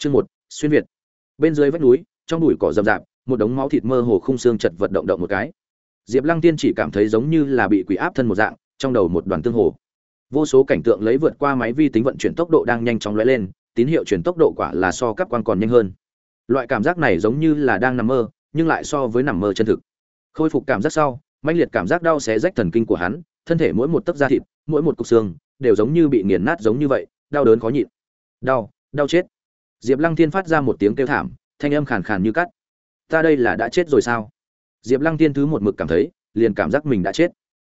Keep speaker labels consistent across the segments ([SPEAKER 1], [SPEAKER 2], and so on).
[SPEAKER 1] chương một, xuyên việt. Bên dưới vách núi, trong bụi cỏ rậm rạp, một đống máu thịt mơ hồ khung xương chật vật động động một cái. Diệp lăng tiên chỉ cảm thấy giống như là bị quỷ áp thân một dạng, trong đầu một đoàn tương hồ. Vô số cảnh tượng lấy vượt qua máy vi tính vận chuyển tốc độ đang nhanh chóng lóe lên, tín hiệu chuyển tốc độ quả là so các quan còn nhanh hơn. Loại cảm giác này giống như là đang nằm mơ, nhưng lại so với nằm mơ chân thực. Khôi phục cảm giác sau, mãnh liệt cảm giác đau xé rách thần kinh của hắn, thân thể mỗi một tấc da thịt, mỗi một cục xương, đều giống như bị nghiền nát giống như vậy, đau đớn khó nhịn. Đau đau chết diệp lăng thiên phát ra một tiếng kêu thảm, thanh âm khàn khàn như cắt. Ta đây là đã chết rồi sao? Diệp lăng Thiên thứ một mực cảm thấy, liền cảm giác mình đã chết.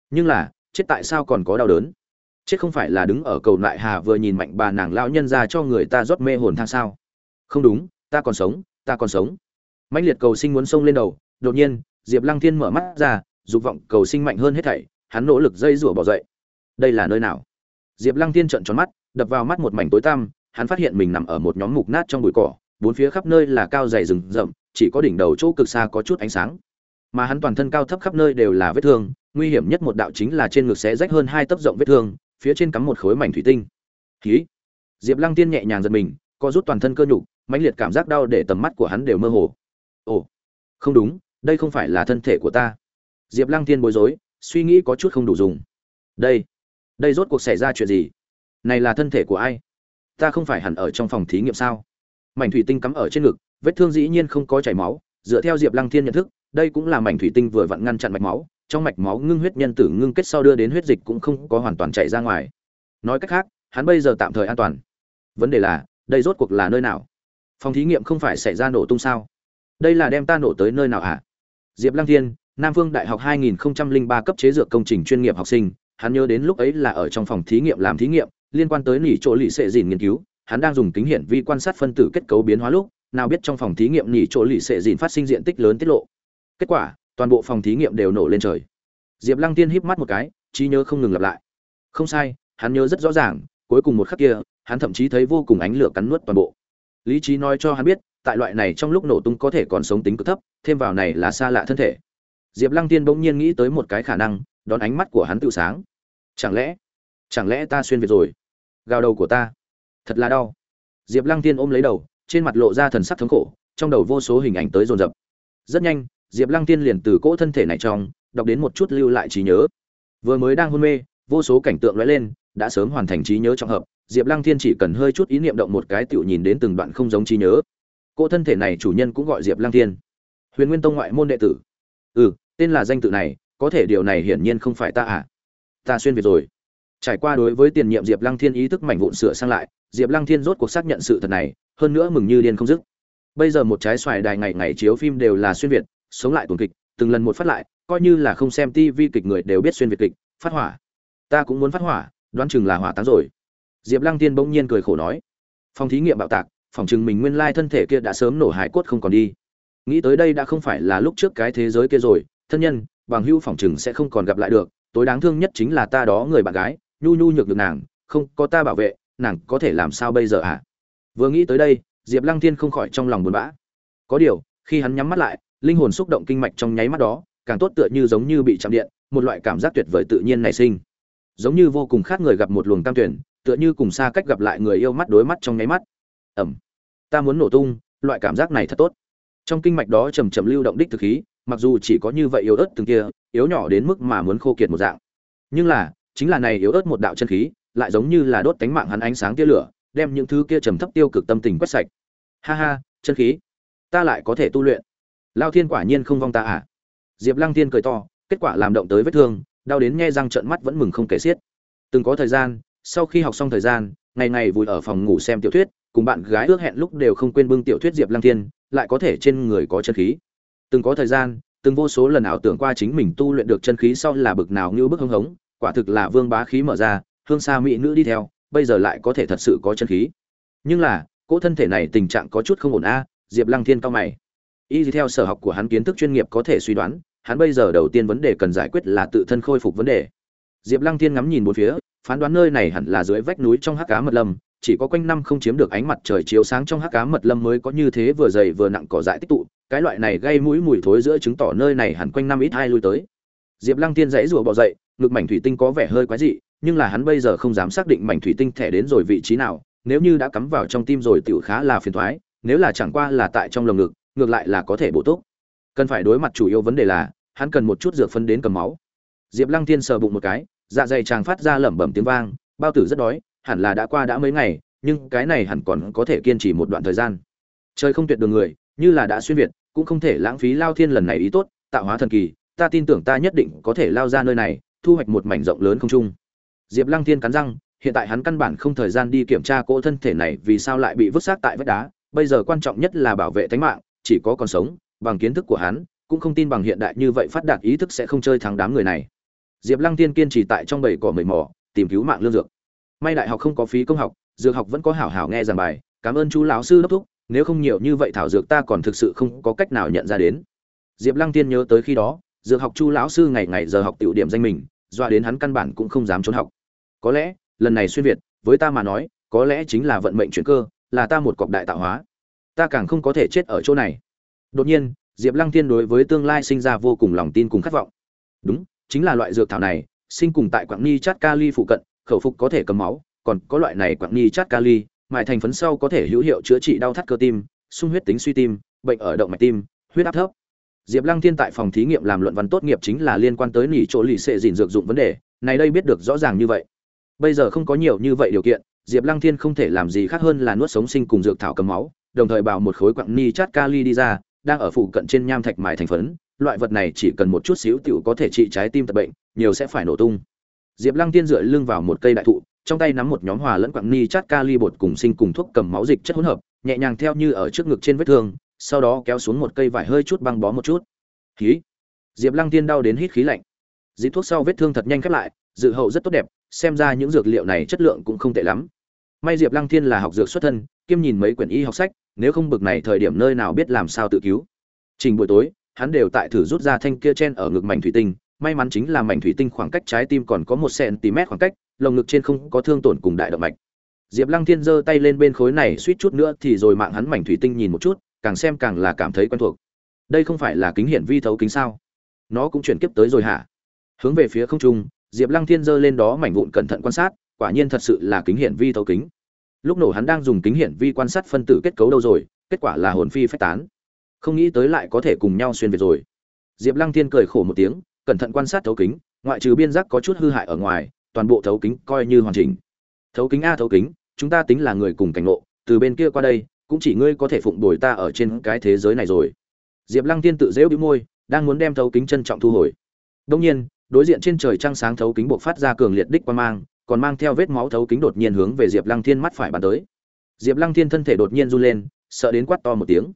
[SPEAKER 1] Nhưng là, chết tại sao còn có đau đớn? Chết không phải là đứng ở cầu lại hà vừa nhìn mạnh bà nàng lão nhân ra cho người ta rót mê hồn thang sao? Không đúng, ta còn sống, ta còn sống. Mãnh liệt cầu sinh muốn xông lên đầu, đột nhiên, diệp lăng thiên mở mắt ra, dục vọng cầu sinh mạnh hơn hết thảy, hắn nỗ lực dây rủa bỏ dậy. Đây là nơi nào? Diệp lăng thiên trợn tròn mắt, đập vào mắt một mảnh tối tăm hắn phát hiện mình nằm ở một nhóm mục nát trong bụi cỏ, bốn phía khắp nơi là cao dày rừng rậm, chỉ có đỉnh đầu chỗ cực xa có chút ánh sáng. Mà hắn toàn thân cao thấp khắp nơi đều là vết thương, nguy hiểm nhất một đạo chính là trên ngực xé rách hơn hai tấc rộng vết thương, phía trên cắm một khối mảnh thủy tinh. Khí diệp lăng tiên nhẹ nhàng giật mình, co rút toàn thân cơ nhục, mãnh liệt cảm giác đau để tầm mắt của hắn đều mơ hồ. Ồ! Không đúng, đây không phải là thân thể của ta. Diệp lăng tiên bối rối, suy nghĩ có chút không đủ dùng. Đây! Đây rốt cuộc xảy ra chuyện gì? Này là thân thể của ai? Ta không phải hẳn ở trong phòng thí nghiệm sao? Mảnh thủy tinh cắm ở trên ngực, vết thương dĩ nhiên không có chảy máu, dựa theo diệp lăng thiên nhận thức, đây cũng là mảnh thủy tinh vừa vặn ngăn chặn mạch máu, trong mạch máu ngưng huyết nhân tử ngưng kết sau đưa đến huyết dịch cũng không có hoàn toàn chạy ra ngoài. Nói cách khác, hắn bây giờ tạm thời an toàn. Vấn đề là, đây rốt cuộc là nơi nào? Phòng thí nghiệm không phải xảy ra nổ tung sao? Đây là đem ta nổ tới nơi nào hả? Diệp lăng thiên, nam phương đại học 2003 cấp chế dược công trình chuyên nghiệp học sinh, hắn nhớ đến lúc ấy là ở trong phòng thí nghiệm làm thí nghiệm liên quan tới nỉ chỗ lì xệ dìn nghiên cứu, hắn đang dùng kính hiển vi quan sát phân tử kết cấu biến hóa lúc, nào biết trong phòng thí nghiệm nỉ chỗ lì xệ dìn phát sinh diện tích lớn tiết lộ. Kết quả, toàn bộ phòng thí nghiệm đều nổ lên trời. Diệp lăng tiên híp mắt một cái, trí nhớ không ngừng lặp lại. Không sai, hắn nhớ rất rõ ràng, cuối cùng một khắc kia, hắn thậm chí thấy vô cùng ánh lửa cắn nuốt toàn bộ. Lý trí nói cho hắn biết, tại loại này trong lúc nổ tung có thể còn sống tính cực thấp, thêm vào này là xa lạ thân thể. Diệp lăng tiên bỗng nhiên nghĩ tới một cái khả năng, đón ánh mắt của hắn tự sáng. Chẳng lẽ chẳng lẽ ta xuyên việt rồi? Gào đầu của ta. Thật là đau. Diệp lăng tiên ôm lấy đầu, trên mặt lộ ra thần sắc thống khổ, trong đầu vô số hình ảnh tới dồn dập. Rất nhanh, diệp lăng tiên liền từ cỗ thân thể này trong, đọc đến một chút lưu lại trí nhớ. Vừa mới đang hôn mê, vô số cảnh tượng lóe lên, đã sớm hoàn thành trí nhớ trong hợp, diệp lăng thiên chỉ cần hơi chút ý niệm động một cái tựu nhìn đến từng đoạn không giống trí nhớ. Cỗ thân thể này chủ nhân cũng gọi diệp lăng thiên. Huyền nguyên tông ngoại môn đệ tử. Ừ tên là danh tự này, có thể điều này hiển nhiên không phải ta à? Ta xuyên việt rồi trải qua đối với tiền nhiệm diệp lăng thiên ý thức mảnh vụn sửa sang lại, diệp lăng thiên rốt cuộc xác nhận sự thật này, hơn nữa mừng như điên không dứt. Bây giờ một trái xoài đài ngày ngày chiếu phim đều là xuyên việt, sống lại tuần kịch, từng lần một phát lại, coi như là không xem tivi kịch người đều biết xuyên việt kịch, phát hỏa. Ta cũng muốn phát hỏa, đoán chừng là hỏa táng rồi. Diệp lăng tiên bỗng nhiên cười khổ nói. Phòng thí nghiệm bạo tạc, phòng chừng mình nguyên lai thân thể kia đã sớm nổ hải cốt không còn đi. Nghĩ tới đây đã không phải là lúc trước cái thế giới kia rồi, thân nhân, bằng hữu phòng chừng sẽ không còn gặp lại được, tối đáng thương nhất chính là ta đó người bạn gái nhu nhu nhược được nàng, không, có ta bảo vệ, nàng có thể làm sao bây giờ à? vừa nghĩ tới đây, diệp lăng Thiên không khỏi trong lòng buồn bã. Có điều, khi hắn nhắm mắt lại, linh hồn xúc động kinh mạch trong nháy mắt đó, càng tốt tựa như giống như bị chạm điện, một loại cảm giác tuyệt vời tự nhiên nảy sinh. Giống như vô cùng khác người gặp một luồng tam tuyển, tựa như cùng xa cách gặp lại người yêu mắt đối mắt trong nháy mắt. Ẩm. Ta muốn nổ tung, loại cảm giác này thật tốt. Trong kinh mạch đó chầm chầm lưu động đích thực khí, mặc dù chỉ có như vậy yếu ớt từng kia, yếu nhỏ đến mức mà muốn khô kiệt một dạng. Nhưng là chính là này yếu ớt một đạo chân khí, lại giống như là đốt cánh mạng hắn ánh sáng tia lửa, đem những thứ kia trầm thấp tiêu cực tâm tình quét sạch. Ha ha, chân khí, ta lại có thể tu luyện. Lao thiên quả nhiên không vong ta à? Diệp lăng thiên cười to, kết quả làm động tới vết thương, đau đến nghe răng trợn mắt vẫn mừng không kể xiết. Từng có thời gian, sau khi học xong thời gian, ngày ngày vui ở phòng ngủ xem tiểu thuyết, cùng bạn gái ước hẹn lúc đều không quên bưng tiểu thuyết diệp lăng thiên, lại có thể trên người có chân khí. Từng có thời gian, từng vô số lần ảo tưởng qua chính mình tu luyện được chân khí sau là bực nào như bức hưng hống quả thực là vương bá khí mở ra, hương xa mỹ nữ đi theo, bây giờ lại có thể thật sự có chân khí. Nhưng là, cỗ thân thể này tình trạng có chút không ổn a, diệp lăng thiên cao mày. Y theo sở học của hắn kiến thức chuyên nghiệp có thể suy đoán, hắn bây giờ đầu tiên vấn đề cần giải quyết là tự thân khôi phục vấn đề. Diệp lăng thiên ngắm nhìn một phía, phán đoán nơi này hẳn là dưới vách núi trong hắc cá mật lâm, chỉ có quanh năm không chiếm được ánh mặt trời chiếu sáng trong hắc cá mật lâm mới có như thế vừa dày vừa nặng cỏ dại tích tụ, cái loại này gây mũi mùi thối giữa chứng tỏ nơi này hẳn quanh năm ít hai lui tới. Diệp lăng thiên dãy rủa bỏ dậy ngực mảnh thủy tinh có vẻ hơi quái dị nhưng là hắn bây giờ không dám xác định mảnh thủy tinh thẻ đến rồi vị trí nào nếu như đã cắm vào trong tim rồi tiểu khá là phiền toái, nếu là chẳng qua là tại trong lồng ngực, ngược lại là có thể bổ túc. Cần phải đối mặt chủ yếu vấn đề là, hắn cần một chút dược phân đến cầm máu. Diệp Lăng Thiên sờ bụng một cái, dạ dày chàng phát ra lẩm bẩm tiếng vang, bao tử rất đói, hẳn là đã qua đã mấy ngày, nhưng cái này hẳn còn có thể kiên trì một đoạn thời gian. Trời không tuyệt đường người, như là đã xuyên việt, cũng không thể lãng phí Lao Thiên lần này ý tốt, tạo hóa thần kỳ, ta tin tưởng ta nhất định có thể lao ra nơi này, thu hoạch một mảnh rộng lớn không trung. Diệp Lăng Thiên cắn răng, hiện tại hắn căn bản không thời gian đi kiểm tra cỗ thân thể này vì sao lại bị vứt xác tại vách đá, bây giờ quan trọng nhất là bảo vệ tính mạng, chỉ có còn sống, bằng kiến thức của hắn, cũng không tin bằng hiện đại như vậy phát đạt ý thức sẽ không chơi thắng đám người này. Diệp Lăng Tiên kiên trì tại trong bầy cỏ mười mò tìm cứu mạng lương dược. May đại học không có phí công học, dược học vẫn có hảo hảo nghe giảng bài, cảm ơn chú lão sư đốc thúc, nếu không nhiều như vậy thảo dược ta còn thực sự không có cách nào nhận ra đến. Diệp Lăng Tiên nhớ tới khi đó, dược học chu lão sư ngày ngày giờ học tiểu điểm danh mình, doa đến hắn căn bản cũng không dám trốn học. Có lẽ, lần này xuyên việt, với ta mà nói, có lẽ chính là vận mệnh chuyển cơ, là ta một cọc đại tạo hóa. Ta càng không có thể chết ở chỗ này. Đột nhiên, Diệp Lăng thiên đối với tương lai sinh ra vô cùng lòng tin cùng khát vọng. Đúng, chính là loại dược thảo này, sinh cùng tại Quảng Ni Chat Kali phụ cận, khẩu phục có thể cầm máu, còn có loại này Quảng Ni Chat Kali, mài thành phấn sau có thể hữu hiệu chữa trị đau thắt cơ tim, sung huyết tính suy tim, bệnh ở động mạch tim, huyết áp thấp. Diệp Lăng Thiên tại phòng thí nghiệm làm luận văn tốt nghiệp chính là liên quan tới nỉ chỗ lì xệ gìn dược dụng vấn đề, này đây biết được rõ ràng như vậy. Bây giờ không có nhiều như vậy điều kiện, Diệp Lăng Thiên không thể làm gì khác hơn là nuốt sống sinh cùng dược thảo cầm máu, đồng thời bảo một khối quặng ni chát kali đi ra, đang ở phụ cận trên nham thạch mài thành phấn, loại vật này chỉ cần một chút xíu tiểu có thể trị trái tim tật bệnh, nhiều sẽ phải nổ tung. Diệp Lăng Thiên dựa lưng vào một cây đại thụ, trong tay nắm một nhóm hòa lẫn quặng ni chát kali bột cùng sinh cùng thuốc cầm máu dịch chất hỗn hợp, nhẹ nhàng theo như ở trước ngực trên vết thương, sau đó kéo xuống một cây vải hơi chút băng bó một chút. Khí. Diệp Lăng Tiên đau đến hít khí lạnh. Dịch thuốc sau vết thương thật nhanh khép lại, dự hậu rất tốt đẹp, xem ra những dược liệu này chất lượng cũng không tệ lắm. May Diệp Lăng Thiên là học dược xuất thân, kiêm nhìn mấy quyển y học sách, nếu không bực này thời điểm nơi nào biết làm sao tự cứu. Trình buổi tối, hắn đều tại thử rút ra thanh kia chen ở ngực mảnh thủy tinh, may mắn chính là mảnh thủy tinh khoảng cách trái tim còn có một cm khoảng cách, lồng ngực trên không có thương tổn cùng đại động mạch. Diệp Lăng Thiên giơ tay lên bên khối này suýt chút nữa thì rồi mạng hắn mảnh thủy tinh nhìn một chút, càng xem càng là cảm thấy quen thuộc. Đây không phải là kính hiển vi thấu kính sao? Nó cũng chuyển kiếp tới rồi hả? Hướng về phía không trung, Diệp Lăng Thiên giơ lên đó mảnh vụn cẩn thận quan sát, quả nhiên thật sự là kính hiển vi thấu kính. Lúc nổ hắn đang dùng kính hiển vi quan sát phân tử kết cấu đâu rồi, kết quả là hồn phi phách tán. Không nghĩ tới lại có thể cùng nhau xuyên việt rồi. Diệp Lăng Thiên cười khổ một tiếng, cẩn thận quan sát thấu kính, ngoại trừ biên giác có chút hư hại ở ngoài, toàn bộ thấu kính coi như hoàn chỉnh. Thấu kính a thấu kính, chúng ta tính là người cùng cảnh ngộ, từ bên kia qua đây, cũng chỉ ngươi có thể phụng bồi ta ở trên cái thế giới này rồi. Diệp Lăng Tiên tự dễu bĩu môi, đang muốn đem thấu kính trân trọng thu hồi. đông nhiên, đối diện trên trời trăng sáng thấu kính buộc phát ra cường liệt đích quang mang, còn mang theo vết máu thấu kính đột nhiên hướng về Diệp Lăng Thiên mắt phải bàn tới. Diệp Lăng Thiên thân thể đột nhiên run lên, sợ đến quát to một tiếng.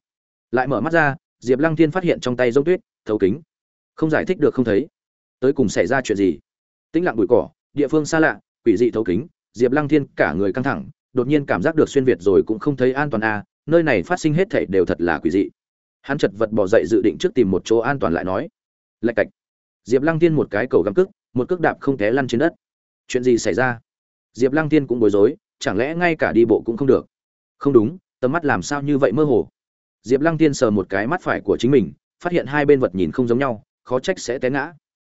[SPEAKER 1] Lại mở mắt ra, Diệp Lăng Thiên phát hiện trong tay giống tuyết, thấu kính. Không giải thích được không thấy. Tới cùng xảy ra chuyện gì? Tĩnh lặng bụi cỏ, địa phương xa lạ, quỷ dị thấu kính, Diệp Lăng Thiên cả người căng thẳng, đột nhiên cảm giác được xuyên việt rồi cũng không thấy an toàn a, à, nơi này phát sinh hết thảy đều thật là quỷ dị. Hắn chật vật bò dậy dự định trước tìm một chỗ an toàn lại nói. Lạch cạch. Diệp lăng tiên một cái cầu gầm cước một cước đạp không té lăn trên đất. Chuyện gì xảy ra? Diệp lăng tiên cũng bối rối chẳng lẽ ngay cả đi bộ cũng không được? Không đúng tầm mắt làm sao như vậy mơ hồ? Diệp lăng tiên sờ một cái mắt phải của chính mình phát hiện hai bên vật nhìn không giống nhau khó trách sẽ té ngã.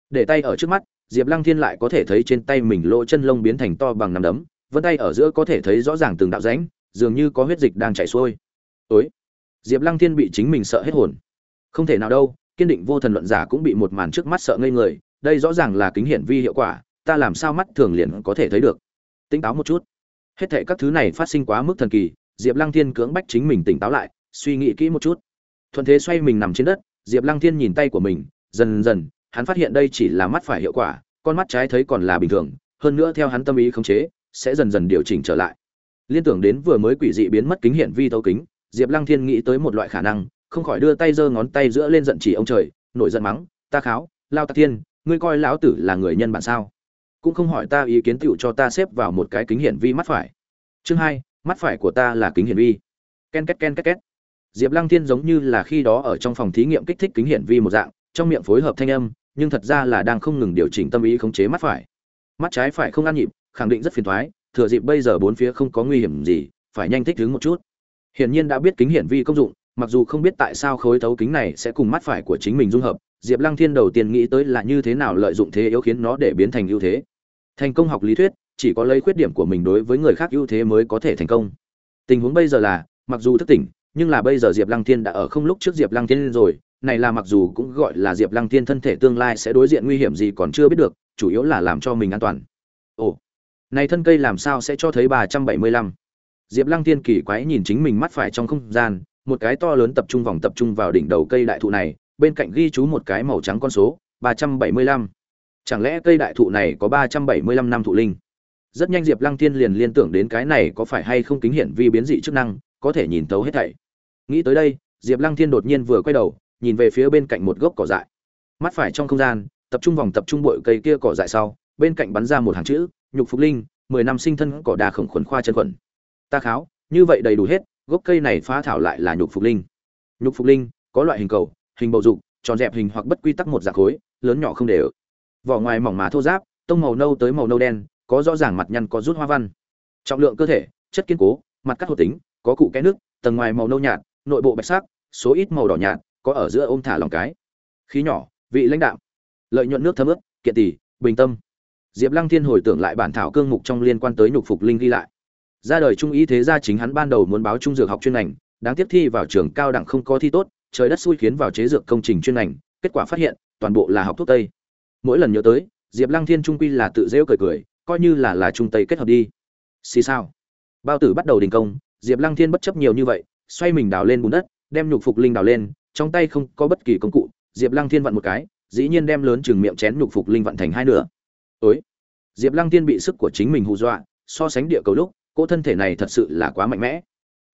[SPEAKER 1] Để tay ở trước mắt diệp lăng thiên lại có thể thấy trên tay mình lỗ chân lông biến thành to bằng nắm đấm vân tay ở giữa có thể thấy rõ ràng từng đạo rãnh, dường như có huyết dịch đang chảy xuôi. Ối diệp lăng thiên bị chính mình sợ hết hồn. Không thể nào đâu, kiên định vô thần luận giả cũng bị một màn trước mắt sợ ngây người, đây rõ ràng là kính hiển vi hiệu quả, ta làm sao mắt thường liền có thể thấy được. Tỉnh táo một chút. Hết thệ các thứ này phát sinh quá mức thần kỳ, diệp lăng thiên cưỡng bách chính mình tỉnh táo lại, suy nghĩ kỹ một chút. Thuận thế xoay mình nằm trên đất, diệp lăng thiên nhìn tay của mình, dần dần, hắn phát hiện đây chỉ là mắt phải hiệu quả, con mắt trái thấy còn là bình thường, hơn nữa theo hắn tâm ý khống chế sẽ dần dần điều chỉnh trở lại. Liên tưởng đến vừa mới quỷ dị biến mất kính hiển vi thấu kính, diệp lăng thiên nghĩ tới một loại khả năng, không khỏi đưa tay giơ ngón tay giữa lên giận chỉ ông trời, nổi giận mắng, ta kháo, lao tạc thiên, ngươi coi lão tử là người nhân bản sao? Cũng không hỏi ta ý kiến tựu cho ta xếp vào một cái kính hiển vi mắt phải. Chương hai, mắt phải của ta là kính hiển vi. Ken két ken két két. Diệp lăng thiên giống như là khi đó ở trong phòng thí nghiệm kích thích kính hiển vi một dạng, trong miệng phối hợp thanh âm, nhưng thật ra là đang không ngừng điều chỉnh tâm ý khống chế mắt phải. Mắt trái phải không ăn nhịp khẳng định rất phiền toái. thừa dịp bây giờ bốn phía không có nguy hiểm gì, phải nhanh thích ứng một chút. Hiển nhiên đã biết kính hiển vi công dụng, mặc dù không biết tại sao khối thấu kính này sẽ cùng mắt phải của chính mình dung hợp, diệp lăng thiên đầu tiên nghĩ tới là như thế nào lợi dụng thế yếu khiến nó để biến thành ưu thế. Thành công học lý thuyết, chỉ có lấy khuyết điểm của mình đối với người khác ưu thế mới có thể thành công. Tình huống bây giờ là, mặc dù thức tỉnh, nhưng là bây giờ diệp lăng thiên đã ở không lúc trước diệp lăng thiên rồi, này là mặc dù cũng gọi là diệp lăng thiên thân thể tương lai sẽ đối diện nguy hiểm gì còn chưa biết được, chủ yếu là làm cho mình an toàn này thân cây làm sao sẽ cho thấy ba trăm bảy mươi lăm? Diệp lăng thiên kỳ quái nhìn chính mình mắt phải trong không gian, một cái to lớn tập trung vòng tập trung vào đỉnh đầu cây đại thụ này, bên cạnh ghi chú một cái màu trắng con số, ba trăm bảy mươi lăm. Chẳng lẽ cây đại thụ này có ba trăm bảy mươi lăm năm thụ linh? Rất nhanh diệp lăng thiên liền liên tưởng đến cái này có phải hay không kính hiển vi biến dị chức năng, có thể nhìn tấu hết thảy. Nghĩ tới đây, diệp lăng thiên đột nhiên vừa quay đầu, nhìn về phía bên cạnh một gốc cỏ dại. Mắt phải trong không gian, tập trung vòng tập trung bội cây kia cỏ dại sau, bên cạnh bắn ra một hàng chữ nhục phục linh, mười năm sinh thân cỏ đà khổng khuẩn khoa chân khuẩn. Ta kháo, như vậy đầy đủ hết, gốc cây này phá thảo lại là nhục phục linh. Nhục phục linh, có loại hình cầu, hình bầu dục, tròn dẹp hình hoặc bất quy tắc một dạng khối, lớn nhỏ không đều vỏ ngoài mỏng má thô giáp tông màu nâu tới màu nâu đen, có rõ ràng mặt nhăn có rút hoa văn. Trọng lượng cơ thể, chất kiên cố, mặt cắt hồ tính, có cụ cái nước, tầng ngoài màu nâu nhạt, nội bộ bạch sắc, số ít màu đỏ nhạt, có ở giữa ôm thả lòng cái. Khí nhỏ, vị lãnh đạm. Lợi nhuận nước thấm ướt, kiện tỷ bình tâm diệp lăng thiên hồi tưởng lại bản thảo cương mục trong liên quan tới nhục phục linh ghi lại. Ra đời trung ý thế gia chính hắn ban đầu muốn báo trung dược học chuyên ngành, đáng tiếp thi vào trường cao đẳng không có thi tốt, trời đất xui khiến vào chế dược công trình chuyên ngành, kết quả phát hiện, toàn bộ là học thuốc tây. Mỗi lần nhớ tới, diệp lăng thiên trung quy là tự giễu cười cười, coi như là là trung tây kết hợp đi. Xì sao bao tử bắt đầu đình công, diệp lăng thiên bất chấp nhiều như vậy, xoay mình đào lên bùn đất, đem nhục phục linh đào lên, trong tay không có bất kỳ công cụ, diệp lăng thiên vặn một cái, dĩ nhiên đem lớn chừng miệng chén nhục phục linh vặn thành hai nửa ối diệp lăng thiên bị sức của chính mình hù dọa, so sánh địa cầu lúc, cỗ thân thể này thật sự là quá mạnh mẽ.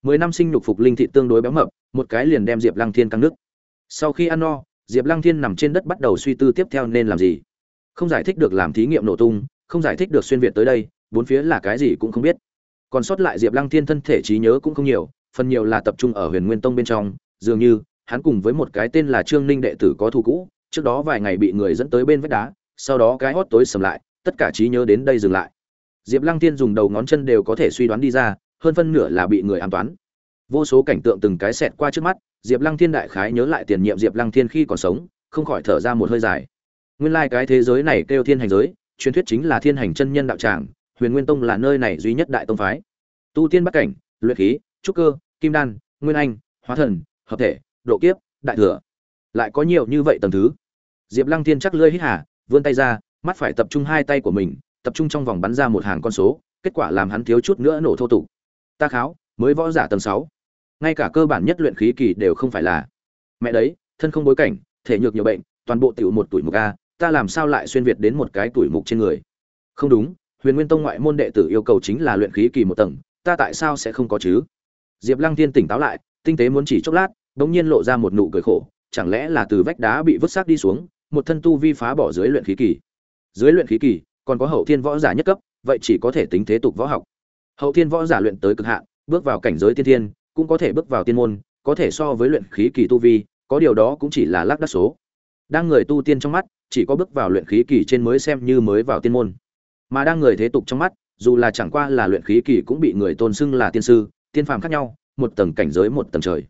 [SPEAKER 1] Mười năm sinh nhục phục linh thị tương đối béo mập, một cái liền đem diệp lăng thiên căng nước sau khi ăn no, diệp lăng thiên nằm trên đất bắt đầu suy tư tiếp theo nên làm gì. Không giải thích được làm thí nghiệm nổ tung, không giải thích được xuyên việt tới đây, bốn phía là cái gì cũng không biết. Còn sót lại diệp lăng thiên thân thể trí nhớ cũng không nhiều, phần nhiều là tập trung ở huyền nguyên tông bên trong, dường như, hắn cùng với một cái tên là trương ninh đệ tử có thù cũ, trước đó vài ngày bị người dẫn tới bên vách đá sau đó cái hót tối sầm lại, tất cả trí nhớ đến đây dừng lại. Diệp lăng thiên dùng đầu ngón chân đều có thể suy đoán đi ra, hơn phân nửa là bị người an toán. Vô số cảnh tượng từng cái xẹt qua trước mắt, diệp lăng thiên đại khái nhớ lại tiền nhiệm diệp lăng thiên khi còn sống, không khỏi thở ra một hơi dài. Nguyên lai、like、cái thế giới này kêu thiên hành giới, truyền thuyết chính là thiên hành chân nhân đạo tràng, huyền nguyên tông là nơi này duy nhất đại tông phái. Tu tiên bắc cảnh, luyện khí, trúc cơ, kim đan, nguyên anh, hóa thần, hợp thể, độ kiếp, đại thừa. Lại có nhiều như vậy tầm thứ. Diệp lăng thiên chắc lơi hít hà vươn tay ra, mắt phải tập trung hai tay của mình, tập trung trong vòng bắn ra một hàng con số, kết quả làm hắn thiếu chút nữa nổ thô tục. Ta kháo, mới võ giả tầng sáu. Ngay cả cơ bản nhất luyện khí kỳ đều không phải là. Mẹ đấy, thân không bối cảnh, thể nhược nhiều bệnh, toàn bộ tiểu một tuổi mục a, ta làm sao lại xuyên việt đến một cái tuổi mục trên người? Không đúng, huyền nguyên tông ngoại môn đệ tử yêu cầu chính là luyện khí kỳ một tầng, ta tại sao sẽ không có chứ? Diệp lăng tiên tỉnh táo lại, tinh tế muốn chỉ chốc lát, bỗng nhiên lộ ra một nụ cười khổ, chẳng lẽ là từ vách đá bị vứt xác đi xuống một thân tu vi phá bỏ dưới luyện khí kỳ. Dưới luyện khí kỳ, còn có hậu thiên võ giả nhất cấp, vậy chỉ có thể tính thế tục võ học. Hậu thiên võ giả luyện tới cực hạn, bước vào cảnh giới tiên thiên, cũng có thể bước vào tiên môn, có thể so với luyện khí kỳ tu vi, có điều đó cũng chỉ là lác đác số. Đang người tu tiên trong mắt, chỉ có bước vào luyện khí kỳ trên mới xem như mới vào tiên môn. Mà đang người thế tục trong mắt, dù là chẳng qua là luyện khí kỳ cũng bị người tôn xưng là tiên sư, tiên phàm khác nhau, một tầng cảnh giới một tầng trời.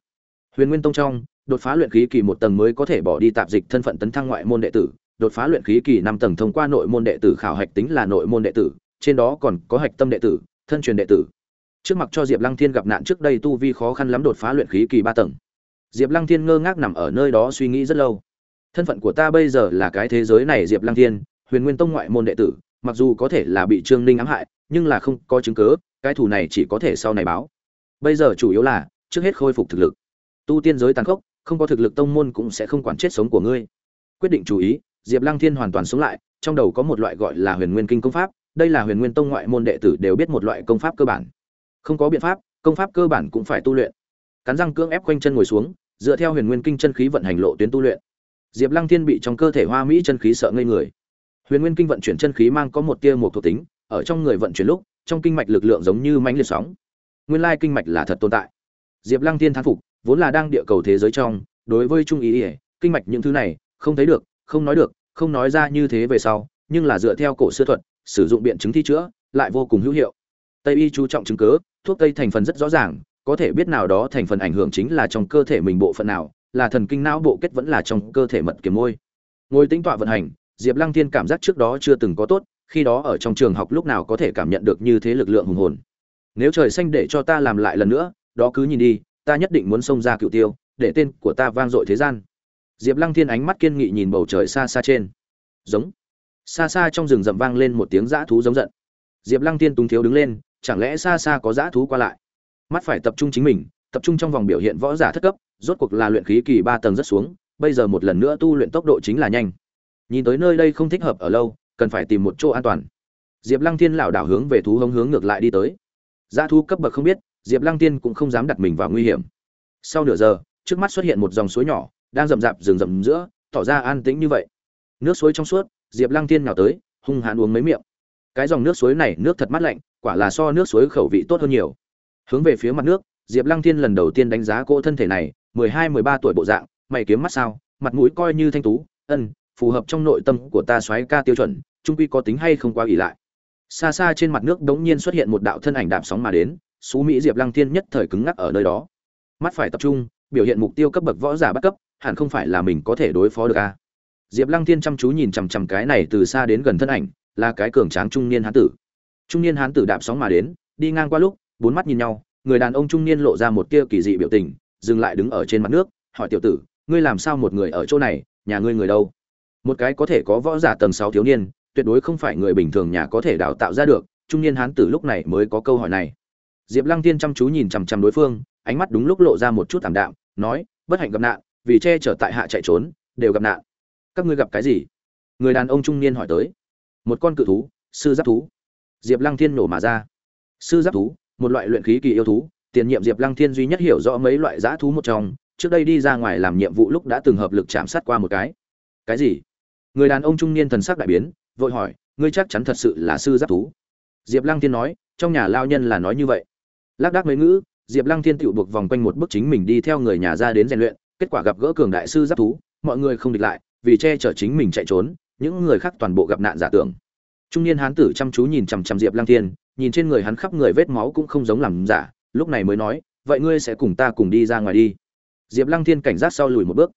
[SPEAKER 1] Huyền nguyên tông trong đột phá luyện khí kỳ một tầng mới có thể bỏ đi tạp dịch thân phận tấn thăng ngoại môn đệ tử. Đột phá luyện khí kỳ năm tầng thông qua nội môn đệ tử khảo hạch tính là nội môn đệ tử, trên đó còn có hạch tâm đệ tử, thân truyền đệ tử. Trước mặt cho diệp lăng thiên gặp nạn trước đây tu vi khó khăn lắm đột phá luyện khí kỳ ba tầng. Diệp lăng thiên ngơ ngác nằm ở nơi đó suy nghĩ rất lâu. Thân phận của ta bây giờ là cái thế giới này, diệp lăng thiên, huyền nguyên tông ngoại môn đệ tử, mặc dù có thể là bị trương ninh ám hại, nhưng là không có chứng cớ cái thù này chỉ có thể sau này báo. Bây giờ chủ yếu là, trước hết khôi phục thực lực. Tu tiên giới tàn khốc không có thực lực tông môn cũng sẽ không quản chết sống của ngươi. Quyết định chú ý, diệp lăng thiên hoàn toàn sống lại, trong đầu có một loại gọi là huyền nguyên kinh công pháp, đây là huyền nguyên tông ngoại môn đệ tử đều biết một loại công pháp cơ bản. Không có biện pháp, công pháp cơ bản cũng phải tu luyện. Cắn răng cưỡng ép quanh chân ngồi xuống, dựa theo huyền nguyên kinh chân khí vận hành lộ tuyến tu luyện. Diệp lăng thiên bị trong cơ thể hoa mỹ chân khí sợ ngây người. Huyền nguyên kinh vận chuyển chân khí mang có một tia một thuộc tính, ở trong người vận chuyển lúc, trong kinh mạch lực lượng giống như mãnh liệt sóng. Nguyên lai kinh mạch là thật tồn tại. Diệp lăng thiên thán phục vốn là đang địa cầu thế giới trong, đối với trung ý ỉa kinh mạch những thứ này, không thấy được, không nói được, không nói ra như thế về sau, nhưng là dựa theo cổ xưa thuật, sử dụng biện chứng thi chữa, lại vô cùng hữu hiệu. Tây y chú trọng chứng cớ thuốc tây thành phần rất rõ ràng, có thể biết nào đó thành phần ảnh hưởng chính là trong cơ thể mình bộ phận nào, là thần kinh não bộ kết vẫn là trong cơ thể mật kiếm môi. Ngồi tính tọa vận hành, diệp lăng thiên cảm giác trước đó chưa từng có tốt, khi đó ở trong trường học lúc nào có thể cảm nhận được như thế lực lượng hùng hồn. Nếu trời xanh để cho ta làm lại lần nữa, đó cứ nhìn đi ta nhất định muốn xông ra cựu tiêu, để tên của ta vang dội thế gian. Diệp lăng thiên ánh mắt kiên nghị nhìn bầu trời xa xa trên. Giống. Xa xa trong rừng rậm vang lên một tiếng dã thú giống giận. Diệp lăng Thiên túng thiếu đứng lên, chẳng lẽ xa xa có dã thú qua lại? Mắt phải tập trung chính mình, tập trung trong vòng biểu hiện võ giả thất cấp, rốt cuộc là luyện khí kỳ ba tầng rất xuống, bây giờ một lần nữa tu luyện tốc độ chính là nhanh. Nhìn tới nơi đây không thích hợp ở lâu, cần phải tìm một chỗ an toàn. Diệp lăng Thiên lảo đảo hướng về thú hống hướng ngược lại đi tới. Dã thú cấp bậc không biết diệp lăng tiên cũng không dám đặt mình vào nguy hiểm. Sau nửa giờ, trước mắt xuất hiện một dòng suối nhỏ, đang rậm rạp rừng rậm giữa, tỏ ra an tĩnh như vậy. Nước suối trong suốt, diệp lăng tiên nhào tới, hung hãn uống mấy miệng. Cái dòng nước suối này, nước thật mát lạnh, quả là so nước suối khẩu vị tốt hơn nhiều. Hướng về phía mặt nước, diệp lăng tiên lần đầu tiên đánh giá cô thân thể này, mười hai, mười ba tuổi bộ dạng, mày kiếm mắt sao, mặt mũi coi như thanh tú, ân, phù hợp trong nội tâm của ta xoáy ca tiêu chuẩn, trung quy có tính hay không quá ỉ lại. Xa xa trên mặt nước đống nhiên xuất hiện một đạo thân ảnh đạp sóng mà đến xú mỹ diệp lăng thiên nhất thời cứng ngắc ở nơi đó. Mắt phải tập trung, biểu hiện mục tiêu cấp bậc võ giả bắt cấp, hẳn không phải là mình có thể đối phó được a diệp lăng thiên chăm chú nhìn chằm chằm cái này từ xa đến gần thân ảnh, là cái cường tráng trung niên hán tử. Trung niên hán tử đạp sóng mà đến, đi ngang qua lúc, bốn mắt nhìn nhau, người đàn ông trung niên lộ ra một tia kỳ dị biểu tình, dừng lại đứng ở trên mặt nước, hỏi tiểu tử, ngươi làm sao một người ở chỗ này, nhà ngươi người đâu? Một cái có thể có võ giả tầng sáu thiếu niên, tuyệt đối không phải người bình thường nhà có thể đào tạo ra được, trung niên hán tử lúc này mới có câu hỏi này diệp lăng tiên chăm chú nhìn chằm chằm đối phương, ánh mắt đúng lúc lộ ra một chút thảm đạm, nói, bất hạnh gặp nạn, vì che chở tại hạ chạy trốn, đều gặp nạn. Các ngươi gặp cái gì? Người đàn ông trung niên hỏi tới. Một con cự thú, sư giáp thú. Diệp lăng thiên nổ mà ra. Sư giáp thú, một loại luyện khí kỳ yêu thú, tiền nhiệm diệp lăng thiên duy nhất hiểu rõ mấy loại giã thú một trong, trước đây đi ra ngoài làm nhiệm vụ lúc đã từng hợp lực chạm sát qua một cái. Cái gì? Người đàn ông trung niên thần sắc đại biến, vội hỏi, ngươi chắc chắn thật sự là sư giáp thú? Diệp lăng thiên nói, trong nhà lao nhân là nói như vậy lác đác mấy ngữ, diệp lăng thiên tựu buộc vòng quanh một bức chính mình đi theo người nhà ra đến rèn luyện, kết quả gặp gỡ cường đại sư giáp thú, mọi người không địch lại, vì che chở chính mình chạy trốn, những người khác toàn bộ gặp nạn giả tưởng. Trung niên hán tử chăm chú nhìn chằm chằm diệp lăng thiên, nhìn trên người hắn khắp người vết máu cũng không giống làm giả, lúc này mới nói, vậy ngươi sẽ cùng ta cùng đi ra ngoài đi. Diệp lăng thiên cảnh giác sau lùi một bước.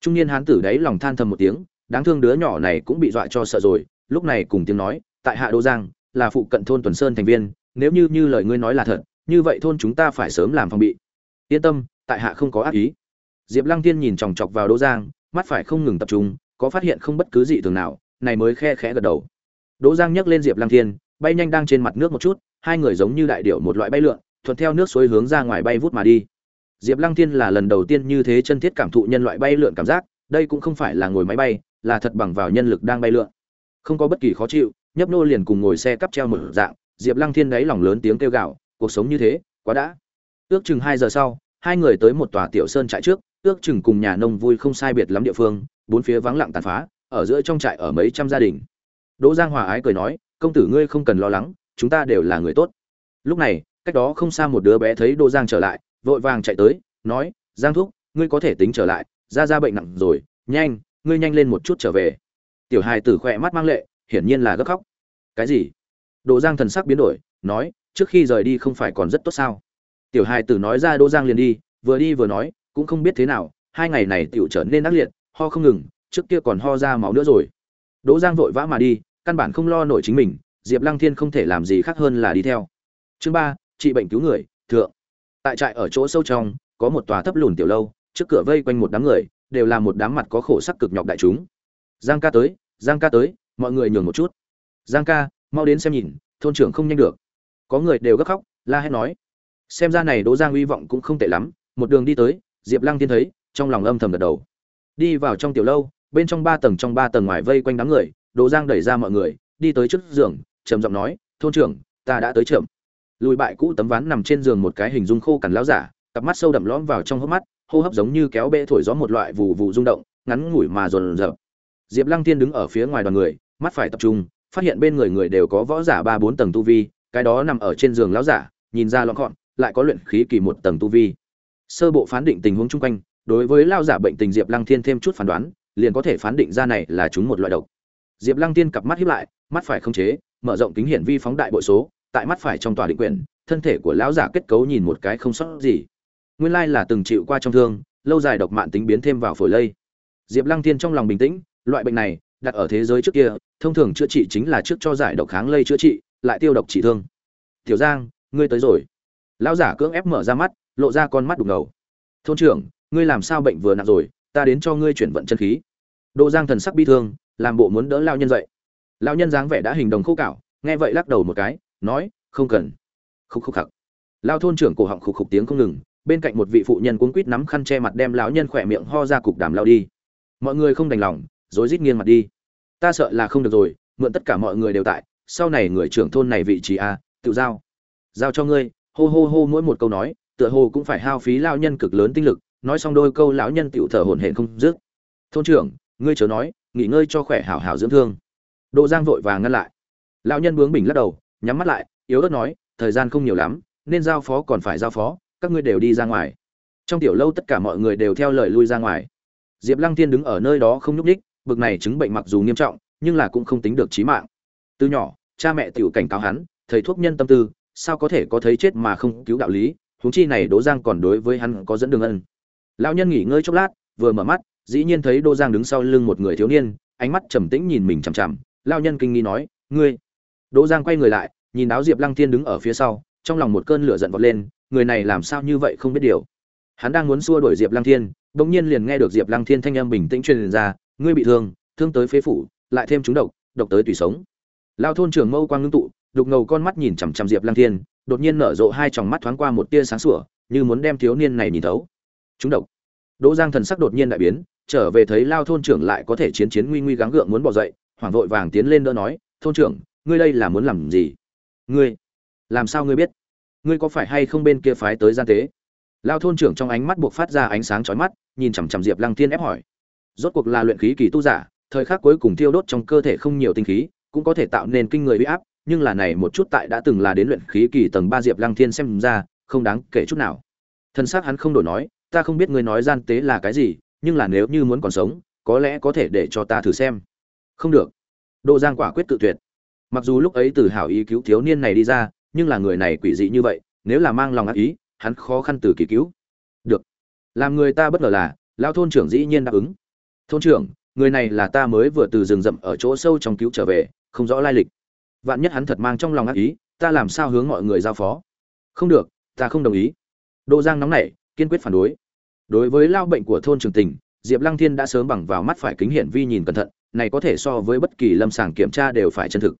[SPEAKER 1] Trung niên hán tử đấy lòng than thầm một tiếng, đáng thương đứa nhỏ này cũng bị dọa cho sợ rồi, lúc này cùng tiếng nói, tại hạ đô giang, là phụ cận thôn tuần sơn thành viên, nếu như như lời ngươi nói là thật như vậy thôn chúng ta phải sớm làm phòng bị. Yên tâm, tại hạ không có ác ý. Diệp lăng Thiên nhìn chòng chọc vào đỗ giang, mắt phải không ngừng tập trung, có phát hiện không bất cứ gì thường nào, này mới khe khẽ gật đầu. Đỗ giang nhấc lên diệp lăng thiên, bay nhanh đang trên mặt nước một chút, hai người giống như đại điệu một loại bay lượn, thuận theo nước suối hướng ra ngoài bay vút mà đi. Diệp lăng thiên là lần đầu tiên như thế chân thiết cảm thụ nhân loại bay lượn cảm giác, đây cũng không phải là ngồi máy bay, là thật bằng vào nhân lực đang bay lượn. Không có bất kỳ khó chịu, nhấp nô liền cùng ngồi xe cắp treo một dạng, diệp lăng thiên đáy lòng lớn tiếng kêu gạo cuộc sống như thế, quá đã. Ước chừng hai giờ sau, hai người tới một tòa tiểu sơn trại trước, ước chừng cùng nhà nông vui không sai biệt lắm địa phương, bốn phía vắng lặng tàn phá, ở giữa trong trại ở mấy trăm gia đình. Đỗ giang hòa ái cười nói, công tử ngươi không cần lo lắng, chúng ta đều là người tốt. Lúc này, cách đó không xa một đứa bé thấy đỗ giang trở lại, vội vàng chạy tới, nói, giang thúc, ngươi có thể tính trở lại, ra ra bệnh nặng rồi, nhanh, ngươi nhanh lên một chút trở về. Tiểu hài tử khỏe mắt mang lệ, hiển nhiên là gấp khóc. Cái gì? Đỗ giang thần sắc biến đổi, nói trước khi rời đi không phải còn rất tốt sao? Tiểu hài tử nói ra đỗ giang liền đi, vừa đi vừa nói, cũng không biết thế nào, hai ngày này tiểu trở nên ác liệt, ho không ngừng, trước kia còn ho ra máu nữa rồi. Đỗ giang vội vã mà đi, căn bản không lo nổi chính mình, diệp lăng thiên không thể làm gì khác hơn là đi theo. Chương ba, trị bệnh cứu người, thượng. Tại trại ở chỗ sâu trong, có một tòa thấp lùn tiểu lâu, trước cửa vây quanh một đám người, đều là một đám mặt có khổ sắc cực nhọc đại chúng. Giang ca tới, giang ca tới, mọi người nhường một chút. Giang ca, mau đến xem nhìn, thôn trưởng không nhanh được có người đều gấp khóc, la hét nói. Xem ra này đỗ giang uy vọng cũng không tệ lắm, một đường đi tới, diệp lăng tiên thấy, trong lòng âm thầm gật đầu. Đi vào trong tiểu lâu, bên trong ba tầng trong ba tầng ngoài vây quanh đám người, đỗ giang đẩy ra mọi người, đi tới trước giường, trầm giọng nói, thôn trưởng, ta đã tới trưởng. Lùi bại cũ tấm ván nằm trên giường một cái hình dung khô cằn láo giả, cặp mắt sâu đậm lõm vào trong hốc mắt, hô hấp giống như kéo bệ thổi gió một loại vụ vụ rung động, ngắn ngủi mà rồn dập. Diệp lăng tiên đứng ở phía ngoài đoàn người, mắt phải tập trung, phát hiện bên người người đều có võ giả ba bốn tầng tu vi cái đó nằm ở trên giường lão giả, nhìn ra lọn gọn lại có luyện khí kỳ một tầng tu vi. Sơ bộ phán định tình huống chung quanh, đối với lao giả bệnh tình diệp lăng thiên thêm chút phán đoán, liền có thể phán định ra này là chúng một loại độc. Diệp lăng tiên cặp mắt hiếp lại, mắt phải không chế, mở rộng kính hiển vi phóng đại bội số, tại mắt phải trong tòa định quyển, thân thể của lão giả kết cấu nhìn một cái không sót gì. Nguyên lai là từng chịu qua trong thương, lâu dài độc mạng tính biến thêm vào phổi lây. Diệp lăng tiên trong lòng bình tĩnh, loại bệnh này, đặt ở thế giới trước kia, thông thường chữa trị chính là trước cho giải độc kháng lây chữa trị lại tiêu độc trị thương. Tiểu giang, ngươi tới rồi. Lão giả cưỡng ép mở ra mắt, lộ ra con mắt đục ngầu. Thôn trưởng, ngươi làm sao bệnh vừa nặng rồi, ta đến cho ngươi chuyển vận chân khí. Đỗ giang thần sắc bi thương, làm bộ muốn đỡ lao nhân dậy. Lao nhân dáng vẻ đã hình đồng khô cạo, nghe vậy lắc đầu một cái, nói, không cần. Khúc khúc khặc. Lao thôn trưởng cổ họng khục khục tiếng không ngừng, bên cạnh một vị phụ nhân cuống quýt nắm khăn che mặt đem lão nhân khỏe miệng ho ra cục đàm lao đi. Mọi người không đành lòng, rối rít nghiêng mặt đi. Ta sợ là không được rồi, mượn tất cả mọi người đều tại sau này người trưởng thôn này vị trí a, tự giao. Giao cho ngươi, hô hô hô mỗi một câu nói, tựa hồ cũng phải hao phí lao nhân cực lớn tinh lực, nói xong đôi câu lão nhân tựu thở hổn hển không dứt. Thôn trưởng, ngươi chớ nói, nghỉ ngơi cho khỏe hảo hảo dưỡng thương. Đỗ giang vội vàng ngăn lại. Lão nhân bướng bỉnh lắc đầu, nhắm mắt lại, yếu ớt nói, thời gian không nhiều lắm, nên giao phó còn phải giao phó, các ngươi đều đi ra ngoài. Trong tiểu lâu tất cả mọi người đều theo lời lui ra ngoài. Diệp lăng tiên đứng ở nơi đó không nhúc ních bực này chứng bệnh mặc dù nghiêm trọng, nhưng là cũng không tính được chí mạng từ nhỏ, cha mẹ tiểu cảnh cáo hắn, thầy thuốc nhân tâm tư, sao có thể có thấy chết mà không cứu đạo lý? Huống chi này đỗ giang còn đối với hắn có dẫn đường ân. Lão nhân nghỉ ngơi chốc lát, vừa mở mắt, dĩ nhiên thấy đỗ giang đứng sau lưng một người thiếu niên, ánh mắt trầm tĩnh nhìn mình chằm chằm. Lão nhân kinh nghi nói, ngươi? Đỗ giang quay người lại, nhìn áo diệp lăng thiên đứng ở phía sau, trong lòng một cơn lửa giận vọt lên, người này làm sao như vậy không biết điều? Hắn đang muốn xua đuổi diệp lăng thiên, bỗng nhiên liền nghe được diệp lăng thiên thanh âm bình tĩnh truyền ra, ngươi bị thương thương tới phế phủ, lại thêm chúng độc độc tới tùy sống lao thôn trưởng mâu quang ngưng tụ, đục ngầu con mắt nhìn chằm chằm diệp lăng thiên, đột nhiên nở rộ hai tròng mắt thoáng qua một tia sáng sủa, như muốn đem thiếu niên này nhìn thấu. Chúng độc. Đỗ giang thần sắc đột nhiên đại biến, trở về thấy lao thôn trưởng lại có thể chiến chiến nguy nguy gắng gượng muốn bỏ dậy, hoảng vội vàng tiến lên đỡ nói, thôn trưởng, ngươi đây là muốn làm gì? Ngươi? Làm sao ngươi biết? Ngươi có phải hay không bên kia phái tới gian tế? Lao thôn trưởng trong ánh mắt buộc phát ra ánh sáng chói mắt, nhìn chằm chằm diệp lăng thiên ép hỏi. Rốt cuộc là luyện khí kỳ tu giả, thời khắc cuối cùng tiêu đốt trong cơ thể không nhiều tinh khí cũng có thể tạo nên kinh người uy áp, nhưng là này một chút tại đã từng là đến luyện khí kỳ tầng ba diệp lăng thiên xem ra, không đáng kể chút nào. Thân xác hắn không đổi nói, ta không biết ngươi nói gian tế là cái gì, nhưng là nếu như muốn còn sống, có lẽ có thể để cho ta thử xem. Không được. Đỗ giang quả quyết tự tuyệt. Mặc dù lúc ấy từ hảo ý cứu thiếu niên này đi ra, nhưng là người này quỷ dị như vậy, nếu là mang lòng ác ý, hắn khó khăn từ kỳ cứu. Được. Làm người ta bất ngờ là, lão thôn trưởng dĩ nhiên đáp ứng. Thôn trưởng, người này là ta mới vừa từ rừng rậm ở chỗ sâu trong cứu trở về không rõ lai lịch. Vạn nhất hắn thật mang trong lòng ác ý, ta làm sao hướng mọi người giao phó? Không được, ta không đồng ý. Đỗ giang nóng nảy, kiên quyết phản đối. Đối với lao bệnh của thôn trường tình, diệp lăng thiên đã sớm bằng vào mắt phải kính hiển vi nhìn cẩn thận, này có thể so với bất kỳ lâm sàng kiểm tra đều phải chân thực.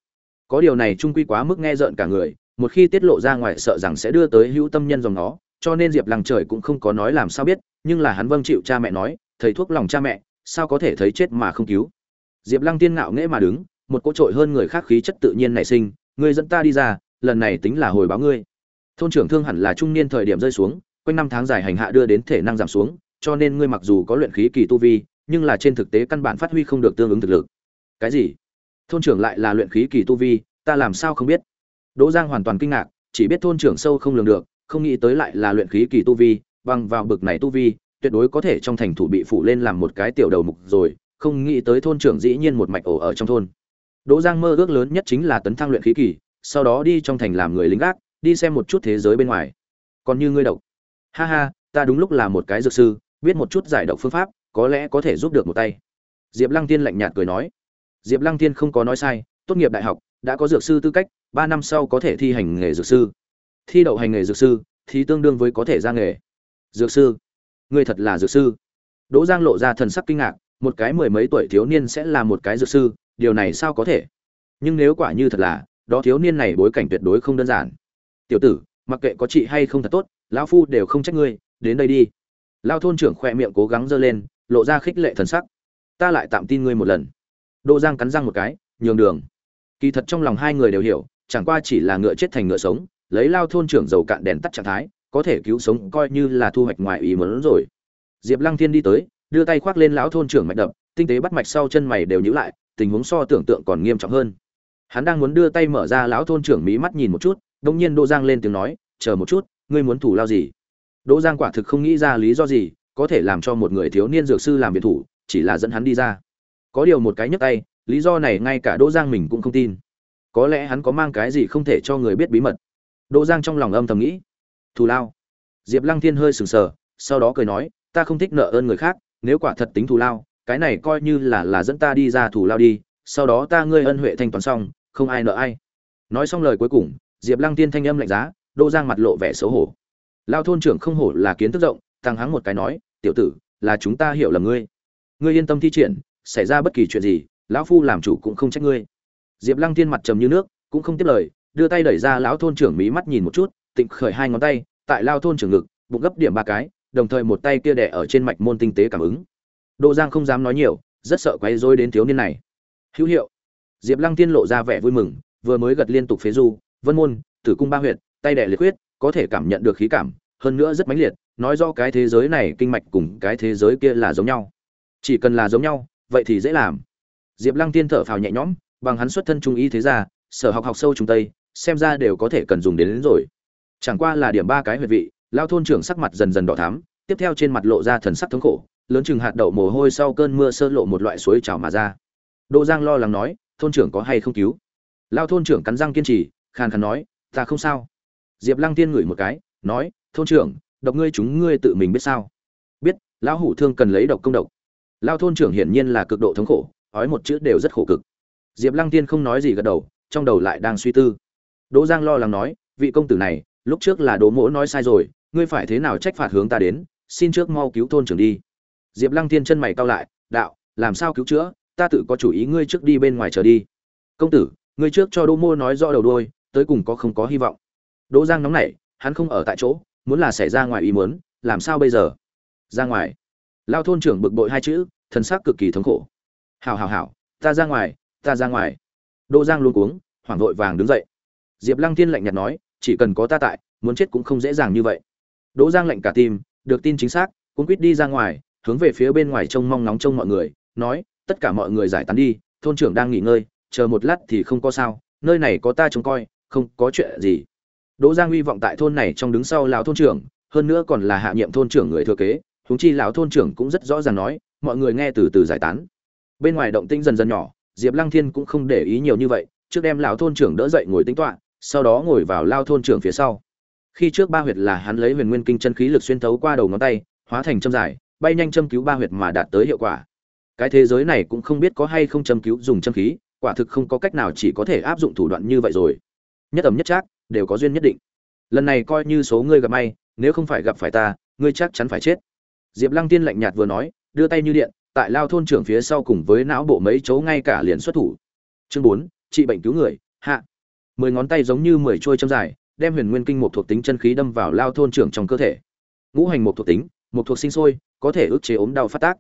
[SPEAKER 1] Có điều này trung quy quá mức nghe rợn cả người, một khi tiết lộ ra ngoài sợ rằng sẽ đưa tới hữu tâm nhân dòng nó, cho nên diệp lăng trời cũng không có nói làm sao biết, nhưng là hắn vâng chịu cha mẹ nói, thầy thuốc lòng cha mẹ, sao có thể thấy chết mà không cứu? Diệp lăng tiên ngạo nghễ mà đứng một cỗ trội hơn người khác khí chất tự nhiên nảy sinh, ngươi dẫn ta đi ra, lần này tính là hồi báo ngươi. Thôn trưởng thương hẳn là trung niên thời điểm rơi xuống, quanh năm tháng dài hành hạ đưa đến thể năng giảm xuống, cho nên ngươi mặc dù có luyện khí kỳ tu vi, nhưng là trên thực tế căn bản phát huy không được tương ứng thực lực. Cái gì? Thôn trưởng lại là luyện khí kỳ tu vi, ta làm sao không biết? Đỗ giang hoàn toàn kinh ngạc, chỉ biết thôn trưởng sâu không lường được, không nghĩ tới lại là luyện khí kỳ tu vi, bằng vào bực này tu vi, tuyệt đối có thể trong thành thủ bị phủ lên làm một cái tiểu đầu mục rồi, không nghĩ tới thôn trưởng dĩ nhiên một mạch ổ ở trong thôn đỗ giang mơ ước lớn nhất chính là tấn thăng luyện khí kỳ, sau đó đi trong thành làm người lính gác, đi xem một chút thế giới bên ngoài. Còn như ngươi độc. Ha ha, ta đúng lúc là một cái dược sư, biết một chút giải độc phương pháp, có lẽ có thể giúp được một tay. Diệp lăng tiên lạnh nhạt cười nói. Diệp lăng tiên không có nói sai, tốt nghiệp đại học, đã có dược sư tư cách, ba năm sau có thể thi hành nghề dược sư. Thi đậu hành nghề dược sư, thì tương đương với có thể ra nghề. Dược sư. Ngươi thật là dược sư. Đỗ giang lộ ra thần sắc kinh ngạc, một cái mười mấy tuổi thiếu niên sẽ là một cái dược sư điều này sao có thể? Nhưng nếu quả như thật là, đó thiếu niên này bối cảnh tuyệt đối không đơn giản. Tiểu tử, mặc kệ có chị hay không thật tốt, lão phu đều không trách ngươi, đến đây đi. Lao thôn trưởng khoe miệng cố gắng giơ lên, lộ ra khích lệ thần sắc. Ta lại tạm tin ngươi một lần. Đỗ giang cắn răng một cái, nhường đường. Kỳ thật trong lòng hai người đều hiểu, chẳng qua chỉ là ngựa chết thành ngựa sống, lấy lao thôn trưởng dầu cạn đèn tắt trạng thái, có thể cứu sống coi như là thu hoạch ngoài ý muốn rồi. Diệp lăng thiên đi tới, đưa tay khoác lên lão thôn trưởng mạch đập, tinh tế bắt mạch sau chân mày đều nhữ lại tình huống so tưởng tượng còn nghiêm trọng hơn. Hắn đang muốn đưa tay mở ra, lão thôn trưởng mí mắt nhìn một chút đông nhiên đỗ giang lên tiếng nói, chờ một chút, ngươi muốn thủ lao gì? Đỗ giang quả thực không nghĩ ra lý do gì, có thể làm cho một người thiếu niên dược sư làm biệt thủ, chỉ là dẫn hắn đi ra. Có điều một cái nhấc tay, lý do này ngay cả đỗ giang mình cũng không tin. Có lẽ hắn có mang cái gì không thể cho người biết bí mật. Đỗ giang trong lòng âm thầm nghĩ thù lao? Diệp lăng thiên hơi sừng sờ, sau đó cười nói, ta không thích nợ ơn người khác, nếu quả thật tính thù lao cái này coi như là là dẫn ta đi ra thủ lao đi, sau đó ta ngươi ân huệ thanh toán xong, không ai nợ ai. Nói xong lời cuối cùng, diệp lăng tiên thanh âm lạnh giá đô giang mặt lộ vẻ xấu hổ. Lao thôn trưởng không hổ là kiến thức rộng, thằng hắng một cái nói, tiểu tử, là chúng ta hiểu là ngươi. Ngươi yên tâm thi triển, xảy ra bất kỳ chuyện gì, lão phu làm chủ cũng không trách ngươi. Diệp lăng tiên mặt trầm như nước, cũng không tiếp lời, đưa tay đẩy ra lão thôn trưởng mí mắt nhìn một chút, tịnh khởi hai ngón tay, tại lao thôn trưởng ngực, bụng gấp điểm ba cái, đồng thời một tay kia đẻ ở trên mạch môn tinh tế cảm ứng đô giang không dám nói nhiều rất sợ quấy rối đến thiếu niên này. Hữu hiệu. Diệp lăng tiên lộ ra vẻ vui mừng vừa mới gật liên tục phế du vân môn tử cung ba huyệt tay đẻ liệt huyết có thể cảm nhận được khí cảm hơn nữa rất mãnh liệt nói do cái thế giới này kinh mạch cùng cái thế giới kia là giống nhau. Chỉ cần là giống nhau vậy thì dễ làm. Diệp lăng tiên thở phào nhẹ nhõm bằng hắn xuất thân trung y thế gia sở học học sâu trung tây xem ra đều có thể cần dùng đến, đến rồi. Chẳng qua là điểm ba cái huyệt vị lao thôn trưởng sắc mặt dần dần đỏ thắm tiếp theo trên mặt lộ ra thần sắc thống khổ lớn chừng hạt đậu mồ hôi sau cơn mưa sơ lộ một loại suối trào mà ra. Đỗ giang lo lắng nói, thôn trưởng có hay không cứu? Lao thôn trưởng cắn răng kiên trì, khàn khàn nói, ta không sao. Diệp lăng tiên ngửi một cái, nói, thôn trưởng, độc ngươi chúng ngươi tự mình biết sao? Biết, lão hủ thương cần lấy độc công độc. Lao thôn trưởng hiển nhiên là cực độ thống khổ, ói một chữ đều rất khổ cực. Diệp lăng tiên không nói gì gật đầu, trong đầu lại đang suy tư. Đỗ giang lo lắng nói, vị công tử này, lúc trước là đỗ mỗ nói sai rồi, ngươi phải thế nào trách phạt hướng ta đến, xin trước mau cứu thôn trưởng đi diệp lăng Thiên chân mày cau lại đạo làm sao cứu chữa? Ta tự có chủ ý ngươi trước đi bên ngoài chờ đi. Công tử ngươi trước cho đỗ mô nói rõ đầu đuôi, tới cùng có không có hy vọng. Đỗ giang nóng nảy hắn không ở tại chỗ muốn là xảy ra ngoài ý muốn làm sao bây giờ? Ra ngoài. Lao thôn trưởng bực bội hai chữ thần sắc cực kỳ thống khổ. Hảo hảo hảo ta ra ngoài ta ra ngoài. Đỗ giang luôn cuống hoảng vội vàng đứng dậy. Diệp lăng Thiên lạnh nhạt nói chỉ cần có ta tại muốn chết cũng không dễ dàng như vậy. Đỗ giang lạnh cả tim được tin chính xác cũng quýt đi ra ngoài hướng về phía bên ngoài trông mong nóng trông mọi người, nói, tất cả mọi người giải tán đi, thôn trưởng đang nghỉ ngơi, chờ một lát thì không có sao, nơi này có ta trông coi, không có chuyện gì. Đỗ giang hy vọng tại thôn này trong đứng sau lão thôn trưởng, hơn nữa còn là hạ nhiệm thôn trưởng người thừa kế, huống chi lão thôn trưởng cũng rất rõ ràng nói, mọi người nghe từ từ giải tán. Bên ngoài động tĩnh dần dần nhỏ, diệp lăng thiên cũng không để ý nhiều như vậy, trước đem lão thôn trưởng đỡ dậy ngồi tính toạ sau đó ngồi vào lao thôn trưởng phía sau. Khi trước ba huyệt là hắn lấy huyền nguyên kinh chân khí lực xuyên thấu qua đầu ngón tay, hóa thành châm dài bay nhanh châm cứu ba huyệt mà đạt tới hiệu quả. Cái thế giới này cũng không biết có hay không châm cứu dùng châm khí, quả thực không có cách nào chỉ có thể áp dụng thủ đoạn như vậy rồi. Nhất ẩm nhất trác, đều có duyên nhất định. Lần này coi như số ngươi gặp may, nếu không phải gặp phải ta, ngươi chắc chắn phải chết. Diệp lăng tiên lạnh nhạt vừa nói, đưa tay như điện, tại lao thôn trưởng phía sau cùng với não bộ mấy chỗ ngay cả liền xuất thủ. Chương bốn, trị bệnh cứu người, hạ. Mười ngón tay giống như mười trôi châm dài, đem huyền nguyên kinh một thuộc tính chân khí đâm vào lao thôn trưởng trong cơ thể. Ngũ hành một thuộc tính một thuộc sinh sôi có thể ức chế ốm đau phát tác.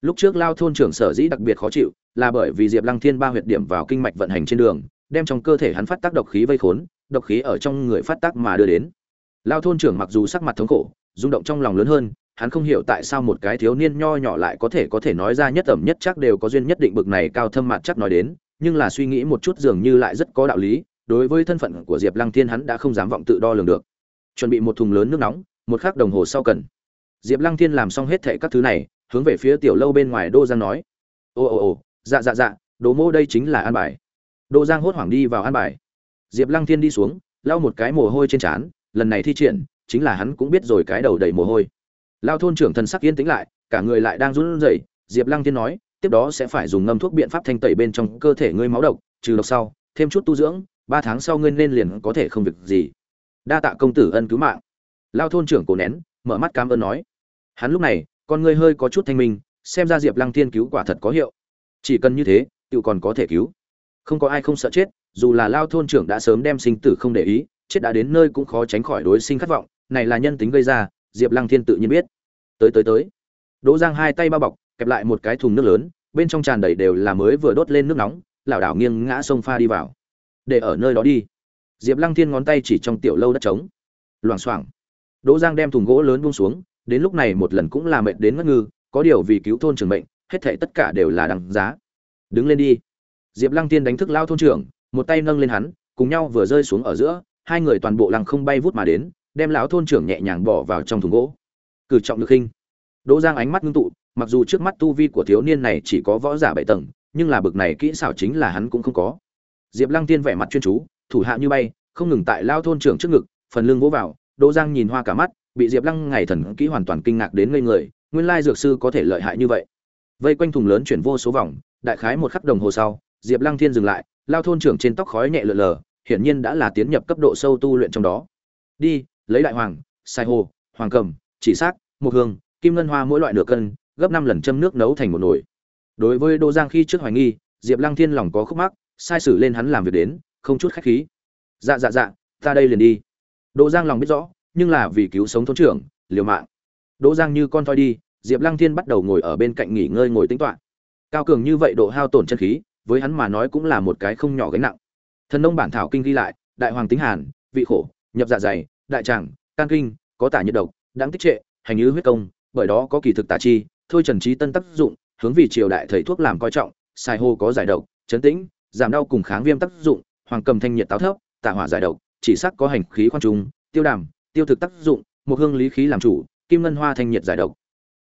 [SPEAKER 1] Lúc trước lao thôn trưởng sở dĩ đặc biệt khó chịu là bởi vì diệp lăng thiên ba huyệt điểm vào kinh mạch vận hành trên đường, đem trong cơ thể hắn phát tác độc khí vây khốn, độc khí ở trong người phát tác mà đưa đến. Lao thôn trưởng mặc dù sắc mặt thống khổ, rung động trong lòng lớn hơn, hắn không hiểu tại sao một cái thiếu niên nho nhỏ lại có thể có thể nói ra nhất ẩm nhất chắc đều có duyên nhất định bực này cao thâm mặt chắc nói đến, nhưng là suy nghĩ một chút dường như lại rất có đạo lý, đối với thân phận của diệp lăng thiên hắn đã không dám vọng tự đo lường được. Chuẩn bị một thùng lớn nước nóng, một khắc đồng hồ sau cần diệp lăng thiên làm xong hết thệ các thứ này, hướng về phía tiểu lâu bên ngoài đô giang nói. Ồ ồ ồ dạ dạ dạ đồ mô đây chính là an bài. Đô giang hốt hoảng đi vào an bài. Diệp lăng thiên đi xuống, lau một cái mồ hôi trên trán, lần này thi triển, chính là hắn cũng biết rồi cái đầu đầy mồ hôi. Lao thôn trưởng thần sắc yên tĩnh lại, cả người lại đang run rẩy. Diệp lăng thiên nói, tiếp đó sẽ phải dùng ngâm thuốc biện pháp thanh tẩy bên trong cơ thể ngươi máu độc, trừ độc sau, thêm chút tu dưỡng, ba tháng sau ngươi nên liền có thể không việc gì. Đa tạ công tử ân cứu mạng. Lao thôn trưởng cổ nén, mở mắt cảm ơn nói hắn lúc này, con ngươi hơi có chút thanh minh, xem ra diệp lăng thiên cứu quả thật có hiệu. Chỉ cần như thế, tiểu còn có thể cứu. Không có ai không sợ chết, dù là lao thôn trưởng đã sớm đem sinh tử không để ý, chết đã đến nơi cũng khó tránh khỏi đối sinh khát vọng, này là nhân tính gây ra, diệp lăng thiên tự nhiên biết. Tới tới tới. Đỗ giang hai tay bao bọc, kẹp lại một cái thùng nước lớn, bên trong tràn đầy đều là mới vừa đốt lên nước nóng, lảo đảo nghiêng ngã sông pha đi vào. Để ở nơi đó đi. Diệp lăng thiên ngón tay chỉ trong tiểu lâu đất trống. Loảng xoảng. Đỗ giang đem thùng gỗ lớn buông xuống đến lúc này một lần cũng là mệt đến ngất ngư, có điều vì cứu thôn trưởng mệnh, hết thảy tất cả đều là đằng giá. Đứng lên đi. Diệp lăng tiên đánh thức lao thôn trưởng, một tay nâng lên hắn, cùng nhau vừa rơi xuống ở giữa, hai người toàn bộ lăng không bay vút mà đến, đem lão thôn trưởng nhẹ nhàng bỏ vào trong thùng gỗ. Cử trọng được khinh đỗ giang ánh mắt ngưng tụ, mặc dù trước mắt tu vi của thiếu niên này chỉ có võ giả bảy tầng, nhưng là bực này kỹ xảo chính là hắn cũng không có. Diệp lăng tiên vẻ mặt chuyên chú, thủ hạ như bay, không ngừng tại lao thôn trưởng trước ngực, phần lưng vỗ vào, đỗ giang nhìn hoa cả mắt bị diệp lăng ngày thần kỹ hoàn toàn kinh ngạc đến ngây người, nguyên lai dược sư có thể lợi hại như vậy. Vây quanh thùng lớn chuyển vô số vòng, đại khái một khắc đồng hồ sau, diệp lăng thiên dừng lại, lao thôn trưởng trên tóc khói nhẹ lượn lờ, hiển nhiên đã là tiến nhập cấp độ sâu tu luyện trong đó. Đi, lấy đại hoàng, sai hồ, hoàng cầm, chỉ xác một hương, kim ngân hoa mỗi loại nửa cân, gấp năm lần châm nước nấu thành một nồi. Đối với đỗ giang khi trước hoài nghi, diệp lăng thiên lòng có khúc mắc, sai sử lên hắn làm việc đến, không chút khách khí. Dạ dạ dạ ta đây liền đi. Đỗ giang lòng biết rõ nhưng là vì cứu sống thôn trưởng, liều mạng. Đỗ giang như con thoi đi, diệp lăng thiên bắt đầu ngồi ở bên cạnh nghỉ ngơi ngồi tính toạ cao cường như vậy độ hao tổn chân khí, với hắn mà nói cũng là một cái không nhỏ gánh nặng. Thần nông bản thảo kinh ghi lại, đại hoàng tính hàn, vị khổ, nhập dạ dày, đại tràng, can kinh, có tả nhiệt độc đáng tích trệ, hành như huyết công, bởi đó có kỳ thực tả chi, thôi trần trí tân tác dụng, hướng vì triều đại thầy thuốc làm coi trọng, xài hô có giải độc, chấn tĩnh, giảm đau cùng kháng viêm tác dụng, hoàng cầm thanh nhiệt táo thấp tạ hỏa giải độc, chỉ sắc có hành khí khoan trùng tiêu đàm tiêu thực tác dụng, một hương lý khí làm chủ, kim ngân hoa thanh nhiệt giải độc.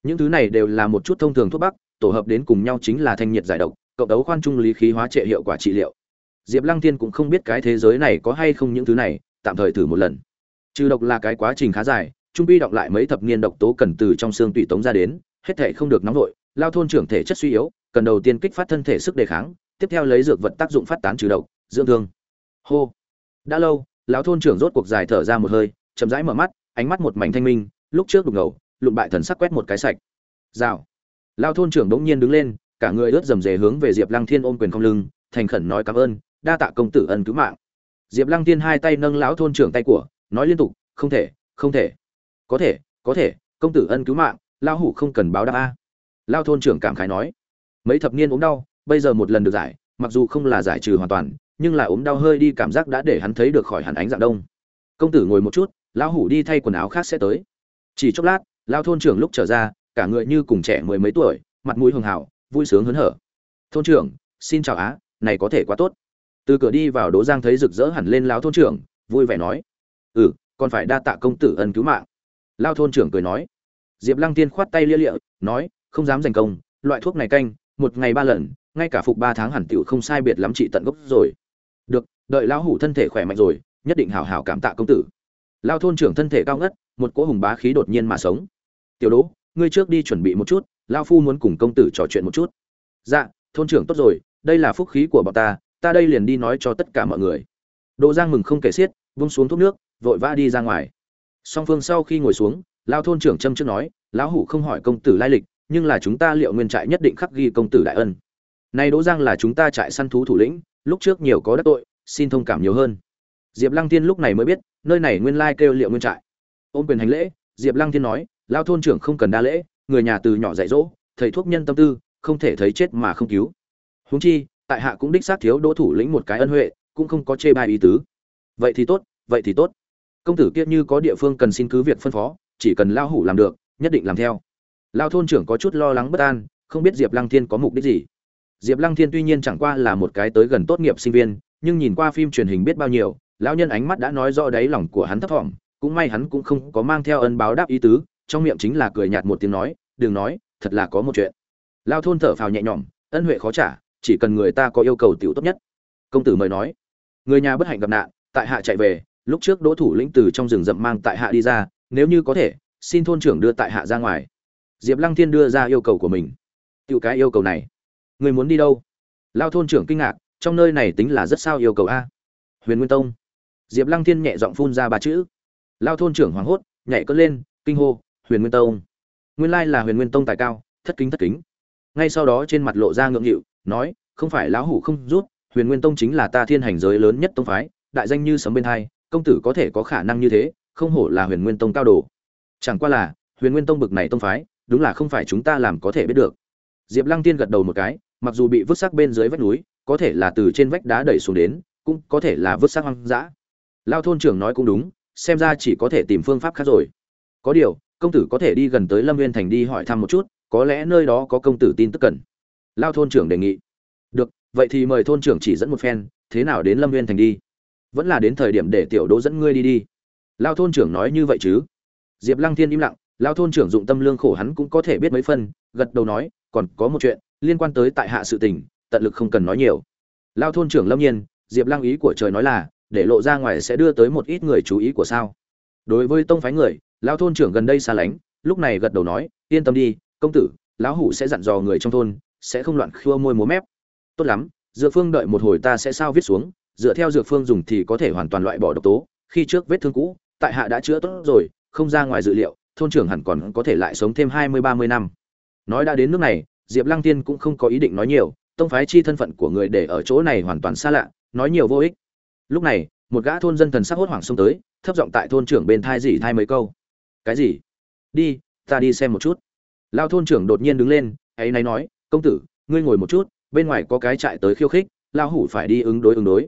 [SPEAKER 1] Những thứ này đều là một chút thông thường thuốc bắc, tổ hợp đến cùng nhau chính là thanh nhiệt giải độc, cộng đấu khoan trung lý khí hóa trệ hiệu quả trị liệu. Diệp lăng tiên cũng không biết cái thế giới này có hay không những thứ này, tạm thời thử một lần. Trừ độc là cái quá trình khá dài, trung bi đọc lại mấy thập niên độc tố cần từ trong xương tủy tống ra đến, hết thể không được nóng vội, lao thôn trưởng thể chất suy yếu, cần đầu tiên kích phát thân thể sức đề kháng, tiếp theo lấy dược vật tác dụng phát tán trừ độc, dưỡng thương. Hô. Đã lâu, lão thôn trưởng rốt cuộc dài thở ra một hơi chậm rãi mở mắt, ánh mắt một mảnh thanh minh, lúc trước đục ngầu lụng bại thần sắc quét một cái sạch. Rào. Lao thôn trưởng đống nhiên đứng lên, cả người ướt dầm dề hướng về diệp lăng thiên ôm quyền không lưng, thành khẩn nói cảm ơn, đa tạ công tử ân cứu mạng. Diệp lăng thiên hai tay nâng lão thôn trưởng tay của, nói liên tục, không thể không thể. Có thể có thể, công tử ân cứu mạng lao hủ không cần báo đáp a. Lao thôn trưởng cảm khái nói. Mấy thập niên ốm đau, bây giờ một lần được giải, mặc dù không là giải trừ hoàn toàn, nhưng là ốm đau hơi đi cảm giác đã để hắn thấy được khỏi hẳn ánh dạng đông. Công tử ngồi một chút lão hủ đi thay quần áo khác sẽ tới. Chỉ chốc lát lao thôn trưởng lúc trở ra, cả người như cùng trẻ mười mấy tuổi, mặt mũi hường hảo, vui sướng hớn hở. Thôn trưởng, xin chào á, này có thể quá tốt. Từ cửa đi vào đỗ giang thấy rực rỡ hẳn lên lão thôn trưởng, vui vẻ nói ừ còn phải đa tạ công tử ân cứu mạng. Lao thôn trưởng cười nói, diệp lăng tiên khoát tay lia lịa, nói, không dám giành công, loại thuốc này canh, một ngày ba lần, ngay cả phục ba tháng hẳn tiểu không sai biệt lắm trị tận gốc rồi. Được, đợi lão hủ thân thể khỏe mạnh rồi, nhất định hảo hảo cảm tạ công tử lao thôn trưởng thân thể cao ngất, một cỗ hùng bá khí đột nhiên mà sống. Tiểu đỗ, ngươi trước đi chuẩn bị một chút, lao phu muốn cùng công tử trò chuyện một chút. Dạ thôn trưởng tốt rồi, đây là phúc khí của bọn ta ta đây liền đi nói cho tất cả mọi người. Đỗ giang mừng không kể xiết, vung xuống thuốc nước, vội vã đi ra ngoài. Song phương sau khi ngồi xuống, lao thôn trưởng châm trước nói, lão hủ không hỏi công tử lai lịch, nhưng là chúng ta liệu nguyên trại nhất định khắc ghi công tử đại ân. Nay đỗ giang là chúng ta trại săn thú thủ lĩnh, lúc trước nhiều có đắc tội, xin thông cảm nhiều hơn. Diệp lăng tiên lúc này mới biết nơi này nguyên lai kêu liệu nguyên trại. Ôm quyền hành lễ, diệp lăng Thiên nói lao thôn trưởng không cần đa lễ, người nhà từ nhỏ dạy dỗ, thầy thuốc nhân tâm tư, không thể thấy chết mà không cứu. Huống chi, tại hạ cũng đích xác thiếu đỗ thủ lĩnh một cái ân huệ, cũng không có chê bai ý tứ. Vậy thì tốt, vậy thì tốt. Công tử kia như có địa phương cần xin cứ việc phân phó, chỉ cần lao hủ làm được, nhất định làm theo. Lao thôn trưởng có chút lo lắng bất an, không biết diệp lăng thiên có mục đích gì. Diệp lăng thiên tuy nhiên chẳng qua là một cái tới gần tốt nghiệp sinh viên, nhưng nhìn qua phim truyền hình biết bao nhiêu lão nhân ánh mắt đã nói rõ đáy lòng của hắn thấp thỏm, cũng may hắn cũng không có mang theo ân báo đáp ý tứ, trong miệng chính là cười nhạt một tiếng nói, đừng nói, thật là có một chuyện. Lao thôn thở phào nhẹ nhõm, ân huệ khó trả, chỉ cần người ta có yêu cầu tiểu tốt nhất. Công tử mời nói. Người nhà bất hạnh gặp nạn, tại hạ chạy về, lúc trước đỗ thủ lĩnh từ trong rừng rậm mang tại hạ đi ra, nếu như có thể, xin thôn trưởng đưa tại hạ ra ngoài. Diệp lăng thiên đưa ra yêu cầu của mình. Tiểu cái yêu cầu này, người muốn đi đâu? Lao thôn trưởng kinh ngạc, trong nơi này tính là rất sao yêu cầu a? Huyền nguyên tông diệp lăng thiên nhẹ giọng phun ra ba chữ. Lao thôn trưởng hoảng hốt, nhảy cất lên, kinh hô, huyền nguyên tông. Nguyên lai là huyền nguyên tông tài cao, thất kính thất kính. Ngay sau đó trên mặt lộ ra ngượng nghịu, nói, không phải lão hủ không rút huyền nguyên tông chính là ta thiên hành giới lớn nhất tông phái, đại danh như sấm bên hai, công tử có thể có khả năng như thế, không hổ là huyền nguyên tông cao đồ. Chẳng qua là, huyền nguyên tông bực này tông phái, đúng là không phải chúng ta làm có thể biết được. Diệp lăng tiên gật đầu một cái, mặc dù bị vứt xác bên dưới vách núi, có thể là từ trên vách đá đẩy xuống đến, cũng có thể là vứt xác hoang dã lao thôn trưởng nói cũng đúng, xem ra chỉ có thể tìm phương pháp khác rồi. Có điều, công tử có thể đi gần tới lâm nguyên thành đi hỏi thăm một chút, có lẽ nơi đó có công tử tin tức cần. Lao thôn trưởng đề nghị. Được, vậy thì mời thôn trưởng chỉ dẫn một phen, thế nào đến lâm nguyên thành đi? Vẫn là đến thời điểm để tiểu đỗ dẫn ngươi đi đi. Lao thôn trưởng nói như vậy chứ? Diệp lăng thiên im lặng, lao thôn trưởng dụng tâm lương khổ hắn cũng có thể biết mấy phân, gật đầu nói, còn có một chuyện, liên quan tới tại hạ sự tình, tận lực không cần nói nhiều. Lao thôn trưởng lâm nhiên, diệp lăng ý của trời nói là để lộ ra ngoài sẽ đưa tới một ít người chú ý của sao. Đối với tông phái người lao thôn trưởng gần đây xa lánh, lúc này gật đầu nói, yên tâm đi, công tử, lão hủ sẽ dặn dò người trong thôn, sẽ không loạn khua môi múa mép. Tốt lắm, dược phương đợi một hồi ta sẽ sao viết xuống, dựa theo dược phương dùng thì có thể hoàn toàn loại bỏ độc tố, khi trước vết thương cũ, tại hạ đã chữa tốt rồi, không ra ngoài dự liệu, thôn trưởng hẳn còn có thể lại sống thêm hai mươi, ba mươi năm. Nói đã đến nước này, diệp lăng tiên cũng không có ý định nói nhiều, tông phái chi thân phận của người để ở chỗ này hoàn toàn xa lạ, nói nhiều vô ích lúc này, một gã thôn dân thần sắc hốt hoảng xông tới, thấp giọng tại thôn trưởng bên thai dỉ thai mấy câu. Cái gì? Đi, ta đi xem một chút. Lao thôn trưởng đột nhiên đứng lên, ấy nay nói, công tử, ngươi ngồi một chút, bên ngoài có cái trại tới khiêu khích lao hủ phải đi ứng đối ứng đối.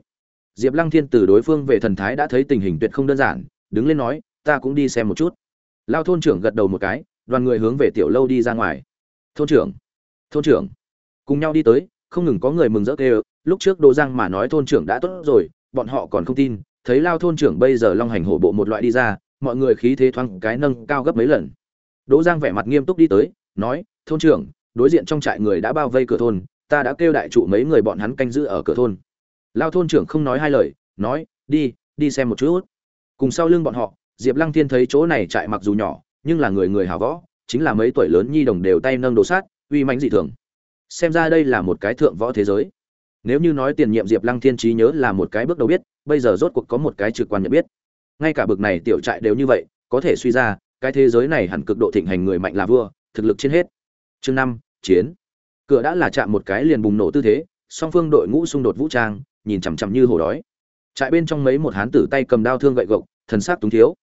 [SPEAKER 1] Diệp lăng thiên từ đối phương về thần thái đã thấy tình hình tuyệt không đơn giản, đứng lên nói, ta cũng đi xem một chút. Lao thôn trưởng gật đầu một cái, đoàn người hướng về tiểu lâu đi ra ngoài. Thôn trưởng thôn trưởng. Cùng nhau đi tới, không ngừng có người mừng rỡ kêu, lúc trước đỗ giang mà nói thôn trưởng đã tốt rồi bọn họ còn không tin, thấy lao thôn trưởng bây giờ long hành hổ bộ một loại đi ra, mọi người khí thế thoáng cái nâng cao gấp mấy lần. Đỗ giang vẻ mặt nghiêm túc đi tới, nói, thôn trưởng, đối diện trong trại người đã bao vây cửa thôn, ta đã kêu đại trụ mấy người bọn hắn canh giữ ở cửa thôn. Lao thôn trưởng không nói hai lời, nói, đi đi xem một chút. Cùng sau lưng bọn họ, diệp lăng thiên thấy chỗ này trại mặc dù nhỏ, nhưng là người người hào võ, chính là mấy tuổi lớn nhi đồng đều tay nâng đồ sát, uy mãnh dị thường. Xem ra đây là một cái thượng võ thế giới nếu như nói tiền nhiệm diệp lăng thiên trí nhớ là một cái bước đầu biết, bây giờ rốt cuộc có một cái trực quan nhận biết. Ngay cả bực này tiểu trại đều như vậy, có thể suy ra, cái thế giới này hẳn cực độ thịnh hành người mạnh là vua, thực lực trên hết. Chương năm, chiến. Cửa đã là chạm một cái liền bùng nổ tư thế, song phương đội ngũ xung đột vũ trang, nhìn chằm chằm như hổ đói. Trại bên trong mấy một hán tử tay cầm đao thương gậy gộc, thần sắc túng thiếu.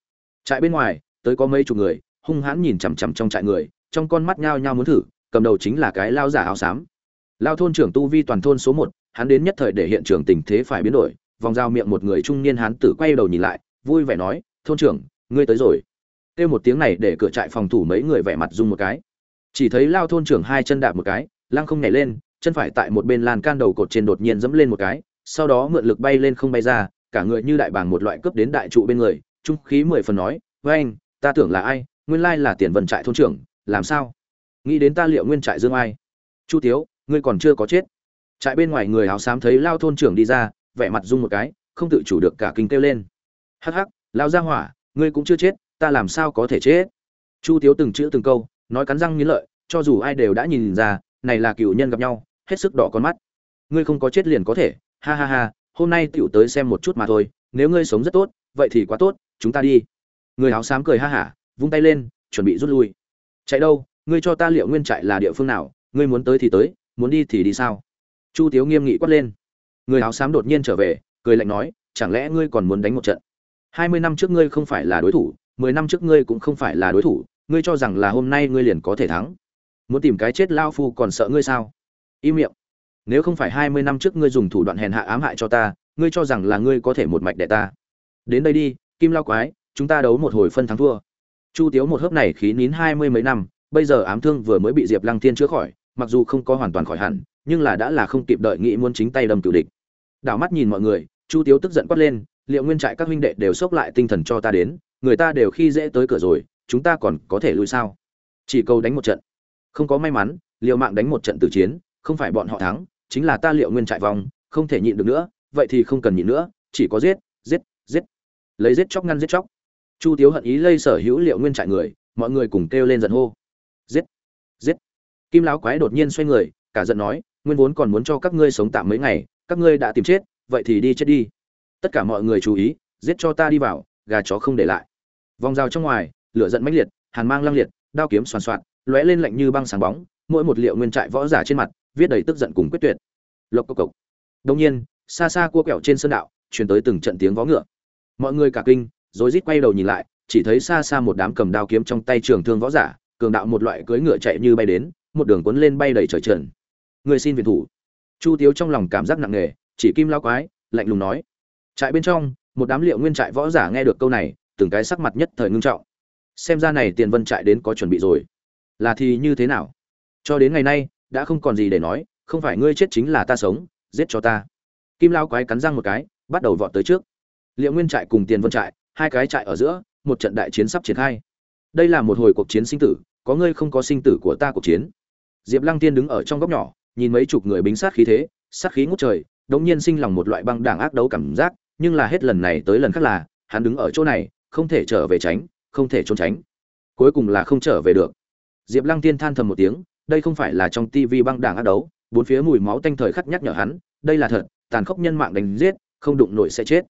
[SPEAKER 1] Trại bên ngoài, tới có mấy chục người, hung hãn nhìn chằm chằm trong trại người, trong con mắt nhao nhao muốn thử, cầm đầu chính là cái lao giả áo xám lao thôn trưởng tu vi toàn thôn số một, hắn đến nhất thời để hiện trường tình thế phải biến đổi, vòng dao miệng một người trung niên hán tử quay đầu nhìn lại, vui vẻ nói, thôn trưởng, ngươi tới rồi. Kêu một tiếng này để cửa trại phòng thủ mấy người vẻ mặt rung một cái. Chỉ thấy lao thôn trưởng hai chân đạp một cái, lăng không nhảy lên, chân phải tại một bên lan can đầu cột trên đột nhiên dẫm lên một cái, sau đó mượn lực bay lên không bay ra, cả người như đại bàng một loại cướp đến đại trụ bên người, trung khí mười phần nói, với anh, ta tưởng là ai, nguyên lai là tiền vần trại thôn trưởng, làm sao? Nghĩ đến ta liệu nguyên trại dương ai? Chu tiếu ngươi còn chưa có chết. Trại bên ngoài người áo xám thấy lao thôn trưởng đi ra, vẻ mặt rung một cái, không tự chủ được cả kinh kêu lên. Hắc hắc, lao ra hỏa, ngươi cũng chưa chết, ta làm sao có thể chết? Chu tiếu từng chữ từng câu, nói cắn răng nghiến lợi, cho dù ai đều đã nhìn ra, này là cựu nhân gặp nhau, hết sức đỏ con mắt. Ngươi không có chết liền có thể, ha ha ha, hôm nay tựu tới xem một chút mà thôi, nếu ngươi sống rất tốt, vậy thì quá tốt, chúng ta đi. Người áo xám cười ha hả, vung tay lên, chuẩn bị rút lui. Chạy đâu, ngươi cho ta liệu nguyên trại là địa phương nào, ngươi muốn tới thì tới muốn đi thì đi sao? Chu tiếu nghiêm nghị quát lên. Người áo xám đột nhiên trở về, cười lạnh nói, chẳng lẽ ngươi còn muốn đánh một trận? Hai mươi năm trước ngươi không phải là đối thủ, mười năm trước ngươi cũng không phải là đối thủ, ngươi cho rằng là hôm nay ngươi liền có thể thắng. Muốn tìm cái chết lao phu còn sợ ngươi sao? Im miệng. Nếu không phải hai mươi năm trước ngươi dùng thủ đoạn hèn hạ ám hại cho ta, ngươi cho rằng là ngươi có thể một mạch đẻ ta. Đến đây đi, kim lao quái, chúng ta đấu một hồi phân thắng thua. Chu tiếu một hớp này khí nín hai mươi mấy năm, bây giờ ám thương vừa mới bị diệp lăng thiên chữa khỏi mặc dù không có hoàn toàn khỏi hẳn, nhưng là đã là không kịp đợi nghĩ muốn chính tay đâm cựu địch. Đảo mắt nhìn mọi người, chu tiếu tức giận quát lên, liệu nguyên trại các huynh đệ đều xốc lại tinh thần cho ta đến, người ta đều khi dễ tới cửa rồi, chúng ta còn có thể lui sao? Chỉ câu đánh một trận. Không có may mắn, liệu mạng đánh một trận tử chiến, không phải bọn họ thắng, chính là ta liệu nguyên trại vòng, không thể nhịn được nữa, vậy thì không cần nhịn nữa, chỉ có giết giết giết. Lấy giết chóc ngăn giết chóc. Chu tiếu hận ý lây sở hữu liệu nguyên trại người, mọi người cùng kêu lên giận hô. Giết kim lão quái đột nhiên xoay người, cả giận nói, nguyên vốn còn muốn cho các ngươi sống tạm mấy ngày, các ngươi đã tìm chết, vậy thì đi chết đi. Tất cả mọi người chú ý, giết cho ta đi vào, gà chó không để lại. Vòng rào trong ngoài, lửa giận mãnh liệt, hàn mang lăng liệt, đao kiếm soàn xoạt, lóe lên lạnh như băng sáng bóng, mỗi một liệu nguyên trại võ giả trên mặt, viết đầy tức giận cùng quyết tuyệt. Lộc cộc cộc. Đông nhiên, xa xa cua kẹo trên sơn đạo, truyền tới từng trận tiếng vó ngựa. Mọi người cả kinh, rồi rít quay đầu nhìn lại, chỉ thấy xa xa một đám cầm đao kiếm trong tay trường thương võ giả, cường đạo một loại cưỡi ngựa chạy như bay đến một đường cuốn lên bay đầy trời trần người xin viện thủ. Chu tiếu trong lòng cảm giác nặng nề, chỉ kim lao quái, lạnh lùng nói. Trại bên trong, một đám liệu nguyên trại võ giả nghe được câu này, từng cái sắc mặt nhất thời ngưng trọng. Xem ra này tiền vân trại đến có chuẩn bị rồi. Là thì như thế nào? Cho đến ngày nay, đã không còn gì để nói, không phải ngươi chết chính là ta sống, giết cho ta. Kim lao quái cắn răng một cái, bắt đầu vọt tới trước. Liệu nguyên trại cùng tiền vân trại, hai cái trại ở giữa, một trận đại chiến sắp triển khai. Đây là một hồi cuộc chiến sinh tử, có ngươi không có sinh tử của ta cuộc chiến diệp lăng tiên đứng ở trong góc nhỏ, nhìn mấy chục người bính sát khí thế, sát khí ngút trời, đống nhiên sinh lòng một loại băng đảng ác đấu cảm giác, nhưng là hết lần này tới lần khác là, hắn đứng ở chỗ này, không thể trở về tránh, không thể trốn tránh. Cuối cùng là không trở về được. Diệp lăng tiên than thầm một tiếng, đây không phải là trong tivi băng đảng ác đấu, bốn phía mùi máu tanh thời khắc nhắc nhở hắn, đây là thật, tàn khốc nhân mạng đánh giết, không đụng nổi sẽ chết.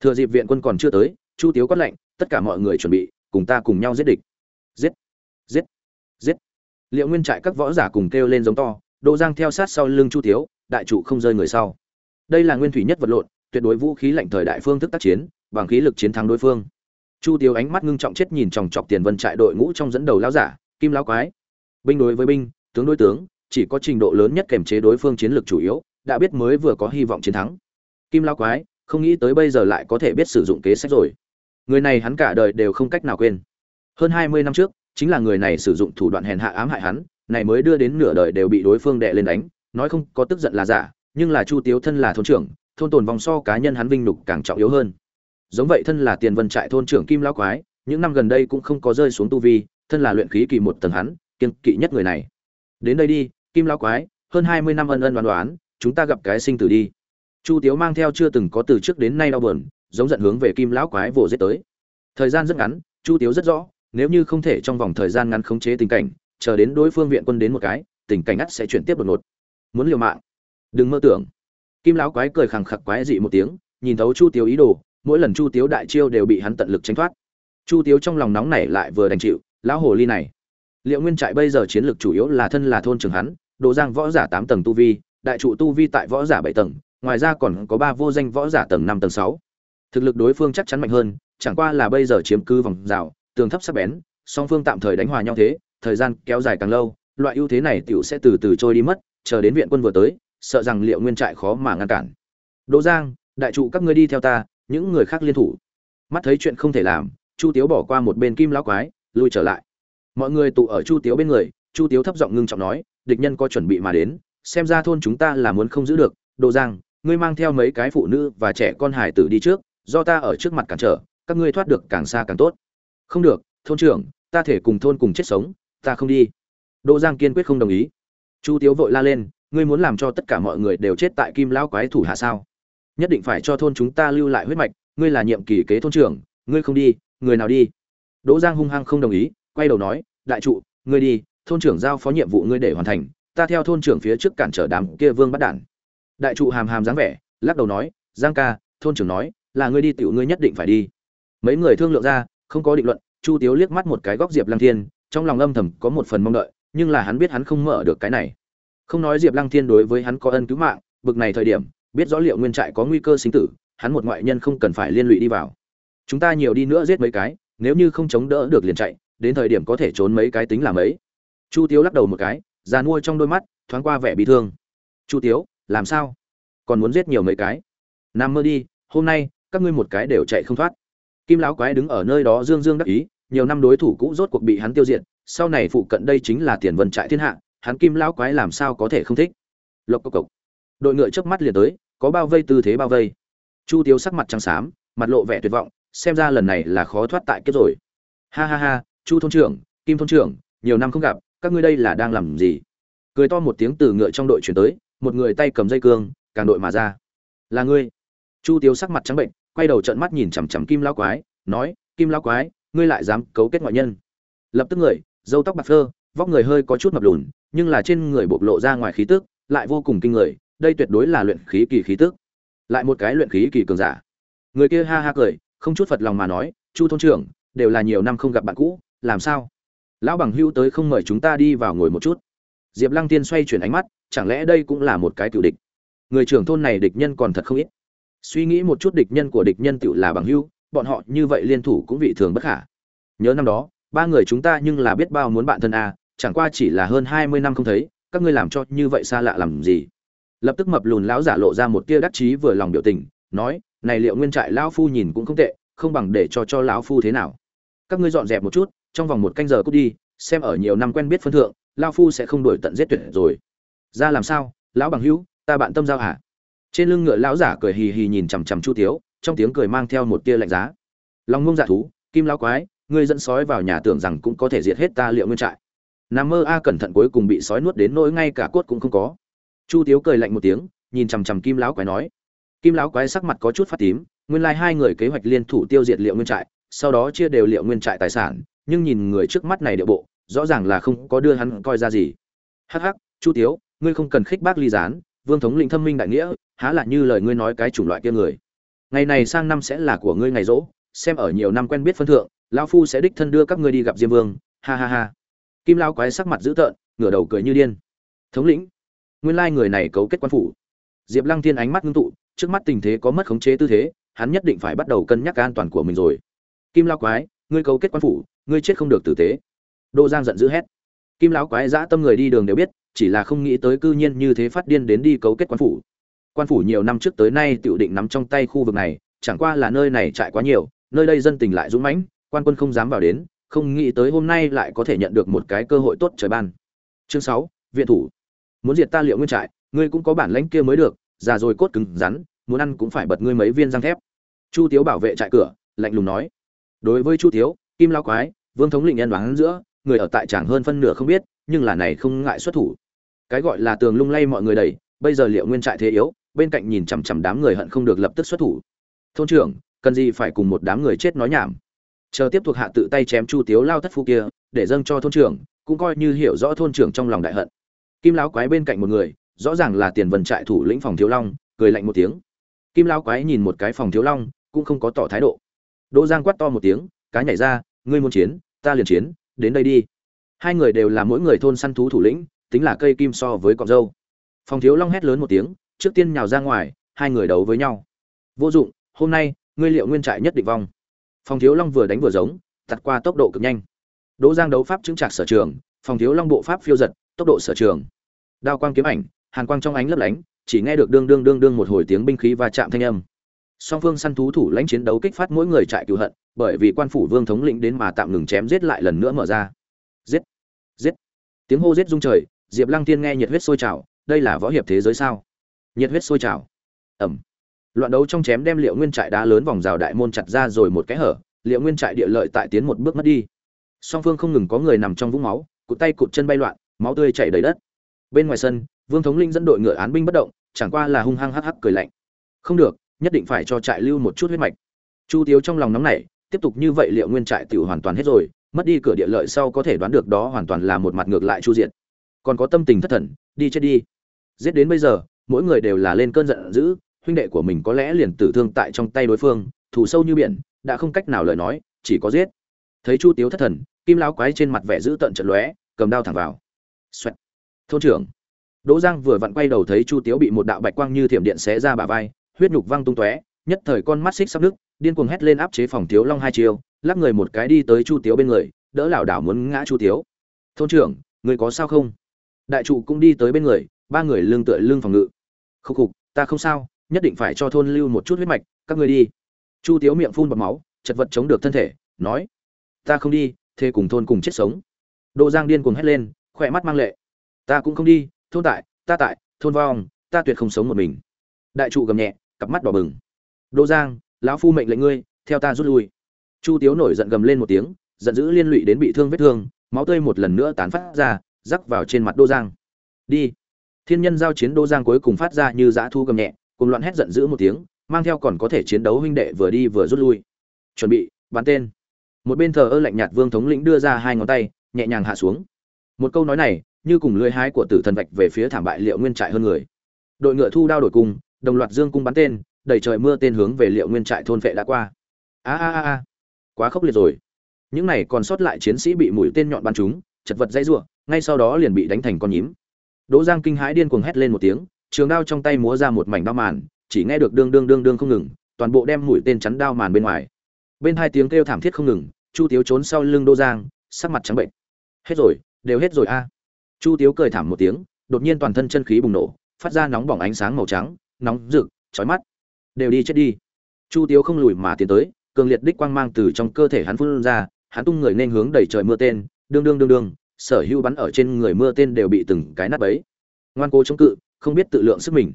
[SPEAKER 1] Thừa dịp viện quân còn chưa tới, chu tiếu quát lệnh tất cả mọi người chuẩn bị, cùng ta cùng nhau giết địch. Giết giết giết liệu nguyên trại các võ giả cùng kêu lên giống to, đỗ giang theo sát sau lưng chu tiếu, đại trụ không rơi người sau. Đây là nguyên thủy nhất vật lộn, tuyệt đối vũ khí lạnh thời đại phương thức tác chiến, bằng khí lực chiến thắng đối phương. Chu tiếu ánh mắt ngưng trọng chết nhìn chòng chọc tiền vân trại đội ngũ trong dẫn đầu lao giả, kim lao quái. Binh đối với binh, tướng đối tướng, chỉ có trình độ lớn nhất kềm chế đối phương chiến lược chủ yếu, đã biết mới vừa có hy vọng chiến thắng. Kim lao quái, không nghĩ tới bây giờ lại có thể biết sử dụng kế sách rồi. Người này hắn cả đời đều không cách nào quên. Hơn hai mươi năm trước chính là người này sử dụng thủ đoạn hèn hạ ám hại hắn, này mới đưa đến nửa đời đều bị đối phương đệ lên đánh, nói không có tức giận là giả, nhưng là chu tiếu thân là thôn trưởng, thôn tồn vòng so cá nhân hắn vinh nhục càng trọng yếu hơn. Giống vậy thân là tiền vân trại thôn trưởng kim lão quái, những năm gần đây cũng không có rơi xuống tu vi, thân là luyện khí kỳ một tầng hắn kiên kỵ nhất người này. Đến đây đi, kim lão quái, hơn hai mươi năm ân ân đoán đoán chúng ta gặp cái sinh tử đi. Chu tiếu mang theo chưa từng có từ trước đến nay đau buồn, giống giận hướng về kim lão quái vồ giết tới. Thời gian rất ngắn, chu tiếu rất rõ nếu như không thể trong vòng thời gian ngắn khống chế tình cảnh, chờ đến đối phương viện quân đến một cái, tình cảnh ắt sẽ chuyển tiếp đột ngột. Muốn liều mạng. Đừng mơ tưởng. Kim lão quái cười khẳng khặc quái dị một tiếng, nhìn thấu chu tiếu ý đồ, mỗi lần chu tiếu đại chiêu đều bị hắn tận lực tránh thoát. Chu tiếu trong lòng nóng nảy lại vừa đành chịu, lão hồ ly này. Liệu nguyên trại bây giờ chiến lược chủ yếu là thân là thôn trường hắn, đồ giang võ giả tám tầng tu vi, đại trụ tu vi tại võ giả bảy tầng, ngoài ra còn có ba vô danh võ giả tầng năm tầng sáu. Thực lực đối phương chắc chắn mạnh hơn, chẳng qua là bây giờ chiếm cứ vòng rào tường thấp sắc bén, song phương tạm thời đánh hòa nhau thế, thời gian kéo dài càng lâu, loại ưu thế này tiểu sẽ từ từ trôi đi mất, chờ đến viện quân vừa tới, sợ rằng liệu nguyên trại khó mà ngăn cản. Đỗ giang, đại trụ các ngươi đi theo ta, những người khác liên thủ. Mắt thấy chuyện không thể làm, chu tiếu bỏ qua một bên kim lão quái, lui trở lại. Mọi người tụ ở chu tiếu bên người, chu tiếu thấp giọng ngưng trọng nói, địch nhân có chuẩn bị mà đến, xem ra thôn chúng ta là muốn không giữ được. Đồ giang, ngươi mang theo mấy cái phụ nữ và trẻ con hải tử đi trước, do ta ở trước mặt cản trở, các ngươi thoát được càng xa càng tốt không được, thôn trưởng, ta thể cùng thôn cùng chết sống, ta không đi. Đỗ giang kiên quyết không đồng ý. Chu tiếu vội la lên, ngươi muốn làm cho tất cả mọi người đều chết tại kim lão quái thủ hạ sao? Nhất định phải cho thôn chúng ta lưu lại huyết mạch, ngươi là nhiệm kỳ kế thôn trưởng, ngươi không đi, người nào đi? Đỗ giang hung hăng không đồng ý, quay đầu nói, đại trụ, ngươi đi, thôn trưởng giao phó nhiệm vụ ngươi để hoàn thành, ta theo thôn trưởng phía trước cản trở đám kia vương bắt đản đại trụ hàm hàm dáng vẻ, lắc đầu nói, giang ca, thôn trưởng nói, là ngươi đi tiểu, ngươi nhất định phải đi. Mấy người thương lượng ra không có định luận, chu tiếu liếc mắt một cái góc diệp lăng thiên, trong lòng âm thầm có một phần mong đợi, nhưng là hắn biết hắn không mở được cái này. Không nói diệp lăng thiên đối với hắn có ân cứu mạng, bực này thời điểm, biết rõ liệu nguyên trại có nguy cơ sinh tử, hắn một ngoại nhân không cần phải liên lụy đi vào. Chúng ta nhiều đi nữa giết mấy cái, nếu như không chống đỡ được liền chạy, đến thời điểm có thể trốn mấy cái tính là mấy. Chu tiếu lắc đầu một cái, già nuôi trong đôi mắt, thoáng qua vẻ bị thương. Chu tiếu, làm sao? Còn muốn giết nhiều mấy cái? Nằm mơ đi, hôm nay, các ngươi một cái đều chạy không thoát kim lão quái đứng ở nơi đó dương dương đắc ý, nhiều năm đối thủ cũ rốt cuộc bị hắn tiêu diệt, sau này phụ cận đây chính là tiền vân trại thiên hạ, hắn kim lão quái làm sao có thể không thích? Lộc cộc cộc. Đội ngựa chớp mắt liền tới, có bao vây tư thế bao vây. Chu tiếu sắc mặt trắng xám, mặt lộ vẻ tuyệt vọng, xem ra lần này là khó thoát tại kết rồi. Ha ha ha, chu thôn trưởng, kim thôn trưởng, nhiều năm không gặp, các ngươi đây là đang làm gì? Cười to một tiếng từ ngựa trong đội chuyển tới, một người tay cầm dây cương, càng đội mà ra. Là ngươi. Chu tiếu sắc mặt trắng bệnh quay đầu trợn mắt nhìn chằm chằm kim lão quái, nói, kim lão quái, ngươi lại dám cấu kết ngoại nhân? Lập tức người, dâu tóc bạc phơ, vóc người hơi có chút mập lùn, nhưng là trên người bộc lộ ra ngoài khí tức, lại vô cùng kinh người, đây tuyệt đối là luyện khí kỳ khí tức. Lại một cái luyện khí kỳ cường giả. Người kia ha ha cười, không chút phật lòng mà nói, chu thôn trưởng, đều là nhiều năm không gặp bạn cũ, làm sao? Lão bằng hưu tới không mời chúng ta đi vào ngồi một chút. Diệp lăng tiên xoay chuyển ánh mắt, chẳng lẽ đây cũng là một cái cựu địch? Người trưởng thôn này địch nhân còn thật không ít suy nghĩ một chút địch nhân của địch nhân tựu là bằng hưu bọn họ như vậy liên thủ cũng vị thường bất khả. Nhớ năm đó ba người chúng ta nhưng là biết bao muốn bạn thân à, chẳng qua chỉ là hơn hai mươi năm không thấy các ngươi làm cho như vậy xa lạ làm gì? Lập tức mập lùn lão giả lộ ra một tia đắc chí vừa lòng biểu tình nói này liệu nguyên trại lão phu nhìn cũng không tệ không bằng để cho cho lão phu thế nào. Các ngươi dọn dẹp một chút trong vòng một canh giờ cút đi xem ở nhiều năm quen biết phân thượng lão phu sẽ không đổi tận giết tuyệt rồi. Ra làm sao lão bằng hữu ta bạn tâm giao hả? Trên lưng ngựa lão giả cười hì hì nhìn chằm chằm chu tiếu, trong tiếng cười mang theo một tia lạnh giá. Lòng ngông dạ thú, kim lão quái, ngươi dẫn sói vào nhà tưởng rằng cũng có thể diệt hết ta liệu nguyên trại. Nằm mơ a cẩn thận cuối cùng bị sói nuốt đến nỗi ngay cả cốt cũng không có. Chu tiếu cười lạnh một tiếng, nhìn chằm chằm kim lão quái nói. Kim lão quái sắc mặt có chút phát tím, nguyên lai hai người kế hoạch liên thủ tiêu diệt liệu nguyên trại, sau đó chia đều liệu nguyên trại tài sản, nhưng nhìn người trước mắt này địa bộ, rõ ràng là không có đưa hắn coi ra gì. Hắc hắc, chu tiếu, ngươi không cần khích bác ly gián vương thống lĩnh thâm minh đại nghĩa, há lại như lời ngươi nói cái chủng loại kia người. Ngày này sang năm sẽ là của ngươi ngày rỗ, xem ở nhiều năm quen biết phân thượng, lão phu sẽ đích thân đưa các ngươi đi gặp diêm vương, ha ha ha. Kim lao quái sắc mặt dữ tợn, ngửa đầu cười như điên. Thống lĩnh, nguyên lai người này cấu kết quan phủ. Diệp lăng thiên ánh mắt ngưng tụ, trước mắt tình thế có mất khống chế tư thế, hắn nhất định phải bắt đầu cân nhắc an toàn của mình rồi. Kim lao quái, ngươi cấu kết quan phủ, ngươi chết không được tử tế. Đô giang giận dữ hét. Kim lão quái dã tâm người đi đường đều biết chỉ là không nghĩ tới cư nhiên như thế phát điên đến đi cấu kết quan phủ. Quan phủ nhiều năm trước tới nay tiểu định nắm trong tay khu vực này, chẳng qua là nơi này trại quá nhiều, nơi đây dân tình lại dũng mãnh, quan quân không dám vào đến, không nghĩ tới hôm nay lại có thể nhận được một cái cơ hội tốt trời ban. Chương sáu, viện thủ. Muốn diệt ta liệu nguyên trại, ngươi cũng có bản lãnh kia mới được, già rồi cốt cứng rắn, muốn ăn cũng phải bật ngươi mấy viên răng thép. Chu tiếu bảo vệ trại cửa, lạnh lùng nói. Đối với chu tiếu, kim lao quái, vương thống lĩnh nhân đoán giữa, người ở tại tràng hơn phân nửa không biết nhưng là này không ngại xuất thủ. Cái gọi là tường lung lay mọi người đầy bây giờ liệu nguyên trại thế yếu, bên cạnh nhìn chằm chằm đám người hận không được lập tức xuất thủ. Thôn trưởng, cần gì phải cùng một đám người chết nói nhảm? Chờ tiếp thuộc hạ tự tay chém chu tiếu lao thất phu kia, để dâng cho thôn trưởng, cũng coi như hiểu rõ thôn trưởng trong lòng đại hận. Kim lão quái bên cạnh một người, rõ ràng là tiền vân trại thủ lĩnh phòng thiếu long, cười lạnh một tiếng. Kim lão quái nhìn một cái phòng thiếu long, cũng không có tỏ thái độ. Đỗ giang quát to một tiếng, cá nhảy ra, ngươi muốn chiến, ta liền chiến, đến đây đi hai người đều là mỗi người thôn săn thú thủ lĩnh, tính là cây kim so với cọc dâu. Phòng thiếu long hét lớn một tiếng, trước tiên nhào ra ngoài, hai người đấu với nhau. Vô dụng, hôm nay, ngươi liệu nguyên trại nhất định vong. Phòng thiếu long vừa đánh vừa giống, tạt qua tốc độ cực nhanh. Đỗ giang đấu pháp chứng trạc sở trường phòng thiếu long bộ pháp phiêu giật, tốc độ sở trường. Đao quang kiếm ảnh, hàn quang trong ánh lấp lánh, chỉ nghe được đương đương đương đương một hồi tiếng binh khí va chạm thanh âm. Song phương săn thú thủ lãnh chiến đấu kích phát mỗi người trại cựu hận, bởi vì quan phủ vương thống lĩnh đến mà tạm ngừng chém giết lại lần nữa mở ra giết! Giết! Tiếng hô giết rung trời, diệp lăng Thiên nghe nhiệt huyết sôi trào, đây là võ hiệp thế giới sao? Nhiệt huyết sôi trào. Ẩm. Loạn đấu trong chém đem liệu nguyên trại đá lớn vòng rào đại môn chặt ra rồi một cái hở, liệu nguyên trại địa lợi tại tiến một bước mất đi. Song phương không ngừng có người nằm trong vũng máu, cụt tay cụt chân bay loạn, máu tươi chảy đầy đất. Bên ngoài sân, vương thống linh dẫn đội ngựa án binh bất động, chẳng qua là hung hăng hắc hắc cười lạnh. Không được, nhất định phải cho trại lưu một chút huyết mạch. Chu tiếu trong lòng nóng nảy, tiếp tục như vậy liệu nguyên trại tiểu hoàn toàn hết rồi mất đi cửa địa lợi sau có thể đoán được đó hoàn toàn là một mặt ngược lại chu diện còn có tâm tình thất thần, đi chết đi. Giết đến bây giờ, mỗi người đều là lên cơn giận dữ, huynh đệ của mình có lẽ liền tử thương tại trong tay đối phương thủ sâu như biển, đã không cách nào lời nói, chỉ có giết. Thấy chu tiếu thất thần, kim lão quái trên mặt vẻ dữ tợn trận lóe, cầm đao thẳng vào. Xoẹt. thôn trưởng. Đỗ giang vừa vặn quay đầu thấy chu tiếu bị một đạo bạch quang như thiểm điện xé ra bả vai, huyết nhục văng tung tóe, nhất thời con mắt xích sắp nước điên cuồng hét lên áp chế phòng thiếu long hai chiều lắc người một cái đi tới chu tiếu bên người, đỡ lảo đảo muốn ngã chu tiếu. Thôn trưởng, người có sao không? Đại trụ cũng đi tới bên người, ba người lưng tựa lưng phòng ngự. Khúc khục, ta không sao, nhất định phải cho thôn lưu một chút huyết mạch, các người đi. Chu tiếu miệng phun bọt máu, chật vật chống được thân thể, nói, ta không đi thê cùng thôn cùng chết sống. Đỗ giang điên cuồng hét lên, khỏe mắt mang lệ. Ta cũng không đi, thôn tại, ta tại, thôn vong, ta tuyệt không sống một mình. Đại trụ gầm nhẹ, cặp mắt đỏ bừng. Đỗ giang, lão phu mệnh lệnh ngươi, theo ta rút lui chu tiếu nổi giận gầm lên một tiếng, giận dữ liên lụy đến bị thương vết thương, máu tươi một lần nữa tán phát ra, rắc vào trên mặt đô giang. Đi. Thiên nhân giao chiến đô giang cuối cùng phát ra như dã thu gầm nhẹ, cùng loạn hét giận dữ một tiếng, mang theo còn có thể chiến đấu huynh đệ vừa đi vừa rút lui. Chuẩn bị, bắn tên. Một bên thờ ơ lạnh nhạt vương thống lĩnh đưa ra hai ngón tay, nhẹ nhàng hạ xuống. Một câu nói này, như cùng lưỡi hái của tử thần vạch về phía thảm bại liệu nguyên trại hơn người. Đội ngựa thu đao đổi cung đồng loạt dương cung bắn tên, đầy trời mưa tên hướng về liệu nguyên trại thôn vệ đã qua. A a a a quá khốc liệt rồi. Những này còn sót lại chiến sĩ bị mũi tên nhọn bắn trúng, chật vật dãy rủa, ngay sau đó liền bị đánh thành con nhím. Đỗ giang kinh hãi điên cuồng hét lên một tiếng, trường đao trong tay múa ra một mảnh đao màn, chỉ nghe được đương đương đương đương không ngừng, toàn bộ đem mũi tên chắn đao màn bên ngoài. Bên hai tiếng kêu thảm thiết không ngừng, chu tiếu trốn sau lưng đỗ giang, sắc mặt trắng bệnh. Hết rồi, đều hết rồi a. Chu tiếu cười thảm một tiếng, đột nhiên toàn thân chân khí bùng nổ, phát ra nóng bỏng ánh sáng màu trắng, nóng rực, chói mắt. Đều đi chết đi. Chu tiếu không lùi mà tiến tới cường liệt đích quang mang từ trong cơ thể hắn phun ra, hắn tung người nên hướng đẩy trời mưa tên, đương đương đương đương, sở hữu bắn ở trên người mưa tên đều bị từng cái nát bấy. Ngoan cố chống cự, không biết tự lượng sức mình.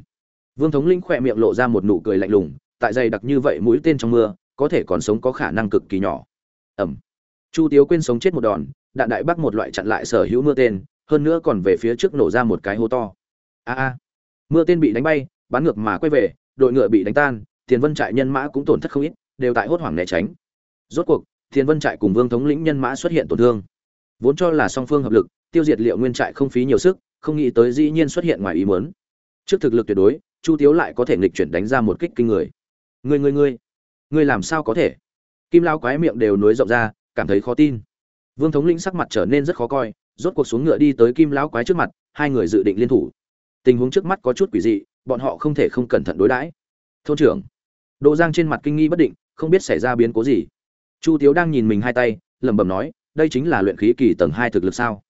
[SPEAKER 1] Vương thống linh khỏe miệng lộ ra một nụ cười lạnh lùng, tại dày đặc như vậy mũi tên trong mưa, có thể còn sống có khả năng cực kỳ nhỏ. Ẩm. Chu tiếu quên sống chết một đòn, đạn đại bắc một loại chặn lại sở hữu mưa tên, hơn nữa còn về phía trước nổ ra một cái hố to. A a. Mưa tên bị đánh bay, bắn ngược mà quay về, đội ngựa bị đánh tan, tiền vân trại nhân mã cũng tổn thất không ít đều tại hốt hoảng né tránh. Rốt cuộc, Thiên vân trại cùng vương thống lĩnh nhân mã xuất hiện tổn thương. Vốn cho là song phương hợp lực, tiêu diệt liệu nguyên trại không phí nhiều sức, không nghĩ tới dĩ nhiên xuất hiện ngoài ý muốn. Trước thực lực tuyệt đối, chu tiếu lại có thể nghịch chuyển đánh ra một kích kinh người. Ngươi ngươi ngươi ngươi làm sao có thể? Kim lao quái miệng đều nối rộng ra, cảm thấy khó tin. Vương thống lĩnh sắc mặt trở nên rất khó coi, rốt cuộc xuống ngựa đi tới kim lão quái trước mặt, hai người dự định liên thủ. Tình huống trước mắt có chút quỷ dị, bọn họ không thể không cẩn thận đối đãi. Thôn trưởng, đỗ giang trên mặt kinh nghi bất định không biết xảy ra biến cố gì. Chu tiếu đang nhìn mình hai tay, lẩm bẩm nói, đây chính là luyện khí kỳ tầng hai thực lực sao?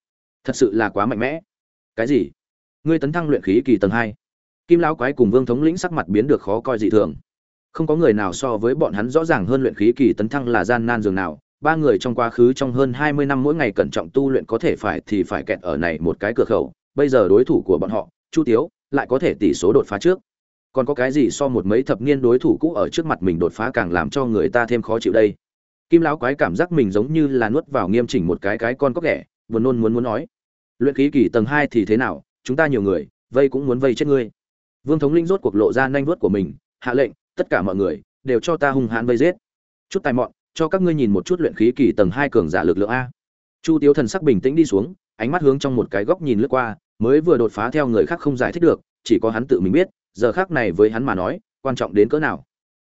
[SPEAKER 1] Thật sự là quá mạnh mẽ. Cái gì? Ngươi tấn thăng luyện khí kỳ tầng hai? Kim lão quái cùng vương thống lĩnh sắc mặt biến được khó coi dị thường. Không có người nào so với bọn hắn rõ ràng hơn luyện khí kỳ tấn thăng là gian nan dường nào. Ba người trong quá khứ trong hơn hai mươi năm mỗi ngày cẩn trọng tu luyện có thể phải thì phải kẹt ở này một cái cửa khẩu. Bây giờ đối thủ của bọn họ, chu tiếu, lại có thể tỷ số đột phá trước còn có cái gì so một mấy thập niên đối thủ cũ ở trước mặt mình đột phá càng làm cho người ta thêm khó chịu đây? Kim lão quái cảm giác mình giống như là nuốt vào nghiêm chỉnh một cái cái con có ghẻ, buồn nôn muốn muốn nói. Luyện khí kỳ tầng hai thì thế nào? Chúng ta nhiều người, vây cũng muốn vây chết ngươi. Vương thống linh rốt cuộc lộ ra nhanh vuốt của mình, hạ lệnh, tất cả mọi người, đều cho ta hung hãn vây giết. Chút tài mọn, cho các ngươi nhìn một chút luyện khí kỳ tầng hai cường giả lực lượng a. Chu tiếu thần sắc bình tĩnh đi xuống, ánh mắt hướng trong một cái góc nhìn lướt qua, mới vừa đột phá theo người khác không giải thích được, chỉ có hắn tự mình biết giờ khác này với hắn mà nói, quan trọng đến cỡ nào?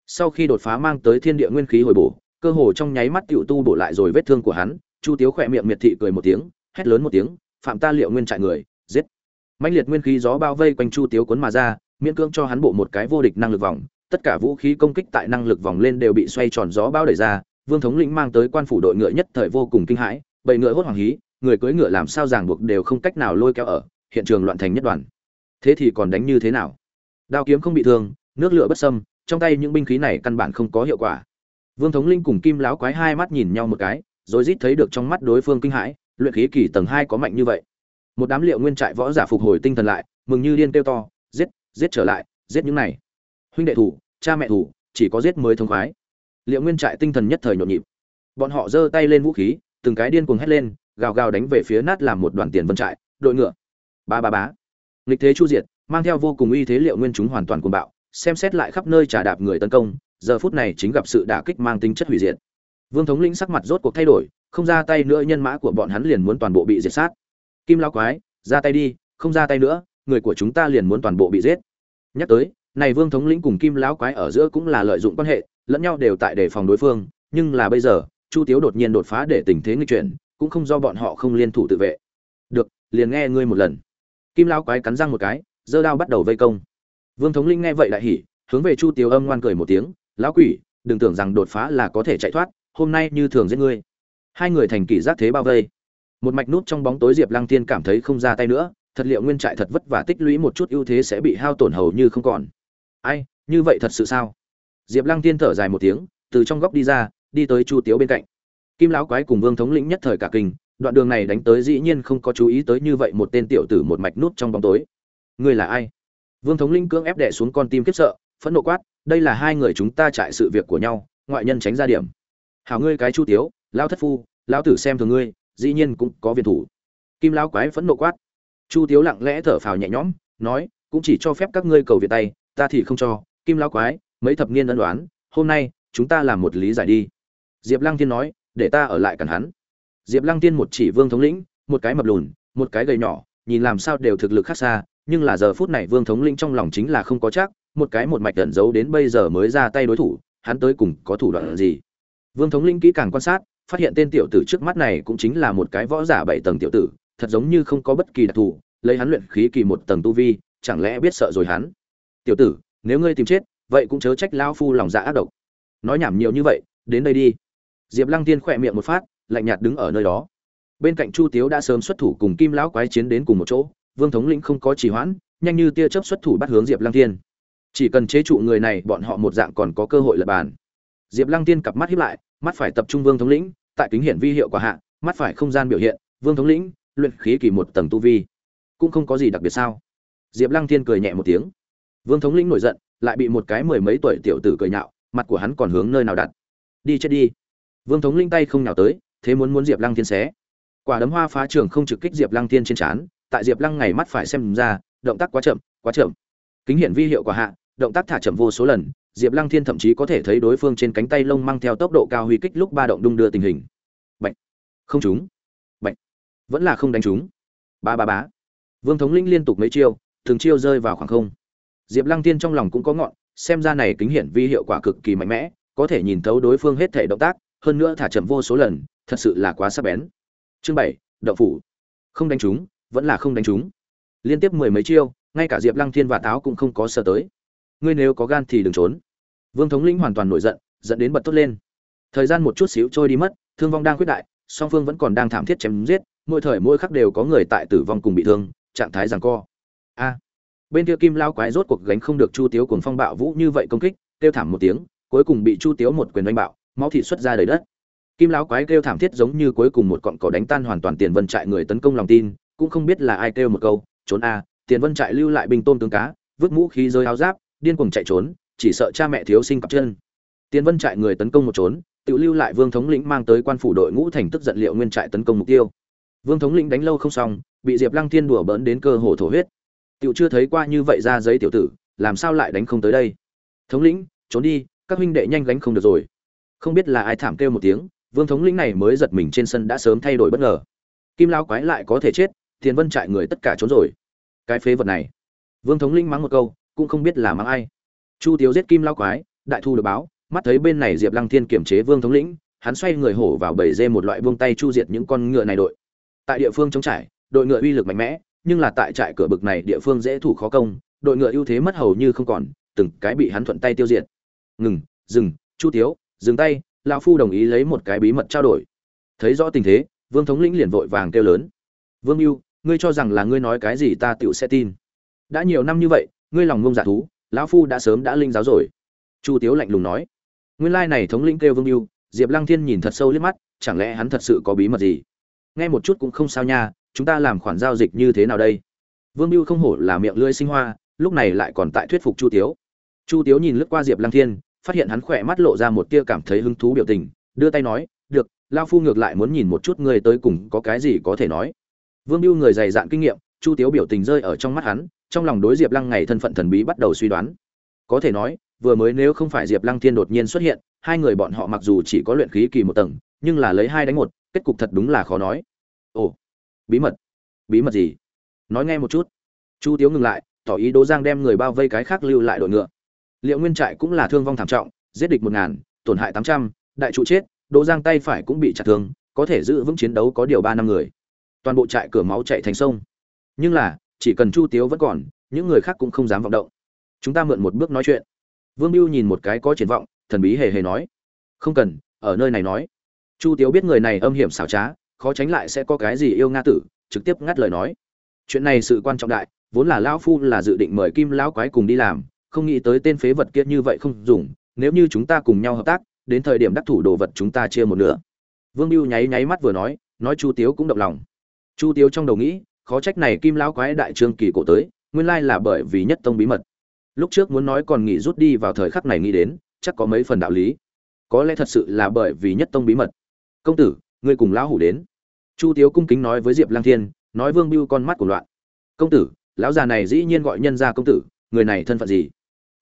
[SPEAKER 1] Sau khi đột phá mang tới thiên địa nguyên khí hồi bổ, cơ hồ trong nháy mắt tiểu tu bổ lại rồi vết thương của hắn, chu tiếu khỏe miệng miệt thị cười một tiếng, hét lớn một tiếng, phạm ta liệu nguyên trại người, giết! Mạnh liệt nguyên khí gió bao vây quanh chu tiếu cuốn mà ra, miễn cưỡng cho hắn bộ một cái vô địch năng lực vòng, tất cả vũ khí công kích tại năng lực vòng lên đều bị xoay tròn gió bao đẩy ra, vương thống lĩnh mang tới quan phủ đội ngựa nhất thời vô cùng kinh hãi, bầy ngựa hốt hoàng hí, người cưỡi ngựa làm sao ràng buộc đều không cách nào lôi kéo ở, hiện trường loạn thành nhất đoàn. Thế thì còn đánh như thế nào? Đao kiếm không bị thương, nước lửa bất sâm trong tay những binh khí này căn bản không có hiệu quả. Vương thống linh cùng kim láo quái hai mắt nhìn nhau một cái, rồi rít thấy được trong mắt đối phương kinh hãi, luyện khí kỳ tầng hai có mạnh như vậy. Một đám liệu nguyên trại võ giả phục hồi tinh thần lại, mừng như điên kêu to, giết giết trở lại, giết những này. Huynh đệ thủ, cha mẹ thủ, chỉ có giết mới thông khoái. Liệu nguyên trại tinh thần nhất thời nhộn nhịp. Bọn họ giơ tay lên vũ khí, từng cái điên cuồng hét lên, gào gào đánh về phía nát làm một đoàn tiền vân trại, đội ngựa. Ba ba bá nghịch thế chu diệt mang theo vô cùng uy thế liệu nguyên chúng hoàn toàn cuồng bạo, xem xét lại khắp nơi trả đạp người tấn công, giờ phút này chính gặp sự đả kích mang tính chất hủy diệt. Vương thống lĩnh sắc mặt rốt cuộc thay đổi, không ra tay nữa nhân mã của bọn hắn liền muốn toàn bộ bị diệt sát. Kim lao quái, ra tay đi, không ra tay nữa, người của chúng ta liền muốn toàn bộ bị giết. Nhắc tới, này vương thống lĩnh cùng kim lão quái ở giữa cũng là lợi dụng quan hệ, lẫn nhau đều tại đề phòng đối phương, nhưng là bây giờ, chu tiếu đột nhiên đột phá để tình thế nghịch chuyển, cũng không do bọn họ không liên thủ tự vệ. Được, liền nghe ngươi một lần. Kim lão quái cắn răng một cái giơ đao bắt đầu vây công. Vương thống linh nghe vậy lại hỉ, hướng về chu tiếu âm ngoan cười một tiếng, lão quỷ, đừng tưởng rằng đột phá là có thể chạy thoát, hôm nay như thường giết ngươi. Hai người thành kỷ giác thế bao vây. Một mạch nút trong bóng tối diệp lăng tiên cảm thấy không ra tay nữa, thật liệu nguyên trại thật vất vả tích lũy một chút ưu thế sẽ bị hao tổn hầu như không còn. Ai, như vậy thật sự sao? Diệp lăng tiên thở dài một tiếng, từ trong góc đi ra, đi tới chu tiếu bên cạnh. Kim lão quái cùng vương thống lĩnh nhất thời cả kinh, đoạn đường này đánh tới dĩ nhiên không có chú ý tới như vậy một tên tiểu tử một mạch nút trong bóng tối ngươi là ai? Vương thống linh cưỡng ép đẻ xuống con tim kiếp sợ, phẫn nộ quát, đây là hai người chúng ta trại sự việc của nhau, ngoại nhân tránh ra điểm. Hảo ngươi cái chu tiếu lao thất phu lao tử xem thường ngươi, dĩ nhiên cũng có viên thủ. Kim lão quái phẫn nộ quát. Chu tiếu lặng lẽ thở phào nhẹ nhõm, nói, cũng chỉ cho phép các ngươi cầu việt tay, ta thì không cho. Kim lão quái, mấy thập niên ân đoán hôm nay, chúng ta làm một lý giải đi. Diệp lăng thiên nói, để ta ở lại cản hắn. Diệp lăng tiên một chỉ vương thống lĩnh, một cái mập lùn, một cái gầy nhỏ, nhìn làm sao đều thực lực khác xa nhưng là giờ phút này vương thống lĩnh trong lòng chính là không có chắc, một cái một mạch tẩn giấu đến bây giờ mới ra tay đối thủ, hắn tới cùng có thủ đoạn gì? Vương thống lĩnh kỹ càng quan sát, phát hiện tên tiểu tử trước mắt này cũng chính là một cái võ giả bảy tầng tiểu tử, thật giống như không có bất kỳ đặc thù, lấy hắn luyện khí kỳ một tầng tu vi, chẳng lẽ biết sợ rồi hắn? Tiểu tử, nếu ngươi tìm chết, vậy cũng chớ trách lao phu lòng dạ ác độc. Nói nhảm nhiều như vậy, đến đây đi. Diệp lăng tiên khỏe miệng một phát, lạnh nhạt đứng ở nơi đó. Bên cạnh chu tiếu đã sớm xuất thủ cùng kim lão quái chiến đến cùng một chỗ vương thống lĩnh không có trì hoãn, nhanh như tia chớp xuất thủ bắt hướng diệp lăng Thiên. chỉ cần chế trụ người này, bọn họ một dạng còn có cơ hội lập bàn. Diệp lăng tiên cặp mắt hiếp lại, mắt phải tập trung vương thống lĩnh, tại kính hiển vi hiệu quả hạ, mắt phải không gian biểu hiện, vương thống lĩnh, luyện khí kỳ một tầng tu vi, cũng không có gì đặc biệt sao? Diệp lăng tiên cười nhẹ một tiếng. Vương thống lĩnh nổi giận, lại bị một cái mười mấy tuổi tiểu tử cười nhạo, mặt của hắn còn hướng nơi nào đặt? Đi chết đi. Vương thống linh tay không nhào tới, thế muốn muốn diệp lăng thiên xé. Quả đấm hoa phá trường không trực kích diệp lăng thiên trên trán tại diệp lăng ngày mắt phải xem ra, động tác quá chậm quá chậm. Kính hiển vi hiệu quả hạ, động tác thả chậm vô số lần, diệp lăng thiên thậm chí có thể thấy đối phương trên cánh tay lông mang theo tốc độ cao huy kích lúc ba động đung đưa tình hình. Bệnh không trúng. Bệnh vẫn là không đánh trúng. Ba ba bá vương thống linh liên tục mấy chiêu thường chiêu rơi vào khoảng không. Diệp lăng tiên trong lòng cũng có ngọn, xem ra này kính hiển vi hiệu quả cực kỳ mạnh mẽ, có thể nhìn thấu đối phương hết thể động tác, hơn nữa thả chậm vô số lần, thật sự là quá sắc bén. Chương bảy đậu phủ. Không đánh trúng vẫn là không đánh trúng liên tiếp mười mấy chiêu, ngay cả diệp lăng thiên và táo cũng không có sợ tới. Ngươi nếu có gan thì đừng trốn. Vương thống lĩnh hoàn toàn nổi giận dẫn đến bật tốt lên. Thời gian một chút xíu trôi đi mất, thương vong đang quyết đại, song phương vẫn còn đang thảm thiết chém giết, mỗi thời mỗi khắc đều có người tại tử vong cùng bị thương, trạng thái giằng co. A. Bên kia kim lao quái rốt cuộc gánh không được chu tiếu cùng phong bạo vũ như vậy công kích, kêu thảm một tiếng, cuối cùng bị chu tiếu một quyền đánh bạo, máu thịt xuất ra đầy đất. Kim lão quái kêu thảm thiết giống như cuối cùng một cọn cỏ đánh tan hoàn toàn tiền vân trại người tấn công lòng tin cũng không biết là ai kêu một câu, trốn a, tiền vân trại lưu lại bình tôm tướng cá, vứt mũ khí rơi áo giáp, điên cuồng chạy trốn, chỉ sợ cha mẹ thiếu sinh cặp chân. Tiền vân trại người tấn công một trốn, tự lưu lại vương thống lĩnh mang tới quan phủ đội ngũ thành tức giận liệu nguyên trại tấn công mục tiêu. Vương thống lĩnh đánh lâu không xong, bị diệp lăng thiên đùa bỡn đến cơ hồ thổ huyết. Tự chưa thấy qua như vậy ra giấy tiểu tử, làm sao lại đánh không tới đây? Thống lĩnh, trốn đi, các huynh đệ nhanh gánh không được rồi. Không biết là ai thảm kêu một tiếng, vương thống lĩnh này mới giật mình trên sân đã sớm thay đổi bất ngờ. Kim lao quái lại có thể chết tiền vân trại người tất cả trốn rồi. Cái phế vật này. Vương thống lĩnh mắng một câu, cũng không biết là mắng ai. Chu tiếu giết kim lao quái, đại thu được báo, mắt thấy bên này diệp lăng thiên kiểm chế vương thống lĩnh, hắn xoay người hổ vào bầy dê một loại buông tay chu diệt những con ngựa này đội. Tại địa phương chống trải, đội ngựa uy lực mạnh mẽ, nhưng là tại trại cửa bực này địa phương dễ thủ khó công, đội ngựa ưu thế mất hầu như không còn, từng cái bị hắn thuận tay tiêu diệt. Ngừng, dừng, chu tiếu, dừng tay, lão phu đồng ý lấy một cái bí mật trao đổi. Thấy rõ tình thế, vương thống lĩnh liền vội vàng kêu lớn. Vương mưu ngươi cho rằng là ngươi nói cái gì ta tựu sẽ tin. Đã nhiều năm như vậy, ngươi lòng ngông dạ thú, lão phu đã sớm đã linh giáo rồi. Chu tiếu lạnh lùng nói. Nguyên lai này thống lĩnh kêu vương mưu diệp lăng thiên nhìn thật sâu liếc mắt, chẳng lẽ hắn thật sự có bí mật gì? Nghe một chút cũng không sao nha, chúng ta làm khoản giao dịch như thế nào đây? Vương mưu không hổ là miệng lưỡi sinh hoa, lúc này lại còn tại thuyết phục chu tiếu. Chu tiếu nhìn lướt qua diệp lăng thiên, phát hiện hắn khỏe mắt lộ ra một tia cảm thấy hứng thú biểu tình, đưa tay nói, được lao phu ngược lại muốn nhìn một chút ngươi tới cùng có cái gì có thể nói vương Biêu người dày dạn kinh nghiệm, chu tiếu biểu tình rơi ở trong mắt hắn, trong lòng đối diệp lăng ngày thân phận thần bí bắt đầu suy đoán. Có thể nói, vừa mới nếu không phải diệp lăng thiên đột nhiên xuất hiện, hai người bọn họ mặc dù chỉ có luyện khí kỳ một tầng, nhưng là lấy hai đánh một, kết cục thật đúng là khó nói. Ồ, bí mật. Bí mật gì? Nói nghe một chút. Chu tiếu ngừng lại, tỏ ý Đỗ giang đem người bao vây cái khác lưu lại đội ngựa. Liệu nguyên trại cũng là thương vong thảm trọng, giết địch một ngàn, tổn hại tám trăm, đại trụ chết, đỗ giang tay phải cũng bị chặt thương, có thể giữ vững chiến đấu có điều ba năm người toàn bộ trại cửa máu chạy thành sông. Nhưng là, chỉ cần chu tiếu vẫn còn, những người khác cũng không dám vọng động. Chúng ta mượn một bước nói chuyện. Vương mưu nhìn một cái có triển vọng, thần bí hề hề nói. Không cần, ở nơi này nói. Chu tiếu biết người này âm hiểm xảo trá, khó tránh lại sẽ có cái gì yêu nga tử, trực tiếp ngắt lời nói. Chuyện này sự quan trọng đại, vốn là lão phu là dự định mời kim lão quái cùng đi làm, không nghĩ tới tên phế vật kia như vậy không dùng, nếu như chúng ta cùng nhau hợp tác, đến thời điểm đắc thủ đồ vật chúng ta chia một nửa. Vương mưu nháy nháy mắt vừa nói nói chu tiếu cũng động lòng chu tiếu trong đầu nghĩ, khó trách này kim lão quái đại trương kỳ cổ tới, nguyên lai là bởi vì nhất tông bí mật. Lúc trước muốn nói còn nghĩ rút đi vào thời khắc này nghĩ đến, chắc có mấy phần đạo lý. Có lẽ thật sự là bởi vì nhất tông bí mật. Công tử, ngươi cùng lão hủ đến. Chu tiếu cung kính nói với diệp lang thiên, nói vương biêu con mắt của loạn. Công tử, lão già này dĩ nhiên gọi nhân ra công tử, người này thân phận gì?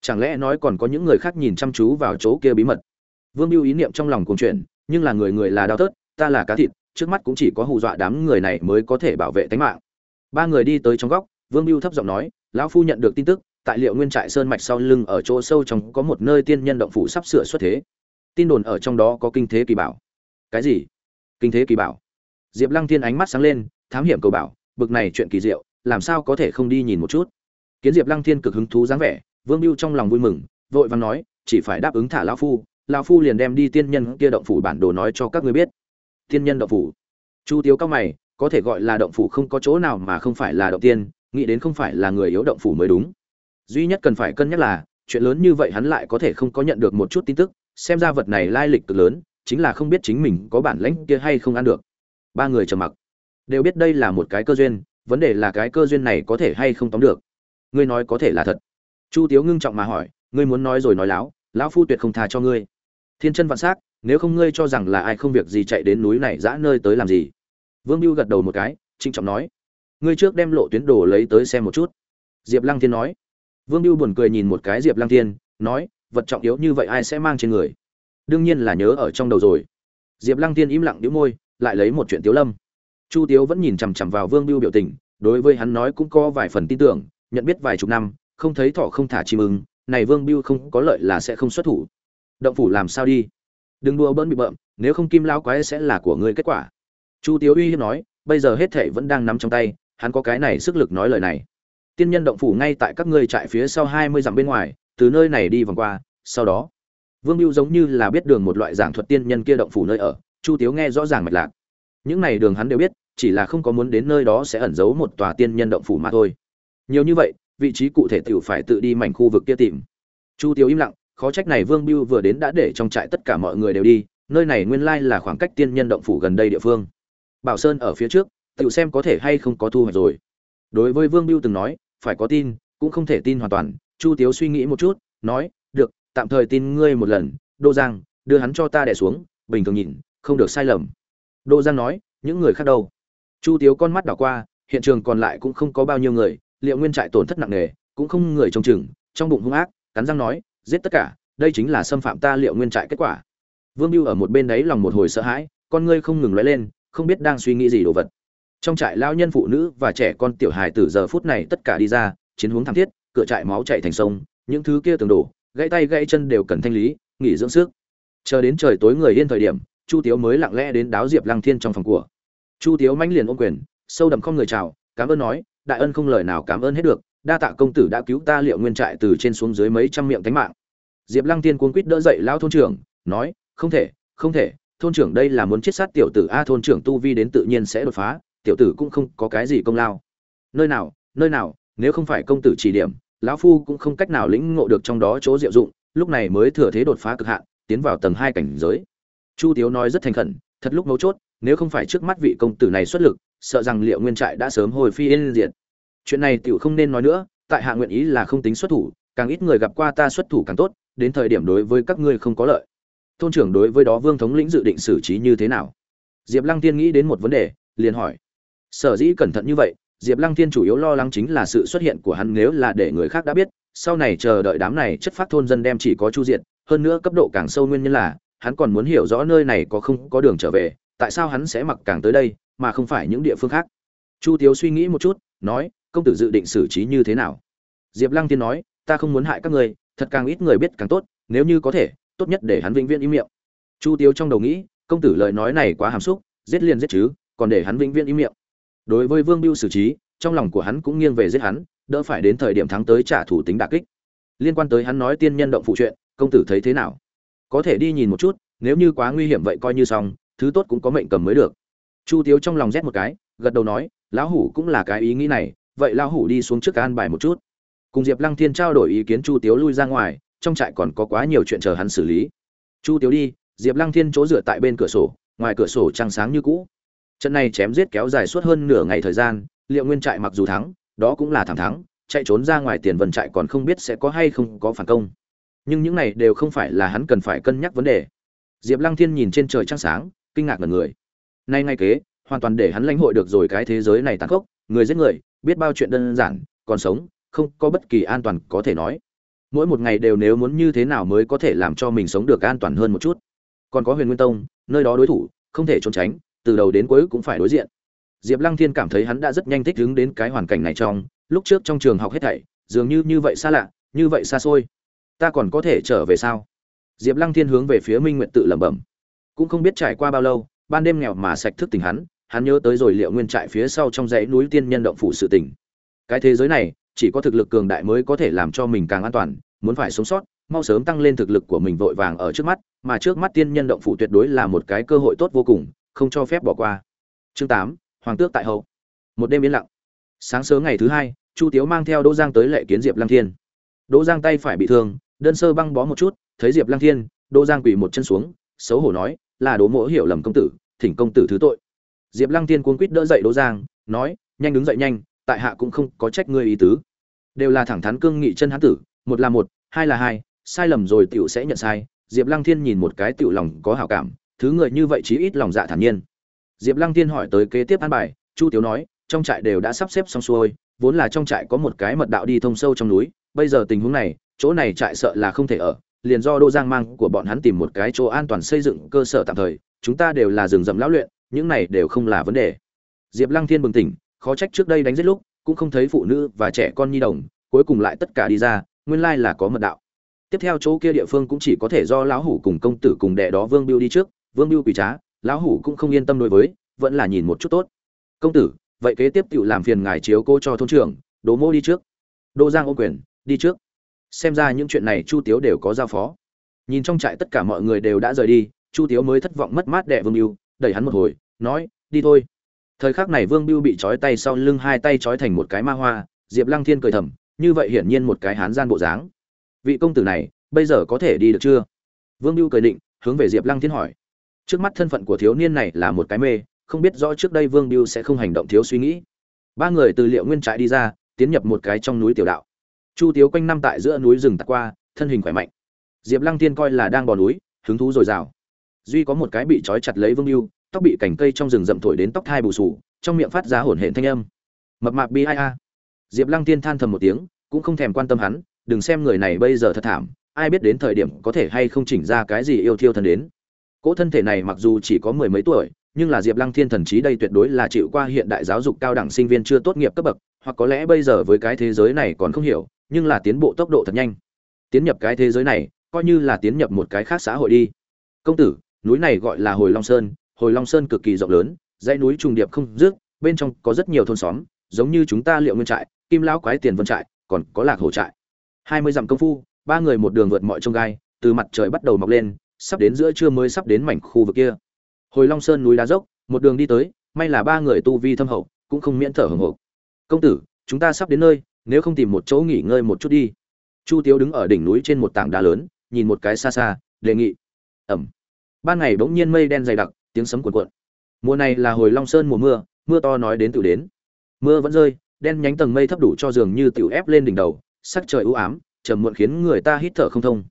[SPEAKER 1] Chẳng lẽ nói còn có những người khác nhìn chăm chú vào chỗ kia bí mật? Vương biêu ý niệm trong lòng cuồng chuyển, nhưng là người người là đau tớt ta là cá thịt trước mắt cũng chỉ có hù dọa đám người này mới có thể bảo vệ tính mạng. Ba người đi tới trong góc, vương bưu thấp giọng nói, lão phu nhận được tin tức, tại liệu nguyên trại sơn mạch sau lưng ở chỗ sâu trong có một nơi tiên nhân động phủ sắp sửa xuất thế. Tin đồn ở trong đó có kinh thế kỳ bảo. Cái gì? Kinh thế kỳ bảo. Diệp lăng thiên ánh mắt sáng lên, thám hiểm cầu bảo, bực này chuyện kỳ diệu, làm sao có thể không đi nhìn một chút? Kiến diệp lăng thiên cực hứng thú dáng vẻ, vương bưu trong lòng vui mừng, vội vàng nói, chỉ phải đáp ứng thả lão phu lão phu liền đem đi tiên nhân kia động phủ bản đồ nói cho các ngươi biết tiên nhân động phủ. Chu tiếu cao mày, có thể gọi là động phủ không có chỗ nào mà không phải là động tiên, nghĩ đến không phải là người yếu động phủ mới đúng. Duy nhất cần phải cân nhắc là, chuyện lớn như vậy hắn lại có thể không có nhận được một chút tin tức, xem ra vật này lai lịch cực lớn, chính là không biết chính mình có bản lãnh kia hay không ăn được. Ba người trầm mặc. Đều biết đây là một cái cơ duyên, vấn đề là cái cơ duyên này có thể hay không tóm được. Ngươi nói có thể là thật. Chu tiếu ngưng trọng mà hỏi, ngươi muốn nói rồi nói láo, lão phu tuyệt không tha cho ngươi. Thiên chân vạn s á c nếu không ngươi cho rằng là ai không việc gì chạy đến núi này dã nơi tới làm gì? Vương biêu gật đầu một cái trinh trọng nói, ngươi trước đem lộ tuyến đồ lấy tới xem một chút. Diệp lăng thiên nói. Vương biêu buồn cười nhìn một cái diệp lăng thiên, nói, vật trọng yếu như vậy ai sẽ mang trên người? Đương nhiên là nhớ ở trong đầu rồi. Diệp lăng thiên im lặng đĩu môi, lại lấy một chuyện tiếu lâm. Chu tiếu vẫn nhìn chằm chằm vào vương biêu biểu tình, đối với hắn nói cũng có vài phần tin tưởng, nhận biết vài chục năm, không thấy thọ không thả chim ưng, này vương biêu không có lợi là sẽ không xuất thủ. Động phủ làm sao đi? Đừng đua bỡn bị bợm, nếu không kim lao quái sẽ là của ngươi kết quả. Chu tiếu uy hiếp nói, bây giờ hết thệ vẫn đang nắm trong tay, hắn có cái này sức lực nói lời này. Tiên nhân động phủ ngay tại các ngươi trại phía sau hai mươi dặm bên ngoài, từ nơi này đi vòng qua, sau đó, vương mưu giống như là biết đường một loại giảng thuật tiên nhân kia động phủ nơi ở, chu tiếu nghe rõ ràng mạch lạc. Những này đường hắn đều biết, chỉ là không có muốn đến nơi đó sẽ ẩn giấu một tòa tiên nhân động phủ mà thôi. Nhiều như vậy, vị trí cụ thể tiểu phải tự đi mảnh khu vực kia tìm. Chu tiếu im lặng khó trách này vương biêu vừa đến đã để trong trại tất cả mọi người đều đi, nơi này nguyên lai là khoảng cách tiên nhân động phủ gần đây địa phương. Bảo sơn ở phía trước tự xem có thể hay không có thu hoạch rồi. Đối với vương biêu từng nói, phải có tin, cũng không thể tin hoàn toàn, chu tiếu suy nghĩ một chút, nói, được, tạm thời tin ngươi một lần, đô giang, đưa hắn cho ta đè xuống, bình thường nhìn, không được sai lầm. Đô giang nói, những người khác đâu? Chu tiếu con mắt đảo qua, hiện trường còn lại cũng không có bao nhiêu người, liệu nguyên trại tổn thất nặng nề, cũng không người trông chừng, trong bụng hung ác, cắn răng nói giết tất cả, đây chính là xâm phạm ta liệu nguyên trại kết quả. Vương biêu ở một bên đấy lòng một hồi sợ hãi, con ngươi không ngừng lóe lên, không biết đang suy nghĩ gì đồ vật. Trong trại lao nhân phụ nữ và trẻ con tiểu hài từ giờ phút này tất cả đi ra, chiến hướng thảm thiết, cửa trại máu chạy thành sông, những thứ kia tường đổ, gãy tay gãy chân đều cần thanh lý, nghỉ dưỡng sức. Chờ đến trời tối người yên thời điểm, chu tiếu mới lặng lẽ đến đáo diệp lăng thiên trong phòng của. Chu tiếu mãnh liền ôm quyền, sâu đậm không người chào, cảm ơn nói, đại ân không lời nào cảm ơn hết được đa tạ công tử đã cứu ta liệu nguyên trại từ trên xuống dưới mấy trăm miệng tánh mạng. Diệp lăng tiên cuống quýt đỡ dậy lao thôn trưởng, nói, không thể không thể, thôn trưởng đây là muốn chết sát tiểu tử a, thôn trưởng tu vi đến tự nhiên sẽ đột phá, tiểu tử cũng không có cái gì công lao. Nơi nào nơi nào, nếu không phải công tử chỉ điểm, lão phu cũng không cách nào lĩnh ngộ được trong đó chỗ diệu dụng, lúc này mới thừa thế đột phá cực hạn, tiến vào tầng hai cảnh giới. Chu tiếu nói rất thành khẩn, thật lúc mấu chốt, nếu không phải trước mắt vị công tử này xuất lực, sợ rằng liệu nguyên trại đã sớm hồi phi yên diện chuyện này tiểu không nên nói nữa, tại hạ nguyện ý là không tính xuất thủ, càng ít người gặp qua ta xuất thủ càng tốt, đến thời điểm đối với các ngươi không có lợi. Thôn trưởng đối với đó vương thống lĩnh dự định xử trí như thế nào? Diệp lăng tiên nghĩ đến một vấn đề, liền hỏi. Sở dĩ cẩn thận như vậy, diệp lăng tiên chủ yếu lo lắng chính là sự xuất hiện của hắn nếu là để người khác đã biết, sau này chờ đợi đám này chất phát thôn dân đem chỉ có chu diện hơn nữa cấp độ càng sâu nguyên nhân là, hắn còn muốn hiểu rõ nơi này có không có đường trở về, tại sao hắn sẽ mặc càng tới đây, mà không phải những địa phương khác. Chu tiếu suy nghĩ một chút, nói công tử dự định xử trí như thế nào? Diệp lăng tiên nói, ta không muốn hại các người, thật càng ít người biết càng tốt, nếu như có thể, tốt nhất để hắn vĩnh viễn im miệng. Chu tiếu trong đầu nghĩ, công tử lời nói này quá hàm xúc, giết liền giết chứ, còn để hắn vĩnh viễn im miệng. Đối với vương biêu xử trí, trong lòng của hắn cũng nghiêng về giết hắn, đỡ phải đến thời điểm thắng tới trả thủ tính đà kích. Liên quan tới hắn nói tiên nhân động phụ chuyện, công tử thấy thế nào? Có thể đi nhìn một chút, nếu như quá nguy hiểm vậy coi như xong, thứ tốt cũng có mệnh cầm mới được. Chu tiếu trong lòng rét một cái, gật đầu nói, lão hủ cũng là cái ý nghĩ này vậy lão hủ đi xuống trước an bài một chút. Cùng diệp lăng thiên trao đổi ý kiến chu tiếu lui ra ngoài, trong trại còn có quá nhiều chuyện chờ hắn xử lý. Chu tiếu đi, diệp lăng thiên chỗ dựa tại bên cửa sổ, ngoài cửa sổ trăng sáng như cũ. Trận này chém giết kéo dài suốt hơn nửa ngày thời gian, liệu nguyên trại mặc dù thắng, đó cũng là thẳng thắng, chạy trốn ra ngoài tiền vần trại còn không biết sẽ có hay không có phản công. Nhưng những này đều không phải là hắn cần phải cân nhắc vấn đề. Diệp lăng thiên nhìn trên trời trăng sáng, kinh ngạc ngần người. Nay ngay kế, hoàn toàn để hắn lãnh hội được rồi cái thế giới này tàn khốc, người giết người biết bao chuyện đơn giản, còn sống, không có bất kỳ an toàn có thể nói. Mỗi một ngày đều nếu muốn như thế nào mới có thể làm cho mình sống được an toàn hơn một chút. Còn có huyền nguyên tông, nơi đó đối thủ, không thể trốn tránh, từ đầu đến cuối cũng phải đối diện. Diệp lăng thiên cảm thấy hắn đã rất nhanh thích ứng đến cái hoàn cảnh này trong, lúc trước trong trường học hết thảy, dường như như vậy xa lạ, như vậy xa xôi. Ta còn có thể trở về sao? Diệp lăng thiên hướng về phía minh nguyện tự lẩm bẩm. Cũng không biết trải qua bao lâu, ban đêm nghèo mà sạch thức tỉnh hắn hắn nhớ tới rồi liệu nguyên trại phía sau trong dãy núi tiên nhân động phủ sự tỉnh cái thế giới này, chỉ có thực lực cường đại mới có thể làm cho mình càng an toàn, muốn phải sống sót, mau sớm tăng lên thực lực của mình vội vàng ở trước mắt, mà trước mắt tiên nhân động phủ tuyệt đối là một cái cơ hội tốt vô cùng, không cho phép bỏ qua. Chương tám, hoàng tước tại hậu. Một đêm yên lặng. Sáng sớm ngày thứ hai, chu tiếu mang theo đỗ giang tới lệ kiến diệp lăng thiên. Đỗ giang tay phải bị thương, đơn sơ băng bó một chút, thấy diệp lăng thiên, đỗ giang quỳ một chân xuống, xấu hổ nói, là đỗ mỗ hiểu lầm công tử, thỉnh công tử thứ tội diệp lăng thiên cuống quýt đỡ dậy đỗ giang, nói, nhanh đứng dậy nhanh, tại hạ cũng không có trách ngươi ý tứ. Đều là thẳng thắn cương nghị chân hán tử, một là một, hai là hai, sai lầm rồi tiểu sẽ nhận sai. Diệp lăng thiên nhìn một cái tiểu lòng có hảo cảm, thứ người như vậy chí ít lòng dạ thản nhiên. Diệp lăng thiên hỏi tới kế tiếp an bài, chu tiếu nói, trong trại đều đã sắp xếp xong xuôi, vốn là trong trại có một cái mật đạo đi thông sâu trong núi, bây giờ tình huống này, chỗ này trại sợ là không thể ở, liền do đô giang mang của bọn hắn tìm một cái chỗ an toàn xây dựng cơ sở tạm thời, chúng ta đều là rừng rậm lão luyện những này đều không là vấn đề. Diệp lăng thiên bừng tỉnh, khó trách trước đây đánh giết lúc, cũng không thấy phụ nữ và trẻ con nhi đồng, cuối cùng lại tất cả đi ra, nguyên lai là có mật đạo. Tiếp theo chỗ kia địa phương cũng chỉ có thể do lão hủ cùng công tử cùng đệ đó vương biêu đi trước, vương biêu quỷ trá, lão hủ cũng không yên tâm đối với, vẫn là nhìn một chút tốt. Công tử, vậy kế tiếp tự làm phiền ngài chiếu cô cho thôn trưởng, đỗ mô đi trước. Đỗ giang ô quyền, đi trước. Xem ra những chuyện này chu tiếu đều có giao phó. Nhìn trong trại tất cả mọi người đều đã rời đi, chu tiếu mới thất vọng mất mát đệ vương biêu đẩy hắn một hồi nói, đi thôi. Thời khắc này vương biêu bị trói tay sau lưng hai tay trói thành một cái ma hoa, diệp lăng thiên cười thầm, như vậy hiển nhiên một cái hán gian bộ dáng. Vị công tử này, bây giờ có thể đi được chưa? Vương biêu cười định, hướng về diệp lăng thiên hỏi. Trước mắt thân phận của thiếu niên này là một cái mê, không biết rõ trước đây vương biêu sẽ không hành động thiếu suy nghĩ. Ba người từ liệu nguyên trại đi ra, tiến nhập một cái trong núi tiểu đạo. Chu tiếu quanh năm tại giữa núi rừng tạt qua, thân hình khỏe mạnh. Diệp lăng thiên coi là đang bỏ núi, hứng thú dồi dào. Duy có một cái bị trói chặt lấy vương biêu tóc bị cành cây trong rừng rậm thổi đến tóc thai bù sù trong miệng phát ra hổn hển thanh âm. Mập mạp bi ai a. Diệp lăng tiên than thầm một tiếng, cũng không thèm quan tâm hắn, đừng xem người này bây giờ thật thảm, ai biết đến thời điểm có thể hay không chỉnh ra cái gì yêu thiêu thần đến. Cỗ thân thể này mặc dù chỉ có mười mấy tuổi, nhưng là diệp lăng thiên thần trí đây tuyệt đối là chịu qua hiện đại giáo dục cao đẳng sinh viên chưa tốt nghiệp cấp bậc, hoặc có lẽ bây giờ với cái thế giới này còn không hiểu, nhưng là tiến bộ tốc độ thật nhanh. Tiến nhập cái thế giới này, coi như là tiến nhập một cái khác xã hội đi. Công tử, núi này gọi là hồi long sơn hồi long sơn cực kỳ rộng lớn, dãy núi trùng điệp không dứt, bên trong có rất nhiều thôn xóm, giống như chúng ta liệu nguyên trại, kim lão quái tiền vân trại, còn có lạc hổ trại. Hai mươi dặm công phu, ba người một đường vượt mọi trông gai, từ mặt trời bắt đầu mọc lên, sắp đến giữa trưa mới sắp đến mảnh khu vực kia. Hồi long sơn núi đá dốc, một đường đi tới, may là ba người tu vi thâm hậu, cũng không miễn thở hồng hộc công tử, chúng ta sắp đến nơi, nếu không tìm một chỗ nghỉ ngơi một chút đi. Chu tiếu đứng ở đỉnh núi trên một tảng đá lớn, nhìn một cái xa xa, đề nghị. Ẩm. Ban ngày bỗng nhiên mây đen dày đặc tiếng sấm cuồn cuộn. Mùa này là hồi long sơn mùa mưa mưa to nói đến tự đến. Mưa vẫn rơi, đen nhánh tầng mây thấp đủ cho giường như tiểu ép lên đỉnh đầu, sắc trời u ám, trầm muộn khiến người ta hít thở không thông.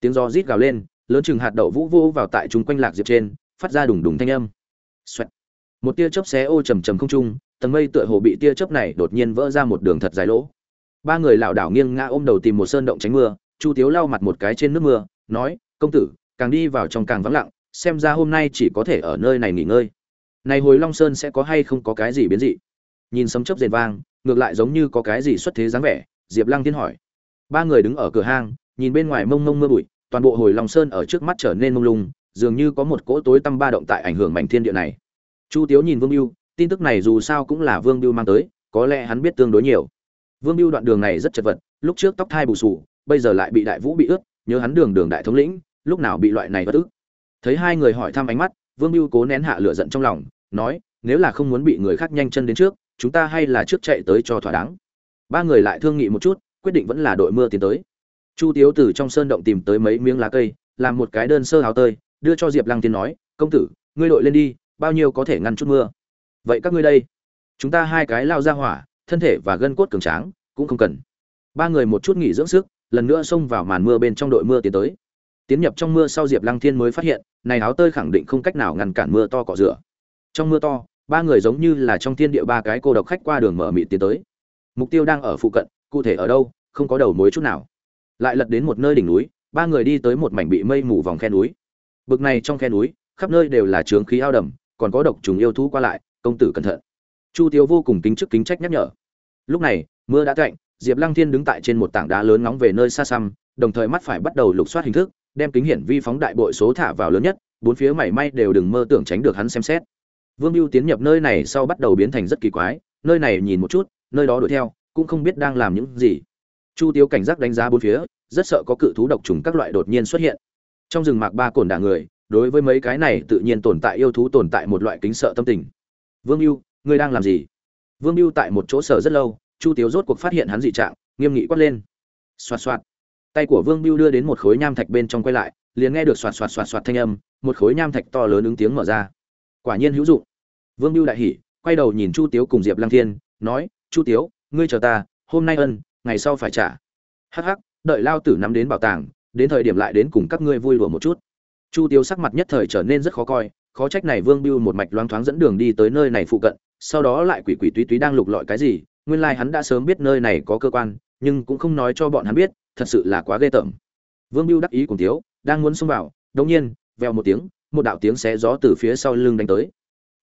[SPEAKER 1] Tiếng gió rít gào lên, lớn chừng hạt đậu vũ vô vào tại chúng quanh lạc diệp trên, phát ra đùng đùng thanh âm. Xoẹt. một tia chớp xé ô trầm trầm không trung, tầng mây tựa hồ bị tia chớp này đột nhiên vỡ ra một đường thật dài lỗ. Ba người lảo đảo nghiêng ngã ôm đầu tìm một sơn động tránh mưa, chu tiếu lau mặt một cái trên nước mưa, nói, công tử, càng đi vào trong càng vắng lặng xem ra hôm nay chỉ có thể ở nơi này nghỉ ngơi. Này hồi long sơn sẽ có hay không có cái gì biến dị? Nhìn sấm chớp rền vang, ngược lại giống như có cái gì xuất thế dáng vẻ, diệp lăng tiến hỏi. Ba người đứng ở cửa hang, nhìn bên ngoài mông mông mưa bụi, toàn bộ hồi long sơn ở trước mắt trở nên mông lung, dường như có một cỗ tối tăm ba động tại ảnh hưởng mảnh thiên địa này. Chu tiếu nhìn vương biêu tin tức này dù sao cũng là vương biêu mang tới, có lẽ hắn biết tương đối nhiều. Vương biêu đoạn đường này rất chật vật, lúc trước tóc thai bù sù, bây giờ lại bị đại vũ bị ướt, nhớ hắn đường đường đại thống lĩnh, lúc nào bị loại này bất ức thấy hai người hỏi thăm ánh mắt, vương biêu cố nén hạ lửa giận trong lòng, nói, nếu là không muốn bị người khác nhanh chân đến trước, chúng ta hay là trước chạy tới cho thỏa đáng. Ba người lại thương nghị một chút, quyết định vẫn là đội mưa tiến tới. Chu tiếu từ trong sơn động tìm tới mấy miếng lá cây, làm một cái đơn sơ áo tơi, đưa cho diệp lăng tiên nói, công tử, ngươi đội lên đi, bao nhiêu có thể ngăn chút mưa? Vậy các ngươi đây, chúng ta hai cái lao ra hỏa, thân thể và gân cốt cường tráng, cũng không cần. Ba người một chút nghỉ dưỡng sức, lần nữa xông vào màn mưa bên trong đội mưa tiến tới tiến nhập trong mưa sau diệp lăng thiên mới phát hiện, này áo tơi khẳng định không cách nào ngăn cản mưa to cọ rửa. Trong mưa to, ba người giống như là trong thiên địa ba cái cô độc khách qua đường mở mịt tiến tới. Mục tiêu đang ở phụ cận, cụ thể ở đâu, không có đầu mối chút nào. Lại lật đến một nơi đỉnh núi, ba người đi tới một mảnh bị mây mù vòng khe núi. Bực này trong khe núi, khắp nơi đều là trướng khí ao đầm, còn có độc trùng yêu thú qua lại, công tử cẩn thận. Chu tiêu vô cùng kính chức kính trách nhắc nhở. Lúc này, mưa đã cạnh diệp lăng thiên đứng tại trên một tảng đá lớn ngóng về nơi xa xăm, đồng thời mắt phải bắt đầu lục soát hình thức đem kính hiển vi phóng đại bội số thả vào lớn nhất, bốn phía mảy may đều đừng mơ tưởng tránh được hắn xem xét. Vương mưu tiến nhập nơi này sau bắt đầu biến thành rất kỳ quái, nơi này nhìn một chút, nơi đó đuổi theo, cũng không biết đang làm những gì. Chu tiếu cảnh giác đánh giá bốn phía, rất sợ có cự thú độc trùng các loại đột nhiên xuất hiện. Trong rừng mạc ba cồn đả người, đối với mấy cái này tự nhiên tồn tại yêu thú tồn tại một loại kính sợ tâm tình. Vương mưu ngươi đang làm gì? Vương mưu tại một chỗ sở rất lâu, chu tiếu rốt cuộc phát hiện hắn dị trạng, nghiêm nghị quát lên. Xoạt xoạt tay của vương biêu đưa đến một khối nham thạch bên trong quay lại, liền nghe được xoạt xoạt xoạt xoạt thanh âm, một khối nham thạch to lớn ứng tiếng mở ra. Quả nhiên hữu dụng. Vương biêu đại hỉ, quay đầu nhìn chu tiếu cùng diệp lăng thiên, nói, chu tiếu, ngươi chờ ta, hôm nay ân, ngày sau phải trả. Hắc hắc, đợi lao tử nắm đến bảo tàng, đến thời điểm lại đến cùng các ngươi vui đùa một chút. Chu tiếu sắc mặt nhất thời trở nên rất khó coi, khó trách này vương biêu một mạch loáng thoáng dẫn đường đi tới nơi này phụ cận, sau đó lại quỷ quỷ túy túy đang lục lọi cái gì, nguyên lai hắn đã sớm biết nơi này có cơ quan, nhưng cũng không nói cho bọn hắn biết thật sự là quá ghê tởm. Vương biêu đắc ý cùng tiếu, đang muốn xông vào, đột nhiên, vèo một tiếng, một đạo tiếng xé gió từ phía sau lưng đánh tới.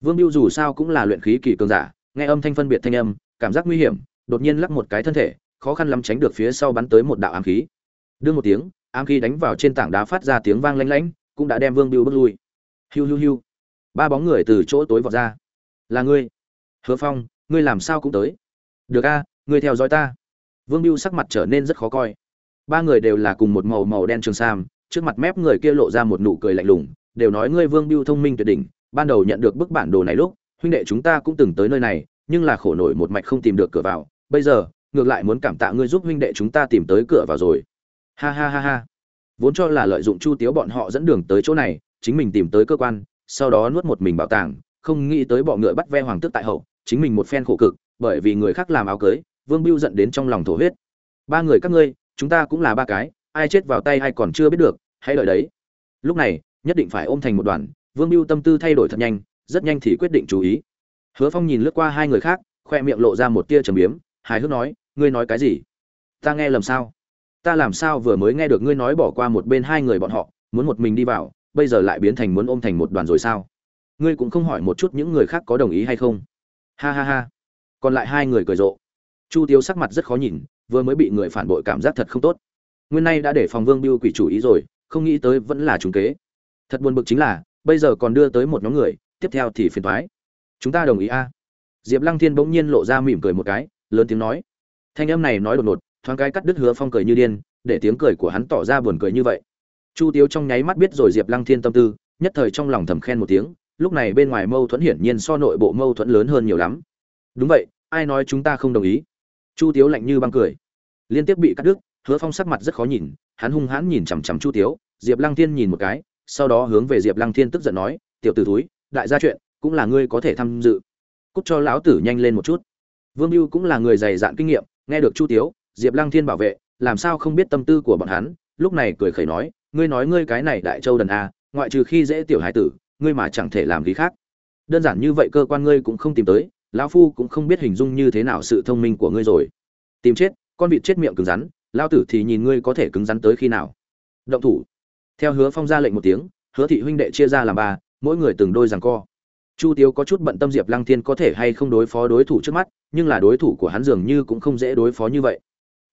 [SPEAKER 1] Vương biêu dù sao cũng là luyện khí kỳ cường giả, nghe âm thanh phân biệt thanh âm, cảm giác nguy hiểm, đột nhiên lắc một cái thân thể, khó khăn lắm tránh được phía sau bắn tới một đạo ám khí. Đương một tiếng, ám khí đánh vào trên tảng đá phát ra tiếng vang lanh lảnh, cũng đã đem vương biêu bước lui. Hiu hiu hiu. Ba bóng người từ chỗ tối vọt ra. Là ngươi. Hứa phong, ngươi làm sao cũng tới. Được a, ngươi theo dõi ta. Vương biêu sắc mặt trở nên rất khó coi ba người đều là cùng một màu màu đen trường sam, trước mặt mép người kia lộ ra một nụ cười lạnh lùng, đều nói ngươi vương biêu thông minh tuyệt đỉnh, ban đầu nhận được bức bản đồ này lúc, huynh đệ chúng ta cũng từng tới nơi này, nhưng là khổ nổi một mạch không tìm được cửa vào, bây giờ, ngược lại muốn cảm tạ ngươi giúp huynh đệ chúng ta tìm tới cửa vào rồi. Ha ha ha ha. Vốn cho là lợi dụng chu tiếu bọn họ dẫn đường tới chỗ này, chính mình tìm tới cơ quan, sau đó nuốt một mình bảo tàng, không nghĩ tới bọ ngựa bắt ve hoàng tước tại hậu, chính mình một phen khổ cực, bởi vì người khác làm áo cưới, vương biêu giận đến trong lòng thổ huyết. Ba người các ngươi chúng ta cũng là ba cái, ai chết vào tay ai còn chưa biết được, hãy đợi đấy. Lúc này, nhất định phải ôm thành một đoàn, vương mưu tâm tư thay đổi thật nhanh, rất nhanh thì quyết định chú ý. Hứa phong nhìn lướt qua hai người khác, khoe miệng lộ ra một tia trầm biếm, hài hước nói, ngươi nói cái gì? Ta nghe lầm sao? Ta làm sao vừa mới nghe được ngươi nói bỏ qua một bên hai người bọn họ, muốn một mình đi vào, bây giờ lại biến thành muốn ôm thành một đoàn rồi sao? Ngươi cũng không hỏi một chút những người khác có đồng ý hay không? Ha ha ha. Còn lại hai người cười rộ. Chu tiêu sắc mặt rất khó nhìn vừa mới bị người phản bội cảm giác thật không tốt. Nguyên nay đã để phòng vương biêu quỷ chủ ý rồi, không nghĩ tới vẫn là trùng kế. Thật buồn bực chính là, bây giờ còn đưa tới một nhóm người, tiếp theo thì phiền thoái. Chúng ta đồng ý a. Diệp lăng thiên bỗng nhiên lộ ra mỉm cười một cái, lớn tiếng nói. Thanh âm này nói đột ngột, thoáng cái cắt đứt hứa phong cười như điên, để tiếng cười của hắn tỏ ra buồn cười như vậy. Chu tiếu trong nháy mắt biết rồi diệp lăng thiên tâm tư, nhất thời trong lòng thầm khen một tiếng, lúc này bên ngoài mâu thuẫn hiển nhiên so nội bộ mâu thuẫn lớn hơn nhiều lắm. Đúng vậy, ai nói chúng ta không đồng ý? Chu tiếu lạnh như băng cười. Liên tiếp bị cắt đứt, hứa phong sắc mặt rất khó nhìn, hắn hung hãn nhìn chằm chằm chu tiếu, diệp lăng thiên nhìn một cái, sau đó hướng về diệp lăng thiên tức giận nói, tiểu t ử túi đại gia chuyện, cũng là ngươi có thể tham dự. Cúc cho lão tử nhanh lên một chút. Vương mưu cũng là người dày dạn kinh nghiệm, nghe được chu tiếu, diệp lăng thiên bảo vệ, làm sao không biết tâm tư của bọn hắn, lúc này cười khẩy nói, ngươi nói ngươi cái này đại châu đần a, ngoại trừ khi dễ tiểu hải tử, ngươi mà chẳng thể làm gì khác. Đơn giản như vậy cơ quan ngươi cũng không tìm tới lão phu cũng không biết hình dung như thế nào sự thông minh của ngươi rồi. Tìm chết, con vịt chết miệng cứng rắn lao tử thì nhìn ngươi có thể cứng rắn tới khi nào. Động thủ. Theo hứa phong ra lệnh một tiếng, hứa thị huynh đệ chia ra làm ba, mỗi người từng đôi rằng co. Chu tiếu có chút bận tâm diệp lăng thiên có thể hay không đối phó đối thủ trước mắt, nhưng là đối thủ của hắn dường như cũng không dễ đối phó như vậy.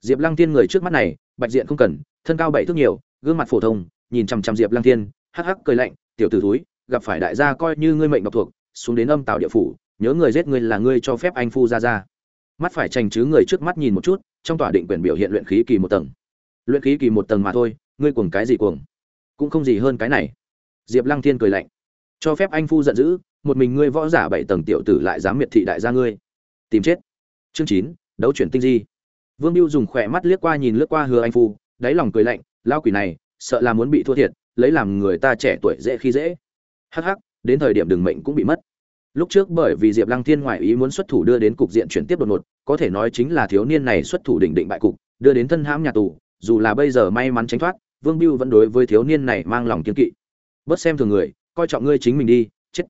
[SPEAKER 1] Diệp lăng thiên người trước mắt này, bạch diện không cần, thân cao bảy thước nhiều, gương mặt phổ thông, nhìn chằm chằm diệp lăng thiên, hắc hắc cười lạnh, tiểu t ử túi gặp phải đại gia coi như ngươi mệnh ngọc thuộc, xuống đến âm tào địa phủ nhớ người giết ngươi là ngươi cho phép anh phu ra ra. Mắt phải tranh chứ người trước mắt nhìn một chút, trong tòa định quyền biểu hiện luyện khí kỳ một tầng. Luyện khí kỳ một tầng mà thôi, ngươi cuồng cái gì cuồng? Cũng không gì hơn cái này. Diệp lăng thiên cười lạnh. Cho phép anh phu giận dữ, một mình ngươi võ giả bảy tầng tiểu tử lại dám miệt thị đại gia ngươi. Tìm chết. Chương chín, đấu chuyển tinh di. Vương biêu dùng khỏe mắt liếc qua nhìn lướt qua hứa anh phu, đáy lòng cười lạnh, lao quỷ này, sợ là muốn bị thua thiệt, lấy làm người ta trẻ tuổi dễ khi dễ. Hắc hắc, đến thời điểm đường mệnh cũng bị mất lúc trước bởi vì diệp lăng thiên ngoại ý muốn xuất thủ đưa đến cục diện chuyển tiếp đột ngột, có thể nói chính là thiếu niên này xuất thủ đỉnh định bại cục, đưa đến thân hãm nhà tù, dù là bây giờ may mắn tránh thoát, vương biêu vẫn đối với thiếu niên này mang lòng kiên kỵ. Bớt xem thường người, coi trọng ngươi chính mình đi, chết.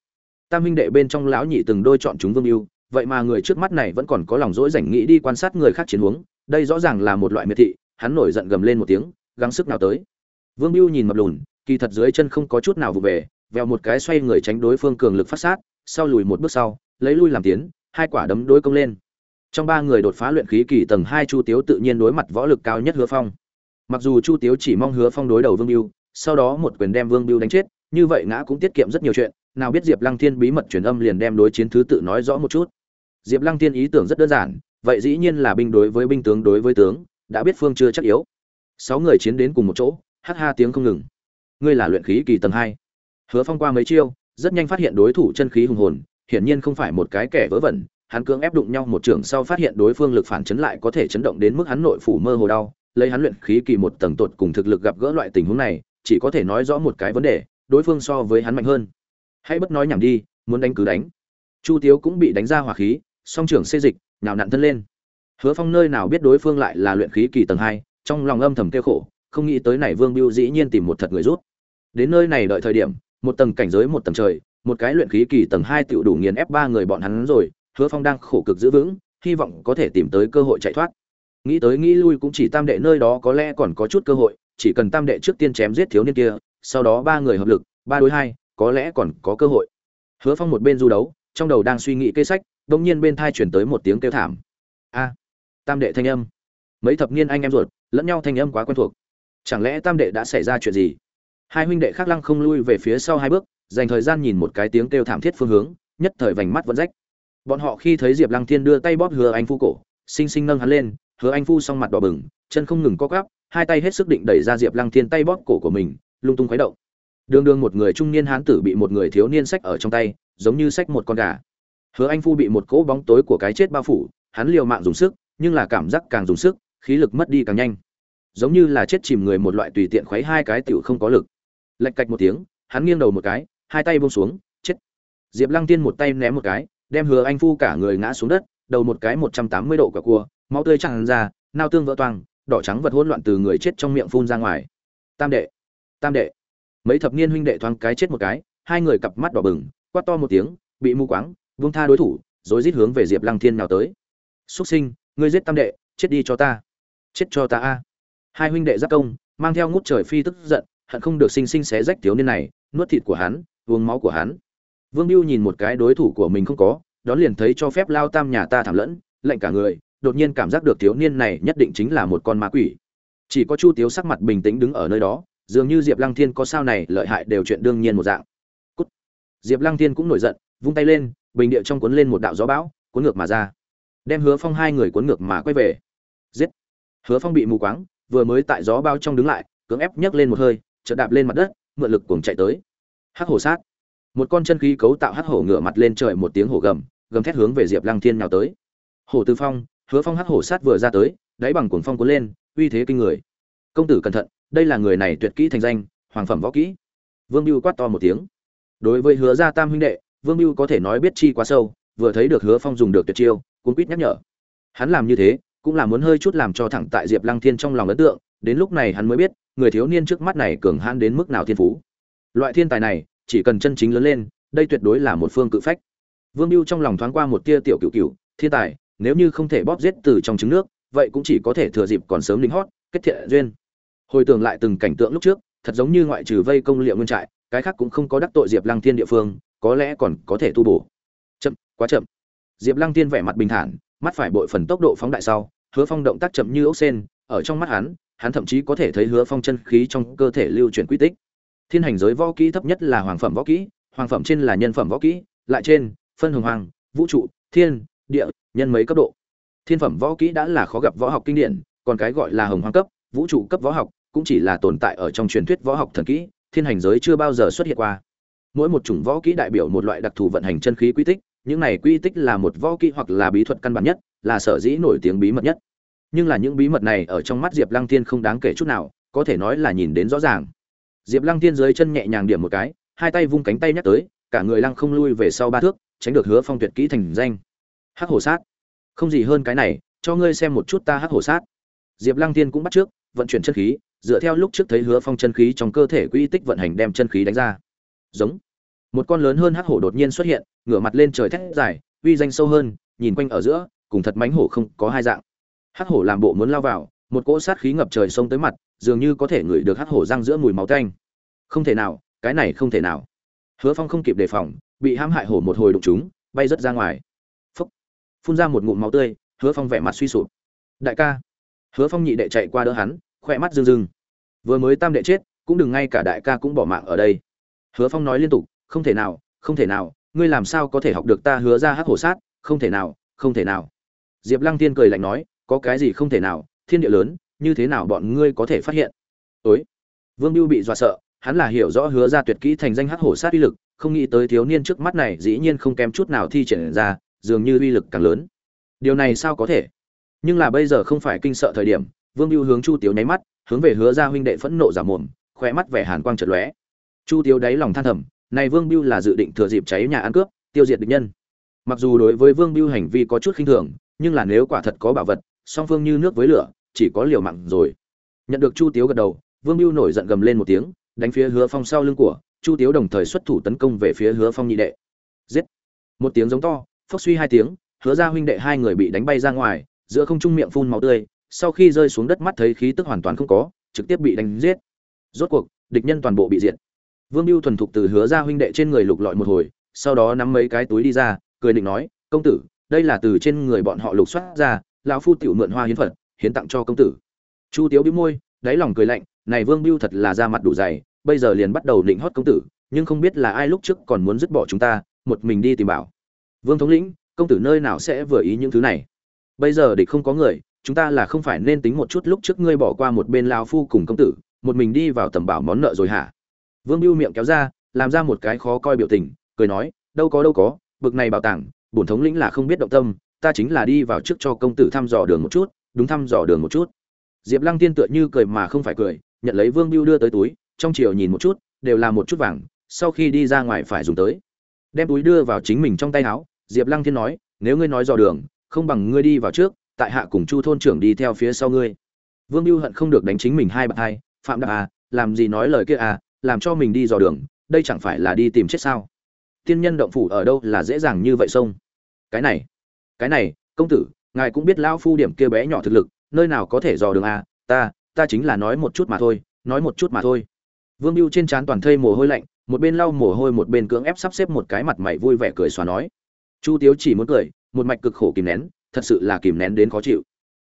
[SPEAKER 1] Tam huynh đệ bên trong lão nhị từng đôi chọn chúng vương biêu vậy mà người trước mắt này vẫn còn có lòng dỗi rảnh nghĩ đi quan sát người khác chiến huống, đây rõ ràng là một loại miệt thị. Hắn nổi giận gầm lên một tiếng, gắng sức nào tới. Vương biêu nhìn mập lùn, kỳ thật dưới chân không có chút nào vụ về, vèo một cái xoay người tránh đối phương cường lực phát sát sau lùi một bước sau, lấy lui làm tiến, hai quả đấm đối công lên. Trong ba người đột phá luyện khí kỳ tầng hai chu tiếu tự nhiên đối mặt võ lực cao nhất hứa phong. Mặc dù chu tiếu chỉ mong hứa phong đối đầu vương biêu sau đó một quyền đem vương biêu đánh chết, như vậy ngã cũng tiết kiệm rất nhiều chuyện, nào biết diệp lăng thiên bí mật truyền âm liền đem đối chiến thứ tự nói rõ một chút. Diệp lăng thiên ý tưởng rất đơn giản, vậy dĩ nhiên là binh đối với binh tướng đối với tướng, đã biết phương chưa chắc yếu. Sáu người chiến đến cùng một chỗ hắt ha tiếng không ngừng. Ngươi là luyện khí kỳ tầng hai. Hứa phong qua mấy chiêu rất nhanh phát hiện đối thủ chân khí hùng hồn, hiển nhiên không phải một cái kẻ vớ vẩn, hắn cưỡng ép đụng nhau một trường sau phát hiện đối phương lực phản chấn lại có thể chấn động đến mức hắn nội phủ mơ hồ đau, lấy hắn luyện khí kỳ một tầng tột cùng thực lực gặp gỡ loại tình huống này, chỉ có thể nói rõ một cái vấn đề, đối phương so với hắn mạnh hơn. Hãy bất nói nhảm đi, muốn đánh cứ đánh. Chu tiếu cũng bị đánh ra hỏa khí, song trưởng xê dịch, nhào nặn thân lên. Hứa phong nơi nào biết đối phương lại là luyện khí kỳ tầng hai, trong lòng âm thầm kêu khổ, không nghĩ tới này vương biêu dĩ nhiên tìm một thật người rút. Đến nơi này đợi thời điểm một tầng cảnh giới một tầng trời, một cái luyện khí kỳ tầng hai tiểu đủ nghiền ép ba người bọn hắn rồi, hứa phong đang khổ cực giữ vững, hy vọng có thể tìm tới cơ hội chạy thoát. Nghĩ tới nghĩ lui cũng chỉ tam đệ nơi đó có lẽ còn có chút cơ hội, chỉ cần tam đệ trước tiên chém giết thiếu niên kia, sau đó ba người hợp lực, ba đối hai, có lẽ còn có cơ hội. Hứa phong một bên du đấu, trong đầu đang suy nghĩ kế sách, đột nhiên bên tai truyền tới một tiếng kêu thảm. A, tam đệ thanh âm. Mấy thập niên anh em ruột, lẫn nhau thanh âm quá quen thuộc. Chẳng lẽ tam đệ đã xảy ra chuyện gì? Hai huynh đệ khác lăng không lui về phía sau hai bước dành thời gian nhìn một cái tiếng kêu thảm thiết phương hướng nhất thời vành mắt vẫn rách. Bọn họ khi thấy diệp lăng thiên đưa tay bóp hứa anh phu cổ xinh xinh nâng hắn lên hứa anh phu xong mặt đỏ bừng chân không ngừng co gắp, hai tay hết sức định đẩy ra diệp lăng thiên tay bóp cổ của mình lung tung khuấy động. Đường đường một người trung niên hán tử bị một người thiếu niên sách ở trong tay giống như sách một con gà. Hứa anh phu bị một cỗ bóng tối của cái chết bao phủ hắn liều mạng dùng sức nhưng là cảm giác càng dùng sức khí lực mất đi càng nhanh. Giống như là chết chìm người một loại tùy tiện khuấy hai cái tiểu không có lực lạch cạch một tiếng, hắn nghiêng đầu một cái, hai tay buông xuống, chết. Diệp lăng tiên một tay ném một cái, đem hứa anh phu cả người ngã xuống đất, đầu một cái một trăm tám mươi độ quả cua, máu tươi tràn ra, nao tương vỡ toang, đỏ trắng vật hỗn loạn từ người chết trong miệng phun ra ngoài. Tam đệ tam đệ. Mấy thập niên huynh đệ thoáng cái chết một cái, hai người cặp mắt đỏ bừng, quát to một tiếng, bị mù quáng vung tha đối thủ, rồi rít hướng về diệp lăng thiên nào tới. Xuất sinh, ngươi giết tam đệ, chết đi cho ta. Chết cho ta a. Hai huynh đệ giáp công, mang theo ngút trời phi tức giận hận không được sinh sinh xé rách thiếu niên này, nuốt thịt của hắn, uống máu của hắn. Vương biêu nhìn một cái đối thủ của mình không có, đón liền thấy cho phép lao tam nhà ta thảm lẫn, lạnh cả người, đột nhiên cảm giác được thiếu niên này nhất định chính là một con ma quỷ. Chỉ có chu tiếu sắc mặt bình tĩnh đứng ở nơi đó, dường như diệp lăng thiên có sao này lợi hại đều chuyện đương nhiên một dạng. Cút. diệp lăng thiên cũng nổi giận, vung tay lên, bình địa trong cuốn lên một đạo gió bão, cuốn ngược mà ra. Đem hứa phong hai người cuốn ngược mà quay về. Giết. Hứa phong bị mù quáng, vừa mới tại gió bao trong đứng lại, cưỡng ép nhấc lên một hơi chợt đạp lên mặt đất, mượn lực cuồng chạy tới. Hắc hổ sát. Một con chân khí cấu tạo hắc hổ ngửa mặt lên trời một tiếng hổ gầm gầm thét hướng về diệp lăng thiên nhào tới. Hổ tư phong, hứa phong hắc hổ sát vừa ra tới, đáy bằng cuồng phong cuốn lên, uy thế kinh người. Công tử cẩn thận, đây là người này tuyệt kỹ thành danh, hoàng phẩm võ kỹ. Vương Bưu quát to một tiếng. Đối với hứa gia tam huynh đệ, vương Bưu có thể nói biết chi quá sâu, vừa thấy được hứa phong dùng được tuyệt chiêu, cuốn quýt nhắc nhở. Hắn làm như thế, cũng là muốn hơi chút làm cho thẳng tại diệp lăng thiên trong lòng ấn tượng đến lúc này hắn mới biết, người thiếu niên trước mắt này cường hãn đến mức nào thiên phú. Loại thiên tài này, chỉ cần chân chính lớn lên, đây tuyệt đối là một phương cự phách. Vương mưu trong lòng thoáng qua một tia tiểu cựu cựu thiên tài, nếu như không thể bóp giết từ trong trứng nước, vậy cũng chỉ có thể thừa dịp còn sớm lính hót, kết thiện duyên. Hồi tưởng lại từng cảnh tượng lúc trước, thật giống như ngoại trừ vây công liệu nguyên trại, cái khác cũng không có đắc tội diệp lăng thiên địa phương, có lẽ còn có thể tu bổ. Chậm, quá chậm. Diệp lăng thiên vẻ mặt bình thản, mắt phải bội phần tốc độ phóng đại sau, hứa phong động tác chậm như ốc sen, ở trong mắt hắn hắn thậm chí có thể thấy hứa phong chân khí trong cơ thể lưu chuyển quy tích. Thiên hành giới võ kỹ thấp nhất là hoàng phẩm võ kỹ, hoàng phẩm trên là nhân phẩm võ kỹ, lại trên, phân hồng hoàng, vũ trụ, thiên, địa, nhân mấy cấp độ. Thiên phẩm võ kỹ đã là khó gặp võ học kinh điển, còn cái gọi là hồng hoàng cấp, vũ trụ cấp võ học, cũng chỉ là tồn tại ở trong truyền thuyết võ học thần kỹ, thiên hành giới chưa bao giờ xuất hiện qua. Mỗi một chủng võ kỹ đại biểu một loại đặc thù vận hành chân khí quy tích, những này quy tích là một võ kỹ hoặc là bí thuật căn bản nhất, là sở dĩ nổi tiếng bí mật nhất nhưng là những bí mật này ở trong mắt diệp lăng thiên không đáng kể chút nào, có thể nói là nhìn đến rõ ràng. Diệp lăng thiên dưới chân nhẹ nhàng điểm một cái, hai tay vung cánh tay nhắc tới, cả người lăng không lui về sau ba thước, tránh được hứa phong tuyệt kỹ thành danh. Hắc hổ sát. Không gì hơn cái này, cho ngươi xem một chút ta hắc hổ sát. Diệp lăng thiên cũng bắt trước, vận chuyển chân khí, dựa theo lúc trước thấy hứa phong chân khí trong cơ thể quy tích vận hành đem chân khí đánh ra. Giống. Một con lớn hơn hắc hổ đột nhiên xuất hiện, ngửa mặt lên trời thét dài, uy danh sâu hơn, nhìn quanh ở giữa, cùng thật mánh hổ không có hai dạng hắc hổ làm bộ muốn lao vào, một cỗ sát khí ngập trời xông tới mặt, dường như có thể ngửi được hắc hổ răng giữa mùi máu tanh. Không thể nào, cái này không thể nào. Hứa phong không kịp đề phòng, bị hãm hại hổ một hồi đụng chúng, bay rớt ra ngoài. Phúc. Phun ra một ngụm máu tươi, hứa phong vẻ mặt suy sụp. Đại ca. Hứa phong nhị đệ chạy qua đỡ hắn, khỏe mắt rưng rưng. Vừa mới tam đệ chết, cũng đừng ngay cả đại ca cũng bỏ mạng ở đây. Hứa phong nói liên tục, không thể nào, không thể nào, ngươi làm sao có thể học được ta hứa ra hắc hổ sát, không thể nào, không thể nào. Diệp lăng tiên cười lạnh nói có cái gì không thể nào, thiên địa lớn, như thế nào bọn ngươi có thể phát hiện? Ối vương biêu bị dọa sợ, hắn là hiểu rõ hứa ra tuyệt kỹ thành danh hắc hổ sát uy lực, không nghĩ tới thiếu niên trước mắt này dĩ nhiên không kém chút nào thi triển ra, dường như uy lực càng lớn. Điều này sao có thể? Nhưng là bây giờ không phải kinh sợ thời điểm, vương biêu hướng chu tiếu nháy mắt, hướng về hứa ra huynh đệ phẫn nộ giả mồm khoe mắt vẻ hàn quang trật lóe. Chu tiếu đáy lòng than thầm, này vương biêu là dự định thừa dịp cháy nhà ăn cướp, tiêu diệt địch nhân. Mặc dù đối với vương biêu hành vi có chút khinh thường, nhưng là nếu quả thật có bảo vật song phương như nước với lửa, chỉ có liều mạng rồi. Nhận được chu tiếu gật đầu, vương mưu nổi giận gầm lên một tiếng, đánh phía hứa phong sau lưng của, chu tiếu đồng thời xuất thủ tấn công về phía hứa phong nhị đệ. Giết! Một tiếng giống to, phốc suy hai tiếng, hứa ra huynh đệ hai người bị đánh bay ra ngoài, giữa không trung miệng phun máu tươi, sau khi rơi xuống đất mắt thấy khí tức hoàn toàn không có, trực tiếp bị đánh giết. Rốt cuộc, địch nhân toàn bộ bị diệt. Vương mưu thuần thục từ hứa ra huynh đệ trên người lục lọi một hồi, sau đó nắm mấy cái túi đi ra, cười định nói, công tử, đây là từ trên người bọn họ lục soát ra lão phu tiểu mượn hoa hiến phật, hiến tặng cho công tử. Chu tiếu bĩu môi, đáy lòng cười lạnh, này vương biêu thật là ra mặt đủ dày, bây giờ liền bắt đầu định hót công tử, nhưng không biết là ai lúc trước còn muốn dứt bỏ chúng ta, một mình đi tìm bảo. Vương thống lĩnh, công tử nơi nào sẽ vừa ý những thứ này? Bây giờ địch không có người, chúng ta là không phải nên tính một chút lúc trước ngươi bỏ qua một bên lao phu cùng công tử, một mình đi vào tầm bảo món nợ rồi hả? Vương biêu miệng kéo ra, làm ra một cái khó coi biểu tình, cười nói, đâu có đâu có, bực này bảo tàng, bổn thống lĩnh là không biết động tâm ta chính là đi vào trước cho công tử thăm dò đường một chút, đúng thăm dò đường một chút. Diệp lăng tiên tựa như cười mà không phải cười, nhận lấy vương biêu đưa tới túi, trong chiều nhìn một chút, đều là một chút vàng, sau khi đi ra ngoài phải dùng tới. Đem túi đưa vào chính mình trong tay áo, diệp lăng thiên nói, nếu ngươi nói dò đường, không bằng ngươi đi vào trước, tại hạ cùng chu thôn trưởng đi theo phía sau ngươi. Vương biêu hận không được đánh chính mình hai bậc hai, phạm đạo à làm gì nói lời kia à làm cho mình đi dò đường, đây chẳng phải là đi tìm chết sao? Tiên nhân động phủ ở đâu là dễ dàng như vậy sông? Cái này cái này, công tử, ngài cũng biết lão phu điểm kia bé nhỏ thực lực, nơi nào có thể dò đường à ta ta chính là nói một chút mà thôi, nói một chút mà thôi. Vương biêu trên trán toàn thây mồ hôi lạnh, một bên lau mồ hôi một bên cưỡng ép sắp xếp một cái mặt mày vui vẻ cười xóa nói. Chu tiếu chỉ muốn cười, một mạch cực khổ kìm nén, thật sự là kìm nén đến khó chịu.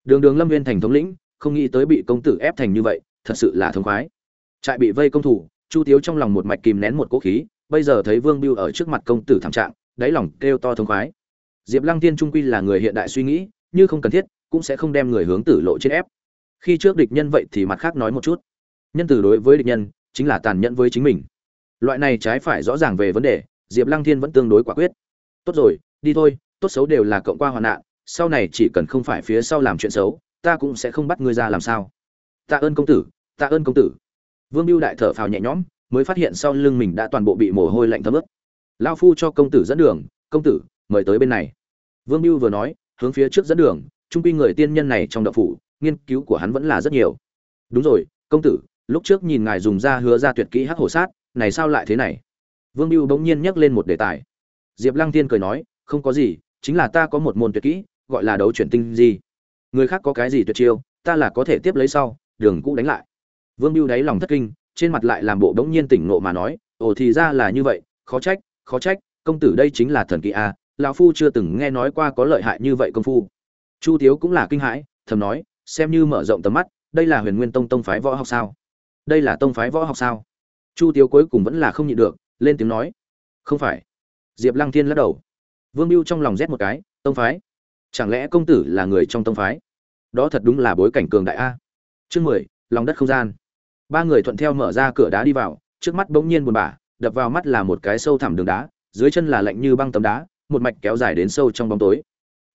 [SPEAKER 1] Đường đường lâm viên thành thống lĩnh, không nghĩ tới bị công tử ép thành như vậy, thật sự là thống khoái. Trại bị vây công thủ, chu tiếu trong lòng một mạch kìm nén một cỗ khí, bây giờ thấy vương biêu ở trước mặt công tử thảm trạng, đáy lòng kêu to thống khoái diệp lăng tiên trung quy là người hiện đại suy nghĩ, như không cần thiết, cũng sẽ không đem người hướng tử lộ trên ép. Khi trước địch nhân vậy thì mặt khác nói một chút. Nhân từ đối với địch nhân, chính là tàn nhẫn với chính mình. Loại này trái phải rõ ràng về vấn đề, diệp lăng thiên vẫn tương đối quả quyết. Tốt rồi, đi thôi, tốt xấu đều là cộng qua hoạn nạn, sau này chỉ cần không phải phía sau làm chuyện xấu, ta cũng sẽ không bắt ngươi ra làm sao. Tạ ơn công tử, tạ ơn công tử. Vương biêu đại thở phào nhẹ nhõm, mới phát hiện sau lưng mình đã toàn bộ bị mồ hôi lạnh thấm ướt. Lao phu cho công tử dẫn đường, công tử mời tới bên này. Vương biêu vừa nói, hướng phía trước dẫn đường, trung quy người tiên nhân này trong đậu phủ, nghiên cứu của hắn vẫn là rất nhiều. Đúng rồi, công tử, lúc trước nhìn ngài dùng ra hứa ra tuyệt kỹ hắc hổ sát, này sao lại thế này? Vương biêu bỗng nhiên nhắc lên một đề tài. Diệp lăng tiên cười nói, không có gì, chính là ta có một môn tuyệt kỹ, gọi là đấu chuyển tinh gì người khác có cái gì tuyệt chiêu, ta là có thể tiếp lấy sau, đường cũ đánh lại. Vương biêu đáy lòng thất kinh, trên mặt lại làm bộ đống nhiên tỉnh nộ mà nói, ồ, thì ra là như vậy, khó trách khó trách, công tử đây chính là thần kỹ a lão phu chưa từng nghe nói qua có lợi hại như vậy công phu. Chu tiếu cũng là kinh hãi, thầm nói, xem như mở rộng tầm mắt, đây là huyền nguyên tông tông phái võ học sao? Đây là tông phái võ học sao? Chu tiếu cuối cùng vẫn là không nhịn được, lên tiếng nói, không phải. Diệp lăng thiên lắc đầu. Vương mưu trong lòng rét một cái, tông phái? Chẳng lẽ công tử là người trong tông phái? Đó thật đúng là bối cảnh cường đại a. Chương mười, lòng đất không gian. Ba người thuận theo mở ra cửa đá đi vào, trước mắt bỗng nhiên buồn bã, đập vào mắt là một cái sâu thẳm đường đá, dưới chân là lạnh như băng tấm đá một mạch kéo dài đến sâu trong bóng tối.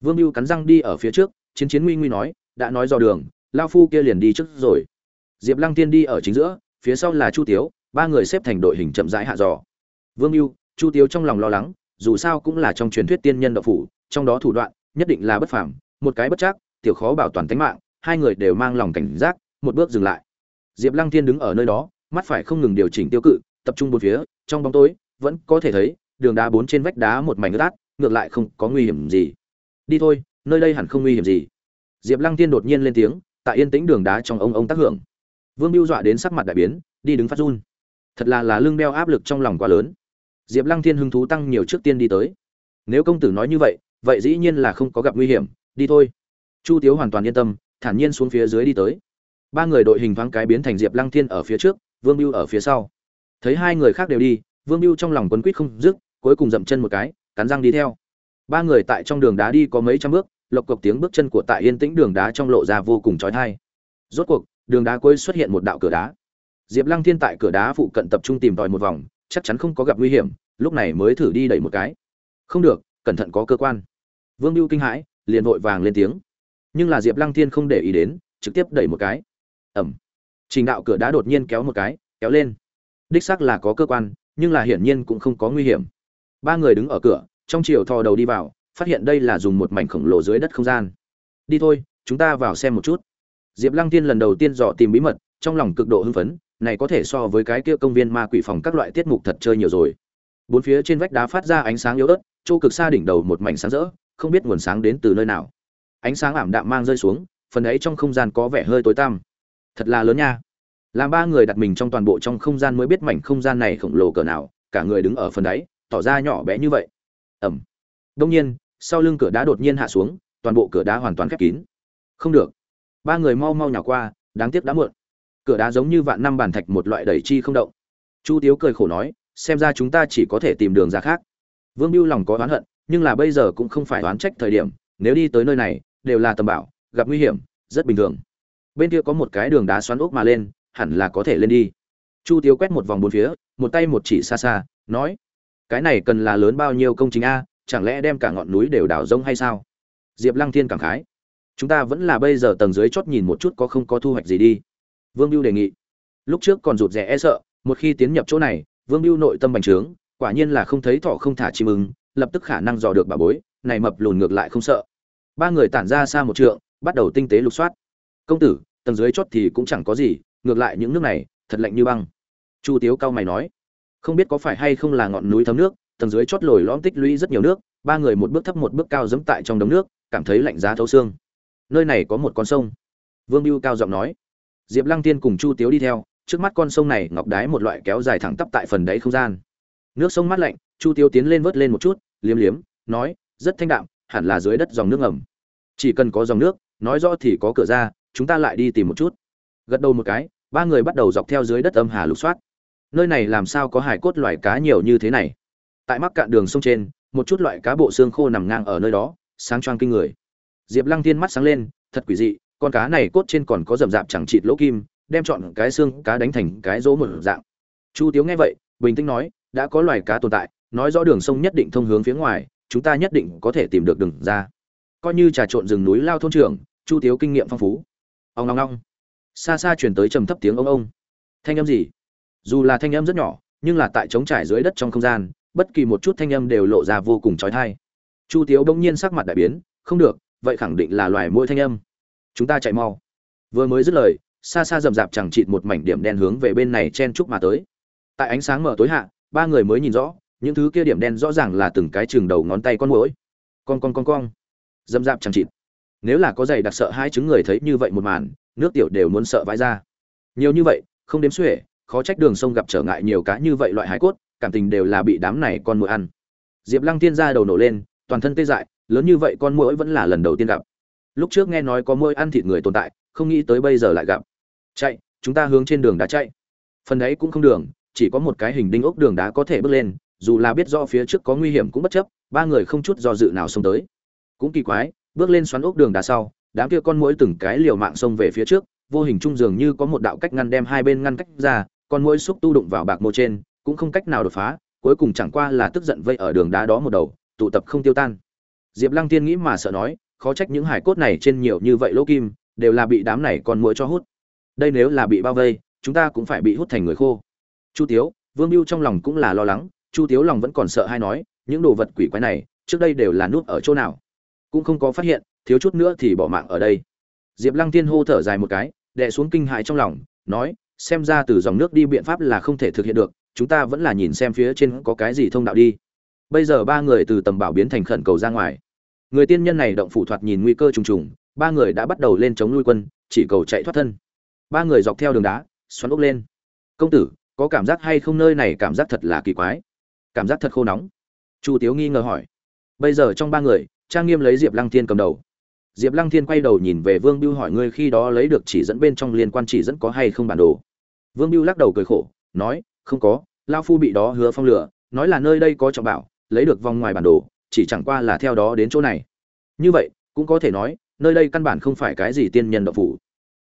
[SPEAKER 1] Vương mưu cắn răng đi ở phía trước, chiến chiến nguy nguy nói, đã nói dò đường lao phu kia liền đi trước rồi. Diệp lăng tiên đi ở chính giữa, phía sau là chu tiếu, ba người xếp thành đội hình chậm rãi hạ dò. Vương mưu chu tiếu trong lòng lo lắng, dù sao cũng là trong truyền thuyết tiên nhân đậu phủ, trong đó thủ đoạn nhất định là bất phàm, một cái bất chắc, tiểu khó bảo toàn tính mạng, hai người đều mang lòng cảnh giác, một bước dừng lại. Diệp lăng thiên đứng ở nơi đó, mắt phải không ngừng điều chỉnh tiêu cự, tập trung bốn phía, trong bóng tối, vẫn có thể thấy, đường đá bốn trên vách đá một mảnh ướt ngược lại không có nguy hiểm gì. Đi thôi, nơi đây hẳn không nguy hiểm gì. Diệp lăng tiên đột nhiên lên tiếng, tại yên tĩnh đường đá trong ông ông tác hưởng. Vương Biêu dọa đến sắc mặt đại biến, đi đứng phát run. Thật là là lưng đeo áp lực trong lòng quá lớn. Diệp lăng thiên hứng thú tăng nhiều trước tiên đi tới. Nếu công tử nói như vậy vậy dĩ nhiên là không có gặp nguy hiểm, đi thôi. Chu tiếu hoàn toàn yên tâm, thản nhiên xuống phía dưới đi tới. Ba người đội hình thoáng cái biến thành diệp lăng thiên ở phía trước, vương Biêu ở phía sau. Thấy hai người khác đều đi, vương Biêu trong lòng quấn quýt không dứt, cuối cùng dậm chân một cái cắn răng đi theo. Ba người tại trong đường đá đi có mấy trăm bước, lộc cộc tiếng bước chân của tại yên tĩnh đường đá trong lộ ra vô cùng trói thai rốt cuộc, đường đá cuối xuất hiện một đạo cửa đá. Diệp lăng thiên tại cửa đá phụ cận tập trung tìm tòi một vòng, chắc chắn không có gặp nguy hiểm, lúc này mới thử đi đẩy một cái. Không được, cẩn thận có cơ quan. Vương mưu kinh hãi, liền vội vàng lên tiếng. Nhưng là diệp lăng thiên không để ý đến, trực tiếp đẩy một cái. Ẩm trình đạo cửa đá đột nhiên kéo một cái, kéo lên. Đích xác là có cơ quan, nhưng là hiển nhiên cũng không có nguy hiểm ba người đứng ở cửa, trong chiều thò đầu đi vào, phát hiện đây là dùng một mảnh khổng lồ dưới đất không gian. Đi thôi, chúng ta vào xem một chút. Diệp lăng tiên lần đầu tiên dò tìm bí mật, trong lòng cực độ hưng phấn, này có thể so với cái kia công viên ma quỷ phòng các loại tiết mục thật chơi nhiều rồi. Bốn phía trên vách đá phát ra ánh sáng yếu ớt, chỗ cực xa đỉnh đầu một mảnh sáng rỡ, không biết nguồn sáng đến từ nơi nào. Ánh sáng ảm đạm mang rơi xuống, phần ấy trong không gian có vẻ hơi tối tăm. Thật là lớn nha. Làm ba người đặt mình trong toàn bộ trong không gian mới biết mảnh không gian này khổng lồ cỡ nào, cả người đứng ở phần đáy tỏ ra nhỏ bé như vậy. Ẩm đông nhiên, sau lưng cửa đá đột nhiên hạ xuống, toàn bộ cửa đá hoàn toàn khép kín. Không được. Ba người mau mau nhào qua, đáng tiếc đã muộn. Cửa đá giống như vạn năm bàn thạch một loại đẩy chi không động. Chu tiếu cười khổ nói, xem ra chúng ta chỉ có thể tìm đường ra khác. Vương mưu lòng có oán hận, nhưng là bây giờ cũng không phải oán trách thời điểm, nếu đi tới nơi này, đều là tầm bảo, gặp nguy hiểm, rất bình thường. Bên kia có một cái đường đá xoắn ốc mà lên, hẳn là có thể lên đi. Chu tiếu quét một vòng bốn phía, một tay một chỉ xa xa, nói cái này cần là lớn bao nhiêu công trình a, chẳng lẽ đem cả ngọn núi đều đào rông hay sao? Diệp lăng thiên cảm khái. Chúng ta vẫn là bây giờ tầng dưới chót nhìn một chút có không có thu hoạch gì đi. Vương biêu đề nghị. Lúc trước còn rụt rè e sợ, một khi tiến nhập chỗ này, vương biêu nội tâm bành trướng, quả nhiên là không thấy thọ không thả chim ưng, lập tức khả năng dò được bà bối, này mập lùn ngược lại không sợ. Ba người tản ra xa một trượng, bắt đầu tinh tế lục soát. Công tử, tầng dưới chót thì cũng chẳng có gì, ngược lại những nước này, thật lạnh như băng. Chu tiếu cao mày nói không biết có phải hay không là ngọn núi thấm nước, tầng dưới chót lồi lõm tích lũy rất nhiều nước, ba người một bước thấp một bước cao dẫm tại trong đống nước, cảm thấy lạnh giá thấu xương. Nơi này có một con sông. Vương biêu cao giọng nói. Diệp lăng tiên cùng chu tiếu đi theo, trước mắt con sông này ngọc đái một loại kéo dài thẳng tắp tại phần đáy không gian. Nước sông mát lạnh, chu tiếu tiến lên vớt lên một chút, liếm liếm, nói, rất thanh đạm, hẳn là dưới đất dòng nước ngầm. Chỉ cần có dòng nước, nói rõ thì có cửa ra, chúng ta lại đi tìm một chút. Gật đầu một cái, ba người bắt đầu dọc theo dưới đất âm hà lục soát nơi này làm sao có hải cốt loài cá nhiều như thế này? Tại mắc cạn đường sông trên, một chút loại cá bộ xương khô nằm ngang ở nơi đó, sáng choang kinh người. Diệp lăng thiên mắt sáng lên, thật quỷ dị, con cá này cốt trên còn có rậm rạp chẳng chịt lỗ kim, đem chọn cái xương cá đánh thành cái rỗ một dạng. Chu tiếu nghe vậy, bình tĩnh nói, đã có loài cá tồn tại, nói rõ đường sông nhất định thông hướng phía ngoài, chúng ta nhất định có thể tìm được đường ra. Coi như trà trộn rừng núi lao thôn trưởng, chu tiếu kinh nghiệm phong phú. Ông ngong ngong. Xa xa chuyển tới trầm thấp tiếng ông ông. Thanh âm gì? Dù là thanh âm rất nhỏ, nhưng là tại trống trải dưới đất trong không gian, bất kỳ một chút thanh âm đều lộ ra vô cùng trói thai chu tiếu bỗng nhiên sắc mặt đại biến, không được, vậy khẳng định là loài mũi thanh âm. Chúng ta chạy mau. Vừa mới dứt lời, xa xa rậm rạp chẳng chịt một mảnh điểm đen hướng về bên này chen chúc mà tới. Tại ánh sáng mở tối hạ, ba người mới nhìn rõ, những thứ kia điểm đen rõ ràng là từng cái chừng đầu ngón tay con mũi con con con con dâm dạp chẳng chịt. Nếu là có giày đặc sợ hai chứng người thấy như vậy một màn, nước tiểu đều muốn sợ vãi ra. Nhiều như vậy, không đếm xuể khó trách đường sông gặp trở ngại nhiều cá như vậy loại hải cốt, cảm tình đều là bị đám này con mũi ăn. Diệp lăng tiên ra đầu nổ lên, toàn thân tê dại, lớn như vậy con mũi vẫn là lần đầu tiên gặp. Lúc trước nghe nói có mũi ăn thịt người tồn tại, không nghĩ tới bây giờ lại gặp. Chạy, chúng ta hướng trên đường đá chạy. Phần đấy cũng không đường, chỉ có một cái hình đinh ốc đường đá có thể bước lên, dù là biết do phía trước có nguy hiểm cũng bất chấp, ba người không chút do dự nào xông tới. Cũng kỳ quái, bước lên xoắn ốc đường đá sau, đám kia con mũi từng cái liều mạng xông về phía trước vô hình trung dường như có một đạo cách ngăn đem hai bên ngăn cách ra con mũi xúc tu đụng vào bạc mô trên, cũng không cách nào đột phá, cuối cùng chẳng qua là tức giận vây ở đường đá đó một đầu, tụ tập không tiêu tan. Diệp lăng tiên nghĩ mà sợ nói, khó trách những hải cốt này trên nhiều như vậy lỗ kim, đều là bị đám này con mũi cho hút. Đây nếu là bị bao vây, chúng ta cũng phải bị hút thành người khô. Chu tiếu, vương Bưu trong lòng cũng là lo lắng, chu tiếu lòng vẫn còn sợ hay nói, những đồ vật quỷ quái này, trước đây đều là núp ở chỗ nào? Cũng không có phát hiện, thiếu chút nữa thì bỏ mạng ở đây. Diệp lăng tiên hô thở dài một cái đè xuống kinh hãi trong lòng, nói, xem ra từ dòng nước đi biện pháp là không thể thực hiện được, chúng ta vẫn là nhìn xem phía trên có cái gì thông đạo đi. Bây giờ ba người từ tầm bảo biến thành khẩn cầu ra ngoài. Người tiên nhân này động phủ thoạt nhìn nguy cơ trùng trùng, ba người đã bắt đầu lên chống nuôi quân, chỉ cầu chạy thoát thân. Ba người dọc theo đường đá, xoắn ốc lên. Công tử, có cảm giác hay không nơi này cảm giác thật là kỳ quái. Cảm giác thật khô nóng. Chu tiếu nghi ngờ hỏi. Bây giờ trong ba người, trang nghiêm lấy diệp lăng thiên cầm đầu diệp lăng thiên quay đầu nhìn về vương biêu hỏi ngươi khi đó lấy được chỉ dẫn bên trong liên quan chỉ dẫn có hay không bản đồ. Vương biêu lắc đầu cười khổ, nói, không có, Lão phu bị đó hứa phong lửa, nói là nơi đây có trọng bảo, lấy được vòng ngoài bản đồ, chỉ chẳng qua là theo đó đến chỗ này. Như vậy, cũng có thể nói, nơi đây căn bản không phải cái gì tiên nhân động phủ.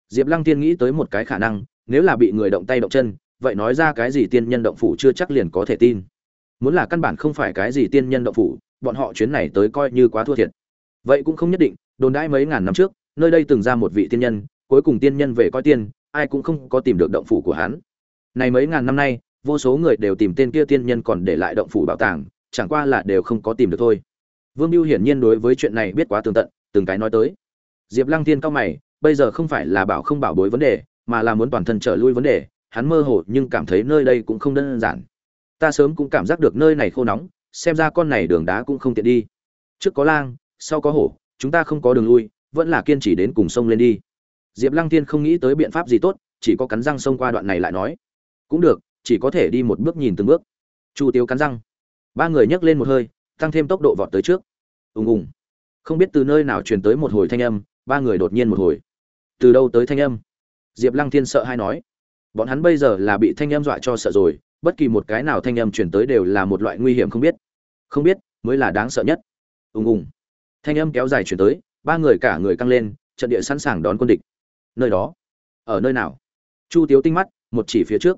[SPEAKER 1] Diệp lăng Thiên nghĩ tới một cái khả năng, nếu là bị người động tay động chân, vậy nói ra cái gì tiên nhân động phủ chưa chắc liền có thể tin. Muốn là căn bản không phải cái gì tiên nhân động phủ, bọn họ chuyến này tới coi như quá thua thiệt. Vậy cũng không nhất định đồn đãi mấy ngàn năm trước, nơi đây từng ra một vị tiên nhân, cuối cùng tiên nhân về coi tiên, ai cũng không có tìm được động phủ của hắn. Này mấy ngàn năm nay, vô số người đều tìm tên kia tiên nhân còn để lại động phủ bảo tàng, chẳng qua là đều không có tìm được thôi. Vương bưu hiển nhiên đối với chuyện này biết quá tường tận, từng cái nói tới. Diệp lăng tiên cao mày, bây giờ không phải là bảo không bảo bối vấn đề, mà là muốn toàn thân trở lui vấn đề, hắn mơ hồ nhưng cảm thấy nơi đây cũng không đơn giản. Ta sớm cũng cảm giác được nơi này khô nóng, xem ra con này đường đá cũng không tiện đi. Trước có lang, sau có hổ chúng ta không có đường lui, vẫn là kiên trì đến cùng sông lên đi. Diệp lăng Thiên không nghĩ tới biện pháp gì tốt, chỉ có cắn răng xông qua đoạn này lại nói. Cũng được, chỉ có thể đi một bước nhìn từng bước. Chu tiêu cắn răng. Ba người nhấc lên một hơi, tăng thêm tốc độ vọt tới trước. Ùng ùng. Không biết từ nơi nào truyền tới một hồi thanh âm, ba người đột nhiên một hồi. Từ đâu tới thanh âm? Diệp lăng thiên sợ hay nói. Bọn hắn bây giờ là bị thanh âm dọa cho sợ rồi, bất kỳ một cái nào thanh âm truyền tới đều là một loại nguy hiểm không biết. Không biết, mới là đáng sợ nhất. Ùng ùng thanh âm kéo dài chuyển tới, ba người cả người căng lên, trận địa sẵn sàng đón quân địch. Nơi đó? Ở nơi nào? Chu tiếu tinh mắt, một chỉ phía trước.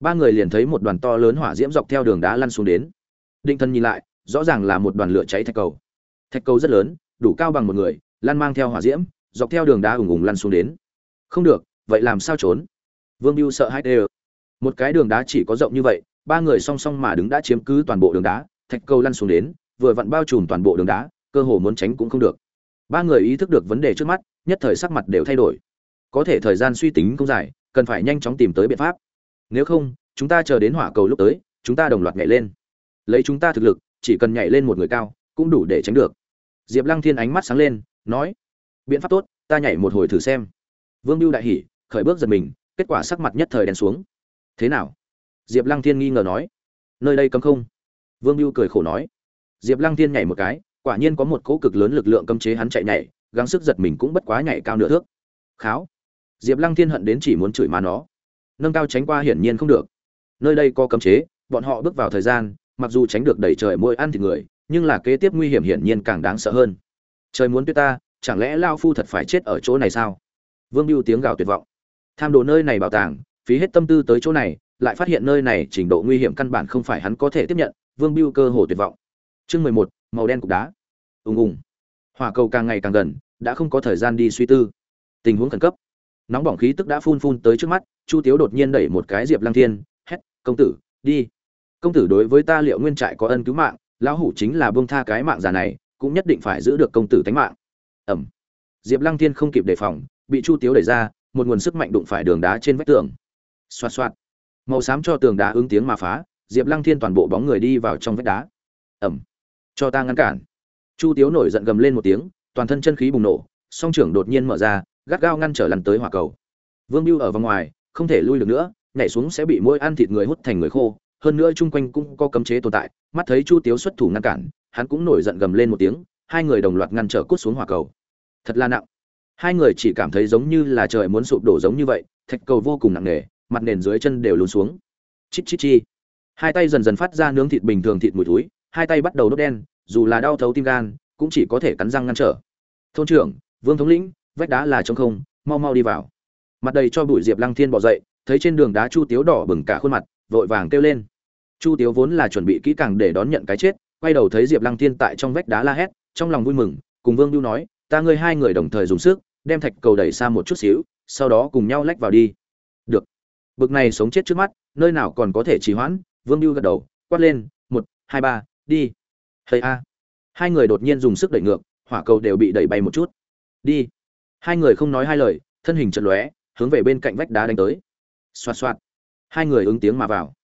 [SPEAKER 1] Ba người liền thấy một đoàn to lớn hỏa diễm dọc theo đường đá lăn xuống đến. Định thân nhìn lại, rõ ràng là một đoàn lửa cháy thạch cầu. Thạch cầu rất lớn, đủ cao bằng một người, lăn mang theo hỏa diễm, dọc theo đường đá ùng ùng lăn xuống đến. Không được, vậy làm sao trốn? Vương biêu sợ hãi đều. một cái đường đá chỉ có rộng như vậy, ba người song song mà đứng đã chiếm cứ toàn bộ đường đá, thạch cầu lăn xuống đến, vừa vặn bao trùm toàn bộ đường đá cơ hồ muốn tránh cũng không được. Ba người ý thức được vấn đề trước mắt, nhất thời sắc mặt đều thay đổi. Có thể thời gian suy tính không dài, cần phải nhanh chóng tìm tới biện pháp. Nếu không, chúng ta chờ đến hỏa cầu lúc tới, chúng ta đồng loạt nhảy lên. Lấy chúng ta thực lực, chỉ cần nhảy lên một người cao, cũng đủ để tránh được. Diệp lăng thiên ánh mắt sáng lên, nói, biện pháp tốt, ta nhảy một hồi thử xem. Vương mưu đại hỉ, khởi bước giật mình, kết quả sắc mặt nhất thời đen xuống. Thế nào? Diệp lăng thiên nghi ngờ nói. Nơi đây cấm không? Vương mưu cười khổ nói. Diệp lăng thiên nhảy một cái quả nhiên có một cỗ cực lớn lực lượng cấm chế hắn chạy nhảy, gắng sức giật mình cũng bất quá nhảy cao nửa thước. Kháo. Diệp lăng thiên hận đến chỉ muốn chửi má nó. Nâng cao tránh qua hiển nhiên không được. Nơi đây có cấm chế, bọn họ bước vào thời gian, mặc dù tránh được đẩy trời môi ăn thịt người, nhưng là kế tiếp nguy hiểm hiển nhiên càng đáng sợ hơn. Trời muốn tuyết ta, chẳng lẽ lao phu thật phải chết ở chỗ này sao? Vương mưu tiếng gào tuyệt vọng. Tham đồ nơi này bảo tàng, phí hết tâm tư tới chỗ này, lại phát hiện nơi này trình độ nguy hiểm căn bản không phải hắn có thể tiếp nhận, vương mưu cơ hồ tuyệt vọng. Chương mười một màu đen cục đá. Ùng ùng. Hỏa cầu càng ngày càng gần, đã không có thời gian đi suy tư. Tình huống khẩn cấp. Nóng bỏng khí tức đã phun phun tới trước mắt, chu tiếu đột nhiên đẩy một cái diệp lăng thiên, hét, công tử, đi. Công tử đối với ta liệu nguyên trại có ân cứu mạng, lão hủ chính là buông tha cái mạng già này, cũng nhất định phải giữ được công tử tánh mạng. Ẩm. Diệp lăng thiên không kịp đề phòng, bị chu tiếu đẩy ra, một nguồn sức mạnh đụng phải đường đá trên vách tường. Xoạt xoạt. Màu xám cho tường đá ứng tiếng mà phá, diệp lăng thiên toàn bộ bóng người đi vào trong vách đá. Ẩm cho ta ngăn cản. Chu tiếu nổi giận gầm lên một tiếng, toàn thân chân khí bùng nổ, song trưởng đột nhiên mở ra, gắt gao ngăn trở lằn tới hỏa cầu. Vương Biêu ở vòng ngoài, không thể lui được nữa, nhảy xuống sẽ bị mỗi ăn thịt người hút thành người khô, hơn nữa chung quanh cũng có cấm chế tồn tại, mắt thấy chu tiếu xuất thủ ngăn cản, hắn cũng nổi giận gầm lên một tiếng, hai người đồng loạt ngăn trở cút xuống hỏa cầu. Thật là nặng. Hai người chỉ cảm thấy giống như là trời muốn sụp đổ giống như vậy, thạch cầu vô cùng nặng nề, mặt nền dưới chân đều lún xuống. Chít chít chi. Hai tay dần dần phát ra nướng thịt bình thường thịt mùi túi hai tay bắt đầu đốt đen, dù là đau thấu tim gan, cũng chỉ có thể cắn răng ngăn trở. Thôn trưởng, vương thống lĩnh, vách đá là trống không, mau mau đi vào. Mặt đầy cho bụi diệp lăng thiên bỏ dậy, thấy trên đường đá chu tiếu đỏ bừng cả khuôn mặt, vội vàng kêu lên. Chu tiếu vốn là chuẩn bị kỹ càng để đón nhận cái chết, quay đầu thấy diệp lăng thiên tại trong vách đá la hét, trong lòng vui mừng, cùng vương lưu nói, ta ngươi hai người đồng thời dùng sức, đem thạch cầu đẩy xa một chút xíu, sau đó cùng nhau lách vào đi. Được. Bực này sống chết trước mắt, nơi nào còn có thể trì hoãn, vương lưu gật đầu, quát lên, một, hai, ba đi. Hay a. Hai người đột nhiên dùng sức đẩy ngược, hỏa cầu đều bị đẩy bay một chút. Đi. Hai người không nói hai lời, thân hình chật lóe, hướng về bên cạnh vách đá đánh tới. Xoạt xoạt. Hai người ứng tiếng mà vào.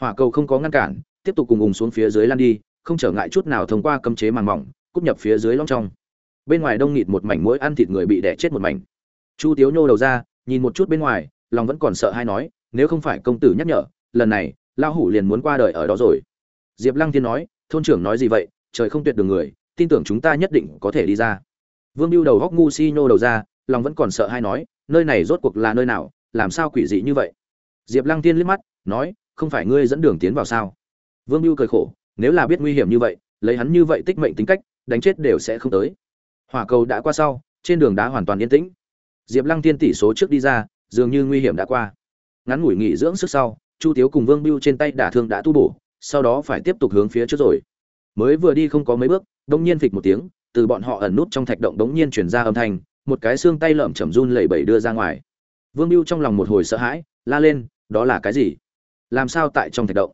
[SPEAKER 1] Hỏa cầu không có ngăn cản, tiếp tục cùng ùng xuống phía dưới lan đi, không trở ngại chút nào thông qua cấm chế màng mỏng cúp nhập phía dưới long trong. Bên ngoài đông nghịt một mảnh mũi ăn thịt người bị đẻ chết một mảnh. Chu tiếu nhô đầu ra, nhìn một chút bên ngoài, lòng vẫn còn sợ hay nói, nếu không phải công tử nhắc nhở, lần này lao hủ liền muốn qua đời ở đó rồi. Diệp lăng tiên nói thôn trưởng nói gì vậy, trời không tuyệt đường người, tin tưởng chúng ta nhất định có thể đi ra. Vương Biêu đầu góc ngu si nhô đầu ra, lòng vẫn còn sợ hay nói, nơi này rốt cuộc là nơi nào, làm sao quỷ dị như vậy? Diệp lăng tiên liếc mắt, nói, không phải ngươi dẫn đường tiến vào sao? Vương Biêu cười khổ, nếu là biết nguy hiểm như vậy, lấy hắn như vậy tích mệnh tính cách, đánh chết đều sẽ không tới. Hỏa cầu đã qua sau, trên đường đá hoàn toàn yên tĩnh. Diệp lăng tiên tỷ số trước đi ra, dường như nguy hiểm đã qua. Ngắn ngủi nghỉ dưỡng sức sau, chu tiếu cùng vương Biêu trên tay đả thương đã tu bổ sau đó phải tiếp tục hướng phía trước rồi. Mới vừa đi không có mấy bước đông nhiên phịch một tiếng, từ bọn họ ẩn nút trong thạch động đống nhiên chuyển ra âm thanh, một cái xương tay lợm chầm run lẩy bẩy đưa ra ngoài. Vương bưu trong lòng một hồi sợ hãi, la lên, đó là cái gì? Làm sao tại trong thạch động?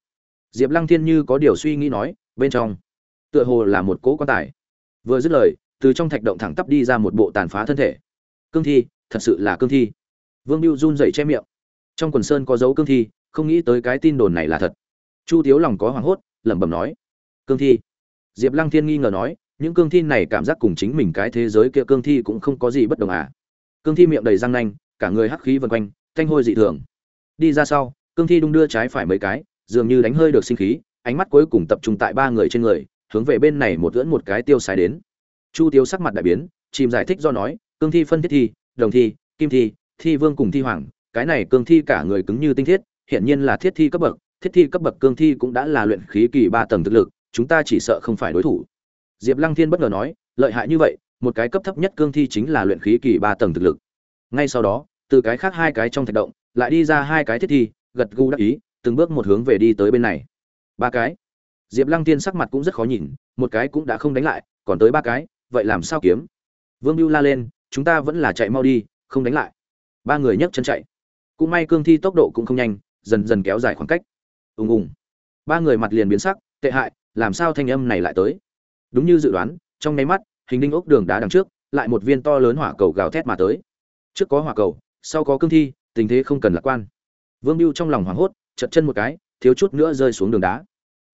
[SPEAKER 1] Diệp lăng thiên như có điều suy nghĩ nói, bên trong, tựa hồ là một cỗ quan tài. Vừa dứt lời, từ trong thạch động thẳng tắp đi ra một bộ tàn phá thân thể. Cương thi, thật sự là cương thi. Vương bưu run dậy che miệng. Trong quần sơn có dấu cương thi, không nghĩ tới cái tin đồn này là thật chu tiếu lòng có hoảng hốt, lẩm bẩm nói, cương thi. Diệp lăng thiên nghi ngờ nói, những cương thi này cảm giác cùng chính mình cái thế giới kia cương thi cũng không có gì bất đồng à? Cương thi miệng đầy răng nanh, cả người hắc khí vân quanh, thanh hôi dị thường. Đi ra sau, cương thi đung đưa trái phải mấy cái, dường như đánh hơi được sinh khí, ánh mắt cuối cùng tập trung tại ba người trên người, hướng về bên này một lưỡn một cái tiêu xài đến. Chu tiêu sắc mặt đại biến, chìm giải thích do nói, cương thi phân thiết thi, đồng thi, kim thi thi vương cùng thi hoàng, cái này cương thi cả người cứng như tinh thiết hiện nhiên là thiết thi cấp bậc thiết thi cấp bậc cương thi cũng đã là luyện khí kỳ ba tầng thực lực, chúng ta chỉ sợ không phải đối thủ. Diệp lăng thiên bất ngờ nói, lợi hại như vậy, một cái cấp thấp nhất cương thi chính là luyện khí kỳ ba tầng thực lực. Ngay sau đó, từ cái khác hai cái trong thạch động, lại đi ra hai cái thiết thi, gật gù đắc ý, từng bước một hướng về đi tới bên này. Ba cái. Diệp lăng tiên sắc mặt cũng rất khó nhìn, một cái cũng đã không đánh lại, còn tới ba cái, vậy làm sao kiếm? Vương mưu la lên, chúng ta vẫn là chạy mau đi, không đánh lại. Ba người nhấc chân chạy. Cũng may cương thi tốc độ cũng không nhanh, dần dần kéo dài khoảng cách ùng ùng. Ba người mặt liền biến sắc, tệ hại, làm sao thanh âm này lại tới? Đúng như dự đoán, trong nháy mắt, hình đinh ốc đường đá đằng trước, lại một viên to lớn hỏa cầu gào thét mà tới. Trước có hỏa cầu, sau có cương thi, tình thế không cần lạc quan. Vương mưu trong lòng hoảng hốt chật chân một cái, thiếu chút nữa rơi xuống đường đá.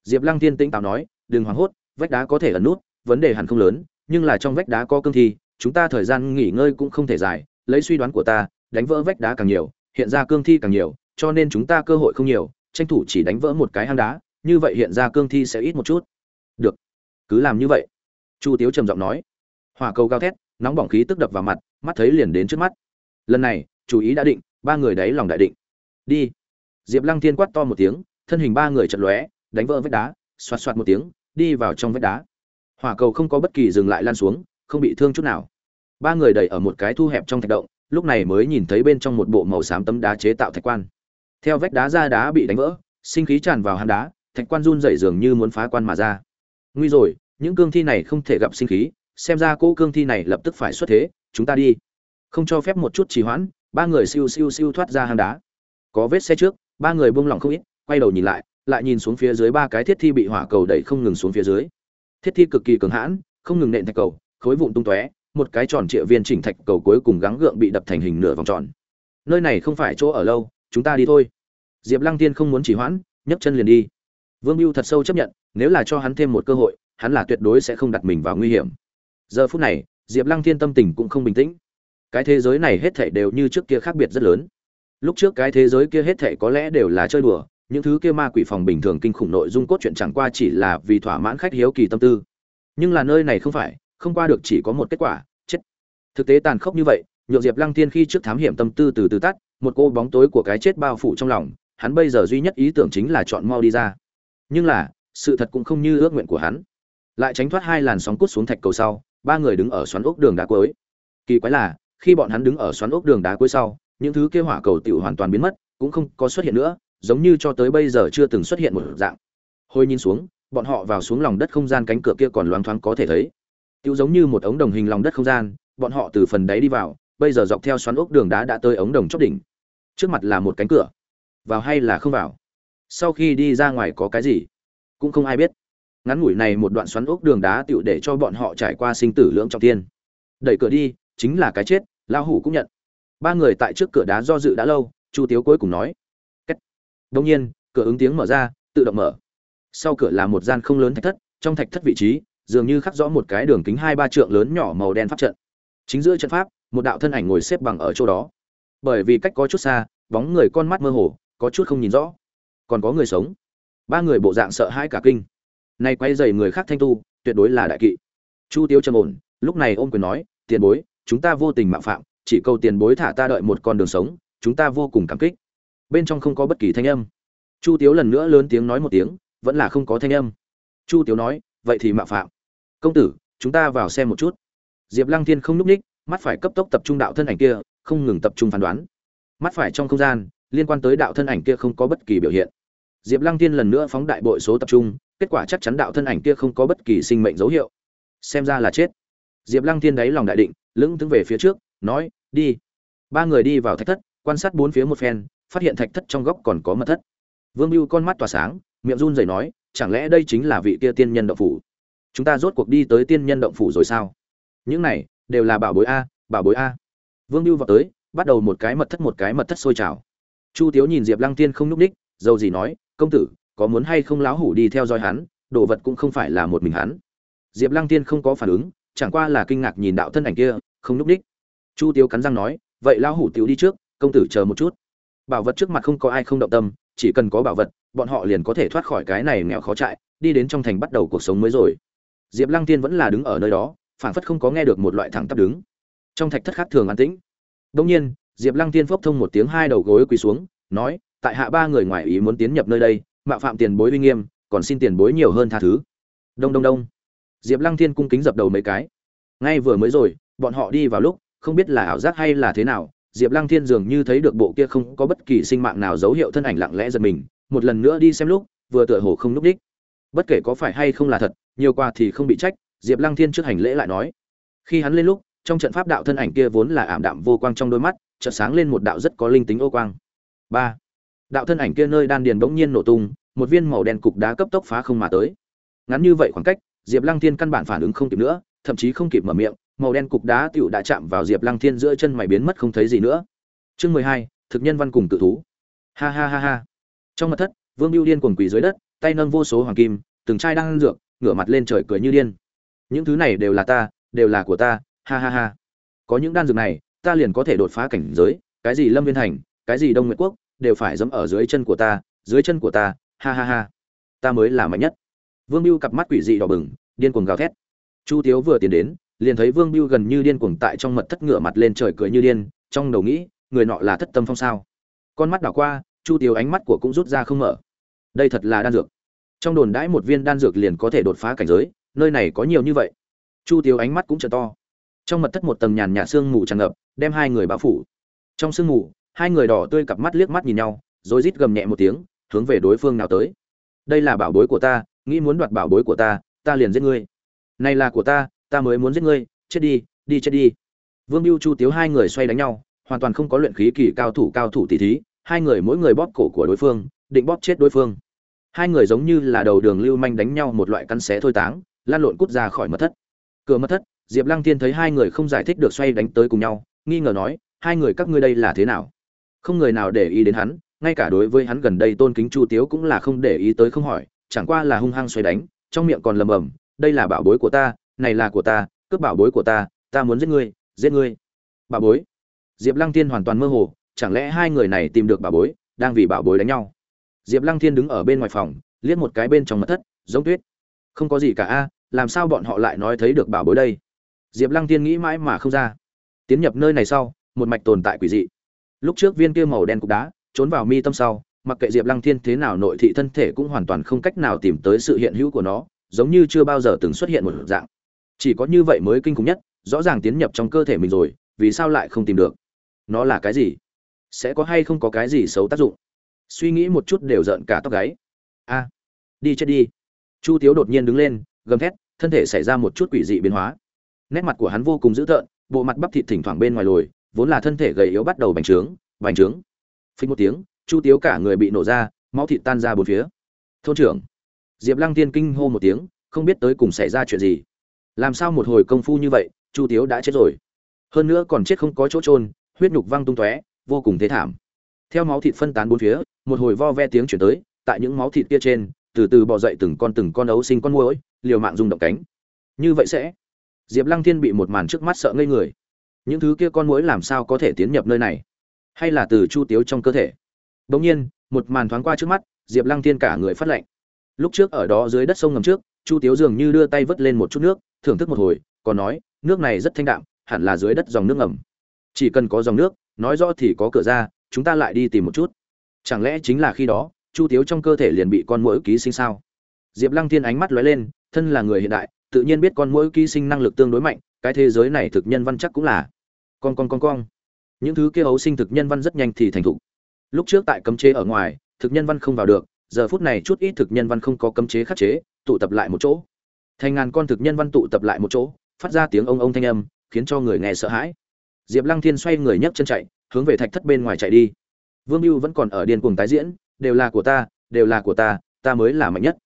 [SPEAKER 1] Diệp lăng Thiên tĩnh táo nói, đừng hoảng hốt, vách đá có thể ẩn nút, vấn đề hẳn không lớn, nhưng là trong vách đá có cương thi, chúng ta thời gian nghỉ ngơi cũng không thể dài, lấy suy đoán của ta, đánh vỡ vách đá càng nhiều, hiện ra cương thi càng nhiều, cho nên chúng ta cơ hội không nhiều tranh thủ chỉ đánh vỡ một cái hang đá, như vậy hiện ra cương thi sẽ ít một chút. Được, cứ làm như vậy. Chu tiếu trầm giọng nói. Hỏa cầu gào thét, nóng bỏng khí tức đập vào mặt, mắt thấy liền đến trước mắt. Lần này chú ý đã định, ba người đáy lòng đại định. Đi. Diệp lăng thiên quát to một tiếng, thân hình ba người chật lóe, đánh vỡ vách đá, xoạt xoạt một tiếng, đi vào trong vách đá. Hỏa cầu không có bất kỳ dừng lại lan xuống, không bị thương chút nào. Ba người đẩy ở một cái thu hẹp trong thạch động, lúc này mới nhìn thấy bên trong một bộ màu xám tấm đá chế tạo thạch quan theo vách đá ra đá bị đánh vỡ, sinh khí tràn vào hang đá, thạch quan run dậy dường như muốn phá quan mà ra. Nguy rồi, những cương thi này không thể gặp sinh khí, xem ra cỗ cương thi này lập tức phải xuất thế, chúng ta đi. Không cho phép một chút trì hoãn, ba người siêu siêu siêu thoát ra hang đá. Có vết xe trước, ba người buông lỏng không ít, quay đầu nhìn lại lại nhìn xuống phía dưới ba cái thiết thi bị hỏa cầu đẩy không ngừng xuống phía dưới. Thiết thi cực kỳ cường hãn, không ngừng nện thạch cầu, khối vụn tung tóe, một cái tròn trịa viên chỉnh thạch cầu cuối cùng gắng gượng bị đập thành hình nửa vòng tròn. Nơi này không phải chỗ ở lâu chúng ta đi thôi. Diệp lăng tiên không muốn chỉ hoãn, nhấc chân liền đi. Vương mưu thật sâu chấp nhận, nếu là cho hắn thêm một cơ hội, hắn là tuyệt đối sẽ không đặt mình vào nguy hiểm. Giờ phút này, diệp lăng Thiên tâm tình cũng không bình tĩnh. Cái thế giới này hết thảy đều như trước kia khác biệt rất lớn. Lúc trước cái thế giới kia hết thảy có lẽ đều là chơi đùa, những thứ kia ma quỷ phòng bình thường kinh khủng nội dung cốt truyện chẳng qua chỉ là vì thỏa mãn khách hiếu kỳ tâm tư. Nhưng là nơi này không phải, không qua được chỉ có một kết quả, chết. Thực tế tàn khốc như vậy, nhượng diệp lăng Thiên khi trước thám hiểm tâm tư từ từ tắt một cô bóng tối của cái chết bao phủ trong lòng, hắn bây giờ duy nhất ý tưởng chính là chọn mau đi ra. Nhưng là, sự thật cũng không như ước nguyện của hắn. Lại tránh thoát hai làn sóng cút xuống thạch cầu sau, ba người đứng ở xoắn ốc đường đá cuối. Kỳ quái là, khi bọn hắn đứng ở xoắn ốc đường đá cuối sau, những thứ kia hỏa cầu tiểu hoàn toàn biến mất, cũng không có xuất hiện nữa, giống như cho tới bây giờ chưa từng xuất hiện một dạng. Hồi nhìn xuống, bọn họ vào xuống lòng đất không gian cánh cửa kia còn loáng thoáng có thể thấy. Tiểu giống như một ống đồng hình lòng đất không gian, bọn họ từ phần đáy đi vào, bây giờ dọc theo xoắn ốc đường đá đã tới ống đồng chót đỉnh trước mặt là một cánh cửa. Vào hay là không vào? Sau khi đi ra ngoài có cái gì? Cũng không ai biết. Ngắn ngủi này một đoạn xoắn ốc đường đá tựu để cho bọn họ trải qua sinh tử lưỡng trọng tiên đẩy cửa đi, chính là cái chết, lão hủ cũng nhận. Ba người tại trước cửa đá do dự đã lâu, chu tiếu cuối cùng nói. Cách. đông nhiên, cửa ứng tiếng mở ra, tự động mở. Sau cửa là một gian không lớn thạch thất, trong thạch thất vị trí, dường như khắc rõ một cái đường kính hai ba trượng lớn nhỏ màu đen pháp trận. Chính giữa trận pháp, một đạo thân ảnh ngồi xếp bằng ở chỗ đó bởi vì cách có chút xa, bóng người con mắt mơ hồ, có chút không nhìn rõ. Còn có người sống. Ba người bộ dạng sợ hãi cả kinh. Nay quay dày người khác thanh tu, tuyệt đối là đại kỵ. Chu tiêu trầm ổn, lúc này ôm quyền nói, tiền bối, chúng ta vô tình mạo phạm, chỉ cầu tiền bối thả ta đợi một con đường sống, chúng ta vô cùng cảm kích. Bên trong không có bất kỳ thanh âm. Chu tiếu lần nữa lớn tiếng nói một tiếng, vẫn là không có thanh âm. Chu tiếu nói, vậy thì mạo phạm. Công tử, chúng ta vào xem một chút. Diệp lăng thiên không n ú c ních, mắt phải cấp tốc tập trung đạo thân ảnh kia không ngừng tập trung phán đoán. Mắt phải trong không gian, liên quan tới đạo thân ảnh kia không có bất kỳ biểu hiện. Diệp lăng thiên lần nữa phóng đại bội số tập trung, kết quả chắc chắn đạo thân ảnh kia không có bất kỳ sinh mệnh dấu hiệu. Xem ra là chết. Diệp lăng thiên đáy lòng đại định, lững tướng về phía trước, nói, đi. Ba người đi vào thạch thất, quan sát bốn phía một phen, phát hiện thạch thất trong góc còn có mật thất. Vương mưu con mắt tỏa sáng, miệng run rẩy nói, chẳng lẽ đây chính là vị kia tiên nhân động phủ? Chúng ta rốt cuộc đi tới tiên nhân động phủ rồi sao? Những này đều là bảo bối a, bảo bối a vương Lưu vào tới, bắt đầu một cái mật thất một cái mật thất sôi trào. Chu tiếu nhìn diệp lăng tiên không n ú c ních, dầu gì nói, công tử, có muốn hay không láo hủ đi theo dõi hắn, đồ vật cũng không phải là một mình hắn. Diệp lăng tiên không có phản ứng, chẳng qua là kinh ngạc nhìn đạo thân ảnh kia, không n ú c ních. Chu tiếu cắn răng nói, vậy lão hủ tiểu đi trước, công tử chờ một chút. Bảo vật trước mặt không có ai không động tâm, chỉ cần có bảo vật, bọn họ liền có thể thoát khỏi cái này nghèo khó chạy đi đến trong thành bắt đầu cuộc sống mới rồi. Diệp lăng tiên vẫn là đứng ở nơi đó, phảng phất không có nghe được một loại thẳng tắp đứng trong thạch thất khác thường an tĩnh đông nhiên, Diệp Lăng Tiên phốc thông một tiếng hai đầu gối quỳ xuống, nói, tại hạ ba người ngoài ý muốn tiến nhập nơi đây, mạo phạm tiền bối uy nghiêm, còn xin tiền bối nhiều hơn tha thứ. Đông đông đông. Diệp Lăng Thiên cung kính dập đầu mấy cái. Ngay vừa mới rồi, bọn họ đi vào lúc, không biết là ảo giác hay là thế nào, Diệp Lăng Thiên dường như thấy được bộ kia không có bất kỳ sinh mạng nào dấu hiệu thân ảnh lặng lẽ giật mình, một lần nữa đi xem lúc, vừa tựa hồ không lúc đích. Bất kể có phải hay không là thật, nhiều qua thì không bị trách, Diệp Lăng Thiên trước hành lễ lại nói. Khi hắn lên lúc, trong trận pháp đạo thân ảnh kia vốn là ảm đạm vô quang trong đôi mắt, chợt sáng lên một đạo rất có linh tính ô quang. ba Đạo thân ảnh kia nơi đan điền bỗng nhiên nổ tung, một viên màu đen cục đá cấp tốc phá không mà tới. Ngắn như vậy khoảng cách, Diệp Lăng Thiên căn bản phản ứng không kịp nữa, thậm chí không kịp mở miệng, màu đen cục đá tiểu đã chạm vào Diệp Lăng Thiên giữa chân mày biến mất không thấy gì nữa. Chương mười hai thực nhân văn cùng tự thú. Ha ha ha ha. Trong mật thất, Vương Biêu Điên cuồng quỳ dưới đất, tay nâng vô số hoàng kim, từng chai đang ăn dược, ngửa mặt lên trời cười như điên. Những thứ này đều là ta, đều là của ta, ha ha ha. Có những đan dược này, ta liền có thể đột phá cảnh giới, cái gì Lâm Viên Thành, cái gì Đông Nguyệt Quốc, đều phải dẫm ở dưới chân của ta, dưới chân của ta, ha ha ha. Ta mới là mạnh nhất. Vương Biêu cặp mắt quỷ dị đỏ bừng, điên cuồng gào thét. Chu Tiếu vừa tiến đến, liền thấy Vương Biêu gần như điên cuồng tại trong mật thất ngửa mặt lên trời cười như điên, trong đầu nghĩ, người nọ là Thất Tâm Phong sao? Con mắt đảo qua, Chu Tiếu ánh mắt của cũng rút ra không mở. Đây thật là đan dược. Trong đồn đãi một viên đan dược liền có thể đột phá cảnh giới, nơi này có nhiều như vậy. Chu Tiếu ánh mắt cũng trở to. Trong mật thất một tầng nhàn nhạt sương mù tràn ngập, đem hai người bao phủ. Trong sương mù, hai người đỏ tươi cặp mắt liếc mắt nhìn nhau, rồi rít gầm nhẹ một tiếng, hướng về đối phương nào tới. Đây là bảo bối của ta, nghĩ muốn đoạt bảo bối của ta, ta liền giết ngươi. Này là của ta, ta mới muốn giết ngươi, chết đi, đi chết đi. Vương biêu Chu Tiếu hai người xoay đánh nhau, hoàn toàn không có luyện khí kỳ cao thủ cao thủ tỷ thí, hai người mỗi người bóp cổ của đối phương, định bóp chết đối phương. Hai người giống như là đầu đường lưu manh đánh nhau một loại căn xé thôi táng, lan lộn cút ra khỏi mật thất. Cửa mật thất, Diệp Lăng Tiên thấy hai người không giải thích được xoay đánh tới cùng nhau, nghi ngờ nói, hai người các ngươi đây là thế nào? Không người nào để ý đến hắn, ngay cả đối với hắn gần đây tôn kính Chu Tiếu cũng là không để ý tới không hỏi, chẳng qua là hung hăng xoay đánh, trong miệng còn lầm bầm, đây là bảo bối của ta, này là của ta, cướp bảo bối của ta, ta muốn giết ngươi, giết ngươi. Bảo bối? Diệp Lăng Tiên hoàn toàn mơ hồ, chẳng lẽ hai người này tìm được bảo bối, đang vì bảo bối đánh nhau? Diệp Lăng Thiên đứng ở bên ngoài phòng, liếc một cái bên trong mật thất, giống tuyết. Không có gì cả a, làm sao bọn họ lại nói thấy được bảo bối đây? Diệp Lăng Thiên nghĩ mãi mà không ra. Tiến nhập nơi này sau, một mạch tồn tại quỷ dị. Lúc trước viên kia màu đen cục đá, trốn vào mi tâm sau, mặc kệ Diệp Lăng Thiên thế nào nội thị thân thể cũng hoàn toàn không cách nào tìm tới sự hiện hữu của nó, giống như chưa bao giờ từng xuất hiện một dạng. Chỉ có như vậy mới kinh khủng nhất, rõ ràng tiến nhập trong cơ thể mình rồi, vì sao lại không tìm được? Nó là cái gì? Sẽ có hay không có cái gì xấu tác dụng? Suy nghĩ một chút đều giận cả tóc gáy. A, đi chết đi. Chu Tiếu đột nhiên đứng lên, gầm thét, thân thể xảy ra một chút quỷ dị biến hóa. Nét mặt của hắn vô cùng dữ tợn, bộ mặt bắp thịt thỉnh thoảng bên ngoài lồi, vốn là thân thể gầy yếu bắt đầu bành trướng, bành trướng. Phình một tiếng, Chu Tiếu cả người bị nổ ra, máu thịt tan ra bốn phía. Thôn trưởng, Diệp Lăng Tiên kinh hô một tiếng, không biết tới cùng xảy ra chuyện gì. Làm sao một hồi công phu như vậy, Chu Tiếu đã chết rồi. Hơn nữa còn chết không có chỗ trôn, huyết nhục văng tung tóe, vô cùng thế thảm. Theo máu thịt phân tán bốn phía, một hồi vo ve tiếng chuyển tới, tại những máu thịt kia trên, từ từ bò dậy từng con từng con ấu sinh con muỗi, liều mạng rung động cánh. Như vậy sẽ, Diệp Lăng Thiên bị một màn trước mắt sợ ngây người. Những thứ kia con muỗi làm sao có thể tiến nhập nơi này? Hay là từ Chu Tiếu trong cơ thể? Đột nhiên, một màn thoáng qua trước mắt, Diệp Lăng Thiên cả người phát lạnh. Lúc trước ở đó dưới đất sông ngầm trước, Chu Tiếu dường như đưa tay vớt lên một chút nước, thưởng thức một hồi, còn nói, nước này rất thanh đạm, hẳn là dưới đất dòng nước ngầm. Chỉ cần có dòng nước, nói rõ thì có cửa ra, chúng ta lại đi tìm một chút. Chẳng lẽ chính là khi đó, Chu Tiếu trong cơ thể liền bị con muỗi ký sinh sao? Diệp Lăng Thiên ánh mắt lóe lên, thân là người hiện đại, tự nhiên biết con muỗi ký sinh năng lực tương đối mạnh, cái thế giới này thực nhân văn chắc cũng là. Con con con con. Những thứ kia ấu sinh thực nhân văn rất nhanh thì thành thục. Lúc trước tại cấm chế ở ngoài thực nhân văn không vào được giờ phút này chút ít thực nhân văn không có cấm chế khắc chế tụ tập lại một chỗ. Thành ngàn con thực nhân văn tụ tập lại một chỗ phát ra tiếng ông ông thanh âm khiến cho người nghe sợ hãi. Diệp lăng thiên xoay người nhấc chân chạy hướng về thạch thất bên ngoài chạy đi. Vương mưu vẫn còn ở điên cuồng tái diễn đều là của ta đều là của ta ta mới là mạnh nhất.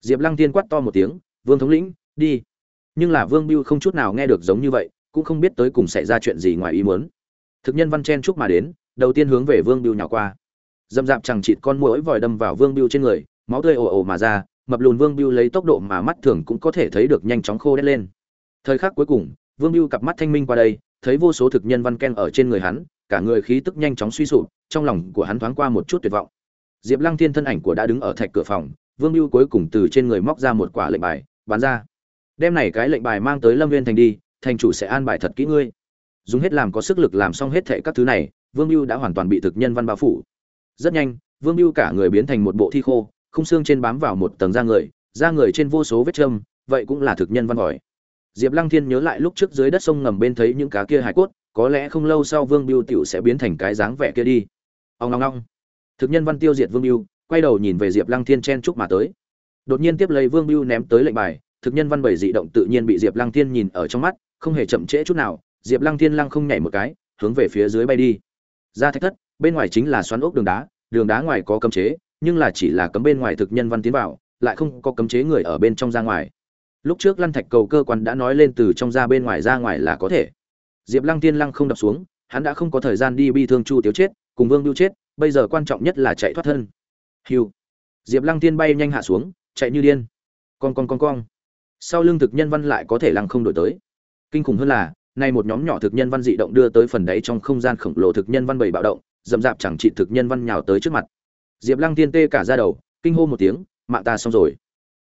[SPEAKER 1] Diệp lăng thiên quát to một tiếng vương thống lĩnh đi nhưng là vương Biêu không chút nào nghe được giống như vậy cũng không biết tới cùng xảy ra chuyện gì ngoài ý muốn thực nhân văn chen chúc mà đến đầu tiên hướng về Vương Biêu nhỏ qua. Dâm dạp chẳng chịt con mũi vòi đâm vào Vương Biêu trên người, máu tươi ồ ồ mà ra, mập lùn Vương Biêu lấy tốc độ mà mắt thường cũng có thể thấy được nhanh chóng khô đét lên. Thời khắc cuối cùng, Vương Biêu cặp mắt thanh minh qua đây, thấy vô số thực nhân văn ken ở trên người hắn, cả người khí tức nhanh chóng suy sụp, trong lòng của hắn thoáng qua một chút tuyệt vọng. Diệp Lăng Thiên thân ảnh của đã đứng ở thạch cửa phòng, Vương Biêu cuối cùng từ trên người móc ra một quả lệnh bài, bán ra. Đem này cái lệnh bài mang tới Lâm Viên thành đi, thành chủ sẽ an bài thật kỹ ngươi. dùng hết làm có sức lực làm xong hết thệ các thứ này vương mưu đã hoàn toàn bị thực nhân văn bao phủ. Rất nhanh vương mưu cả người biến thành một bộ thi khô không xương trên bám vào một tầng da người da người trên vô số vết châm vậy cũng là thực nhân văn vòi diệp lăng thiên nhớ lại lúc trước dưới đất sông ngầm bên thấy những cá kia hải cốt có lẽ không lâu sau vương biêu tiểu sẽ biến thành cái dáng vẻ kia đi. Ông long long thực nhân văn tiêu diệt vương mưu quay đầu nhìn về diệp lăng thiên chen chúc mà tới. Đột nhiên tiếp lấy vương mưu ném tới lệnh bài thực nhân văn bảy dị động tự nhiên bị diệp lăng thiên nhìn ở trong mắt, không hề chậm trễ chút nào, diệp lăng thiên lăng không nhảy một cái, hướng về phía dưới bay đi. Ra thạch thất, bên ngoài chính là xoắn ốc đường đá đường đá ngoài có cấm chế, nhưng là chỉ là cấm bên ngoài thực nhân văn tiến vào, lại không có cấm chế người ở bên trong ra ngoài. Lúc trước lăn thạch cầu cơ quan đã nói lên từ trong ra bên ngoài ra ngoài là có thể. Diệp lăng Thiên lăng không đập xuống, hắn đã không có thời gian đi bi thương chu tiếu chết, cùng vương Bưu chết, bây giờ quan trọng nhất là chạy thoát thân. Hiu diệp lăng Thiên bay nhanh hạ xuống, chạy như điên. Con con con con sau lưng thực nhân văn lại có thể lăng không đổi tới. Kinh khủng hơn là, nay một nhóm nhỏ thực nhân văn dị động đưa tới phần đáy trong không gian khổng lồ thực nhân văn bảy bạo động dầm dạp chẳng trị thực nhân văn nhào tới trước mặt. Diệp lăng tiên tê cả ra đầu, kinh hô một tiếng, mạng ta xong rồi.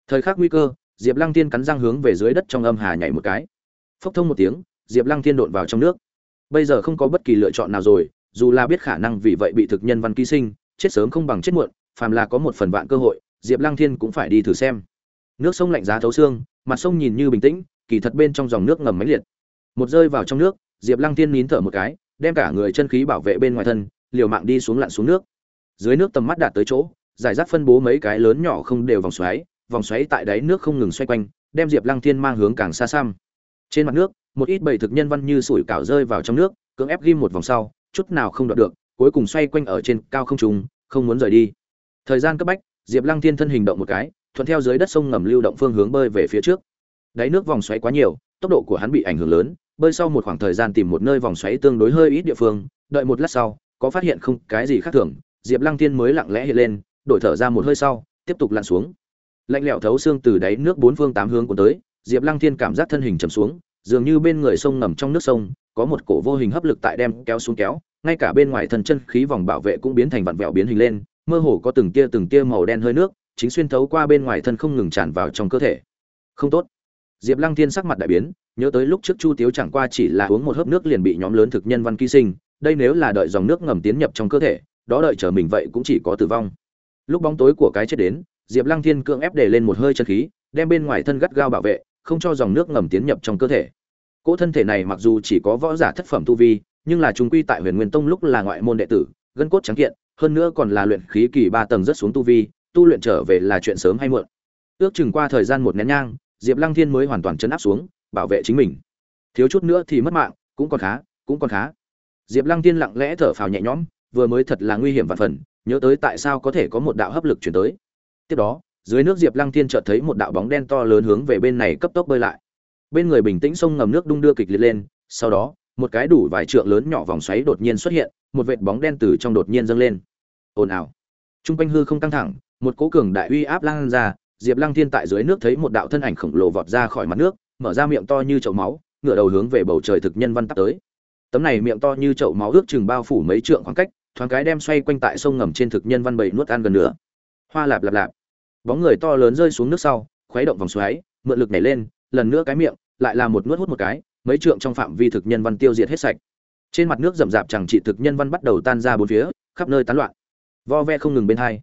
[SPEAKER 1] Thời khắc nguy cơ, diệp lăng tiên cắn răng hướng về dưới đất trong âm hà nhảy một cái. Phốc thông một tiếng, diệp lăng tiên đột vào trong nước. Bây giờ không có bất kỳ lựa chọn nào rồi, dù là biết khả năng vì vậy bị thực nhân văn ký sinh, chết sớm không bằng chết muộn, phàm là có một phần vạn cơ hội, diệp lăng thiên cũng phải đi thử xem nước sông lạnh giá thấu xương, mặt sông nhìn như bình tĩnh, kỳ thật bên trong dòng nước ngầm máy liệt. Một rơi vào trong nước, diệp lăng thiên nín thở một cái, đem cả người chân khí bảo vệ bên ngoài thân, liều mạng đi xuống lặn xuống nước. Dưới nước tầm mắt đạt tới chỗ, giải rác phân bố mấy cái lớn nhỏ không đều vòng xoáy vòng xoáy tại đáy nước không ngừng xoay quanh, đem diệp lăng thiên mang hướng càng xa xăm. Trên mặt nước, một ít bầy thực nhân văn như sủi cảo rơi vào trong nước, cưỡng ép ghim một vòng sau, chút nào không đoạt được, cuối cùng xoay quanh ở trên cao không trùng không muốn rời đi. Thời gian cấp bách, diệp lăng thiên thân hình động một cái thuận theo dưới đất sông ngầm lưu động phương hướng bơi về phía trước. Đáy nước vòng xoáy quá nhiều, tốc độ của hắn bị ảnh hưởng lớn, bơi sau một khoảng thời gian tìm một nơi vòng xoáy tương đối hơi ít địa phương, đợi một lát sau, có phát hiện không cái gì khác thường, diệp lăng thiên mới lặng lẽ hiện lên, đổi thở ra một hơi sau, tiếp tục lặn xuống. Lạnh lẽo thấu xương từ đáy nước bốn phương tám hướng của tới, diệp lăng thiên cảm giác thân hình chầm xuống, dường như bên người sông ngầm trong nước sông, có một cổ vô hình hấp lực tại đem kéo xuống kéo, ngay cả bên ngoài thần chân khí vòng bảo vệ cũng biến thành vặn vẹo biến hình lên, mơ hồ có từng tia từng tia màu đen hơi nước chính xuyên thấu qua bên ngoài thân không ngừng tràn vào trong cơ thể. Không tốt. Diệp lăng thiên sắc mặt đại biến, nhớ tới lúc trước chu tiếu chẳng qua chỉ là uống một hớp nước liền bị nhóm lớn thực nhân văn ký sinh, đây nếu là đợi dòng nước ngầm tiến nhập trong cơ thể, đó đợi chờ mình vậy cũng chỉ có tử vong. Lúc bóng tối của cái chết đến, diệp lăng thiên cưỡng ép để lên một hơi chân khí, đem bên ngoài thân gắt gao bảo vệ, không cho dòng nước ngầm tiến nhập trong cơ thể. Cỗ thân thể này mặc dù chỉ có võ giả thất phẩm tu vi, nhưng là chúng quy tại huyền nguyên tông lúc là ngoại môn đệ tử, gân cốt trắng kiện, hơn nữa còn là luyện khí kỳ ba tầng rất xuống tu vi tu luyện trở về là chuyện sớm hay muộn. Ước chừng qua thời gian một nén nhang, diệp lăng thiên mới hoàn toàn chấn áp xuống, bảo vệ chính mình. Thiếu chút nữa thì mất mạng, cũng còn khá, cũng còn khá. Diệp lăng thiên lặng lẽ thở phào nhẹ nhõm, vừa mới thật là nguy hiểm và phần, nhớ tới tại sao có thể có một đạo hấp lực chuyển tới. Tiếp đó, dưới nước diệp lăng thiên chợt thấy một đạo bóng đen to lớn hướng về bên này cấp tốc bơi lại. Bên người bình tĩnh sông ngầm nước đung đưa kịch liệt lên, sau đó, một cái đủ vài trượng lớn nhỏ vòng xoáy đột nhiên xuất hiện, một vệt bóng đen từ trong đột nhiên dâng lên. Ồn ào. T r u n g quanh hư không căng thẳng một cố cường đại uy áp lan ra, diệp lăng thiên tại dưới nước thấy một đạo thân ảnh khổng lồ vọt ra khỏi mặt nước, mở ra miệng to như chậu máu, ngửa đầu hướng về bầu trời thực nhân văn tắc tới. Tấm này miệng to như chậu máu ước chừng bao phủ mấy trượng khoảng cách, thoáng cái đem xoay quanh tại sông ngầm trên thực nhân văn bầy nuốt ăn gần nữa hoa lạp lạp lạp. Bóng người to lớn rơi xuống nước sau, khuấy động vòng xoáy, mượn lực nhảy lên, lần nữa cái miệng, lại là một nuốt hút một cái, mấy trượng trong phạm vi thực nhân văn tiêu diệt hết sạch. Trên mặt nước rậm rạp chẳng trị thực nhân văn bắt đầu tan ra bốn phía, khắp nơi tán loạn. Vo ve không ngừng bên hai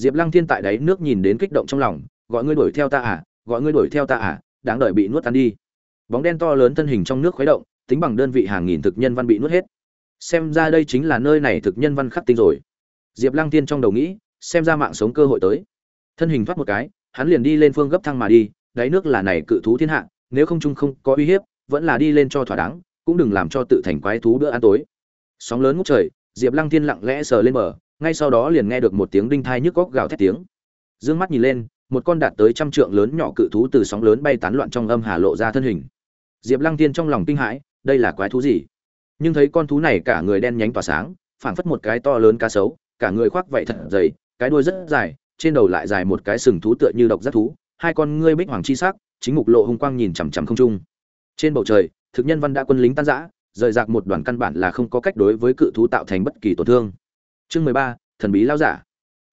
[SPEAKER 1] diệp lăng thiên tại đáy nước nhìn đến kích động trong lòng, gọi ngươi đuổi theo ta à? Gọi ngươi đuổi theo ta à? Đáng đợi bị nuốt tan đi. Bóng đen to lớn thân hình trong nước khuấy động, tính bằng đơn vị hàng nghìn thực nhân văn bị nuốt hết. Xem ra đây chính là nơi này thực nhân văn khắc tinh rồi. Diệp lăng tiên trong đầu nghĩ, xem ra mạng sống cơ hội tới. Thân hình thoát một cái, hắn liền đi lên phương gấp thăng mà đi, đáy nước là này cự thú thiên hạ, nếu không trung không có uy hiếp, vẫn là đi lên cho thỏa đáng, cũng đừng làm cho tự thành quái thú bữa ăn tối. Sóng lớn ngút trời, diệp lăng thiên lặng lẽ sờ lên bờ ngay sau đó liền nghe được một tiếng đinh thai nhức góc gào thét tiếng. D ư ơ n g mắt nhìn lên, một con đạt tới trăm trượng lớn nhỏ cự thú từ sóng lớn bay tán loạn trong âm hà lộ ra thân hình. Diệp lăng thiên trong lòng kinh hãi, đây là quái thú gì? Nhưng thấy con thú này cả người đen nhánh tỏa sáng, phảng phất một cái to lớn cá sấu, cả người khoác vậy thật dày, cái đuôi rất dài, trên đầu lại dài một cái sừng thú tựa như độc giác thú, hai con ngươi bích hoàng chi sắc, chính mục lộ hung quang nhìn chằm chằm không trung. Trên bầu trời, thực nhân văn đã quân lính tan rã, rời rạc một đoàn căn bản là không có cách đối với cự thú tạo thành bất kỳ tổn thương chương mười ba, thần bí lao giả.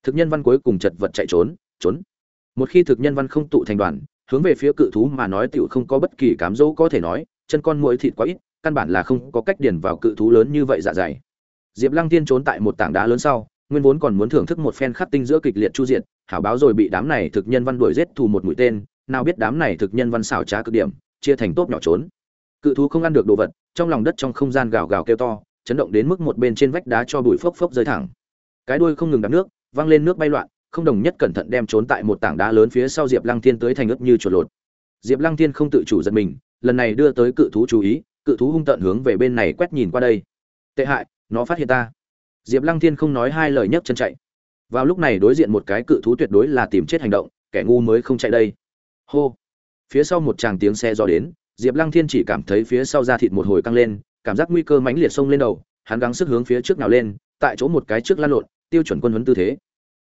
[SPEAKER 1] Thực nhân văn cuối cùng chật vật chạy trốn trốn. Một khi thực nhân văn không tụ thành đoàn, hướng về phía cự thú mà nói tựu không có bất kỳ cám dỗ có thể nói, chân con muỗi thịt quá ít, căn bản là không có cách điền vào cự thú lớn như vậy dạ dày. Diệp lăng tiên trốn tại một tảng đá lớn sau, nguyên vốn còn muốn thưởng thức một phen khắc tinh giữa kịch liệt chu diệt, hảo báo rồi bị đám này thực nhân văn đuổi giết thù một mũi tên, nào biết đám này thực nhân văn xảo trá cực điểm, chia thành tốt nhỏ trốn. Cự thú không ăn được đồ vật, trong lòng đất trong không gian gào gào kêu to chấn động đến mức một bên trên vách đá cho bụi phốc phốc rơi thẳng. Cái đuôi không ngừng đạp nước, văng lên nước bay loạn, không đồng nhất cẩn thận đem trốn tại một tảng đá lớn phía sau diệp lăng thiên tới thành ướt như chuột lột. Diệp lăng thiên không tự chủ giật mình, lần này đưa tới cự thú chú ý, cự thú hung tợn hướng về bên này quét nhìn qua đây. Tệ hại, nó phát hiện ta. Diệp lăng thiên không nói hai lời nhấc chân chạy. Vào lúc này đối diện một cái cự thú tuyệt đối là tìm chết hành động, kẻ ngu mới không chạy đây. Hô. Phía sau một tràng tiếng xe gió đến, diệp lăng thiên chỉ cảm thấy phía sau da thịt một hồi căng lên cảm giác nguy cơ mãnh liệt xông lên đầu, hắn gắng sức hướng phía trước nào lên, tại chỗ một cái trước lăn lộn, tiêu chuẩn quân huấn tư thế.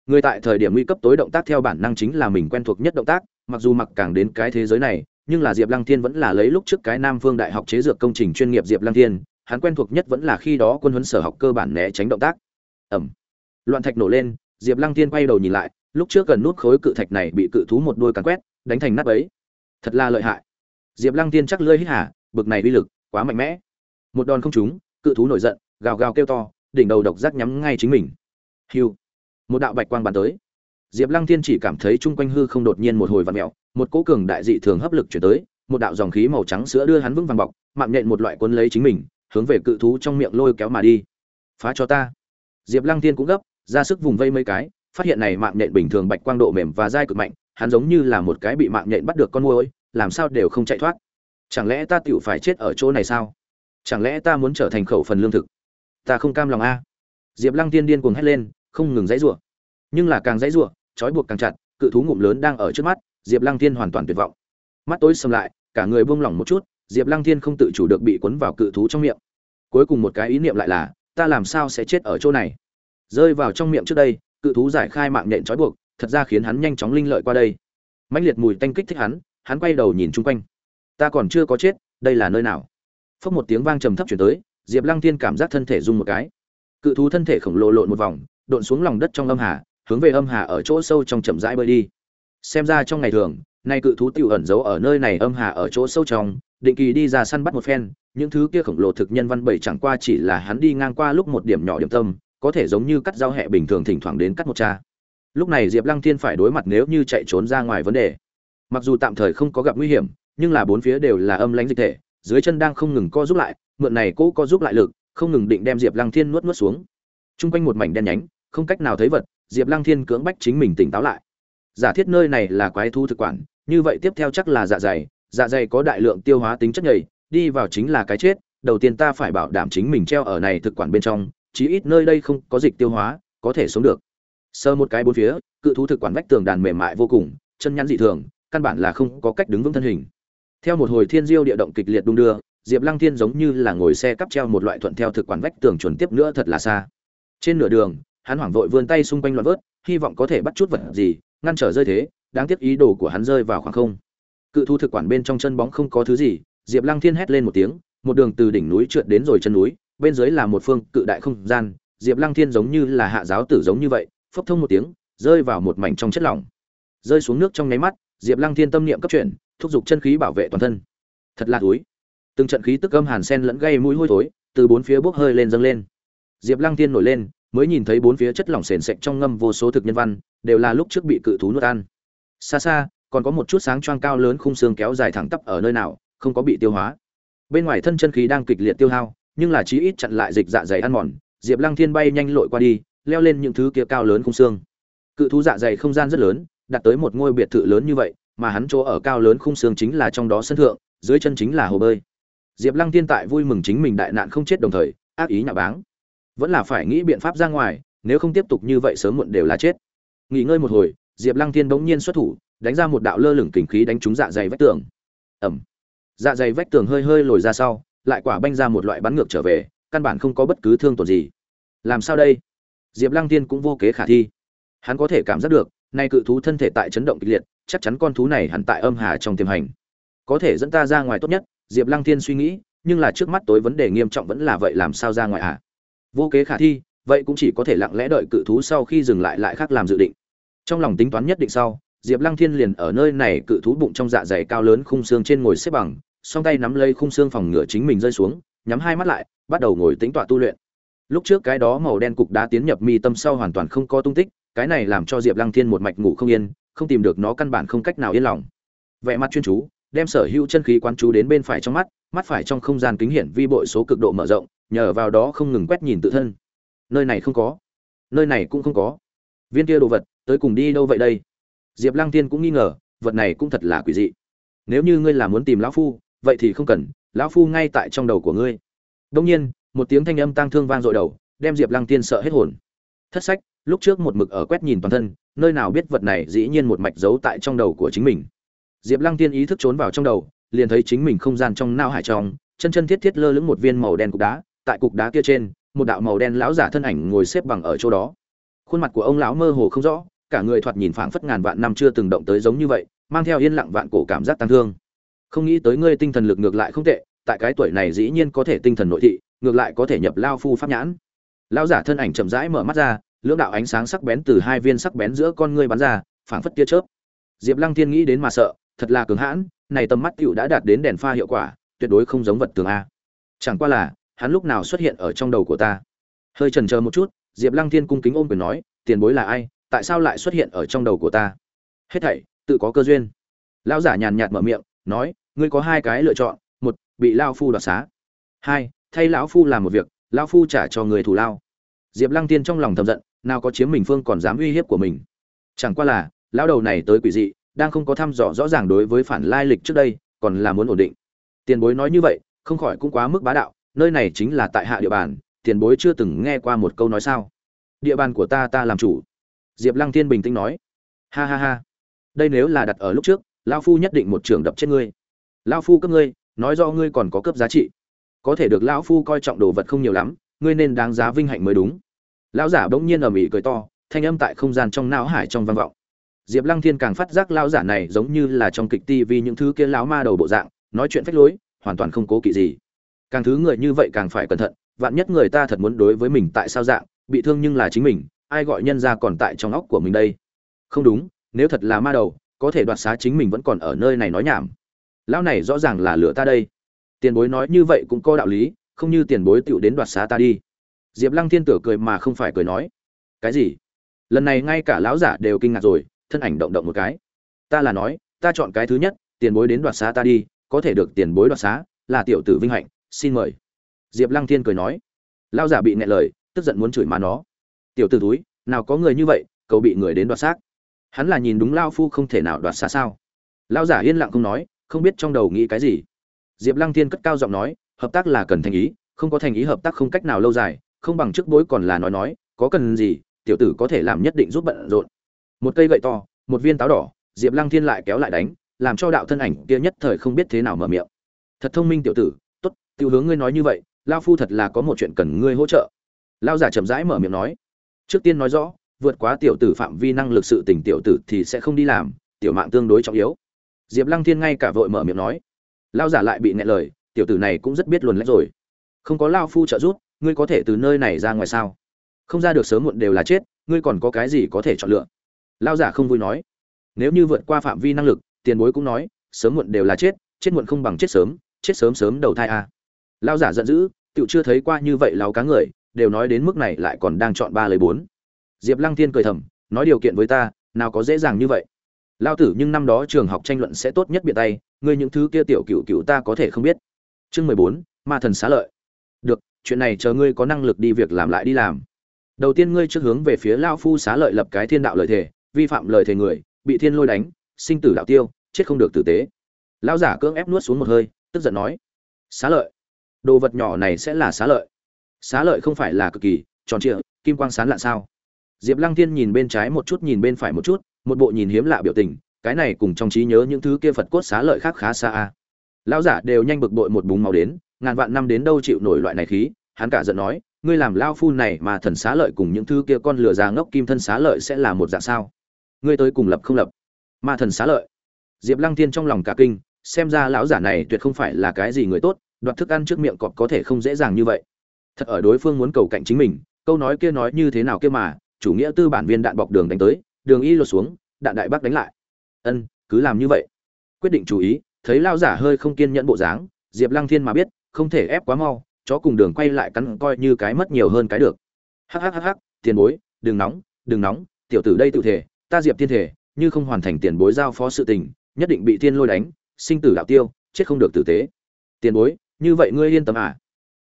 [SPEAKER 1] Người tại thời điểm nguy cấp tối động tác theo bản năng chính là mình quen thuộc nhất động tác, mặc dù mặc càng đến cái thế giới này, nhưng là diệp lăng thiên vẫn là lấy lúc trước cái nam phương đại học chế dược công trình chuyên nghiệp diệp lăng thiên, hắn quen thuộc nhất vẫn là khi đó quân huấn sở học cơ bản né tránh động tác. Ẩm. Loạn thạch nổ lên, diệp lăng thiên quay đầu nhìn lại, lúc trước gần nút khối cự thạch này bị cự thú một đôi cắn quét, đánh thành nắp ấy thật là lợi hại. Diệp lăng thiên chắc lơi hít hả bực này uy lực, quá mạnh mẽ một đòn không trúng, cự thú nổi giận, gào gào kêu to, đỉnh đầu độc giác nhắm ngay chính mình. Hiu. Một đạo bạch quang bắn tới. Diệp lăng thiên chỉ cảm thấy chung quanh hư không đột nhiên một hồi vặn mẹo một cỗ cường đại dị thường hấp lực chuyển tới, một đạo dòng khí màu trắng sữa đưa hắn vững vàng bọc, mạng nhện một loại quân lấy chính mình, hướng về cự thú trong miệng lôi kéo mà đi. Phá cho ta. Diệp lăng thiên cũng gấp, ra sức vùng vây mấy cái, phát hiện này mạng nhện bình thường bạch quang độ mềm và dai cực mạnh, hắn giống như là một cái bị mạng nhện bắt được con môi làm sao đều không chạy thoát. Chẳng lẽ ta tựu phải chết ở chỗ này sao? Chẳng lẽ ta muốn trở thành khẩu phần lương thực? Ta không cam lòng a. Diệp lăng tiên điên cuồng hét lên, không ngừng dãy rủa. Nhưng là càng dãy rủa, trói buộc càng chặt, cự thú ngụm lớn đang ở trước mắt, diệp lăng tiên hoàn toàn tuyệt vọng. Mắt tối sầm lại, cả người buông lỏng một chút, diệp lăng thiên không tự chủ được bị cuốn vào cự thú trong miệng. Cuối cùng một cái ý niệm lại là, ta làm sao sẽ chết ở chỗ này? Rơi vào trong miệng trước đây, cự thú giải khai mạng nhện trói buộc, thật ra khiến hắn nhanh chóng linh lợi qua đây. Mãnh liệt mùi tanh kích thích hắn hắn quay đầu nhìn chung quanh. Ta còn chưa có chết, đây là nơi nào? Phốc một tiếng vang trầm thấp chuyển tới, diệp lăng thiên cảm giác thân thể rung một cái. Cự thú thân thể khổng lồ lộn một vòng, độn xuống lòng đất trong âm hà, hướng về âm hà ở chỗ sâu trong chậm rãi bơi đi. Xem ra trong ngày thường, nay cự thú tiểu ẩn giấu ở nơi này âm hà ở chỗ sâu trong, định kỳ đi ra săn bắt một phen, những thứ kia khổng lồ thực nhân văn bảy chẳng qua chỉ là hắn đi ngang qua lúc một điểm nhỏ điểm tâm, có thể giống như cắt dao hẹ bình thường thỉnh thoảng đến cắt một cha. Lúc này diệp lăng thiên phải đối mặt nếu như chạy trốn ra ngoài vấn đề. Mặc dù tạm thời không có gặp nguy hiểm, nhưng là bốn phía đều là âm lãnh dịch thể dưới chân đang không ngừng co giúp lại, mượn này cố co giúp lại lực, không ngừng định đem diệp lăng thiên nuốt nuốt xuống. T r u n g quanh một mảnh đen nhánh, không cách nào thấy vật, diệp lăng thiên cưỡng bách chính mình tỉnh táo lại. Giả thiết nơi này là quái thu thực quản, như vậy tiếp theo chắc là dạ dày dạ dày có đại lượng tiêu hóa tính chất nhầy, đi vào chính là cái chết, đầu tiên ta phải bảo đảm chính mình treo ở này thực quản bên trong, chí ít nơi đây không có dịch tiêu hóa, có thể sống được. Sơ một cái bốn phía, cự thú thực quản vách tường đàn mềm mại vô cùng, chân nhắn dị thường, căn bản là không có cách đứng vững thân hình theo một hồi thiên diêu địa động kịch liệt đung đưa, diệp lăng thiên giống như là ngồi xe cắp treo một loại thuận theo thực quản vách tường chuẩn tiếp nữa thật là xa. Trên nửa đường, hắn hoảng vội vươn tay xung quanh loạn vớt, hy vọng có thể bắt chút vật gì, ngăn trở rơi thế, đáng tiếc ý đồ của hắn rơi vào khoảng không. Cự thu thực quản bên trong chân bóng không có thứ gì, diệp lăng thiên hét lên một tiếng, một đường từ đỉnh núi trượt đến rồi chân núi, bên dưới là một phương cự đại không gian, diệp lăng thiên giống như là hạ giáo tử giống như vậy, phốc thông một tiếng, rơi vào một mảnh trong chất lỏng. Rơi xuống nước trong nháy mắt, diệp lăng thiên tâm niệm cấp chuyển thúc giục chân khí bảo vệ toàn thân. Thật là thúi. Từng trận khí tức âm hàn sen lẫn gây mũi hôi thối, từ bốn phía bốc hơi lên dâng lên. Diệp lăng thiên nổi lên, mới nhìn thấy bốn phía chất lỏng sền sệt trong ngâm vô số thực nhân văn, đều là lúc trước bị cự thú nuốt ăn. Xa xa, còn có một chút sáng choang cao lớn khung xương kéo dài thẳng tắp ở nơi nào, không có bị tiêu hóa. Bên ngoài thân chân khí đang kịch liệt tiêu hao, nhưng là chí ít chặn lại dịch dạ dày ăn mòn, diệp lăng thiên bay nhanh lội qua đi, leo lên những thứ kia cao lớn khung xương. Cự thú dạ dày không gian rất lớn đạt tới một ngôi biệt thự lớn như vậy mà hắn chỗ ở cao lớn khung xương chính là trong đó sân thượng dưới chân chính là hồ bơi. Diệp lăng tiên tại vui mừng chính mình đại nạn không chết đồng thời ác ý nhà báng. Vẫn là phải nghĩ biện pháp ra ngoài nếu không tiếp tục như vậy sớm muộn đều là chết. Nghỉ ngơi một hồi diệp lăng tiên bỗng nhiên xuất thủ đánh ra một đạo lơ lửng kình khí đánh trúng dạ dày vách tường. Ầm, dạ dày vách tường hơi hơi lồi ra sau lại quả banh ra một loại bắn ngược trở về căn bản không có bất cứ thương tổn gì. Làm sao đây? Diệp lăng tiên cũng vô kế khả thi. Hắn có thể cảm giác được nay cự thú thân thể tại chấn động kịch liệt chắc chắn con thú này hẳn tại âm hà trong tiềm hành. Có thể dẫn ta ra ngoài tốt nhất, diệp lăng thiên suy nghĩ, nhưng là trước mắt tối vấn đề nghiêm trọng vẫn là vậy làm sao ra ngoài à? Vô kế khả thi, vậy cũng chỉ có thể lặng lẽ đợi cự thú sau khi dừng lại lại khác làm dự định. Trong lòng tính toán nhất định sau, diệp lăng thiên liền ở nơi này cự thú bụng trong dạ dày cao lớn khung xương trên ngồi xếp bằng, song tay nắm lấy khung xương phòng ngựa chính mình rơi xuống, nhắm hai mắt lại, bắt đầu ngồi tĩnh tọa tu luyện. Lúc trước cái đó màu đen cục đá tiến nhập mi tâm sau hoàn toàn không có tung tích, cái này làm cho diệp lăng thiên một mạch ngủ không yên không tìm được nó căn bản không cách nào yên lòng. Vẻ mặt chuyên chú, đem sở hữu chân khí quán chú đến bên phải trong mắt mắt phải trong không gian kính hiển vi bội số cực độ mở rộng, nhờ vào đó không ngừng quét nhìn tự thân. Nơi này không có. Nơi này cũng không có. Viên kia đồ vật, tới cùng đi đâu vậy đây? Diệp lăng tiên cũng nghi ngờ, vật này cũng thật là quỷ dị. Nếu như ngươi là muốn tìm lão phu, vậy thì không cần, lão phu ngay tại trong đầu của ngươi. Đông nhiên, một tiếng thanh âm tang thương vang dội đầu, đem diệp lăng tiên sợ hết hồn. Thất sách lúc trước một mực ở quét nhìn toàn thân, nơi nào biết vật này dĩ nhiên một mạch giấu tại trong đầu của chính mình. Diệp lăng tiên ý thức trốn vào trong đầu, liền thấy chính mình không gian trong nao hải trong, chân chân thiết thiết lơ lửng một viên màu đen cục đá, tại cục đá kia trên, một đạo màu đen lão giả thân ảnh ngồi xếp bằng ở chỗ đó. Khuôn mặt của ông lão mơ hồ không rõ, cả người thoạt nhìn phảng phất ngàn vạn năm chưa từng động tới giống như vậy, mang theo yên lặng vạn cổ cảm giác tăng thương. Không nghĩ tới ngươi tinh thần lực ngược lại không tệ, tại cái tuổi này dĩ nhiên có thể tinh thần nội thị, ngược lại có thể nhập lao phu pháp nhãn. Lão giả thân ảnh chậm rãi mở mắt ra lưỡng đạo ánh sáng sắc bén từ hai viên sắc bén giữa con ngươi bắn ra, phảng phất tia chớp. Diệp lăng thiên nghĩ đến mà sợ, thật là cường hãn, này tầm mắt tiểu đã đạt đến đèn pha hiệu quả, tuyệt đối không giống vật tường a. Chẳng qua là, hắn lúc nào xuất hiện ở trong đầu của ta? Hơi chần chờ một chút, diệp lăng thiên cung kính ôm quyền nói, tiền bối là ai? Tại sao lại xuất hiện ở trong đầu của ta? Hết thảy, tự có cơ duyên. Lão giả nhàn nhạt mở miệng, nói, ngươi có hai cái lựa chọn, một, bị lão phu đoạt xá. Hai, thay lão phu làm một việc, lão phu trả cho người thủ lao diệp lăng tiên trong lòng thầm giận, nào có chiếm mình phương còn dám uy hiếp của mình. Chẳng qua là, lão đầu này tới quỷ dị, đang không có thăm dò rõ ràng đối với phản lai lịch trước đây, còn là muốn ổn định. Tiền bối nói như vậy, không khỏi cũng quá mức bá đạo, nơi này chính là tại hạ địa bàn, tiền bối chưa từng nghe qua một câu nói sao. Địa bàn của ta ta làm chủ. Diệp lăng thiên bình tĩnh nói. Ha ha ha. Đây nếu là đặt ở lúc trước lao phu nhất định một trường đập chết ngươi. Lao phu cấp ngươi, nói do ngươi còn có cấp giá trị. Có thể được lão phu coi trọng đồ vật không nhiều lắm, ngươi nên đáng giá vinh hạnh mới đúng lão giả bỗng nhiên ầm ĩ cười to, thanh âm tại không gian trong não hải trong vang vọng. Diệp lăng thiên càng phát giác lão giả này giống như là trong kịch ti vì những thứ kia lão ma đầu bộ dạng, nói chuyện phách lối, hoàn toàn không cố kỵ gì. Càng thứ người như vậy càng phải cẩn thận, vạn nhất người ta thật muốn đối với mình tại sao dạng, bị thương nhưng là chính mình, ai gọi nhân ra còn tại trong óc của mình đây? Không đúng, nếu thật là ma đầu, có thể đoạt xá chính mình vẫn còn ở nơi này nói nhảm. Lão này rõ ràng là lửa ta đây. Tiền bối nói như vậy cũng có đạo lý, không như tiền bối tựu đến đoạt xá ta đi diệp lăng thiên tử cười mà không phải cười nói, cái gì? Lần này ngay cả lão giả đều kinh ngạc rồi, thân ảnh động động một cái. Ta là nói, ta chọn cái thứ nhất, tiền bối đến đoạt xá ta đi, có thể được tiền bối đoạt xá, là tiểu tử vinh hạnh, xin mời. Diệp lăng thiên cười nói. Lão giả bị nghẹn lời, tức giận muốn chửi má nó. Tiểu tử túi nào có người như vậy cầu bị người đến đoạt xác. Hắn là nhìn đúng lao phu không thể nào đoạt xá sao? Lão giả yên lặng không nói, không biết trong đầu nghĩ cái gì. Diệp lăng thiên cất cao giọng nói, hợp tác là cần thành ý, không có thành ý hợp tác không cách nào lâu dài không bằng trước bối còn là nói nói, có cần gì, tiểu tử có thể làm nhất định giúp bận rộn. Một cây gậy to, một viên táo đỏ, diệp lăng thiên lại kéo lại đánh, làm cho đạo thân ảnh kia nhất thời không biết thế nào mở miệng. Thật thông minh tiểu tử t ố t hướng ngươi nói như vậy lao phu thật là có một chuyện cần ngươi hỗ trợ. Lao giả chậm rãi mở miệng nói. Trước tiên nói rõ, vượt quá tiểu tử phạm vi năng lực sự tình tiểu tử thì sẽ không đi làm, tiểu mạng tương đối trọng yếu. Diệp lăng thiên ngay cả vội mở miệng nói. Lao giả lại bị nghẹn lời, tiểu tử này cũng rất biết luồn lách rồi. Không có lao phu trợ giúp ngươi có thể từ nơi này ra ngoài sao? Không ra được sớm muộn đều là chết, ngươi còn có cái gì có thể chọn lựa? Lao giả không vui nói. Nếu như vượt qua phạm vi năng lực, tiền bối cũng nói, sớm muộn đều là chết chết muộn không bằng chết sớm chết sớm sớm đầu thai à. lao giả giận dữ tựu chưa thấy qua như vậy lão cá người, đều nói đến mức này lại còn đang chọn ba lấy bốn. Diệp lăng thiên cười thầm, nói điều kiện với ta, nào có dễ dàng như vậy. Lao tử nhưng năm đó trường học tranh luận sẽ tốt nhất biện tay, ngươi những thứ kia tiểu cựu cựu ta có thể không biết. Chương mười bốn, ma thần xá lợi. Được chuyện này chờ ngươi có năng lực đi việc làm lại đi làm. Đầu tiên ngươi trước hướng về phía lao phu xá lợi lập cái thiên đạo lời thề, vi phạm lời thề người, bị thiên lôi đánh, sinh tử đạo tiêu, chết không được tử tế. Lão giả cưỡng ép nuốt xuống một hơi, tức giận nói, xá lợi, đồ vật nhỏ này sẽ là xá lợi. Xá lợi không phải là cực kỳ tròn trịa, kim quang sán lạ sao? Diệp lăng thiên nhìn bên trái một chút, nhìn bên phải một chút, một bộ nhìn hiếm lạ biểu tình, cái này cùng trong trí nhớ những thứ kia phật cốt xá lợi khác khá xa a. Lão giả đều nhanh bực bội một búng màu đến ngàn vạn năm đến đâu chịu nổi loại này khí, hắn cả giận nói, ngươi làm lao phu này mà thần xá lợi cùng những thứ kia con lừa già ngốc kim thân xá lợi sẽ là một dạng sao? Ngươi tới cùng lập không lập? Ma thần xá lợi. Diệp lăng thiên trong lòng cả kinh, xem ra lão giả này tuyệt không phải là cái gì người tốt, đoạt thức ăn trước miệng cọp có thể không dễ dàng như vậy. Thật ở đối phương muốn cầu cạnh chính mình, câu nói kia nói như thế nào kia mà, chủ nghĩa tư bản viên đạn bọc đường đánh tới, đường y lột xuống, đạn đại bác đánh lại. Ân, cứ làm như vậy. Quyết định chú ý, thấy lao giả hơi không kiên nhẫn bộ dáng, diệp lăng thiên mà biết không thể ép quá mau, chó cùng đường quay lại cắn coi như cái mất nhiều hơn cái được. Hắc hắc hắc tiền bối, đừng nóng đừng nóng, tiểu tử đây tự thể, ta diệp thiên thể, như không hoàn thành tiền bối giao phó sự tình, nhất định bị thiên lôi đánh, sinh tử đạo tiêu, chết không được tử tế. Tiền bối, như vậy ngươi yên tâm à?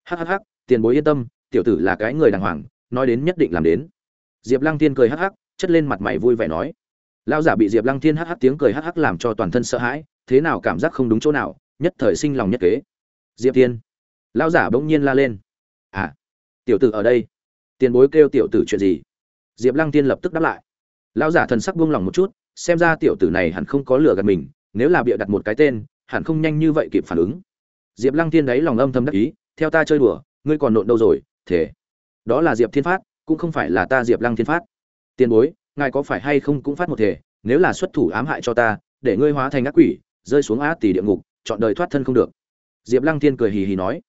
[SPEAKER 1] Hắc hắc hắc, tiền bối yên tâm, tiểu tử là cái người đàng hoàng, nói đến nhất định làm đến. Diệp lăng Thiên cười hắc hắc, chất lên mặt mày vui vẻ nói. Lao giả bị diệp lăng Thiên hắc hắc tiếng cười hắc hắc làm cho toàn thân sợ hãi, thế nào cảm giác không đúng chỗ nào, nhất thời sinh lòng nhất kế diệp Thiên, lao giả bỗng nhiên la lên. À tiểu tử ở đây. Tiền bối kêu tiểu tử chuyện gì? Diệp lăng tiên lập tức đáp lại. Lao giả thần sắc buông lỏng một chút xem ra tiểu tử này hẳn không có lửa gạt mình nếu là bịa đặt một cái tên hẳn không nhanh như vậy kịp phản ứng. Diệp lăng tiên đáy lòng âm thầm đắc ý theo ta chơi đùa ngươi còn nộn đâu rồi thế đó là diệp thiên phát cũng không phải là ta diệp lăng thiên phát. Tiền bối ngài có phải hay không cũng phát một thể nếu là xuất thủ ám hại cho ta để ngươi hóa thành ác quỷ rơi xuống á tỷ địa ngục chọn đời thoát thân không được diệp lăng thiên cười hì hì nói,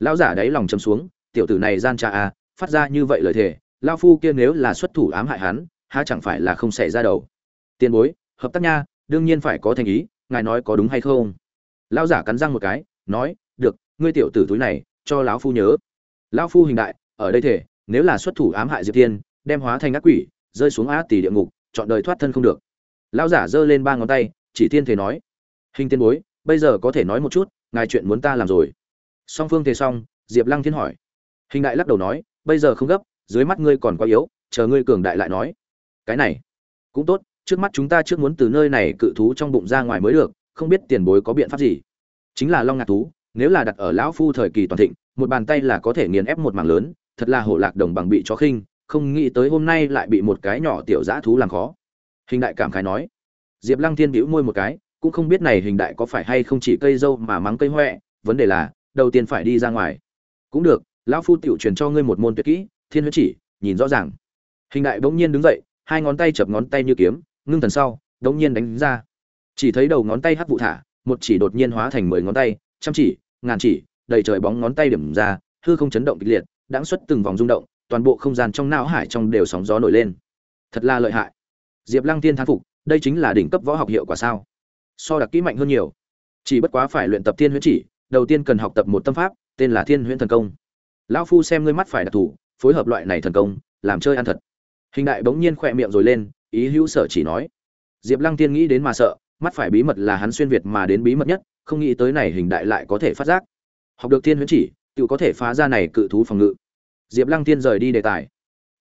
[SPEAKER 1] lão giả đáy lòng chấm xuống, tiểu tử này gian trà à phát ra như vậy lời thề lao phu kia nếu là xuất thủ ám hại hắn, há chẳng phải là không xảy ra đầu tiền bối, hợp tác nha, đương nhiên phải có thành ý, ngài nói có đúng hay không? Lão giả cắn răng một cái, nói, được, ngươi tiểu tử túi này, cho lão phu nhớ. Lão phu hình đại, ở đây thể nếu là xuất thủ ám hại diệp tiên đem hóa thành ác quỷ, rơi xuống á tỷ địa ngục, chọn đời thoát thân không được. Lão giả giơ lên ba ngón tay, chỉ tiên thể nói, hình tiên bối, bây giờ có thể nói một chút ngài chuyện muốn ta làm rồi. Song phương thề xong, diệp lăng thiên hỏi. Hình đại lắc đầu nói, bây giờ không gấp, dưới mắt ngươi còn quá yếu, chờ ngươi cường đại lại nói. Cái này, cũng tốt, trước mắt chúng ta trước muốn từ nơi này cự thú trong bụng ra ngoài mới được, không biết tiền bối có biện pháp gì. Chính là long ngạc thú, nếu là đặt ở lão phu thời kỳ toàn thịnh, một bàn tay là có thể nghiền ép một mảng lớn, thật là hổ lạc đồng bằng bị chó khinh, không nghĩ tới hôm nay lại bị một cái nhỏ tiểu dã thú làm khó. Hình đại cảm khái nói. Diệp lăng thiên bĩu môi một cái cũng không biết này hình đại có phải hay không chỉ cây dâu mà mắng cây hoẹ, vấn đề là, đầu tiên phải đi ra ngoài. Cũng được, lão phu tiểu truyền cho ngươi một môn tuyệt kỹ, thiên huyết chỉ, nhìn rõ ràng. Hình đại bỗng nhiên đứng dậy, hai ngón tay chập ngón tay như kiếm, ngưng thần sau, bỗng nhiên đánh ra. Chỉ thấy đầu ngón tay hắc vụ thả, một chỉ đột nhiên hóa thành mười ngón tay, trăm chỉ, ngàn chỉ, đầy trời bóng ngón tay điểm ra, hư không chấn động kịch liệt, đãng xuất từng vòng rung động, toàn bộ không gian trong não hải trong đều sóng gió nổi lên. Thật là lợi hại. Diệp lăng tiên thán phục, đây chính là đỉnh cấp võ học hiệu quả sao? So đặc kỹ mạnh hơn nhiều. Chỉ bất quá phải luyện tập thiên huyễn chỉ, đầu tiên cần học tập một tâm pháp, tên là thiên huyễn thần công. Lão phu xem ngươi mắt phải đặc thù, phối hợp loại này thần công, làm chơi ăn thật. Hình đại bỗng nhiên khỏe miệng rồi lên, ý hữu sở chỉ nói. Diệp lăng tiên nghĩ đến mà sợ, mắt phải bí mật là hắn xuyên việt mà đến bí mật nhất, không nghĩ tới này hình đại lại có thể phát giác. Học được thiên huyễn chỉ, tự có thể phá ra này cự thú phòng ngự. Diệp lăng tiên rời đi đề tài.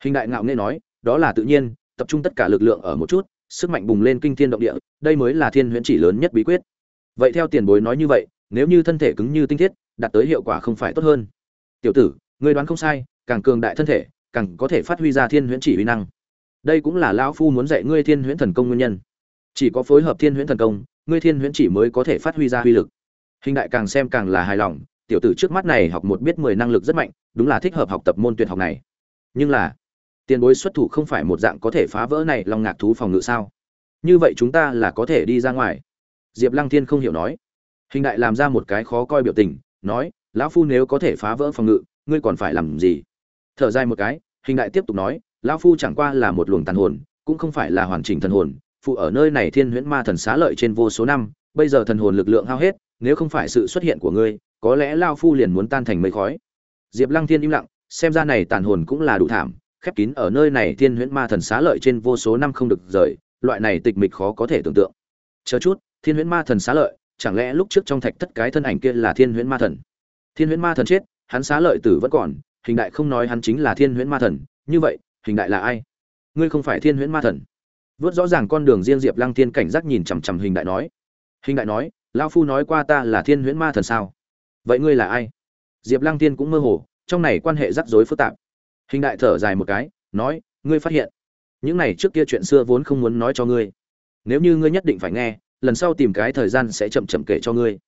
[SPEAKER 1] Hình đại ngạo nghễ nói, đó là tự nhiên, tập trung tất cả lực lượng ở một chút sức mạnh bùng lên kinh thiên động địa, đây mới là thiên huyễn chỉ lớn nhất bí quyết. Vậy theo tiền bối nói như vậy, nếu như thân thể cứng như tinh thiết, đạt tới hiệu quả không phải tốt hơn. Tiểu tử, ngươi đoán không sai, càng cường đại thân thể, càng có thể phát huy ra thiên huyễn chỉ uy năng. Đây cũng là lão phu muốn dạy ngươi thiên huyễn thần công nguyên nhân. Chỉ có phối hợp thiên huyễn thần công, ngươi thiên huyễn chỉ mới có thể phát huy ra uy lực. Hình đại càng xem càng là hài lòng, tiểu tử trước mắt này học một biết mười năng lực rất mạnh, đúng là thích hợp học tập môn tuyệt học này. Nhưng là tiền bối xuất thủ không phải một dạng có thể phá vỡ này long ngạc thú phòng ngự sao? Như vậy chúng ta là có thể đi ra ngoài. Diệp lăng thiên không hiểu nói. Hình đại làm ra một cái khó coi biểu tình, nói, lão phu nếu có thể phá vỡ phòng ngự, ngươi còn phải làm gì? Thở dài một cái, hình đại tiếp tục nói, lão phu chẳng qua là một luồng tàn hồn, cũng không phải là hoàn chỉnh thần hồn, phụ ở nơi này thiên huyễn ma thần xá lợi trên vô số năm, bây giờ thần hồn lực lượng hao hết, nếu không phải sự xuất hiện của ngươi, có lẽ lao phu liền muốn tan thành mây khói. Diệp lăng thiên im lặng, xem ra này tàn hồn cũng là đủ thảm khép kín ở nơi này thiên huyễn ma thần xá lợi trên vô số năm không được rời, loại này tịch mịch khó có thể tưởng tượng. Chờ chút, thiên huyễn ma thần xá lợi, chẳng lẽ lúc trước trong thạch thất cái thân ảnh kia là thiên huyễn ma thần? Thiên huyễn ma thần chết, hắn xá lợi tử vẫn còn, hình đại không nói hắn chính là thiên huyễn ma thần, như vậy, hình đại là ai? Ngươi không phải thiên huyễn ma thần. Vớt rõ ràng con đường riêng diệp lăng thiên cảnh giác nhìn chằm chằm hình đại nói. Hình đại nói lao phu nói qua ta là thiên huyễn ma thần sao? Vậy ngươi là ai? Diệp lăng thiên cũng mơ hồ, trong này quan hệ rắc rối phức tạp hình đại thở dài một cái, nói, ngươi phát hiện, những này trước kia chuyện xưa vốn không muốn nói cho ngươi. Nếu như ngươi nhất định phải nghe, lần sau tìm cái thời gian sẽ chậm chậm kể cho ngươi.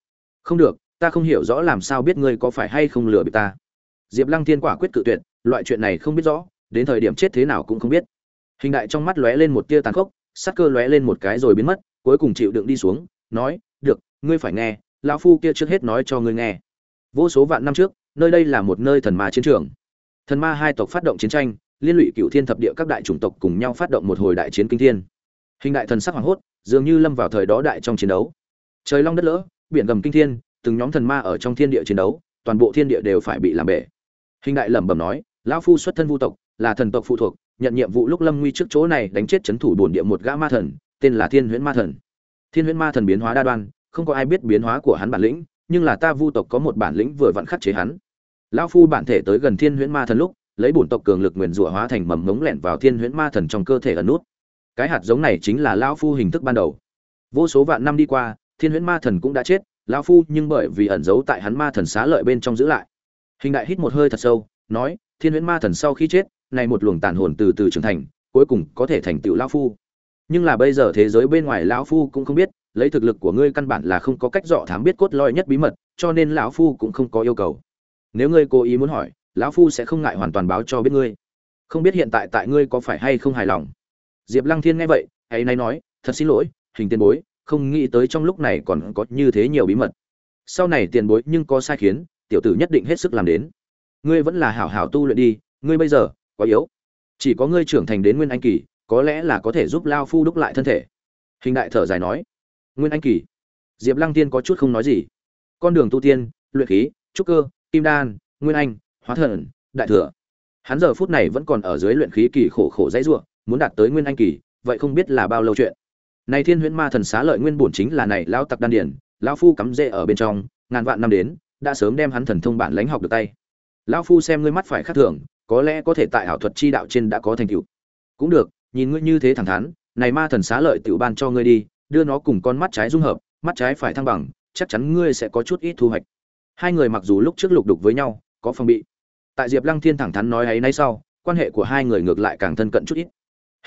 [SPEAKER 1] Không được, ta không hiểu rõ làm sao biết ngươi có phải hay không lừa bị ta. Diệp lăng thiên quả quyết cự tuyệt, loại chuyện này không biết rõ, đến thời điểm chết thế nào cũng không biết. Hình đại trong mắt lóe lên một tia tàn khốc, sắc cơ lóe lên một cái rồi biến mất, cuối cùng chịu đựng đi xuống, nói, được, ngươi phải nghe, lão phu kia trước hết nói cho ngươi nghe. Vô số vạn năm trước, nơi đây là một nơi thần ma chiến trường thần ma hai tộc phát động chiến tranh, liên lụy cựu thiên thập địa các đại chủng tộc cùng nhau phát động một hồi đại chiến kinh thiên. Hình đại thần sắc hoảng hốt, dường như lâm vào thời đó đại trong chiến đấu. Trời long đất lỡ, biển gầm kinh thiên, từng nhóm thần ma ở trong thiên địa chiến đấu, toàn bộ thiên địa đều phải bị làm bể. Hình đại lẩm bẩm nói, lão phu xuất thân vu tộc, là thần tộc phụ thuộc, nhận nhiệm vụ lúc lâm nguy trước chỗ này đánh chết chấn thủ bổn địa một gã ma thần, tên là thiên huyễn ma thần. Thiên huyễn ma thần biến hóa đa đoan, không có ai biết biến hóa của hắn bản lĩnh, nhưng là ta vu tộc có một bản lĩnh vừa vặn khắc chế hắn lão phu bản thể tới gần thiên huyễn ma thần lúc, lấy bổn tộc cường lực nguyền rủa hóa thành mầm ngống lẻn vào thiên huyễn ma thần trong cơ thể ẩn nút. Cái hạt giống này chính là lão phu hình thức ban đầu. Vô số vạn năm đi qua, thiên huyễn ma thần cũng đã chết, lão phu nhưng bởi vì ẩn giấu tại hắn ma thần xá lợi bên trong giữ lại. Hình đại hít một hơi thật sâu, nói, thiên huyễn ma thần sau khi chết, này một luồng tàn hồn từ từ trưởng thành, cuối cùng có thể thành tựu lão phu. Nhưng là bây giờ thế giới bên ngoài lão phu cũng không biết, lấy thực lực của ngươi căn bản là không có cách dọ thám biết cốt lõi nhất bí mật, cho nên lão phu cũng không có yêu cầu nếu ngươi cố ý muốn hỏi, lão phu sẽ không ngại hoàn toàn báo cho biết ngươi. Không biết hiện tại tại ngươi có phải hay không hài lòng. Diệp lăng thiên nghe vậy hãy nay nói, thật xin lỗi, hình tiền bối, không nghĩ tới trong lúc này còn có như thế nhiều bí mật. Sau này tiền bối nhưng có sai khiến, tiểu tử nhất định hết sức làm đến. Ngươi vẫn là hảo hảo tu luyện đi, ngươi bây giờ, quá yếu. Chỉ có ngươi trưởng thành đến nguyên anh kỳ, có lẽ là có thể giúp lao phu đúc lại thân thể. Hình đại thở dài nói, nguyên anh kỳ? Diệp lăng tiên có chút không nói gì. Con đường tu tiên, luyện khí, trúc cơ kim đan, nguyên anh, hóa thần, đại thừa. Hắn giờ phút này vẫn còn ở dưới luyện khí kỳ khổ khổ dãy ruộng muốn đạt tới nguyên anh kỳ, vậy không biết là bao lâu chuyện. Này thiên huyễn ma thần xá lợi nguyên bổn chính là này lao tặc đan điển lão phu cắm rễ ở bên trong, ngàn vạn năm đến, đã sớm đem hắn thần thông bản lãnh học được tay. Lão phu xem ngươi mắt phải khác thường, có lẽ có thể tại ảo thuật chi đạo trên đã có thành tựu. Cũng được, nhìn ngươi như thế thẳng thắn, này ma thần xá lợi tiểu ban cho ngươi đi, đưa nó cùng con mắt trái dung hợp, mắt trái phải thăng bằng, chắc chắn ngươi sẽ có chút ít thu hoạch hai người mặc dù lúc trước lục đục với nhau, có phòng bị, tại diệp lăng thiên thẳng thắn nói ấy nay sau, quan hệ của hai người ngược lại càng thân cận chút ít.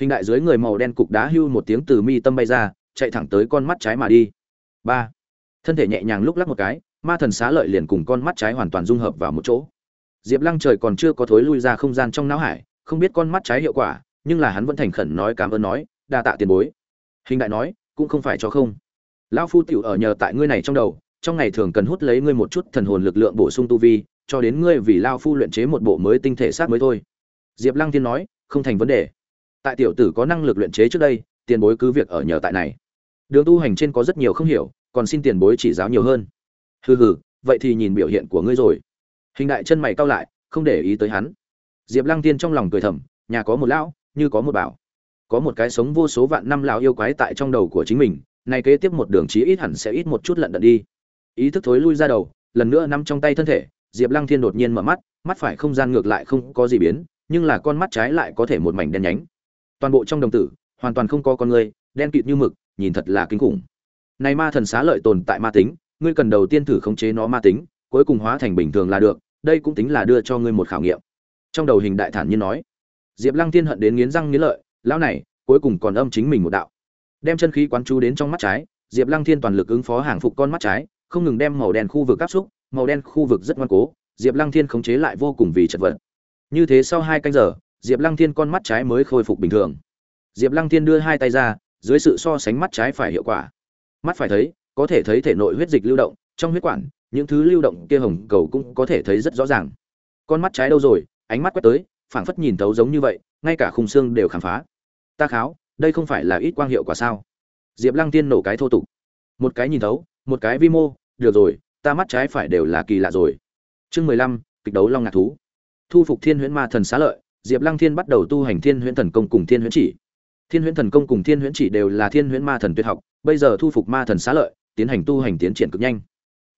[SPEAKER 1] Hình đại dưới người màu đen cục đá hưu một tiếng từ mi tâm bay ra, chạy thẳng tới con mắt trái mà đi. Ba. Thân thể nhẹ nhàng lúc lắc một cái, ma thần xá lợi liền cùng con mắt trái hoàn toàn dung hợp vào một chỗ. Diệp lăng trời còn chưa có thối lui ra không gian trong não hải, không biết con mắt trái hiệu quả, nhưng là hắn vẫn thành khẩn nói cảm ơn nói, đa tạ tiền bối. Hình đại nói, cũng không phải cho không. Lão phu tiểu ở nhờ tại ngươi này trong đầu trong ngày thường cần hút lấy ngươi một chút thần hồn lực lượng bổ sung tu vi, cho đến ngươi vì lao phu luyện chế một bộ mới tinh thể xác mới thôi. Diệp lăng tiên nói, không thành vấn đề. Tại tiểu tử có năng lực luyện chế trước đây, tiền bối cứ việc ở nhờ tại này. Đường tu hành trên có rất nhiều không hiểu, còn xin tiền bối chỉ giáo nhiều hơn. Hừ hừ, vậy thì nhìn biểu hiện của ngươi rồi. Hình đại chân mày cau lại, không để ý tới hắn. Diệp lăng tiên trong lòng cười thầm, nhà có một lão, như có một bảo. Có một cái sống vô số vạn năm lão yêu quái tại trong đầu của chính mình này kế tiếp một đường chí ít hẳn sẽ ít một chút lận đận đi ý thức thối lui ra đầu, lần nữa nằm trong tay thân thể, diệp lăng thiên đột nhiên mở mắt mắt phải không gian ngược lại không có gì biến, nhưng là con mắt trái lại có thể một mảnh đen nhánh. Toàn bộ trong đồng tử, hoàn toàn không có con người, đen kịt như mực, nhìn thật là kinh khủng. Này ma thần xá lợi tồn tại ma tính, ngươi cần đầu tiên thử khống chế nó ma tính, cuối cùng hóa thành bình thường là được, đây cũng tính là đưa cho ngươi một khảo nghiệm. Trong đầu hình đại thản nhiên nói, diệp lăng tiên hận đến nghiến răng nghiến lợi, lão này, cuối cùng còn âm chính mình một đạo. Đem chân khí quán chú đến trong mắt trái, diệp lăng thiên toàn lực ứng phó hàng phục con mắt trái không ngừng đem màu đen khu vực áp xúc, màu đen khu vực rất ngoan cố, diệp lăng thiên khống chế lại vô cùng vì chật vật. Như thế sau hai canh giờ, diệp lăng thiên con mắt trái mới khôi phục bình thường. Diệp lăng thiên đưa hai tay ra, dưới sự so sánh mắt trái phải hiệu quả. Mắt phải thấy, có thể thấy thể nội huyết dịch lưu động, trong huyết quản, những thứ lưu động kia hồng cầu cũng có thể thấy rất rõ ràng. Con mắt trái đâu rồi? Ánh mắt quét tới, phảng phất nhìn thấu giống như vậy, ngay cả khung xương đều khám phá. Ta kháo, đây không phải là ít quang hiệu quả sao? Diệp lăng tiên nổ cái thô tục. Một cái nhìn thấu, một cái vi mô được rồi, ta mắt trái phải đều là kỳ lạ rồi. Chương mười lăm, kịch đấu long ngạc thú. Thu phục thiên huyễn ma thần xá lợi, diệp lăng thiên bắt đầu tu hành thiên huyễn thần công cùng thiên huyễn chỉ. Thiên huyễn thần công cùng thiên huyễn chỉ đều là thiên huyễn ma thần tuyệt học, bây giờ thu phục ma thần xá lợi, tiến hành tu hành tiến triển cực nhanh.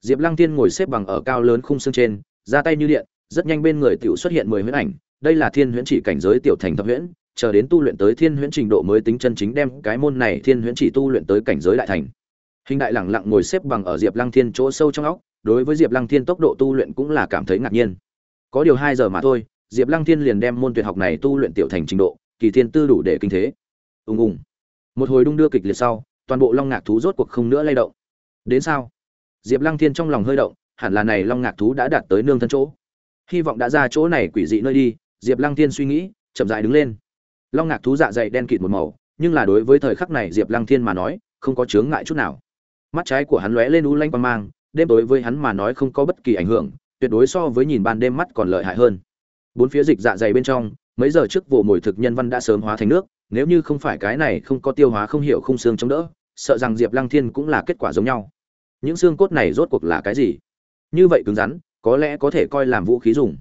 [SPEAKER 1] Diệp lăng thiên ngồi xếp bằng ở cao lớn khung xương trên, ra tay như điện, rất nhanh bên người t xuất hiện mười huyễn ảnh, đây là thiên huyễn chỉ cảnh giới tiểu thành thập huyễn, chờ đến tu luyện tới thiên huyễn trình độ mới tính chân chính đem cái môn này thiên huyễn chỉ tu luyện tới cảnh giới đại thành hình đại lẳng lặng ngồi xếp bằng ở diệp lăng thiên chỗ sâu trong óc, đối với diệp lăng thiên tốc độ tu luyện cũng là cảm thấy ngạc nhiên. Có điều hai giờ mà thôi, diệp lăng thiên liền đem môn tuyệt học này tu luyện tiểu thành trình độ, kỳ thiên tư đủ để kinh thế. Ùng ùng. Một hồi đung đưa kịch liệt sau, toàn bộ long ngạc thú rốt cuộc không nữa lay động. Đến sao? Diệp lăng thiên trong lòng hơi động, hẳn là này long ngạc thú đã đạt tới nương thân chỗ. Hy vọng đã ra chỗ này quỷ dị nơi đi, diệp lăng thiên suy nghĩ, chậm dại đứng lên. Long ngạc thú dạ dày đen kịt một màu, nhưng là đối với thời khắc này diệp lăng thiên mà nói, không có chướng ngại chút nào mắt trái của hắn lóe lên u lanh quang mang, đêm tối với hắn mà nói không có bất kỳ ảnh hưởng, tuyệt đối so với nhìn ban đêm mắt còn lợi hại hơn. Bốn phía dịch dạ dày bên trong, mấy giờ trước vụ mồi thực nhân văn đã sớm hóa thành nước, nếu như không phải cái này không có tiêu hóa không hiểu không xương chống đỡ, sợ rằng diệp lăng thiên cũng là kết quả giống nhau. Những xương cốt này rốt cuộc là cái gì? Như vậy cứng rắn, có lẽ có thể coi làm vũ khí dùng.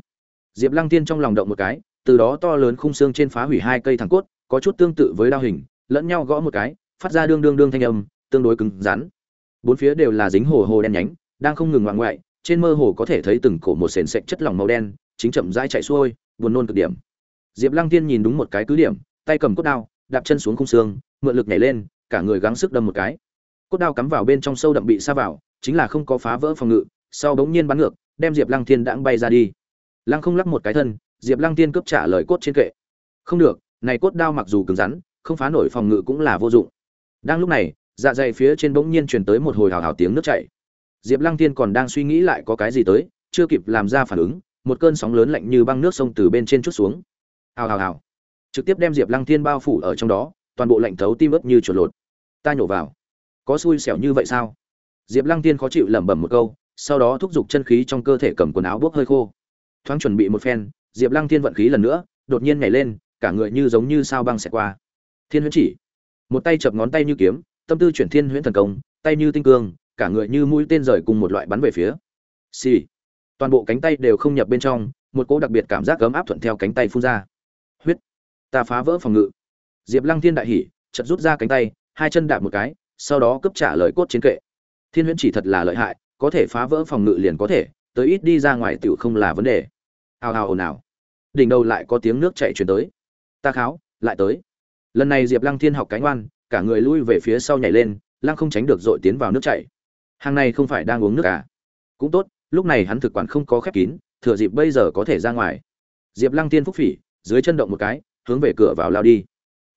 [SPEAKER 1] Diệp lăng Thiên trong lòng động một cái, từ đó to lớn khung xương trên phá hủy hai cây thẳng cốt, có chút tương tự với đao hình, lẫn nhau gõ một cái, phát ra đương đương đương thanh âm, tương đối cứng rắn bốn phía đều là dính hồ hồ đen nhánh, đang không ngừng ngoạn ngoại, trên mơ hồ có thể thấy từng cổ một sền sệt chất lỏng màu đen, chính chậm rãi chạy xuôi, buồn nôn cực điểm. Diệp lăng tiên nhìn đúng một cái cứ điểm, tay cầm cốt đao, đạp chân xuống khung xương, mượn lực nhảy lên, cả người gắng sức đâm một cái. Cốt đao cắm vào bên trong sâu đậm bị xa vào, chính là không có phá vỡ phòng ngự, sau bỗng nhiên bắn ngược, đem diệp lăng thiên đãng bay ra đi. Lăng không lắc một cái thân, diệp lăng tiên cướp trả lời cốt trên kệ. Không được, này cốt đao mặc dù cứng rắn, không phá nổi phòng ngự cũng là vô dụng. Đang lúc này dạ dày phía trên bỗng nhiên truyền tới một hồi hào hào tiếng nước chảy. Diệp lăng thiên còn đang suy nghĩ lại có cái gì tới, chưa kịp làm ra phản ứng, một cơn sóng lớn lạnh như băng nước sông từ bên trên chút xuống. Hào hào hào. Trực tiếp đem diệp lăng thiên bao phủ ở trong đó, toàn bộ lạnh thấu tim ướp như chuột lột. Ta nhổ vào. Có xui xẻo như vậy sao? Diệp lăng thiên khó chịu lẩm bẩm một câu, sau đó thúc giục chân khí trong cơ thể cầm quần áo bốc hơi khô. Thoáng chuẩn bị một phen, diệp lăng thiên vận khí lần nữa, đột nhiên nhảy lên, cả người như giống như sao băng xẹt qua. Thiên huyễn chỉ. Một tay chập ngón tay như kiếm tâm tư chuyển thiên huyễn thần công, tay như tinh cương, cả người như mũi tên rời cùng một loại bắn về phía. Xì、sì. toàn bộ cánh tay đều không nhập bên trong, một cỗ đặc biệt cảm giác gấm áp thuận theo cánh tay phun ra. Huyết. Ta phá vỡ phòng ngự. Diệp lăng thiên đại hỉ chật rút ra cánh tay, hai chân đạp một cái, sau đó cấp trả lời cốt chiến kệ. Thiên huyễn chỉ thật là lợi hại, có thể phá vỡ phòng ngự liền có thể, tới ít đi ra ngoài tiểu không là vấn đề. Hào hào ồn ào. Đỉnh đầu lại có tiếng nước chạy chuyển tới. Ta kháo, lại tới. Lần này diệp lăng thiên học cánh oan cả người lui về phía sau nhảy lên, lăng không tránh được dội tiến vào nước chảy. Hàng này không phải đang uống nước à? Cũng tốt, lúc này hắn thực quản không có khép kín, thừa dịp bây giờ có thể ra ngoài. Diệp lăng tiên phúc phỉ, dưới chân động một cái, hướng về cửa vào lao đi.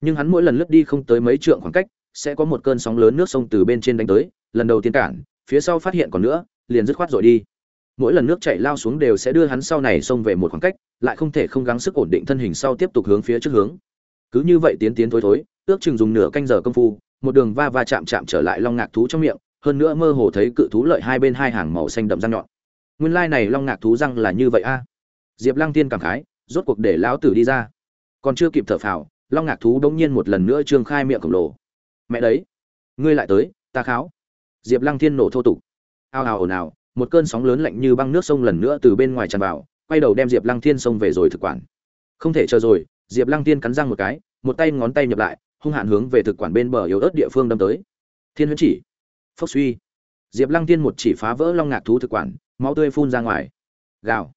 [SPEAKER 1] Nhưng hắn mỗi lần lướt đi không tới mấy trượng khoảng cách, sẽ có một cơn sóng lớn nước sông từ bên trên đánh tới, lần đầu tiên cản, phía sau phát hiện còn nữa, liền dứt khoát rồi đi. Mỗi lần nước chảy lao xuống đều sẽ đưa hắn sau này xông về một khoảng cách, lại không thể không gắng sức ổn định thân hình sau tiếp tục hướng phía trước hướng. Cứ như vậy tiến tiến thối thối ước chừng dùng nửa canh giờ công phu, một đường va va chạm chạm trở lại long ngạc thú trong miệng, hơn nữa mơ hồ thấy cự thú lợi hai bên hai hàng màu xanh đậm răng nhọn. Nguyên lai này long ngạc thú răng là như vậy a? Diệp lăng tiên cảm khái, rốt cuộc để lão tử đi ra. Còn chưa kịp thở phào, long ngạc thú đống nhiên một lần nữa trương khai miệng khổng lồ. Mẹ đấy, ngươi lại tới, ta kháo. Diệp lăng thiên nổ thô tục. Ao ào ồn ào, một cơn sóng lớn lạnh như băng nước sông lần nữa từ bên ngoài tràn vào, quay đầu đem diệp lăng thiên xông về rồi thực quản. Không thể chờ rồi, diệp lăng thiên cắn răng một cái, một tay ngón tay nhập lại hung hạn hướng về thực quản bên bờ yếu ớt địa phương đâm tới. Thiên huyễn chỉ, phốc suy, diệp lăng thiên một chỉ phá vỡ long ngạc thú thực quản, máu tươi phun ra ngoài. Gào.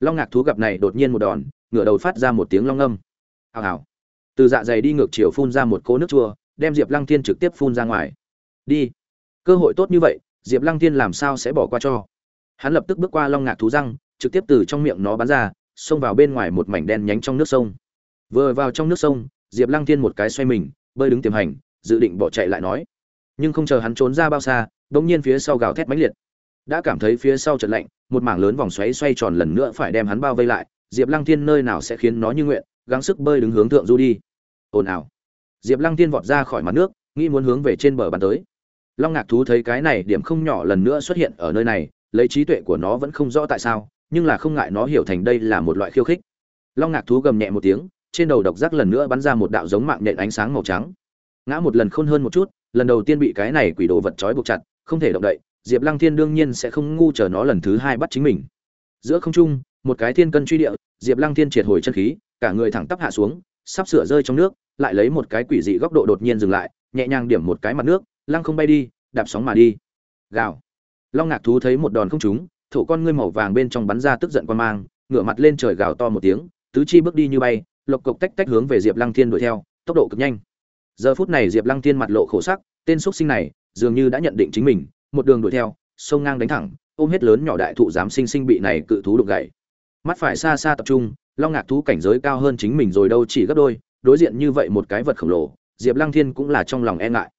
[SPEAKER 1] Long ngạc thú gặp này đột nhiên một đòn, ngửa đầu phát ra một tiếng long âm hào hào. Từ dạ dày đi ngược chiều phun ra một cỗ nước chua, đem diệp lăng thiên trực tiếp phun ra ngoài. Đi. Cơ hội tốt như vậy, diệp lăng thiên làm sao sẽ bỏ qua cho? Hắn lập tức bước qua long ngạc thú răng, trực tiếp từ trong miệng nó bắn ra, xông vào bên ngoài một mảnh đen nhánh trong nước sông. Vừa vào trong nước sông diệp lăng thiên một cái xoay mình, bơi đứng tiềm hành, dự định bỏ chạy lại nói. Nhưng không chờ hắn trốn ra bao xa, đột nhiên phía sau gào thét mãnh liệt. Đã cảm thấy phía sau chợt lạnh, một mảng lớn vòng xoáy xoay tròn lần nữa phải đem hắn bao vây lại. Diệp lăng thiên nơi nào sẽ khiến nó như nguyện, gắng sức bơi đứng hướng thượng du đi. Ồn ào. Diệp lăng thiên vọt ra khỏi mặt nước, nghĩ muốn hướng về trên bờ bắn tới. Long ngạc thú thấy cái này điểm không nhỏ lần nữa xuất hiện ở nơi này, lấy trí tuệ của nó vẫn không rõ tại sao, nhưng là không ngại nó hiểu thành đây là một loại khiêu khích. Long ngạc thú gầm nhẹ một tiếng trên đầu độc giác lần nữa bắn ra một đạo giống mạng nhện ánh sáng màu trắng. Ngã một lần khôn hơn một chút, lần đầu tiên bị cái này quỷ đồ vật trói buộc chặt, không thể động đậy, diệp lăng thiên đương nhiên sẽ không ngu chờ nó lần thứ hai bắt chính mình. Giữa không trung, một cái thiên cân truy địa, diệp lăng thiên triệt hồi chân khí, cả người thẳng tắp hạ xuống, sắp sửa rơi trong nước, lại lấy một cái quỷ dị góc độ đột nhiên dừng lại, nhẹ nhàng điểm một cái mặt nước, lăng không bay đi, đạp sóng mà đi. Gào. Long ngạc thú thấy một đòn không trúng, thổ con ngươi màu vàng bên trong bắn ra tức giận quan mang, ngửa mặt lên trời gào to một tiếng, tứ chi bước đi như bay lộc cộc tách tách hướng về diệp lăng thiên đuổi theo, tốc độ cực nhanh. Giờ phút này diệp lăng thiên mặt lộ khổ sắc, tên x sinh này dường như đã nhận định chính mình, một đường đuổi theo, sông ngang đánh thẳng, ôm hết lớn nhỏ đại thụ dám sinh sinh bị này cự thú đục gậy mắt phải xa xa tập trung, long ngạc thú cảnh giới cao hơn chính mình rồi đâu chỉ gấp đôi, đối diện như vậy một cái vật khổng lồ, diệp lăng thiên cũng là trong lòng e ngại.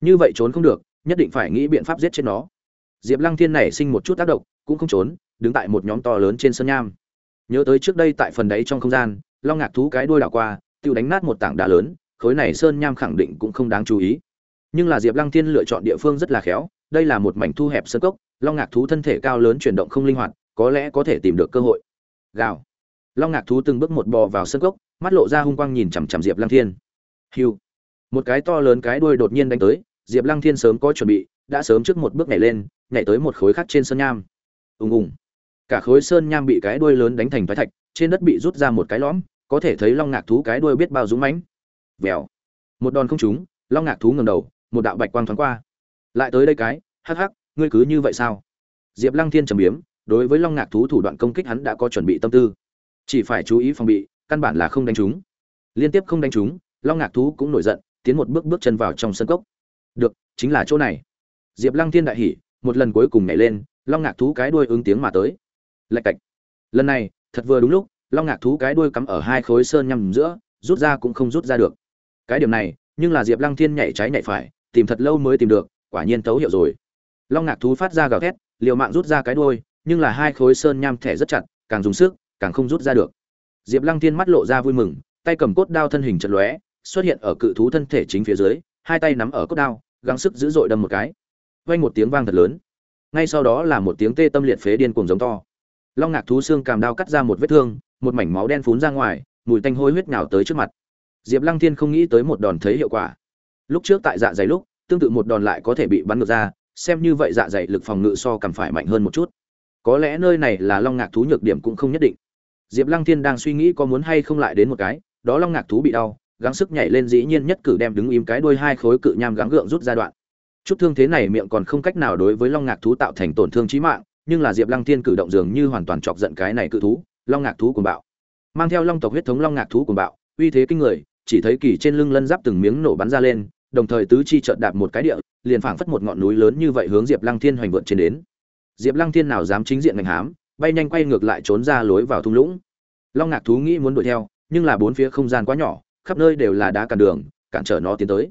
[SPEAKER 1] Như vậy trốn không được, nhất định phải nghĩ biện pháp giết chết nó. Diệp lăng thiên này sinh một chút tác động, cũng không trốn, đứng tại một nhóm to lớn trên sân nham. Nhớ tới trước đây tại phần đấy trong không gian long ngạc thú cái đuôi đảo qua tự đánh nát một tảng đá lớn, khối này sơn nham khẳng định cũng không đáng chú ý. Nhưng là diệp lăng thiên lựa chọn địa phương rất là khéo, đây là một mảnh thu hẹp sơ cốc, long ngạc thú thân thể cao lớn chuyển động không linh hoạt, có lẽ có thể tìm được cơ hội. Gào. Long ngạc thú từng bước một bò vào sơ cốc, mắt lộ ra hung quang nhìn chằm chằm diệp lăng thiên. Hiu. Một cái to lớn cái đuôi đột nhiên đánh tới, diệp lăng thiên sớm có chuẩn bị, đã sớm trước một bước nhảy lên, nhảy tới một khối khác trên sơn nham. Ùng ùng. Cả khối sơn nham bị cái đuôi lớn đánh thành thoái thạch, trên đất bị rút ra một cái lõm có thể thấy long ngạc thú cái đuôi biết bao dũng mãnh. Vèo. Một đòn không trúng, long ngạc thú ngầm đầu, một đạo bạch quang thoáng qua. Lại tới đây cái, hắc hắc, ngươi cứ như vậy sao? Diệp lăng thiên trầm biếm, đối với long ngạc thú thủ đoạn công kích hắn đã có chuẩn bị tâm tư. Chỉ phải chú ý phòng bị, căn bản là không đánh trúng. Liên tiếp không đánh trúng, long ngạc thú cũng nổi giận, tiến một bước bước chân vào trong sân cốc. Được, chính là chỗ này. Diệp lăng thiên đại hỉ, một lần cuối cùng nhảy lên, long ngạc thú cái đuôi ứng tiếng mà tới. Lạch cạch. Lần này, thật vừa đúng lúc long ngạc thú cái đuôi cắm ở hai khối sơn nhằm giữa, rút ra cũng không rút ra được. Cái điểm này, nhưng là diệp lăng thiên nhảy trái nhảy phải, tìm thật lâu mới tìm được, quả nhiên tấu hiệu rồi. Long ngạc thú phát ra gào thét, liều mạng rút ra cái đuôi, nhưng là hai khối sơn nham thẻ rất chặt, càng dùng sức, càng không rút ra được. Diệp lăng thiên mắt lộ ra vui mừng, tay cầm cốt đao thân hình chật lóe, xuất hiện ở cự thú thân thể chính phía dưới, hai tay nắm ở cốt đao, gắng sức dữ dội đâm một cái. Vang một tiếng vang thật lớn. Ngay sau đó là một tiếng tê tâm liệt phế điên cuồng giống to. Long ngạc thú xương càm đao cắt ra một vết thương một mảnh máu đen phún ra ngoài, mùi tanh hôi huyết nào tới trước mặt. Diệp lăng thiên không nghĩ tới một đòn thấy hiệu quả. Lúc trước tại dạ dày lúc, tương tự một đòn lại có thể bị bắn ngược ra, xem như vậy dạ dày lực phòng ngự so cầm phải mạnh hơn một chút. Có lẽ nơi này là long ngạc thú nhược điểm cũng không nhất định. Diệp lăng thiên đang suy nghĩ có muốn hay không lại đến một cái, đó long ngạc thú bị đau, gắng sức nhảy lên dĩ nhiên nhất cử đem đứng im cái đuôi hai khối cự nham gắng gượng rút ra đoạn. Chút thương thế này miệng còn không cách nào đối với long ngạc thú tạo thành tổn thương chí mạng, nhưng là diệp lăng thiên cử động dường như hoàn toàn chọc giận cái này cự thú long ngạc thú cuồng bạo. Mang theo long tộc huyết thống long ngạc thú cuồng bạo, uy thế kinh người, chỉ thấy kỳ trên lưng lân giáp từng miếng nổ bắn ra lên, đồng thời tứ chi chợt đạp một cái địa, liền phảng phất một ngọn núi lớn như vậy hướng diệp lăng thiên hoành vượt trên đến. Diệp lăng thiên nào dám chính diện ngành hám, bay nhanh quay ngược lại trốn ra lối vào thung lũng. Long ngạc thú nghĩ muốn đuổi theo, nhưng là bốn phía không gian quá nhỏ, khắp nơi đều là đá cản đường, cản trở nó tiến tới.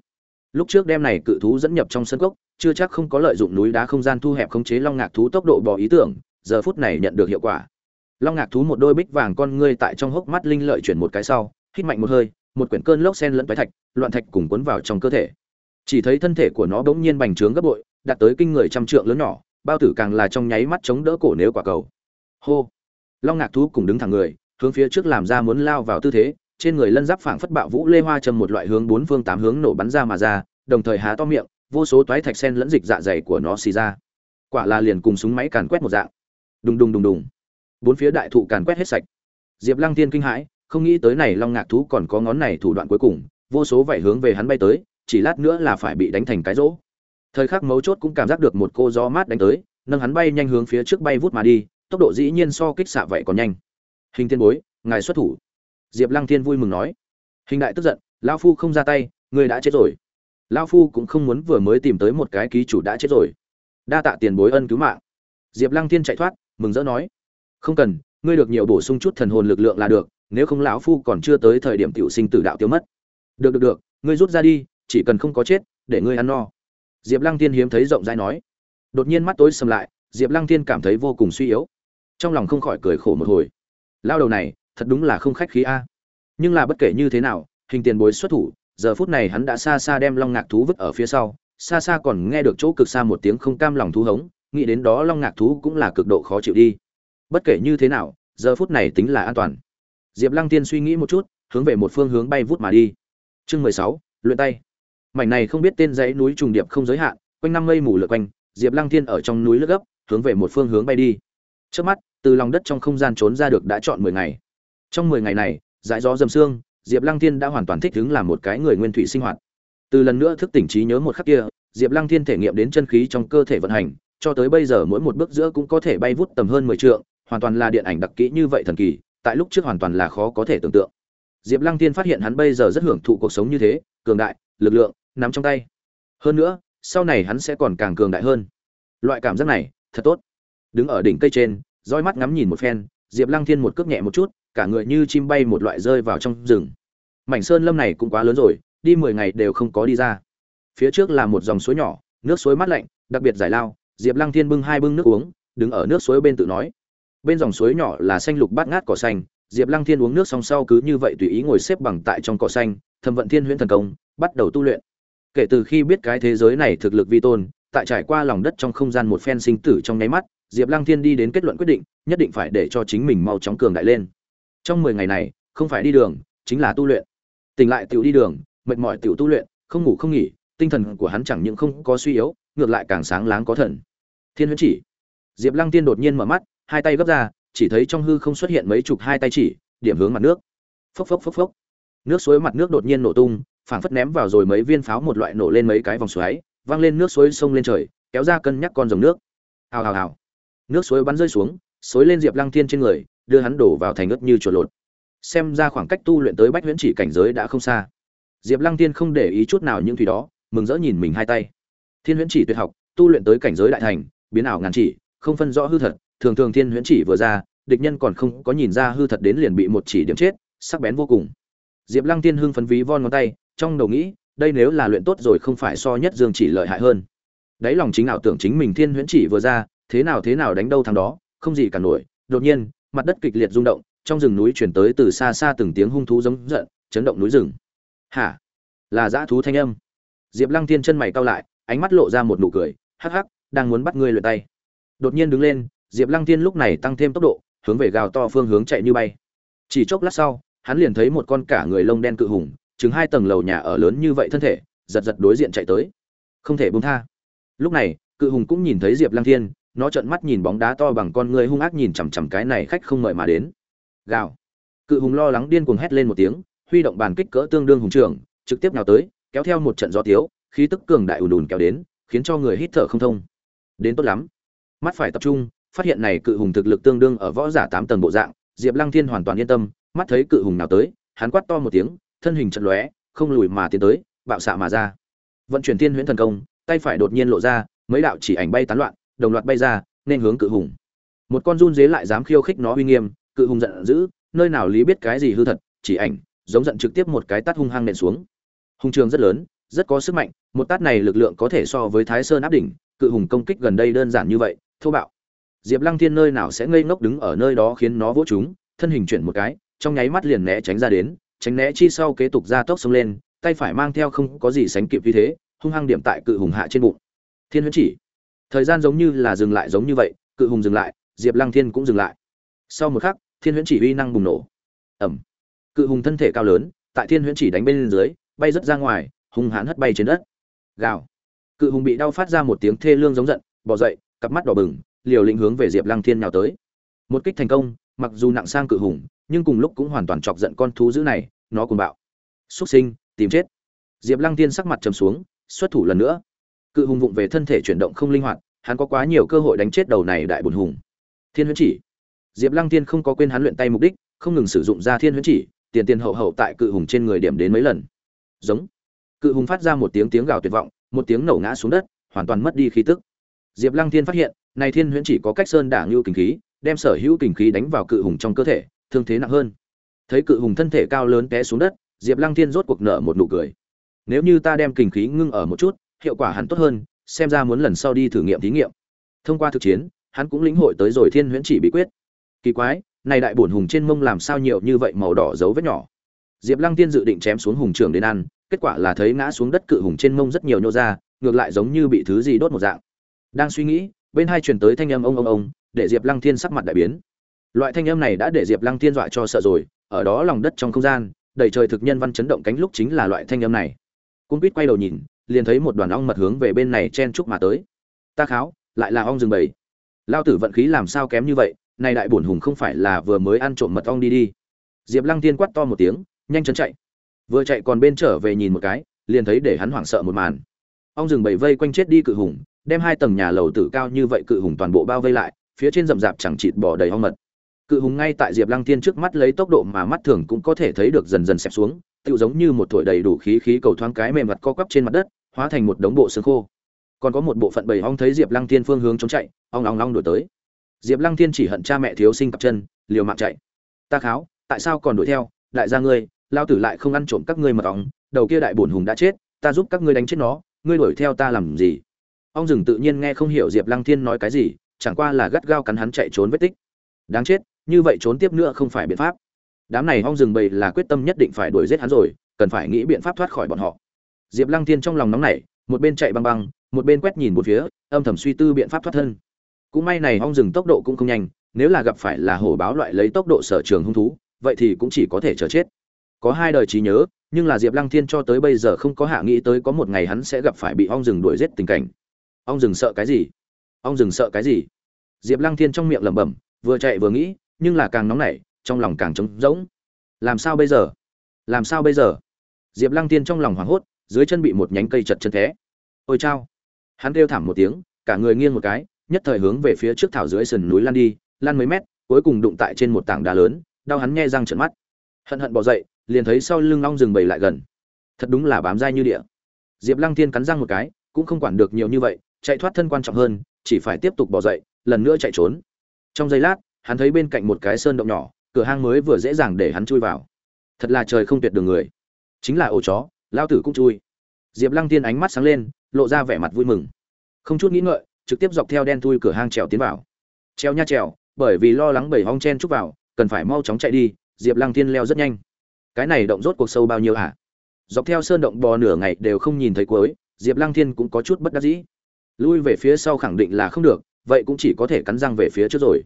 [SPEAKER 1] Lúc trước đem này cự thú dẫn nhập trong sân cốc, chưa chắc không có lợi dụng núi đá không gian thu hẹp khống chế long ngạc thú tốc độ bỏ ý tưởng, giờ phút này nhận được hiệu quả long ngạc thú một đôi bích vàng con ngươi tại trong hốc mắt linh lợi chuyển một cái sau, hít mạnh một hơi, một quyển cơn lốc sen lẫn toái thạch, loạn thạch cùng cuốn vào trong cơ thể. Chỉ thấy thân thể của nó bỗng nhiên bành trướng gấp bội, đạt tới kinh người trăm trượng lớn nhỏ, bao tử càng là trong nháy mắt chống đỡ cổ nếu quả cầu. Hô! Long ngạc thú cùng đứng thẳng người, hướng phía trước làm ra muốn lao vào tư thế, trên người lân giáp phảng phất bạo vũ lê hoa châm một loại hướng bốn phương tám hướng nổ bắn ra mà ra, đồng thời há to miệng, vô số toái thạch sen lẫn dịch dạ dày của nó xì ra. Quả là liền cùng súng máy càn quét một dạng. Đùng đùng đùng đùng bốn phía đại thụ càn quét hết sạch. Diệp lăng tiên kinh hãi, không nghĩ tới này long ngạc thú còn có ngón này thủ đoạn cuối cùng, vô số vảy hướng về hắn bay tới, chỉ lát nữa là phải bị đánh thành cái rỗ. Thời khắc mấu chốt cũng cảm giác được một cô gió mát đánh tới, nâng hắn bay nhanh hướng phía trước bay vút mà đi, tốc độ dĩ nhiên so kích xạ vậy còn nhanh. Hình tiên bối, ngài xuất thủ. Diệp lăng thiên vui mừng nói. Hình đại tức giận lao phu không ra tay, ngươi đã chết rồi. Lao phu cũng không muốn vừa mới tìm tới một cái ký chủ đã chết rồi. Đa tạ tiền bối ân cứu mạng. Diệp lăng thiên chạy thoát, mừng rỡ nói không cần, ngươi được nhiều bổ sung chút thần hồn lực lượng là được, nếu không lão phu còn chưa tới thời điểm tiểu sinh tử đạo tiêu mất. Được được được, ngươi rút ra đi, chỉ cần không có chết, để ngươi ăn no. Diệp lăng tiên hiếm thấy rộng rãi nói. Đột nhiên mắt tối sầm lại, diệp lăng tiên cảm thấy vô cùng suy yếu. Trong lòng không khỏi cười khổ một hồi. Lao đầu này, thật đúng là không khách khí a. Nhưng là bất kể như thế nào, hình tiền bối xuất thủ, giờ phút này hắn đã xa xa đem long ngạc thú vứt ở phía sau, xa xa còn nghe được chỗ cực xa một tiếng không cam lòng thú hống, nghĩ đến đó long ngạc thú cũng là cực độ khó chịu đi bất kể như thế nào, giờ phút này tính là an toàn. Diệp lăng tiên suy nghĩ một chút, hướng về một phương hướng bay vút mà đi. Chương mười sáu, luyện tay. Mảnh này không biết tên dãy núi trùng điệp không giới hạn, quanh năm mây mù lượt quanh, diệp lăng thiên ở trong núi lướt gấp, hướng về một phương hướng bay đi. Trước mắt, từ lòng đất trong không gian trốn ra được đã chọn mười ngày. Trong mười ngày này, dãi gió dầm xương diệp lăng thiên đã hoàn toàn thích ứng làm một cái người nguyên thủy sinh hoạt. Từ lần nữa thức tỉnh trí nhớ một khắc kia, diệp lăng thiên thể nghiệm đến chân khí trong cơ thể vận hành, cho tới bây giờ mỗi một bước giữa cũng có thể bay vút tầm hơn mười trượng hoàn toàn là điện ảnh đặc kỹ như vậy thần kỳ, tại lúc trước hoàn toàn là khó có thể tưởng tượng. Diệp lăng tiên phát hiện hắn bây giờ rất hưởng thụ cuộc sống như thế, cường đại, lực lượng, nắm trong tay. Hơn nữa, sau này hắn sẽ còn càng cường đại hơn. Loại cảm giác này, thật tốt. Đứng ở đỉnh cây trên, roi mắt ngắm nhìn một phen, diệp lăng thiên một cước nhẹ một chút, cả người như chim bay một loại rơi vào trong rừng. Mảnh sơn lâm này cũng quá lớn rồi, đi mười ngày đều không có đi ra. Phía trước là một dòng suối nhỏ, nước suối mát lạnh, đặc biệt giải lao, diệp lăng thiên bưng hai bưng nước uống, đứng ở nước suối bên tự nói bên dòng suối nhỏ là xanh lục bát ngát cỏ xanh, diệp lăng thiên uống nước xong sau cứ như vậy tùy ý ngồi xếp bằng tại trong cỏ xanh thâm vận thiên huyễn thần công, bắt đầu tu luyện. Kể từ khi biết cái thế giới này thực lực vi tôn, tại trải qua lòng đất trong không gian một phen sinh tử trong nháy mắt, diệp lăng thiên đi đến kết luận quyết định, nhất định phải để cho chính mình mau chóng cường đại lên. Trong mười ngày này, không phải đi đường, chính là tu luyện. Tỉnh lại tiểu đi đường, mệt mỏi tiểu tu luyện, không ngủ không nghỉ, tinh thần của hắn chẳng những không có suy yếu, ngược lại càng sáng láng có thần. Thiên huyễn chỉ. Diệp lăng tiên đột nhiên mở mắt hai tay gấp ra, chỉ thấy trong hư không xuất hiện mấy chục hai tay chỉ, điểm hướng mặt nước. Phốc phốc phốc phốc. Nước suối mặt nước đột nhiên nổ tung, phảng phất ném vào rồi mấy viên pháo một loại nổ lên mấy cái vòng xoáy văng lên nước suối sông lên trời, kéo ra cân nhắc con dòng nước. Hào hào hào. Nước suối bắn rơi xuống, xối lên diệp lăng thiên trên người, đưa hắn đổ vào thành ướt như chuột lột. Xem ra khoảng cách tu luyện tới bách huyễn chỉ cảnh giới đã không xa. Diệp lăng thiên không để ý chút nào những thủy đó, mừng rỡ nhìn mình hai tay. Thiên huyễn chỉ tuyệt học, tu luyện tới cảnh giới đại thành, biến ảo ngàn chỉ, không phân rõ hư thật thường thường thiên huyễn chỉ vừa ra, địch nhân còn không có nhìn ra hư thật đến liền bị một chỉ điểm chết, sắc bén vô cùng. Diệp lăng tiên hưng phấn ví von ngón tay, trong đầu nghĩ, đây nếu là luyện tốt rồi không phải so nhất dương chỉ lợi hại hơn. Đấy lòng chính ảo tưởng chính mình thiên huyễn chỉ vừa ra, thế nào thế nào đánh đâu thằng đó, không gì cả nổi. Đột nhiên, mặt đất kịch liệt rung động, trong rừng núi chuyển tới từ xa xa từng tiếng hung thú giống giận, chấn động núi rừng. Hả? Là dã thú thanh âm. Diệp lăng Thiên chân mày cau lại, ánh mắt lộ ra một nụ cười, hắc hắc, đang muốn bắt ngươi luyện tay. Đột nhiên đứng lên diệp lăng Thiên lúc này tăng thêm tốc độ, hướng về gào to phương hướng chạy như bay. Chỉ chốc lát sau, hắn liền thấy một con cả người lông đen cự hùng, chừng hai tầng lầu nhà ở lớn như vậy thân thể, giật giật đối diện chạy tới. Không thể buông tha. Lúc này, cự hùng cũng nhìn thấy diệp lăng thiên, nó trợn mắt nhìn bóng đá to bằng con người hung ác nhìn chằm chằm cái này khách không mời mà đến. Gào. Cự hùng lo lắng điên cuồng hét lên một tiếng, huy động bàn kích cỡ tương đương hùng trưởng, trực tiếp nào tới, kéo theo một trận gió tiếu khí tức cường đại ùn ùn kéo đến, khiến cho người hít thở không thông. Đến tốt lắm. Mắt phải tập trung phát hiện này cự hùng thực lực tương đương ở võ giả tám tầng bộ dạng, diệp lăng thiên hoàn toàn yên tâm, mắt thấy cự hùng nào tới, hắn quát to một tiếng, thân hình chợt lóe, không lùi mà tiến tới, bạo xạ mà ra. Vận chuyển thiên huyễn thần công, tay phải đột nhiên lộ ra, mấy đạo chỉ ảnh bay tán loạn, đồng loạt bay ra, nên hướng cự hùng. Một con run dế lại dám khiêu khích nó uy nghiêm, cự hùng giận dữ, nơi nào lý biết cái gì hư thật, chỉ ảnh, giống giận trực tiếp một cái tát hung hăng nện xuống. Hung trường rất lớn, rất có sức mạnh, một tát này lực lượng có thể so với thái sơn áp đỉnh, cự hùng công kích gần đây đơn giản như vậy, thô bạo diệp lăng thiên nơi nào sẽ ngây ngốc đứng ở nơi đó khiến nó vỗ chúng, thân hình chuyển một cái, trong nháy mắt liền né tránh ra đến, tránh né chi sau kế tục ra tốc xông lên, tay phải mang theo không có gì sánh kịp như thế, hung hăng điểm tại cự hùng hạ trên bụng. Thiên huyễn chỉ, thời gian giống như là dừng lại giống như vậy, cự hùng dừng lại, diệp lăng thiên cũng dừng lại. Sau một khắc, thiên huyễn chỉ uy năng bùng nổ. Ẩm cự hùng thân thể cao lớn, tại thiên huyễn chỉ đánh bên dưới, bay rất ra ngoài, hung hãn hất bay trên đất. Gào. Cự hùng bị đau phát ra một tiếng thê lương giống giận bỏ dậy, cặp mắt đỏ bừng liều lĩnh hướng về diệp lăng thiên nào tới. Một kích thành công, mặc dù nặng sang cự hùng, nhưng cùng lúc cũng hoàn toàn chọc giận con thú dữ này, nó cùng bạo. Xuất sinh, tìm chết. Diệp lăng tiên sắc mặt trầm xuống, xuất thủ lần nữa. Cự hùng vụng về thân thể chuyển động không linh hoạt, hắn có quá nhiều cơ hội đánh chết đầu này đại bùn hùng. Thiên huyễn chỉ. Diệp lăng tiên không có quên hắn luyện tay mục đích, không ngừng sử dụng ra thiên huyễn chỉ, tiền tiền hậu hậu tại cự hùng trên người điểm đến mấy lần. Giống. Cự hùng phát ra một tiếng tiếng gào tuyệt vọng, một tiếng nổ ngã xuống đất, hoàn toàn mất đi khí tức diệp lăng Thiên phát hiện, này thiên huyễn chỉ có cách sơn đả lưu kình khí, đem sở hữu kình khí đánh vào cự hùng trong cơ thể, thương thế nặng hơn. Thấy cự hùng thân thể cao lớn té xuống đất, diệp lăng thiên rốt cuộc nở một nụ cười. Nếu như ta đem kình khí ngưng ở một chút, hiệu quả hẳn tốt hơn, xem ra muốn lần sau đi thử nghiệm thí nghiệm. Thông qua thực chiến, hắn cũng lĩnh hội tới rồi thiên huyễn chỉ bí quyết. Kỳ quái, này đại bổn hùng trên mông làm sao nhiều như vậy màu đỏ dấu vết nhỏ? Diệp lăng tiên dự định chém xuống hùng trưởng đến ăn, kết quả là thấy ngã xuống đất cự hùng trên mông rất nhiều nhô ra, ngược lại giống như bị thứ gì đốt một dạng đang suy nghĩ, bên hai truyền tới thanh âm ông ông ông, để diệp lăng thiên sắc mặt đại biến. Loại thanh âm này đã để diệp lăng thiên dọa cho sợ rồi, ở đó lòng đất trong không gian, đầy trời thực nhân văn chấn động cánh lúc chính là loại thanh âm này. Cung quýt quay đầu nhìn, liền thấy một đoàn ong mật hướng về bên này chen chúc mà tới. Ta kháo, lại là ong rừng bầy. Lao tử vận khí làm sao kém như vậy, này đại bổn hùng không phải là vừa mới ăn trộm mật ong đi đi. Diệp lăng tiên quát to một tiếng, nhanh chân chạy. Vừa chạy còn bên trở về nhìn một cái, liền thấy để hắn hoảng sợ một màn. Ong rừng bầy vây quanh chết đi cự hùng đem hai tầng nhà lầu tử cao như vậy cự hùng toàn bộ bao vây lại, phía trên rậm rạp chẳng chịt bỏ đầy hoang mật. Cự hùng ngay tại diệp lăng thiên trước mắt lấy tốc độ mà mắt thường cũng có thể thấy được dần dần xẹp xuống tự giống như một thổi đầy đủ khí khí cầu thoáng cái mềm mặt co quắp trên mặt đất, hóa thành một đống bộ xương khô. Còn có một bộ phận bầy ong thấy diệp lăng thiên phương hướng chống chạy, ong ong ong đổi tới. Diệp lăng thiên chỉ hận cha mẹ thiếu sinh cặp chân, liều mạng chạy. Ta kháo, tại sao còn đuổi theo? Đại gia ngươi, lao tử lại không ăn trộm các ngươi mật ong, đầu kia đại bổn hùng đã chết, ta giúp các ngươi đánh chết nó, ngươi đuổi theo ta làm gì? Ong rừng tự nhiên nghe không hiểu diệp lăng thiên nói cái gì, chẳng qua là gắt gao cắn hắn chạy trốn vết tích. Đáng chết, như vậy trốn tiếp nữa không phải biện pháp. Đám này ong rừng bầy là quyết tâm nhất định phải đuổi giết hắn rồi, cần phải nghĩ biện pháp thoát khỏi bọn họ. Diệp lăng thiên trong lòng nóng nảy, một bên chạy băng băng, một bên quét nhìn một phía, âm thầm suy tư biện pháp thoát thân. Cũng may này ong rừng tốc độ cũng không nhanh, nếu là gặp phải là hổ báo loại lấy tốc độ sở trường hung thú, vậy thì cũng chỉ có thể chờ chết. Có hai đời trí nhớ, nhưng là diệp lăng thiên cho tới bây giờ không có hạ nghĩ tới có một ngày hắn sẽ gặp phải bị ong rừng đuổi giết tình cảnh ong rừng sợ cái gì? Ong rừng sợ cái gì? Diệp lăng thiên trong miệng lẩm bẩm, vừa chạy vừa nghĩ, nhưng là càng nóng nảy, trong lòng càng trống rỗng. Làm sao bây giờ? Làm sao bây giờ? Diệp lăng tiên trong lòng hoảng hốt, dưới chân bị một nhánh cây chật chân té. Ôi chao! Hắn kêu thảm một tiếng, cả người nghiêng một cái, nhất thời hướng về phía trước thảo dưới sườn núi lan đi lan mấy mét, cuối cùng đụng tại trên một tảng đá lớn, đau hắn nghe răng trợn mắt. Hận hận bỏ dậy, liền thấy sau lưng long rừng bầy lại gần. Thật đúng là bám dai như địa. Diệp lăng Thiên cắn răng một cái, cũng không quản được nhiều như vậy chạy thoát thân quan trọng hơn, chỉ phải tiếp tục bỏ dậy, lần nữa chạy trốn. Trong giây lát, hắn thấy bên cạnh một cái sơn động nhỏ, cửa hang mới vừa dễ dàng để hắn chui vào. Thật là trời không tuyệt đường người. Chính là ổ chó lao tử cũng chui. Diệp lăng tiên ánh mắt sáng lên, lộ ra vẻ mặt vui mừng. Không chút nghĩ ngợi, trực tiếp dọc theo đen thui cửa hang trèo tiến vào. Treo nha trèo, bởi vì lo lắng bầy hong chen chúc vào, cần phải mau chóng chạy đi, diệp lăng tiên leo rất nhanh. Cái này động rốt cuộc sâu bao nhiêu hả? Dọc theo sơn động bò nửa ngày đều không nhìn thấy cuối, diệp lăng thiên cũng có chút bất đắc dĩ lui về phía sau khẳng định là không được, vậy cũng chỉ có thể cắn răng về phía trước rồi.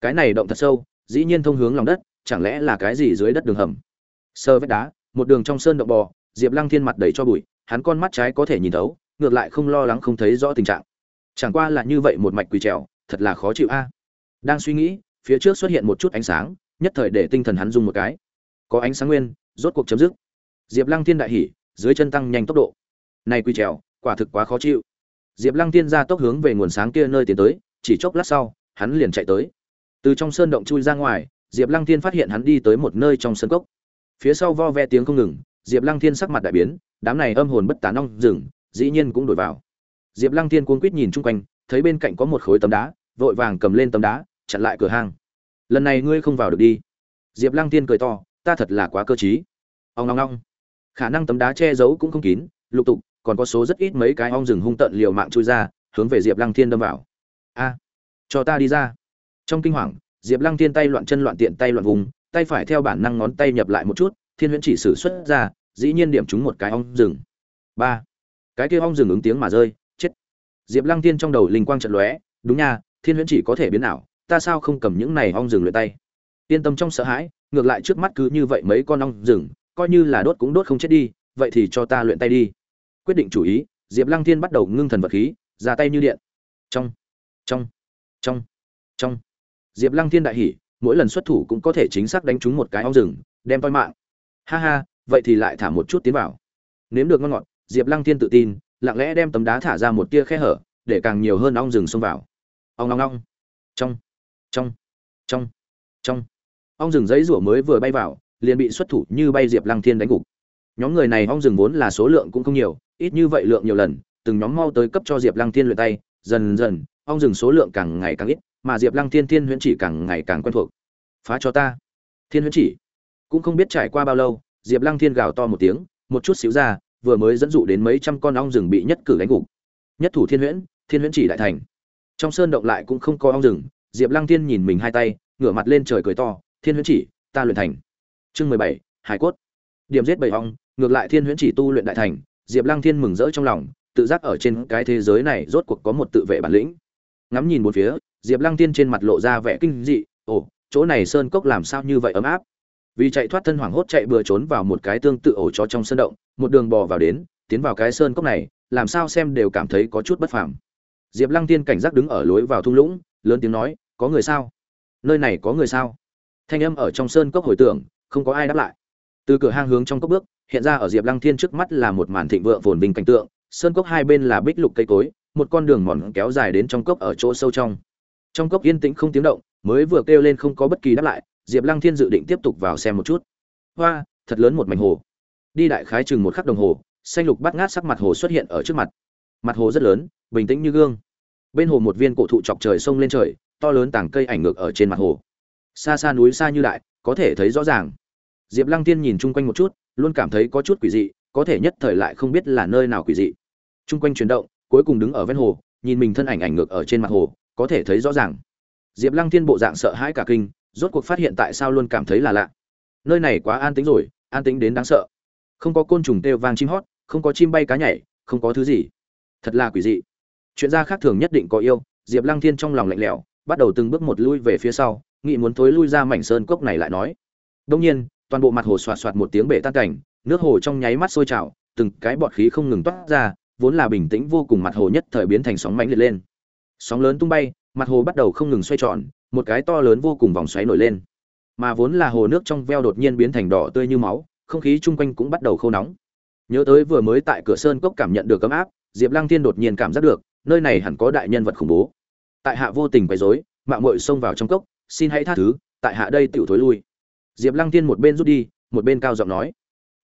[SPEAKER 1] Cái này động thật sâu, dĩ nhiên thông hướng lòng đất, chẳng lẽ là cái gì dưới đất đường hầm? Sơ vết đá, một đường trong sơn động bò, diệp lăng thiên mặt đầy cho bụi, hắn con mắt trái có thể nhìn thấu, ngược lại không lo lắng không thấy rõ tình trạng. Chẳng qua là như vậy một mạch quỳ trèo, thật là khó chịu a. Đang suy nghĩ, phía trước xuất hiện một chút ánh sáng, nhất thời để tinh thần hắn dùng một cái. Có ánh sáng nguyên, rốt cuộc chấm dứt. Diệp lăng thiên đại hỉ, dưới chân tăng nhanh tốc độ. Này quỳ trèo, quả thực quá khó chịu diệp lăng thiên ra tốc hướng về nguồn sáng kia nơi tiến tới, chỉ chốc lát sau, hắn liền chạy tới. Từ trong sơn động chui ra ngoài, diệp lăng thiên phát hiện hắn đi tới một nơi trong sân cốc. Phía sau vo ve tiếng không ngừng, diệp lăng thiên sắc mặt đại biến, đám này âm hồn bất tán ong rừng, dĩ nhiên cũng đổi vào. Diệp lăng thiên cuống quýt nhìn chung quanh, thấy bên cạnh có một khối tấm đá, vội vàng cầm lên tấm đá, chặn lại cửa hang. Lần này ngươi không vào được đi. Diệp lăng thiên cười to, ta thật là quá cơ trí. Ong ong ông khả năng tấm đá che giấu cũng không kín, lục tục còn có số rất ít mấy cái ong rừng hung tận liều mạng chui ra, hướng về diệp lăng thiên đâm vào. A, cho ta đi ra. Trong kinh hoàng, diệp lăng thiên tay loạn chân loạn tiện tay loạn vùng, tay phải theo bản năng ngón tay nhập lại một chút, thiên huyễn chỉ sử xuất ra, dĩ nhiên điểm trúng một cái ong rừng. Ba, cái kia ong rừng ứng tiếng mà rơi, chết. Diệp lăng thiên trong đầu linh quang trận lóe, đúng nha, thiên huyễn chỉ có thể biến ảo, ta sao không cầm những này ong rừng luyện tay? Yên tâm trong sợ hãi, ngược lại trước mắt cứ như vậy mấy con ong rừng, coi như là đốt cũng đốt không chết đi, vậy thì cho ta luyện tay đi quyết định chủ ý diệp lăng thiên bắt đầu ngưng thần vật khí ra tay như điện. Trong trong trong trong. Diệp lăng thiên đại hỉ mỗi lần xuất thủ cũng có thể chính xác đánh trúng một cái ong rừng đem toi mạng. Ha ha vậy thì lại thả một chút tiến vào. Nếm được ngon ngọt diệp lăng thiên tự tin lặng lẽ đem tấm đá thả ra một tia khe hở để càng nhiều hơn ong rừng xông vào. Ong ong ong, trong trong trong trong. Ong rừng giấy rủa mới vừa bay vào liền bị xuất thủ như bay diệp lăng thiên đánh gục. Nhóm người này ong rừng vốn là số lượng cũng không nhiều ít như vậy lượng nhiều lần, từng nhóm mau tới cấp cho diệp lăng thiên luyện tay, dần dần, ong rừng số lượng càng ngày càng ít, mà diệp lăng thiên thiên huyễn chỉ càng ngày càng quen thuộc. Phá cho ta. Thiên huyễn chỉ. Cũng không biết trải qua bao lâu, diệp lăng thiên gào to một tiếng, một chút xíu ra, vừa mới dẫn dụ đến mấy trăm con ong rừng bị nhất cử đánh gục. Nhất thủ thiên huyễn thiên huyễn chỉ đại thành. Trong sơn động lại cũng không có ong rừng, diệp lăng thiên nhìn mình hai tay, ngửa mặt lên trời cười to, thiên huyễn chỉ, ta luyện thành. Chương mười bảy, hải cốt. Điểm giết bảy ong, ngược lại thiên huyễn chỉ tu luyện đại thành diệp lăng thiên mừng rỡ trong lòng, tự giác ở trên cái thế giới này rốt cuộc có một tự vệ bản lĩnh. Ngắm nhìn bốn phía, diệp lăng thiên trên mặt lộ ra vẻ kinh dị, ồ, chỗ này sơn cốc làm sao như vậy ấm áp? Vì chạy thoát thân hoảng hốt chạy bừa trốn vào một cái tương tự ổ chó trong sơn động, một đường bò vào đến, tiến vào cái sơn cốc này, làm sao xem đều cảm thấy có chút bất phàm. Diệp lăng Thiên cảnh giác đứng ở lối vào thung lũng, lớn tiếng nói, có người sao? Nơi này có người sao? Thanh âm ở trong sơn cốc hồi tưởng, không có ai đáp lại từ cửa hang hướng trong cốc bước, hiện ra ở diệp lăng thiên trước mắt là một màn thịnh vượng phồn vinh cảnh tượng. Sơn cốc hai bên là bích lục cây cối, một con đường mòn kéo dài đến trong cốc ở chỗ sâu trong. Trong cốc yên tĩnh không tiếng động, mới vừa kêu lên không có bất kỳ đáp lại, diệp lăng thiên dự định tiếp tục vào xem một chút. Hoa, thật lớn một mảnh hồ. Đi đại khái chừng một khắc đồng hồ, xanh lục bắt ngát sắc mặt hồ xuất hiện ở trước mặt. Mặt hồ rất lớn, bình tĩnh như gương. Bên hồ một viên cổ thụ chọc trời sông lên trời, to lớn tảng cây ảnh ngược ở trên mặt hồ. Xa xa núi xa như đại, có thể thấy rõ ràng diệp lăng tiên nhìn chung quanh một chút, luôn cảm thấy có chút quỷ dị, có thể nhất thời lại không biết là nơi nào quỷ dị. Chung quanh chuyển động, cuối cùng đứng ở ven hồ, nhìn mình thân ảnh ảnh ngược ở trên mặt hồ, có thể thấy rõ ràng. Diệp lăng tiên bộ dạng sợ hãi cả kinh, rốt cuộc phát hiện tại sao luôn cảm thấy là lạ. Nơi này quá an tĩnh rồi, an tĩnh đến đáng sợ. Không có côn trùng kêu vang chim hót, không có chim bay cá nhảy, không có thứ gì. Thật là quỷ dị. Chuyện gia khác thường nhất định có yêu, diệp lăng thiên trong lòng lạnh lẽo, bắt đầu từng bước một lui về phía sau, nghĩ muốn thối lui ra mảnh sơn cốc này lại nói. Đương nhiên toàn bộ mặt hồ xoạt xoạt một tiếng bể tan cảnh, nước hồ trong nháy mắt sôi trào, từng cái bọt khí không ngừng toát ra, vốn là bình tĩnh vô cùng mặt hồ nhất thời biến thành sóng mãnh liệt lên. Sóng lớn tung bay, mặt hồ bắt đầu không ngừng xoay tròn, một cái to lớn vô cùng vòng xoáy nổi lên. Mà vốn là hồ nước trong veo đột nhiên biến thành đỏ tươi như máu, không khí chung quanh cũng bắt đầu khô nóng. Nhớ tới vừa mới tại cửa sơn cốc cảm nhận được cấm áp, diệp lăng Thiên đột nhiên cảm giác được, nơi này hẳn có đại nhân vật khủng bố. Tại hạ vô tình quấy rối, mạng muội xông vào trong cốc, xin hãy tha thứ, tại hạ đây tiểu thối lui diệp lăng tiên một bên rút đi, một bên cao giọng nói.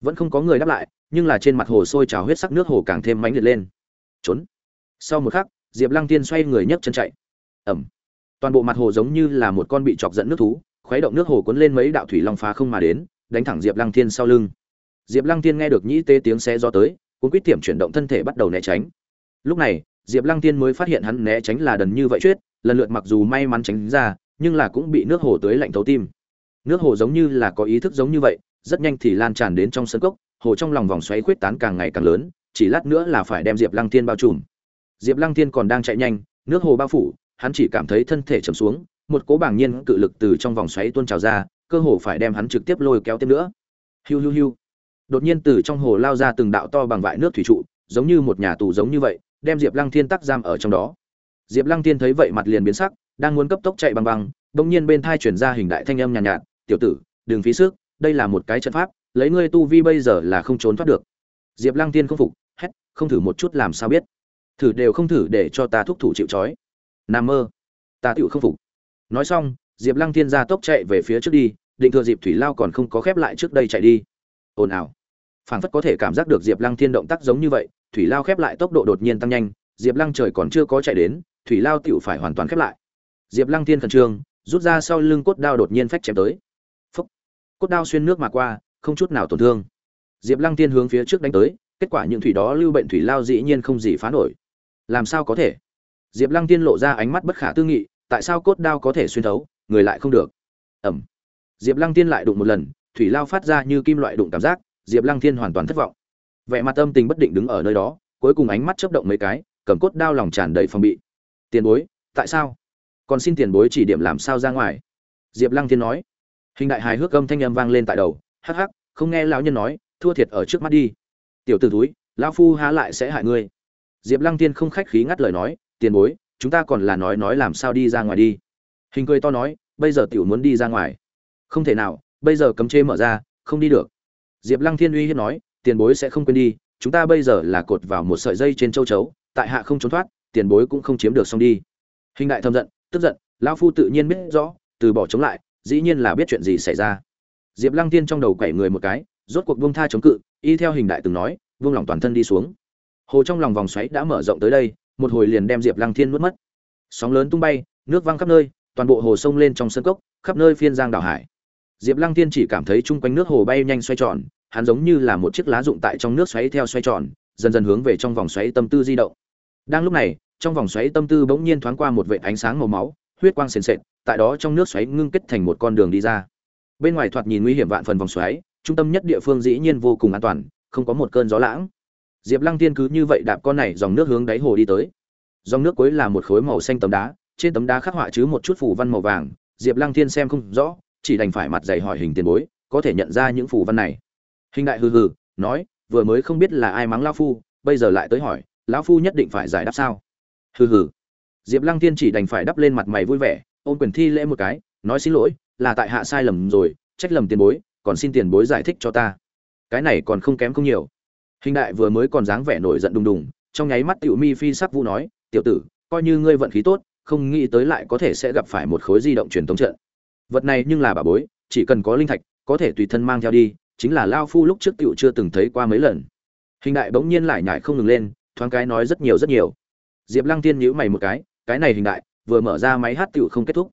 [SPEAKER 1] Vẫn không có người đáp lại, nhưng là trên mặt hồ sôi trào huyết sắc nước hồ càng thêm mãnh liệt lên. Trốn. Sau một khắc, diệp lăng tiên xoay người nhấc chân chạy. Ẩm. Toàn bộ mặt hồ giống như là một con bị chọc dẫn nước thú, khuấy động nước hồ cuốn lên mấy đạo thủy long phá không mà đến, đánh thẳng diệp lăng thiên sau lưng. Diệp lăng thiên nghe được nhĩ tê tiếng xe gió tới, cuốn quýt tiệm chuyển động thân thể bắt đầu né tránh. Lúc này, diệp lăng thiên mới phát hiện hắn né tránh là đần như vậy chuyết lần lượt mặc dù may mắn tránh ra, nhưng là cũng bị nước hồ tới lạnh thấu tim nước hồ giống như là có ý thức giống như vậy rất nhanh thì lan tràn đến trong sân cốc hồ trong lòng vòng xoáy khuyết tán càng ngày càng lớn chỉ lát nữa là phải đem diệp lăng thiên bao trùm. Diệp lăng thiên còn đang chạy nhanh nước hồ bao phủ hắn chỉ cảm thấy thân thể chầm xuống một cố bảng nhiên cự lực từ trong vòng xoáy tuôn trào ra cơ hồ phải đem hắn trực tiếp lôi kéo tiếp nữa. Hiu hiu hiu. Đột nhiên từ trong hồ lao ra từng đạo to bằng vại nước thủy trụ giống như một nhà tù giống như vậy đem diệp lăng thiên tắc giam ở trong đó. Diệp lăng thiên thấy vậy mặt liền biến sắc đang muốn cấp tốc chạy băng băng đột nhiên bên thai chuyển ra hình đại thanh âm nhàn nhạt, nhạt tiểu tử, đừng phí sức, đây là một cái trận pháp, lấy ngươi tu vi bây giờ là không trốn thoát được. Diệp lăng thiên không phục, hét, không thử một chút làm sao biết. Thử đều không thử để cho ta thúc thủ chịu trói. Nam mơ. Ta tựu không phục. Nói xong, diệp lăng thiên ra tốc chạy về phía trước đi, định thừa dịp thủy lao còn không có khép lại trước đây chạy đi. Ồn ào. Phảng phất có thể cảm giác được diệp lăng thiên động tác giống như vậy, thủy lao khép lại tốc độ đột nhiên tăng nhanh, diệp lăng trời còn chưa có chạy đến, thủy lao tựu phải hoàn toàn khép lại. Diệp lăng thiên khẩn trương, rút ra sau lưng cốt đao đột nhiên phách chém tới cốt đao xuyên nước mà qua, không chút nào tổn thương. Diệp lăng thiên hướng phía trước đánh tới, kết quả những thủy đó lưu bệnh thủy lao dĩ nhiên không gì phá nổi. Làm sao có thể? Diệp lăng tiên lộ ra ánh mắt bất khả tư nghị, tại sao cốt đao có thể xuyên thấu, người lại không được? Ẩm. Diệp lăng tiên lại đụng một lần, thủy lao phát ra như kim loại đụng cảm giác, diệp lăng tiên hoàn toàn thất vọng. Vẻ mặt âm tình bất định đứng ở nơi đó, cuối cùng ánh mắt chấp động mấy cái, cầm cốt đao lòng tràn đầy phòng bị. Tiền bối, tại sao? Còn xin tiền bối chỉ điểm làm sao ra ngoài? Diệp lăng tiên nói hình đại hài hước âm thanh âm vang lên tại đầu, hắc hắc, không nghe lão nhân nói, thua thiệt ở trước mắt đi. Tiểu t ử túi lão phu há lại sẽ hại ngươi. Diệp lăng tiên không khách khí ngắt lời nói, tiền bối, chúng ta còn là nói nói làm sao đi ra ngoài đi. Hình cười to nói, bây giờ tiểu muốn đi ra ngoài. Không thể nào, bây giờ cấm chế mở ra, không đi được. Diệp lăng thiên uy hiếp nói, tiền bối sẽ không quên đi, chúng ta bây giờ là cột vào một sợi dây trên châu chấu, tại hạ không trốn thoát, tiền bối cũng không chiếm được xong đi. Hình đại thầm giận, tức giận, lão phu tự nhiên biết rõ, từ bỏ chống lại dĩ nhiên là biết chuyện gì xảy ra. Diệp lăng tiên trong đầu quẩy người một cái, rốt cuộc buông tha chống cự, y theo hình đại từng nói Vương lòng toàn thân đi xuống. Hồ trong lòng vòng xoáy đã mở rộng tới đây, một hồi liền đem diệp lăng thiên nuốt mất. Sóng lớn tung bay, nước văng khắp nơi, toàn bộ hồ sông lên trong sân cốc, khắp nơi phiên giang đảo hải. Diệp lăng thiên chỉ cảm thấy chung quanh nước hồ bay nhanh xoay tròn, hắn giống như là một chiếc lá rụng tại trong nước xoáy theo xoay tròn, dần dần hướng về trong vòng xoáy tâm tư di động. Đang lúc này, trong vòng xoáy tâm tư bỗng nhiên thoáng qua một vệ ánh sáng màu máu huyết quang sền sệt, tại đó trong nước xoáy ngưng kết thành một con đường đi ra. Bên ngoài thoạt nhìn nguy hiểm vạn phần vòng xoáy, trung tâm nhất địa phương dĩ nhiên vô cùng an toàn, không có một cơn gió lãng. Diệp lăng tiên cứ như vậy đạp con này dòng nước hướng đáy hồ đi tới. Dòng nước cuối là một khối màu xanh tấm đá, trên tấm đá khắc họa chứ một chút phù văn màu vàng. Diệp lăng tiên xem không rõ, chỉ đành phải mặt dày hỏi hình tiền bối, có thể nhận ra những phù văn này. Hình đại hừ hừ, nói, vừa mới không biết là ai mắng lão phu, bây giờ lại tới hỏi, lão phu nhất định phải giải đáp sao? Hừ hừ diệp lăng Thiên chỉ đành phải đắp lên mặt mày vui vẻ, ôm quyền thi lễ một cái, nói xin lỗi, là tại hạ sai lầm rồi, trách lầm tiền bối, còn xin tiền bối giải thích cho ta. Cái này còn không kém không nhiều. Hình đại vừa mới còn dáng vẻ nổi giận đùng đùng, trong nháy mắt tiểu mi phi sắc vũ nói, tiểu tử, coi như ngươi vận khí tốt, không nghĩ tới lại có thể sẽ gặp phải một khối di động truyền thống trận. Vật này nhưng là bà bối, chỉ cần có linh thạch, có thể tùy thân mang theo đi, chính là lao phu lúc trước tiểu chưa từng thấy qua mấy lần. Hình đại bỗng nhiên lại nhải không ngừng lên, thoáng cái nói rất nhiều rất nhiều. Diệp lăng tiên nhíu mày một cái cái này hình đại, vừa mở ra máy hát tiểu không kết thúc.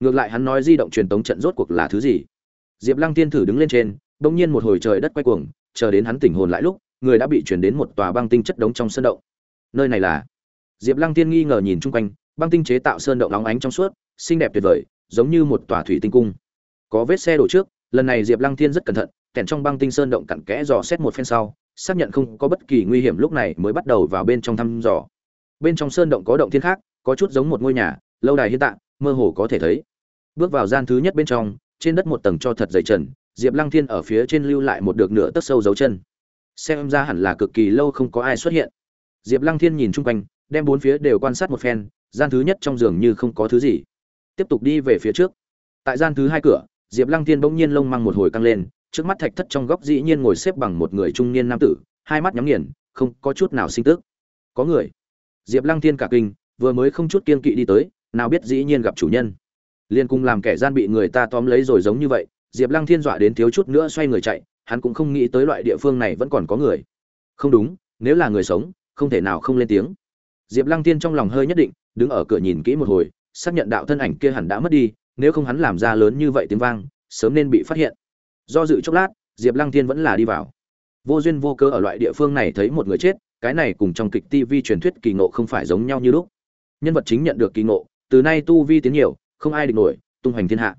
[SPEAKER 1] Ngược lại hắn nói di động truyền tống trận rốt cuộc là thứ gì? Diệp lăng tiên thử đứng lên trên, bỗng nhiên một hồi trời đất quay cuồng, chờ đến hắn tỉnh hồn lại lúc, người đã bị chuyển đến một tòa băng tinh chất đống trong sơn động. Nơi này là? Diệp lăng tiên nghi ngờ nhìn chung quanh, băng tinh chế tạo sơn động óng ánh trong suốt, xinh đẹp tuyệt vời, giống như một tòa thủy tinh cung. Có vết xe đổ trước, lần này diệp lăng thiên rất cẩn thận, kèn trong băng tinh sơn động cặn kẽ dò xét một phen sau, xác nhận không có bất kỳ nguy hiểm lúc này mới bắt đầu vào bên trong thăm dò. Bên trong sơn động có động thiên khác có chút giống một ngôi nhà, lâu đài hiện tạng, mơ hồ có thể thấy. Bước vào gian thứ nhất bên trong, trên đất một tầng cho thật dày trần, diệp lăng thiên ở phía trên lưu lại một được nửa tấc sâu dấu chân. Xem ra hẳn là cực kỳ lâu không có ai xuất hiện. Diệp lăng thiên nhìn chung quanh, đem bốn phía đều quan sát một phen, gian thứ nhất trong giường như không có thứ gì. Tiếp tục đi về phía trước. Tại gian thứ hai cửa, diệp lăng Thiên bỗng nhiên lông mang một hồi căng lên, trước mắt thạch thất trong góc dĩ nhiên ngồi xếp bằng một người trung niên nam tử, hai mắt nhắm nghiền, không có chút nào sinh tức. Có người. Diệp lăng Thiên cả kinh vừa mới không chút kiên kỵ đi tới, nào biết dĩ nhiên gặp chủ nhân. Liên cung làm kẻ gian bị người ta tóm lấy rồi giống như vậy, diệp lăng thiên dọa đến thiếu chút nữa xoay người chạy, hắn cũng không nghĩ tới loại địa phương này vẫn còn có người. Không đúng, nếu là người sống, không thể nào không lên tiếng. Diệp lăng Thiên trong lòng hơi nhất định, đứng ở cửa nhìn kỹ một hồi, xác nhận đạo thân ảnh kia hẳn đã mất đi, nếu không hắn làm ra lớn như vậy tiếng vang, sớm nên bị phát hiện. Do dự chốc lát, diệp lăng Thiên vẫn là đi vào. Vô duyên vô cớ ở loại địa phương này thấy một người chết, cái này cùng trong kịch tv truyền thuyết kỳ ngộ không phải giống nhau như lúc nhân vật chính nhận được kỳ ngộ, từ nay tu vi tiến nhiều, không ai địch nổi, tung hoành thiên hạ.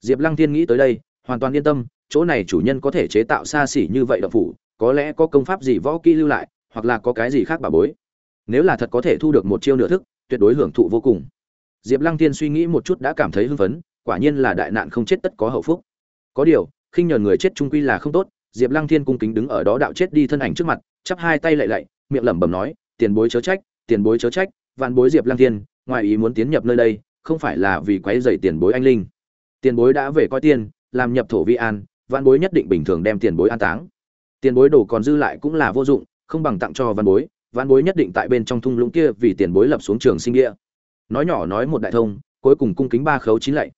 [SPEAKER 1] Diệp lăng Thiên nghĩ tới đây, hoàn toàn yên tâm, chỗ này chủ nhân có thể chế tạo xa xỉ như vậy động phủ, có lẽ có công pháp gì võ kỹ lưu lại, hoặc là có cái gì khác bà bối. Nếu là thật có thể thu được một chiêu nửa thức, tuyệt đối hưởng thụ vô cùng. Diệp lăng Thiên suy nghĩ một chút đã cảm thấy hưng phấn, quả nhiên là đại nạn không chết tất có hậu phúc. Có điều, khinh nhờn người chết trung quy là không tốt, diệp lăng thiên cung kính đứng ở đó đạo chết đi thân ảnh trước mặt, chắp hai tay lạy lạy, miệng lẩm bẩm nói, tiền bối chớ trách, tiền bối chớ trách vạn bối diệp lăng thiên, ngoài ý muốn tiến nhập nơi đây, không phải là vì quấy dày tiền bối anh linh. Tiền bối đã về coi tiền, làm nhập thổ vi an, vạn bối nhất định bình thường đem tiền bối an táng. Tiền bối đồ còn dư lại cũng là vô dụng, không bằng tặng cho văn bối văn bối nhất định tại bên trong thung lũng kia vì tiền bối lập xuống trường sinh địa. Nói nhỏ nói một đại thông, cuối cùng cung kính ba khấu chín lạy.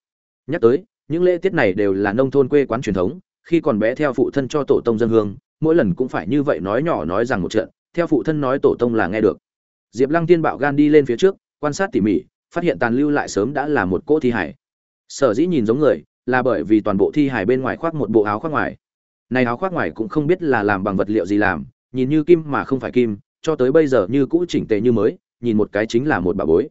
[SPEAKER 1] Nhắc tới, những lễ tiết này đều là nông thôn quê quán truyền thống, khi còn bé theo phụ thân cho tổ tông dân hương, mỗi lần cũng phải như vậy nói nhỏ nói rằng một trận, theo phụ thân nói tổ tông là nghe được diệp lăng tiên bạo gan đi lên phía trước, quan sát tỉ mỉ, phát hiện tàn lưu lại sớm đã là một cỗ thi hải. Sở dĩ nhìn giống người, là bởi vì toàn bộ thi hải bên ngoài khoác một bộ áo khoác ngoài. Này áo khoác ngoài cũng không biết là làm bằng vật liệu gì làm, nhìn như kim mà không phải kim, cho tới bây giờ như cũ chỉnh tề như mới, nhìn một cái chính là một bà bối.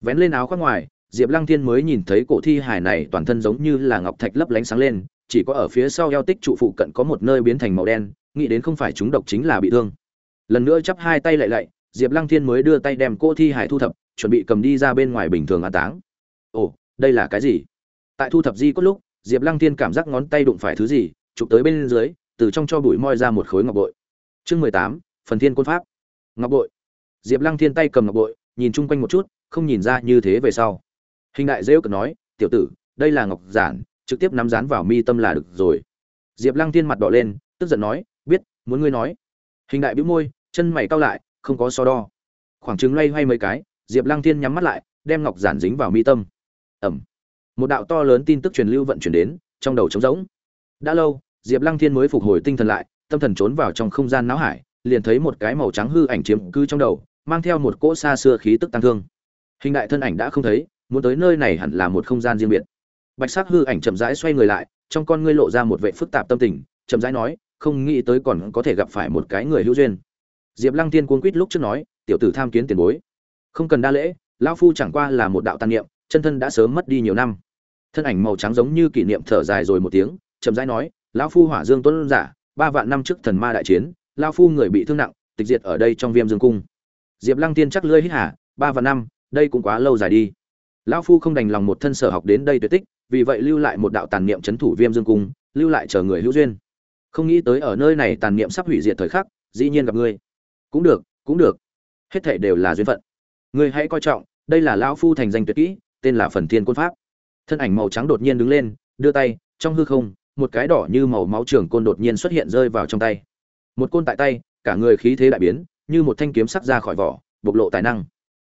[SPEAKER 1] Vén lên áo khoác ngoài, diệp lăng thiên mới nhìn thấy cổ thi hải này toàn thân giống như là ngọc thạch lấp lánh sáng lên, chỉ có ở phía sau eo tích trụ phụ cận có một nơi biến thành màu đen, nghĩ đến không phải chúng độc chính là bị thương. Lần nữa chắp hai tay lại lại diệp lăng thiên mới đưa tay đem cô thi hải thu thập, chuẩn bị cầm đi ra bên ngoài bình thường an táng. Ồ, đây là cái gì? Tại thu thập di cốt lúc, diệp lăng thiên cảm giác ngón tay đụng phải thứ gì, chụp tới bên dưới, từ trong cho bụi moi ra một khối ngọc bội. Chương mười tám, phần thiên côn pháp. Ngọc bội. Diệp lăng thiên tay cầm ngọc bội, nhìn chung quanh một chút, không nhìn ra như thế về sau. Hình đại dễ cực nói, tiểu tử, đây là ngọc giản, trực tiếp nắm dán vào mi tâm là được rồi. Diệp lăng thiên mặt đỏ lên, tức giận nói, biết, muốn ngươi nói. Hình đại bĩu môi, chân mày cau lại không có so đo. Khoảng trứng loay hoay mấy cái, diệp lăng thiên nhắm mắt lại, đem ngọc giản dính vào mi tâm. Ẩm một đạo to lớn tin tức truyền lưu vận chuyển đến, trong đầu trống rỗng. Đã lâu, diệp lăng thiên mới phục hồi tinh thần lại, tâm thần trốn vào trong không gian não hải, liền thấy một cái màu trắng hư ảnh chiếm cư trong đầu, mang theo một cỗ xa xưa khí tức tăng thương. Hình đại thân ảnh đã không thấy, muốn tới nơi này hẳn là một không gian riêng biệt. Bạch sắc hư ảnh chậm rãi xoay người lại, trong con ngươi lộ ra một vệ phức tạp tâm tình, chậm rãi nói, không nghĩ tới còn có thể gặp phải một cái người hữu duyên diệp lăng tiên cuống quýt lúc trước nói, tiểu tử tham kiến tiền bối. Không cần đa lễ, lão phu chẳng qua là một đạo tàn niệm, chân thân đã sớm mất đi nhiều năm. Thân ảnh màu trắng giống như kỷ niệm thở dài rồi một tiếng, chậm rãi nói, lão phu hỏa dương tuấn giả, ba vạn năm trước thần ma đại chiến, lão phu người bị thương nặng, tịch diệt ở đây trong viêm dương cung. Diệp lăng tiên chắc lưỡi hít hà, ba vạn năm, đây cũng quá lâu dài đi. Lão phu không đành lòng một thân sở học đến đây tuyệt tích, vì vậy lưu lại một đạo tàn niệm chấn thủ viêm dương cung, lưu lại chờ người hữu duyên. Không nghĩ tới ở nơi này tàn niệm sắp hủy diệt thời khắc, dĩ nhiên gặp ngươi cũng được cũng được. Hết thảy đều là duyên phận. Người hãy coi trọng, đây là lão phu thành danh tuyệt kỹ, tên là phần thiên côn pháp. Thân ảnh màu trắng đột nhiên đứng lên, đưa tay, trong hư không, một cái đỏ như màu máu trường côn đột nhiên xuất hiện rơi vào trong tay. Một côn tại tay, cả người khí thế đại biến, như một thanh kiếm sắc ra khỏi vỏ, bộc lộ tài năng.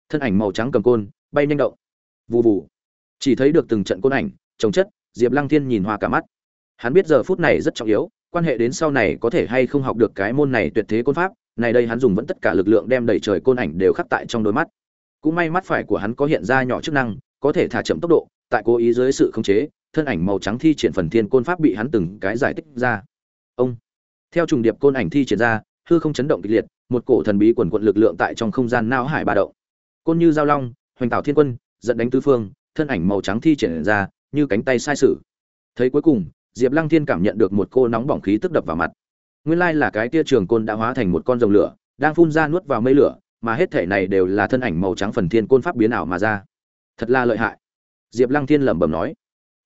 [SPEAKER 1] Thân ảnh màu trắng cầm côn, bay nhanh động. Vù vù. Chỉ thấy được từng trận côn ảnh, trồng chất, diệp lăng thiên nhìn hoa cả mắt. Hắn biết giờ phút này rất trọng yếu, quan hệ đến sau này có thể hay không học được cái môn này tuyệt thế côn pháp này đây hắn dùng vẫn tất cả lực lượng đem đẩy trời côn ảnh đều khắc tại trong đôi mắt. Cũng may mắt phải của hắn có hiện ra nhỏ chức năng, có thể thả chậm tốc độ, tại cố ý dưới sự khống chế, thân ảnh màu trắng thi triển phần thiên côn pháp bị hắn từng cái giải tích ra. Ông! Theo trùng điệp côn ảnh thi triển ra, hư không chấn động kịch liệt, một cổ thần bí quần quận lực lượng tại trong không gian não hải ba động. Côn như giao long, hoành tạo thiên quân dẫn đánh tứ phương, thân ảnh màu trắng thi triển ra, như cánh tay sai sử. Thấy cuối cùng, diệp lăng thiên cảm nhận được một cô nóng bỏng khí tức đập vào mặt nguyên lai là cái tia trường côn đã hóa thành một con rồng lửa, đang phun ra nuốt vào mây lửa, mà hết thể này đều là thân ảnh màu trắng phần thiên côn pháp biến ảo mà ra. Thật là lợi hại. Diệp lăng thiên lẩm bẩm nói.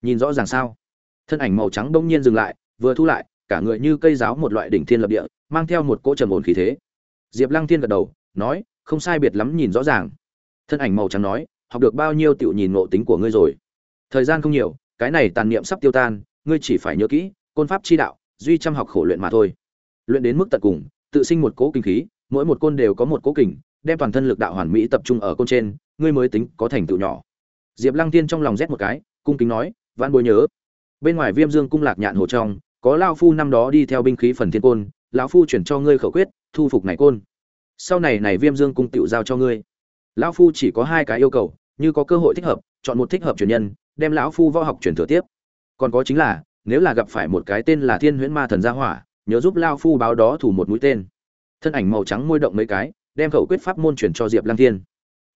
[SPEAKER 1] Nhìn rõ ràng sao? Thân ảnh màu trắng bỗng nhiên dừng lại, vừa thu lại, cả người như cây giáo một loại đỉnh thiên lập địa, mang theo một cỗ trầm ổn khí thế. Diệp lăng thiên gật đầu, nói, không sai biệt lắm nhìn rõ ràng. Thân ảnh màu trắng nói, học được bao nhiêu tiểu nhìn ngộ tính của ngươi rồi? Thời gian không nhiều, cái này tàn niệm sắp tiêu tan, ngươi chỉ phải nhớ kỹ, côn pháp chi đạo, duy chăm học khổ luyện mà thôi luyện đến mức tận cùng, tự sinh một cố kinh khí, mỗi một côn đều có một cố kình, đem toàn thân lực đạo hoàn mỹ tập trung ở côn trên, ngươi mới tính có thành tựu nhỏ. Diệp lăng tiên trong lòng rét một cái, cung kính nói, vãn bối nhớ. Bên ngoài viêm dương cung lạc nhạn hồ trong, có lao phu năm đó đi theo binh khí phần thiên côn, lão phu chuyển cho ngươi khẩu quyết, thu phục này côn. Sau này này viêm dương cung tựu giao cho ngươi. Lão phu chỉ có hai cái yêu cầu, như có cơ hội thích hợp, chọn một thích hợp truyền nhân, đem lão phu võ học truyền thừa tiếp. Còn có chính là, nếu là gặp phải một cái tên là thiên huyễn ma thần gia hỏa nhớ giúp lao phu báo đó thủ một mũi tên. Thân ảnh màu trắng môi động mấy cái, đem khẩu quyết pháp môn truyền cho diệp lăng thiên.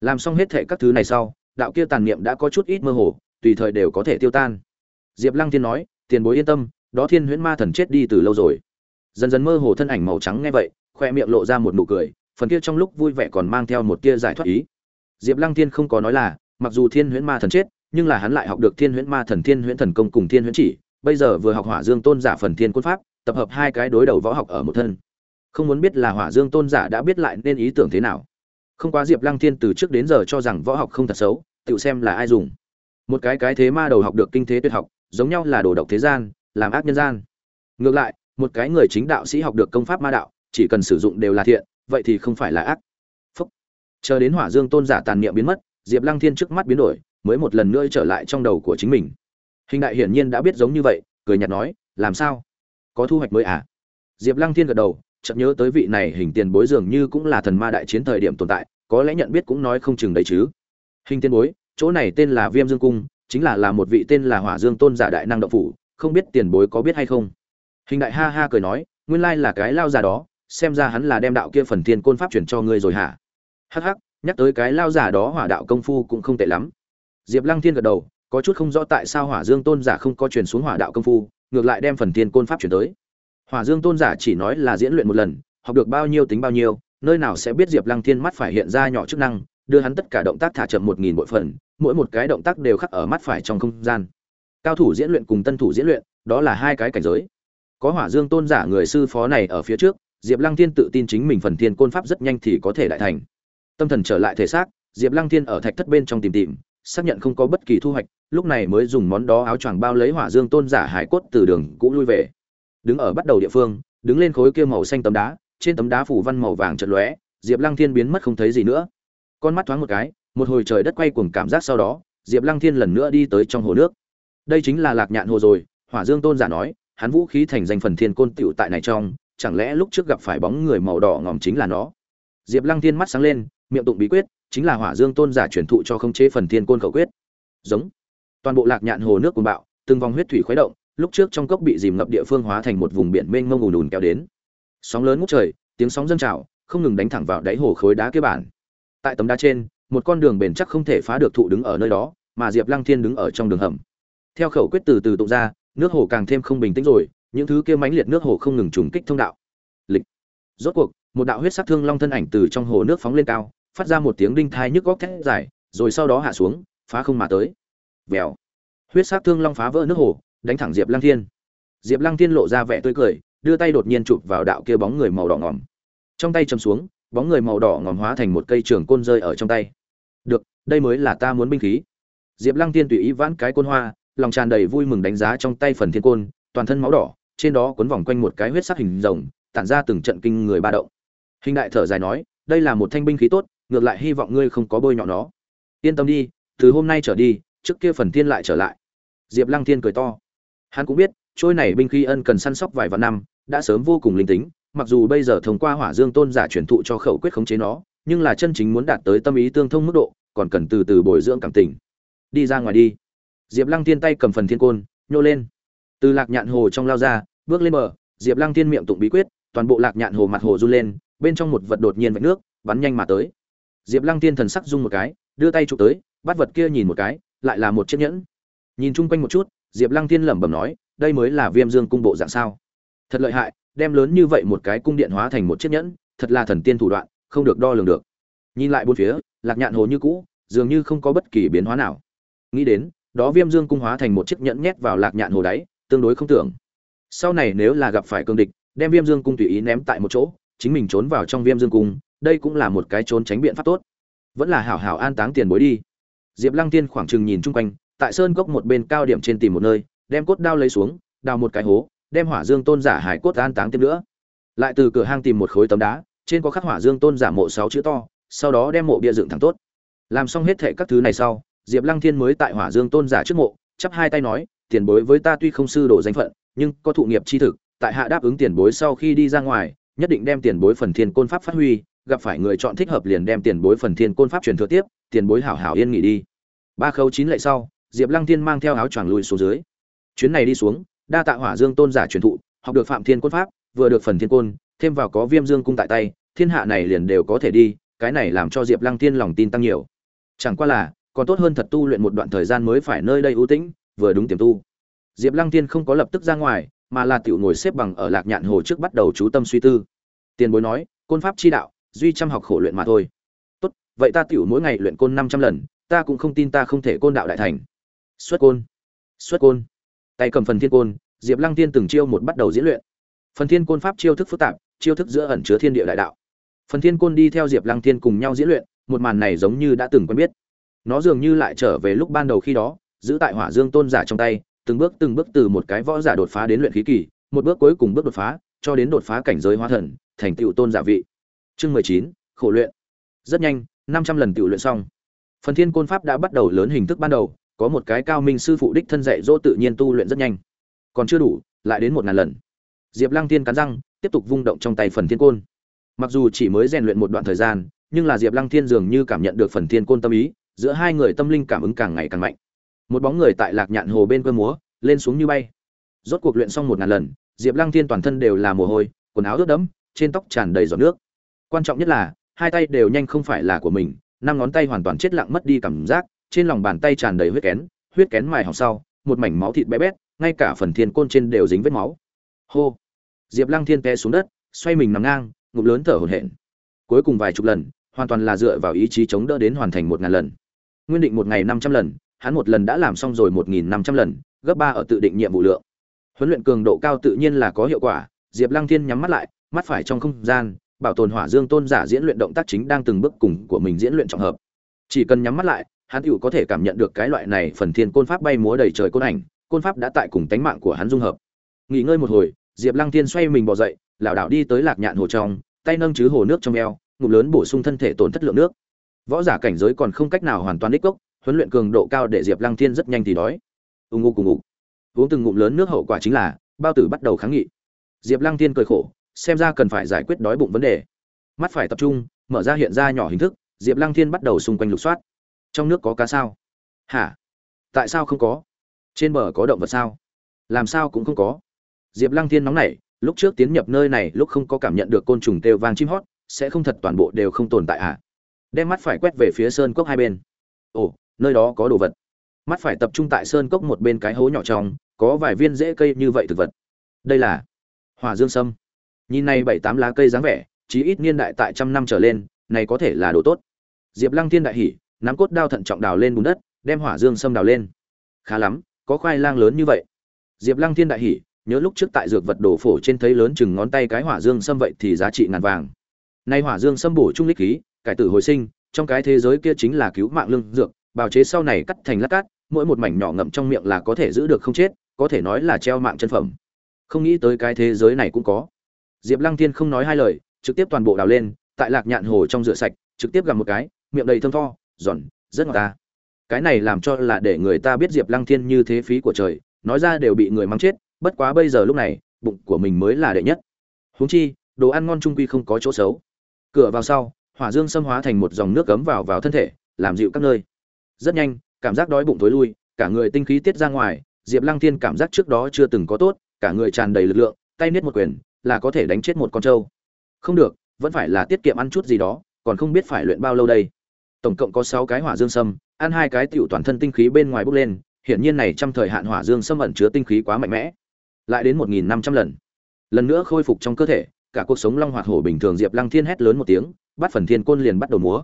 [SPEAKER 1] Làm xong hết thệ các thứ này sau, đạo kia tàn niệm đã có chút ít mơ hồ, tùy thời đều có thể tiêu tan. Diệp lăng thiên nói, tiền bối yên tâm, đó thiên huyễn ma thần chết đi từ lâu rồi. Dần dần mơ hồ thân ảnh màu trắng nghe vậy, khoe miệng lộ ra một nụ cười, phần kia trong lúc vui vẻ còn mang theo một tia giải thoát ý. Diệp lăng thiên không có nói là, mặc dù thiên huyễn ma thần chết, nhưng là hắn lại học được thiên huyễn ma thần, thiên huyễn thần công cùng thiên huyễn chỉ, bây giờ vừa học hỏa dương tôn giả phần thiên quân pháp tập hợp hai cái đối đầu võ học ở một thân. Không muốn biết là hỏa dương tôn giả đã biết lại nên ý tưởng thế nào. Không quá diệp lăng thiên từ trước đến giờ cho rằng võ học không thật xấu, tự xem là ai dùng. Một cái cái thế ma đầu học được kinh thế tuyệt học, giống nhau là đồ độc thế gian, làm ác nhân gian. Ngược lại, một cái người chính đạo sĩ học được công pháp ma đạo, chỉ cần sử dụng đều là thiện, vậy thì không phải là ác. Phúc. chờ đến hỏa dương tôn giả tàn niệm biến mất, diệp lăng thiên trước mắt biến đổi, mới một lần nữa trở lại trong đầu của chính mình. Hình đại hiển nhiên đã biết giống như vậy, cười nhạt nói, làm sao? Có thu hoạch mới à? Diệp lăng thiên gật đầu, chợt nhớ tới vị này hình tiền bối dường như cũng là thần ma đại chiến thời điểm tồn tại, có lẽ nhận biết cũng nói không chừng đấy chứ. Hình tiền bối, chỗ này tên là viêm dương cung, chính là là một vị tên là hỏa dương tôn giả đại năng động phủ, không biết tiền bối có biết hay không? Hình đại ha ha cười nói, nguyên lai là cái lao già đó, xem ra hắn là đem đạo kia phần thiên côn pháp chuyển cho ngươi rồi hả? Hắc hắc, nhắc tới cái lao giả đó hỏa đạo công phu cũng không tệ lắm. Diệp lăng thiên gật đầu, có chút không rõ tại sao hỏa dương tôn giả không có truyền xuống hỏa đạo công phu ngược lại đem phần thiên côn pháp chuyển tới. Hỏa dương tôn giả chỉ nói là diễn luyện một lần, học được bao nhiêu tính bao nhiêu, nơi nào sẽ biết diệp lăng thiên mắt phải hiện ra nhỏ chức năng, đưa hắn tất cả động tác thả chậm một nghìn bội phần, mỗi một cái động tác đều khắc ở mắt phải trong không gian. Cao thủ diễn luyện cùng tân thủ diễn luyện, đó là hai cái cảnh giới. Có hỏa dương tôn giả người sư phó này ở phía trước, diệp lăng thiên tự tin chính mình phần thiên côn pháp rất nhanh thì có thể đại thành. Tâm thần trở lại thể xác, diệp lăng thiên ở thạch thất bên trong tìm tìm xác nhận không có bất kỳ thu hoạch, lúc này mới dùng món đó áo choàng bao lấy hỏa dương tôn giả hải cốt từ đường cũ lui về. Đứng ở bắt đầu địa phương, đứng lên khối kia màu xanh tấm đá, trên tấm đá phủ văn màu vàng chật lóe, diệp lăng thiên biến mất không thấy gì nữa. Con mắt thoáng một cái, một hồi trời đất quay cuồng cảm giác sau đó, diệp lăng thiên lần nữa đi tới trong hồ nước. Đây chính là lạc nhạn hồ rồi, hỏa dương tôn giả nói, hắn vũ khí thành danh phần thiên côn tựu tại này trong, chẳng lẽ lúc trước gặp phải bóng người màu đỏ ngòm chính là nó? Diệp lăng thiên mắt sáng lên, miệng tụng bí quyết chính là hỏa dương tôn giả truyền thụ cho khống chế phần thiên côn khẩu quyết. Giống. Toàn bộ lạc nhạn hồ nước cuồng bạo, từng vòng huyết thủy khuấy động, lúc trước trong cốc bị dìm ngập địa phương hóa thành một vùng biển mênh mông ùn ùn kéo đến. Sóng lớn ngút trời, tiếng sóng dâng trào, không ngừng đánh thẳng vào đáy hồ khối đá kia bản. Tại tấm đá trên, một con đường bền chắc không thể phá được thụ đứng ở nơi đó, mà diệp lăng thiên đứng ở trong đường hầm. Theo khẩu quyết từ từ tụng ra, nước hồ càng thêm không bình tĩnh rồi, những thứ kia mãnh liệt nước hồ không ngừng trùng kích thông đạo. Lịch. Rốt cuộc, một đạo huyết sắc thương long thân ảnh từ trong hồ nước phóng lên cao phát ra một tiếng đinh thai nhức góc thét dài, rồi sau đó hạ xuống, phá không mà tới. Vèo. Huyết sắc thương long phá vỡ nước hồ, đánh thẳng diệp lăng thiên. Diệp lăng thiên lộ ra vẻ tươi cười, đưa tay đột nhiên chụp vào đạo kia bóng người màu đỏ ngòm. Trong tay chầm xuống, bóng người màu đỏ ngòm hóa thành một cây trường côn rơi ở trong tay. Được, đây mới là ta muốn binh khí. Diệp lăng tiên tùy ý vãn cái côn hoa, lòng tràn đầy vui mừng đánh giá trong tay phần thiên côn, toàn thân máu đỏ, trên đó quấn vòng quanh một cái huyết sắc hình rồng, tản ra từng trận kinh người ba động. Hình đại thở dài nói, đây là một thanh binh khí tốt ngược lại hy vọng ngươi không có bôi nhọ nó. Yên tâm đi, từ hôm nay trở đi, trước kia phần thiên lại trở lại. Diệp lăng thiên cười to. Hắn cũng biết, trôi này binh khí ân cần săn sóc vài vạn năm, đã sớm vô cùng linh tính, mặc dù bây giờ thông qua hỏa dương tôn giả truyền thụ cho khẩu quyết khống chế nó, nhưng là chân chính muốn đạt tới tâm ý tương thông mức độ, còn cần từ từ bồi dưỡng cảm tình. Đi ra ngoài đi. Diệp lăng thiên tay cầm phần thiên côn, nhô lên. Từ lạc nhạn hồ trong lao ra, bước lên bờ, diệp lăng thiên miệng tụng bí quyết, toàn bộ lạc nhạn hồ mặt hồ run lên, bên trong một vật đột nhiên vạch nước, bắn nhanh mà tới diệp lăng thiên thần sắc rung một cái, đưa tay chụp tới, bắt vật kia nhìn một cái, lại là một chiếc nhẫn. Nhìn chung quanh một chút, diệp lăng thiên lẩm bẩm nói, đây mới là viêm dương cung bộ dạng sao? Thật lợi hại, đem lớn như vậy một cái cung điện hóa thành một chiếc nhẫn, thật là thần tiên thủ đoạn, không được đo lường được. Nhìn lại bốn phía, lạc nhạn hồ như cũ, dường như không có bất kỳ biến hóa nào. Nghĩ đến, đó viêm dương cung hóa thành một chiếc nhẫn nhét vào lạc nhạn hồ đáy, tương đối không tưởng. Sau này nếu là gặp phải cương địch, đem viêm dương cung tùy ý ném tại một chỗ, chính mình trốn vào trong viêm dương cung đây cũng là một cái trốn tránh biện pháp tốt. Vẫn là hảo hảo an táng tiền bối đi. Diệp lăng tiên khoảng chừng nhìn chung quanh, tại sơn cốc một bên cao điểm trên tìm một nơi, đem cốt đao lấy xuống, đào một cái hố, đem hỏa dương tôn giả hải cốt an táng tiếp nữa. Lại từ cửa hang tìm một khối tấm đá, trên có khắc hỏa dương tôn giả mộ sáu chữ to, sau đó đem mộ bia dựng thẳng tốt. Làm xong hết thệ các thứ này sau, diệp lăng thiên mới tại hỏa dương tôn giả trước mộ, chắp hai tay nói, tiền bối với ta tuy không sư đồ danh phận, nhưng có thụ nghiệp chi thực, tại hạ đáp ứng tiền bối sau khi đi ra ngoài, nhất định đem tiền bối phần thiên côn pháp phát huy gặp phải người chọn thích hợp liền đem tiền bối phần thiên côn pháp truyền thừa tiếp, tiền bối hảo hảo yên nghỉ đi. Ba khâu chín lệ sau, diệp lăng thiên mang theo áo choàng lùi xuống dưới. Chuyến này đi xuống, đa tạ hỏa dương tôn giả truyền thụ, học được phạm thiên côn pháp, vừa được phần thiên côn, thêm vào có viêm dương cung tại tay, thiên hạ này liền đều có thể đi, cái này làm cho diệp lăng thiên lòng tin tăng nhiều. Chẳng qua là, còn tốt hơn thật tu luyện một đoạn thời gian mới phải nơi đây ưu tĩnh, vừa đúng tiềm tu. Diệp lăng thiên không có lập tức ra ngoài, mà là tiểu ngồi xếp bằng ở lạc nhạn hồ trước bắt đầu chú tâm suy tư. Tiền bối nói, côn pháp chi đạo duy chăm học khổ luyện mà thôi. Tốt, vậy ta tiểu mỗi ngày luyện côn năm trăm lần, ta cũng không tin ta không thể côn đạo đại thành. Xuất côn xuất côn. Tay cầm phần thiên côn, diệp lăng tiên từng chiêu một bắt đầu diễn luyện. Phần thiên côn pháp chiêu thức phức tạp, chiêu thức giữa ẩn chứa thiên địa đại đạo. Phần thiên côn đi theo diệp lăng tiên cùng nhau diễn luyện, một màn này giống như đã từng quen biết. Nó dường như lại trở về lúc ban đầu khi đó, giữ tại hỏa dương tôn giả trong tay, từng bước từng bước từ một cái võ giả đột phá đến luyện khí kỳ, một bước cuối cùng bước đột phá, cho đến đột phá cảnh giới hóa thần, thành tựu tôn giả vị chương mười chín, khổ luyện. Rất nhanh, năm trăm lần tựu luyện xong. Phần thiên côn pháp đã bắt đầu lớn hình thức ban đầu, có một cái cao minh sư phụ đích thân dạy dỗ tự nhiên tu luyện rất nhanh. Còn chưa đủ, lại đến một ngàn lần. Diệp lăng Thiên cắn răng, tiếp tục vung động trong tay phần thiên côn. Mặc dù chỉ mới rèn luyện một đoạn thời gian, nhưng là diệp lăng thiên dường như cảm nhận được phần thiên côn tâm ý, giữa hai người tâm linh cảm ứng càng ngày càng mạnh. Một bóng người tại lạc nhạn hồ bên cơ múa, lên xuống như bay. Rốt cuộc luyện xong một ngàn lần, diệp lăng thiên toàn thân đều là mồ hôi, quần áo ướt đẫm, trên tóc tràn đầy giọt nước quan trọng nhất là, hai tay đều nhanh không phải là của mình, năm ngón tay hoàn toàn chết lặng mất đi cảm giác, trên lòng bàn tay tràn đầy huyết kén huyết kén mài hỏng sau, một mảnh máu thịt bé bét, ngay cả phần thiên côn trên đều dính vết máu. Hô! Diệp lăng thiên té xuống đất, xoay mình nằm ngang, ngụm lớn thở hổn hển. Cuối cùng vài chục lần, hoàn toàn là dựa vào ý chí chống đỡ đến hoàn thành một ngàn lần. Nguyên định một ngày năm trăm lần, hắn một lần đã làm xong rồi một nghìn năm trăm lần, gấp ba ở tự định nhiệm vụ lượng. Huấn luyện cường độ cao tự nhiên là có hiệu quả, diệp lăng thiên nhắm mắt lại, mắt phải trong không gian bảo tồn hỏa dương tôn giả diễn luyện động tác chính đang từng bước cùng của mình diễn luyện trọng hợp. Chỉ cần nhắm mắt lại, hắn tựu có thể cảm nhận được cái loại này phần thiên côn pháp bay múa đầy trời côn ảnh, côn pháp đã tại cùng tánh mạng của hắn dung hợp. Nghỉ ngơi một hồi, diệp lăng thiên xoay mình bỏ dậy, lảo đảo đi tới lạc nhạn hồ trong, tay nâng chứ hồ nước trong eo, ngụm lớn bổ sung thân thể tổn thất lượng nước. Võ giả cảnh giới còn không cách nào hoàn toàn đích gốc, huấn luyện cường độ cao để diệp lăng thiên rất nhanh thì đói. Ù ngụ cùng ngụ uống từng ngụm lớn nước hậu quả chính là, bao tử bắt đầu kháng nghị. Diệp lăng thiên cười khổ xem ra cần phải giải quyết đói bụng vấn đề. Mắt phải tập trung, mở ra hiện ra nhỏ hình thức, diệp lăng thiên bắt đầu xung quanh lục soát. Trong nước có cá sao? Hả? Tại sao không có? Trên bờ có động vật sao? Làm sao cũng không có. Diệp lăng thiên nóng nảy, lúc trước tiến nhập nơi này, lúc không có cảm nhận được côn trùng têu vang chim hót, sẽ không thật toàn bộ đều không tồn tại hả? Đem mắt phải quét về phía sơn cốc hai bên. Ồ, nơi đó có đồ vật. Mắt phải tập trung tại sơn cốc một bên cái hố nhỏ trong, có vài viên rễ cây như vậy thực vật. Đây là hỏa dương sâm nhìn này bảy tám lá cây dáng vẻ, chí ít niên đại tại trăm năm trở lên, này có thể là đồ tốt. Diệp lăng thiên đại hỉ, nắm cốt đao thận trọng đào lên bùn đất, đem hỏa dương sâm đào lên. Khá lắm, có khoai lang lớn như vậy. Diệp lăng thiên đại hỉ, nhớ lúc trước tại dược vật đổ phổ trên thấy lớn chừng ngón tay cái hỏa dương sâm vậy thì giá trị ngàn vàng. Nay hỏa dương sâm bổ trung lích khí, cải tử hồi sinh, trong cái thế giới kia chính là cứu mạng lương dược, bào chế sau này cắt thành lát cát, mỗi một mảnh nhỏ ngậm trong miệng là có thể giữ được không chết, có thể nói là treo mạng chân phẩm. Không nghĩ tới cái thế giới này cũng có diệp lăng thiên không nói hai lời, trực tiếp toàn bộ đào lên, tại lạc nhạn hồ trong rửa sạch, trực tiếp gặp một cái, miệng đầy thơm tho, giòn, rất ngọt ta. Cái này làm cho là để người ta biết diệp lăng thiên như thế phí của trời, nói ra đều bị người mắng chết, bất quá bây giờ lúc này, bụng của mình mới là đệ nhất. Huống chi, đồ ăn ngon trung quy không có chỗ xấu. Cửa vào sau, hỏa dương xâm hóa thành một dòng nước cấm vào vào thân thể, làm dịu các nơi. Rất nhanh, cảm giác đói bụng tối lui, cả người tinh khí tiết ra ngoài, diệp lăng thiên cảm giác trước đó chưa từng có tốt, cả người tràn đầy lực lượng, tay niết một quyền là có thể đánh chết một con trâu. Không được, vẫn phải là tiết kiệm ăn chút gì đó, còn không biết phải luyện bao lâu đây. Tổng cộng có sáu cái hỏa dương sâm, ăn hai cái tiểu toàn thân tinh khí bên ngoài bốc lên, hiển nhiên này trong thời hạn hỏa dương sâm ẩn chứa tinh khí quá mạnh mẽ. Lại đến một nghìn năm trăm lần. Lần nữa khôi phục trong cơ thể, cả cuộc sống long hoạt hổ bình thường diệp lăng thiên hét lớn một tiếng, bắt phần thiên côn liền bắt đầu múa.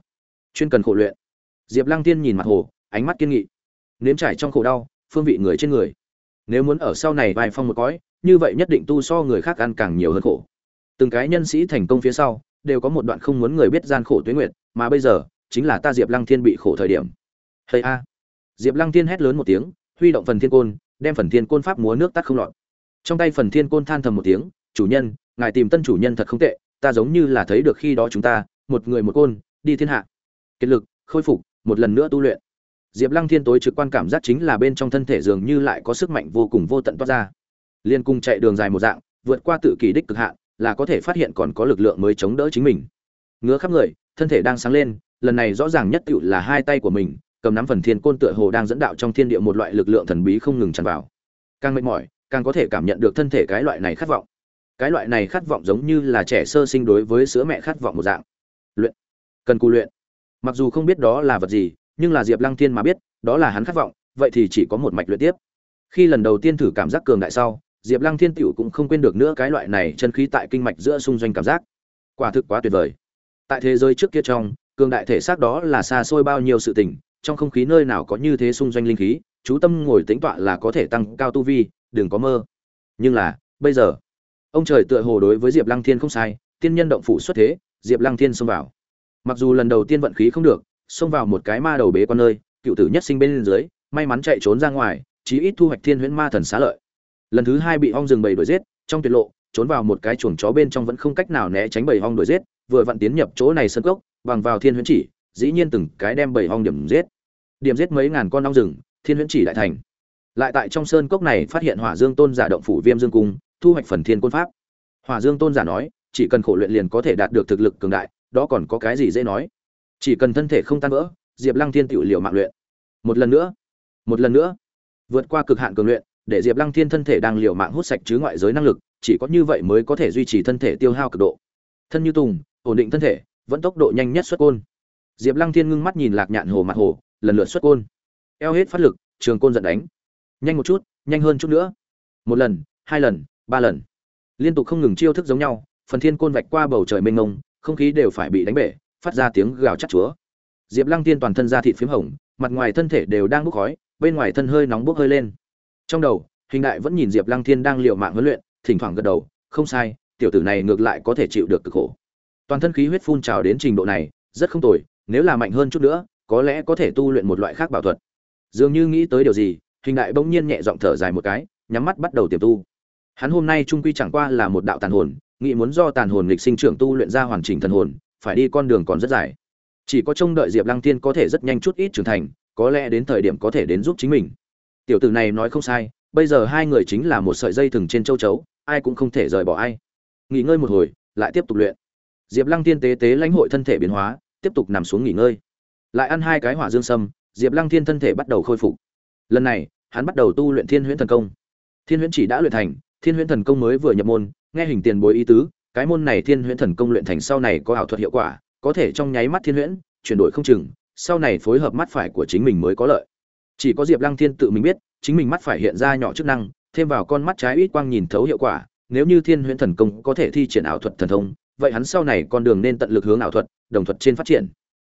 [SPEAKER 1] Chuyên cần khổ luyện. Diệp lăng thiên nhìn mặt hồ, ánh mắt kiên nghị. Nếm trải trong khổ đau, phương vị người trên người. Nếu muốn ở sau này vài phong một cõi như vậy nhất định tu so người khác ăn càng nhiều hơn khổ. Từng cái nhân sĩ thành công phía sau, đều có một đoạn không muốn người biết gian khổ tuế nguyệt, mà bây giờ, chính là ta diệp lăng thiên bị khổ thời điểm. Hay a. Diệp lăng Thiên hét lớn một tiếng, huy động phần thiên côn, đem phần thiên côn pháp múa nước tắt không lọt. Trong tay phần thiên côn than thầm một tiếng, chủ nhân, ngài tìm tân chủ nhân thật không tệ, ta giống như là thấy được khi đó chúng ta, một người một côn, đi thiên hạ. Kiệt lực, khôi phục, một lần nữa tu luyện. Diệp lăng thiên tối trực quan cảm giác chính là bên trong thân thể dường như lại có sức mạnh vô cùng vô tận toát ra liên cung chạy đường dài một dạng, vượt qua tự kỷ đích cực hạn, là có thể phát hiện còn có lực lượng mới chống đỡ chính mình. Ngứa khắp người, thân thể đang sáng lên, lần này rõ ràng nhất tựu là hai tay của mình, cầm nắm phần thiên côn tựa hồ đang dẫn đạo trong thiên địa một loại lực lượng thần bí không ngừng tràn vào. Càng mệt mỏi, càng có thể cảm nhận được thân thể cái loại này khát vọng. Cái loại này khát vọng giống như là trẻ sơ sinh đối với sữa mẹ khát vọng một dạng. Luyện. Cần cù luyện. Mặc dù không biết đó là vật gì, nhưng là diệp lăng thiên mà biết, đó là hắn khát vọng, vậy thì chỉ có một mạch luyện tiếp. Khi lần đầu tiên thử cảm giác cường đại sau diệp lăng thiên tiểu cũng không quên được nữa cái loại này chân khí tại kinh mạch giữa xung doanh cảm giác. Quả thực quá tuyệt vời. Tại thế giới trước kia trong, cường đại thể xác đó là xa xôi bao nhiêu sự tình, trong không khí nơi nào có như thế xung doanh linh khí, chú tâm ngồi tĩnh tọa là có thể tăng cao tu vi, đừng có mơ. Nhưng là, bây giờ, ông trời tựa hồ đối với diệp lăng thiên không sai, tiên nhân động phủ xuất thế, diệp lăng thiên xông vào. Mặc dù lần đầu tiên vận khí không được, xông vào một cái ma đầu bế con nơi, cựu tử nhất sinh bên dưới, may mắn chạy trốn ra ngoài, chí ít thu hoạch thiên huyễn ma thần xá lợi lần thứ hai bị ong rừng bầy đuổi giết, trong tuyệt lộ, trốn vào một cái chuồng chó bên trong vẫn không cách nào né tránh bầy ong đuổi giết, vừa vặn tiến nhập chỗ này sân cốc, bằng vào thiên huyễn chỉ, dĩ nhiên từng cái đem bầy ong điểm giết. Điểm giết mấy ngàn con ong rừng, thiên huyễn chỉ đại thành. Lại tại trong sơn cốc này phát hiện hỏa dương tôn giả động phủ viêm dương cung, thu hoạch phần thiên côn pháp. Hỏa dương tôn giả nói, chỉ cần khổ luyện liền có thể đạt được thực lực cường đại, đó còn có cái gì dễ nói. Chỉ cần thân thể không tan vỡ, diệp lăng thiên tự liệu mạng luyện. Một lần nữa, một lần nữa, vượt qua cực hạn cường luyện để diệp lăng thiên thân thể đang liều mạng hút sạch chứ ngoại giới năng lực, chỉ có như vậy mới có thể duy trì thân thể tiêu hao cực độ. Thân như tùng, ổn định thân thể, vẫn tốc độ nhanh nhất xuất côn. Diệp lăng thiên ngưng mắt nhìn lạc nhạn hồ mặt hồ, lần lượt xuất côn. Eo hết phát lực, trường côn giận đánh. Nhanh một chút, nhanh hơn chút nữa. Một lần, hai lần, ba lần. Liên tục không ngừng chiêu thức giống nhau, phần thiên côn vạch qua bầu trời mênh mông, không khí đều phải bị đánh bể, phát ra tiếng gào chắc chúa. Diệp lăng tiên toàn thân da thịt p h í m hồng, mặt ngoài thân thể đều đang bốc khói, bên ngoài thân hơi nóng bốc hơi lên trong đầu, hình đại vẫn nhìn diệp lăng thiên đang l i ề u mạng huấn luyện, thỉnh thoảng gật đầu, không sai, tiểu tử này ngược lại có thể chịu được cực khổ. Toàn thân khí huyết phun trào đến trình độ này, rất không tồi, nếu là mạnh hơn chút nữa, có lẽ có thể tu luyện một loại khác bảo thuật. Dường như nghĩ tới điều gì, hình đại bỗng nhiên nhẹ giọng thở dài một cái, nhắm mắt bắt đầu tiềm tu. Hắn hôm nay trung quy chẳng qua là một đạo tàn hồn, nghĩ muốn do tàn hồn lịch sinh trưởng tu luyện ra hoàn chỉnh thần hồn, phải đi con đường còn rất dài. Chỉ có trông đợi diệp lăng tiên có thể rất nhanh chút ít trưởng thành, có lẽ đến thời điểm có thể đến giúp chính mình tiểu tử này nói không sai, bây giờ hai người chính là một sợi dây thừng trên châu chấu, ai cũng không thể rời bỏ ai. Nghỉ ngơi một hồi, lại tiếp tục luyện. Diệp lăng Thiên tế tế lãnh hội thân thể biến hóa, tiếp tục nằm xuống nghỉ ngơi. Lại ăn hai cái hỏa dương sâm, diệp lăng thiên thân thể bắt đầu khôi phục. Lần này, hắn bắt đầu tu luyện thiên huyễn thần công. Thiên huyễn chỉ đã luyện thành, thiên huyễn thần công mới vừa nhập môn, nghe hình tiền bối ý tứ, cái môn này thiên huyễn thần công luyện thành sau này có ảo thuật hiệu quả, có thể trong nháy mắt thiên huyễn, chuyển đổi không chừng, sau này phối hợp mắt phải của chính mình mới có lợi chỉ có diệp lăng thiên tự mình biết, chính mình mắt phải hiện ra nhỏ chức năng, thêm vào con mắt trái ít quang nhìn thấu hiệu quả, nếu như thiên huyễn thần công có thể thi triển ảo thuật thần thông, vậy hắn sau này con đường nên tận lực hướng ảo thuật, đồng thuật trên phát triển.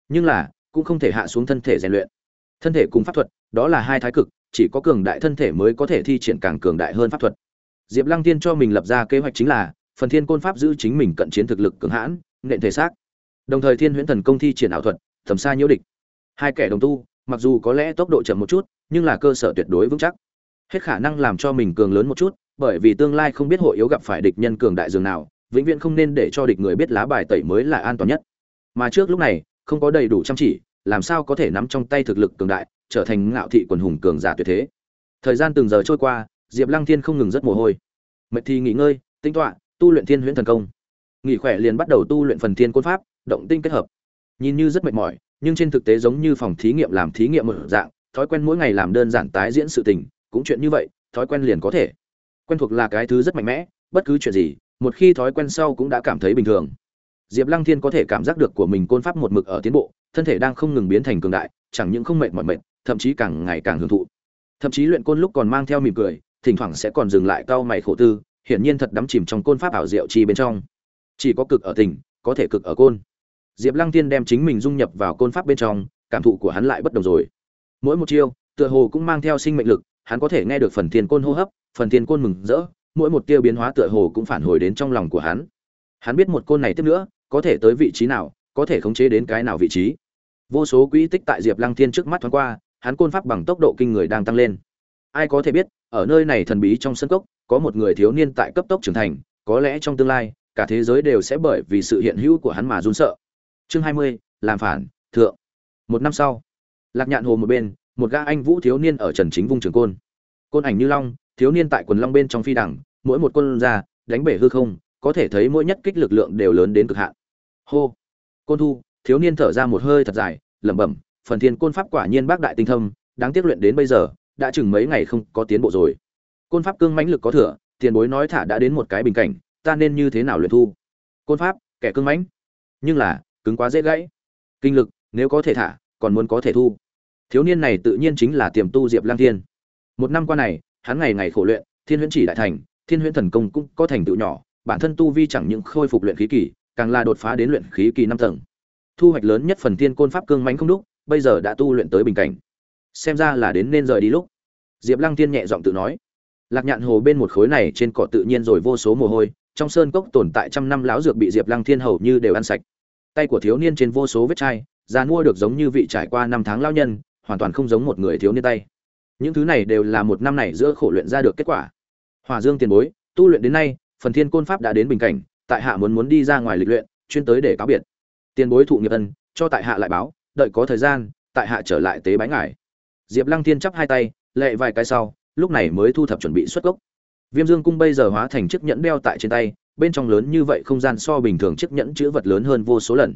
[SPEAKER 1] Nhưng là, cũng không thể hạ xuống thân thể rèn luyện. Thân thể cùng pháp thuật, đó là hai thái cực, chỉ có cường đại thân thể mới có thể thi triển càng cường đại hơn pháp thuật. Diệp lăng tiên cho mình lập ra kế hoạch chính là, phần thiên côn pháp giữ chính mình cận chiến thực lực cường hãn, nện thể xác. Đồng thời thiên huyễn thần công thi triển ảo thuật, thẩm xa nhiễu địch. Hai kẻ đồng tu mặc dù có lẽ tốc độ chậm một chút, nhưng là cơ sở tuyệt đối vững chắc. Hết khả năng làm cho mình cường lớn một chút, bởi vì tương lai không biết hội yếu gặp phải địch nhân cường đại dường nào, vĩnh viễn không nên để cho địch người biết lá bài tẩy mới là an toàn nhất. Mà trước lúc này, không có đầy đủ chăm chỉ, làm sao có thể nắm trong tay thực lực cường đại, trở thành ngạo thị quần hùng cường giả tuyệt thế. Thời gian từng giờ trôi qua, diệp lăng thiên không ngừng rất mồ hôi. Mệt thì nghỉ ngơi, tinh tọa, tu luyện thiên huyễn thần công. Nghỉ khỏe liền bắt đầu tu luyện phần thiên côn pháp, động tinh kết hợp. Nhìn như rất mệt mỏi nhưng trên thực tế giống như phòng thí nghiệm làm thí nghiệm một dạng thói quen mỗi ngày làm đơn giản tái diễn sự tình cũng chuyện như vậy thói quen liền có thể quen thuộc là cái thứ rất mạnh mẽ bất cứ chuyện gì một khi thói quen sau cũng đã cảm thấy bình thường diệp lăng thiên có thể cảm giác được của mình côn pháp một mực ở tiến bộ thân thể đang không ngừng biến thành cường đại chẳng những không mệt mỏi mệt thậm chí càng ngày càng hưởng thụ thậm chí luyện côn lúc còn mang theo mỉm cười thỉnh thoảng sẽ còn dừng lại cau mày khổ tư hiển nhiên thật đắm chìm trong côn pháp ảo diệu chi bên trong. Chỉ có cực ở tình, có thể cực ở côn. Diệp Lăng Tiên đem chính mình dung nhập vào côn pháp bên trong, cảm thụ của hắn lại bất đồng rồi. Mỗi một chiêu, tựa hồ cũng mang theo sinh mệnh lực, hắn có thể nghe được phần tiền côn hô hấp, phần tiền côn mừng rỡ, mỗi một tiêu biến hóa tựa hồ cũng phản hồi đến trong lòng của hắn. Hắn biết một côn này tiếp nữa, có thể tới vị trí nào, có thể khống chế đến cái nào vị trí. Vô số quỹ tích tại Diệp Lăng Tiên trước mắt thoáng qua, hắn côn pháp bằng tốc độ kinh người đang tăng lên ai có thể biết ở nơi này thần bí trong sân cốc có một người thiếu niên tại cấp tốc trưởng thành có lẽ trong tương lai cả thế giới đều sẽ bởi vì sự hiện hữu của hắn mà run sợ chương hai mươi, làm phản, thượng. Một năm sau, lạc nhạn hồ một bên, một gã anh vũ thiếu niên ở trần chính vung trường côn. Côn ảnh như long, thiếu niên tại quần long bên trong phi đẳng, mỗi một côn ra, đánh bể hư không, có thể thấy mỗi nhất kích lực lượng đều lớn đến cực hạn. Hô. Côn thu, thiếu niên thở ra một hơi thật dài, lẩm bẩm, phần thiên côn pháp quả nhiên bác đại tinh thâm, đáng tiếc luyện đến bây giờ, đã chừng mấy ngày không có tiến bộ rồi. Côn pháp cương mãnh lực có thừa, tiền bối nói thả đã đến một cái bình cảnh, ta nên như thế nào luyện thu? Côn pháp, kẻ cương mãnh. Nhưng là cứng quá dễ gãy. Kinh lực, nếu có thể thả, còn muốn có thể thu. Thiếu niên này tự nhiên chính là tiềm tu diệp lang thiên. Một năm qua này, hắn ngày ngày khổ luyện, thiên huyễn chỉ đại thành, thiên huyễn thần công cũng có thành tựu nhỏ, bản thân tu vi chẳng những khôi phục luyện khí kỳ, càng là đột phá đến luyện khí kỳ năm tầng. Thu hoạch lớn nhất phần tiên côn pháp cương mãnh không đúc, bây giờ đã tu luyện tới bình cảnh. Xem ra là đến nên rời đi lúc. Diệp lăng tiên nhẹ giọng tự nói. Lạc nhạn hồ bên một khối này trên cỏ tự nhiên rồi vô số mồ hôi, trong sơn cốc tồn tại trăm năm lão dược bị diệp lăng thiên hầu như đều ăn sạch tay của thiếu niên trên vô số vết chai, già mua được giống như vị trải qua năm tháng lao nhân, hoàn toàn không giống một người thiếu niên tay. Những thứ này đều là một năm này giữa khổ luyện ra được kết quả. Hòa dương tiền bối, tu luyện đến nay, phần thiên côn pháp đã đến bình cảnh, tại hạ muốn muốn đi ra ngoài lịch luyện, chuyên tới để cáo biệt. Tiền bối thụ nghiệp ân, cho tại hạ lại báo, đợi có thời gian, tại hạ trở lại tế bái ngài. Diệp lăng thiên chắp hai tay, lệ vài cái sau, lúc này mới thu thập chuẩn bị xuất gốc. Viêm dương cung bây giờ hóa thành chiếc nhẫn đeo tại trên tay bên trong lớn như vậy không gian so bình thường chiếc nhẫn chữ vật lớn hơn vô số lần.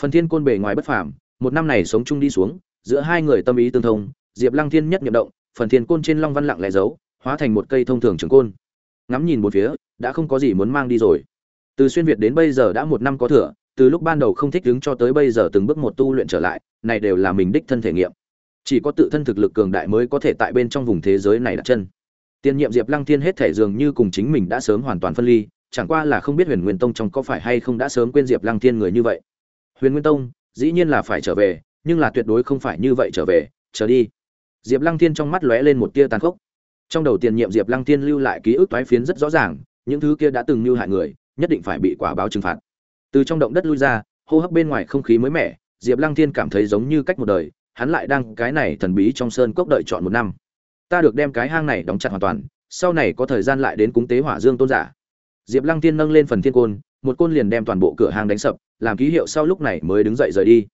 [SPEAKER 1] Phần thiên côn bề ngoài bất phàm, một năm này sống chung đi xuống, giữa hai người tâm ý tương thông, diệp lăng thiên nhất nhậm động, phần thiên côn trên long văn lặng lẽ giấu, hóa thành một cây thông thường trường côn. Ngắm nhìn một phía, đã không có gì muốn mang đi rồi. Từ xuyên việt đến bây giờ đã một năm có thừa, từ lúc ban đầu không thích đứng cho tới bây giờ từng bước một tu luyện trở lại, này đều là mình đích thân thể nghiệm. Chỉ có tự thân thực lực cường đại mới có thể tại bên trong vùng thế giới này đặt chân. Tiền nhiệm diệp lăng thiên hết thể dường như cùng chính mình đã sớm hoàn toàn phân ly chẳng qua là không biết huyền nguyên tông trong có phải hay không đã sớm quên diệp lăng thiên người như vậy. Huyền nguyên tông, dĩ nhiên là phải trở về, nhưng là tuyệt đối không phải như vậy trở về, chờ đi. Diệp lăng thiên trong mắt lóe lên một tia tàn khốc. Trong đầu tiền nhiệm diệp lăng thiên lưu lại ký ức toái phiến rất rõ ràng, những thứ kia đã từng như hại người, nhất định phải bị quả báo trừng phạt. Từ trong động đất lui ra, hô hấp bên ngoài không khí mới mẻ, diệp lăng thiên cảm thấy giống như cách một đời, hắn lại đang cái này thần bí trong sơn cốc đợi chọn một năm. Ta được đem cái hang này đóng chặt hoàn toàn, sau này có thời gian lại đến cúng tế hỏa dương tôn giả diệp lăng thiên nâng lên phần thiên côn, một côn liền đem toàn bộ cửa hang đánh sập, làm ký hiệu sau lúc này mới đứng dậy rời đi.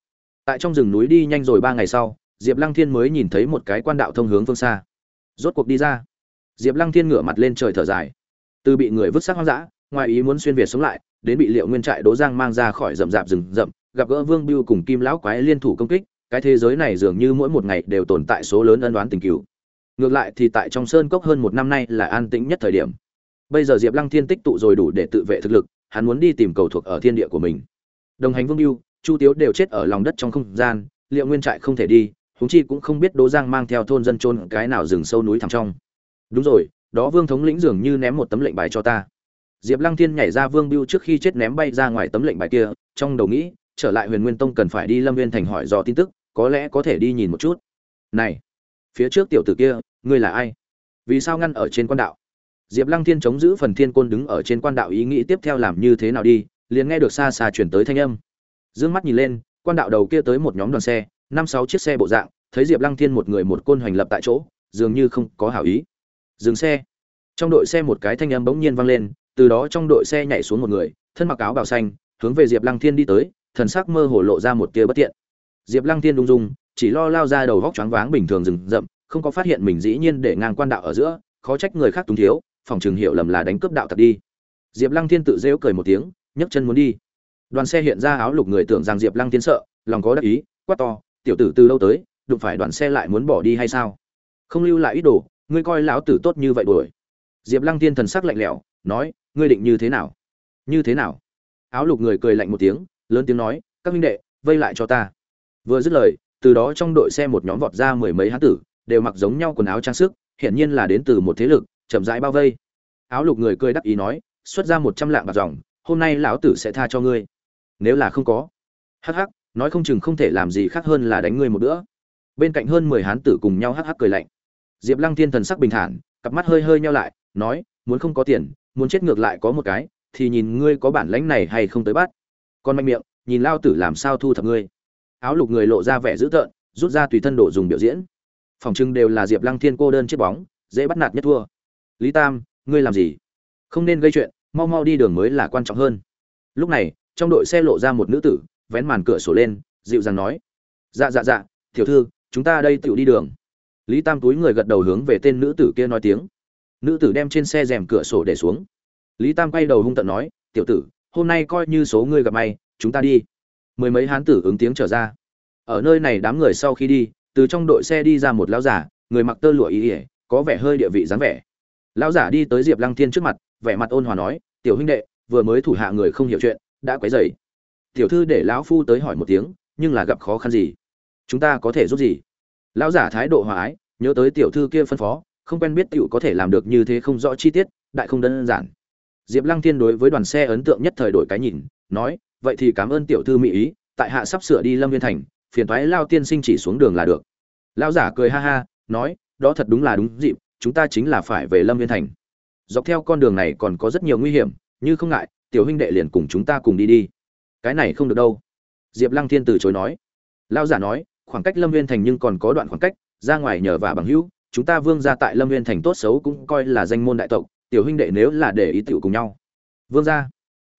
[SPEAKER 1] Tại trong rừng núi đi nhanh rồi ba ngày sau, diệp lăng thiên mới nhìn thấy một cái quan đạo thông hướng phương xa. Rốt cuộc đi ra. Diệp lăng thiên ngửa mặt lên trời thở dài. Từ bị người vứt xác hoang dã, ngoài ý muốn xuyên việt sống lại, đến bị liệu nguyên trại đỗ giang mang ra khỏi rậm rạp rừng rậm, gặp gỡ vương biêu cùng kim lão quái liên thủ công kích, cái thế giới này dường như mỗi một ngày đều tồn tại số lớn ân đoán tình kỷ. ngược lại thì tại trong sơn cốc hơn một năm nay là an tĩnh nhất thời điểm bây giờ diệp lăng thiên tích tụ rồi đủ để tự vệ thực lực, hắn muốn đi tìm cầu thuộc ở thiên địa của mình. Đồng hành vương mưu chu tiếu đều chết ở lòng đất trong không gian, liệu nguyên trại không thể đi húng chi cũng không biết đỗ giang mang theo thôn dân trôn cái nào rừng sâu núi thẳm trong. Đúng rồi, đó vương thống lĩnh dường như ném một tấm lệnh bài cho ta. Diệp lăng thiên nhảy ra vương biêu trước khi chết ném bay ra ngoài tấm lệnh bài kia, trong đầu nghĩ, trở lại huyền nguyên tông cần phải đi lâm viên thành hỏi dò tin tức, có lẽ có thể đi nhìn một chút. Này, phía trước tiểu tử kia, ngươi là ai? Vì sao ngăn ở trên quan đạo? Diệp lăng thiên chống giữ phần thiên côn đứng ở trên quan đạo ý nghĩ tiếp theo làm như thế nào đi, liền nghe được xa xa chuyển tới thanh âm. Dương mắt nhìn lên, quan đạo đầu kia tới một nhóm đoàn xe, năm sáu chiếc xe bộ dạng, thấy diệp lăng thiên một người một côn hoành lập tại chỗ, dường như không có hảo ý. Dừng xe. Trong đội xe một cái thanh âm bỗng nhiên vang lên, từ đó trong đội xe nhảy xuống một người, thân mặc áo bào xanh, hướng về diệp lăng thiên đi tới, thần sắc mơ hồ lộ ra một tia bất tiện. Diệp lăng thiên đung dung, chỉ lo lao ra đầu góc choáng váng bình thường rừng rậm, không có phát hiện mình dĩ nhiên để ngang quan đạo ở giữa, khó trách người khác túng thiếu phòng trường hiểu lầm là đánh cướp đạo thật đi. Diệp lăng thiên tự rêu cười một tiếng, nhấc chân muốn đi. Đoàn xe hiện ra áo lục người tưởng rằng diệp lăng thiên sợ, lòng có đắc ý, quát to, tiểu tử từ lâu tới, đụng phải đoàn xe lại muốn bỏ đi hay sao? Không lưu lại ít đồ, ngươi coi lão tử tốt như vậy đuổi. Diệp lăng thiên thần sắc lạnh lẽo, nói, ngươi định như thế nào? Như thế nào? Áo lục người cười lạnh một tiếng, lớn tiếng nói, các huynh đệ, vây lại cho ta. Vừa dứt lời, từ đó trong đội xe một nhóm vọt ra mười mấy hán tử, đều mặc giống nhau quần áo trang sức, hiển nhiên là đến từ một thế lực chậm rãi bao vây. Áo lục người cười đắc ý nói, xuất ra một trăm lạng bạc dòng, hôm nay lão tử sẽ tha cho ngươi. Nếu là không có. Hắc hắc, nói không chừng không thể làm gì khác hơn là đánh ngươi một bữa. Bên cạnh hơn mười hán tử cùng nhau hắc hắc cười lạnh. Diệp lăng thiên thần sắc bình thản, cặp mắt hơi hơi nhau lại, nói, muốn không có tiền, muốn chết ngược lại có một cái, thì nhìn ngươi có bản lãnh này hay không tới bắt. Còn mạnh miệng, nhìn lao tử làm sao thu thập ngươi. Áo lục người lộ ra vẻ dữ tợn, rút ra tùy thân đồ dùng biểu diễn. Phòng trưng đều là diệp lăng thiên cô đơn chiếc bóng, dễ bắt nạt nhất thua lý tam, ngươi làm gì? Không nên gây chuyện, mau mau đi đường mới là quan trọng hơn. Lúc này, trong đội xe lộ ra một nữ tử, vén màn cửa sổ lên, dịu dàng nói. Dạ dạ dạ tiểu thư, chúng ta đây tự đi đường. Lý tam túi người gật đầu hướng về tên nữ tử kia nói tiếng. Nữ tử đem trên xe rèm cửa sổ để xuống. Lý tam quay đầu hung tận nói, tiểu tử, hôm nay coi như số ngươi gặp may, chúng ta đi. Mười mấy hán tử ứng tiếng trở ra. Ở nơi này đám người sau khi đi, từ trong đội xe đi ra một lão giả người mặc tơ lụa ý ỉa có vẻ hơi địa vị dáng vẻ lão giả đi tới diệp lăng thiên trước mặt, vẻ mặt ôn hòa nói, tiểu huynh đệ, vừa mới thủ hạ người không hiểu chuyện, đã quấy dày tiểu thư để lão phu tới hỏi một tiếng, nhưng là gặp khó khăn gì? Chúng ta có thể giúp gì? Lão giả thái độ hòa ái, nhớ tới tiểu thư kia phân phó, không quen biết tiểu có thể làm được như thế không rõ chi tiết, đại không đơn giản. Diệp lăng thiên đối với đoàn xe ấn tượng nhất thời đổi cái nhìn, nói, vậy thì cảm ơn tiểu thư mỹ ý, tại hạ sắp sửa đi lâm viên thành, phiền thoái lao tiên sinh chỉ xuống đường là được. Lão giả cười ha ha, nói, đó thật đúng là đúng dịp chúng ta chính là phải về lâm viên thành. Dọc theo con đường này còn có rất nhiều nguy hiểm, như không ngại, tiểu huynh đệ liền cùng chúng ta cùng đi đi. Cái này không được đâu. Diệp lăng thiên từ chối nói. Lão giả nói, khoảng cách lâm viên thành nhưng còn có đoạn khoảng cách, ra ngoài nhờ và bằng hữu, chúng ta vương gia tại lâm viên thành tốt xấu cũng coi là danh môn đại tộc, tiểu huynh đệ nếu là để ý tiểu cùng nhau. Vương gia?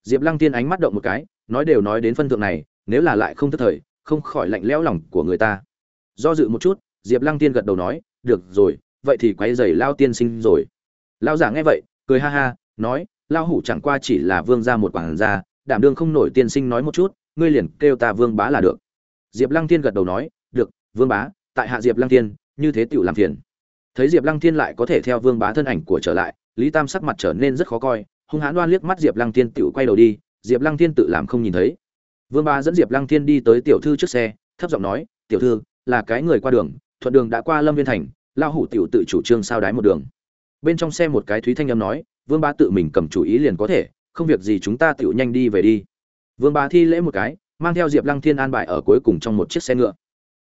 [SPEAKER 1] Diệp lăng Thiên ánh mắt động một cái, nói đều nói đến phân thượng này, nếu là lại không thức thời, không khỏi lạnh lẽo lòng của người ta. Do dự một chút, diệp lăng tiên gật đầu nói, được rồi vậy thì quay rầy lao tiên sinh rồi. Lao giả nghe vậy, cười ha ha, nói lao hủ chẳng qua chỉ là vương gia một quản gia, đảm đương không nổi tiên sinh nói một chút, ngươi liền kêu ta vương bá là được. Diệp lăng thiên gật đầu nói, được, vương bá, tại hạ diệp lăng thiên, như thế tựu làm phiền. Thấy diệp lăng thiên lại có thể theo vương bá thân ảnh của trở lại, lý tam sắc mặt trở nên rất khó coi, hung hãn đoan liếc mắt diệp lăng thiên tựu quay đầu đi, diệp lăng thiên tự làm không nhìn thấy. Vương bá dẫn diệp lăng thiên đi tới tiểu thư trước xe, thấp giọng nói, tiểu thư, là cái người qua đường, thuận đường đã qua lâm viên thành lao hủ tiểu tự chủ trương sao đái một đường. Bên trong xe một cái thúy thanh âm nói, vương bá tự mình cầm chủ ý liền có thể, không việc gì chúng ta tiểu nhanh đi về đi. Vương bá thi lễ một cái, mang theo diệp lăng thiên an bài ở cuối cùng trong một chiếc xe ngựa.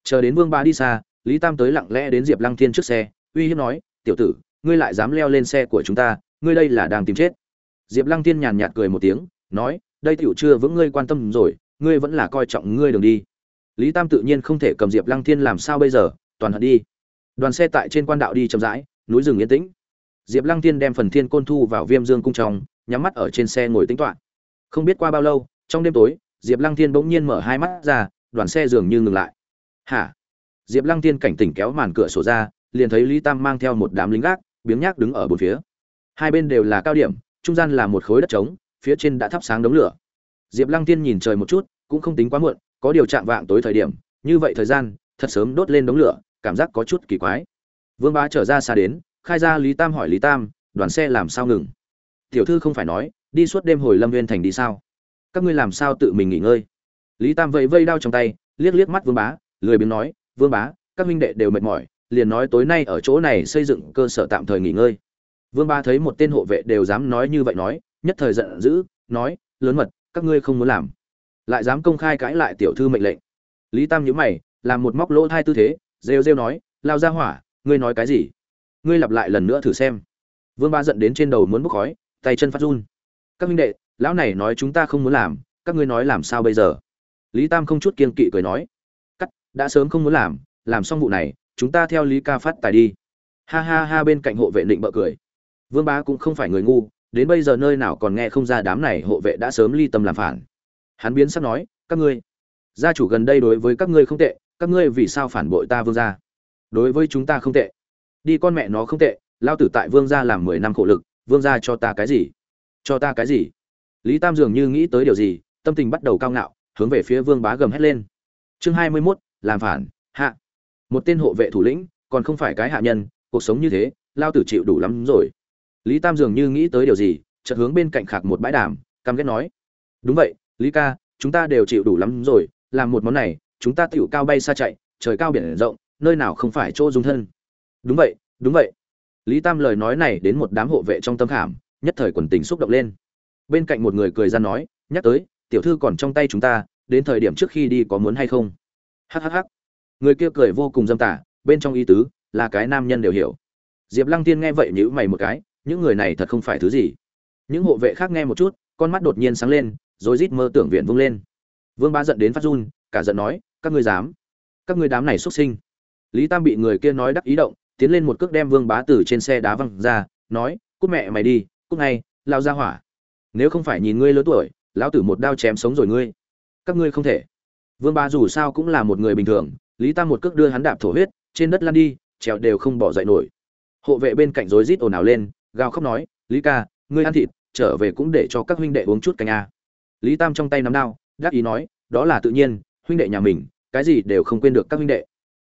[SPEAKER 1] Chờ đến vương bá đi xa, lý tam tới lặng lẽ đến diệp lăng thiên trước xe, uy hiếp nói, tiểu tử, ngươi lại dám leo lên xe của chúng ta, ngươi đây là đang tìm chết. Diệp lăng thiên nhàn nhạt cười một tiếng, nói, đây tiểu chưa vững, ngươi quan tâm rồi, ngươi vẫn là coi trọng ngươi đường đi. Lý tam tự nhiên không thể cầm diệp lăng thiên làm sao bây giờ, toàn hận đi đoàn xe tại trên quan đạo đi chậm rãi, núi rừng yên tĩnh. Diệp lăng thiên đem phần thiên côn thu vào viêm dương cung trong, nhắm mắt ở trên xe ngồi tính toán. Không biết qua bao lâu, trong đêm tối, diệp lăng thiên bỗng nhiên mở hai mắt ra, đoàn xe dường như ngừng lại. Hả? Diệp lăng thiên cảnh tỉnh kéo màn cửa sổ ra, liền thấy lý tam mang theo một đám lính gác, biếng nhác đứng ở bốn phía. Hai bên đều là cao điểm, trung gian là một khối đất trống, phía trên đã thắp sáng đống lửa. Diệp lăng thiên nhìn trời một chút, cũng không tính quá muộn, có điều chạm vạng tối thời điểm, như vậy thời gian, thật sớm đốt lên đống lửa cảm giác có chút kỳ quái. Vương bá trở ra xa đến, khai ra lý tam hỏi lý tam, đoàn xe làm sao ngừng? Tiểu thư không phải nói, đi suốt đêm hồi lâm viên thành đi sao? Các ngươi làm sao tự mình nghỉ ngơi? Lý tam vẫy vây đao trong tay, liếc liếc mắt vương bá, lười biếng nói, vương bá, các huynh đệ đều mệt mỏi, liền nói tối nay ở chỗ này xây dựng cơ sở tạm thời nghỉ ngơi. Vương bá thấy một tên hộ vệ đều dám nói như vậy nói, nhất thời giận dữ, nói, lớn mật, các ngươi không muốn làm. Lại dám công khai cãi lại tiểu thư mệnh lệnh. Lý tam nhíu mày, làm một móc lỗ thai tư thế rêu rêu nói, lao ra hỏa, ngươi nói cái gì? Ngươi lặp lại lần nữa thử xem. Vương ba giận đến trên đầu muốn bốc khói, tay chân phát run. Các huynh đệ, lão này nói chúng ta không muốn làm, các ngươi nói làm sao bây giờ? Lý tam không chút kiên kỵ cười nói, cắt, đã sớm không muốn làm làm xong vụ này, chúng ta theo lý ca phát tài đi. Ha ha ha, bên cạnh hộ vệ định bợ cười. Vương bá cũng không phải người ngu, đến bây giờ nơi nào còn nghe không ra đám này hộ vệ đã sớm ly tâm làm phản. Hắn biến sắp nói, các ngươi, gia chủ gần đây đối với các ngươi không tệ các ngươi vì sao phản bội ta vương gia? Đối với chúng ta không tệ. Đi con mẹ nó không tệ, lao tử tại vương gia làm mười năm khổ lực, vương gia cho ta cái gì? Cho ta cái gì? Lý tam dường như nghĩ tới điều gì, tâm tình bắt đầu cao ngạo, hướng về phía vương bá gầm hét lên. Chương hai mươi mốt, làm phản, hạ. Một tên hộ vệ thủ lĩnh, còn không phải cái hạ nhân, cuộc sống như thế, lao tử chịu đủ lắm rồi. Lý tam dường như nghĩ tới điều gì, chợt hướng bên cạnh khạc một bãi đàm, căm ghét nói. Đúng vậy, lý ca, chúng ta đều chịu đủ lắm rồi, làm một món này chúng ta tựu cao bay xa chạy, trời cao biển rộng, nơi nào không phải chỗ dung thân. Đúng vậy đúng vậy. Lý tam lời nói này đến một đám hộ vệ trong tâm khảm, nhất thời quần tình xúc động lên. Bên cạnh một người cười ra nói, nhắc tới, tiểu thư còn trong tay chúng ta, đến thời điểm trước khi đi có muốn hay không? Hhh người kia cười vô cùng dâm tả bên trong ý tứ là cái nam nhân đều hiểu. Diệp lăng tiên nghe vậy nhíu mày một cái, những người này thật không phải thứ gì. Những hộ vệ khác nghe một chút, con mắt đột nhiên sáng lên, rồi rít mơ tưởng viện vung lên. Vương ba giận đến phát run, cả giận nói các ngươi dám. Các ngươi đám này xuất sinh. Lý tam bị người kia nói đắc ý động, tiến lên một cước đem vương bá Tử trên xe đá văng ra, nói, cút mẹ mày đi, cút ngay, lao ra hỏa. Nếu không phải nhìn ngươi lớn tuổi, lão tử một đao chém sống rồi ngươi. Các ngươi không thể. Vương bá dù sao cũng là một người bình thường, lý tam một cước đưa hắn đạp thổ huyết, trên đất lăn đi, trèo đều không bỏ dậy nổi. Hộ vệ bên cạnh rối rít ồn ào lên, gào khóc nói, lý ca, ngươi ăn thịt, trở về cũng để cho các huynh đệ uống chút canh a. Lý tam trong tay nắm đao, đắc ý nói, đó là tự nhiên, huynh đệ nhà mình cái gì đều không quên được các huynh đệ.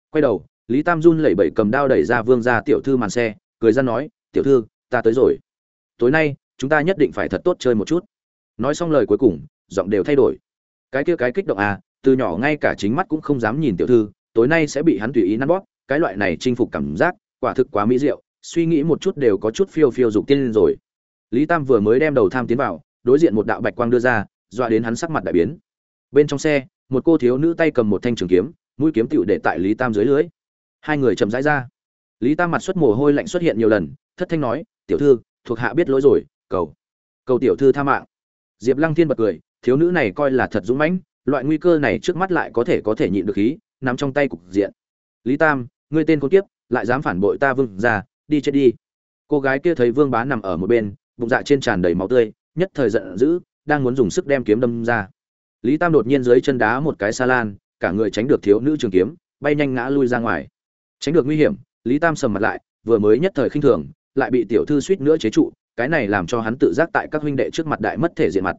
[SPEAKER 1] Quay đầu, lý tam run lẩy bẩy cầm đao đẩy ra vương ra tiểu thư màn xe, cười ra nói, tiểu thư, ta tới rồi. Tối nay, chúng ta nhất định phải thật tốt chơi một chút. Nói xong lời cuối cùng, giọng đều thay đổi. Cái kia cái kích động à từ nhỏ ngay cả chính mắt cũng không dám nhìn tiểu thư, tối nay sẽ bị hắn tùy ý nắn bóp, cái loại này chinh phục cảm giác, quả thực quá mỹ diệu, suy nghĩ một chút đều có chút phiêu phiêu dục tiên lên rồi. Lý tam vừa mới đem đầu tham tiến vào, đối diện một đạo bạch quang đưa ra, dọa đến hắn sắc mặt đại biến. Bên trong xe một cô thiếu nữ tay cầm một thanh trường kiếm, mũi kiếm tựu để tại lý tam dưới lưới. Hai người chậm rãi ra. Lý tam mặt xuất mồ hôi lạnh xuất hiện nhiều lần, thất thanh nói, tiểu thư, thuộc hạ biết lỗi rồi, cầu cầu tiểu thư tha mạng. Diệp lăng thiên bật cười, thiếu nữ này coi là thật dũng mãnh, loại nguy cơ này trước mắt lại có thể có thể nhịn được khí nằm trong tay cục diện. Lý tam, ngươi tên con kiếp, lại dám phản bội ta vương ra đi chết đi. Cô gái kia thấy vương bá nằm ở một bên, bụng dạ trên tràn đầy máu tươi, nhất thời giận dữ, đang muốn dùng sức đem kiếm đâm ra lý tam đột nhiên dưới chân đá một cái xa lan, cả người tránh được thiếu nữ trường kiếm, bay nhanh ngã lui ra ngoài. Tránh được nguy hiểm, lý tam sầm mặt lại, vừa mới nhất thời khinh thường, lại bị tiểu thư suýt nữa chế trụ, cái này làm cho hắn tự giác tại các huynh đệ trước mặt đại mất thể diện mặt.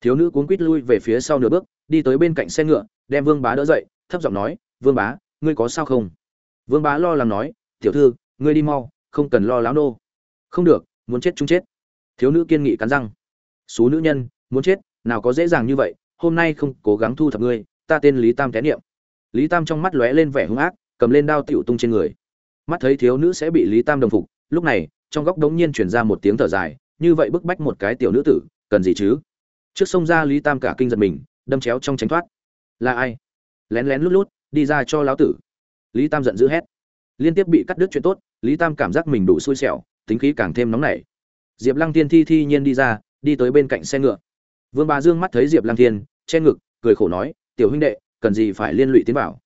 [SPEAKER 1] Thiếu nữ cuốn quít lui về phía sau nửa bước, đi tới bên cạnh xe ngựa, đem vương bá đỡ dậy, thấp giọng nói, vương bá, ngươi có sao không? Vương bá lo lắng nói, tiểu thư, ngươi đi mau, không cần lo lắng nô. Không được, muốn chết chúng chết. Thiếu nữ kiên nghị cắn răng. Số nữ nhân, muốn chết, nào có dễ dàng như vậy hôm nay không cố gắng thu thập ngươi, ta tên lý tam té niệm. Lý tam trong mắt lóe lên vẻ hung ác, cầm lên đao tiểu tung trên người. Mắt thấy thiếu nữ sẽ bị lý tam đồng phục, lúc này, trong góc đống nhiên truyền ra một tiếng thở dài, như vậy bức bách một cái tiểu nữ tử, cần gì chứ? Trước sông ra lý tam cả kinh giật mình, đâm chéo trong tránh thoát. Là ai? Lén lén lút lút, đi ra cho lão tử. Lý tam giận dữ hét. Liên tiếp bị cắt đứt chuyện tốt, lý tam cảm giác mình đủ xui xẻo, tính khí càng thêm nóng nảy. Diệp lăng tiên thi thi nhiên đi ra, đi tới bên cạnh xe ngựa. Vương bà dương mắt thấy diệp lăng thiên che ngực, cười khổ nói, tiểu huynh đệ, cần gì phải liên lụy tiến bảo.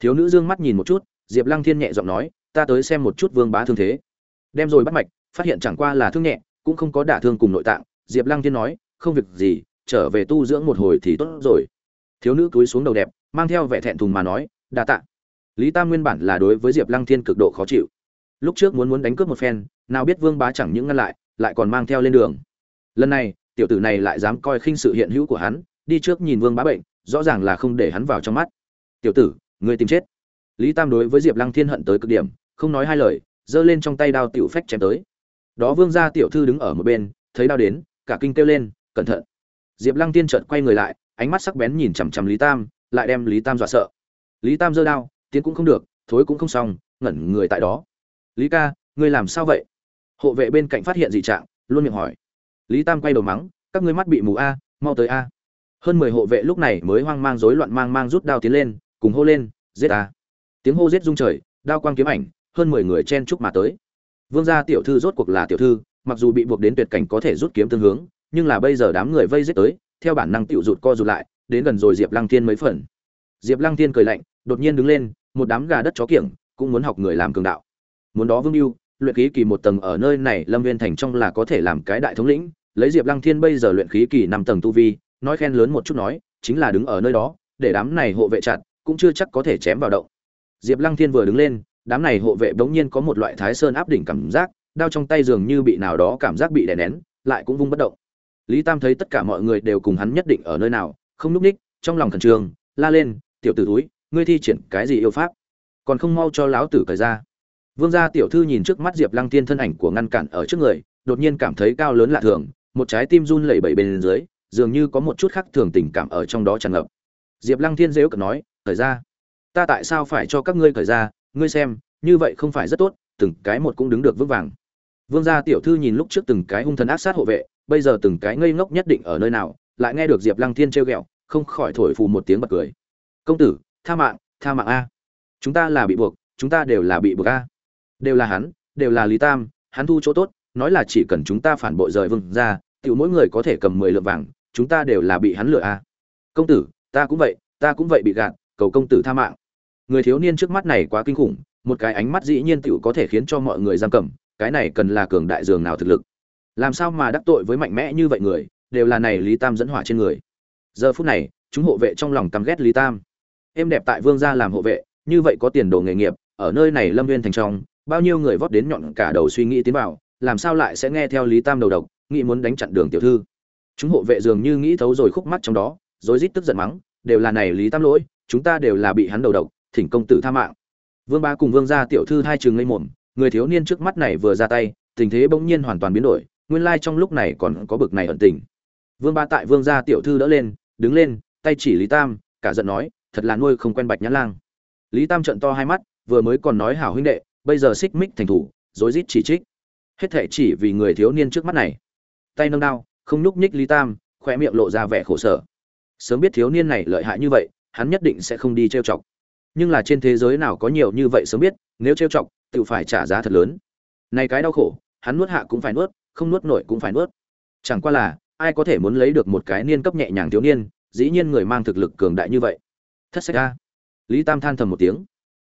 [SPEAKER 1] thiếu nữ dương mắt nhìn một chút, diệp lăng thiên nhẹ giọng nói, ta tới xem một chút vương bá thương thế. Đem rồi bắt mạch, phát hiện chẳng qua là thương nhẹ, cũng không có đả thương cùng nội tạng. Diệp lăng thiên nói, không việc gì, trở về tu dưỡng một hồi thì tốt rồi. Thiếu nữ cúi xuống đầu đẹp, mang theo vẻ thẹn thùng mà nói, đa tạ. Lý tam nguyên bản là đối với diệp lăng thiên cực độ khó chịu. Lúc trước muốn muốn đánh cướp một phen, nào biết vương bá chẳng những ngăn lại lại còn mang theo lên đường. Lần này, tiểu tử này lại dám coi khinh sự hiện hữu của hắn đi trước nhìn vương bá bệnh, rõ ràng là không để hắn vào trong mắt. Tiểu tử người tìm chết. Lý tam đối với diệp lăng thiên hận tới cực điểm, không nói hai lời, giơ lên trong tay đao tiểu phách chém tới. Đó vương gia tiểu thư đứng ở một bên, thấy đao đến, cả kinh kêu lên, cẩn thận. Diệp lăng tiên chợt quay người lại, ánh mắt sắc bén nhìn chằm chằm lý tam, lại đem lý tam dọa sợ. Lý tam giơ đao, tiến cũng không được, thối cũng không xong, ngẩn người tại đó. Lý ca, ngươi làm sao vậy? Hộ vệ bên cạnh phát hiện dị trạng, luôn miệng hỏi. Lý tam quay đầu mắng, các ngươi mắt bị mù a, mau tới a hơn mười hộ vệ lúc này mới hoang mang rối loạn mang mang rút đao tiến lên, cùng hô lên, giết ta! tiếng hô giết rung trời, đao quang kiếm ảnh, hơn mười người chen chúc mà tới. Vương gia tiểu thư rốt cuộc là tiểu thư, mặc dù bị buộc đến tuyệt cảnh có thể rút kiếm tương hướng, nhưng là bây giờ đám người vây giết tới, theo bản năng tiểu rụt co rụt lại, đến gần rồi diệp lăng thiên mấy phần. Diệp lăng thiên cười lạnh, đột nhiên đứng lên, một đám gà đất chó kiểng, cũng muốn học người làm cường đạo. Muốn đó vương mưu luyện khí kỳ một tầng ở nơi này lâm viên thành trong là có thể làm cái đại thống lĩnh, lấy diệp lăng thiên bây giờ luyện khí kỳ năm tầng tu vi nói khen lớn một chút nói, chính là đứng ở nơi đó, để đám này hộ vệ chặt, cũng chưa chắc có thể chém vào động. Diệp lăng thiên vừa đứng lên, đám này hộ vệ bỗng nhiên có một loại thái sơn áp đỉnh cảm giác, đao trong tay dường như bị nào đó cảm giác bị đè nén, lại cũng vung bất động. Lý tam thấy tất cả mọi người đều cùng hắn nhất định ở nơi nào, không núp ních, trong lòng khẩn trương, la lên, tiểu tử túi ngươi thi triển cái gì yêu pháp? Còn không mau cho lão tử cởi ra. Vương gia tiểu thư nhìn trước mắt diệp lăng tiên thân ảnh của ngăn cản ở trước người, đột nhiên cảm thấy cao lớn lạ thường, một trái tim run lẩy bẩy bên dưới dường như có một chút khác thường tình cảm ở trong đó tràn ngập. Diệp lăng thiên dếu cợt nói thời ra. Ta tại sao phải cho các ngươi thời ra? Ngươi xem, như vậy không phải rất tốt, từng cái một cũng đứng được vững vàng. Vương gia tiểu thư nhìn lúc trước từng cái hung thần ác sát hộ vệ, bây giờ từng cái ngây ngốc nhất định ở nơi nào, lại nghe được diệp lăng thiên trêu ghẹo, không khỏi thổi phù một tiếng bật cười. Công tử, tha mạng tha mạng a. Chúng ta là bị buộc, chúng ta đều là bị buộc a. Đều là hắn, đều là lý tam, hắn thu chỗ tốt, nói là chỉ cần chúng ta phản bội rời vương ra tiểu mỗi người có thể cầm mười lượng vàng chúng ta đều là bị hắn lừa à. Công tử, ta cũng vậy, ta cũng vậy bị gạt, cầu công tử tha mạng. Người thiếu niên trước mắt này quá kinh khủng, một cái ánh mắt dĩ nhiên tiểu có thể khiến cho mọi người giam cầm, cái này cần là cường đại dường nào thực lực. Làm sao mà đắc tội với mạnh mẽ như vậy người, đều là này lý tam dẫn hỏa trên người. Giờ phút này, chúng hộ vệ trong lòng căm ghét lý tam. Em đẹp tại vương gia làm hộ vệ, như vậy có tiền đồ nghề nghiệp, ở nơi này lâm nguyên thành trong, bao nhiêu người vót đến nhọn cả đầu suy nghĩ tiến vào, làm sao lại sẽ nghe theo lý tam đầu độc, nghĩ muốn đánh chặn đường tiểu thư chúng hộ vệ dường như nghĩ thấu rồi khúc mắt trong đó rồi rít tức giận mắng, đều là này lý tam lỗi, chúng ta đều là bị hắn đầu độc, thỉnh công tử tha mạng. Vương ba cùng vương gia tiểu thư hai trường ngây mồm, người thiếu niên trước mắt này vừa ra tay, tình thế bỗng nhiên hoàn toàn biến đổi, nguyên lai trong lúc này còn có bực này ẩn tình. Vương ba tại vương gia tiểu thư đỡ lên, đứng lên, tay chỉ lý tam, cả giận nói, thật là nuôi không quen bạch nhãn lang. Lý tam trận to hai mắt, vừa mới còn nói hảo huynh đệ, bây giờ xích mích thành thủ, rối rít chỉ trích. Hết thể chỉ vì người thiếu niên trước mắt này. Tay nâng đao không nhúc nhích lý tam khoe miệng lộ ra vẻ khổ sở. Sớm biết thiếu niên này lợi hại như vậy, hắn nhất định sẽ không đi trêu chọc. Nhưng là trên thế giới nào có nhiều như vậy sớm biết, nếu trêu chọc, tự phải trả giá thật lớn. Này cái đau khổ, hắn nuốt hạ cũng phải nuốt, không nuốt nổi cũng phải nuốt. Chẳng qua là, ai có thể muốn lấy được một cái niên cấp nhẹ nhàng thiếu niên, dĩ nhiên người mang thực lực cường đại như vậy. Thất sách a. Lý tam than thầm một tiếng.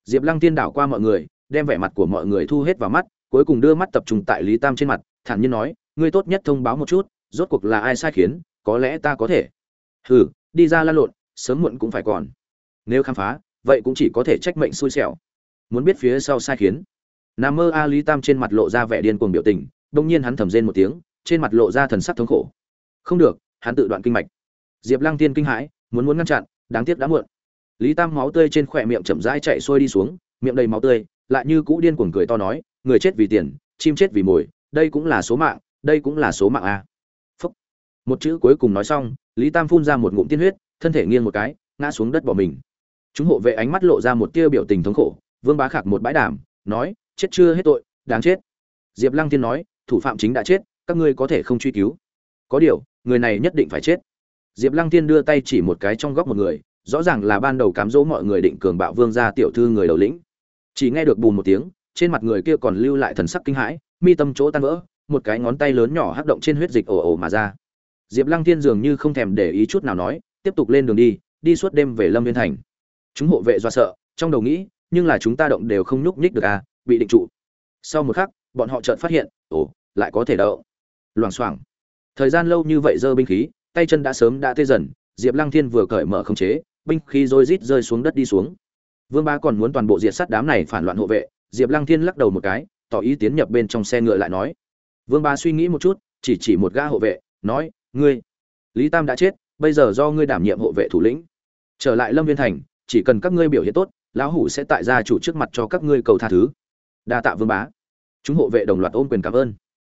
[SPEAKER 1] Diệp lăng tiên đảo qua mọi người, đem vẻ mặt của mọi người thu hết vào mắt, cuối cùng đưa mắt tập trung tại lý tam trên mặt, thản nhiên nói, ngươi tốt nhất thông báo một chút rốt cuộc là ai sai khiến, có lẽ ta có thể. Hừ, đi ra lan lộn, sớm muộn cũng phải còn. Nếu khám phá, vậy cũng chỉ có thể trách mệnh xui xẻo. Muốn biết phía sau sai khiến. Nam mơ a lý tam trên mặt lộ ra vẻ điên cuồng biểu tình, đông nhiên hắn thầm rên một tiếng, trên mặt lộ ra thần sắc thống khổ. Không được, hắn tự đoạn kinh mạch. Diệp lăng tiên kinh hãi, muốn muốn ngăn chặn, đáng tiếc đã muộn. Lý tam máu tươi trên khỏe miệng chậm rãi chạy xuôi đi xuống, miệng đầy máu tươi, lại như cũ điên cuồng cười to nói, người chết vì tiền, chim chết vì mồi, đây cũng là số mạng, đây cũng là số mạng a một chữ cuối cùng nói xong, lý tam phun ra một ngụm tiên huyết, thân thể nghiêng một cái, ngã xuống đất bỏ mình. Chúng hộ vệ ánh mắt lộ ra một tia biểu tình thống khổ, vương bá khạc một bãi đàm, nói, chết chưa hết tội, đáng chết. Diệp lăng tiên nói, thủ phạm chính đã chết, các ngươi có thể không truy cứu. Có điều, người này nhất định phải chết. Diệp lăng tiên đưa tay chỉ một cái trong góc một người, rõ ràng là ban đầu cám dỗ mọi người định cường bạo vương gia tiểu thư người đầu lĩnh. Chỉ nghe được bùn một tiếng, trên mặt người kia còn lưu lại thần sắc kinh hãi, mi tâm chỗ tan vỡ, một cái ngón tay lớn nhỏ hắc động trên huyết dịch ồ ồ mà ra diệp lăng thiên dường như không thèm để ý chút nào nói, tiếp tục lên đường đi đi suốt đêm về lâm viên thành. Chúng hộ vệ do sợ, trong đầu nghĩ, nhưng là chúng ta động đều không nhúc nhích được à bị định trụ. Sau một khắc, bọn họ chợt phát hiện, ồ, lại có thể đậu loảng xoảng. Thời gian lâu như vậy giơ binh khí, tay chân đã sớm đã tê dần, diệp lăng thiên vừa cởi mở không chế, binh khí rối rít rơi xuống đất đi xuống. Vương ba còn muốn toàn bộ diệt sát đám này phản loạn hộ vệ, diệp lăng thiên lắc đầu một cái, tỏ ý tiến nhập bên trong xe ngựa lại nói. Vương ba suy nghĩ một chút, chỉ chỉ một gã hộ vệ, nói ngươi, lý tam đã chết, bây giờ do ngươi đảm nhiệm hộ vệ thủ lĩnh. Trở lại lâm viên thành, chỉ cần các ngươi biểu hiện tốt, lão hủ sẽ tại gia chủ trước mặt cho các ngươi cầu tha thứ. Đa tạ vương bá. Chúng hộ vệ đồng loạt ôm quyền cảm ơn.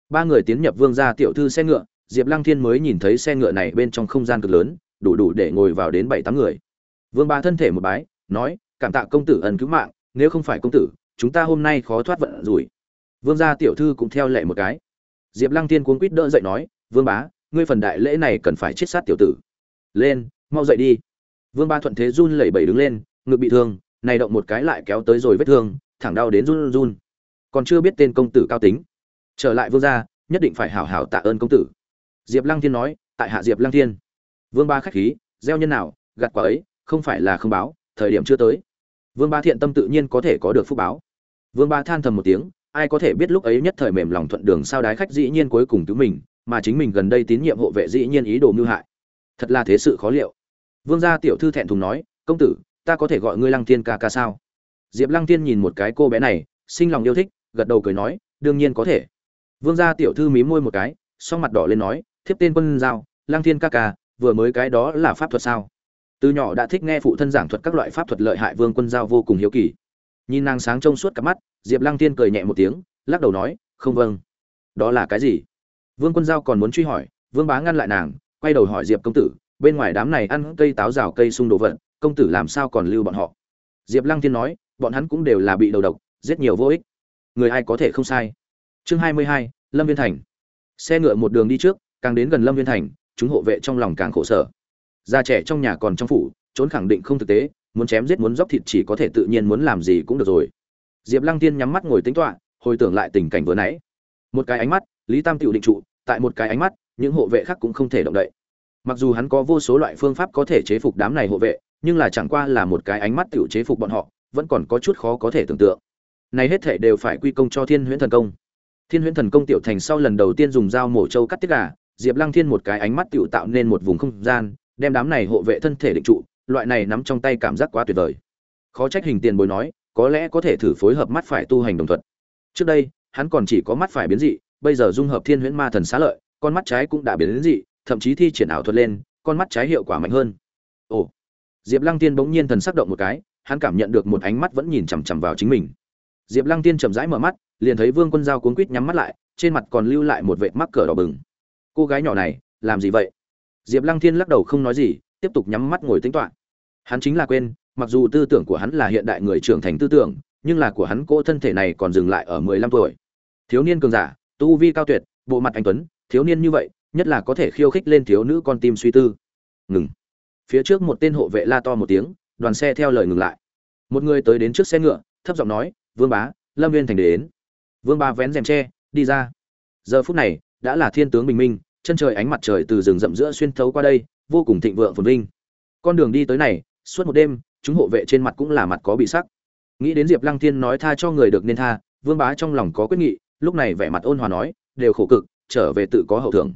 [SPEAKER 1] Ba người tiến nhập vương gia tiểu thư xe ngựa, diệp lăng thiên mới nhìn thấy xe ngựa này bên trong không gian cực lớn, đủ đủ để ngồi vào đến bảy tám người. Vương ba thân thể một bái, nói, cảm tạ công tử ân cứu mạng, nếu không phải công tử, chúng ta hôm nay khó thoát vận rủi. Vương gia tiểu thư cũng theo lệ một cái. Diệp lăng tiên cuống quýt đỡ dậy nói, vương bá ngươi phần đại lễ này cần phải chết sát tiểu tử. Lên, mau dậy đi. Vương ba thuận thế run lẩy bẩy đứng lên, ngực bị thương, này động một cái lại kéo tới rồi vết thương, thẳng đau đến run run còn chưa biết tên công tử cao tính. Trở lại vương gia, nhất định phải hảo hảo tạ ơn công tử. Diệp lăng thiên nói, tại hạ diệp lăng thiên. Vương ba khách khí, gieo nhân nào, gặt quả ấy, không phải là không báo, thời điểm chưa tới. Vương ba thiện tâm tự nhiên có thể có được phúc báo. Vương ba than thầm một tiếng, ai có thể biết lúc ấy nhất thời mềm lòng thuận đường sao đái khách dĩ nhiên cuối cùng cứu mình mà chính mình gần đây tín nhiệm hộ vệ dĩ nhiên ý đồ mưu hại. Thật là thế sự khó liệu. Vương gia tiểu thư thẹn thùng nói, công tử, ta có thể gọi ngươi lăng thiên ca ca sao? Diệp lăng Thiên nhìn một cái cô bé này, sinh lòng yêu thích, gật đầu cười nói, đương nhiên có thể. Vương gia tiểu thư mí môi một cái sau mặt đỏ lên nói, thiếp tên quân giao, lăng thiên ca ca, vừa mới cái đó là pháp thuật sao? Từ nhỏ đã thích nghe phụ thân giảng thuật các loại pháp thuật lợi hại vương quân giao vô cùng hiếu kỳ. Nhìn nàng sáng trông suốt cặp mắt, diệp lăng tiên cười nhẹ một tiếng, lắc đầu nói, không vâng. Đó là cái gì? Vương quân giao còn muốn truy hỏi, vương bá ngăn lại nàng, quay đầu hỏi diệp công tử, bên ngoài đám này ăn cây táo rào cây sung đồ vật, công tử làm sao còn lưu bọn họ? Diệp lăng Thiên nói, bọn hắn cũng đều là bị đầu độc, giết nhiều vô ích. Người ai có thể không sai? Chương hai mươi hai, lâm viên thành. Xe ngựa một đường đi trước, càng đến gần lâm viên thành, chúng hộ vệ trong lòng càng khổ sở. Già trẻ trong nhà còn trong phủ, trốn khẳng định không thực tế, muốn chém giết muốn dóc thịt chỉ có thể tự nhiên muốn làm gì cũng được rồi. Diệp lăng tiên nhắm mắt ngồi tính toạ hồi tưởng lại tình cảnh vừa nãy. Một cái ánh mắt lý tam tựu định trụ, tại một cái ánh mắt, những hộ vệ khác cũng không thể động đậy. Mặc dù hắn có vô số loại phương pháp có thể chế phục đám này hộ vệ, nhưng là chẳng qua là một cái ánh mắt tựu chế phục bọn họ, vẫn còn có chút khó có thể tưởng tượng. Này hết thể đều phải quy công cho thiên huyễn thần công. Thiên huyễn thần công tiểu thành sau lần đầu tiên dùng dao mổ trâu cắt tiết gà, diệp lăng thiên một cái ánh mắt tựu tạo nên một vùng không gian, đem đám này hộ vệ thân thể định trụ, loại này nắm trong tay cảm giác quá tuyệt vời. Khó trách hình tiền bối nói, có lẽ có thể thử phối hợp mắt phải tu hành đồng thuận trước đây, hắn còn chỉ có mắt phải biến dị bây giờ dung hợp thiên huyễn ma thần xá lợi, con mắt trái cũng đã biến dị, thậm chí thi triển ảo thuật lên, con mắt trái hiệu quả mạnh hơn. Ồ, diệp lăng tiên bỗng nhiên thần sắc động một cái, hắn cảm nhận được một ánh mắt vẫn nhìn chằm chằm vào chính mình. Diệp lăng tiên chậm rãi mở mắt, liền thấy vương quân giao cuốn quýt nhắm mắt lại, trên mặt còn lưu lại một vệt mắc cờ đỏ bừng. Cô gái nhỏ này, làm gì vậy? Diệp lăng thiên lắc đầu không nói gì, tiếp tục nhắm mắt ngồi tính toạ hắn chính là quên, mặc dù tư tưởng của hắn là hiện đại người trưởng thành tư tưởng, nhưng là của hắn cô thân thể này còn dừng lại ở mười lăm tuổi. Thiếu niên cường giả tu vi cao tuyệt, bộ mặt anh tuấn, thiếu niên như vậy, nhất là có thể khiêu khích lên thiếu nữ con tim suy tư. Ngừng. Phía trước một tên hộ vệ la to một tiếng, đoàn xe theo lời ngừng lại. Một người tới đến trước xe ngựa, thấp giọng nói, vương bá, lâm viên thành đến. Vương bá vén rèm tre đi ra. Giờ phút này, đã là thiên tướng bình minh, chân trời ánh mặt trời từ rừng rậm giữa xuyên thấu qua đây, vô cùng thịnh vượng phồn vinh. Con đường đi tới này, suốt một đêm, chúng hộ vệ trên mặt cũng là mặt có bị sắc. Nghĩ đến diệp lăng thiên nói tha cho người được nên tha, vương bá trong lòng có quyết nghị lúc này vẻ mặt ôn hòa nói, đều khổ cực, trở về tự có hậu thưởng.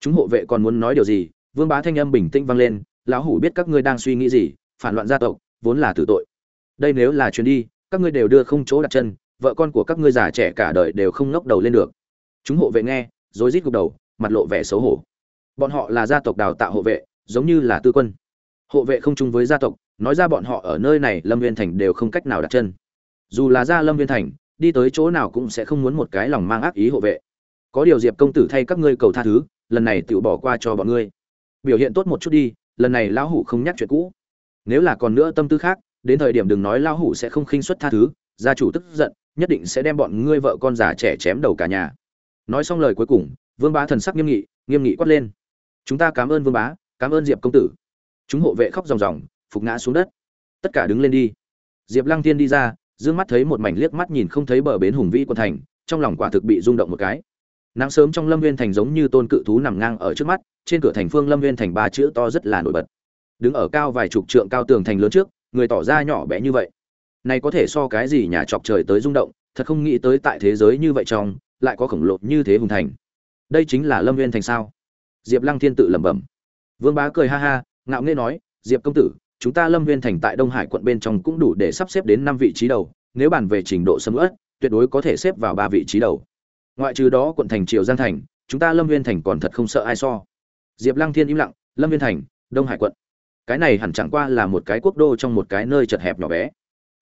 [SPEAKER 1] Chúng hộ vệ còn muốn nói điều gì? Vương bá thanh âm bình tĩnh vang lên, lão hủ biết các ngươi đang suy nghĩ gì, phản loạn gia tộc, vốn là tử tội. Đây nếu là chuyến đi, các ngươi đều đưa không chỗ đặt chân, vợ con của các ngươi già trẻ cả đời đều không ngóc đầu lên được. Chúng hộ vệ nghe, rối rít gục đầu, mặt lộ vẻ xấu hổ. Bọn họ là gia tộc đào tạo hộ vệ, giống như là tư quân. Hộ vệ không chung với gia tộc, nói ra bọn họ ở nơi này lâm viên thành đều không cách nào đặt chân. Dù là ra lâm viên thành đi tới chỗ nào cũng sẽ không muốn một cái lòng mang ác ý hộ vệ. Có điều diệp công tử thay các ngươi cầu tha thứ, lần này tự bỏ qua cho bọn ngươi. Biểu hiện tốt một chút đi, lần này lão hủ không nhắc chuyện cũ. Nếu là còn nữa tâm tư khác, đến thời điểm đừng nói lão hủ sẽ không khinh suất tha thứ, gia chủ tức giận, nhất định sẽ đem bọn ngươi vợ con già trẻ chém đầu cả nhà. Nói xong lời cuối cùng, vương bá thần sắc nghiêm nghị nghiêm nghị quát lên. Chúng ta cảm ơn vương bá, cảm ơn diệp công tử. Chúng hộ vệ khóc ròng ròng, phục ngã xuống đất. Tất cả đứng lên đi. Diệp lăng tiên đi ra dương mắt thấy một mảnh liếc mắt nhìn không thấy bờ bến hùng vĩ quân thành, trong lòng quả thực bị rung động một cái. Nắng sớm trong lâm viên thành giống như tôn cự thú nằm ngang ở trước mắt, trên cửa thành phương lâm viên thành ba chữ to rất là nổi bật. Đứng ở cao vài chục trượng cao tường thành lớn trước, người tỏ ra nhỏ bé như vậy. Này có thể so cái gì nhà chọc trời tới rung động, thật không nghĩ tới tại thế giới như vậy trong, lại có khổng lồ như thế hùng thành. Đây chính là lâm viên thành sao? Diệp lăng thiên tự lẩm bẩm. Vương bá cười ha ha, ngạo nghễ nói, diệp công tử chúng ta lâm viên thành tại đông hải quận bên trong cũng đủ để sắp xếp đến năm vị trí đầu, nếu bàn về trình độ sầm uất, tuyệt đối có thể xếp vào ba vị trí đầu. Ngoại trừ đó, quận thành triều giang thành, chúng ta lâm viên thành còn thật không sợ ai so. Diệp lăng thiên im lặng, lâm viên thành, đông hải quận. Cái này hẳn chẳng qua là một cái quốc đô trong một cái nơi chật hẹp nhỏ bé.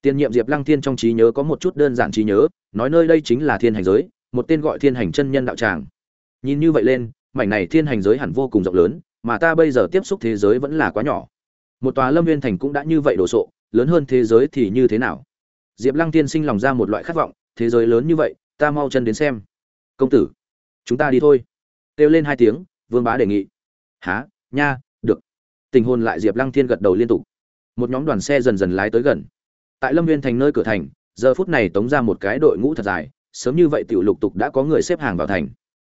[SPEAKER 1] Tiền nhiệm diệp lăng thiên trong trí nhớ có một chút đơn giản trí nhớ, nói nơi đây chính là thiên hành giới, một tên gọi thiên hành chân nhân đạo tràng. Nhìn như vậy lên, mảnh này thiên hành giới hẳn vô cùng rộng lớn, mà ta bây giờ tiếp xúc thế giới vẫn là quá nhỏ một tòa lâm viên thành cũng đã như vậy đồ sộ, lớn hơn thế giới thì như thế nào? Diệp lăng tiên sinh lòng ra một loại khát vọng, thế giới lớn như vậy, ta mau chân đến xem. Công tử, chúng ta đi thôi. Kêu lên hai tiếng, vương bá đề nghị. Há nha, được. Tình hôn lại diệp lăng thiên gật đầu liên tục. Một nhóm đoàn xe dần dần lái tới gần. Tại lâm viên thành nơi cửa thành, giờ phút này tống ra một cái đội ngũ thật dài, sớm như vậy tiểu lục tục đã có người xếp hàng vào thành.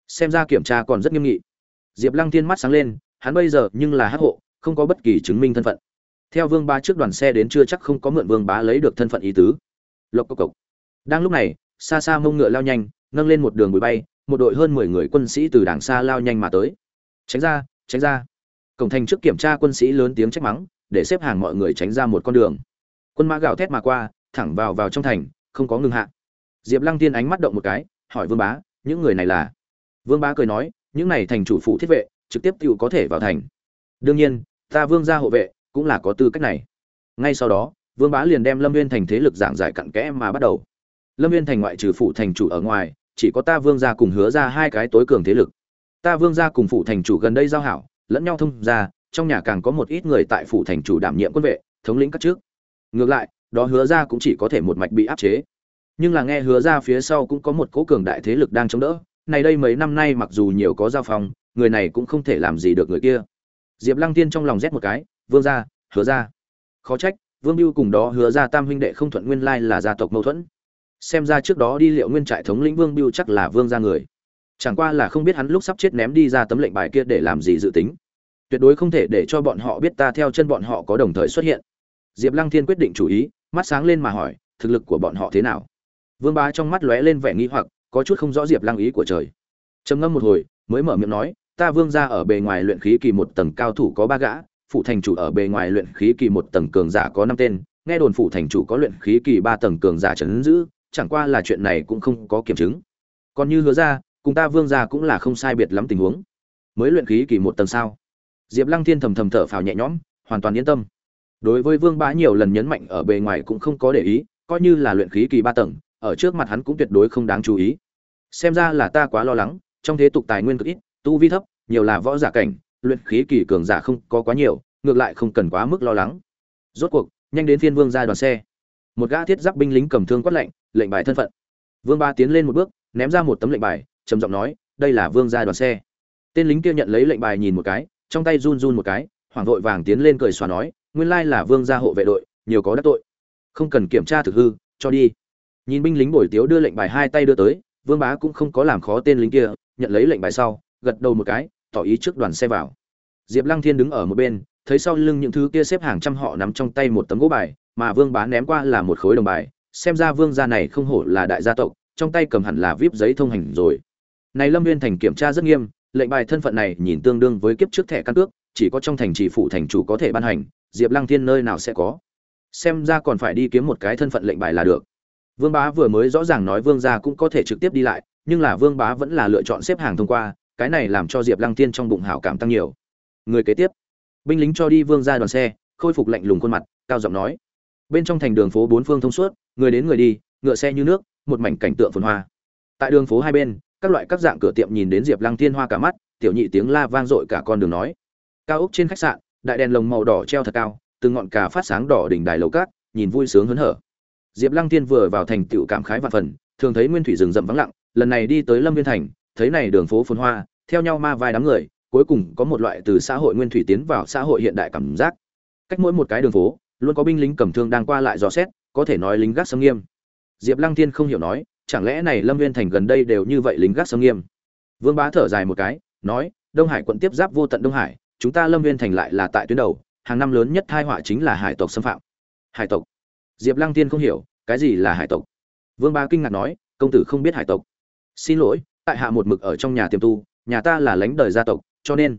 [SPEAKER 1] Xem ra kiểm tra còn rất nghiêm nghị. Diệp lăng thiên mắt sáng lên, hắn bây giờ nhưng là hắc hộ không có bất kỳ chứng minh thân phận. Theo vương bá trước đoàn xe đến chưa chắc không có mượn vương bá lấy được thân phận ý tứ. Lộc cộc cộc. Đang lúc này xa xa mông ngựa lao nhanh, nâng lên một đường bụi bay, một đội hơn mười người quân sĩ từ đằng xa lao nhanh mà tới. Tránh ra tránh ra. Cổng thành trước kiểm tra quân sĩ lớn tiếng trách mắng, để xếp hàng mọi người tránh ra một con đường. Quân mã gào thét mà qua, thẳng vào vào trong thành, không có ngừng hạ. Diệp lăng tiên ánh mắt động một cái, hỏi vương bá, những người này là? Vương bá cười nói, những này thành chủ phụ thiết vệ, trực tiếp tự có thể vào thành. Đương nhiên ta vương gia hộ vệ, cũng là có tư cách này. Ngay sau đó, vương bá liền đem lâm viên thành thế lực giảng giải cặn kẽ mà bắt đầu. Lâm viên thành ngoại trừ phụ thành chủ ở ngoài, chỉ có ta vương gia cùng hứa ra hai cái tối cường thế lực. Ta vương gia cùng phụ thành chủ gần đây giao hảo, lẫn nhau thông ra trong nhà càng có một ít người tại phụ thành chủ đảm nhiệm quân vệ, thống lĩnh các trước. Ngược lại, đó hứa ra cũng chỉ có thể một mạch bị áp chế. Nhưng là nghe hứa ra phía sau cũng có một cố cường đại thế lực đang chống đỡ này đây mấy năm nay mặc dù nhiều có giao phong, người này cũng không thể làm gì được người kia diệp lăng tiên trong lòng rét một cái, vương gia, hứa ra khó trách, vương mưu cùng đó hứa ra tam huynh đệ không thuận nguyên lai là gia tộc mâu thuẫn. Xem ra trước đó đi liệu nguyên trại thống lĩnh vương mưu chắc là vương gia người. Chẳng qua là không biết hắn lúc sắp chết ném đi ra tấm lệnh bài kia để làm gì dự tính. Tuyệt đối không thể để cho bọn họ biết ta theo chân bọn họ có đồng thời xuất hiện. Diệp lăng thiên quyết định chủ ý, mắt sáng lên mà hỏi, thực lực của bọn họ thế nào? Vương bá trong mắt lóe lên vẻ nghi hoặc, có chút không rõ diệp lăng ý của trời. Trầm ngâm một hồi, mới mở miệng nói ta vương gia ở bề ngoài luyện khí kỳ một tầng cao thủ có ba gã phụ thành chủ ở bề ngoài luyện khí kỳ một tầng cường giả có năm tên, nghe đồn phụ thành chủ có luyện khí kỳ ba tầng cường giả trấn giữ, chẳng qua là chuyện này cũng không có kiểm chứng. Còn như hứa ra, cùng ta vương gia cũng là không sai biệt lắm tình huống. Mới luyện khí kỳ một tầng sao? Diệp lăng thiên thầm thầm thở phào nhẹ nhõm, hoàn toàn yên tâm. Đối với vương bá nhiều lần nhấn mạnh ở bề ngoài cũng không có để ý, coi như là luyện khí kỳ ba tầng, ở trước mặt hắn cũng tuyệt đối không đáng chú ý. Xem ra là ta quá lo lắng, trong thế tục tài nguyên cực ít tu vi thấp, nhiều là võ giả cảnh, luyện khí kỳ cường giả không có quá nhiều, ngược lại không cần quá mức lo lắng. Rốt cuộc, nhanh đến phiên vương ra đoàn xe. Một gã thiết giáp binh lính cầm thương quát lệnh lệnh bài thân phận. Vương ba tiến lên một bước, ném ra một tấm lệnh bài, trầm giọng nói, đây là vương gia đoàn xe. Tên lính kia nhận lấy lệnh bài nhìn một cái, trong tay run run một cái, hoảng vội vàng tiến lên cười xòa nói, nguyên lai là vương gia hộ vệ đội, nhiều có đắc tội. Không cần kiểm tra thực hư, cho đi. Nhìn binh lính bồi tiếu đưa lệnh bài hai tay đưa tới, vương bá cũng không có làm khó tên lính kia, nhận lấy lệnh bài sau gật đầu một cái, tỏ ý trước đoàn xe vào. Diệp lăng thiên đứng ở một bên, thấy sau lưng những thứ kia xếp hàng trăm họ nắm trong tay một tấm gỗ bài, mà vương bá ném qua là một khối đồng bài, xem ra vương gia này không hổ là đại gia tộc, trong tay cầm hẳn là vip giấy thông hành rồi. Này lâm viên thành kiểm tra rất nghiêm, lệnh bài thân phận này nhìn tương đương với kiếp trước thẻ căn cước, chỉ có trong thành trì phủ thành chủ có thể ban hành, diệp lăng thiên nơi nào sẽ có. Xem ra còn phải đi kiếm một cái thân phận lệnh bài là được. Vương bá vừa mới rõ ràng nói vương gia cũng có thể trực tiếp đi lại, nhưng là vương bá vẫn là lựa chọn xếp hàng thông qua cái này làm cho diệp lăng thiên trong bụng hảo cảm tăng nhiều. Người kế tiếp. Binh lính cho đi vương gia đoàn xe, khôi phục lạnh lùng khuôn mặt, cao giọng nói. Bên trong thành đường phố bốn phương thông suốt, người đến người đi, ngựa xe như nước, một mảnh cảnh tượng phồn hoa. Tại đường phố hai bên, các loại các dạng cửa tiệm nhìn đến diệp lăng thiên hoa cả mắt, tiểu nhị tiếng la vang dội cả con đường nói. Cao ốc trên khách sạn, đại đèn lồng màu đỏ treo thật cao, từng ngọn cà phát sáng đỏ đỉnh đài lầu cát, nhìn vui sướng hớn hở. Diệp lăng thiên vừa vào thành tựu cảm khái và phần, thường thấy nguyên thủy rừng rậm vắng lặng, lần này đi tới lâm viên thành, thấy này đường phố phồn hoa theo nhau ma vai đám người, cuối cùng có một loại từ xã hội nguyên thủy tiến vào xã hội hiện đại cảm giác. Cách mỗi một cái đường phố, luôn có binh lính cầm thương đang qua lại dò xét, có thể nói lính gác sâm nghiêm. Diệp lăng thiên không hiểu nói, chẳng lẽ này lâm viên thành gần đây đều như vậy lính gác sâm nghiêm? Vương bá thở dài một cái, nói, đông hải quận tiếp giáp vô tận đông hải, chúng ta lâm viên thành lại là tại tuyến đầu, hàng năm lớn nhất thai họa chính là hải tộc xâm phạm. Hải tộc? Diệp lăng tiên không hiểu, cái gì là hải tộc? Vương bá kinh ngạc nói, công tử không biết hải tộc. Xin lỗi, tại hạ một mực ở trong nhà tiềm tu nhà ta là lãnh đời gia tộc, cho nên.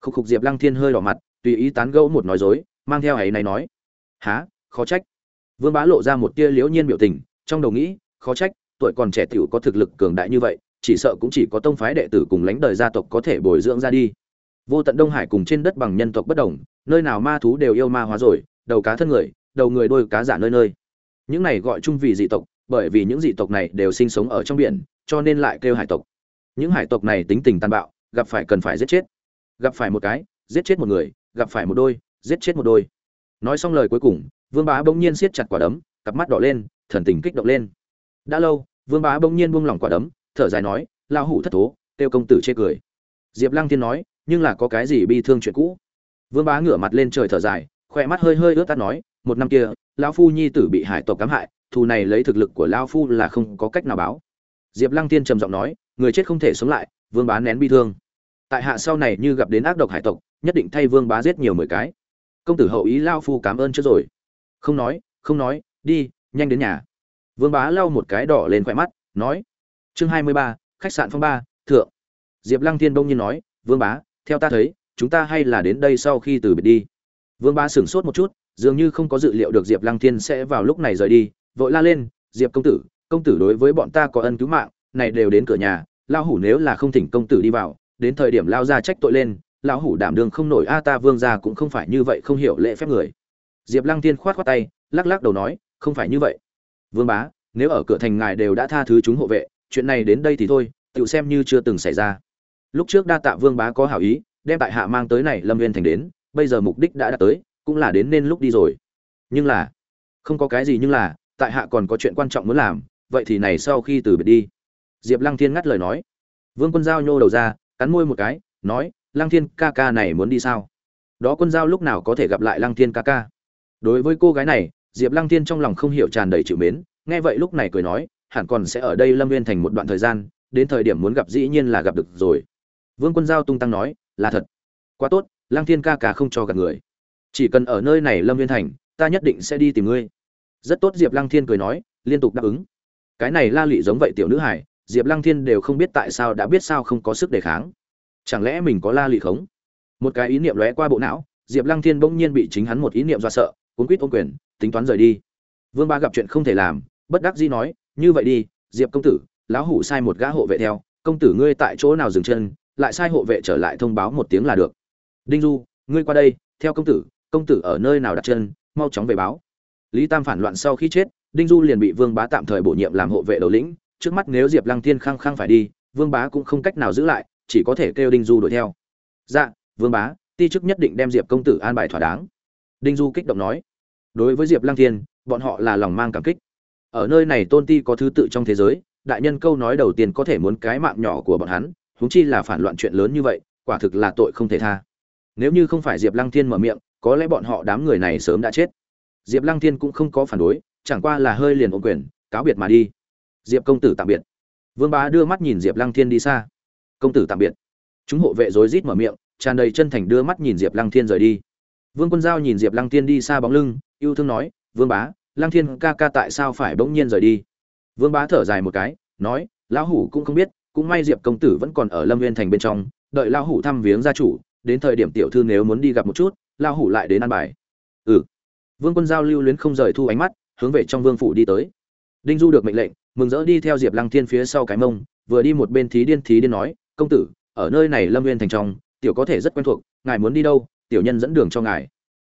[SPEAKER 1] Khúc khục diệp lăng thiên hơi đỏ mặt, tùy ý tán gẫu một nói dối, mang theo ấy này nói há khó trách. Vương bá lộ ra một tia liễu nhiên biểu tình, trong đầu nghĩ, khó trách, tuổi còn trẻ tiểu có thực lực cường đại như vậy, chỉ sợ cũng chỉ có tông phái đệ tử cùng lãnh đời gia tộc có thể bồi dưỡng ra đi. Vô tận đông hải cùng trên đất bằng nhân tộc bất đồng, nơi nào ma thú đều yêu ma hóa rồi, đầu cá thân người, đầu người đôi cá giả nơi nơi. Những này gọi chung vì dị tộc, bởi vì những dị tộc này đều sinh sống ở trong biển, cho nên lại kêu hải tộc những hải tộc này tính tình tàn bạo, gặp phải cần phải giết chết. Gặp phải một cái, giết chết một người, gặp phải một đôi, giết chết một đôi. Nói xong lời cuối cùng, vương bá bỗng nhiên siết chặt quả đấm, cặp mắt đỏ lên, thần tình kích động lên. Đã lâu, vương bá bỗng nhiên buông lỏng quả đấm, thở dài nói lao hủ thất thố, tiêu công tử chê cười. Diệp lăng thiên nói, nhưng là có cái gì bi thương chuyện cũ? Vương bá ngửa mặt lên trời thở dài, khỏe mắt hơi hơi ướt tắt nói, một năm kia, lão phu nhi tử bị hải tộc cám hại, thù này lấy thực lực của lão phu là không có cách nào báo. Diệp lăng tiên trầm giọng nói người chết không thể sống lại, vương bá nén bi thương. Tại hạ sau này như gặp đến ác độc hải tộc, nhất định thay vương bá giết nhiều mười cái. Công tử hậu ý lao phu cảm ơn trước rồi. Không nói không nói, đi, nhanh đến nhà. Vương bá lau một cái đỏ lên khỏe mắt, nói. Chương hai mươi ba, khách sạn phong ba, thượng. Diệp lăng thiên đông nhiên nói, vương bá, theo ta thấy, chúng ta hay là đến đây sau khi từ biệt đi. Vương bá sửng sốt một chút, dường như không có dự liệu được diệp lăng thiên sẽ vào lúc này rời đi. Vội la lên, diệp công tử công tử đối với bọn ta có ân cứu mạng này đều đến cửa nhà, lão hủ nếu là không thỉnh công tử đi vào, đến thời điểm lao ra trách tội lên, lão hủ đảm đương không nổi, a, ta vương gia cũng không phải như vậy, không hiểu lễ phép người. Diệp lăng tiên khoát khoát tay, lắc lắc đầu nói, không phải như vậy. Vương bá, nếu ở cửa thành ngài đều đã tha thứ chúng hộ vệ, chuyện này đến đây thì thôi, tự xem như chưa từng xảy ra. Lúc trước đa tạ vương bá có hảo ý, đem tại hạ mang tới này lâm viên thành đến, bây giờ mục đích đã đạt tới, cũng là đến nên lúc đi rồi. Nhưng là, không có cái gì nhưng là, tại hạ còn có chuyện quan trọng muốn làm, vậy thì này sau khi từ biệt đi diệp lăng thiên ngắt lời nói. Vương quân giao nhô đầu ra, cắn môi một cái, nói, lăng thiên ca ca này muốn đi sao? Đó quân giao lúc nào có thể gặp lại lăng thiên ca ca? Đối với cô gái này, diệp lăng thiên trong lòng không hiểu tràn đầy chịu mến, nghe vậy lúc này cười nói, hẳn còn sẽ ở đây lâm viên thành một đoạn thời gian, đến thời điểm muốn gặp dĩ nhiên là gặp được rồi. Vương quân giao tung tăng nói, là thật. Quá tốt, lăng thiên ca ca không cho gặp người. Chỉ cần ở nơi này lâm viên thành, ta nhất định sẽ đi tìm ngươi. Rất tốt, diệp lăng thiên cười nói, liên tục đáp ứng. Cái này la lụy giống vậy tiểu nữ hải diệp lăng thiên đều không biết tại sao đã biết sao không có sức đề kháng. Chẳng lẽ mình có la lị khống? Một cái ý niệm lóe qua bộ não, diệp lăng thiên bỗng nhiên bị chính hắn một ý niệm do sợ, cuốn quýt ôm quyền, tính toán rời đi. Vương ba gặp chuyện không thể làm, bất đắc dĩ nói, như vậy đi, diệp công tử, lão hủ sai một gã hộ vệ theo, công tử ngươi tại chỗ nào dừng chân, lại sai hộ vệ trở lại thông báo một tiếng là được. Đinh du, ngươi qua đây, theo công tử công tử ở nơi nào đặt chân, mau chóng về báo. Lý tam phản loạn sau khi chết, đinh du liền bị vương bá tạm thời bổ nhiệm làm hộ vệ đầu lĩnh trước mắt nếu diệp lăng thiên khăng khăng phải đi, vương bá cũng không cách nào giữ lại, chỉ có thể kêu đinh du đuổi theo. Dạ vương bá, ti chức nhất định đem diệp công tử an bài thỏa đáng. Đinh du kích động nói. Đối với diệp lăng thiên, bọn họ là lòng mang cảm kích. Ở nơi này tôn ti có thứ tự trong thế giới, đại nhân câu nói đầu tiên có thể muốn cái mạng nhỏ của bọn hắn, huống chi là phản loạn chuyện lớn như vậy, quả thực là tội không thể tha. Nếu như không phải diệp lăng thiên mở miệng, có lẽ bọn họ đám người này sớm đã chết. Diệp lăng thiên cũng không có phản đối, chẳng qua là hơi liền ôm quyền, cáo biệt mà đi diệp công tử tạm biệt. Vương bá đưa mắt nhìn diệp lăng thiên đi xa. Công tử tạm biệt. Chúng hộ vệ rối rít mở miệng, tràn đầy chân thành đưa mắt nhìn diệp lăng thiên rời đi. Vương quân giao nhìn diệp lăng thiên đi xa bóng lưng, yêu thương nói, vương bá, lăng thiên ca ca tại sao phải bỗng nhiên rời đi? Vương bá thở dài một cái, nói, lão hủ cũng không biết, cũng may diệp công tử vẫn còn ở lâm viên thành bên trong, đợi lão hủ thăm viếng gia chủ, đến thời điểm tiểu thư nếu muốn đi gặp một chút, lão hủ lại đến ăn bài. Ừ. Vương quân giao lưu luyến không rời thu ánh mắt, hướng về trong vương phủ đi tới. Đinh du được mệnh lệnh mừng rỡ đi theo diệp lăng thiên phía sau cái mông, vừa đi một bên thí điên thí điên nói, công tử, ở nơi này lâm viên thành trong, tiểu có thể rất quen thuộc, ngài muốn đi đâu, tiểu nhân dẫn đường cho ngài.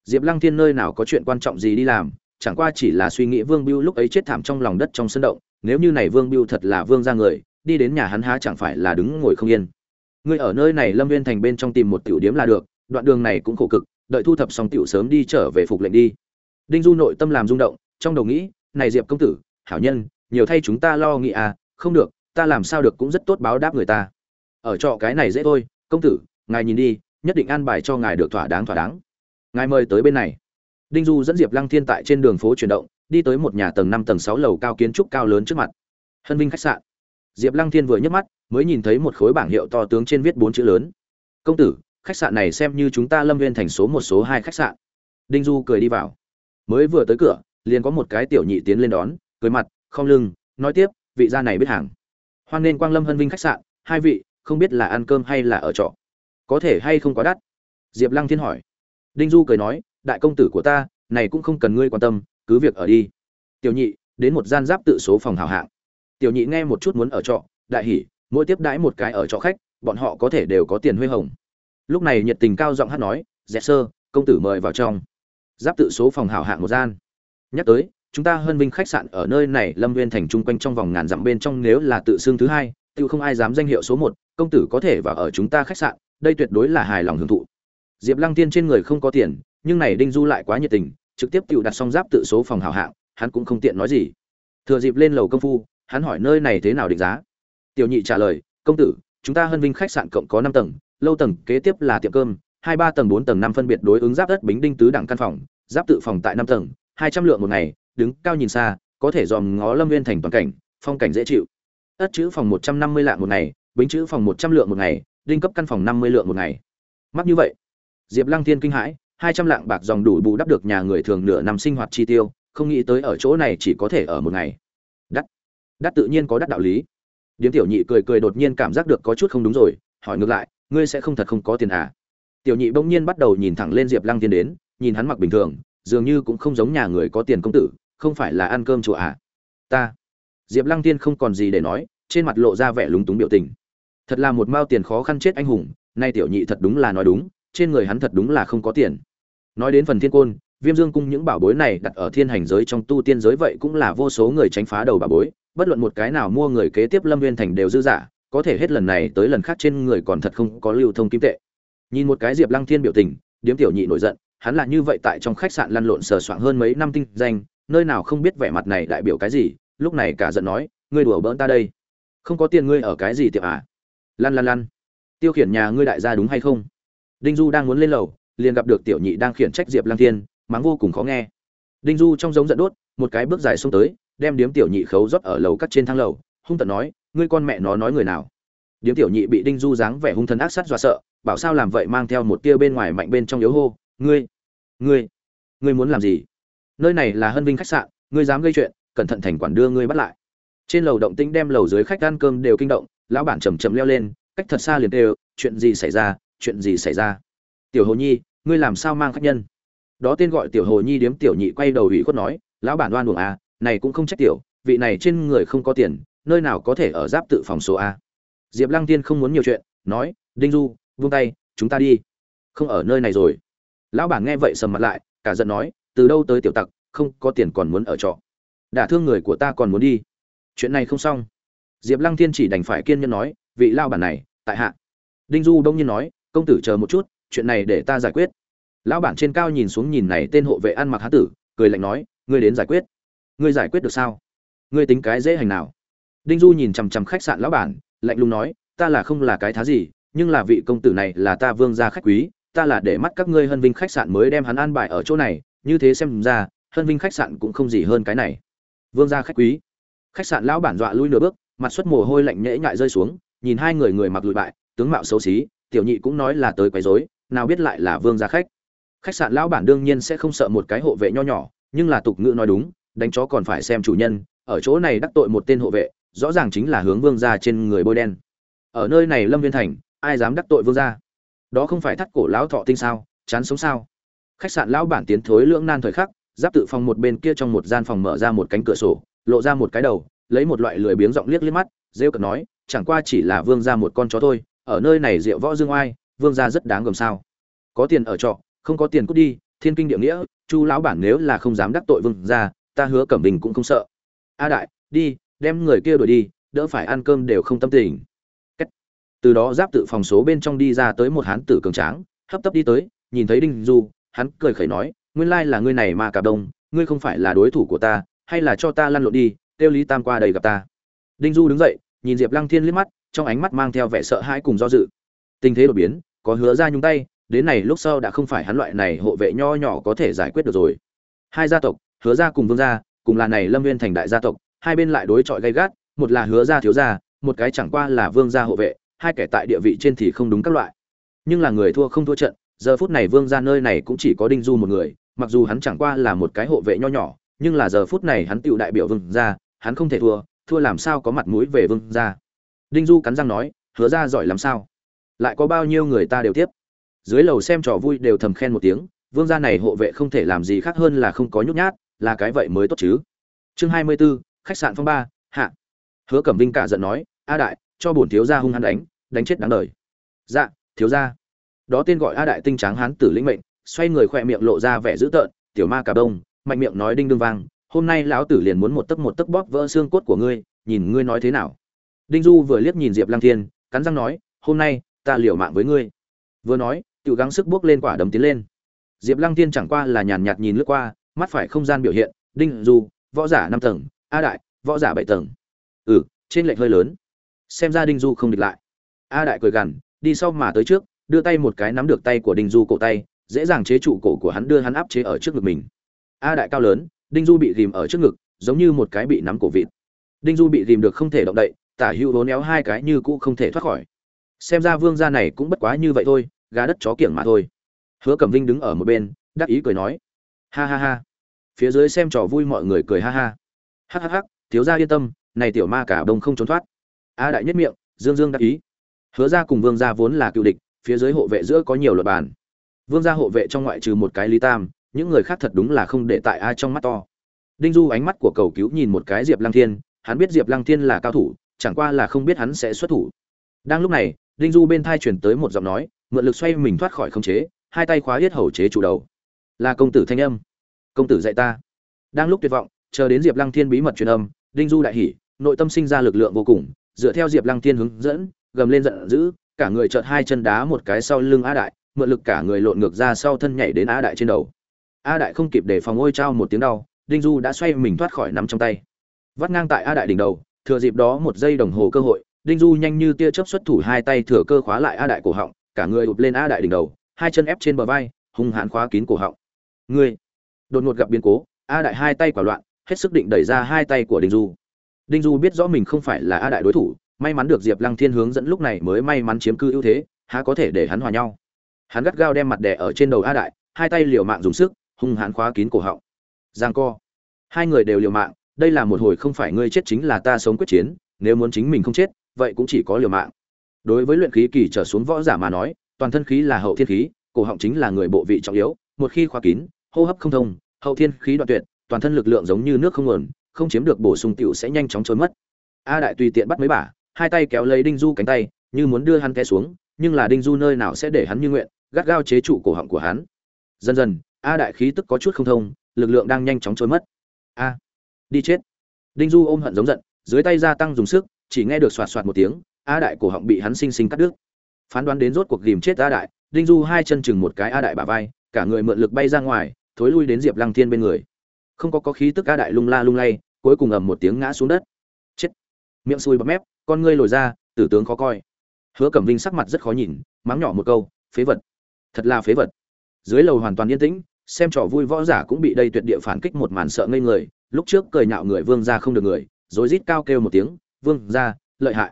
[SPEAKER 1] Diệp lăng thiên nơi nào có chuyện quan trọng gì đi làm, chẳng qua chỉ là suy nghĩ vương biêu lúc ấy chết thảm trong lòng đất trong sân động, nếu như này vương biêu thật là vương ra người, đi đến nhà hắn há chẳng phải là đứng ngồi không yên. Ngươi ở nơi này lâm viên thành bên trong tìm một tiểu điếm là được, đoạn đường này cũng khổ cực, đợi thu thập xong tiểu sớm đi trở về phục lệnh đi. Đinh du nội tâm làm rung động, trong đầu nghĩ, này diệp công tử, hảo nhân nhiều thay chúng ta lo nghĩ à không được, ta làm sao được cũng rất tốt báo đáp người ta. Ở trọ cái này dễ thôi, công tử, ngài nhìn đi, nhất định an bài cho ngài được thỏa đáng thỏa đáng. Ngài mời tới bên này. Đinh du dẫn diệp lăng thiên tại trên đường phố chuyển động, đi tới một nhà tầng năm tầng sáu lầu cao kiến trúc cao lớn trước mặt. Hân vinh khách sạn. Diệp lăng thiên vừa nhấc mắt, mới nhìn thấy một khối bảng hiệu to tướng trên viết bốn chữ lớn. Công tử, khách sạn này xem như chúng ta lâm viên thành số một số hai khách sạn. Đinh du cười đi vào. Mới vừa tới cửa, liền có một cái tiểu nhị tiến lên đón, cười mặt không lưng, nói tiếp, vị gia này biết hàng. Hoan nên quang lâm hân vinh khách sạn, hai vị, không biết là ăn cơm hay là ở trọ. Có thể hay không quá đắt? Diệp lăng thiên hỏi. Đinh du cười nói, đại công tử của ta, này cũng không cần ngươi quan tâm, cứ việc ở đi. Tiểu nhị, đến một gian giáp tự số phòng hào hạng. Tiểu nhị nghe một chút muốn ở trọ, đại hỉ, mỗi tiếp đãi một cái ở trọ khách, bọn họ có thể đều có tiền huê hồng. Lúc này nhiệt tình cao giọng hát nói dẹ sơ, công tử mời vào trong. Giáp tự số phòng hào hạng một gian. Nhắc tới chúng ta hân vinh khách sạn ở nơi này lâm viên thành chung quanh trong vòng ngàn dặm bên trong nếu là tự xưng thứ hai, tự không ai dám danh hiệu số một, công tử có thể vào ở chúng ta khách sạn, đây tuyệt đối là hài lòng hưởng thụ. Diệp lăng tiên trên người không có tiền, nhưng này đinh du lại quá nhiệt tình, trực tiếp tự đặt xong giáp tự số phòng hào hạng, hắn cũng không tiện nói gì. Thừa dịp lên lầu công phu, hắn hỏi nơi này thế nào định giá. Tiểu nhị trả lời, công tử, chúng ta hân vinh khách sạn cộng có năm tầng, lâu tầng kế tiếp là tiệm cơm, hai ba tầng bốn tầng năm phân biệt đối ứng giáp đất bính đinh tứ đẳng căn phòng, giáp tự phòng tại năm tầng, hai trăm lượng một ngày đứng cao nhìn xa, có thể dòm ngó lâm viên thành toàn cảnh, phong cảnh dễ chịu. Ất chữ phòng một trăm năm mươi lạng một ngày, bính chữ phòng một trăm lượng một ngày, đinh cấp căn phòng năm mươi lượng một ngày. Mắc như vậy, diệp lăng thiên kinh hãi, hai trăm lạng bạc dòng đủ bù đắp được nhà người thường nửa năm sinh hoạt chi tiêu, không nghĩ tới ở chỗ này chỉ có thể ở một ngày. Đắt. Đắt tự nhiên có đắt đạo lý. Điếm tiểu nhị cười cười đột nhiên cảm giác được có chút không đúng rồi, hỏi ngược lại, ngươi sẽ không thật không có tiền à? Tiểu nhị bỗng nhiên bắt đầu nhìn thẳng lên diệp lăng thiên đến, nhìn hắn mặc bình thường, dường như cũng không giống nhà người có tiền công tử không phải là ăn cơm chùa à? Ta. Diệp lăng thiên không còn gì để nói, trên mặt lộ ra vẻ lúng túng biểu tình. Thật là một mao tiền khó khăn chết anh hùng, nay tiểu nhị thật đúng là nói đúng, trên người hắn thật đúng là không có tiền. Nói đến phần thiên côn, viêm dương cung những bảo bối này đặt ở thiên hành giới trong tu tiên giới vậy cũng là vô số người tránh phá đầu bảo bối, bất luận một cái nào mua người kế tiếp lâm Nguyên thành đều dư giả, có thể hết lần này tới lần khác trên người còn thật không có lưu thông kim tệ. Nhìn một cái diệp lăng thiên biểu tình, điếm tiểu nhị nổi giận, hắn là như vậy tại trong khách sạn lăn lộn sờ soạng hơn mấy năm tinh danh nơi nào không biết vẻ mặt này đại biểu cái gì, lúc này cả giận nói, ngươi đùa bỡn ta đây. Không có tiền ngươi ở cái gì tiệm à? Lăn lăn lăn. Tiêu khiển nhà ngươi đại gia đúng hay không? Đinh du đang muốn lên lầu, liền gặp được tiểu nhị đang khiển trách diệp lăng thiên, mắng vô cùng khó nghe. Đinh du trong giống giận đốt, một cái bước dài xông tới, đem điếm tiểu nhị khấu rót ở lầu cắt trên thang lầu, hung tận nói, ngươi con mẹ nó nói người nào? Điếm tiểu nhị bị đinh du dáng vẻ hung thần ác sát dọa sợ, bảo sao làm vậy mang theo một tia bên ngoài mạnh bên trong yếu hô, ngươi ngươi ngươi muốn làm gì? Nơi này là hân vinh khách sạn ngươi dám gây chuyện cẩn thận thành quản đưa ngươi bắt lại. Trên lầu động tĩnh đem lầu dưới khách ăn cơm đều kinh động lão bản chầm chầm leo lên cách thật xa liền đều chuyện gì xảy ra chuyện gì xảy ra? Tiểu hồ nhi ngươi làm sao mang khách nhân? Đó tên gọi tiểu hồ nhi điếm tiểu nhị quay đầu ủy khuất nói lão bản đoan buồng a, à, này cũng không trách tiểu vị này trên người không có tiền nơi nào có thể ở giáp tự phòng số a. Diệp lăng tiên không muốn nhiều chuyện nói đinh du vung tay chúng ta đi. Không ở nơi này rồi. Lão bản nghe vậy sầm mặt lại cả giận nói từ đâu tới tiểu tặc, không có tiền còn muốn ở trọ. Đả thương người của ta còn muốn đi. Chuyện này không xong. Diệp lăng thiên chỉ đành phải kiên nhẫn nói, vị lao bản này, tại hạ. Đinh du đông nhiên nói, công tử chờ một chút, chuyện này để ta giải quyết. Lão bản trên cao nhìn xuống nhìn này tên hộ vệ ăn mặc há tử, cười lạnh nói, ngươi đến giải quyết. Ngươi giải quyết được sao? Ngươi tính cái dễ hành nào? Đinh du nhìn chằm chằm khách sạn lão bản, lạnh lùng nói, ta là không là cái thá gì, nhưng là vị công tử này là ta vương gia khách quý, ta là để mắt các ngươi hân vinh khách sạn mới đem hắn an bài ở chỗ này như thế xem ra, hân vinh khách sạn cũng không gì hơn cái này. Vương gia khách quý. Khách sạn lão bản dọa lui nửa bước, mặt xuất mồ hôi lạnh nhễ nhại rơi xuống, nhìn hai người người mặc lụi bại, tướng mạo xấu xí, tiểu nhị cũng nói là tới quấy rối, nào biết lại là vương gia khách. Khách sạn lão bản đương nhiên sẽ không sợ một cái hộ vệ nho nhỏ, nhưng là tục ngữ nói đúng, đánh chó còn phải xem chủ nhân, ở chỗ này đắc tội một tên hộ vệ, rõ ràng chính là hướng vương gia trên người bôi đen. Ở nơi này lâm viên thành, ai dám đắc tội vương gia? Đó không phải thắt cổ lão thọ tinh sao, chán sống sao? Khách sạn lão bản tiến thối lưỡng nan thời khắc, giáp tự phòng một bên kia trong một gian phòng mở ra một cánh cửa sổ, lộ ra một cái đầu, lấy một loại lười biếng giọng liếc liếc mắt, rêu cợt nói, chẳng qua chỉ là vương gia một con chó thôi, ở nơi này rượu võ dương oai, vương gia rất đáng gồm sao. Có tiền ở trọ, không có tiền cút đi, thiên kinh địa nghĩa, chu lão bản nếu là không dám đắc tội vương gia, ta hứa cẩm bình cũng không sợ. A đại, đi, đem người kia đuổi đi, đỡ phải ăn cơm đều không tâm tình. Cách. từ đó giáp tự phòng số bên trong đi ra tới một hán tử cường tráng, hấp tấp đi tới, nhìn thấy đinh du hắn cười khẩy nói, nguyên lai là ngươi này mà cả đông, ngươi không phải là đối thủ của ta, hay là cho ta lăn lộn đi, kêu lý tam qua đây gặp ta. Đinh du đứng dậy, nhìn diệp lăng thiên liếc mắt, trong ánh mắt mang theo vẻ sợ hãi cùng do dự. Tình thế đột biến, có hứa ra nhúng tay, đến này lúc sau đã không phải hắn loại này hộ vệ nho nhỏ có thể giải quyết được rồi. Hai gia tộc, hứa ra cùng vương gia, cùng là này lâm viên thành đại gia tộc, hai bên lại đối chọi gay gắt, một là hứa gia thiếu gia, một cái chẳng qua là vương gia hộ vệ, hai kẻ tại địa vị trên thì không đúng các loại. Nhưng là người thua không thua trận giờ phút này vương gia nơi này cũng chỉ có đinh du một người mặc dù hắn chẳng qua là một cái hộ vệ nho nhỏ nhưng là giờ phút này hắn tựu đại biểu vương gia hắn không thể thua thua làm sao có mặt mũi về vương gia. Đinh du cắn răng nói hứa ra giỏi làm sao? Lại có bao nhiêu người ta đều tiếp? Dưới lầu xem trò vui đều thầm khen một tiếng vương gia này hộ vệ không thể làm gì khác hơn là không có nhút nhát là cái vậy mới tốt chứ. Chương hai mươi 24, khách sạn phong ba hạ. Hứa cẩm vinh cả giận nói a đại cho bổn thiếu gia hung hăng đánh đánh chết đáng đời. Dạ thiếu gia đó tên gọi a đại tinh tráng hán tử lĩnh mệnh, xoay người khỏe miệng lộ ra vẻ dữ tợn, tiểu ma cả đông mạnh miệng nói đinh đương vang, hôm nay lão tử liền muốn một tấc một tấc bóp vỡ xương cốt của ngươi, nhìn ngươi nói thế nào. Đinh du vừa liếc nhìn diệp lang thiên, cắn răng nói, hôm nay, ta liều mạng với ngươi. Vừa nói tự gắng sức bước lên quả đấm tiến lên. Diệp lang thiên chẳng qua là nhàn nhạt nhìn lướt qua, mắt phải không gian biểu hiện, đinh du, võ giả năm tầng, a đại, võ giả bảy tầng. Ừ trên lệch hơi lớn. Xem ra đinh du không địch lại. A đại cười gằn, đi sau mà tới trước đưa tay một cái nắm được tay của đinh du cổ tay, dễ dàng chế trụ cổ của hắn đưa hắn áp chế ở trước ngực mình. A đại cao lớn, đinh du bị ghìm ở trước ngực, giống như một cái bị nắm cổ vịt. Đinh du bị ghìm được không thể động đậy, tả hữu hố néo hai cái như cũ không thể thoát khỏi. Xem ra vương gia này cũng bất quá như vậy thôi, gà đất chó kiểng mà thôi. Hứa cẩm vinh đứng ở một bên, đắc ý cười nói. Ha ha ha. Phía dưới xem trò vui mọi người cười ha ha. Ha ha ha, thiếu gia yên tâm, này tiểu ma cả đông không trốn thoát. A đại nhất miệng, dương dương đắc ý. Hứa gia cùng vương gia vốn là cựu địch phía dưới hộ vệ giữa có nhiều luật bàn. Vương gia hộ vệ trong ngoại trừ một cái lý tam, những người khác thật đúng là không để tại ai trong mắt to. Đinh du ánh mắt của cầu cứu nhìn một cái diệp lăng thiên, hắn biết diệp lăng thiên là cao thủ, chẳng qua là không biết hắn sẽ xuất thủ. Đang lúc này, đinh du bên thai chuyển tới một giọng nói, mượn lực xoay mình thoát khỏi khống chế, hai tay khóa yết hầu chế chủ đầu. Là công tử thanh âm. Công tử dạy ta. Đang lúc tuyệt vọng, chờ đến diệp lăng thiên bí mật truyền âm, đinh du đại hỉ, nội tâm sinh ra lực lượng vô cùng, dựa theo diệp lăng thiên hướng dẫn, gầm lên giận dữ cả người chợt hai chân đá một cái sau lưng a đại, mượn lực cả người lộn ngược ra sau thân nhảy đến a đại trên đầu. A đại không kịp để phòng ôi trao một tiếng đau, đinh du đã xoay mình thoát khỏi nắm trong tay. Vắt ngang tại a đại đỉnh đầu, thừa dịp đó một giây đồng hồ cơ hội, đinh du nhanh như tia chớp xuất thủ hai tay thừa cơ khóa lại a đại cổ họng, cả người ụp lên a đại đỉnh đầu, hai chân ép trên bờ vai, hung hãn khóa kín cổ họng. Ngươi, đột ngột gặp biến cố, a đại hai tay quả loạn, hết sức định đẩy ra hai tay của đinh du. Đinh du biết rõ mình không phải là a đại đối thủ may mắn được diệp lăng thiên hướng dẫn lúc này mới may mắn chiếm cư ưu thế, há có thể để hắn hòa nhau. Hắn gắt gao đem mặt đẻ ở trên đầu a đại, hai tay liều mạng dùng sức, hung hãn khóa kín cổ họng. Giang co. Hai người đều liều mạng, đây là một hồi không phải ngươi chết chính là ta sống quyết chiến, nếu muốn chính mình không chết, vậy cũng chỉ có liều mạng. Đối với luyện khí kỳ trở xuống võ giả mà nói, toàn thân khí là hậu thiên khí, cổ họng chính là người bộ vị trọng yếu, một khi khóa kín, hô hấp không thông, hậu thiên khí đoạn tuyệt, toàn thân lực lượng giống như nước không nguồn không chiếm được bổ sung tiểu sẽ nhanh chóng trôi mất. A đại tùy tiện bắt mấy bả hai tay kéo lấy đinh du cánh tay, như muốn đưa hắn té xuống, nhưng là đinh du nơi nào sẽ để hắn như nguyện, gắt gao chế trụ cổ họng của hắn. Dần dần, a đại khí tức có chút không thông, lực lượng đang nhanh chóng trôi mất. A, đi chết. Đinh du ôm hận giống giận, dưới tay gia tăng dùng sức, chỉ nghe được xoạt xoạt một tiếng, a đại cổ họng bị hắn sinh sinh cắt đứt. Phán đoán đến rốt cuộc ghìm chết a đại, đinh du hai chân chừng một cái a đại bả vai, cả người mượn lực bay ra ngoài, thối lui đến diệp lăng thiên bên người. Không có có khí tức a đại lung la lung lay, cuối cùng ầm một tiếng ngã xuống đất. Chết. Miệng xui bọt mép con ngươi lồi ra, tử tướng khó coi. Hứa cẩm vinh sắc mặt rất khó nhìn, mắng nhỏ một câu, phế vật, thật là phế vật. Dưới lầu hoàn toàn yên tĩnh, xem trò vui võ giả cũng bị đây tuyệt địa phản kích một màn sợ ngây người, lúc trước cười nhạo người vương gia không được người rồi rít cao kêu một tiếng, vương gia, lợi hại.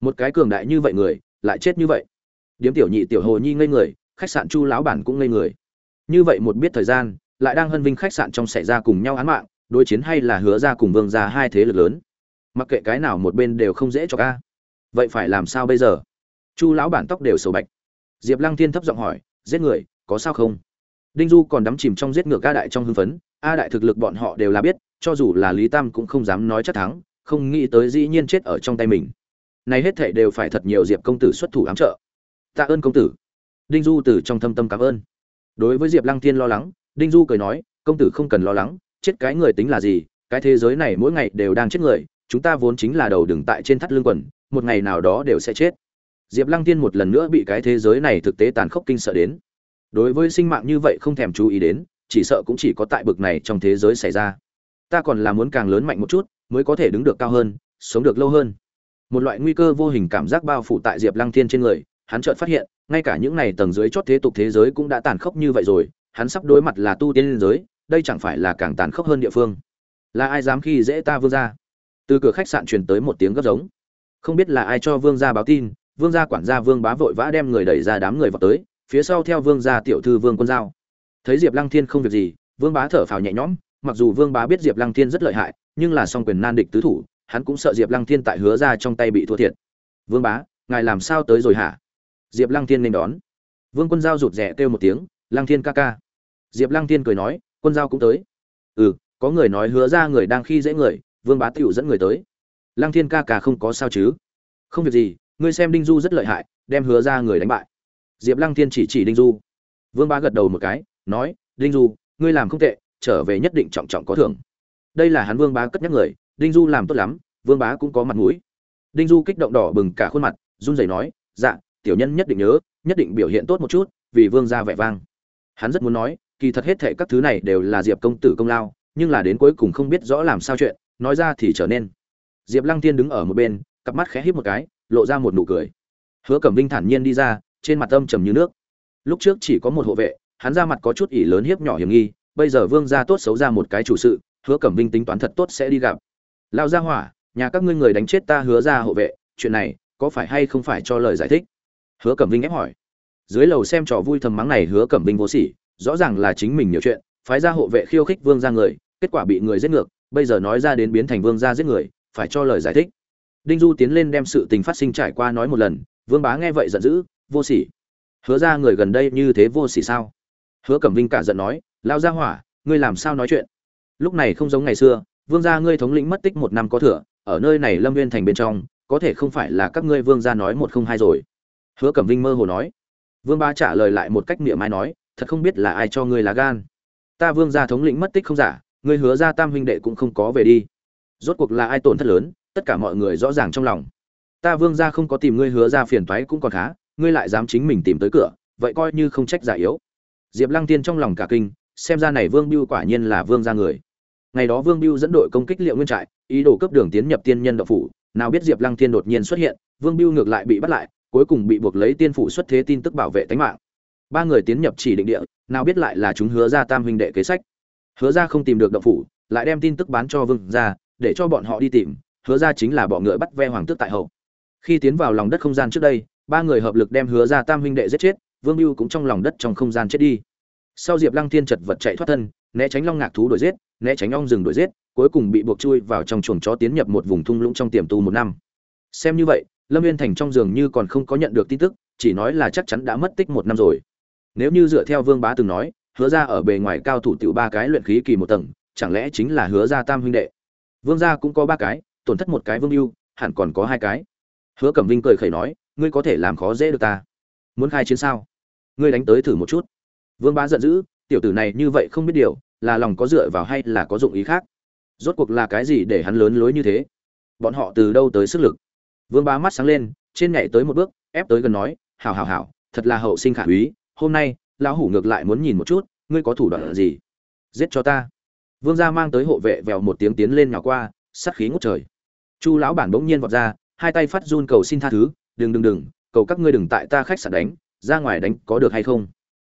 [SPEAKER 1] Một cái cường đại như vậy người, lại chết như vậy. Điếm tiểu nhị tiểu hồ nhi ngây người, khách sạn chu lão bản cũng ngây người. Như vậy một biết thời gian, lại đang hân vinh khách sạn trong xảy ra cùng nhau án mạng, đối chiến hay là hứa ra cùng vương gia hai thế lực lớn mặc kệ cái nào một bên đều không dễ cho ca. Vậy phải làm sao bây giờ? Chu lão bản tóc đều sầu bạch. Diệp lăng thiên thấp giọng hỏi, giết người, có sao không? Đinh du còn đắm chìm trong giết ngược a đại trong hưng phấn. A đại thực lực bọn họ đều là biết, cho dù là lý tam cũng không dám nói chắc thắng, không nghĩ tới dĩ nhiên chết ở trong tay mình. Này hết thệ đều phải thật nhiều diệp công tử xuất thủ ám trợ. Tạ ơn công tử. Đinh du từ trong thâm tâm cảm ơn. Đối với diệp lăng thiên lo lắng, đinh du cười nói, công tử không cần lo lắng, chết cái người tính là gì, cái thế giới này mỗi ngày đều đang chết người chúng ta vốn chính là đầu đừng tại trên thắt lưng quần, một ngày nào đó đều sẽ chết. Diệp lăng tiên một lần nữa bị cái thế giới này thực tế tàn khốc kinh sợ đến. Đối với sinh mạng như vậy không thèm chú ý đến, chỉ sợ cũng chỉ có tại bực này trong thế giới xảy ra. Ta còn là muốn càng lớn mạnh một chút, mới có thể đứng được cao hơn, sống được lâu hơn. Một loại nguy cơ vô hình cảm giác bao phủ tại diệp lăng thiên trên người, hắn chợt phát hiện, ngay cả những này tầng dưới chót thế tục thế giới cũng đã tàn khốc như vậy rồi, hắn sắp đối mặt là tu tiên liên giới, đây chẳng phải là càng tàn khốc hơn địa phương. Là ai dám khi dễ ta vương ra từ cửa khách sạn truyền tới một tiếng gấp giống. Không biết là ai cho vương gia báo tin, vương gia quản gia vương bá vội vã đem người đẩy ra đám người vào tới, phía sau theo vương gia tiểu thư vương quân giao. Thấy diệp lăng thiên không việc gì, vương bá thở phào nhẹ nhõm, mặc dù vương bá biết diệp lăng thiên rất lợi hại, nhưng là song quyền nan địch tứ thủ, hắn cũng sợ diệp lăng thiên tại hứa ra trong tay bị thua thiệt. Vương bá, ngài làm sao tới rồi hả? Diệp lăng thiên nên đón. Vương quân giao rụt rè kêu một tiếng, lăng thiên ca ca. Diệp lăng thiên cười nói, quân giao cũng tới. Ừ có người nói hứa ra người đang khi dễ người vương bá Tiểu dẫn người tới. Lăng thiên ca ca không có sao chứ? Không việc gì, ngươi xem đinh du rất lợi hại, đem hứa ra người đánh bại. Diệp lăng thiên chỉ chỉ đinh du. Vương bá gật đầu một cái, nói, đinh du, ngươi làm không tệ, trở về nhất định trọng trọng có thưởng. Đây là hắn vương bá cất nhắc người, đinh du làm tốt lắm, vương bá cũng có mặt mũi. Đinh du kích động đỏ bừng cả khuôn mặt, run rẩy nói dạ tiểu nhân nhất định nhớ, nhất định biểu hiện tốt một chút, vì vương gia vẻ vang. Hắn rất muốn nói, kỳ thật hết thệ các thứ này đều là diệp công tử công lao, nhưng là đến cuối cùng không biết rõ làm sao chuyện nói ra thì trở nên. Diệp lăng tiên đứng ở một bên, cặp mắt khẽ híp một cái, lộ ra một nụ cười. Hứa cẩm vinh thản nhiên đi ra, trên mặt âm trầm như nước. Lúc trước chỉ có một hộ vệ, hắn ra mặt có chút ỷ lớn hiếp nhỏ hiểm nghi, bây giờ vương gia tốt xấu ra một cái chủ sự, hứa cẩm vinh tính toán thật tốt sẽ đi gặp. Lao ra hỏa, nhà các ngươi người đánh chết ta hứa ra hộ vệ, chuyện này có phải hay không phải cho lời giải thích? Hứa cẩm vinh ép hỏi. Dưới lầu xem trò vui thầm mắng này hứa cẩm vinh vô sỉ, rõ ràng là chính mình nhiều chuyện, phái ra hộ vệ khiêu khích vương ra người, kết quả bị người giết ngược bây giờ nói ra đến biến thành vương gia giết người, phải cho lời giải thích. Đinh du tiến lên đem sự tình phát sinh trải qua nói một lần, vương bá nghe vậy giận dữ, vô sỉ. Hứa ra người gần đây như thế vô sỉ sao? Hứa cẩm vinh cả giận nói lao ra hỏa, ngươi làm sao nói chuyện? Lúc này không giống ngày xưa, vương gia ngươi thống lĩnh mất tích một năm có thừa, ở nơi này lâm viên thành bên trong, có thể không phải là các ngươi vương gia nói một không hai rồi. Hứa cẩm vinh mơ hồ nói. Vương ba trả lời lại một cách miệng mai nói, thật không biết là ai cho ngươi lá gan. Ta vương gia thống lĩnh mất tích không giả ngươi hứa ra tam huynh đệ cũng không có về đi. Rốt cuộc là ai tổn thất lớn, tất cả mọi người rõ ràng trong lòng. Ta vương gia không có tìm ngươi hứa ra phiền toái cũng còn khá, ngươi lại dám chính mình tìm tới cửa, vậy coi như không trách giả yếu. Diệp lăng tiên trong lòng cả kinh, xem ra này vương biêu quả nhiên là vương gia người. Ngày đó vương biêu dẫn đội công kích liệu nguyên trại, ý đồ cấp đường tiến nhập tiên nhân đậu phủ, nào biết diệp lăng thiên đột nhiên xuất hiện, vương biêu ngược lại bị bắt lại, cuối cùng bị buộc lấy tiên phủ xuất thế tin tức bảo vệ tính mạng. Ba người tiến nhập chỉ định địa, nào biết lại là chúng hứa ra tam huynh đệ kế sách hứa ra không tìm được động phủ, lại đem tin tức bán cho vương ra để cho bọn họ đi tìm. Hứa ra chính là bọ ngựa bắt ve hoàng tước tại hậu. Khi tiến vào lòng đất không gian trước đây, ba người hợp lực đem hứa ra tam huynh đệ giết chết, vương mưu cũng trong lòng đất trong không gian chết đi. Sau diệp lăng thiên chật vật chạy thoát thân, né tránh long ngạc thú đuổi giết, né tránh ong rừng đuổi giết, cuối cùng bị buộc chui vào trong chuồng chó tiến nhập một vùng thung lũng trong tiềm tu một năm. Xem như vậy, lâm viên thành trong giường như còn không có nhận được tin tức, chỉ nói là chắc chắn đã mất tích một năm rồi. Nếu như dựa theo vương bá từng nói hứa ra ở bề ngoài cao thủ tiểu ba cái luyện khí kỳ một tầng, chẳng lẽ chính là hứa ra tam huynh đệ? Vương gia cũng có ba cái, tổn thất một cái vương ưu, hẳn còn có hai cái. Hứa cẩm vinh cười khẩy nói, ngươi có thể làm khó dễ được ta. Muốn khai chiến sao? Ngươi đánh tới thử một chút. Vương bá giận dữ, tiểu tử này như vậy không biết điều, là lòng có dựa vào hay là có dụng ý khác? Rốt cuộc là cái gì để hắn lớn lối như thế? Bọn họ từ đâu tới sức lực? Vương bá mắt sáng lên, trên nhảy tới một bước, ép tới gần nói, hảo hảo hảo, thật là hậu sinh khả úy, hôm nay lão hủ ngược lại muốn nhìn một chút, ngươi có thủ đoạn gì? Giết cho ta. Vương gia mang tới hộ vệ vèo một tiếng tiến lên nhỏ qua, sát khí ngút trời. Chu lão bản bỗng nhiên vọt ra, hai tay phát run cầu xin tha thứ, đừng đừng đừng, cầu các ngươi đừng tại ta khách sạn đánh, ra ngoài đánh có được hay không?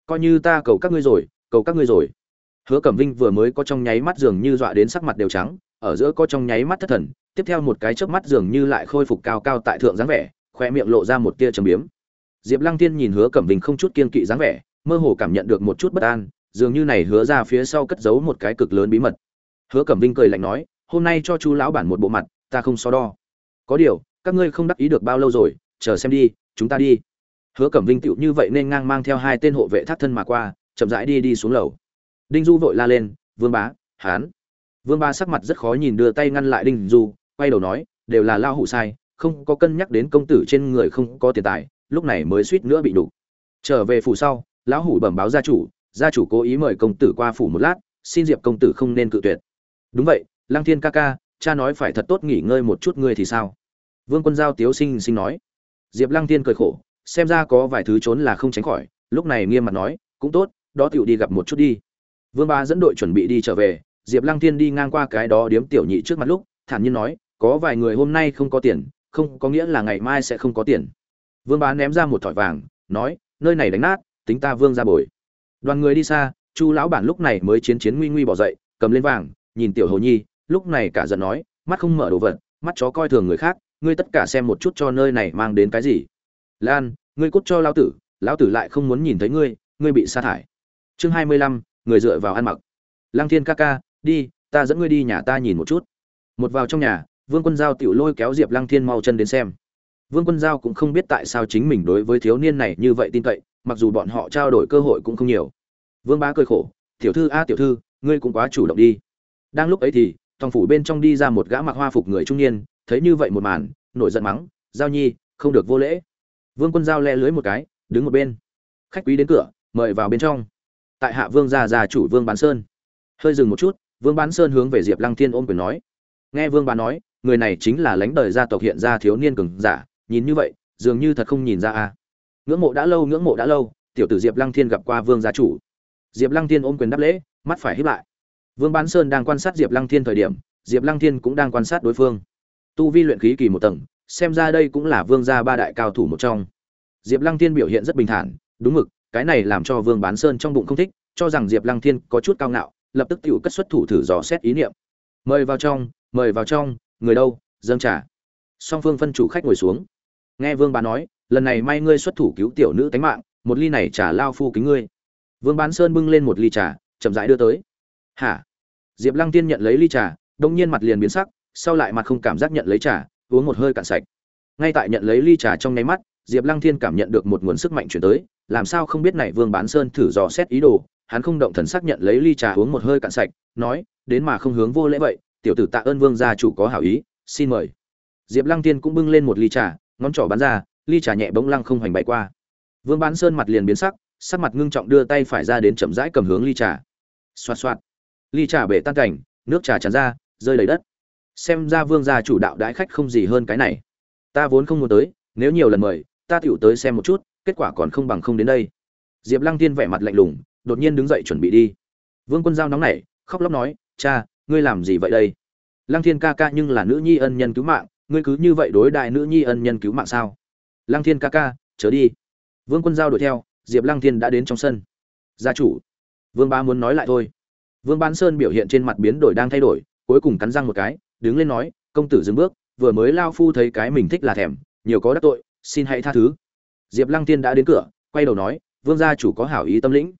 [SPEAKER 1] Coi như ta cầu các ngươi rồi, cầu các ngươi rồi. Hứa cẩm vinh vừa mới có trong nháy mắt dường như dọa đến sắc mặt đều trắng, ở giữa có trong nháy mắt thất thần, tiếp theo một cái chớp mắt dường như lại khôi phục cao cao tại thượng dáng vẻ khoe miệng lộ ra một tia trầm biếm. Diệp lăng Thiên nhìn hứa cẩm vinh không chút kiên kỵ dáng vẻ mơ hồ cảm nhận được một chút bất an, dường như này hứa ra phía sau cất giấu một cái cực lớn bí mật. Hứa cẩm vinh cười lạnh nói, hôm nay cho chú lão bản một bộ mặt, ta không so đo. Có điều, các ngươi không đắc ý được bao lâu rồi, chờ xem đi, chúng ta đi. Hứa cẩm vinh tựu như vậy nên ngang mang theo hai tên hộ vệ thác thân mà qua, chậm rãi đi đi xuống lầu. Đinh du vội la lên, vương bá, hán. Vương bá sắc mặt rất khó nhìn đưa tay ngăn lại đinh du, quay đầu nói, đều là lao hủ sai, không có cân nhắc đến công tử trên người không có tiền tài, lúc này mới suýt nữa bị đủ trở về phủ sau lão hủ bẩm báo gia chủ gia chủ cố ý mời công tử qua phủ một lát, xin diệp công tử không nên cự tuyệt. Đúng vậy, lăng thiên ca ca, cha nói phải thật tốt nghỉ ngơi một chút ngươi thì sao? Vương quân giao tiếu sinh sinh nói. Diệp lăng thiên cười khổ, xem ra có vài thứ trốn là không tránh khỏi, lúc này nghiêm mặt nói, cũng tốt, đó tựu đi gặp một chút đi. Vương ba dẫn đội chuẩn bị đi trở về, diệp lăng thiên đi ngang qua cái đó điếm tiểu nhị trước mặt lúc, thản nhiên nói, có vài người hôm nay không có tiền, không có nghĩa là ngày mai sẽ không có tiền. Vương bá ném ra một thỏi vàng, nói, nơi này đánh nát tính ta vương ra bồi. Đoàn người đi xa, chu lão bản lúc này mới chiến chiến nguy nguy bỏ dậy, cầm lên vàng, nhìn tiểu hồ nhi, lúc này cả giận nói, mắt không mở đồ vật, mắt chó coi thường người khác, ngươi tất cả xem một chút cho nơi này mang đến cái gì. Lan, ngươi cút cho lão tử lão tử lại không muốn nhìn thấy ngươi ngươi bị sa thải. Chương hai mươi lăm, người dựa vào ăn mặc. Lăng thiên ca ca, đi, ta dẫn ngươi đi nhà ta nhìn một chút. Một vào trong nhà, vương quân giao tiểu lôi kéo diệp lăng thiên mau chân đến xem. Vương quân giao cũng không biết tại sao chính mình đối với thiếu niên này như vậy tin cậy mặc dù bọn họ trao đổi cơ hội cũng không nhiều. Vương bá cười khổ, tiểu thư, a, tiểu thư, ngươi cũng quá chủ động đi. Đang lúc ấy thì, tòng phủ bên trong đi ra một gã mặc hoa phục người trung niên, thấy như vậy một màn, nổi giận mắng, giao nhi, không được vô lễ. Vương quân giao le lưới một cái, đứng một bên. Khách quý đến cửa, mời vào bên trong. Tại hạ vương gia già chủ vương bán sơn. Hơi dừng một chút, vương bán sơn hướng về diệp lăng thiên ôm quyền nói. Nghe vương bán nói, người này chính là lãnh đời gia tộc hiện ra thiếu niên cường giả, nhìn như vậy, dường như thật không nhìn ra a ngưỡng mộ đã lâu, ngưỡng mộ đã lâu, tiểu tử diệp lăng thiên gặp qua vương gia chủ. Diệp lăng thiên ôm quyền đáp lễ, mắt phải hít lại. Vương bán sơn đang quan sát diệp lăng thiên thời điểm, diệp lăng thiên cũng đang quan sát đối phương. Tu vi luyện khí kỳ một tầng, xem ra đây cũng là vương gia ba đại cao thủ một trong. Diệp lăng thiên biểu hiện rất bình thản, đúng mực, cái này làm cho vương bán sơn trong bụng không thích, cho rằng diệp lăng thiên có chút cao ngạo, lập tức tự cất xuất thủ thử dò xét ý niệm. Mời vào trong, mời vào trong, người đâu, dâng trả song phương phân chủ khách ngồi xuống. Nghe vương bà nói lần này may ngươi xuất thủ cứu tiểu nữ tánh mạng, một ly này trả lao phu kính ngươi. Vương bán sơn bưng lên một ly trà, chậm rãi đưa tới. Hả? Diệp lăng tiên nhận lấy ly trà, đông nhiên mặt liền biến sắc, sau lại mặt không cảm giác nhận lấy trà, uống một hơi cạn sạch. Ngay tại nhận lấy ly trà trong nháy mắt, diệp lăng thiên cảm nhận được một nguồn sức mạnh chuyển tới, làm sao không biết này vương bán sơn thử dò xét ý đồ, hắn không động thần sắc nhận lấy ly trà uống một hơi cạn sạch, nói, đến mà không hướng vô lễ vậy, tiểu tử tạ ơn vương gia chủ có hảo ý, xin mời. Diệp lăng tiên cũng bưng lên một ly trà, ngón trỏ bắn ra ly trà nhẹ bỗng lăng không hoành bay qua. Vương bán sơn mặt liền biến sắc sắc mặt ngưng trọng đưa tay phải ra đến chậm rãi cầm hướng ly trà. Xoạt xoạt. Ly trà bể tan cảnh, nước trà tràn ra, rơi đầy đất. Xem ra vương gia chủ đạo đãi khách không gì hơn cái này. Ta vốn không muốn tới, nếu nhiều lần mời, ta tựu tới xem một chút, kết quả còn không bằng không đến đây. Diệp lăng tiên vẻ mặt lạnh lùng, đột nhiên đứng dậy chuẩn bị đi. Vương quân giao nóng nảy, khóc lóc nói, cha, ngươi làm gì vậy đây? Lăng thiên ca ca nhưng là nữ nhi ân nhân cứu mạng, ngươi cứ như vậy đối đại nữ nhi ân nhân cứu mạng sao? Lăng thiên ca ca, chớ đi. Vương quân giao đuổi theo, diệp lăng thiên đã đến trong sân. Gia chủ. Vương ba muốn nói lại thôi. Vương bán sơn biểu hiện trên mặt biến đổi đang thay đổi, cuối cùng cắn răng một cái, đứng lên nói, công tử dừng bước, vừa mới lao phu thấy cái mình thích là thèm, nhiều có đắc tội, xin hãy tha thứ. Diệp lăng tiên đã đến cửa, quay đầu nói, vương gia chủ có hảo ý tâm lĩnh.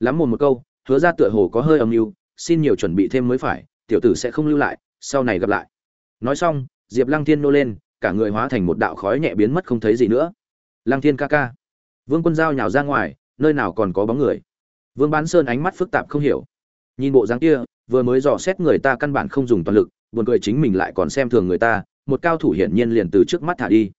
[SPEAKER 1] Lắm một một câu, hứa ra tựa hồ có hơi âm mưu, xin nhiều chuẩn bị thêm mới phải, tiểu tử sẽ không lưu lại, sau này gặp lại. Nói xong, diệp lăng thiên nô lên cả người hóa thành một đạo khói nhẹ biến mất không thấy gì nữa. Lăng thiên ca ca. Vương quân giao nhào ra ngoài, nơi nào còn có bóng người. Vương bán sơn ánh mắt phức tạp không hiểu. Nhìn bộ dáng kia, vừa mới dò xét người ta căn bản không dùng toàn lực, buồn cười chính mình lại còn xem thường người ta, một cao thủ hiển nhiên liền từ trước mắt thả đi.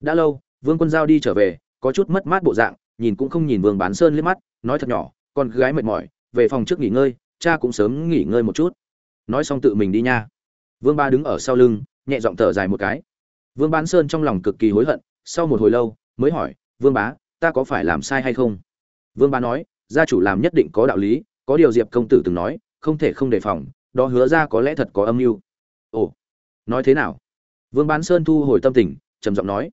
[SPEAKER 1] Đã lâu, vương quân giao đi trở về, có chút mất mát bộ dạng, nhìn cũng không nhìn vương bán sơn liếc mắt, nói thật nhỏ, con gái mệt mỏi, về phòng trước nghỉ ngơi, cha cũng sớm nghỉ ngơi một chút. Nói xong tự mình đi nha. Vương ba đứng ở sau lưng, nhẹ giọng thở dài một cái vương bán sơn trong lòng cực kỳ hối hận, sau một hồi lâu, mới hỏi, vương bá, ta có phải làm sai hay không? Vương bá nói, gia chủ làm nhất định có đạo lý, có điều diệp công tử từng nói, không thể không đề phòng, đó hứa ra có lẽ thật có âm mưu. Ồ, nói thế nào? Vương bán sơn thu hồi tâm tình, trầm giọng nói,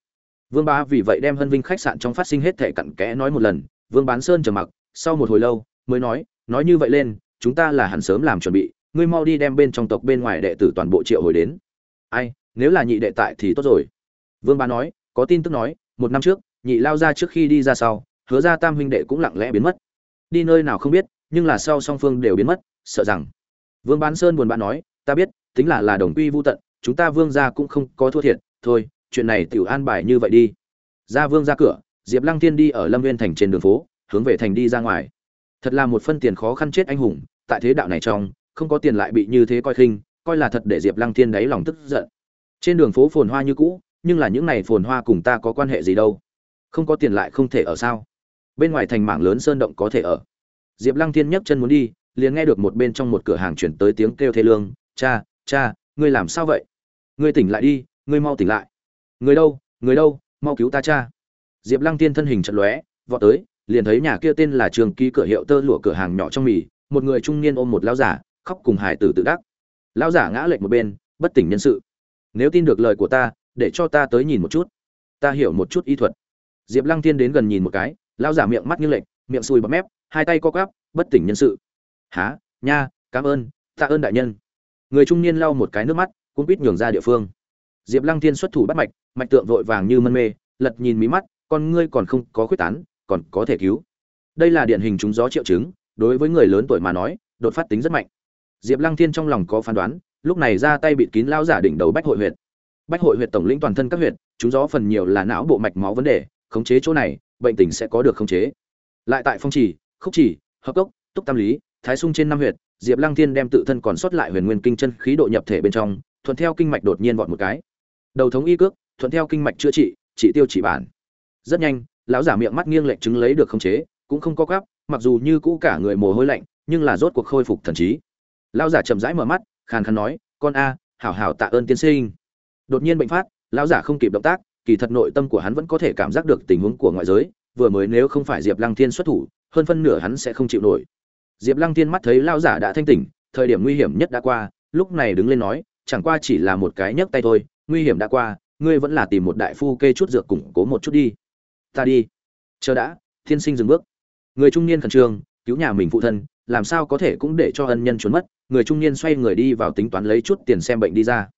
[SPEAKER 1] vương bá vì vậy đem hân vinh khách sạn trong phát sinh hết thể cặn kẽ nói một lần. Vương bán sơn trầm mặc, sau một hồi lâu, mới nói nói như vậy lên, chúng ta là hẳn sớm làm chuẩn bị, ngươi mau đi đem bên trong tộc bên ngoài đệ tử toàn bộ triệu hồi đến. Ai nếu là nhị đệ tại thì tốt rồi. Vương bá nói, có tin tức nói, một năm trước, nhị lao ra trước khi đi ra sau, hứa ra tam huynh đệ cũng lặng lẽ biến mất. Đi nơi nào không biết, nhưng là sau song phương đều biến mất, sợ rằng. Vương bán sơn buồn bã nói, ta biết, tính là là đồng quy vô tận, chúng ta vương gia cũng không có thua thiệt, thôi, chuyện này tiểu an bài như vậy đi. Ra vương ra cửa, diệp lăng thiên đi ở lâm viên thành trên đường phố, hướng về thành đi ra ngoài. Thật là một phân tiền khó khăn chết anh hùng, tại thế đạo này trong, không có tiền lại bị như thế coi khinh, coi là thật để diệp lăng thiên đáy lòng tức giận trên đường phố phồn hoa như cũ, nhưng là những này phồn hoa cùng ta có quan hệ gì đâu? Không có tiền lại không thể ở sao? Bên ngoài thành mảng lớn sơn động có thể ở. Diệp lăng thiên nhấc chân muốn đi, liền nghe được một bên trong một cửa hàng chuyển tới tiếng kêu thê lương, cha cha, ngươi làm sao vậy? Ngươi tỉnh lại đi, ngươi mau tỉnh lại. Người đâu người đâu, mau cứu ta cha. Diệp lăng tiên thân hình chật lóe, vọt tới, liền thấy nhà kia tên là trường ký cửa hiệu tơ lụa cửa hàng nhỏ trong mì, một người trung niên ôm một lão giả, khóc cùng hải tử tự đắc. Lão giả ngã lệch một bên, bất tỉnh nhân sự nếu tin được lời của ta, để cho ta tới nhìn một chút. Ta hiểu một chút y thuật. Diệp lăng Thiên đến gần nhìn một cái lao giả miệng mắt như lệch, miệng sùi bọt mép, hai tay co quắp, bất tỉnh nhân sự. Há nha, cảm ơn, tạ ơn đại nhân. Người trung niên lau một cái nước mắt, cũng biết nhường ra địa phương. Diệp lăng Thiên xuất thủ bắt mạch mạch tượng vội vàng như mân mê, lật nhìn mí mắt, con ngươi còn không có khuyết tán, còn có thể cứu. Đây là điển hình trúng gió triệu chứng, đối với người lớn tuổi mà nói, đột phát tính rất mạnh. Diệp lăng thiên trong lòng có phán đoán lúc này ra tay bịt kín lao giả đỉnh đầu bách hội huyệt. Bách hội huyệt tổng lĩnh toàn thân các huyệt, chúng gió phần nhiều là não bộ mạch máu vấn đề, khống chế chỗ này, bệnh tình sẽ có được khống chế. Lại tại phong trì, khúc trì, hợp cốc, túc tam lý, thái sung trên năm huyệt, diệp lăng thiên đem tự thân còn sót lại huyền nguyên kinh chân khí độ nhập thể bên trong, thuận theo kinh mạch đột nhiên vọt một cái. Đầu thống y cước, thuận theo kinh mạch chữa trị trị tiêu chỉ bản. Rất nhanh, lão giả miệng mắt nghiêng lệch chứng lấy được khống chế, cũng không có gáp, mặc dù như cũ cả người mồ hôi lạnh, nhưng là rốt cuộc khôi phục thần trí. Lão giả chậm rãi mở mắt khàn khàn nói, con a, hảo hảo tạ ơn tiên sinh. Đột nhiên bệnh phát, lão giả không kịp động tác, kỳ thật nội tâm của hắn vẫn có thể cảm giác được tình huống của ngoại giới, vừa mới nếu không phải diệp lăng thiên xuất thủ, hơn phân nửa hắn sẽ không chịu nổi. Diệp lăng thiên mắt thấy lão giả đã thanh tỉnh, thời điểm nguy hiểm nhất đã qua, lúc này đứng lên nói, chẳng qua chỉ là một cái nhấc tay thôi, nguy hiểm đã qua, ngươi vẫn là tìm một đại phu kê chút dược củng cố một chút đi. Ta đi. Chờ đã thiên sinh dừng bước. Người trung niên khẩn trương, cứu nhà mình phụ thân làm sao có thể cũng để cho ân nhân trốn mất, người trung niên xoay người đi vào tính toán lấy chút tiền xem bệnh đi ra.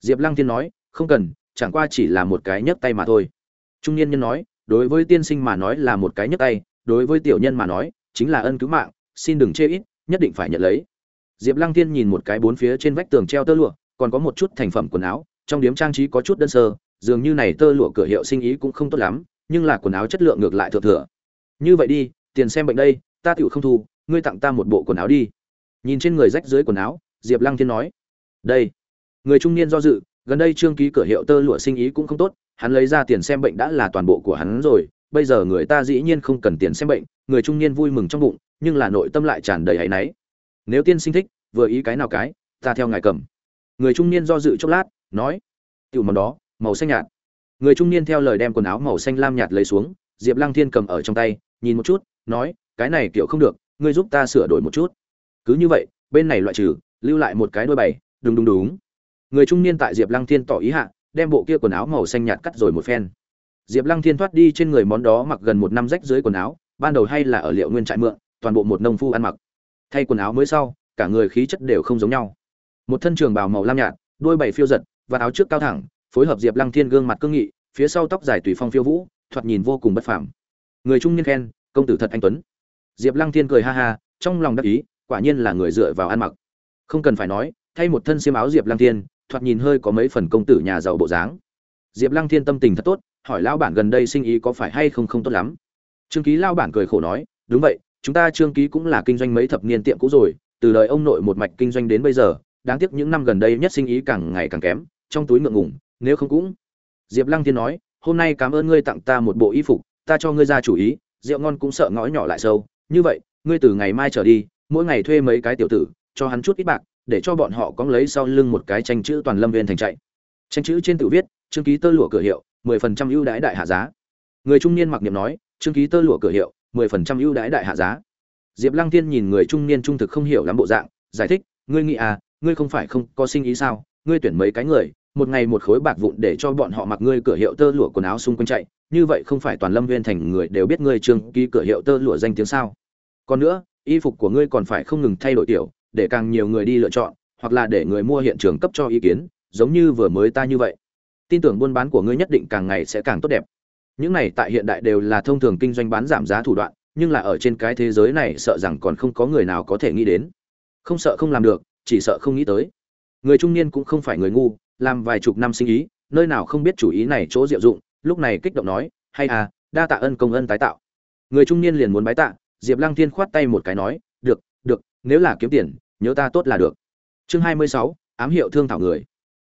[SPEAKER 1] Diệp lăng thiên nói, không cần, chẳng qua chỉ là một cái nhấc tay mà thôi. Trung niên nhân nói, đối với tiên sinh mà nói là một cái nhấc tay, đối với tiểu nhân mà nói, chính là ân cứu mạng, xin đừng chê ít, nhất định phải nhận lấy. Diệp lăng thiên nhìn một cái bốn phía trên vách tường treo tơ lụa, còn có một chút thành phẩm quần áo, trong điếm trang trí có chút đơn sơ, dường như này tơ lụa cửa hiệu sinh ý cũng không tốt lắm, nhưng là quần áo chất lượng ngược lại thượng thừa. Như vậy đi, tiền xem bệnh đây, ta tựu không thu ngươi tặng ta một bộ quần áo đi. Nhìn trên người rách dưới quần áo, diệp lăng thiên nói, đây. Người trung niên do dự, gần đây trương ký cửa hiệu tơ lụa sinh ý cũng không tốt, hắn lấy ra tiền xem bệnh đã là toàn bộ của hắn rồi, bây giờ người ta dĩ nhiên không cần tiền xem bệnh, người trung niên vui mừng trong bụng, nhưng là nội tâm lại tràn đầy áy náy. Nếu tiên sinh thích, vừa ý cái nào cái, ta theo ngài cầm. Người trung niên do dự chốc lát, nói, tiểu màu đó, màu xanh nhạt. Người trung niên theo lời đem quần áo màu xanh lam nhạt lấy xuống, diệp lăng thiên cầm ở trong tay, nhìn một chút, nói, cái này kiểu không được ngươi giúp ta sửa đổi một chút. Cứ như vậy, bên này loại trừ, lưu lại một cái đôi bày, đúng đúng đúng. Người trung niên tại diệp lăng thiên tỏ ý hạ, đem bộ kia quần áo màu xanh nhạt cắt rồi một phen. Diệp lăng thiên thoát đi trên người món đó mặc gần một năm rách dưới quần áo, ban đầu hay là ở liệu nguyên trại mượn, toàn bộ một nông phu ăn mặc. Thay quần áo mới sau, cả người khí chất đều không giống nhau. Một thân trường bào màu lam nhạt, đôi bày phiêu giật, và áo trước cao thẳng, phối hợp diệp lăng thiên gương mặt cương nghị, phía sau tóc dài tùy phong phiêu vũ, thoạt nhìn vô cùng bất phàm. Người trung niên khen, công tử thật anh tuấn diệp lăng thiên cười ha ha, trong lòng đắc ý, quả nhiên là người dựa vào ăn mặc. Không cần phải nói, thay một thân xiêm áo diệp lăng thiên, thoạt nhìn hơi có mấy phần công tử nhà giàu bộ dáng. Diệp lăng thiên tâm tình thật tốt, hỏi lão bản gần đây sinh ý có phải hay không không tốt lắm. Trương ký lao bản cười khổ nói, đúng vậy, chúng ta trương ký cũng là kinh doanh mấy thập niên tiệm cũ rồi, từ đời ông nội một mạch kinh doanh đến bây giờ, đáng tiếc những năm gần đây nhất sinh ý càng ngày càng kém, trong túi ngượng ngủng nếu không cũng. Diệp lăng thiên nói, hôm nay cảm ơn ngươi tặng ta một bộ y phục, ta cho ngươi ra chủ ý, rượu ngon cũng sợ ngõ nhỏ lại sâu như vậy, ngươi từ ngày mai trở đi, mỗi ngày thuê mấy cái tiểu tử, cho hắn chút ít bạc, để cho bọn họ có lấy sau lưng một cái tranh chữ toàn lâm viên thành chạy. Tranh chữ trên tự viết, trương ký tơ lụa cửa hiệu, mười phần trăm ưu đãi đại hạ giá. Người trung niên mặc niệm nói, trương ký tơ lụa cửa hiệu, mười phần trăm ưu đãi đại hạ giá. Diệp lăng Thiên nhìn người trung niên trung thực không hiểu lắm bộ dạng, giải thích, ngươi nghĩ à ngươi không phải không có sinh ý sao? Ngươi tuyển mấy cái người, một ngày một khối bạc vụn để cho bọn họ mặc ngươi cửa hiệu tơ lụa quần áo xung quanh chạy, như vậy không phải toàn lâm viên thành người đều biết ngươi trương ký cửa hiệu tơ lụa danh tiếng sao? Còn nữa, y phục của ngươi còn phải không ngừng thay đổi tiểu, để càng nhiều người đi lựa chọn, hoặc là để người mua hiện trường cấp cho ý kiến, giống như vừa mới ta như vậy. Tin tưởng buôn bán của ngươi nhất định càng ngày sẽ càng tốt đẹp. Những này tại hiện đại đều là thông thường kinh doanh bán giảm giá thủ đoạn, nhưng là ở trên cái thế giới này sợ rằng còn không có người nào có thể nghĩ đến. Không sợ không làm được, chỉ sợ không nghĩ tới. Người trung niên cũng không phải người ngu, làm vài chục năm sinh ý, nơi nào không biết chủ ý này chỗ diệu dụng, lúc này kích động nói, hay à đa tạ ân công ân tái tạo. Người trung niên liền muốn bái tạ diệp lăng thiên khoát tay một cái nói, được được, nếu là kiếm tiền, nhớ ta tốt là được. Chương hai mươi sáu, ám hiệu thương thảo người.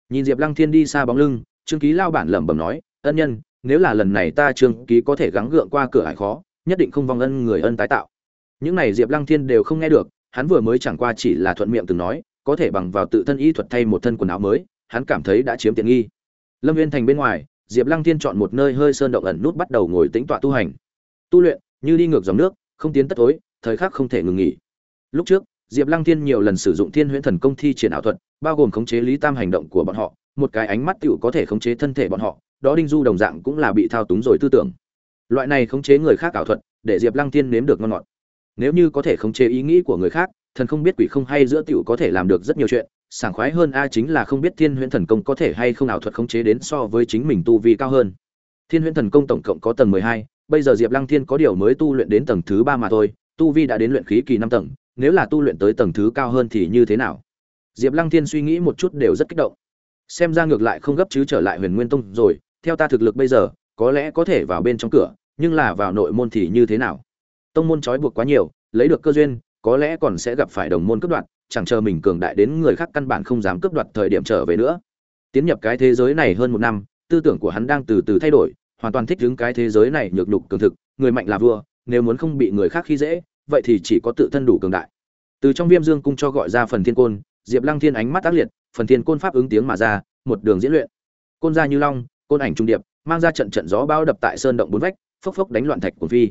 [SPEAKER 1] Nhìn diệp lăng thiên đi xa bóng lưng, trương ký lao bản lẩm bẩm nói, ân nhân, nếu là lần này ta trương ký có thể gắng gượng qua cửa hải khó, nhất định không vong ân người ân tái tạo. Những này diệp lăng thiên đều không nghe được, hắn vừa mới chẳng qua chỉ là thuận miệng từng nói, có thể bằng vào tự thân y thuật thay một thân quần áo mới, hắn cảm thấy đã chiếm tiện nghi. Lâm viên thành bên ngoài, diệp lăng thiên chọn một nơi hơi sơn động ẩn nút bắt đầu ngồi tĩnh tọa tu hành. Tu luyện, như đi ngược dòng nước không tiến tất tối thời khắc không thể ngừng nghỉ. Lúc trước, diệp lăng thiên nhiều lần sử dụng thiên huyễn thần công thi triển ảo thuật, bao gồm khống chế lý tam hành động của bọn họ, một cái ánh mắt tựu có thể khống chế thân thể bọn họ, đó đinh du đồng dạng cũng là bị thao túng rồi tư tưởng. Loại này khống chế người khác ảo thuật, để diệp lăng thiên nếm được ngon ngọt. Nếu như có thể khống chế ý nghĩ của người khác, thần không biết quỷ không hay giữa tựu có thể làm được rất nhiều chuyện, sảng khoái hơn a chính là không biết thiên huyễn thần công có thể hay không ảo thuật khống chế đến so với chính mình tu vi cao hơn. Thiên huyễn thần công tổng cộng có tầng mười hai bây giờ diệp lăng thiên có điều mới tu luyện đến tầng thứ ba mà thôi, tu vi đã đến luyện khí kỳ năm tầng, nếu là tu luyện tới tầng thứ cao hơn thì như thế nào? Diệp lăng thiên suy nghĩ một chút đều rất kích động. Xem ra ngược lại không gấp chứ trở lại huyền nguyên tông rồi, theo ta thực lực bây giờ, có lẽ có thể vào bên trong cửa, nhưng là vào nội môn thì như thế nào? Tông môn trói buộc quá nhiều, lấy được cơ duyên, có lẽ còn sẽ gặp phải đồng môn cướp đoạt, chẳng chờ mình cường đại đến người khác căn bản không dám cướp đoạt thời điểm trở về nữa. Tiến nhập cái thế giới này hơn một năm, tư tưởng của hắn đang từ từ thay đổi hoàn toàn thích ứng cái thế giới này nhược nhục cường thực, người mạnh là vua, nếu muốn không bị người khác khi dễ, vậy thì chỉ có tự thân đủ cường đại. Từ trong viêm dương cung cho gọi ra phần thiên côn, diệp lăng thiên ánh mắt tác liệt, phần thiên côn pháp ứng tiếng mà ra, một đường diễn luyện. Côn ra như long, côn ảnh trung điệp, mang ra trận trận gió bao đập tại sơn động bốn vách, phốc phốc đánh loạn thạch của phi.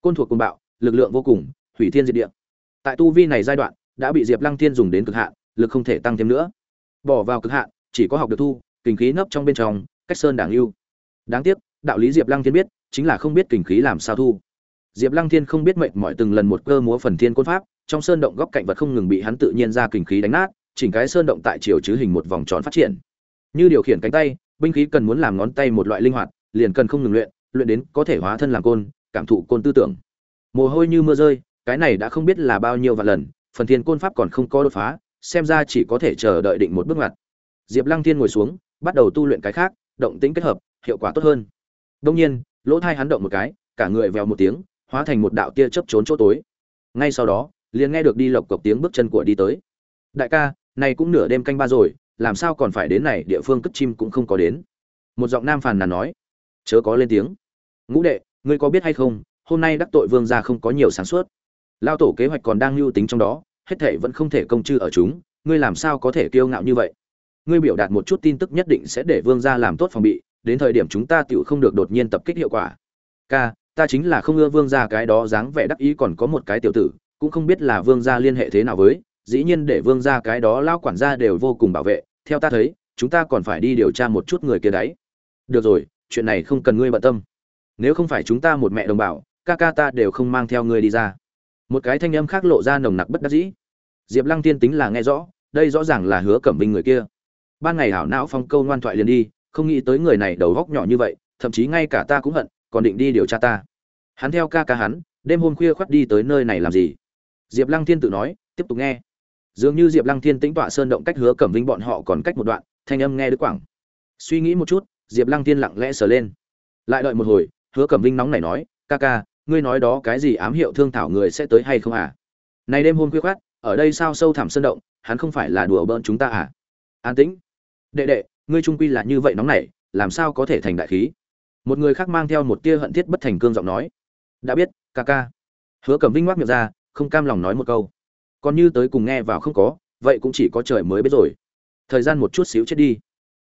[SPEAKER 1] Côn thuộc côn bạo, lực lượng vô cùng, hủy thiên diệt địa. Tại tu vi này giai đoạn, đã bị diệp lăng thiên dùng đến cực hạn, lực không thể tăng thêm nữa. Bỏ vào cực hạn, chỉ có học được thu kình khí nấp trong bên trong, cách sơn đảng lưu đáng tiếc đạo lý diệp lăng thiên biết, chính là không biết kình khí làm sao thu. Diệp lăng thiên không biết mệnh mọi từng lần một cơ múa phần thiên côn pháp, trong sơn động góc cạnh vật không ngừng bị hắn tự nhiên ra kình khí đánh nát, chỉnh cái sơn động tại chiều chứ hình một vòng tròn phát triển. Như điều khiển cánh tay, binh khí cần muốn làm ngón tay một loại linh hoạt, liền cần không ngừng luyện luyện đến có thể hóa thân làm côn, cảm thụ côn tư tưởng. Mồ hôi như mưa rơi, cái này đã không biết là bao nhiêu vạn lần, phần thiên côn pháp còn không có đột phá, xem ra chỉ có thể chờ đợi định một bước ngoặt. Diệp lăng thiên ngồi xuống, bắt đầu tu luyện cái khác, động tĩnh kết hợp, hiệu quả tốt hơn đông nhiên, lỗ thai hắn động một cái, cả người vèo một tiếng, hóa thành một đạo tia chớp trốn chỗ tối. Ngay sau đó, liền nghe được đi lộc cộc tiếng bước chân của đi tới. Đại ca, này cũng nửa đêm canh ba rồi, làm sao còn phải đến này, địa phương cất chim cũng không có đến. Một giọng nam phàn nàn nói. Chớ có lên tiếng. Ngũ đệ, ngươi có biết hay không, hôm nay đắc tội vương gia không có nhiều sáng suốt. Lao tổ kế hoạch còn đang lưu tính trong đó, hết thảy vẫn không thể công chư ở chúng, ngươi làm sao có thể kiêu ngạo như vậy? Ngươi biểu đạt một chút tin tức nhất định sẽ để vương gia làm tốt phòng bị đến thời điểm chúng ta tựu không được đột nhiên tập kích hiệu quả. Ca, ta chính là không ưa vương gia cái đó dáng vẻ đắc ý còn có một cái tiểu tử, cũng không biết là vương gia liên hệ thế nào với, dĩ nhiên để vương gia cái đó lao quản gia đều vô cùng bảo vệ. Theo ta thấy, chúng ta còn phải đi điều tra một chút người kia đấy. Được rồi, chuyện này không cần ngươi bận tâm. Nếu không phải chúng ta một mẹ đồng bào, ca ca ta đều không mang theo ngươi đi ra. Một cái thanh âm khác lộ ra nồng nặc bất đắc dĩ. Diệp lăng tiên tính là nghe rõ, đây rõ ràng là hứa cẩm binh người kia. Ban ngày hảo não phong câu ngoan thoại liền đi không nghĩ tới người này đầu góc nhỏ như vậy, thậm chí ngay cả ta cũng hận, còn định đi điều tra ta. Hắn theo ca ca hắn, đêm hôm khuya khoắt đi tới nơi này làm gì? Diệp lăng thiên tự nói, tiếp tục nghe. Dường như diệp lăng thiên tĩnh tọa sơn động cách hứa cẩm vinh bọn họ còn cách một đoạn, thanh âm nghe đứt quảng suy nghĩ một chút, diệp lăng thiên lặng lẽ sờ lên. Lại đợi một hồi, hứa cẩm vinh nóng này nói, ca ca, ngươi nói đó cái gì ám hiệu thương thảo người sẽ tới hay không à? Này đêm hôm khuya khoát ở đây sao sâu thẳm sơn động, hắn không phải là đùa bỡn chúng ta à? An tĩnh. Đệ đệ ngươi trung quy là như vậy nóng nảy, làm sao có thể thành đại khí? Một người khác mang theo một tia hận thiết bất thành cương giọng nói. Đã biết, ca ca. Hứa cẩm vinh ngoác miệng ra, không cam lòng nói một câu. Còn như tới cùng nghe vào không có, vậy cũng chỉ có trời mới biết rồi. Thời gian một chút xíu chết đi.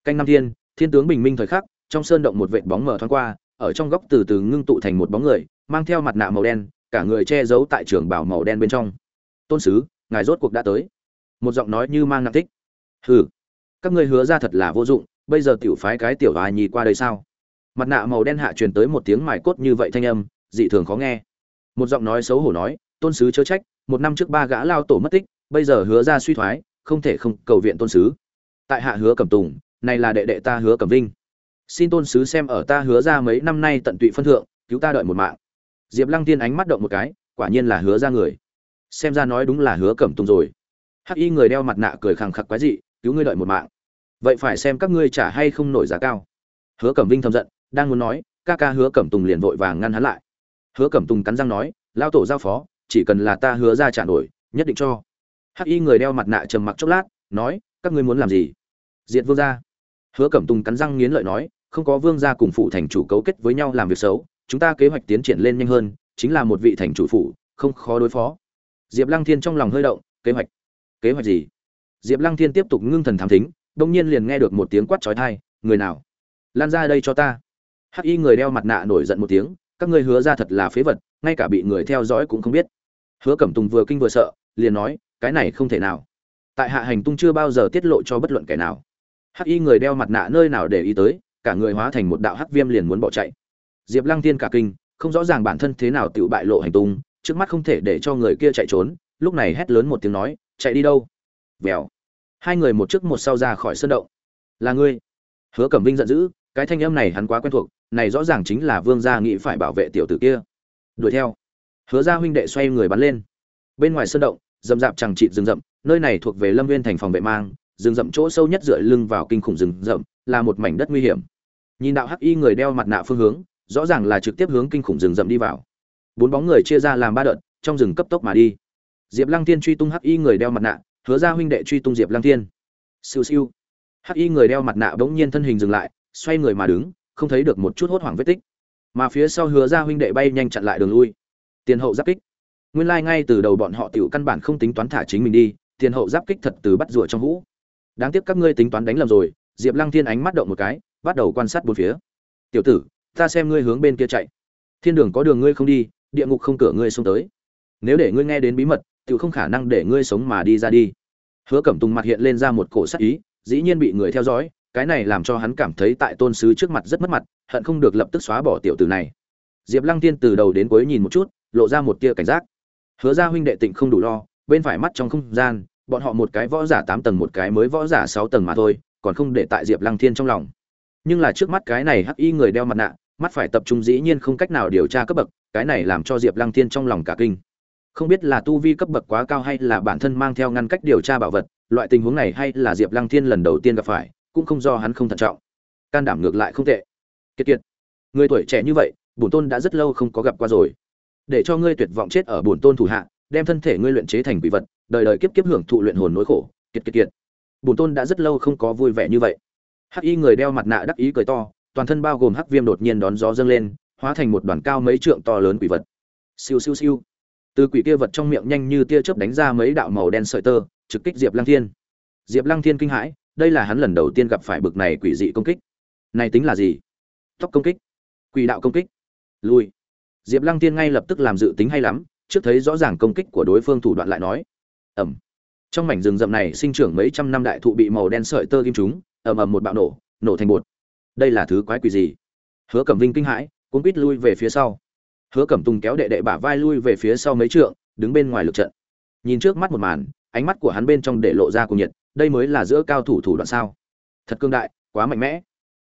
[SPEAKER 1] Canh năm thiên thiên tướng bình minh thời khắc, trong sơn động một vệt bóng mờ thoáng qua, ở trong góc từ từ ngưng tụ thành một bóng người, mang theo mặt nạ màu đen, cả người che giấu tại trường bảo màu đen bên trong. Tôn sứ, ngài rốt cuộc đã tới. Một giọng nói như mang nặng tích hừ các ngươi hứa ra thật là vô dụng, bây giờ tiểu phái cái tiểu hòa nhì qua đây sao? Mặt nạ màu đen hạ truyền tới một tiếng mài cốt như vậy thanh âm, dị thường khó nghe. Một giọng nói xấu hổ nói, tôn sứ chớ trách, một năm trước ba gã lao tổ mất tích, bây giờ hứa ra suy thoái, không thể không cầu viện tôn sứ. Tại hạ hứa cẩm tùng, này là đệ đệ ta hứa cẩm vinh. Xin tôn sứ xem ở ta hứa ra mấy năm nay tận tụy phân thượng, cứu ta đợi một mạng. Diệp lăng tiên ánh mắt động một cái, quả nhiên là hứa ra người. Xem ra nói đúng là hứa cẩm tùng rồi. Hắc y người đeo mặt nạ cười khẳng khặc quái dị cứu ngươi đợi một mạng. Vậy phải xem các ngươi trả hay không nổi giá cao. Hứa cẩm vinh thầm giận, đang muốn nói, ca ca hứa cẩm tùng liền vội vàng ngăn hắn lại. Hứa cẩm tùng cắn răng nói, lao tổ giao phó, chỉ cần là ta hứa ra trả nổi, nhất định cho. Hắc y người đeo mặt nạ trầm mặc chốc lát, nói, các ngươi muốn làm gì? Diệt vương gia. Hứa cẩm tùng cắn răng nghiến lợi nói, không có vương gia cùng phụ thành chủ cấu kết với nhau làm việc xấu, chúng ta kế hoạch tiến triển lên nhanh hơn, chính là một vị thành chủ phụ không khó đối phó. Diệp lăng thiên trong lòng hơi động, kế hoạch. Kế hoạch gì? Diệp lăng thiên tiếp tục ngưng thần thám thính đông nhiên liền nghe được một tiếng quát chói tai. người nào? Lan ra đây cho ta. Hắc y người đeo mặt nạ nổi giận một tiếng, các ngươi hứa ra thật là phế vật, ngay cả bị người theo dõi cũng không biết. Hứa cẩm tùng vừa kinh vừa sợ, liền nói, cái này không thể nào. Tại hạ hành tung chưa bao giờ tiết lộ cho bất luận kẻ nào. Hắc y người đeo mặt nạ nơi nào để ý tới, cả người hóa thành một đạo hắc viêm liền muốn bỏ chạy. Diệp lăng Thiên cả kinh, không rõ ràng bản thân thế nào tự bại lộ hành tung, trước mắt không thể để cho người kia chạy trốn, lúc này hét lớn một tiếng nói, chạy đi đâu? Vèo. Hai người một trước một sau ra khỏi sân động. Là ngươi. Hứa cẩm vinh giận dữ, cái thanh âm này hắn quá quen thuộc, này rõ ràng chính là vương gia nghĩ phải bảo vệ tiểu tử kia. Đuổi theo. Hứa gia huynh đệ xoay người bắn lên. Bên ngoài sân động, rậm rạp chẳng chịt rừng rậm, nơi này thuộc về lâm viên thành phòng vệ mang, rừng rậm chỗ sâu nhất dựa lưng vào kinh khủng rừng rậm, là một mảnh đất nguy hiểm. Nhìn đạo hắc y người đeo mặt nạ phương hướng, rõ ràng là trực tiếp hướng kinh khủng rừng rậm đi vào. Bốn bóng người chia ra làm ba đợt, trong rừng cấp tốc mà đi. Diệp lăng tiên truy tung hắc y người đeo mặt nạ hứa ra huynh đệ truy tung diệp lăng thiên. Siêu siêu. Hắc y người đeo mặt nạ bỗng nhiên thân hình dừng lại, xoay người mà đứng, không thấy được một chút hốt hoảng vết tích. Mà phía sau hứa ra huynh đệ bay nhanh chặn lại đường lui. Tiền hậu giáp kích. Nguyên lai ngay từ đầu bọn họ tiểu căn bản không tính toán thả chính mình đi, tiền hậu giáp kích thật từ bắt rủa trong hũ. Đáng tiếc các ngươi tính toán đánh lầm rồi, diệp lăng thiên ánh mắt động một cái, bắt đầu quan sát bốn phía. Tiểu tử, ta xem ngươi hướng bên kia chạy. Thiên đường có đường ngươi không đi, địa ngục không cửa ngươi xông tới. Nếu để ngươi nghe đến bí mật tự không khả năng để ngươi sống mà đi ra đi hứa cẩm tùng mặt hiện lên ra một cổ sắc ý, dĩ nhiên bị người theo dõi, cái này làm cho hắn cảm thấy tại tôn sứ trước mặt rất mất mặt, hận không được lập tức xóa bỏ tiểu tử này. Diệp lăng tiên từ đầu đến cuối nhìn một chút, lộ ra một tia cảnh giác. Hứa ra huynh đệ tịnh không đủ lo, bên phải mắt trong không gian, bọn họ một cái võ giả tám tầng một cái mới võ giả sáu tầng mà thôi, còn không để tại diệp lăng thiên trong lòng. Nhưng là trước mắt cái này hắc y người đeo mặt nạ, mắt phải tập trung dĩ nhiên không cách nào điều tra cấp bậc, cái này làm cho diệp lăng thiên trong lòng cả kinh không biết là tu vi cấp bậc quá cao hay là bản thân mang theo ngăn cách điều tra bảo vật, loại tình huống này hay là diệp lăng thiên lần đầu tiên gặp phải, cũng không do hắn không thận trọng. Can đảm ngược lại không tệ. Kiệt kiệt, người tuổi trẻ như vậy, bổn tôn đã rất lâu không có gặp qua rồi. Để cho ngươi tuyệt vọng chết ở bổn tôn thủ hạ, đem thân thể ngươi luyện chế thành quỷ vật, đời đời kiếp kiếp hưởng thụ luyện hồn nỗi khổ. Kiệt kiệt kiệt, bổn tôn đã rất lâu không có vui vẻ như vậy. Hắc y người đeo mặt nạ đắc ý cười to, toàn thân bao gồm hắc viêm đột nhiên đón gió dâng lên, hóa thành một đoàn cao mấy trượng to lớn quỷ vật. Siêu siêu siêu từ quỷ kia vật trong miệng nhanh như tia chớp đánh ra mấy đạo màu đen sợi tơ, trực kích diệp lăng thiên. Diệp lăng thiên kinh hãi, đây là hắn lần đầu tiên gặp phải bực này quỷ dị công kích. Này tính là gì? Tóc công kích. Quỷ đạo công kích. Lui diệp lăng thiên ngay lập tức làm dự tính hay lắm, trước thấy rõ ràng công kích của đối phương thủ đoạn lại nói. Ẩm trong mảnh rừng rậm này sinh trưởng mấy trăm năm đại thụ bị màu đen sợi tơ kim chúng ầm ầm một bạo nổ nổ thành bột. Đây là thứ quái quỷ gì? Hứa cẩm vinh kinh hãi cuốn quýt lui về phía sau hứa cẩm tùng kéo đệ đệ bả vai lui về phía sau mấy trượng, đứng bên ngoài lực trận. Nhìn trước mắt một màn, ánh mắt của hắn bên trong để lộ ra cùng nhiệt, đây mới là giữa cao thủ thủ đoạn sao? Thật cương đại, quá mạnh mẽ.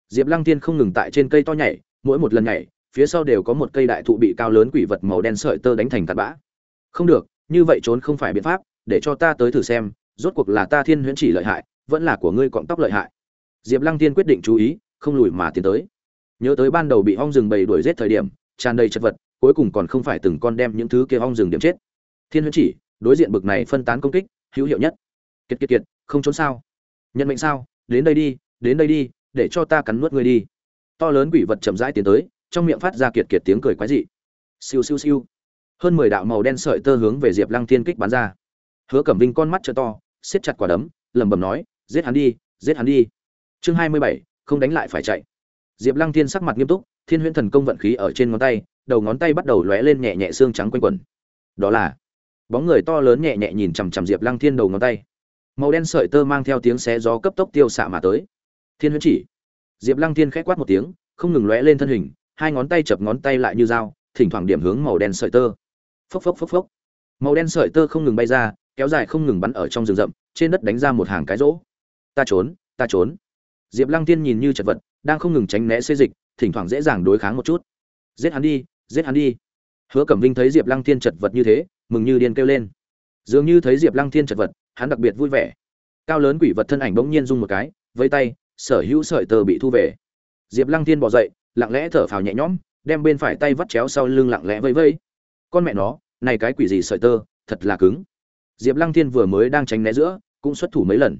[SPEAKER 1] Diệp lăng tiên không ngừng tại trên cây to nhảy, mỗi một lần nhảy, phía sau đều có một cây đại thụ bị cao lớn quỷ vật màu đen sợi tơ đánh thành tạt bã. Không được, như vậy trốn không phải biện pháp, để cho ta tới thử xem, rốt cuộc là ta thiên huyễn chỉ lợi hại, vẫn là của ngươi cọng tóc lợi hại. Diệp lăng tiên quyết định chú ý, không lùi mà tiến tới. Nhớ tới ban đầu bị ong rừng bầy đuổi giết thời điểm, tràn đầy chất vật cuối cùng còn không phải từng con đem những thứ kia ong rừng điểm chết. Thiên huyễn chỉ, đối diện bực này phân tán công kích, hữu hiệu nhất. Kiệt kiệt kiệt, không trốn sao? Nhận mệnh sao? Đến đây đi, đến đây đi, để cho ta cắn nuốt ngươi đi. To lớn quỷ vật chậm rãi tiến tới, trong miệng phát ra kiệt kiệt tiếng cười quái dị. Siêu siêu siêu. Hơn mười đạo màu đen sợi tơ hướng về diệp lăng thiên kích bắn ra. Hứa cẩm vinh con mắt trợ to, siết chặt quả đấm, lẩm bẩm nói, giết hắn đi, giết hắn đi. Chương hai mươi bảy, không đánh lại phải chạy. Diệp lăng thiên sắc mặt nghiêm túc, thiên huyễn thần công vận khí ở trên ngón tay đầu ngón tay bắt đầu lóe lên nhẹ nhẹ xương trắng quanh quẩn đó là, bóng người to lớn nhẹ nhẹ nhìn chằm chằm diệp lăng thiên đầu ngón tay. Màu đen sợi tơ mang theo tiếng xé gió cấp tốc tiêu xạ mà tới. Thiên huyễn chỉ. Diệp lăng thiên k h quát một tiếng, không ngừng lóe lên thân hình, hai ngón tay chập ngón tay lại như dao, thỉnh thoảng điểm hướng màu đen sợi tơ. Phốc phốc phốc phốc. Màu đen sợi tơ không ngừng bay ra, kéo dài không ngừng bắn ở trong rừng rậm, trên đất đánh ra một hàng cái rỗ. Ta trốn ta trốn. Diệp lăng tiên nhìn như chật vật, đang không ngừng tránh né xê dịch, thỉnh thoảng dễ dàng đối kháng một chút. Giết hắn đi giết hắn đi. Hứa cẩm vinh thấy diệp lăng Thiên chật vật như thế, mừng như điên kêu lên. Dường như thấy diệp lăng Thiên chật vật, hắn đặc biệt vui vẻ. Cao lớn quỷ vật thân ảnh bỗng nhiên rung một cái vây tay, sở hữu sợi tơ bị thu về. Diệp lăng Thiên bỏ dậy, lặng lẽ thở phào nhẹ nhõm, đem bên phải tay vắt chéo sau lưng lặng lẽ vây vây con mẹ nó, này cái quỷ gì sợi tơ, thật là cứng. Diệp lăng thiên vừa mới đang tránh né giữa, cũng xuất thủ mấy lần.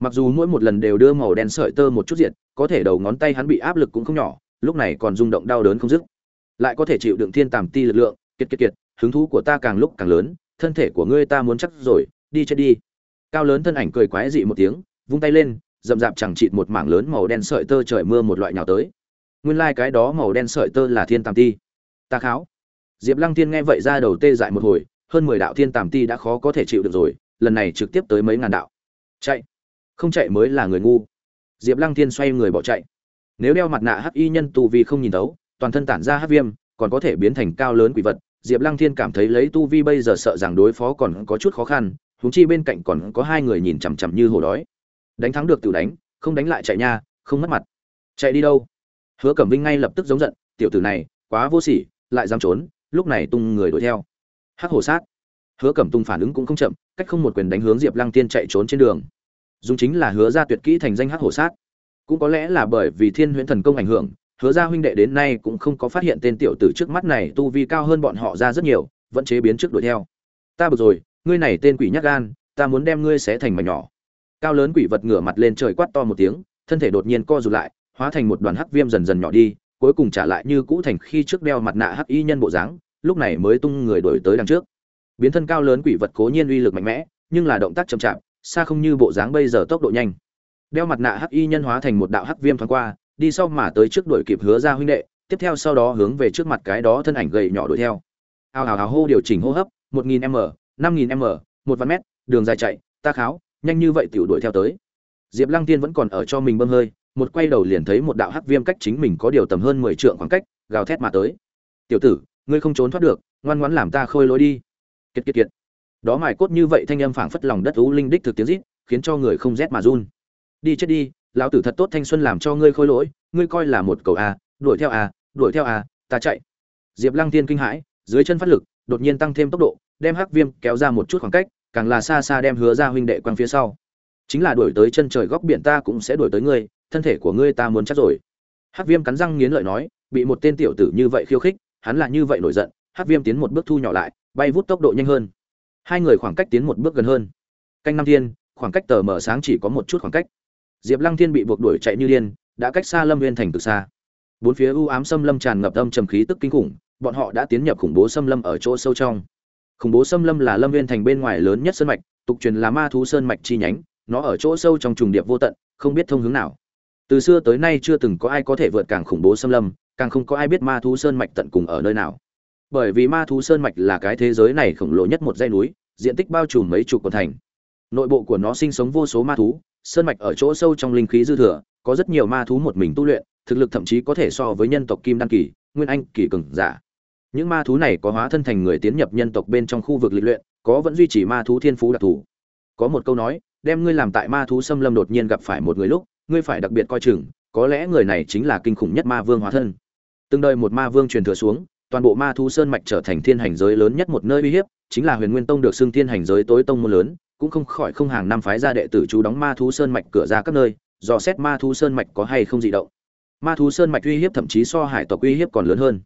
[SPEAKER 1] Mặc dù mỗi một lần đều đưa màu đen sợi tơ một chút diệt, có thể đầu ngón tay hắn bị áp lực cũng không nhỏ, lúc này còn rung động đau đớn không dứt lại có thể chịu đựng thiên tàm ti lực lượng, kiệt kiệt kiệt, hứng thú của ta càng lúc càng lớn, thân thể của ngươi ta muốn chắc rồi, đi chết đi. Cao lớn thân ảnh cười quái dị một tiếng, vung tay lên rậm rạp chẳng chịt một mảng lớn màu đen sợi tơ trời mưa một loại nhào tới. Nguyên lai cái đó màu đen sợi tơ là thiên tàm ti. Ta kháo. Diệp lăng thiên nghe vậy ra đầu tê dại một hồi, hơn mười đạo thiên tàm ti đã khó có thể chịu được rồi, lần này trực tiếp tới mấy ngàn đạo. Chạy. Không chạy mới là người ngu. Diệp lăng thiên xoay người bỏ chạy. Nếu đeo mặt nạ hắc y nhân tù vì không nhìn tấu toàn thân tản ra hắc viêm, còn có thể biến thành cao lớn quỷ vật. Diệp lăng thiên cảm thấy lấy tu vi bây giờ sợ rằng đối phó còn có chút khó khăn, huống chi bên cạnh còn có hai người nhìn chằm chằm như hổ đói. Đánh thắng được tự đánh, không đánh lại chạy nha, không mất mặt. Chạy đi đâu? Hứa cẩm vinh ngay lập tức giống giận, tiểu tử này, quá vô sỉ, lại dám trốn, lúc này tung người đuổi theo. Hắc hổ sát. Hứa cẩm tung phản ứng cũng không chậm, cách không một quyền đánh hướng diệp lăng tiên chạy trốn trên đường. Dùng chính là hứa ra tuyệt kỹ thành danh hắc hổ sát. Cũng có lẽ là bởi vì thiên huyễn thần công ảnh hưởng hứa ra huynh đệ đến nay cũng không có phát hiện tên tiểu tử trước mắt này tu vi cao hơn bọn họ ra rất nhiều, vẫn chế biến trước đuổi theo. Ta bực rồi, ngươi này tên quỷ nhắc gan, ta muốn đem ngươi xé thành mảnh nhỏ. Cao lớn quỷ vật ngửa mặt lên trời quát to một tiếng, thân thể đột nhiên co rụt lại, hóa thành một đoàn hắc viêm dần dần nhỏ đi, cuối cùng trả lại như cũ thành khi trước đeo mặt nạ hắc y nhân bộ dáng, lúc này mới tung người đổi tới đằng trước. Biến thân cao lớn quỷ vật cố nhiên uy lực mạnh mẽ, nhưng là động tác chậm chạp, xa không như bộ dáng bây giờ tốc độ nhanh. Đeo mặt nạ hắc y nhân hóa thành một đạo hắc viêm thoáng qua đi sau mà tới trước đuổi kịp hứa ra huynh đệ, tiếp theo sau đó hướng về trước mặt cái đó thân ảnh gầy nhỏ đuổi theo. Ao ào ào hô điều chỉnh hô hấp, một nghìn m, năm nghìn m, một vạn mét, đường dài chạy, ta kháo, nhanh như vậy tiểu đuổi theo tới. Diệp lăng tiên vẫn còn ở cho mình bơm hơi, một quay đầu liền thấy một đạo hắc viêm cách chính mình có điều tầm hơn mười trượng khoảng cách, gào thét mà tới. Tiểu tử, ngươi không trốn thoát được, ngoan ngoãn làm ta khôi lối đi. Kiệt kiệt kiệt. Đó mài cốt như vậy thanh âm phảng phất lòng đất u linh đích thực tiếng rít, khiến cho người không rét mà run. Đi chết đi lão tử thật tốt thanh xuân làm cho ngươi khôi lỗi, ngươi coi là một cầu a, đuổi theo a, đuổi theo a, ta chạy. Diệp lăng tiên kinh hãi, dưới chân phát lực, đột nhiên tăng thêm tốc độ, đem hắc viêm kéo ra một chút khoảng cách, càng là xa xa đem hứa ra huynh đệ quang phía sau. Chính là đuổi tới chân trời góc biển ta cũng sẽ đuổi tới ngươi, thân thể của ngươi ta muốn chắc rồi. Hắc viêm cắn răng nghiến lợi nói, bị một tên tiểu tử như vậy khiêu khích, hắn là như vậy nổi giận, hắc viêm tiến một bước thu nhỏ lại, bay vút tốc độ nhanh hơn. Hai người khoảng cách tiến một bước gần hơn. Canh năm thiên, khoảng cách tờ mở sáng chỉ có một chút khoảng cách diệp lăng thiên bị buộc đuổi chạy như điên, đã cách xa lâm viên thành từ xa. Bốn phía u ám xâm lâm tràn ngập âm trầm khí tức kinh khủng, bọn họ đã tiến nhập khủng bố xâm lâm ở chỗ sâu trong. Khủng bố xâm lâm là lâm viên thành bên ngoài lớn nhất sơn mạch, tục truyền là ma thú sơn mạch chi nhánh, nó ở chỗ sâu trong trùng điệp vô tận, không biết thông hướng nào. Từ xưa tới nay chưa từng có ai có thể vượt càng khủng bố xâm lâm, càng không có ai biết ma thú sơn mạch tận cùng ở nơi nào. Bởi vì ma thú sơn mạch là cái thế giới này khổng lồ nhất một dãy núi, diện tích bao trùm mấy chục quận thành. Nội bộ của nó sinh sống vô số ma thú sơn mạch ở chỗ sâu trong linh khí dư thừa, có rất nhiều ma thú một mình tu luyện, thực lực thậm chí có thể so với nhân tộc kim đăng kỳ, nguyên anh kỳ cường giả. Những ma thú này có hóa thân thành người tiến nhập nhân tộc bên trong khu vực lịch luyện, có vẫn duy trì ma thú thiên phú đặc thù. Có một câu nói, đem ngươi làm tại ma thú xâm lâm đột nhiên gặp phải một người lúc, ngươi phải đặc biệt coi chừng, có lẽ người này chính là kinh khủng nhất ma vương hóa thân. Từng đời một ma vương truyền thừa xuống, toàn bộ ma thú sơn mạch trở thành thiên hành giới lớn nhất một nơi uy hiếp, chính là huyền nguyên tông được xưng thiên hành giới tối tông môn lớn cũng không khỏi không hàng năm phái ra đệ tử chú đóng ma thú sơn mạch cửa ra các nơi dò xét ma thú sơn mạch có hay không dị động. Ma thú sơn mạch uy hiếp thậm chí so hải tộc uy hiếp còn lớn hơn.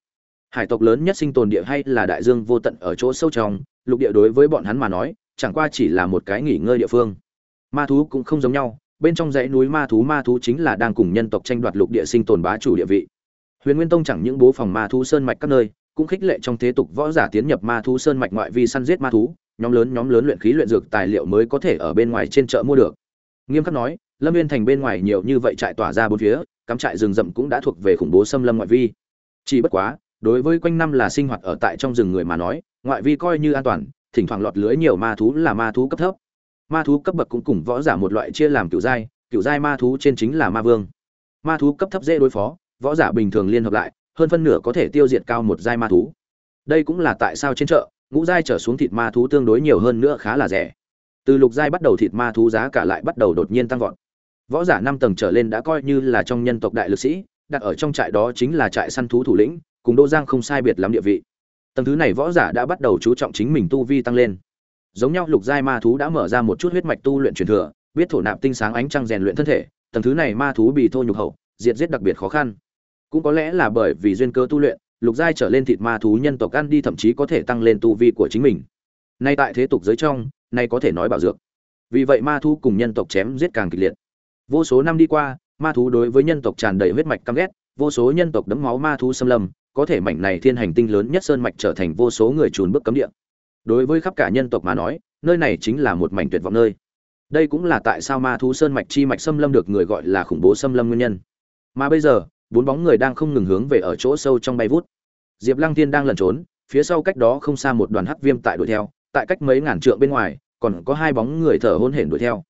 [SPEAKER 1] Hải tộc lớn nhất sinh tồn địa hay là đại dương vô tận ở chỗ sâu trong, lục địa đối với bọn hắn mà nói, chẳng qua chỉ là một cái nghỉ ngơi địa phương. Ma thú cũng không giống nhau, bên trong dãy núi ma thú ma thú chính là đang cùng nhân tộc tranh đoạt lục địa sinh tồn bá chủ địa vị. Huyền nguyên tông chẳng những bố phòng ma thú sơn mạch các nơi, cũng khích lệ trong thế tục võ giả tiến nhập ma thú sơn mạch ngoại vi săn giết ma thú nhóm lớn nhóm lớn luyện khí luyện dược tài liệu mới có thể ở bên ngoài trên chợ mua được. Nghiêm khắc nói, lâm viên thành bên ngoài nhiều như vậy trại tỏa ra bốn phía, cắm trại rừng rậm cũng đã thuộc về khủng bố xâm lâm ngoại vi. Chỉ bất quá, đối với quanh năm là sinh hoạt ở tại trong rừng người mà nói, ngoại vi coi như an toàn, thỉnh thoảng lọt lưới nhiều ma thú là ma thú cấp thấp. Ma thú cấp bậc cũng cùng võ giả một loại chia làm kiểu giai kiểu giai ma thú trên chính là ma vương. Ma thú cấp thấp dễ đối phó, võ giả bình thường liên hợp lại, hơn phân nửa có thể tiêu diệt cao một giai ma thú. Đây cũng là tại sao trên chợ ngũ giai trở xuống thịt ma thú tương đối nhiều hơn nữa khá là rẻ. Từ lục giai bắt đầu thịt ma thú giá cả lại bắt đầu đột nhiên tăng vọt. Võ giả năm tầng trở lên đã coi như là trong nhân tộc đại lực sĩ, đặt ở trong trại đó chính là trại săn thú thủ lĩnh, cùng đô giang không sai biệt lắm địa vị. Tầng thứ này võ giả đã bắt đầu chú trọng chính mình tu vi tăng lên. Giống nhau, lục giai ma thú đã mở ra một chút huyết mạch tu luyện truyền thừa, biết thổ nạp tinh sáng ánh trăng rèn luyện thân thể, tầng thứ này ma thú bị thô nhục hậu, diệt giết đặc biệt khó khăn. Cũng có lẽ là bởi vì duyên cơ tu luyện lục giai trở lên thịt ma thú nhân tộc ăn đi thậm chí có thể tăng lên tu vi của chính mình. Nay tại thế tục giới trong, nay có thể nói bảo dược. Vì vậy ma thú cùng nhân tộc chém giết càng kịch liệt. Vô số năm đi qua, ma thú đối với nhân tộc tràn đầy huyết mạch căm ghét, vô số nhân tộc đấm máu ma thú xâm lâm, có thể mảnh này thiên hành tinh lớn nhất sơn mạch trở thành vô số người trùn bước cấm địa. Đối với khắp cả nhân tộc mà nói, nơi này chính là một mảnh tuyệt vọng nơi. Đây cũng là tại sao ma thú sơn mạch chi mạch xâm lâm được người gọi là khủng bố xâm lâm nguyên nhân. Mà bây giờ bốn bóng người đang không ngừng hướng về ở chỗ sâu trong bay vút. Diệp lăng thiên đang lẩn trốn phía sau cách đó không xa một đoàn hắc viêm tại đuổi theo tại cách mấy ngàn trượng bên ngoài còn có hai bóng người thở hôn hển đuổi theo.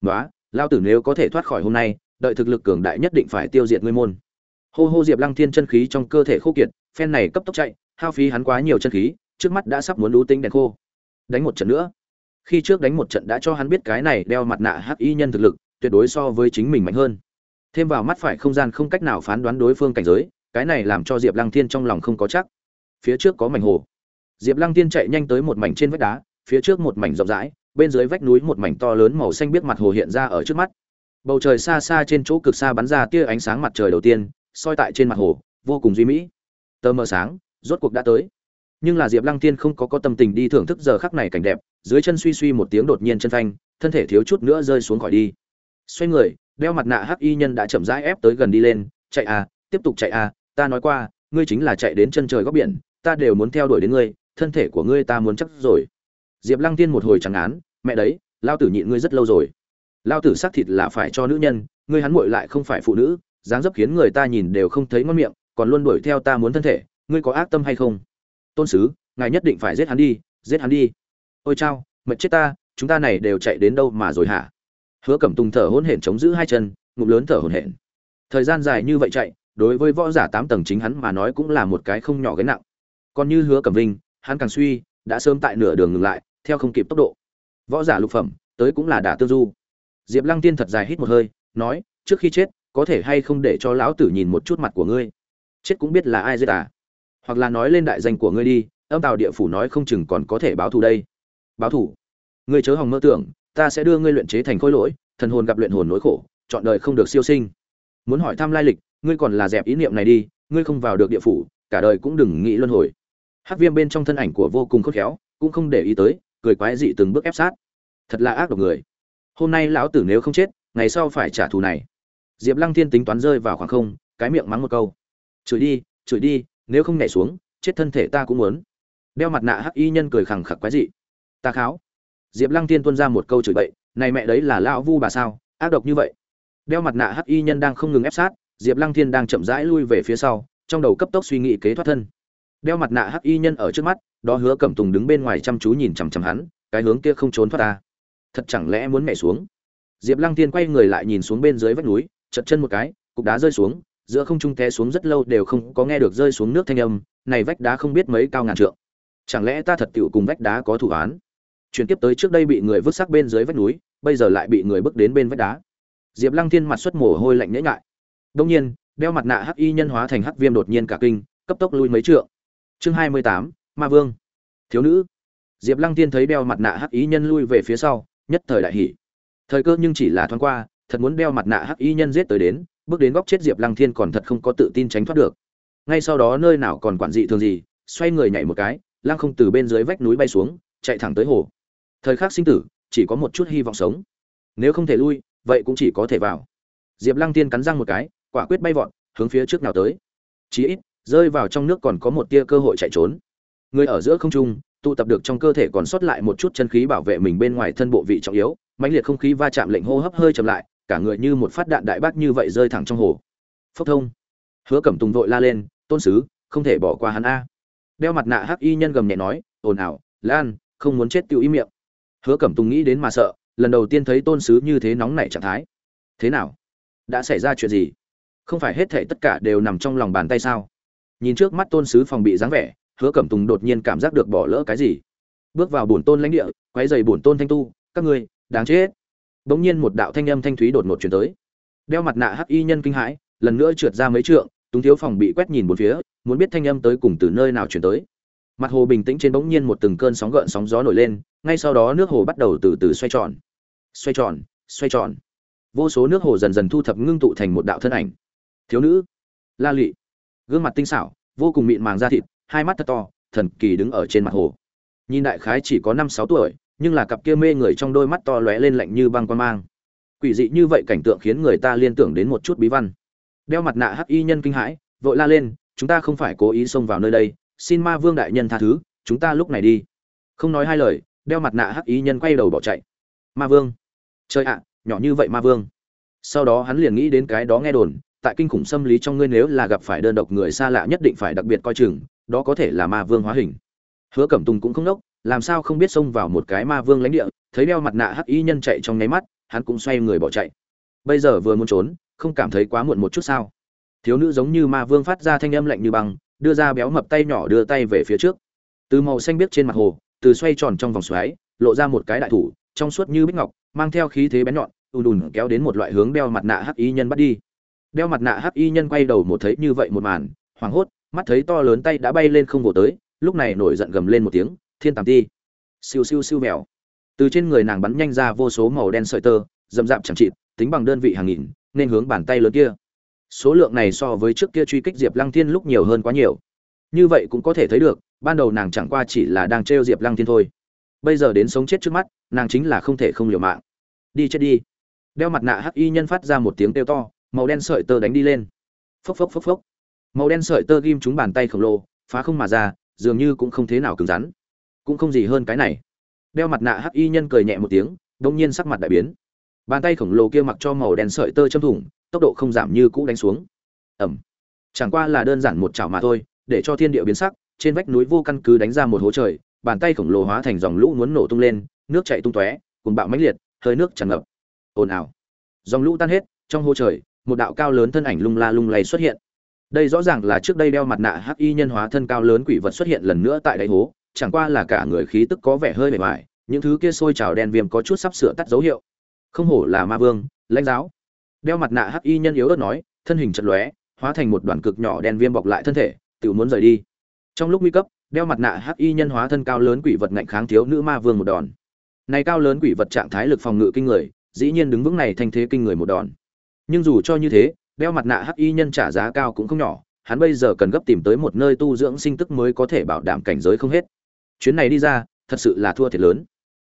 [SPEAKER 1] "Nóa, lao tử nếu có thể thoát khỏi hôm nay đợi thực lực cường đại nhất định phải tiêu diệt ngươi môn. Hô hô diệp lăng thiên chân khí trong cơ thể khô kiệt phen này cấp tốc chạy hao phí hắn quá nhiều chân khí trước mắt đã sắp muốn lú tính đèn khô. Đánh một trận nữa. Khi trước đánh một trận đã cho hắn biết cái này đeo mặt nạ hắc y nhân thực lực tuyệt đối so với chính mình mạnh hơn thêm vào mắt phải không gian không cách nào phán đoán đối phương cảnh giới, cái này làm cho diệp lăng thiên trong lòng không có chắc. Phía trước có mảnh hồ. Diệp lăng thiên chạy nhanh tới một mảnh trên vách đá, phía trước một mảnh rộng rãi, bên dưới vách núi một mảnh to lớn màu xanh biết mặt hồ hiện ra ở trước mắt. Bầu trời xa xa trên chỗ cực xa bắn ra tia ánh sáng mặt trời đầu tiên, soi tại trên mặt hồ, vô cùng duy mỹ. Tơ mờ sáng, rốt cuộc đã tới. Nhưng là diệp lăng Thiên không có có tâm tình đi thưởng thức giờ khắc này cảnh đẹp, dưới chân suy suy một tiếng đột nhiên chân phanh, thân thể thiếu chút nữa rơi xuống khỏi đi. Xoay người đeo mặt nạ hắc y nhân đã chậm rãi ép tới gần đi lên, chạy à tiếp tục chạy à ta nói qua, ngươi chính là chạy đến chân trời góc biển, ta đều muốn theo đuổi đến ngươi, thân thể của ngươi ta muốn chắc rồi. Diệp lăng tiên một hồi chẳng án, mẹ đấy, lao tử nhịn ngươi rất lâu rồi. Lao tử xác thịt là phải cho nữ nhân, ngươi hắn muội lại không phải phụ nữ, dáng dấp khiến người ta nhìn đều không thấy ngon miệng, còn luôn đuổi theo ta muốn thân thể, ngươi có ác tâm hay không? Tôn sứ, ngài nhất định phải giết hắn đi, giết hắn đi. Ôi chao, mệt chết ta, chúng ta này đều chạy đến đâu mà rồi hả? Hứa cẩm tùng thở hôn hển chống giữ hai chân, ngụm lớn thở hổn hển. Thời gian dài như vậy chạy, đối với võ giả tám tầng chính hắn mà nói cũng là một cái không nhỏ gánh nặng. Còn như hứa cẩm vinh, hắn càng suy, đã sớm tại nửa đường ngừng lại, theo không kịp tốc độ. Võ giả lục phẩm, tới cũng là đả tương du. Diệp lăng tiên thật dài hít một hơi, nói, trước khi chết, có thể hay không để cho lão tử nhìn một chút mặt của ngươi? Chết cũng biết là ai giết à? Hoặc là nói lên đại danh của ngươi đi, âm tào địa phủ nói không chừng còn có thể báo thù đây. Báo thù? Ngươi chớ hòng mơ tưởng ta sẽ đưa ngươi luyện chế thành khối lỗi, thần hồn gặp luyện hồn nỗi khổ, chọn đời không được siêu sinh. Muốn hỏi thăm lai lịch, ngươi còn là dẹp ý niệm này đi, ngươi không vào được địa phủ, cả đời cũng đừng nghĩ luân hồi. Hắc viêm bên trong thân ảnh của vô cùng khôn khéo, cũng không để ý tới, cười quái dị từng bước ép sát. Thật là ác độc người. Hôm nay lão tử nếu không chết, ngày sau phải trả thù này. Diệp lăng thiên tính toán rơi vào khoảng không, cái miệng mắng một câu. Chửi đi chửi đi, nếu không nhảy xuống, chết thân thể ta cũng muốn. Đeo mặt nạ hắc y nhân cười khẳng khặc quái dị. Ta kháo diệp lăng tiên tuân ra một câu chửi bậy, này mẹ đấy là lão vu bà sao? Ác độc như vậy. Đeo mặt nạ hắc y nhân đang không ngừng ép sát, diệp lăng thiên đang chậm rãi lui về phía sau, trong đầu cấp tốc suy nghĩ kế thoát thân. Đeo mặt nạ hắc y nhân ở trước mắt, đó hứa cẩm tùng đứng bên ngoài chăm chú nhìn chằm chằm hắn, cái hướng kia không trốn thoát ta. Thật chẳng lẽ muốn mẹ xuống? Diệp lăng thiên quay người lại nhìn xuống bên dưới vách núi chật chân một cái, cục đá rơi xuống, giữa không trung té xuống rất lâu đều không có nghe được rơi xuống nước thanh âm, này vách đá không biết mấy cao ngàn trượng. Chẳng lẽ ta thật tựu cùng vách đá có thủ án? Chuyển tiếp tới trước đây bị người vứt xác bên dưới vách núi, bây giờ lại bị người bước đến bên vách đá. Diệp lăng thiên mặt xuất mồ hôi lạnh nhễ ngại đông nhiên, đeo mặt nạ hắc y nhân hóa thành hắc viêm đột nhiên cả kinh, cấp tốc lui mấy trượng. Chương hai mươi tám, ma vương. Thiếu nữ. Diệp lăng Thiên thấy đeo mặt nạ hắc y nhân lui về phía sau, nhất thời đại hỷ thời cơ nhưng chỉ là thoáng qua, thật muốn đeo mặt nạ hắc y nhân giết tới đến, bước đến góc chết diệp lăng thiên còn thật không có tự tin tránh thoát được. Ngay sau đó nơi nào còn quản dị thường gì, xoay người nhảy một cái, lăng không từ bên dưới vách núi bay xuống, chạy thẳng tới hồ thời khắc sinh tử, chỉ có một chút hy vọng sống. Nếu không thể lui, vậy cũng chỉ có thể vào. Diệp lăng tiên cắn răng một cái, quả quyết bay vọt, hướng phía trước nào tới. Chí ít, rơi vào trong nước còn có một tia cơ hội chạy trốn. Người ở giữa không trung, tụ tập được trong cơ thể còn sót lại một chút chân khí bảo vệ mình bên ngoài thân bộ vị trọng yếu, mãnh liệt không khí va chạm lệnh hô hấp hơi chậm lại, cả người như một phát đạn đại bác như vậy rơi thẳng trong hồ. Phốc thông. Hứa cẩm tùng vội la lên, tôn sứ, không thể bỏ qua hắn a. Đeo mặt nạ hắc y nhân gầm nhẹ nói, ồn ào, lan, không muốn chết tiêu ý miệng hứa cẩm tùng nghĩ đến mà sợ, lần đầu tiên thấy tôn sứ như thế nóng nảy trạng thái. Thế nào? Đã xảy ra chuyện gì? Không phải hết thảy tất cả đều nằm trong lòng bàn tay sao? Nhìn trước mắt tôn sứ phòng bị dáng vẻ, hứa cẩm tùng đột nhiên cảm giác được bỏ lỡ cái gì. Bước vào bổn tôn lãnh địa, quấy dày bổn tôn thanh tu, các ngươi, đáng chết. Bỗng nhiên một đạo thanh âm thanh thúy đột ngột chuyển tới. Đeo mặt nạ hắc y nhân kinh hãi, lần nữa trượt ra mấy trượng, túng thiếu phòng bị quét nhìn một phía, muốn biết thanh âm tới cùng từ nơi nào chuyển tới mặt hồ bình tĩnh trên bỗng nhiên một từng cơn sóng gợn sóng gió nổi lên, ngay sau đó nước hồ bắt đầu từ từ xoay tròn. Xoay tròn xoay tròn. Vô số nước hồ dần dần thu thập ngưng tụ thành một đạo thân ảnh. Thiếu nữ, la lụy gương mặt tinh xảo, vô cùng mịn màng da thịt, hai mắt thật to, thần kỳ đứng ở trên mặt hồ. Nhìn đại khái chỉ có năm sáu tuổi, nhưng là cặp kia mê người trong đôi mắt to lóe lên lạnh như băng quan mang. Quỷ dị như vậy cảnh tượng khiến người ta liên tưởng đến một chút bí văn. Đeo mặt nạ hắc y nhân kinh hãi, vội la lên, chúng ta không phải cố ý xông vào nơi đây xin ma vương đại nhân tha thứ, chúng ta lúc này đi. Không nói hai lời, đeo mặt nạ hắc y nhân quay đầu bỏ chạy. Ma vương. Chơi ạ, nhỏ như vậy ma vương. Sau đó hắn liền nghĩ đến cái đó nghe đồn, tại kinh khủng xâm lý trong ngươi nếu là gặp phải đơn độc người xa lạ nhất định phải đặc biệt coi chừng, đó có thể là ma vương hóa hình. Hứa cẩm tùng cũng không đốc, làm sao không biết xông vào một cái ma vương lãnh địa, thấy đeo mặt nạ hắc y nhân chạy trong nháy mắt, hắn cũng xoay người bỏ chạy. Bây giờ vừa muốn trốn, không cảm thấy quá muộn một chút sao? Thiếu nữ giống như ma vương phát ra thanh âm lạnh như băng đưa ra béo mập tay nhỏ đưa tay về phía trước. Từ màu xanh biếc trên mặt hồ, từ xoay tròn trong vòng xoáy, lộ ra một cái đại thủ, trong suốt như bích ngọc, mang theo khí thế bén nhọn, ùn ùn kéo đến một loại hướng đeo mặt nạ hắc y nhân bắt đi. Đeo mặt nạ hắc y nhân quay đầu một thấy như vậy một màn, hoảng hốt, mắt thấy to lớn tay đã bay lên không vỗ tới, lúc này nổi giận gầm lên một tiếng, thiên tàm ti! Siêu siêu siêu mèo từ trên người nàng bắn nhanh ra vô số màu đen sợi tơ, rậm rạp chẳng chịt, tính bằng đơn vị hàng nghìn, nên hướng bàn tay lớn kia số lượng này so với trước kia truy kích diệp lăng thiên lúc nhiều hơn quá nhiều. Như vậy cũng có thể thấy được, ban đầu nàng chẳng qua chỉ là đang trêu diệp lăng thiên thôi. Bây giờ đến sống chết trước mắt, nàng chính là không thể không liều mạng. Đi chết đi. Đeo mặt nạ hắc y nhân phát ra một tiếng kêu to, màu đen sợi tơ đánh đi lên. Phốc phốc phốc phốc. Màu đen sợi tơ ghim trúng bàn tay khổng lồ, phá không mà ra, dường như cũng không thế nào cứng rắn. Cũng không gì hơn cái này. Đeo mặt nạ hắc y nhân cười nhẹ một tiếng đông nhiên sắc mặt đại biến. Bàn tay khổng lồ kia mặc cho màu đen sợi tơ châm thủng tốc độ không giảm như cũ đánh xuống. Ẩm. Chẳng qua là đơn giản một chảo mà thôi, để cho thiên địa biến sắc, trên vách núi vô căn cứ đánh ra một hố trời, bàn tay khổng lồ hóa thành dòng lũ muốn nổ tung lên, nước chảy tung tóe cùng bạo mãnh liệt, hơi nước tràn ngập. Ồn ào. Dòng lũ tan hết, trong hố trời, một đạo cao lớn thân ảnh lung la lung lay xuất hiện. Đây rõ ràng là trước đây đeo mặt nạ hắc y nhân hóa thân cao lớn quỷ vật xuất hiện lần nữa tại đáy hố, chẳng qua là cả người khí tức có vẻ hơi bề mại những thứ kia sôi trào đen viêm có chút sắp sửa tắt dấu hiệu. Không hổ là ma vương, lãnh giáo đeo mặt nạ hắc y nhân yếu ớt nói, thân hình chật lóe, hóa thành một đoàn cực nhỏ đen viêm bọc lại thân thể tự muốn rời đi. Trong lúc nguy cấp, đeo mặt nạ hắc y nhân hóa thân cao lớn quỷ vật ngạnh kháng thiếu nữ ma vương một đòn. Này cao lớn quỷ vật trạng thái lực phòng ngự kinh người, dĩ nhiên đứng vững này thành thế kinh người một đòn. Nhưng dù cho như thế, đeo mặt nạ hắc y nhân trả giá cao cũng không nhỏ, hắn bây giờ cần gấp tìm tới một nơi tu dưỡng sinh tức mới có thể bảo đảm cảnh giới không hết. Chuyến này đi ra, thật sự là thua thiệt lớn.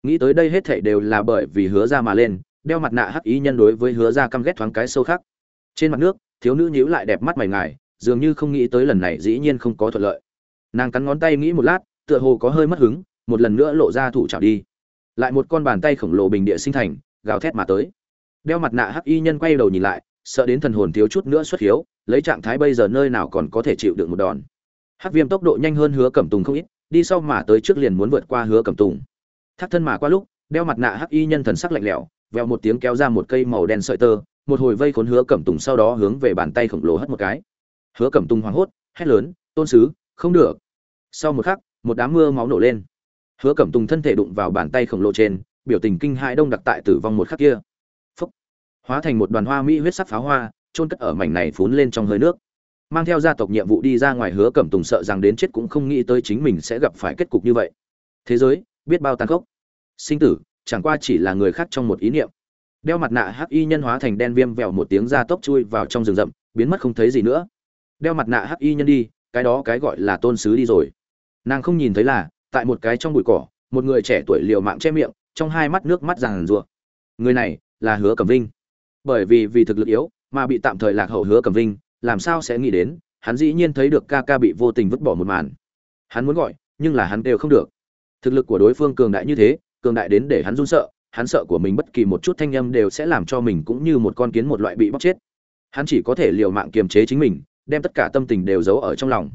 [SPEAKER 1] Nghĩ tới đây hết thảy đều là bởi vì hứa ra mà lên đeo mặt nạ hắc y nhân đối với hứa ra căm ghét thoáng cái sâu khác trên mặt nước, thiếu nữ nhíu lại đẹp mắt mày ngài, dường như không nghĩ tới lần này dĩ nhiên không có thuận lợi. Nàng cắn ngón tay nghĩ một lát, tựa hồ có hơi mất hứng, một lần nữa lộ ra thủ trào đi. Lại một con bàn tay khổng lồ bình địa sinh thành, gào thét mà tới. Đeo mặt nạ hắc y nhân quay đầu nhìn lại, sợ đến thần hồn thiếu chút nữa xuất hiếu, lấy trạng thái bây giờ nơi nào còn có thể chịu được một đòn. Hắc viêm tốc độ nhanh hơn hứa cẩm tùng không ít, đi sau mà tới trước liền muốn vượt qua hứa cẩm tùng. Thác thân mà qua lúc, đeo mặt nạ hắc y nhân thần sắc lạnh lẽo vèo một tiếng kéo ra một cây màu đen sợi tơ, một hồi vây khốn hứa cẩm tùng sau đó hướng về bàn tay khổng lồ hất một cái. Hứa cẩm tùng hoảng hốt, hét lớn, tôn sứ, không được. Sau một khắc, một đám mưa máu nổ lên. Hứa cẩm tùng thân thể đụng vào bàn tay khổng lồ trên, biểu tình kinh hãi đông đặc tại tử vong một khắc kia. Phúc. hóa thành một đoàn hoa mỹ huyết sắc pháo hoa trôn cất ở mảnh này phún lên trong hơi nước. Mang theo gia tộc nhiệm vụ đi ra ngoài, hứa cẩm tùng sợ rằng đến chết cũng không nghĩ tới chính mình sẽ gặp phải kết cục như vậy. Thế giới, biết bao tàn khốc. Sinh tử chẳng qua chỉ là người khác trong một ý niệm. Đeo mặt nạ hắc y nhân hóa thành đen viêm vèo một tiếng ra tốc chui vào trong rừng rậm, biến mất không thấy gì nữa. Đeo mặt nạ hắc y nhân đi, cái đó cái gọi là tôn sứ đi rồi. Nàng không nhìn thấy là, tại một cái trong bụi cỏ, một người trẻ tuổi liều mạng che miệng, trong hai mắt nước mắt ràng rụa. Người này là hứa cẩm vinh. Bởi vì vì thực lực yếu, mà bị tạm thời lạc hậu hứa cẩm vinh, làm sao sẽ nghĩ đến, hắn dĩ nhiên thấy được ca ca bị vô tình vứt bỏ một màn. Hắn muốn gọi, nhưng là hắn đều không được. Thực lực của đối phương cường đại như thế cường đại đến để hắn run sợ, hắn sợ của mình bất kỳ một chút thanh âm đều sẽ làm cho mình cũng như một con kiến một loại bị bóc chết. Hắn chỉ có thể liều mạng kiềm chế chính mình, đem tất cả tâm tình đều giấu ở trong lòng.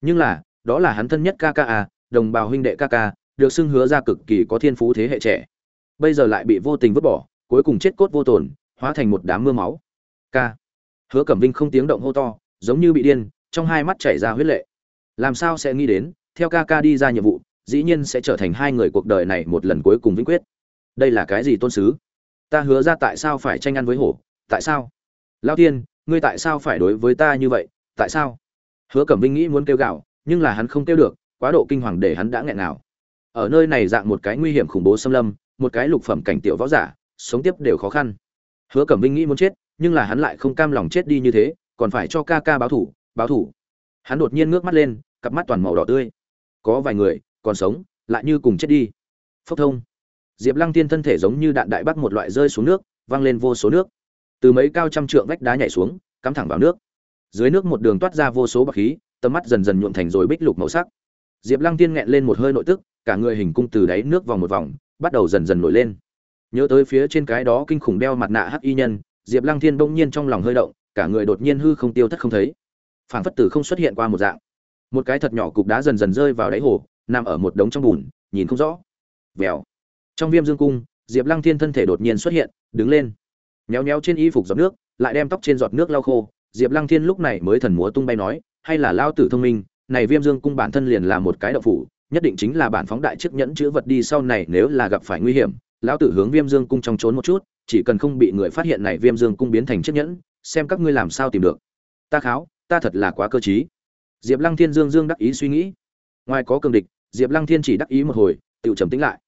[SPEAKER 1] Nhưng là, đó là hắn thân nhất ca ca à đồng bào huynh đệ ca ca, được xưng hứa ra cực kỳ có thiên phú thế hệ trẻ. Bây giờ lại bị vô tình vứt bỏ, cuối cùng chết cốt vô tổn hóa thành một đám mưa máu. Ca. Hứa cẩm vinh không tiếng động hô to, giống như bị điên, trong hai mắt chảy ra huyết lệ. Làm sao sẽ nghĩ đến, theo ca ca đi ra nhiệm vụ dĩ nhiên sẽ trở thành hai người cuộc đời này một lần cuối cùng vĩnh quyết. Đây là cái gì tôn sứ? Ta hứa ra tại sao phải tranh ăn với hổ? Tại sao? Lao tiên ngươi tại sao phải đối với ta như vậy? Tại sao? Hứa cẩm vinh nghĩ muốn kêu gạo nhưng là hắn không kêu được, quá độ kinh hoàng để hắn đã nghẹn nào. Ở nơi này dạng một cái nguy hiểm khủng bố xâm lâm, một cái lục phẩm cảnh tiểu võ giả, sống tiếp đều khó khăn. Hứa cẩm vinh nghĩ muốn chết, nhưng là hắn lại không cam lòng chết đi như thế, còn phải cho ca ca báo thủ báo thủ. Hắn đột nhiên ngước mắt lên, cặp mắt toàn màu đỏ tươi. Có vài người còn sống, lại như cùng chết đi. Phốc thông. Diệp lăng thiên thân thể giống như đạn đại bắc một loại rơi xuống nước, văng lên vô số nước. Từ mấy cao trăm trượng vách đá nhảy xuống, cắm thẳng vào nước. Dưới nước một đường toát ra vô số bạc khí, tầm mắt dần dần nhuộm thành rồi bích lục màu sắc. Diệp lăng tiên nghẹn lên một hơi nội tức, cả người hình cung từ đáy nước vòng một vòng, bắt đầu dần dần nổi lên. Nhớ tới phía trên cái đó kinh khủng đeo mặt nạ hắc y nhân, diệp lăng thiên bỗng nhiên trong lòng hơi động, cả người đột nhiên hư không tiêu thất không thấy. Phảng phất tử không xuất hiện qua một dạng. Một cái thật nhỏ cục đá dần dần rơi vào đáy hồ nằm ở một đống trong bùn, nhìn không rõ. Vèo. Trong viêm dương cung, diệp lăng thiên thân thể đột nhiên xuất hiện, đứng lên. Nhéo nhéo trên y phục giọt nước, lại đem tóc trên giọt nước lau khô. Diệp lăng thiên lúc này mới thần múa tung bay nói, hay là lao tử thông minh, này viêm dương cung bản thân liền là một cái đậu phủ, nhất định chính là bản phóng đại chiếc nhẫn chữ vật đi sau này nếu là gặp phải nguy hiểm, lão tử hướng viêm dương cung trong trốn một chút, chỉ cần không bị người phát hiện này viêm dương cung biến thành chiếc nhẫn, xem các ngươi làm sao tìm được. Ta kháo, ta thật là quá cơ t diệp lăng thiên dương dương đắc ý suy nghĩ. Ngoài có cường địch diệp lăng thiên chỉ đắc ý một hồi tự trầm tính lại.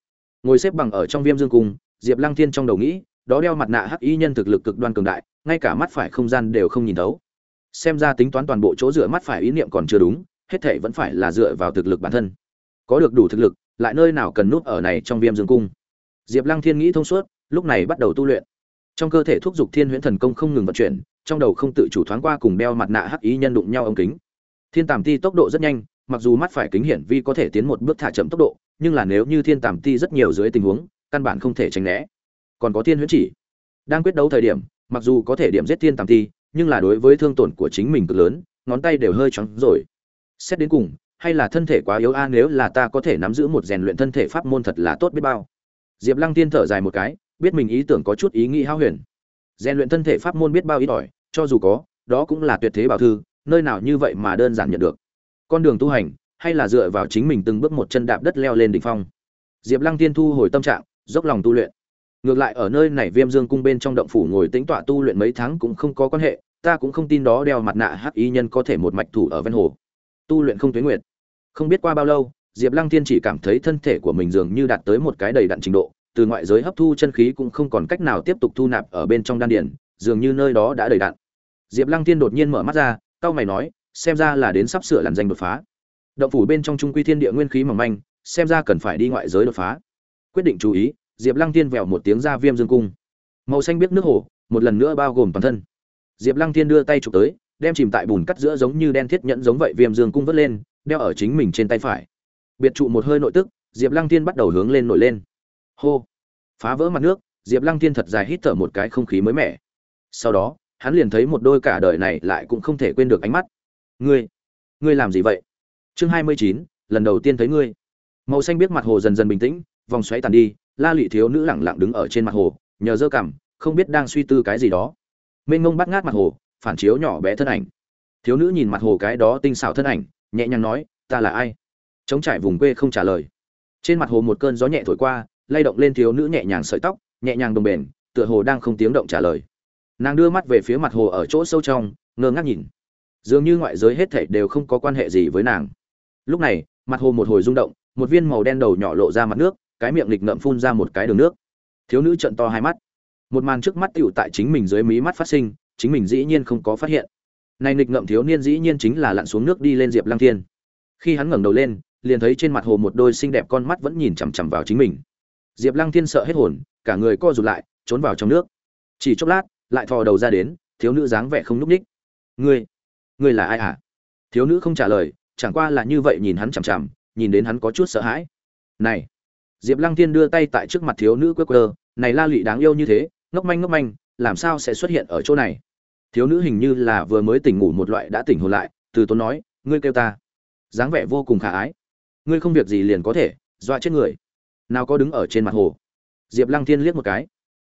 [SPEAKER 1] Ngồi xếp bằng ở trong viêm dương cung, diệp lăng thiên trong đầu nghĩ, đó đeo mặt nạ hắc y nhân thực lực cực đoan cường đại, ngay cả mắt phải không gian đều không nhìn thấu. Xem ra tính toán toàn bộ chỗ dựa mắt phải ý niệm còn chưa đúng, hết thể vẫn phải là dựa vào thực lực bản thân. Có được đủ thực lực, lại nơi nào cần nút ở này trong viêm dương cung? Diệp lăng thiên nghĩ thông suốt, lúc này bắt đầu tu luyện. Trong cơ thể thúc giục thiên huyễn thần công không ngừng vận chuyển, trong đầu không tự chủ thoáng qua cùng đeo mặt nạ hắc ý nhân đụng nhau ống kính. Thiên tàm ti tốc độ rất nhanh mặc dù mắt phải kính hiển vi có thể tiến một bước thả chậm tốc độ, nhưng là nếu như thiên tàm ti rất nhiều dưới tình huống, căn bản không thể tránh né. Còn có thiên huyễn chỉ. Đang quyết đấu thời điểm, mặc dù có thể điểm giết thiên tàm ti, nhưng là đối với thương tổn của chính mình cực lớn, ngón tay đều hơi trắng rồi. Xét đến cùng, hay là thân thể quá yếu a, nếu là ta có thể nắm giữ một rèn luyện thân thể pháp môn thật là tốt biết bao. Diệp lăng tiên thở dài một cái, biết mình ý tưởng có chút ý nghĩ hao huyền. Rèn luyện thân thể pháp môn biết bao ít ỏi, cho dù có, đó cũng là tuyệt thế bảo thư, nơi nào như vậy mà đơn giản nhận được con đường tu hành, hay là dựa vào chính mình từng bước một chân đạp đất leo lên đỉnh phong. Diệp lăng tiên thu hồi tâm trạng, dốc lòng tu luyện. Ngược lại ở nơi này viêm dương cung bên trong động phủ ngồi tĩnh tọa tu luyện mấy tháng cũng không có quan hệ, ta cũng không tin đó đeo mặt nạ hắc y nhân có thể một mạch thủ ở ven hồ. Tu luyện không tuyến nguyệt. Không biết qua bao lâu, diệp lăng tiên chỉ cảm thấy thân thể của mình dường như đạt tới một cái đầy đặn trình độ, từ ngoại giới hấp thu chân khí cũng không còn cách nào tiếp tục thu nạp ở bên trong đan điền, dường như nơi đó đã đầy đặn. Diệp lăng tiên đột nhiên mở mắt ra, cau mày nói xem ra là đến sắp sửa làn danh đột phá. Động phủ bên trong trung quy thiên địa nguyên khí mỏng manh, xem ra cần phải đi ngoại giới đột phá. Quyết định chú ý, diệp lăng tiên vèo một tiếng ra viêm dương cung. Màu xanh biết nước hồ, một lần nữa bao gồm toàn thân. Diệp lăng tiên đưa tay chụp tới, đem chìm tại bùn cắt giữa giống như đen thiết nhẫn giống vậy viêm dương cung vớt lên, đeo ở chính mình trên tay phải. Biệt trụ một hơi nội tức, diệp lăng tiên bắt đầu hướng lên nổi lên. Hô! Phá vỡ mặt nước, diệp lăng tiên thật dài hít thở một cái không khí mới mẻ. Sau đó, hắn liền thấy một đôi cả đời này lại cũng không thể quên được ánh mắt ngươi ngươi làm gì vậy? Chương hai mươi chín, lần đầu tiên thấy ngươi. Màu xanh biết mặt hồ dần dần bình tĩnh, vòng xoáy tàn đi, la lụy thiếu nữ lẳng lặng đứng ở trên mặt hồ, nhờ dơ cảm không biết đang suy tư cái gì đó. Mênh ngông bắt ngát mặt hồ, phản chiếu nhỏ bé thân ảnh. Thiếu nữ nhìn mặt hồ cái đó tinh xảo thân ảnh, nhẹ nhàng nói, ta là ai? Chống trải vùng quê không trả lời. Trên mặt hồ một cơn gió nhẹ thổi qua, lay động lên thiếu nữ nhẹ nhàng sợi tóc, nhẹ nhàng đồng bền, tựa hồ đang không tiếng động trả lời. Nàng đưa mắt về phía mặt hồ ở chỗ sâu trong, ngơ ngác nhìn dường như ngoại giới hết thảy đều không có quan hệ gì với nàng. Lúc này, mặt hồ một hồi rung động, một viên màu đen đầu nhỏ lộ ra mặt nước, cái miệng lịch ngậm phun ra một cái đường nước. Thiếu nữ trợn to hai mắt. Một màn trước mắt tiểu tại chính mình dưới mí mắt phát sinh, chính mình dĩ nhiên không có phát hiện. Này nghịch ngậm thiếu niên dĩ nhiên chính là lặn xuống nước đi lên diệp lăng thiên. Khi hắn ngẩng đầu lên, liền thấy trên mặt hồ một đôi xinh đẹp con mắt vẫn nhìn chằm chằm vào chính mình. Diệp lăng thiên sợ hết hồn, cả người co rụt lại, trốn vào trong nước. Chỉ chốc lát, lại thò đầu ra đến, thiếu nữ dáng vẻ không lúc ních. Ngươi ngươi là ai hả? Thiếu nữ không trả lời, chẳng qua là như vậy nhìn hắn chằm chằm, nhìn đến hắn có chút sợ hãi. Này, diệp lăng thiên đưa tay tại trước mặt thiếu nữ quơ quơ, này la lụy đáng yêu như thế, ngốc manh ngốc manh, làm sao sẽ xuất hiện ở chỗ này? Thiếu nữ hình như là vừa mới tỉnh ngủ một loại đã tỉnh hồn lại, từ tốn nói, ngươi kêu ta. Dáng vẻ vô cùng khả ái. Ngươi không việc gì liền có thể, dọa chết người. Nào có đứng ở trên mặt hồ. Diệp lăng thiên liếc một cái.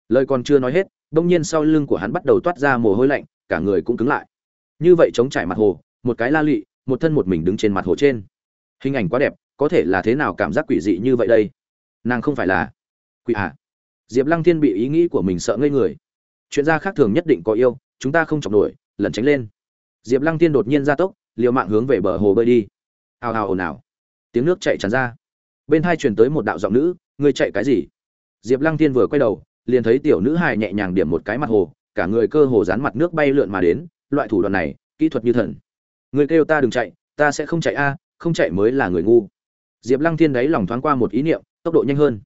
[SPEAKER 1] Lời còn chưa nói hết, đông nhiên sau lưng của hắn bắt đầu toát ra mồ hôi lạnh, cả người cũng cứng lại như vậy chống trải mặt hồ, một cái la lụy một thân một mình đứng trên mặt hồ trên. Hình ảnh quá đẹp, có thể là thế nào cảm giác quỷ dị như vậy đây? Nàng không phải là quỷ à? Diệp lăng thiên bị ý nghĩ của mình sợ ngây người. Chuyện gia khác thường nhất định có yêu, chúng ta không chọc nổi, lẩn tránh lên. Diệp lăng thiên đột nhiên ra tốc, liều mạng hướng về bờ hồ bơi đi. Hào hào ồn ào. Tiếng nước chạy tràn ra. Bên hai truyền tới một đạo giọng nữ, ngươi chạy cái gì? Diệp lăng thiên vừa quay đầu, liền thấy tiểu nữ hài nhẹ nhàng điểm một cái mặt hồ, cả người cơ hồ dán mặt nước bay lượn mà đến loại thủ đoạn này, kỹ thuật như thần. Người kêu ta đừng chạy, ta sẽ không chạy a, không chạy mới là người ngu. Diệp lăng thiên đáy lòng thoáng qua một ý niệm, tốc độ nhanh hơn.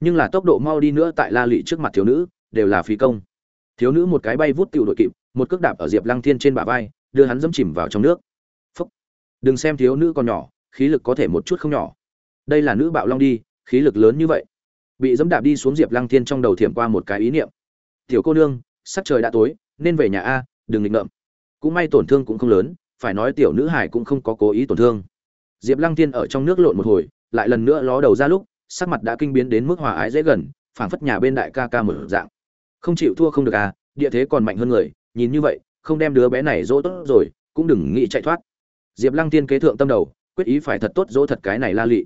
[SPEAKER 1] Nhưng là tốc độ mau đi nữa tại la lụy trước mặt thiếu nữ, đều là phí công. Thiếu nữ một cái bay vút tiểu đội kịp, một cước đạp ở diệp lăng thiên trên bả vai, đưa hắn dẫm chìm vào trong nước. Phúc. đừng xem thiếu nữ còn nhỏ, khí lực có thể một chút không nhỏ. Đây là nữ bạo long đi, khí lực lớn như vậy. Bị dẫm đạp đi xuống diệp lăng thiên trong đầu thiểm qua một cái ý niệm. Tiểu cô nương sắc trời đã tối, nên về nhà a, đừng nghịch ngợm cũng may tổn thương cũng không lớn, phải nói tiểu nữ hải cũng không có cố ý tổn thương. Diệp lăng thiên ở trong nước lộn một hồi, lại lần nữa ló đầu ra lúc, sắc mặt đã kinh biến đến mức hòa ái dễ gần, phảng phất nhà bên đại ca ca mở dạng. Không chịu thua không được à địa thế còn mạnh hơn người, nhìn như vậy, không đem đứa bé này dỗ tốt rồi, cũng đừng nghĩ chạy thoát. Diệp lăng tiên kế thượng tâm đầu, quyết ý phải thật tốt dỗ thật cái này la lị.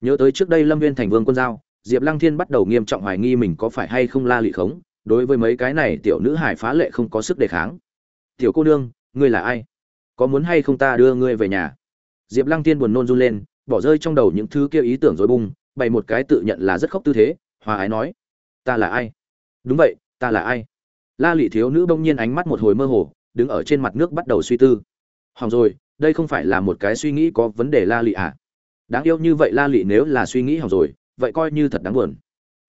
[SPEAKER 1] Nhớ tới trước đây lâm viên thành vương quân giao, diệp lăng thiên bắt đầu nghiêm trọng hoài nghi mình có phải hay không la lị khống, đối với mấy cái này tiểu nữ hải phá lệ không có sức đề kháng tiểu cô nương, ngươi là ai? Có muốn hay không ta đưa ngươi về nhà? Diệp lăng tiên buồn nôn run lên, bỏ rơi trong đầu những thứ kia ý tưởng dối bung bày một cái tự nhận là rất khóc tư thế, hòa ái nói, ta là ai? Đúng vậy, ta là ai? La lị thiếu nữ bỗng nhiên ánh mắt một hồi mơ hồ, đứng ở trên mặt nước bắt đầu suy tư. Hỏng rồi, đây không phải là một cái suy nghĩ có vấn đề la lị à? Đáng yêu như vậy la lị nếu là suy nghĩ hỏng rồi, vậy coi như thật đáng buồn.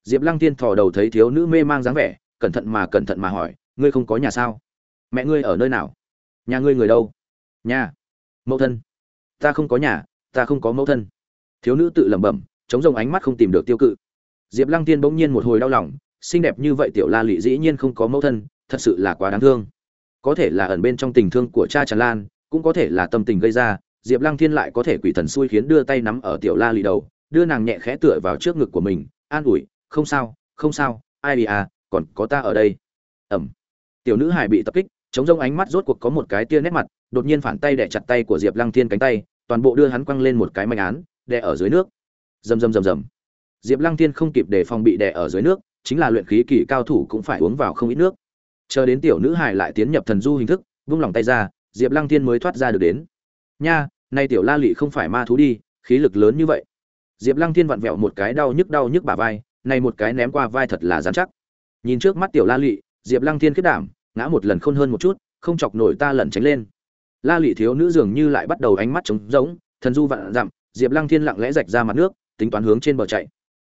[SPEAKER 1] Diệp lăng tiên thò đầu thấy thiếu nữ mê mang dáng vẻ, cẩn thận mà cẩn thận mà hỏi, ngươi không có nhà sao? Mẹ ngươi ở nơi nào? Nhà ngươi người đâu? Nhà. Mẫu thân. Ta không có nhà, ta không có mẫu thân. Thiếu nữ tự lẩm bẩm, chống rồng ánh mắt không tìm được tiêu cự. Diệp lăng tiên bỗng nhiên một hồi đau lòng, xinh đẹp như vậy tiểu la lị dĩ nhiên không có mẫu thân, thật sự là quá đáng thương. Có thể là ẩn bên trong tình thương của cha tràn lan, cũng có thể là tâm tình gây ra, diệp lăng thiên lại có thể quỷ thần xui khiến đưa tay nắm ở tiểu la lì đầu, đưa nàng nhẹ khẽ tựa vào trước ngực của mình, an ủi, không sao không sao, ai bị à còn có ta ở đây. Ẩm. Tiểu nữ hải bị tập kích chống rông ánh mắt rốt cuộc có một cái tia nét mặt, đột nhiên phản tay đẻ chặt tay của diệp lăng thiên cánh tay, toàn bộ đưa hắn quăng lên một cái manh án đẻ ở dưới nước. Rầm rầm rầm rầm. Diệp lăng thiên không kịp để phòng bị đẻ ở dưới nước, chính là luyện khí kỳ cao thủ cũng phải uống vào không ít nước. Chờ đến tiểu nữ hải lại tiến nhập thần du hình thức, vung lòng tay ra, diệp lăng thiên mới thoát ra được đến. Nha, nay tiểu la lị không phải ma thú đi, khí lực lớn như vậy. Diệp lăng thiên vặn vẹo một cái đau nhức đau nhức bả vai, này một cái ném qua vai thật là dán chắc. Nhìn trước mắt tiểu la lị, diệp lăng thiên kết đảm ngã một lần khôn hơn một chút, không chọc nổi ta lẩn tránh lên. La lị thiếu nữ dường như lại bắt đầu ánh mắt trống rỗng, thần du vạn dặm, diệp lăng thiên lặng lẽ rạch ra mặt nước, tính toán hướng trên bờ chạy.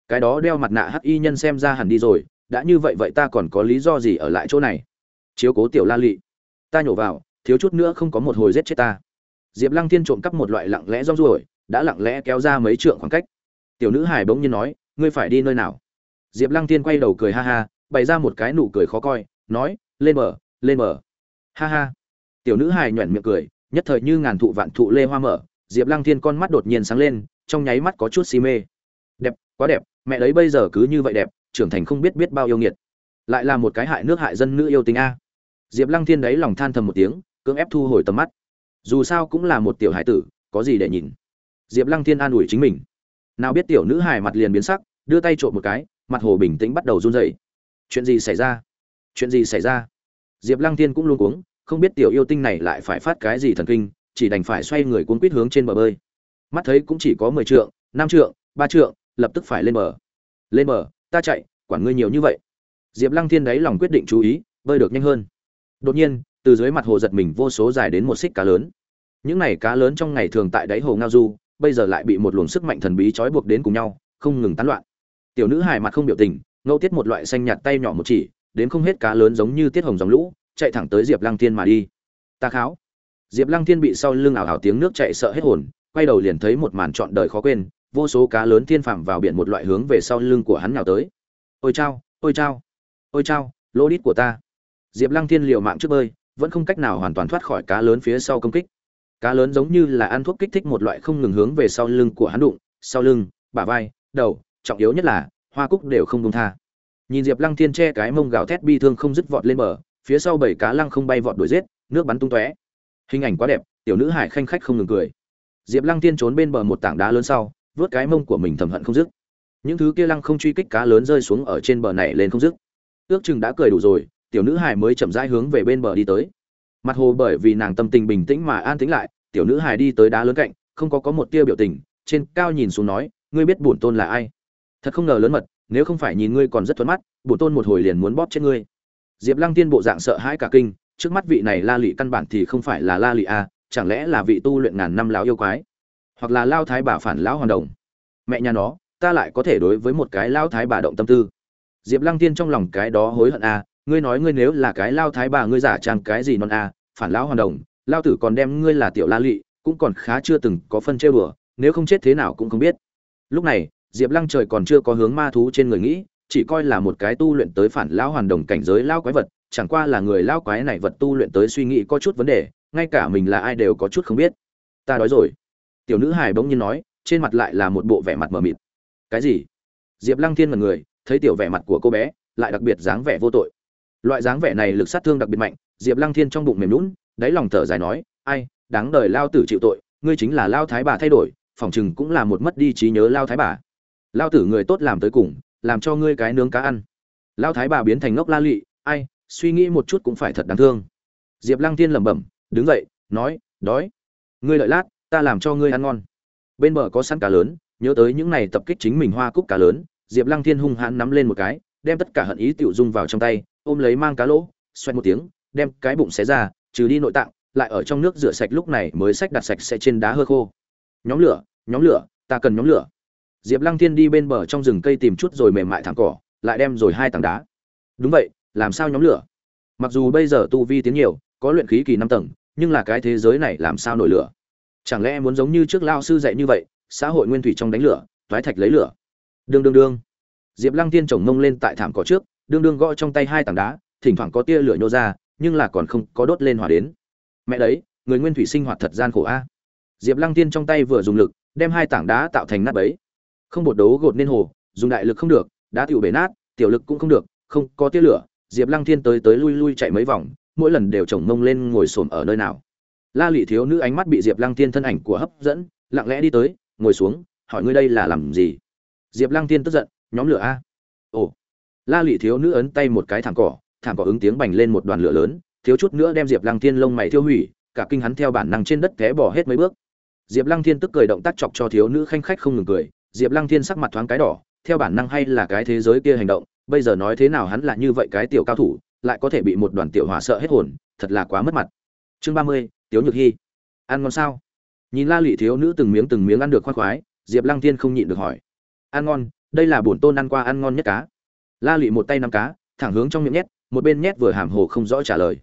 [SPEAKER 1] Cái đó đeo mặt nạ hắc y nhân xem ra hẳn đi rồi, đã như vậy vậy ta còn có lý do gì ở lại chỗ này? Chiếu cố tiểu la lị. Ta nhổ vào, thiếu chút nữa không có một hồi giết chết ta. Diệp lăng thiên trộm cắp một loại lặng lẽ rong ruổi, đã lặng lẽ kéo ra mấy trượng khoảng cách. Tiểu nữ hải bỗng nhiên nói, ngươi phải đi nơi nào? Diệp lăng thiên quay đầu cười ha ha, bày ra một cái nụ cười khó coi, nói lên mở lên mở ha ha. Tiểu nữ hài nhoẻn miệng cười, nhất thời như ngàn thụ vạn thụ lê hoa mở, diệp lăng thiên con mắt đột nhiên sáng lên, trong nháy mắt có chút si mê. Đẹp, quá đẹp, mẹ đấy bây giờ cứ như vậy đẹp, trưởng thành không biết biết bao yêu nghiệt. Lại là một cái hại nước hại dân nữ yêu tình a. Diệp lăng thiên đấy lòng than thầm một tiếng, cưỡng ép thu hồi tầm mắt. Dù sao cũng là một tiểu hải tử, có gì để nhìn. Diệp lăng thiên an ủi chính mình. Nào biết tiểu nữ hải mặt liền biến sắc, đưa tay trộm một cái, mặt hồ bình tĩnh bắt đầu run rẩy. Chuyện gì xảy ra? Chuyện gì xảy ra? Diệp lăng thiên cũng luống cuống, không biết tiểu yêu tinh này lại phải phát cái gì thần kinh, chỉ đành phải xoay người cuốn quít hướng trên bờ bơi. Mắt thấy cũng chỉ có mười trượng, năm trượng, ba trượng, lập tức phải lên bờ. Lên bờ, ta chạy, quản ngươi nhiều như vậy. Diệp lăng thiên đáy lòng quyết định chú ý, bơi được nhanh hơn. Đột nhiên, từ dưới mặt hồ giật mình vô số dài đến một xích cá lớn. Những này cá lớn trong ngày thường tại đáy hồ ngao du, bây giờ lại bị một luồng sức mạnh thần bí trói buộc đến cùng nhau, không ngừng tán loạn. Tiểu nữ hài mặt không biểu tình, ngẫu tiết một loại xanh nhạt tay nhỏ một chỉ đến không hết cá lớn giống như tiết hồng dòng lũ, chạy thẳng tới diệp lăng thiên mà đi. Ta kháo. Diệp lăng thiên bị sau lưng ảo ảo tiếng nước chạy sợ hết hồn, quay đầu liền thấy một màn trọn đời khó quên, vô số cá lớn thiên phạm vào biển một loại hướng về sau lưng của hắn nào tới. Ôi chao ôi chao ôi chao, lỗ đít của ta. Diệp lăng thiên liều mạng trước bơi, vẫn không cách nào hoàn toàn thoát khỏi cá lớn phía sau công kích. Cá lớn giống như là ăn thuốc kích thích một loại không ngừng hướng về sau lưng của hắn đụng, sau lưng, bả vai, đầu, trọng yếu nhất là, hoa cúc đều không công tha nhìn diệp lăng thiên che cái mông gào thét bi thương không dứt vọt lên bờ, phía sau bảy cá lăng không bay vọt đuổi giết, nước bắn tung tóe. Hình ảnh quá đẹp, tiểu nữ hải khanh khách không ngừng cười. Diệp lăng thiên trốn bên bờ một tảng đá lớn sau, vớt cái mông của mình thầm hận không dứt. Những thứ kia lăng không truy kích cá lớn rơi xuống ở trên bờ này lên không dứt. Ước chừng đã cười đủ rồi, tiểu nữ hải mới chậm rãi hướng về bên bờ đi tới. Mặt hồ bởi vì nàng tâm tình bình tĩnh mà an tĩnh lại, tiểu nữ hải đi tới đá lớn cạnh, không có có một tia biểu tình, trên cao nhìn xuống nói, ngươi biết bổn tôn là ai? Thật không ngờ lớn mật nếu không phải nhìn ngươi còn rất thuận mắt bổn tôn một hồi liền muốn bóp chết ngươi. Diệp lăng tiên bộ dạng sợ hãi cả kinh, trước mắt vị này la lị căn bản thì không phải là la lị a chẳng lẽ là vị tu luyện ngàn năm lão yêu quái? Hoặc là lao thái bà phản lão hoàn đồng? Mẹ nhà nó, ta lại có thể đối với một cái lao thái bà động tâm tư. Diệp lăng tiên trong lòng cái đó hối hận a ngươi nói ngươi nếu là cái lao thái bà ngươi giả trang cái gì non a phản lão hoàn đồng, lao tử còn đem ngươi là tiểu la lị, cũng còn khá chưa từng có phân trêu bừa nếu không chết thế nào cũng không biết. Lúc này diệp lăng trời còn chưa có hướng ma thú trên người nghĩ, chỉ coi là một cái tu luyện tới phản lão hoàn đồng cảnh giới lao quái vật, chẳng qua là người lao quái này vật tu luyện tới suy nghĩ có chút vấn đề, ngay cả mình là ai đều có chút không biết. Ta đói rồi. Tiểu nữ hài bỗng nhiên nói, trên mặt lại là một bộ vẻ mặt mờ mịt. Cái gì? Diệp lăng thiên mật người, thấy tiểu vẻ mặt của cô bé, lại đặc biệt dáng vẻ vô tội. Loại dáng vẻ này lực sát thương đặc biệt mạnh, diệp lăng thiên trong bụng mềm lún đáy lòng thở dài nói, ai, đáng đời lao tử chịu tội, ngươi chính là lao thái bà thay đổi phỏng chừng cũng là một mất đi trí nhớ lao thái bà lao tử người tốt làm tới cùng, làm cho ngươi cái nướng cá ăn. Lao thái bà biến thành ngốc la lị, ai, suy nghĩ một chút cũng phải thật đáng thương. Diệp lăng tiên lẩm bẩm, đứng dậy, nói, đói. Ngươi lợi lát, ta làm cho ngươi ăn ngon. Bên bờ có sẵn cá lớn, nhớ tới những ngày tập kích chính mình hoa cúc cá lớn, diệp lăng thiên hung hãn nắm lên một cái, đem tất cả hận ý tiểu dung vào trong tay, ôm lấy mang cá lỗ xoay một tiếng, đem cái bụng xé ra, trừ đi nội tạng, lại ở trong nước rửa sạch lúc này mới sách đặt sạch sẽ trên đá hơ khô. Nhóm lửa nhóm lửa, ta cần nhóm lửa diệp lăng thiên đi bên bờ trong rừng cây tìm chút rồi mềm mại thẳng cỏ, lại đem rồi hai tảng đá. Đúng vậy, làm sao nhóm lửa? Mặc dù bây giờ tu vi tiến nhiều, có luyện khí kỳ năm tầng, nhưng là cái thế giới này làm sao nổi lửa? Chẳng lẽ muốn giống như trước lao sư dạy như vậy, xã hội nguyên thủy trong đánh lửa, toái thạch lấy lửa? Đương đương đương. Diệp lăng tiên chồng mông lên tại thảm cỏ trước, đương đương gõ trong tay hai tảng đá, thỉnh thoảng có tia lửa nhô ra, nhưng là còn không có đốt lên hỏa đến. Mẹ đấy, người nguyên thủy sinh hoạt thật gian khổ a. Diệp lăng tiên trong tay vừa dùng lực, đem hai tảng đá tạo thành nát bấy không bột đấu gột nên hồ, dùng đại lực không được đã tiểu bể nát, tiểu lực cũng không được, không có tia lửa, diệp lăng thiên tới tới lui lui chạy mấy vòng, mỗi lần đều chồng mông lên ngồi xổm ở nơi nào. La lị thiếu nữ ánh mắt bị diệp lăng thiên thân ảnh của hấp dẫn, lặng lẽ đi tới, ngồi xuống, hỏi ngươi đây là làm gì? Diệp lăng thiên tức giận, nhóm lửa a. Ồ. La lị thiếu nữ ấn tay một cái thảm cỏ thảm cỏ ứng tiếng bành lên một đoàn lửa lớn, thiếu chút nữa đem diệp lăng thiên lông mày thiêu hủy, cả kinh hắn theo bản năng trên đất té bỏ hết mấy bước. Diệp lăng thiên tức cười động tác chọc cho thiếu nữ khanh khách không ngừng cười diệp lăng thiên sắc mặt thoáng cái đỏ, theo bản năng hay là cái thế giới kia hành động, bây giờ nói thế nào hắn là như vậy cái tiểu cao thủ, lại có thể bị một đoàn tiểu hỏa sợ hết hồn, thật là quá mất mặt. Chương ba mươi, tiếu nhược Hi. ăn ngon sao? Nhìn la Lệ thiếu nữ từng miếng từng miếng ăn được khoan khoái, diệp lăng thiên không nhịn được hỏi. Ăn ngon, đây là bổn tôn ăn qua ăn ngon nhất cá. La Lệ một tay nắm cá, thẳng hướng trong miệng nhét, một bên nhét vừa hàm hồ không rõ trả lời.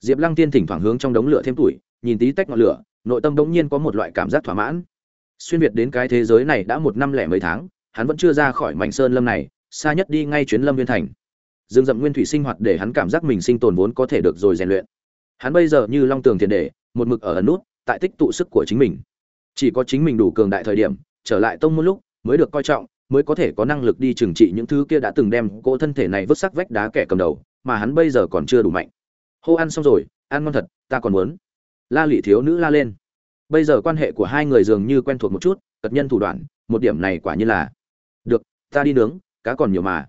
[SPEAKER 1] Diệp lăng Thiên thỉnh thoảng hướng trong đống lửa thêm tuổi, nhìn tí tách ngọn lửa, nội tâm bỗng nhiên có một loại cảm giác thỏa mãn xuyên việt đến cái thế giới này đã một năm lẻ mấy tháng hắn vẫn chưa ra khỏi mảnh sơn lâm này xa nhất đi ngay chuyến lâm viên thành. Dương dậm nguyên thủy sinh hoạt để hắn cảm giác mình sinh tồn vốn có thể được rồi rèn luyện. Hắn bây giờ như long tường thiền đệ, một mực ở ẩn nút tại tích tụ sức của chính mình. Chỉ có chính mình đủ cường đại thời điểm trở lại tông môn lúc mới được coi trọng mới có thể có năng lực đi trừng trị những thứ kia đã từng đem cỗ thân thể này vứt sắc vách đá kẻ cầm đầu mà hắn bây giờ còn chưa đủ mạnh. Hô ăn xong rồi ăn ngon thật ta còn muốn. La lị thiếu nữ la lên bây giờ quan hệ của hai người dường như quen thuộc một chút, cật nhân thủ đoạn, một điểm này quả như là. Được, ta đi nướng, cá còn nhiều mà.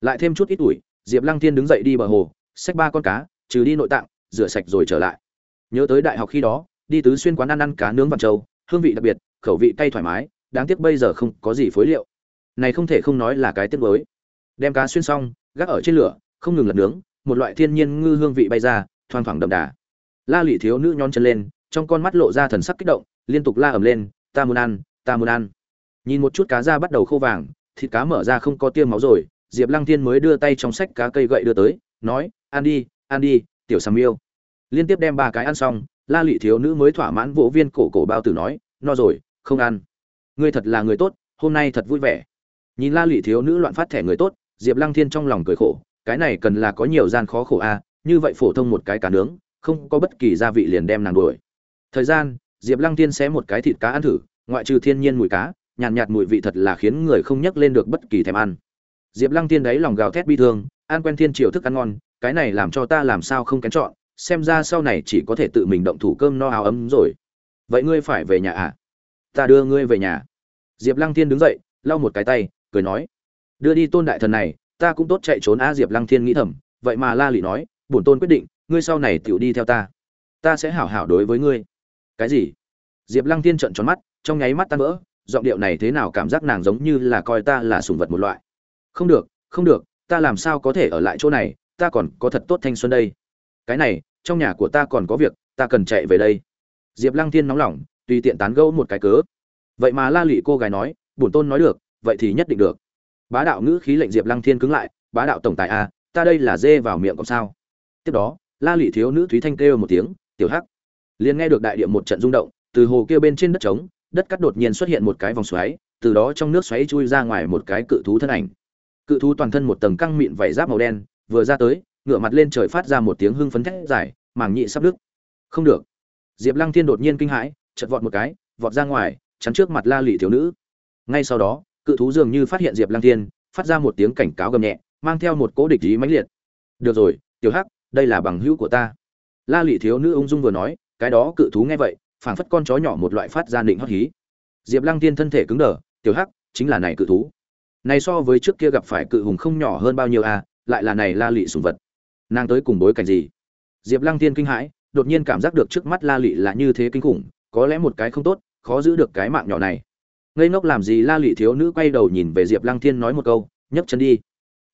[SPEAKER 1] Lại thêm chút ít ủi, diệp lăng thiên đứng dậy đi bờ hồ, xách ba con cá, trừ đi nội tạng, rửa sạch rồi trở lại. Nhớ tới đại học khi đó, đi tứ xuyên quán ăn ăn cá nướng vằn châu hương vị đặc biệt, khẩu vị cay thoải mái, đáng tiếc bây giờ không có gì phối liệu. Này không thể không nói là cái tiếc mới đem cá xuyên xong, gác ở trên lửa, không ngừng lật nướng, một loại thiên nhiên ngư hương vị bay ra, thoang thoảng đậm đà. La lị thiếu nữ nhón chân lên trong con mắt lộ ra thần sắc kích động, liên tục la ầm lên, ta muốn ăn, ta muốn ăn. Nhìn một chút cá da bắt đầu khô vàng, thịt cá mở ra không có tiêm máu rồi, diệp lăng thiên mới đưa tay trong sách cá cây gậy đưa tới, nói, ăn đi ăn đi, tiểu sàm yêu. Liên tiếp đem ba cái ăn xong, la lị thiếu nữ mới thỏa mãn vỗ viên cổ cổ bao tử nói, no rồi, không ăn. Ngươi thật là người tốt, hôm nay thật vui vẻ. Nhìn la lị thiếu nữ loạn phát thẻ người tốt, diệp lăng thiên trong lòng cười khổ, cái này cần là có nhiều gian khó khổ a như vậy phổ thông một cái cá nướng, không có bất kỳ gia vị liền đem nàng đuổi thời gian diệp lăng thiên xé một cái thịt cá ăn thử ngoại trừ thiên nhiên mùi cá nhàn nhạt, nhạt mùi vị thật là khiến người không nhắc lên được bất kỳ thèm ăn. Diệp lăng thiên đấy lòng gào thét bi thương ăn quen thiên triều thức ăn ngon cái này làm cho ta làm sao không kén chọn xem ra sau này chỉ có thể tự mình động thủ cơm no áo ấm rồi. Vậy ngươi phải về nhà à? Ta đưa ngươi về nhà. Diệp lăng thiên đứng dậy lau một cái tay cười nói đưa đi tôn đại thần này ta cũng tốt chạy trốn a diệp lăng thiên nghĩ thầm vậy mà la lị nói bổn tôn quyết định ngươi sau này tựu đi theo ta. Ta sẽ hảo hảo đối với ngươi cái gì? Diệp lăng thiên trợn tròn mắt, trong nháy mắt tan vỡ, giọng điệu này thế nào cảm giác nàng giống như là coi ta là sùng vật một loại. Không được không được, ta làm sao có thể ở lại chỗ này, ta còn có thật tốt thanh xuân đây. Cái này, trong nhà của ta còn có việc, ta cần chạy về đây. Diệp lăng thiên nóng lòng, tùy tiện tán gẫu một cái cớ. Vậy mà la lụy cô gái nói, bổn tôn nói được, vậy thì nhất định được. Bá đạo ngữ khí lệnh diệp lăng thiên cứng lại, bá đạo tổng tài a ta đây là dê vào miệng còn sao? Tiếp đó, la lụy thiếu nữ thúy thanh kêu một tiếng, tiểu hắc liền nghe được đại địa một trận rung động, từ hồ kia bên trên đất trống, đất cắt đột nhiên xuất hiện một cái vòng xoáy, từ đó trong nước xoáy chui ra ngoài một cái cự thú thân ảnh. Cự thú toàn thân một tầng căng mịn vảy giáp màu đen, vừa ra tới ngựa mặt lên trời phát ra một tiếng hưng phấn thét dài, màng nhị sắp đứt. Không được. Diệp lăng thiên đột nhiên kinh hãi chật vọt một cái, vọt ra ngoài, chắn trước mặt la lị thiếu nữ. Ngay sau đó, cự thú dường như phát hiện diệp lăng thiên, phát ra một tiếng cảnh cáo gầm nhẹ, mang theo một cố địch ý mãnh liệt. Được rồi, tiểu hắc, đây là bằng hữu của ta. La lị thiếu nữ ung dung vừa nói cái đó cự thú nghe vậy phảng phất con chó nhỏ một loại phát ra định hót hí. Diệp lăng thiên thân thể cứng đờ tiểu hắc chính là này cự thú. Này so với trước kia gặp phải cự hùng không nhỏ hơn bao nhiêu a à, lại là này la lị sùng vật. Nàng tới cùng bối cảnh gì? Diệp lăng thiên kinh hãi đột nhiên cảm giác được trước mắt la lị là như thế kinh khủng có lẽ một cái không tốt khó giữ được cái mạng nhỏ này. Ngây ngốc làm gì la lị thiếu nữ quay đầu nhìn về diệp lăng thiên nói một câu nhấc chân đi.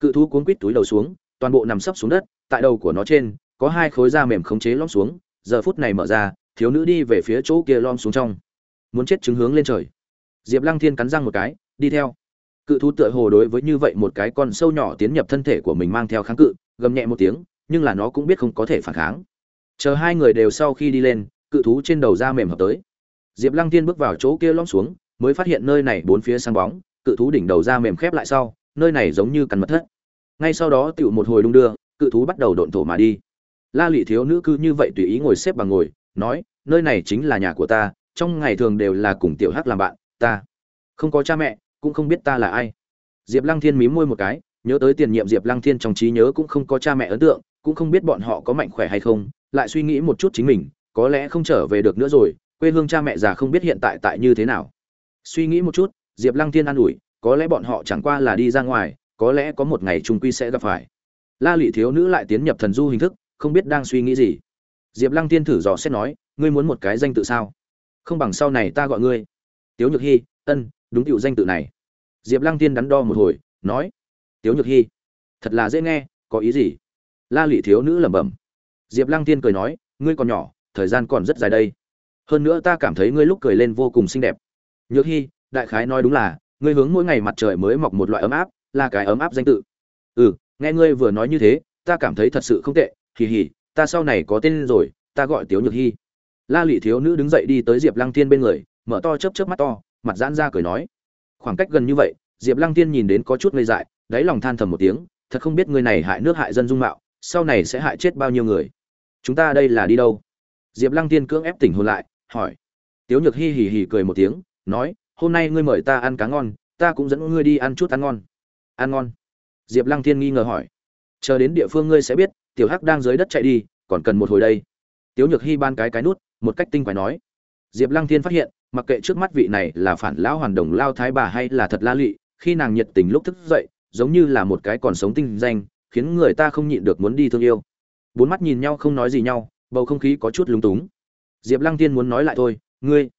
[SPEAKER 1] Cự thú cuốn quít túi đầu xuống toàn bộ nằm sấp xuống đất tại đầu của nó trên có hai khối da mềm khống chế lõm xuống giờ phút này mở ra, thiếu nữ đi về phía chỗ kia lom xuống trong. Muốn chết chứng hướng lên trời. Diệp lăng thiên cắn răng một cái, đi theo. Cự thú tựa hồ đối với như vậy một cái con sâu nhỏ tiến nhập thân thể của mình mang theo kháng cự, gầm nhẹ một tiếng, nhưng là nó cũng biết không có thể phản kháng. Chờ hai người đều sau khi đi lên, cự thú trên đầu da mềm hợp tới. Diệp lăng Thiên bước vào chỗ kia lõm xuống, mới phát hiện nơi này bốn phía sáng bóng, cự thú đỉnh đầu da mềm khép lại sau, nơi này giống như cằn mật thất. Ngay sau đó tựu một hồi đung đưa, cự thú bắt đầu độn thổ mà đi la lị thiếu nữ cứ như vậy tùy ý ngồi xếp bằng ngồi, nói, nơi này chính là nhà của ta, trong ngày thường đều là cùng tiểu hắc làm bạn, ta không có cha mẹ, cũng không biết ta là ai. Diệp lăng thiên mím môi một cái, nhớ tới tiền nhiệm diệp lăng thiên trong trí nhớ cũng không có cha mẹ ấn tượng, cũng không biết bọn họ có mạnh khỏe hay không, lại suy nghĩ một chút chính mình, có lẽ không trở về được nữa rồi, quê hương cha mẹ già không biết hiện tại tại như thế nào. Suy nghĩ một chút, diệp lăng thiên an ủi, có lẽ bọn họ chẳng qua là đi ra ngoài, có lẽ có một ngày trung quy sẽ gặp phải. La lị thiếu nữ lại tiến nhập thần du hình thức không biết đang suy nghĩ gì. Diệp lăng tiên thử dò xét nói, ngươi muốn một cái danh tự sao? Không bằng sau này ta gọi ngươi. Tiếu nhược hy ân, đúng cựu danh tự này. Diệp lăng tiên đắn đo một hồi, nói, tiếu nhược hy thật là dễ nghe, có ý gì? La Lụy thiếu nữ lẩm bẩm. Diệp lăng tiên cười nói, ngươi còn nhỏ, thời gian còn rất dài đây. Hơn nữa ta cảm thấy ngươi lúc cười lên vô cùng xinh đẹp. Nhược hy đại khái nói đúng là, ngươi hướng mỗi ngày mặt trời mới mọc một loại ấm áp, là cái ấm áp danh tự. Ừ nghe ngươi vừa nói như thế, ta cảm thấy thật sự không tệ hì hì, ta sau này có tên rồi, ta gọi tiếu nhược hy la lị thiếu nữ đứng dậy đi tới diệp lăng tiên bên người, mở to chớp chớp mắt to, mặt giãn ra cười nói. Khoảng cách gần như vậy, diệp lăng tiên nhìn đến có chút ngây dại, đáy lòng than thầm một tiếng, thật không biết người này hại nước hại dân dung mạo, sau này sẽ hại chết bao nhiêu người. Chúng ta đây là đi đâu? Diệp lăng tiên cưỡng ép tỉnh hôn lại, hỏi. Tiếu nhược hi hì hì cười một tiếng, nói, hôm nay ngươi mời ta ăn cá ngon, ta cũng dẫn ngươi đi ăn chút ăn ngon. Ăn ngon? Diệp lăng tiên nghi ngờ hỏi. Chờ đến địa phương ngươi sẽ biết tiểu hắc đang dưới đất chạy đi, còn cần một hồi đây. Tiếu nhược hy ban cái cái nút, một cách tinh quái nói. Diệp lăng thiên phát hiện, mặc kệ trước mắt vị này là phản lão hoàn đồng lao thái bà hay là thật la lụy khi nàng nhiệt tình lúc thức dậy, giống như là một cái còn sống tinh danh, khiến người ta không nhịn được muốn đi thương yêu. Bốn mắt nhìn nhau không nói gì nhau, bầu không khí có chút lúng túng. Diệp lăng tiên muốn nói lại thôi, ngươi?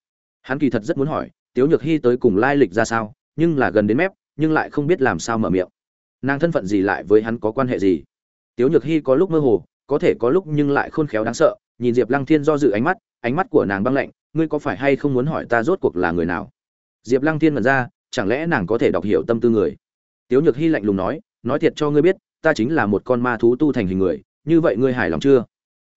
[SPEAKER 1] Hắn kỳ thật rất muốn hỏi, tiếu nhược hy tới cùng lai lịch ra sao? Nhưng là gần đến mép, nhưng lại không biết làm sao mở miệng. Nàng thân phận gì lại với hắn có quan hệ gì? Tiếu nhược hy có lúc mơ hồ, có thể có lúc nhưng lại khôn khéo đáng sợ, nhìn diệp lăng thiên do dự ánh mắt ánh mắt của nàng băng lạnh, ngươi có phải hay không muốn hỏi ta rốt cuộc là người nào? Diệp lăng thiên mật ra, chẳng lẽ nàng có thể đọc hiểu tâm tư người? Tiếu nhược hy lạnh lùng nói nói thiệt cho ngươi biết, ta chính là một con ma thú tu thành hình người, như vậy ngươi hài lòng chưa?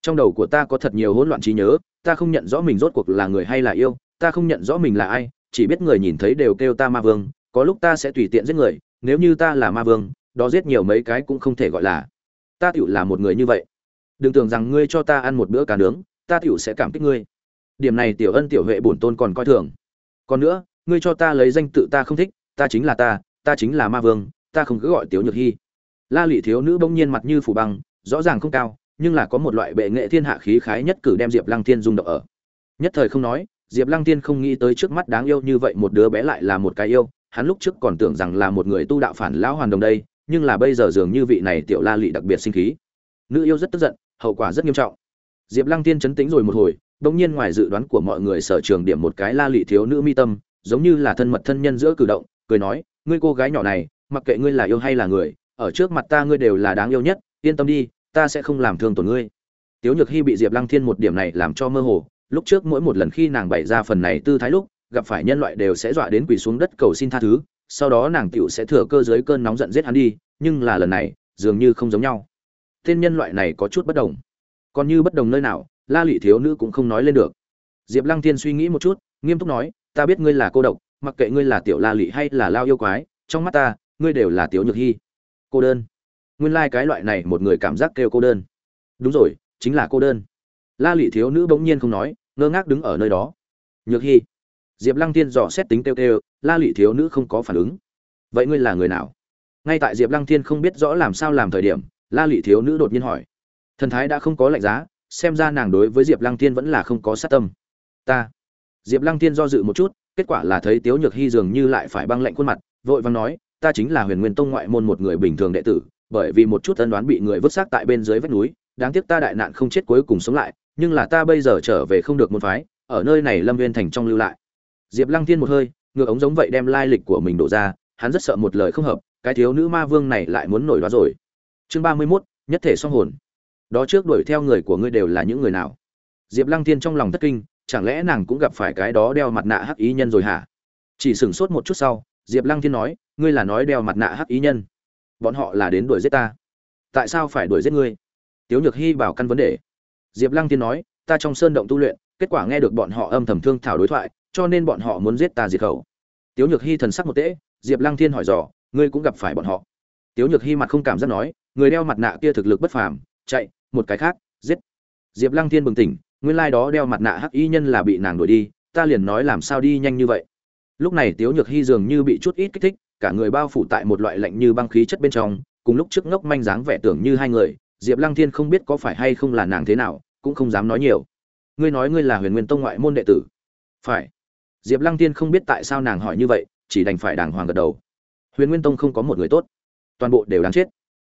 [SPEAKER 1] Trong đầu của ta có thật nhiều hỗn loạn trí nhớ, ta không nhận rõ mình rốt cuộc là người hay là yêu, ta không nhận rõ mình là ai, chỉ biết người nhìn thấy đều kêu ta ma vương, có lúc ta sẽ tùy tiện giết người, nếu như ta là ma vương, đó giết nhiều mấy cái cũng không thể gọi là ta tiểu là một người như vậy. Đừng tưởng rằng ngươi cho ta ăn một bữa cá nướng, ta tiểu sẽ cảm kích ngươi. Điểm này tiểu ân tiểu huệ bổn tôn còn coi thường. Còn nữa, ngươi cho ta lấy danh tự ta không thích, ta chính là ta ta chính là ma vương, ta không cứ gọi tiểu nhược hy. La lị thiếu nữ bỗng nhiên mặt như phủ băng, rõ ràng không cao, nhưng là có một loại bệ nghệ thiên hạ khí khái nhất cử đem diệp lăng thiên rung động ở. Nhất thời không nói, diệp lăng thiên không nghĩ tới trước mắt đáng yêu như vậy một đứa bé lại là một cái yêu, hắn lúc trước còn tưởng rằng là một người tu đạo phản lão hoàn đồng đây nhưng là bây giờ dường như vị này tiểu la lị đặc biệt sinh khí. Nữ yêu rất tức giận, hậu quả rất nghiêm trọng. Diệp lăng tiên chấn tĩnh rồi một hồi, bỗng nhiên ngoài dự đoán của mọi người sở trường điểm một cái la lị thiếu nữ mi tâm, giống như là thân mật thân nhân giữa cử động, cười nói, ngươi cô gái nhỏ này, mặc kệ ngươi là yêu hay là người, ở trước mặt ta ngươi đều là đáng yêu nhất, yên tâm đi, ta sẽ không làm thương tổn ngươi. Tiếu nhược hy bị diệp lăng thiên một điểm này làm cho mơ hồ, lúc trước mỗi một lần khi nàng bày ra phần này tư thái lúc, gặp phải nhân loại đều sẽ dọa đến quỳ xuống đất cầu xin tha thứ sau đó nàng tiểu sẽ thừa cơ dưới cơn nóng giận giết hắn đi, nhưng là lần này, dường như không giống nhau. Tên nhân loại này có chút bất đồng. Còn như bất đồng nơi nào, la Lệ thiếu nữ cũng không nói lên được. Diệp lăng thiên suy nghĩ một chút, nghiêm túc nói, ta biết ngươi là cô độc, mặc kệ ngươi là tiểu la Lệ hay là lao yêu quái, trong mắt ta, ngươi đều là tiểu nhược hy. Cô đơn. Nguyên lai cái loại này một người cảm giác kêu cô đơn. Đúng rồi, chính là cô đơn. La Lệ thiếu nữ bỗng nhiên không nói, ngơ ngác đứng ở nơi đó. Nhược hy? Diệp lăng Thiên dò xét tính kêu kêu, la lị thiếu nữ không có phản ứng. Vậy ngươi là người nào? Ngay tại diệp lăng Thiên không biết rõ làm sao làm thời điểm, la lị thiếu nữ đột nhiên hỏi. Thần thái đã không có lạnh giá, xem ra nàng đối với diệp lăng Thiên vẫn là không có sát tâm. Ta. Diệp lăng Thiên do dự một chút, kết quả là thấy tiếu nhược hy dường như lại phải băng lạnh khuôn mặt, vội vàng nói, ta chính là huyền nguyên tông ngoại môn một người bình thường đệ tử, bởi vì một chút ân đoán bị người vứt xác tại bên dưới vách núi, đáng tiếc ta đại nạn không chết cuối cùng sống lại, nhưng là ta bây giờ trở về không được môn phái, ở nơi này lâm viên thành trong lưu lại diệp lăng thiên một hơi ngược ống giống vậy đem lai lịch của mình đổ ra, hắn rất sợ một lời không hợp, cái thiếu nữ ma vương này lại muốn nổi đoá rồi. Chương ba mươi mốt, nhất thể song hồn. Đó trước đuổi theo người của ngươi đều là những người nào? Diệp lăng thiên trong lòng thất kinh, chẳng lẽ nàng cũng gặp phải cái đó đeo mặt nạ hắc ý nhân rồi hả? Chỉ sửng sốt một chút sau, diệp lăng thiên nói, ngươi là nói đeo mặt nạ hắc ý nhân. Bọn họ là đến đuổi giết ta. Tại sao phải đuổi giết ngươi? Tiếu nhược Hi bảo căn vấn đề. Diệp lăng thiên nói, ta trong sơn động tu luyện, kết quả nghe được bọn họ âm thầm thương thảo đối thoại cho nên bọn họ muốn giết ta diệt khẩu. Tiếu nhược hy thần sắc một tễ, diệp lăng thiên hỏi dò, ngươi cũng gặp phải bọn họ. Tiếu nhược hy mặt không cảm giác nói, người đeo mặt nạ kia thực lực bất phàm, chạy, một cái khác, giết. Diệp lăng thiên bừng tỉnh, nguyên lai đó đeo mặt nạ hắc y nhân là bị nàng đuổi đi, ta liền nói làm sao đi nhanh như vậy. Lúc này tiếu nhược hy dường như bị chút ít kích thích, cả người bao phủ tại một loại lạnh như băng khí chất bên trong, cùng lúc trước ngốc manh dáng vẻ tưởng như hai người, diệp lăng thiên không biết có phải hay không là nàng thế nào, cũng không dám nói nhiều. Ngươi nói ngươi là huyền nguyên tông ngoại môn đệ tử. Phải diệp lăng thiên không biết tại sao nàng hỏi như vậy, chỉ đành phải đàng hoàng gật đầu. Huyền nguyên tông không có một người tốt. Toàn bộ đều đáng chết.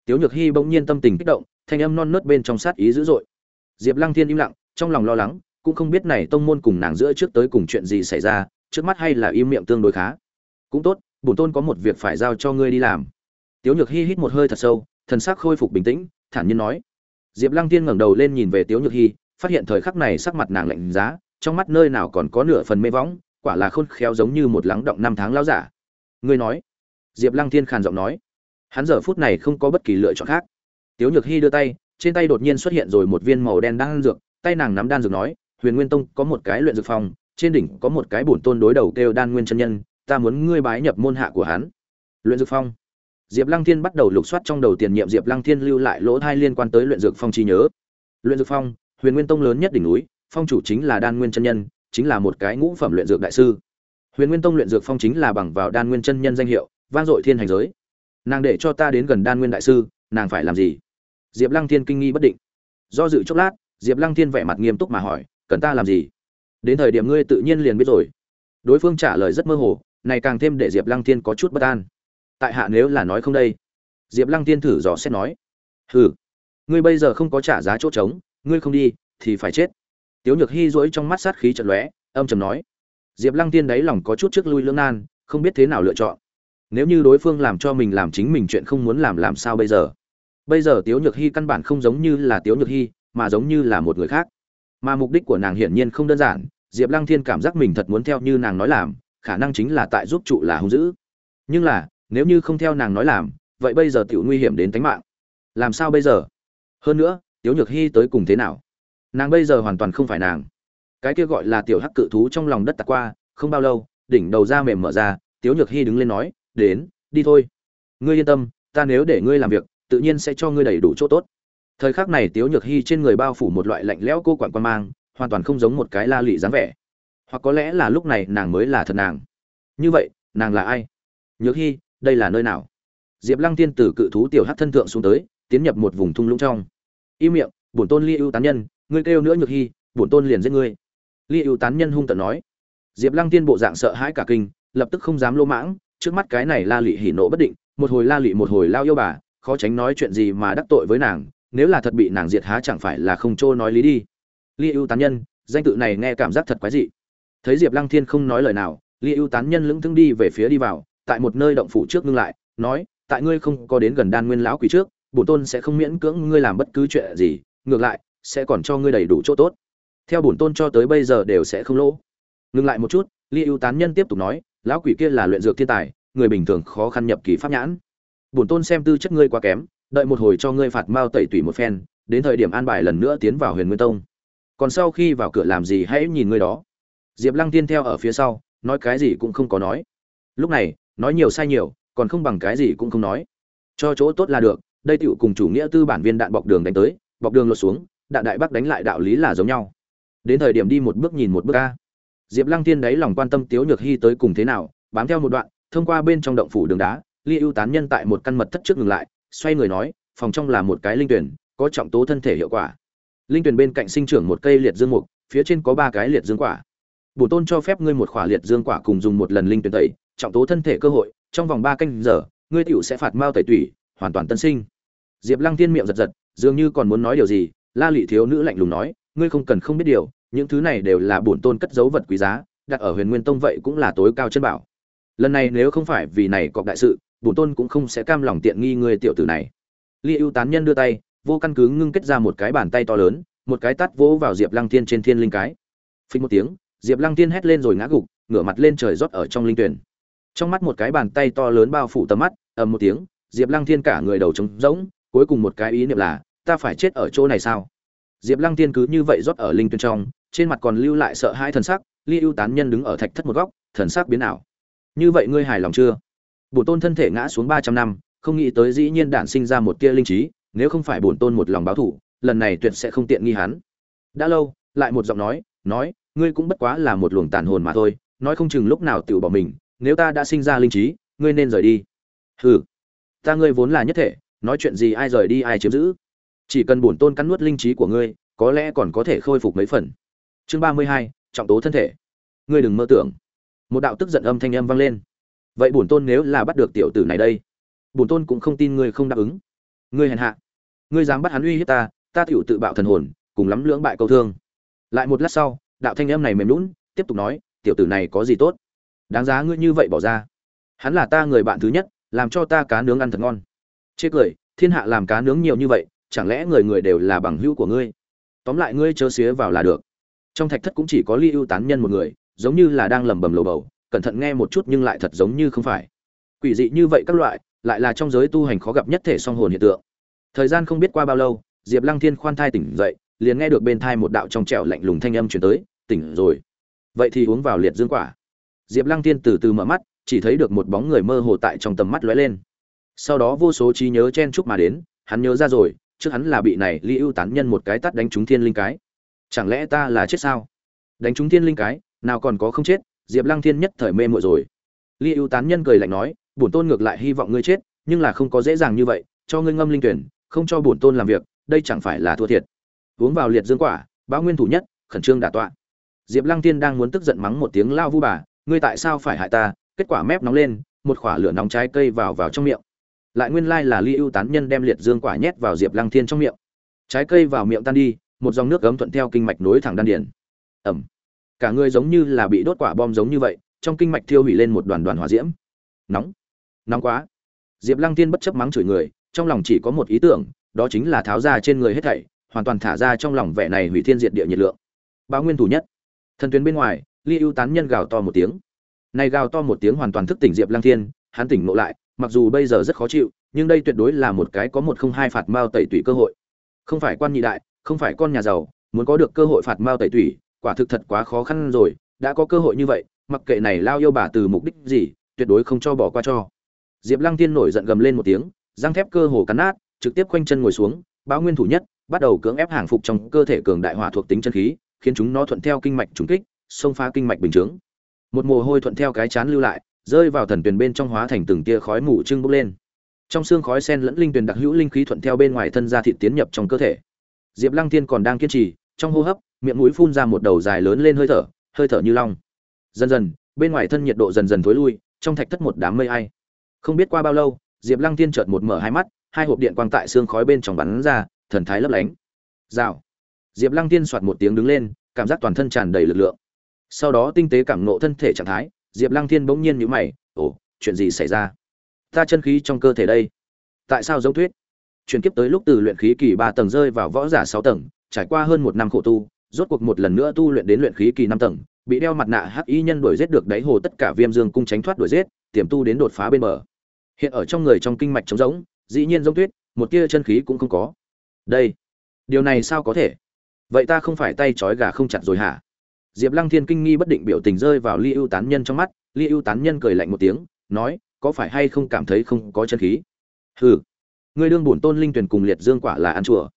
[SPEAKER 1] Tiếu nhược hy bỗng nhiên tâm tình kích động, thanh âm non nớt bên trong sát ý dữ dội. Diệp lăng thiên im lặng, trong lòng lo lắng, cũng không biết này tông môn cùng nàng giữa trước tới cùng chuyện gì xảy ra, trước mắt hay là im miệng tương đối khá. Cũng tốt, bổn tôn có một việc phải giao cho ngươi đi làm. Tiếu nhược hy hít một hơi thật sâu, thần sắc khôi phục bình tĩnh, thản nhiên nói. Diệp lăng tiên ngẩng đầu lên nhìn về tiếu nhược hy phát hiện thời khắc này sắc mặt nàng lạnh giá, trong mắt nơi nào còn có nửa phần mê võng quả là khôn khéo giống như một lắng động năm tháng lao giả. Ngươi nói. Diệp lăng Thiên khàn giọng nói. Hắn giờ phút này không có bất kỳ lựa chọn khác. Tiếu nhược hy đưa tay, trên tay đột nhiên xuất hiện rồi một viên màu đen đan dược, tay nàng nắm đan dược nói, huyền nguyên tông có một cái luyện dược phòng, trên đỉnh có một cái bổn tôn đối đầu kêu đan nguyên chân nhân, ta muốn ngươi bái nhập môn hạ của hắn. Luyện dược phong diệp lăng thiên bắt đầu lục soát trong đầu tiền nhiệm diệp lăng thiên lưu lại lỗ thai liên quan tới luyện dược phong trí nhớ. Luyện dược phong huyền nguyên tông lớn nhất đỉnh núi, phong chủ chính là đan nguyên chân nhân chính là một cái ngũ phẩm luyện dược đại sư. Huyền nguyên tông luyện dược phong chính là bằng vào đan nguyên chân nhân danh hiệu, vang dội thiên hành giới. Nàng để cho ta đến gần đan nguyên đại sư, nàng phải làm gì? Diệp lăng thiên kinh nghi bất định. Do dự chốc lát, diệp lăng thiên vẻ mặt nghiêm túc mà hỏi, cần ta làm gì? Đến thời điểm ngươi tự nhiên liền biết rồi. Đối phương trả lời rất mơ hồ, này càng thêm để diệp lăng thiên có chút bất an. Tại hạ nếu là nói không đây? Diệp lăng thiên thử dò xét nói, hừ, ngươi bây giờ không có trả giá chỗ trống, ngươi không đi, thì phải chết tiếu nhược hy dỗi trong mắt sát khí trận lóe, âm trầm nói, diệp lăng tiên đáy lòng có chút trước lui lưỡng nan, không biết thế nào lựa chọn. Nếu như đối phương làm cho mình làm chính mình chuyện không muốn làm làm sao bây giờ? Bây giờ tiếu nhược hy căn bản không giống như là tiếu nhược hy mà giống như là một người khác. Mà mục đích của nàng hiển nhiên không đơn giản, diệp lăng thiên cảm giác mình thật muốn theo như nàng nói làm, khả năng chính là tại giúp trụ là hung dữ. Nhưng là, nếu như không theo nàng nói làm, vậy bây giờ tiểu nguy hiểm đến tính mạng. Làm sao bây giờ? Hơn nữa, tiếu nhược hy tới cùng thế nào? Nàng bây giờ hoàn toàn không phải nàng. Cái kia gọi là tiểu hắc cự thú trong lòng đất tạt qua, không bao lâu, đỉnh đầu da mềm mở ra, tiếu nhược hy đứng lên nói, đến, đi thôi. Ngươi yên tâm, ta nếu để ngươi làm việc, tự nhiên sẽ cho ngươi đầy đủ chỗ tốt. Thời khắc này tiếu nhược hy trên người bao phủ một loại lạnh lẽo cô quản quan mang, hoàn toàn không giống một cái la lị dáng vẻ. Hoặc có lẽ là lúc này nàng mới là thật nàng. Như vậy, nàng là ai? Nhược hy đây là nơi nào? Diệp lăng tiên từ cự thú tiểu hát thân thượng xuống tới, tiến nhập một vùng thung lũng trong. Y miệng, bổn tôn ly ưu tán nhân ngươi kêu nữa nhược hy, bổn tôn liền giết ngươi. Ly ưu tán nhân hung tận nói. Diệp lăng tiên bộ dạng sợ hãi cả kinh, lập tức không dám lô mãng, trước mắt cái này la lị hỉ nộ bất định, một hồi la lị một hồi lao yêu bà, khó tránh nói chuyện gì mà đắc tội với nàng, nếu là thật bị nàng diệt há chẳng phải là không trô nói lý đi. Ly ưu tán nhân, danh tự này nghe cảm giác thật quái dị. Thấy diệp lăng thiên không nói lời nào ly ưu tán nhân lững thững đi về phía đi vào, tại một nơi động phủ trước ngưng lại, nói, tại ngươi không có đến gần đan nguyên lão quỷ trước, bổn tôn sẽ không miễn cưỡng ngươi làm bất cứ chuyện gì, ngược lại sẽ còn cho ngươi đầy đủ chỗ tốt. Theo bổn tôn cho tới bây giờ đều sẽ không lỗ. Ngừng lại một chút ly ưu tán nhân tiếp tục nói, lão quỷ kia là luyện dược thiên tài, người bình thường khó khăn nhập kỳ pháp nhãn. Bổn tôn xem tư chất ngươi quá kém, đợi một hồi cho ngươi phạt mao tẩy tủy một phen, đến thời điểm an bài lần nữa tiến vào huyền nguyên tông. Còn sau khi vào cửa làm gì hãy nhìn ngươi đó. Diệp lăng tiên theo ở phía sau, nói cái gì cũng không có nói. Lúc này, nói nhiều sai nhiều, còn không bằng cái gì cũng không nói. Cho chỗ tốt là được, đây tựu cùng chủ nghĩa tư bản viên đạn bọc đường đánh tới, bọc đường lột xuống đạn đại bác đánh lại đạo lý là giống nhau. Đến thời điểm đi một bước nhìn một bước ca diệp lăng Thiên đáy lòng quan tâm tiếu nhược hy tới cùng thế nào, bám theo một đoạn, thông qua bên trong động phủ đường đá ly ưu tán nhân tại một căn mật thất trước ngừng lại, xoay người nói, phòng trong là một cái linh tuyển, có trọng tố thân thể hiệu quả. Linh tuyển bên cạnh sinh trưởng một cây liệt dương mục, phía trên có ba cái liệt dương quả. Bổ tôn cho phép ngươi một khỏa liệt dương quả cùng dùng một lần linh tuyển tẩy, trọng tố thân thể cơ hội, trong vòng ba canh giờ, ngươi tiểu sẽ phạt mao tẩy tủy, hoàn toàn tân sinh. Diệp lăng tiên miệng giật giật, dường như còn muốn nói điều gì la Lệ thiếu nữ lạnh lùng nói, ngươi không cần không biết điều, những thứ này đều là bổn tôn cất giấu vật quý giá, đặt ở huyền nguyên tông vậy cũng là tối cao chân bảo. Lần này nếu không phải vì này cọc đại sự, bổn tôn cũng không sẽ cam lòng tiện nghi người tiểu tử này. Ly ưu tán nhân đưa tay, vô căn cứ ngưng kết ra một cái bàn tay to lớn, một cái tát vỗ vào diệp lăng thiên trên thiên linh cái. Phình một tiếng, diệp lăng thiên hét lên rồi ngã gục, ngửa mặt lên trời rót ở trong linh tuyển. Trong mắt một cái bàn tay to lớn bao phủ tầm mắt, ầm một tiếng, diệp lăng thiên cả người đầu trống rỗng, cuối cùng một cái ý niệm là ta phải chết ở chỗ này sao? Diệp lăng thiên cứ như vậy rót ở linh tuyển trong, trên mặt còn lưu lại sợ hai thần sắc ly ưu tán nhân đứng ở thạch thất một góc, thần sắc biến ảo. Như vậy ngươi hài lòng chưa? Bổn tôn thân thể ngã xuống ba trăm năm, không nghĩ tới dĩ nhiên đản sinh ra một tia linh trí, nếu không phải bổn tôn một lòng báo thủ, lần này tuyệt sẽ không tiện nghi hắn. Đã lâu, lại một giọng nói nói, ngươi cũng bất quá là một luồng tàn hồn mà thôi, nói không chừng lúc nào tự bỏ mình, nếu ta đã sinh ra linh trí, ngươi nên rời đi. Hừ, ta ngươi vốn là nhất thể, nói chuyện gì ai rời đi ai chiếm giữ chỉ cần bổn tôn cắn nuốt linh trí của ngươi, có lẽ còn có thể khôi phục mấy phần. Chương ba mươi hai, trọng tố thân thể. Ngươi đừng mơ tưởng. Một đạo tức giận âm thanh âm vang lên. Vậy bổn tôn nếu là bắt được tiểu tử này đây, bổn tôn cũng không tin ngươi không đáp ứng. Ngươi hèn hạ. Ngươi dám bắt hắn uy hiếp ta ta tiểu tự bạo thần hồn, cùng lắm lưỡng bại câu thương. Lại một lát sau, đạo thanh âm này mềm lún tiếp tục nói, tiểu tử này có gì tốt? Đáng giá ngươi như vậy bỏ ra. Hắn là ta người bạn thứ nhất, làm cho ta cá nướng ăn thật ngon. Chê cười, thiên hạ làm cá nướng nhiều như vậy chẳng lẽ người người đều là bằng hữu của ngươi? Tóm lại ngươi chớ xía vào là được. Trong thạch thất cũng chỉ có ly ưu tán nhân một người, giống như là đang lẩm bẩm lầu bầu, cẩn thận nghe một chút nhưng lại thật giống như không phải. Quỷ dị như vậy các loại, lại là trong giới tu hành khó gặp nhất thể song hồn hiện tượng. Thời gian không biết qua bao lâu, diệp lăng thiên khoan thai tỉnh dậy, liền nghe được bên thai một đạo trong trẻo lạnh lùng thanh âm chuyển tới, tỉnh rồi. Vậy thì uống vào liệt dương quả. Diệp lăng thiên từ từ mở mắt, chỉ thấy được một bóng người mơ hồ tại trong tầm mắt lóe lên. Sau đó vô số trí nhớ chen chúc mà đến, hắn nhớ ra rồi trước hắn là bị này ly ưu tán nhân một cái tát đánh trúng thiên linh cái. Chẳng lẽ ta là chết sao? Đánh trúng thiên linh cái, nào còn có không chết, diệp lăng thiên nhất thời mê muội rồi. Ly ưu tán nhân cười lạnh nói, bổn tôn ngược lại hy vọng ngươi chết, nhưng là không có dễ dàng như vậy, cho ngươi ngâm linh tuyển, không cho bổn tôn làm việc, đây chẳng phải là thua thiệt. Uống vào liệt dương quả, báo nguyên thủ nhất, khẩn trương đả tọa. Diệp lăng tiên đang muốn tức giận mắng một tiếng lao vu bà, ngươi tại sao phải hại ta? Kết quả mép nóng lên, một quả lửa nóng trái cây vào vào trong miệng lại nguyên lai là ly ưu tán nhân đem liệt dương quả nhét vào diệp lăng thiên trong miệng. Trái cây vào miệng tan đi, một dòng nước cấm thuận theo kinh mạch nối thẳng đan điền. Ẩm. Cả người giống như là bị đốt quả bom giống như vậy, trong kinh mạch thiêu hủy lên một đoàn đoàn hỏa diễm. Nóng. Nóng quá. Diệp lăng tiên bất chấp mắng chửi người, trong lòng chỉ có một ý tưởng, đó chính là tháo ra trên người hết thảy, hoàn toàn thả ra trong lòng vẻ này hủy thiên diệt địa nhiệt lượng. Báo nguyên thủ nhất. Thần tuyến bên ngoài ly ưu tán nhân gào to một tiếng. Này gào to một tiếng hoàn toàn thức tỉnh diệp lăng thiên, hắn tỉnh ngộ lại mặc dù bây giờ rất khó chịu, nhưng đây tuyệt đối là một cái có một không hai phạt mao tẩy tủy cơ hội. Không phải quan nhị đại, không phải con nhà giàu, muốn có được cơ hội phạt mao tẩy tủy, quả thực thật quá khó khăn rồi, đã có cơ hội như vậy, mặc kệ này lao yêu bà từ mục đích gì, tuyệt đối không cho bỏ qua cho. Diệp lăng tiên nổi giận gầm lên một tiếng, răng thép cơ hồ cắn nát, trực tiếp khoanh chân ngồi xuống, báo nguyên thủ nhất, bắt đầu cưỡng ép hàng phục trong cơ thể cường đại hỏa thuộc tính chân khí, khiến chúng nó thuận theo kinh mạch trúng kích, xông phá kinh mạch bình chướng. Một mồ hôi thuận theo cái chán lưu lại rơi vào thần tuyền bên trong hóa thành từng tia khói mù trưng bốc lên. Trong xương khói sen lẫn linh tuyền đặc hữu linh khí thuận theo bên ngoài thân ra thịt tiến nhập trong cơ thể. Diệp lăng thiên còn đang kiên trì, trong hô hấp, miệng mũi phun ra một đầu dài lớn lên hơi thở hơi thở như long. Dần dần, bên ngoài thân nhiệt độ dần dần thối lui, trong thạch thất một đám mây ai. Không biết qua bao lâu, diệp lăng thiên chợt một mở hai mắt, hai hộp điện quang tại xương khói bên trong bắn ra, thần thái lấp lánh. Rào. Diệp lăng thiên soạt một tiếng đứng lên, cảm giác toàn thân tràn đầy lực lượng. Sau đó tinh tế cảm nộ thân thể trạng thái diệp lăng thiên bỗng nhiên nhíu mày, ồ, chuyện gì xảy ra? Ta chân khí trong cơ thể đây. Tại sao giống thuyết? Chuyển kiếp tới lúc từ luyện khí kỳ ba tầng rơi vào võ giả sáu tầng, trải qua hơn một năm khổ tu, rốt cuộc một lần nữa tu luyện đến luyện khí kỳ năm tầng, bị đeo mặt nạ hắc y nhân đuổi giết được đáy hồ tất cả viêm dương cung tránh thoát đuổi giết, tiềm tu đến đột phá bên bờ. Hiện ở trong người trong kinh mạch trống rỗng, dĩ nhiên giống tuyết một tia chân khí cũng không có. Đây, điều này sao có thể? Vậy ta không phải tay trói gà không chặt rồi hả? Diệp lăng thiên kinh nghi bất định biểu tình rơi vào ly ưu tán nhân trong mắt, ly ưu tán nhân cười lạnh một tiếng, nói, có phải hay không cảm thấy không có chân khí? Hừ, ngươi đương bổn tôn linh tuyển cùng liệt dương quả là ăn chùa.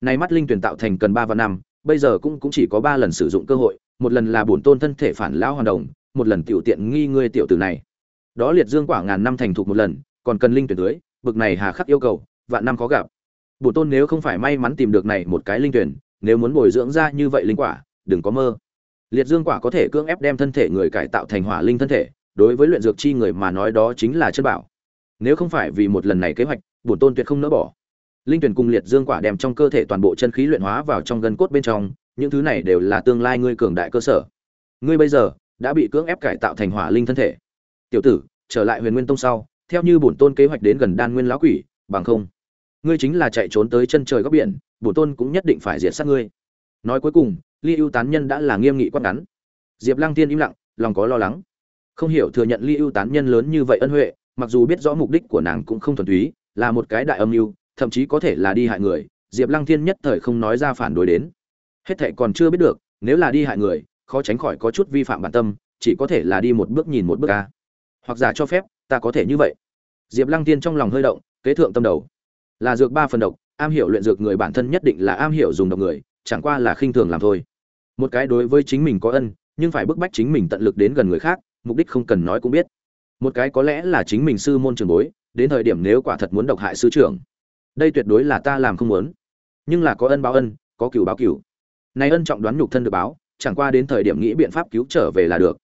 [SPEAKER 1] Nay mắt linh tuyển tạo thành cần ba và năm, bây giờ cũng cũng chỉ có ba lần sử dụng cơ hội, một lần là bổn tôn thân thể phản lão hoàn đồng, một lần tiểu tiện nghi ngươi tiểu tử này. Đó liệt dương quả ngàn năm thành thục một lần, còn cần linh tuyển tưới, bực này hà khắc yêu cầu, vạn năm khó gặp. Bổn tôn nếu không phải may mắn tìm được này một cái linh tuyển, nếu muốn bồi dưỡng ra như vậy linh quả, đừng có mơ liệt dương quả có thể cưỡng ép đem thân thể người cải tạo thành hỏa linh thân thể, đối với luyện dược chi người mà nói đó chính là chân bảo. Nếu không phải vì một lần này kế hoạch, bổn tôn tuyệt không nỡ bỏ. Linh tuyển cùng liệt dương quả đem trong cơ thể toàn bộ chân khí luyện hóa vào trong gân cốt bên trong, những thứ này đều là tương lai ngươi cường đại cơ sở. Ngươi bây giờ đã bị cưỡng ép cải tạo thành hỏa linh thân thể. Tiểu tử, trở lại huyền nguyên tông sau, theo như bổn tôn kế hoạch đến gần đan nguyên lão quỷ, bằng không, ngươi chính là chạy trốn tới chân trời góc biển, bổn tôn cũng nhất định phải diệt sát ngươi. Nói cuối cùng ly ưu tán nhân đã là nghiêm nghị quát ngắn. Diệp lăng tiên im lặng, lòng có lo lắng. Không hiểu thừa nhận ly ưu tán nhân lớn như vậy ân huệ, mặc dù biết rõ mục đích của nàng cũng không thuần túy, là một cái đại âm mưu, thậm chí có thể là đi hại người, diệp lăng thiên nhất thời không nói ra phản đối đến. Hết thệ còn chưa biết được, nếu là đi hại người, khó tránh khỏi có chút vi phạm bản tâm, chỉ có thể là đi một bước nhìn một bước ca hoặc giả cho phép, ta có thể như vậy. Diệp lăng tiên trong lòng hơi động, kế thượng tâm đầu. Là dược ba phần độc, am hiểu luyện dược người bản thân nhất định là am hiểu dùng độc người, chẳng qua là khinh thường làm thôi một cái đối với chính mình có ân, nhưng phải bức bách chính mình tận lực đến gần người khác, mục đích không cần nói cũng biết. Một cái có lẽ là chính mình sư môn trường bối, đến thời điểm nếu quả thật muốn độc hại sư trưởng, đây tuyệt đối là ta làm không muốn. Nhưng là có ân báo ân, có cửu báo cửu. Này ân trọng đoán nhục thân được báo, chẳng qua đến thời điểm nghĩ biện pháp cứu trở về là được.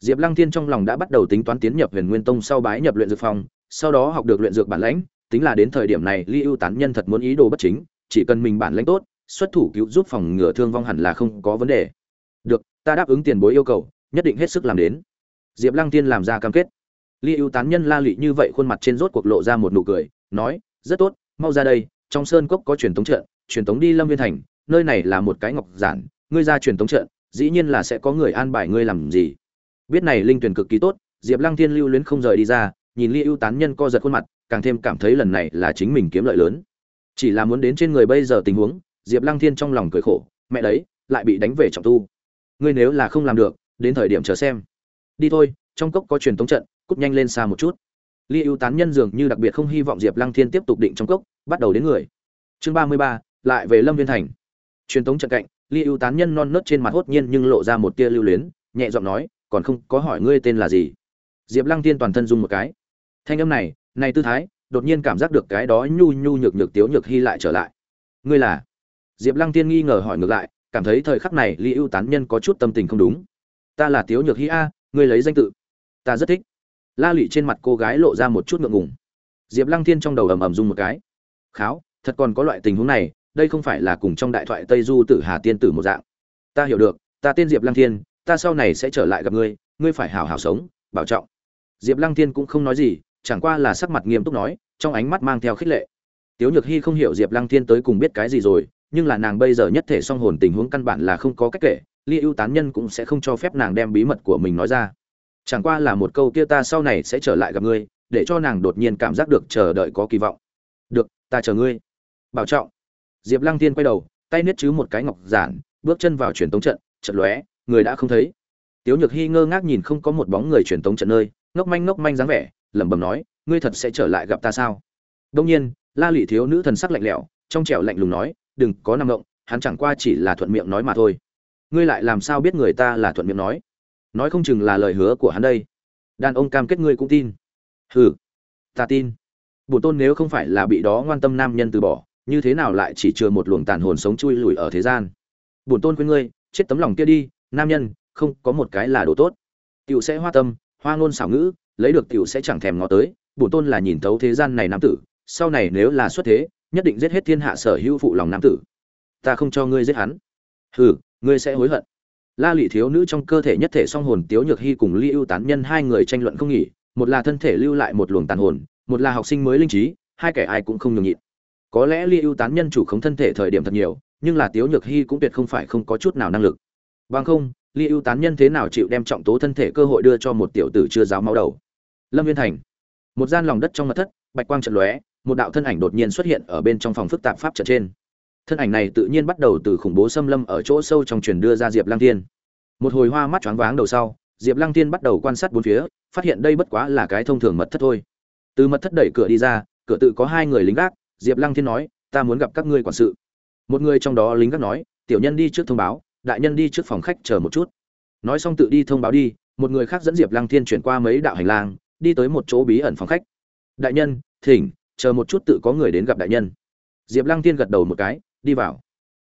[SPEAKER 1] Diệp lăng thiên trong lòng đã bắt đầu tính toán tiến nhập huyền nguyên tông sau bái nhập luyện dược phòng, sau đó học được luyện dược bản lãnh, tính là đến thời điểm này ly ưu tán nhân thật muốn ý đồ bất chính, chỉ cần mình bản lãnh tốt xuất thủ cứu giúp phòng ngừa thương vong hẳn là không có vấn đề. Được, ta đáp ứng tiền bối yêu cầu, nhất định hết sức làm đến. Diệp lăng tiên làm ra cam kết. Ly ưu tán nhân la lị như vậy khuôn mặt trên rốt cuộc lộ ra một nụ cười, nói, rất tốt, mau ra đây, trong sơn cốc có truyền tống trận, truyền tống đi lâm viên thành, nơi này là một cái ngọc giản, ngươi ra truyền tống trận, dĩ nhiên là sẽ có người an bài ngươi làm gì. Biết này linh tuyển cực kỳ tốt, diệp lăng thiên lưu luyến không rời đi ra, nhìn ly ưu tán nhân co giật khuôn mặt, càng thêm cảm thấy lần này là chính mình kiếm lợi lớn. Chỉ là muốn đến trên người bây giờ tình huống diệp lăng thiên trong lòng cười khổ, mẹ đấy, lại bị đánh về trọng tu. Ngươi nếu là không làm được, đến thời điểm chờ xem. Đi thôi, trong cốc có truyền tống trận, cút nhanh lên xa một chút. Ly ưu tán nhân dường như đặc biệt không hy vọng diệp lăng thiên tiếp tục định trong cốc, bắt đầu đến người. Chương ba mươi ba, lại về lâm viên thành. Truyền tống trận cạnh ly ưu tán nhân non nớt trên mặt hốt nhiên nhưng lộ ra một tia lưu luyến, nhẹ giọng nói, còn không, có hỏi ngươi tên là gì? Diệp lăng thiên toàn thân dung một cái. Thanh âm này này tư thái, đột nhiên cảm giác được cái đó nhu nhu nhược nhược tiếu nhược hy lại trở lại. Ngươi là? Diệp lăng tiên nghi ngờ hỏi ngược lại, cảm thấy thời khắc này ly ưu tán nhân có chút tâm tình không đúng. Ta là tiếu nhược hy a, ngươi lấy danh tự. Ta rất thích. La lụy trên mặt cô gái lộ ra một chút ngượng ngùng. Diệp lăng thiên trong đầu ầm ầm dung một cái. Kháo, thật còn có loại tình huống này, đây không phải là cùng trong đại thoại tây du tử hà tiên tử một dạng. Ta hiểu được, ta tên diệp lăng thiên, ta sau này sẽ trở lại gặp ngươi ngươi phải hào hào sống, bảo trọng. Diệp lăng thiên cũng không nói gì, chẳng qua là sắc mặt nghiêm túc nói, trong ánh mắt mang theo khích lệ. Tiếu nhược hy không hiểu diệp lăng thiên tới cùng biết cái gì rồi nhưng là nàng bây giờ nhất thể song hồn tình huống căn bản là không có cách kể ly ưu tán nhân cũng sẽ không cho phép nàng đem bí mật của mình nói ra. Chẳng qua là một câu kia ta sau này sẽ trở lại gặp ngươi, để cho nàng đột nhiên cảm giác được chờ đợi có kỳ vọng. Được, ta chờ ngươi. Bảo trọng. Diệp lăng tiên quay đầu, tay niết chứ một cái ngọc giản, bước chân vào truyền tống trận trận lóe, người đã không thấy. Tiếu nhược hy ngơ ngác nhìn không có một bóng người truyền tống trận nơi, ngốc manh ngốc manh dáng vẻ, lẩm bẩm nói, ngươi thật sẽ trở lại gặp ta sao? Đông nhiên, la lị thiếu nữ thần sắc lạnh lẽo, trong trẻo lạnh lùng nói đừng có nằm ngộng hắn chẳng qua chỉ là thuận miệng nói mà thôi. Ngươi lại làm sao biết người ta là thuận miệng nói? Nói không chừng là lời hứa của hắn đây. Đàn ông cam kết ngươi cũng tin. Hừ, ta tin. Bổn tôn nếu không phải là bị đó ngoan tâm nam nhân từ bỏ, như thế nào lại chỉ chừa một luồng tàn hồn sống chui lùi ở thế gian? Bổn tôn khuyên ngươi, chết tấm lòng kia đi, nam nhân, không có một cái là đồ tốt. Tiểu sẽ hoa tâm, hoa ngôn xảo ngữ, lấy được tiểu sẽ chẳng thèm ngó tới. Bổn tôn là nhìn thấu thế gian này nam tử, sau này nếu là xuất thế nhất định giết hết thiên hạ sở hữu phụ lòng nam tử. Ta không cho ngươi giết hắn. Hừ, ngươi sẽ hối hận. La lị thiếu nữ trong cơ thể nhất thể song hồn tiếu nhược hy cùng ly ưu tán nhân hai người tranh luận không nghỉ, một là thân thể lưu lại một luồng tàn hồn, một là học sinh mới linh trí, hai kẻ ai cũng không nhường nhịn. Có lẽ ly ưu tán nhân chủ khống thân thể thời điểm thật nhiều, nhưng là tiếu nhược hy cũng tuyệt không phải không có chút nào năng lực. Bằng không ly ưu tán nhân thế nào chịu đem trọng tố thân thể cơ hội đưa cho một tiểu tử chưa giáo máu đầu? Lâm viên thành. Một gian lòng đất trong mặt thất, bạch quang trận lóe một đạo thân ảnh đột nhiên xuất hiện ở bên trong phòng phức tạp pháp trận trên. Thân ảnh này tự nhiên bắt đầu từ khủng bố xâm lâm ở chỗ sâu trong truyền đưa ra diệp lăng thiên. Một hồi hoa mắt choáng váng đầu sau, diệp lăng thiên bắt đầu quan sát bốn phía, phát hiện đây bất quá là cái thông thường mật thất thôi. Từ mật thất đẩy cửa đi ra, cửa tự có hai người lính gác, diệp lăng thiên nói, ta muốn gặp các ngươi quản sự. Một người trong đó lính gác nói, tiểu nhân đi trước thông báo, đại nhân đi trước phòng khách chờ một chút. Nói xong tự đi thông báo đi, một người khác dẫn diệp lăng thiên chuyển qua mấy đạo hành lang, đi tới một chỗ bí ẩn phòng khách. Đại nhân, thỉnh chờ một chút tự có người đến gặp đại nhân. Diệp lăng thiên gật đầu một cái, đi vào.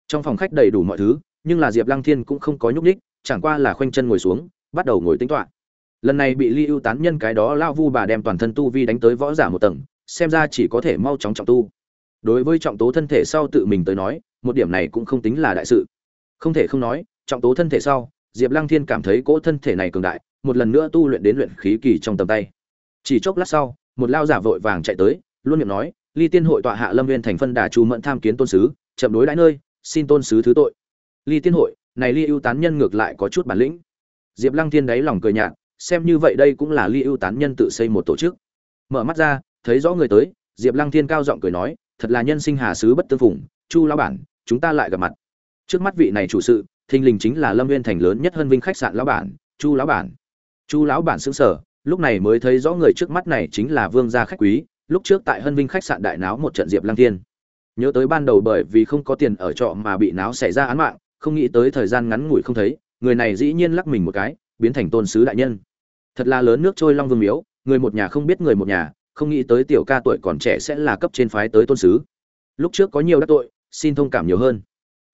[SPEAKER 1] Trong phòng khách đầy đủ mọi thứ, nhưng là diệp lăng thiên cũng không có nhúc ních chẳng qua là khoanh chân ngồi xuống, bắt đầu ngồi tính toạ lần này bị ly ưu tán nhân cái đó lao vu bà đem toàn thân tu vi đánh tới võ giả một tầng, xem ra chỉ có thể mau chóng trọng tu. Đối với trọng tố thân thể sau tự mình tới nói, một điểm này cũng không tính là đại sự. Không thể không nói, trọng tố thân thể sau, diệp lăng thiên cảm thấy cỗ thân thể này cường đại, một lần nữa tu luyện đến luyện khí kỳ trong tầm tay. Chỉ chốc lát sau, một lao giả vội vàng chạy tới luôn miệng nói, ly tiên hội tọa hạ lâm viên thành phân đà chu mẫn tham kiến tôn sứ, chậm đối đãi nơi, xin tôn sứ thứ tội. Ly tiên hội, này ly ưu tán nhân ngược lại có chút bản lĩnh. Diệp lăng thiên đáy lòng cười nhạt, xem như vậy đây cũng là ly ưu tán nhân tự xây một tổ chức. Mở mắt ra, thấy rõ người tới, diệp lăng thiên cao giọng cười nói, thật là nhân sinh hà sứ bất tương phủng chu lão bản, chúng ta lại gặp mặt. Trước mắt vị này chủ sự, thình lình chính là lâm viên thành lớn nhất hơn vinh khách sạn lão bản, chu lão bản. Chu lão bản xứng sở lúc này mới thấy rõ người trước mắt này chính là vương gia khách quý lúc trước tại hân vinh khách sạn đại náo một trận diệp lăng thiên. Nhớ tới ban đầu bởi vì không có tiền ở trọ mà bị náo xảy ra án mạng, không nghĩ tới thời gian ngắn ngủi không thấy, người này dĩ nhiên lắc mình một cái, biến thành tôn sứ đại nhân. Thật là lớn nước trôi long vương miếu, người một nhà không biết người một nhà, không nghĩ tới tiểu ca tuổi còn trẻ sẽ là cấp trên phái tới tôn sứ. Lúc trước có nhiều đắc tội, xin thông cảm nhiều hơn.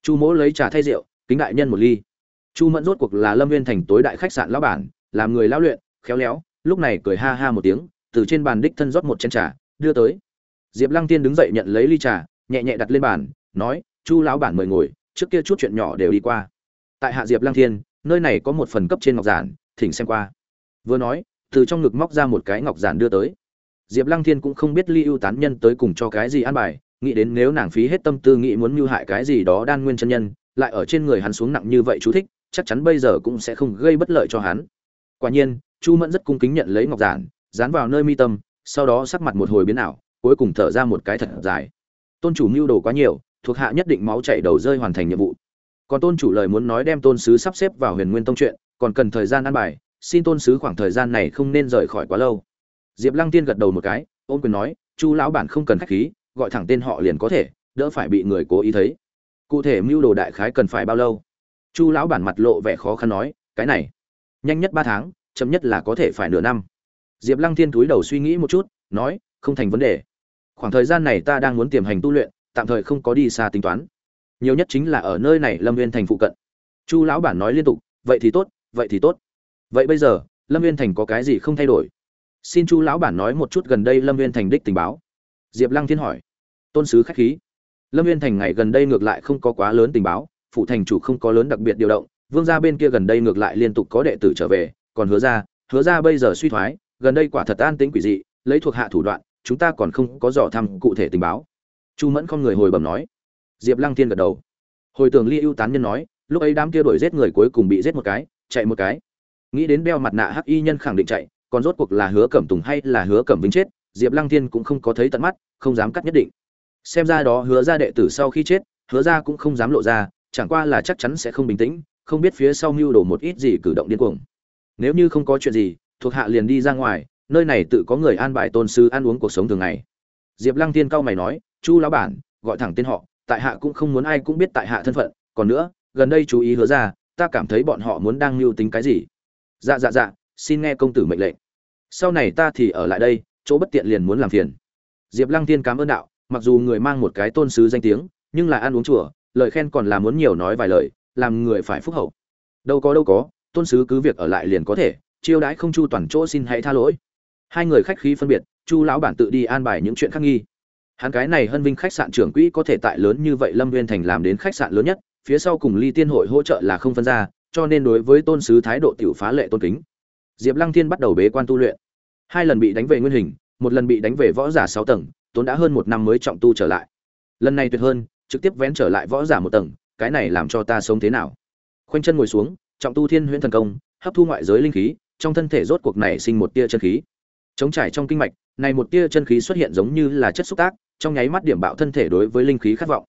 [SPEAKER 1] Chu mỗ lấy trà thay rượu, kính đại nhân một ly. Chu mẫn rốt cuộc là lâm viên thành tối đại khách sạn lão bản, làm người lão luyện, khéo léo, lúc này cười ha ha một tiếng, từ trên bàn đích thân rót một chén trà đưa tới. Diệp lăng tiên đứng dậy nhận lấy ly trà, nhẹ nhẹ đặt lên bàn, nói, chu lão bản mời ngồi, trước kia chút chuyện nhỏ đều đi qua. Tại hạ diệp lăng thiên nơi này có một phần cấp trên ngọc giản, thỉnh xem qua. Vừa nói, từ trong ngực móc ra một cái ngọc giản đưa tới. Diệp lăng thiên cũng không biết ly ưu tán nhân tới cùng cho cái gì an bài, nghĩ đến nếu nàng phí hết tâm tư nghĩ muốn mưu hại cái gì đó đan nguyên chân nhân, lại ở trên người hắn xuống nặng như vậy chú thích, chắc chắn bây giờ cũng sẽ không gây bất lợi cho hắn. Quả nhiên, chu mẫn rất cung kính nhận lấy ngọc giản, dán vào nơi mi tâm sau đó sắc mặt một hồi biến ảo, cuối cùng thở ra một cái thật dài. Tôn chủ mưu đồ quá nhiều, thuộc hạ nhất định máu chảy đầu rơi hoàn thành nhiệm vụ. Còn tôn chủ lời muốn nói đem tôn sứ sắp xếp vào huyền nguyên tông chuyện, còn cần thời gian ăn bài, xin tôn sứ khoảng thời gian này không nên rời khỏi quá lâu. Diệp lăng tiên gật đầu một cái ôm quyền nói, chu lão bản không cần khách khí, gọi thẳng tên họ liền có thể, đỡ phải bị người cố ý thấy. Cụ thể mưu đồ đại khái cần phải bao lâu? Chu lão bản mặt lộ vẻ khó khăn nói, cái này, nhanh nhất ba tháng, chậm nhất là có thể phải nửa năm diệp lăng thiên túi đầu suy nghĩ một chút, nói, không thành vấn đề. Khoảng thời gian này ta đang muốn tiềm hành tu luyện, tạm thời không có đi xa tính toán. Nhiều nhất chính là ở nơi này lâm viên thành phụ cận. Chu lão bản nói liên tục, vậy thì tốt, vậy thì tốt. Vậy bây giờ, lâm viên thành có cái gì không thay đổi? Xin chu lão bản nói một chút gần đây lâm viên thành đích tình báo. Diệp lăng thiên hỏi, tôn sứ khách khí. Lâm viên thành ngày gần đây ngược lại không có quá lớn tình báo, phụ thành chủ không có lớn đặc biệt điều động, vương gia bên kia gần đây ngược lại liên tục có đệ tử trở về, còn hứa ra hứa ra bây giờ suy thoái gần đây quả thật an tĩnh quỷ dị, lấy thuộc hạ thủ đoạn, chúng ta còn không có dò thăm cụ thể tình báo. Chu mẫn không người hồi bẩm nói. Diệp lăng thiên gật đầu. Hồi tưởng ly ưu tán nhân nói, lúc ấy đám kia đuổi giết người cuối cùng bị giết một cái, chạy một cái. Nghĩ đến đeo mặt nạ hắc y nhân khẳng định chạy, còn rốt cuộc là hứa cẩm tùng hay là hứa cẩm vinh chết, diệp lăng thiên cũng không có thấy tận mắt, không dám cắt nhất định. Xem ra đó hứa ra đệ tử sau khi chết, hứa ra cũng không dám lộ ra, chẳng qua là chắc chắn sẽ không bình tĩnh, không biết phía sau mưu đồ một ít gì cử động điên cuồng. Nếu như không có chuyện gì thuộc hạ liền đi ra ngoài, nơi này tự có người an bài tôn sư ăn uống cuộc sống thường ngày. Diệp lăng tiên cao mày nói, chu lão bản, gọi thẳng tên họ, tại hạ cũng không muốn ai cũng biết tại hạ thân phận, còn nữa, gần đây chú ý hứa ra, ta cảm thấy bọn họ muốn đang mưu tính cái gì? Dạ dạ dạ xin nghe công tử mệnh lệnh. Sau này ta thì ở lại đây, chỗ bất tiện liền muốn làm phiền. Diệp lăng tiên cảm ơn đạo, mặc dù người mang một cái tôn sứ danh tiếng, nhưng là ăn uống chùa, lời khen còn là muốn nhiều nói vài lời, làm người phải phúc hậu. Đâu có đâu có, tôn sứ cứ việc ở lại liền có thể chiêu đãi không chu toàn chỗ xin hãy tha lỗi. Hai người khách khí phân biệt, chu lão bản tự đi an bài những chuyện khác nghi. Hắn cái này hân vinh khách sạn trưởng quỹ có thể tại lớn như vậy lâm viên thành làm đến khách sạn lớn nhất, phía sau cùng ly tiên hội hỗ trợ là không phân ra, cho nên đối với tôn sứ thái độ tiểu phá lệ tôn kính. Diệp lăng thiên bắt đầu bế quan tu luyện. Hai lần bị đánh về nguyên hình, một lần bị đánh về võ giả sáu tầng, tốn đã hơn một năm mới trọng tu trở lại. Lần này tuyệt hơn, trực tiếp vén trở lại võ giả một tầng, cái này làm cho ta sống thế nào? Khoanh chân ngồi xuống, trọng tu thiên huyễn thần công, hấp thu ngoại giới linh khí trong thân thể rốt cuộc này sinh một tia chân khí. Chống trải trong kinh mạch, này một tia chân khí xuất hiện giống như là chất xúc tác, trong nháy mắt điểm bạo thân thể đối với linh khí khát vọng.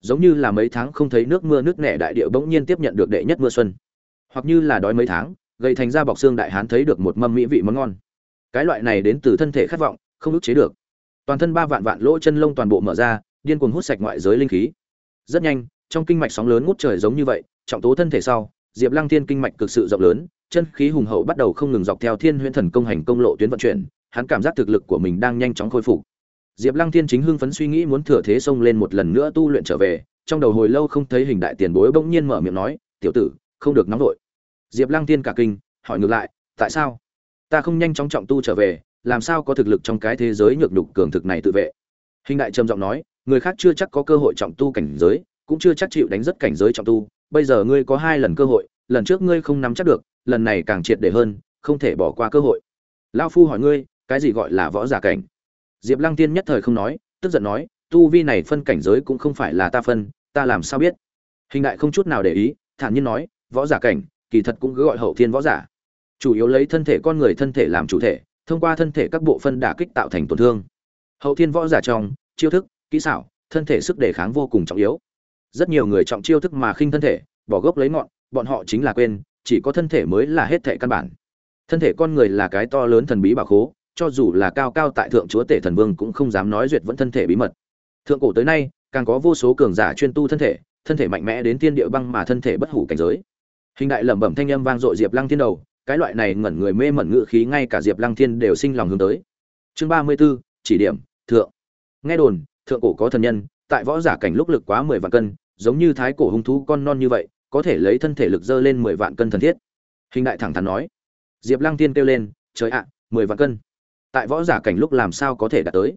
[SPEAKER 1] Giống như là mấy tháng không thấy nước mưa nước nẻ đại địa bỗng nhiên tiếp nhận được đệ nhất mưa xuân. Hoặc như là đói mấy tháng gây thành ra bọc xương đại hán thấy được một mâm mỹ vị món ngon. Cái loại này đến từ thân thể khát vọng, không ức chế được. Toàn thân ba vạn vạn lỗ chân lông toàn bộ mở ra, điên cuồng hút sạch ngoại giới linh khí. Rất nhanh, trong kinh mạch sóng lớn ngút trời giống như vậy, trọng tố thân thể sau, diệp lăng thiên kinh mạch cực sự rộng lớn chân khí hùng hậu bắt đầu không ngừng dọc theo thiên huyễn thần công hành công lộ tuyến vận chuyển, hắn cảm giác thực lực của mình đang nhanh chóng khôi phục. Diệp lăng thiên chính hưng phấn suy nghĩ muốn thừa thế xông lên một lần nữa tu luyện trở về, trong đầu hồi lâu không thấy hình đại tiền bối bỗng nhiên mở miệng nói, tiểu tử, không được nóng vội. Diệp lăng thiên cả kinh, hỏi ngược lại, tại sao? Ta không nhanh chóng trọng tu trở về, làm sao có thực lực trong cái thế giới nhược nhục cường thực này tự vệ? Hình đại trầm giọng nói, người khác chưa chắc có cơ hội trọng tu cảnh giới, cũng chưa chắc chịu đánh rất cảnh giới trọng tu, bây giờ ngươi có hai lần cơ hội lần trước ngươi không nắm chắc được, lần này càng triệt để hơn, không thể bỏ qua cơ hội. Lao phu hỏi ngươi, cái gì gọi là võ giả cảnh? Diệp lăng tiên nhất thời không nói, tức giận nói, tu vi này phân cảnh giới cũng không phải là ta phân, ta làm sao biết? Hình đại không chút nào để ý, thản nhiên nói, võ giả cảnh, kỳ thật cũng cứ gọi hậu thiên võ giả. Chủ yếu lấy thân thể con người thân thể làm chủ thể, thông qua thân thể các bộ phân đả kích tạo thành tổn thương. Hậu thiên võ giả trong, chiêu thức, kỹ xảo, thân thể sức đề kháng vô cùng trọng yếu. Rất nhiều người trọng chiêu thức mà khinh thân thể, bỏ gốc lấy ngọn bọn họ chính là quên, chỉ có thân thể mới là hết thệ căn bản. Thân thể con người là cái to lớn thần bí bảo khố, cho dù là cao cao tại thượng chúa tể thần vương cũng không dám nói duyệt vẫn thân thể bí mật. Thượng cổ tới nay, càng có vô số cường giả chuyên tu thân thể thân thể mạnh mẽ đến tiên địa băng mà thân thể bất hủ cảnh giới. Hình đại lẩm bẩm thanh âm vang dội diệp lăng thiên đầu, cái loại này ngẩn người mê mẩn ngự khí ngay cả diệp lăng thiên đều sinh lòng hướng tới. Chương ba mươi b ố chỉ điểm, thượng. Nghe đồn, thượng cổ có thần nhân, tại võ giả cảnh lúc lực quá mười vạn cân, giống như thái cổ hung thú con non như vậy có thể lấy thân thể lực dơ lên mười vạn cân thần thiết. Hình đại thẳng thắn nói. Diệp lăng tiên kêu lên, trời ạ, mười vạn cân. Tại võ giả cảnh lúc làm sao có thể đạt tới?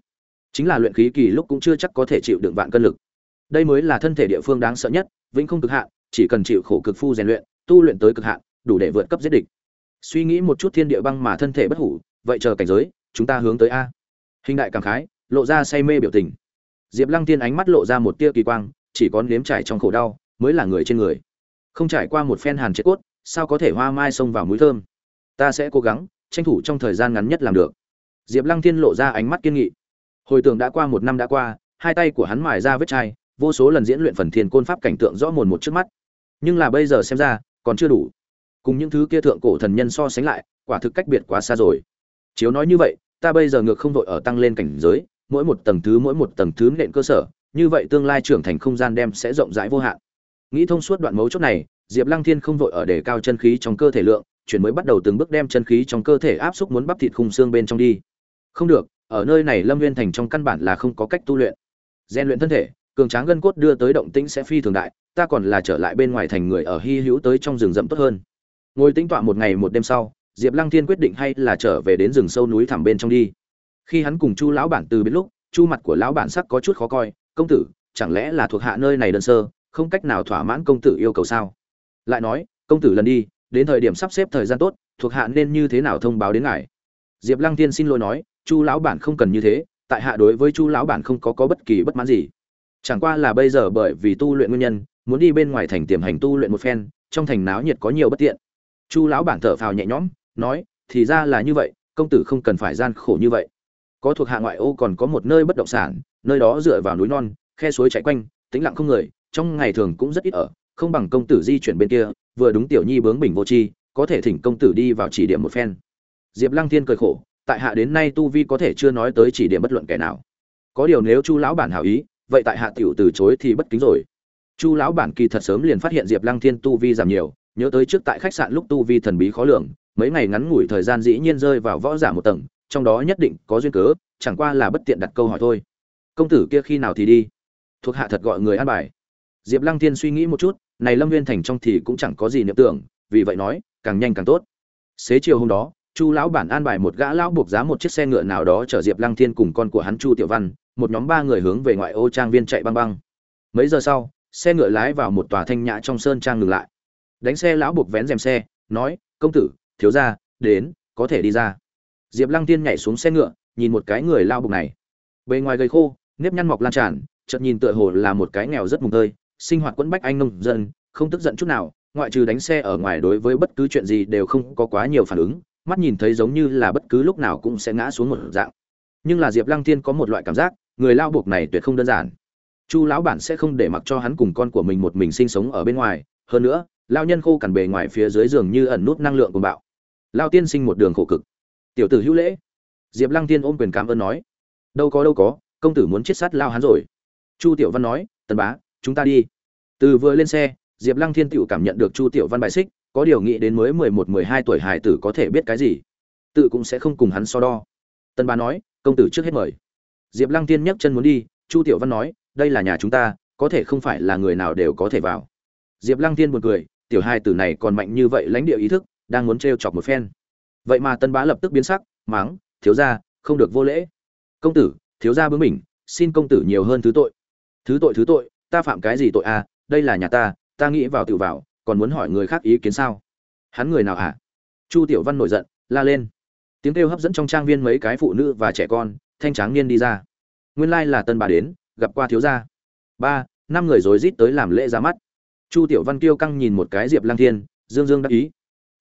[SPEAKER 1] Chính là luyện khí kỳ lúc cũng chưa chắc có thể chịu đựng vạn cân lực. Đây mới là thân thể địa phương đáng sợ nhất, vĩnh không cực hạn, chỉ cần chịu khổ cực phu rèn luyện, tu luyện tới cực hạn, đủ để vượt cấp giết địch. Suy nghĩ một chút thiên địa băng mà thân thể bất hủ, vậy chờ cảnh giới, chúng ta hướng tới a. Hình đại cảm khái, lộ ra say mê biểu tình. Diệp lăng tiên ánh mắt lộ ra một tia kỳ quang, chỉ có nếm trải trong khổ đau, mới là người trên người không trải qua một phen hàn chết cốt, sao có thể hoa mai xông vào mũi thơm? Ta sẽ cố gắng, tranh thủ trong thời gian ngắn nhất làm được. Diệp lăng thiên lộ ra ánh mắt kiên nghị. Hồi tưởng đã qua một năm đã qua, hai tay của hắn mài ra vết chai, vô số lần diễn luyện phần thiên côn pháp cảnh tượng rõ mồn một trước mắt. Nhưng là bây giờ xem ra, còn chưa đủ. Cùng những thứ kia thượng cổ thần nhân so sánh lại, quả thực cách biệt quá xa rồi. Chiếu nói như vậy, ta bây giờ ngược không vội ở tăng lên cảnh giới, mỗi một tầng thứ mỗi một tầng thứ nện cơ sở, như vậy tương lai trưởng thành không gian đem sẽ rộng rãi vô hạn nghĩ thông suốt đoạn mấu chốt này, diệp lăng thiên không vội ở để cao chân khí trong cơ thể lượng, chuyển mới bắt đầu từng bước đem chân khí trong cơ thể áp xúc muốn bắp thịt khung xương bên trong đi. Không được, ở nơi này lâm nguyên thành trong căn bản là không có cách tu luyện. Gian luyện thân thể, cường tráng gân cốt đưa tới động tĩnh sẽ phi thường đại, ta còn là trở lại bên ngoài thành người ở hy hữu tới trong rừng rậm tốt hơn. Ngồi tính tọa một ngày một đêm sau, diệp lăng thiên quyết định hay là trở về đến rừng sâu núi thẳm bên trong đi. Khi hắn cùng chu lão bản từ biết lúc, chu mặt của lão bản sắc có chút khó coi, công tử, chẳng lẽ là thuộc hạ nơi này đơn sơ không cách nào thỏa mãn công tử yêu cầu sao? Lại nói, công tử lần đi, đến thời điểm sắp xếp thời gian tốt, thuộc hạ nên như thế nào thông báo đến ngài? Diệp lăng tiên xin lỗi nói, chu lão bản không cần như thế, tại hạ đối với chu lão bản không có có bất kỳ bất mãn gì. Chẳng qua là bây giờ bởi vì tu luyện nguyên nhân, muốn đi bên ngoài thành tiềm hành tu luyện một phen, trong thành náo nhiệt có nhiều bất tiện. Chu lão bản thở phào nhẹ nhõm, nói, thì ra là như vậy, công tử không cần phải gian khổ như vậy. Có thuộc hạ ngoại ô còn có một nơi bất động sản, nơi đó dựa vào núi non, khe suối chạy quanh, tĩnh lặng không người trong ngày thường cũng rất ít ở, không bằng công tử di chuyển bên kia, vừa đúng tiểu nhi bướng bỉnh vô tri, có thể thỉnh công tử đi vào chỉ điểm một phen. Diệp lăng thiên cười khổ, tại hạ đến nay tu vi có thể chưa nói tới chỉ điểm bất luận kẻ nào. Có điều nếu chu lão bản hảo ý, vậy tại hạ tiểu từ chối thì bất kính rồi. Chu lão bản kỳ thật sớm liền phát hiện diệp lăng thiên tu vi giảm nhiều, nhớ tới trước tại khách sạn lúc tu vi thần bí khó lường, mấy ngày ngắn ngủi thời gian dĩ nhiên rơi vào võ giả một tầng, trong đó nhất định có duyên cớ, chẳng qua là bất tiện đặt câu hỏi thôi. Công tử kia khi nào thì đi? Thuộc hạ thật gọi người an bài diệp lăng thiên suy nghĩ một chút, này lâm nguyên thành trong thì cũng chẳng có gì niệm tưởng, vì vậy nói, càng nhanh càng tốt. Xế chiều hôm đó, chu lão bản an bài một gã lão buộc giá một chiếc xe ngựa nào đó chở diệp lăng thiên cùng con của hắn chu tiểu văn, một nhóm ba người hướng về ngoại ô trang viên chạy băng băng. Mấy giờ sau, xe ngựa lái vào một tòa thanh nhã trong sơn trang ngừng lại. Đánh xe lão buộc vén rèm xe, nói, công tử, thiếu gia, đến, có thể đi ra. Diệp lăng Thiên nhảy xuống xe ngựa, nhìn một cái người lao buộc này. Bề ngoài gầy khô, nếp nhăn mọc lan tràn, chợt nhìn tựa hồ là một cái nghèo rất mùng tơi sinh hoạt quẫn bách anh nông dân, không tức giận chút nào, ngoại trừ đánh xe ở ngoài đối với bất cứ chuyện gì đều không có quá nhiều phản ứng, mắt nhìn thấy giống như là bất cứ lúc nào cũng sẽ ngã xuống một dạng. Nhưng là diệp lăng Thiên có một loại cảm giác, người lao buộc này tuyệt không đơn giản. Chu lão bản sẽ không để mặc cho hắn cùng con của mình một mình sinh sống ở bên ngoài, hơn nữa, lao nhân khô cằn bề ngoài phía dưới giường như ẩn nút năng lượng của bạo. Lao tiên sinh một đường khổ cực. Tiểu tử hữu lễ. Diệp lăng tiên ôm quyền cảm ơn nói. Đâu có đâu có, công tử muốn chết sát lao hắn rồi. Chu tiểu văn nói, tần bá chúng ta đi. Từ vừa lên xe, diệp lăng thiên tựu cảm nhận được chu tiểu văn bài xích, có điều nghĩ đến mới mười một, mười hai tuổi hải tử có thể biết cái gì, tự cũng sẽ không cùng hắn so đo. Tân bá nói, công tử trước hết mời. Diệp lăng tiên nhấc chân muốn đi, chu tiểu văn nói, đây là nhà chúng ta, có thể không phải là người nào đều có thể vào. Diệp lăng tiên buồn cười, tiểu hai tử này còn mạnh như vậy lãnh địa ý thức, đang muốn t chọc một phen. Vậy mà tân bá lập tức biến sắc, mắng, thiếu gia, không được vô lễ. Công tử, thiếu gia bướng mình xin công tử nhiều hơn thứ tội. Thứ tội thứ tội ta phạm cái gì tội à đây là nhà ta ta nghĩ vào tự vào, còn muốn hỏi người khác ý kiến sao? Hắn người nào à chu tiểu văn nổi giận, la lên. Tiếng kêu hấp dẫn trong trang viên mấy cái phụ nữ và trẻ con, thanh tráng niên đi ra. Nguyên lai là tân bà đến, gặp qua thiếu gia. Ba, năm người rối rít tới làm lễ ra mắt. Chu tiểu văn kiêu căng nhìn một cái diệp lang thiên, dương dương đắc ý.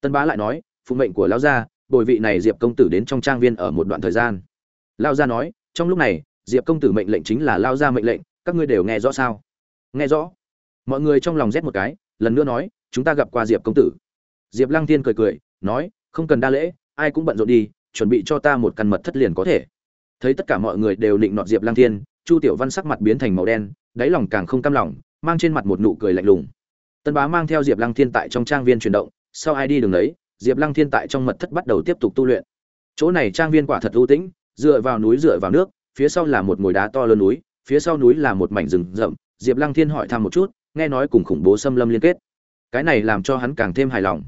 [SPEAKER 1] Tân bá lại nói, phụ mệnh của lão gia, bồi vị này diệp công tử đến trong trang viên ở một đoạn thời gian. Lão gia nói, trong lúc này, diệp công tử mệnh lệnh chính là lao gia mệnh lệnh, các ngươi đều nghe rõ sao? Nghe rõ. Mọi người trong lòng rét một cái, lần nữa nói, chúng ta gặp qua diệp công tử. Diệp lăng tiên cười cười, nói, không cần đa lễ, ai cũng bận rộn đi, chuẩn bị cho ta một căn mật thất liền có thể. Thấy tất cả mọi người đều định nọt diệp lăng thiên, chu tiểu văn sắc mặt biến thành màu đen, đáy lòng càng không cam lòng, mang trên mặt một nụ cười lạnh lùng. Tân bá mang theo diệp lăng thiên tại trong trang viên chuyển động, sau ai đi đường đấy, diệp lăng thiên tại trong mật thất bắt đầu tiếp tục tu luyện. Chỗ này trang viên quả thật ưu tĩnh, dựa vào núi dựa vào nước, phía sau là một ngồi đá to lớn núi, phía sau núi là một mảnh rừng rậm diệp lăng thiên hỏi thăm một chút, nghe nói cùng khủng bố xâm lâm liên kết. Cái này làm cho hắn càng thêm hài lòng.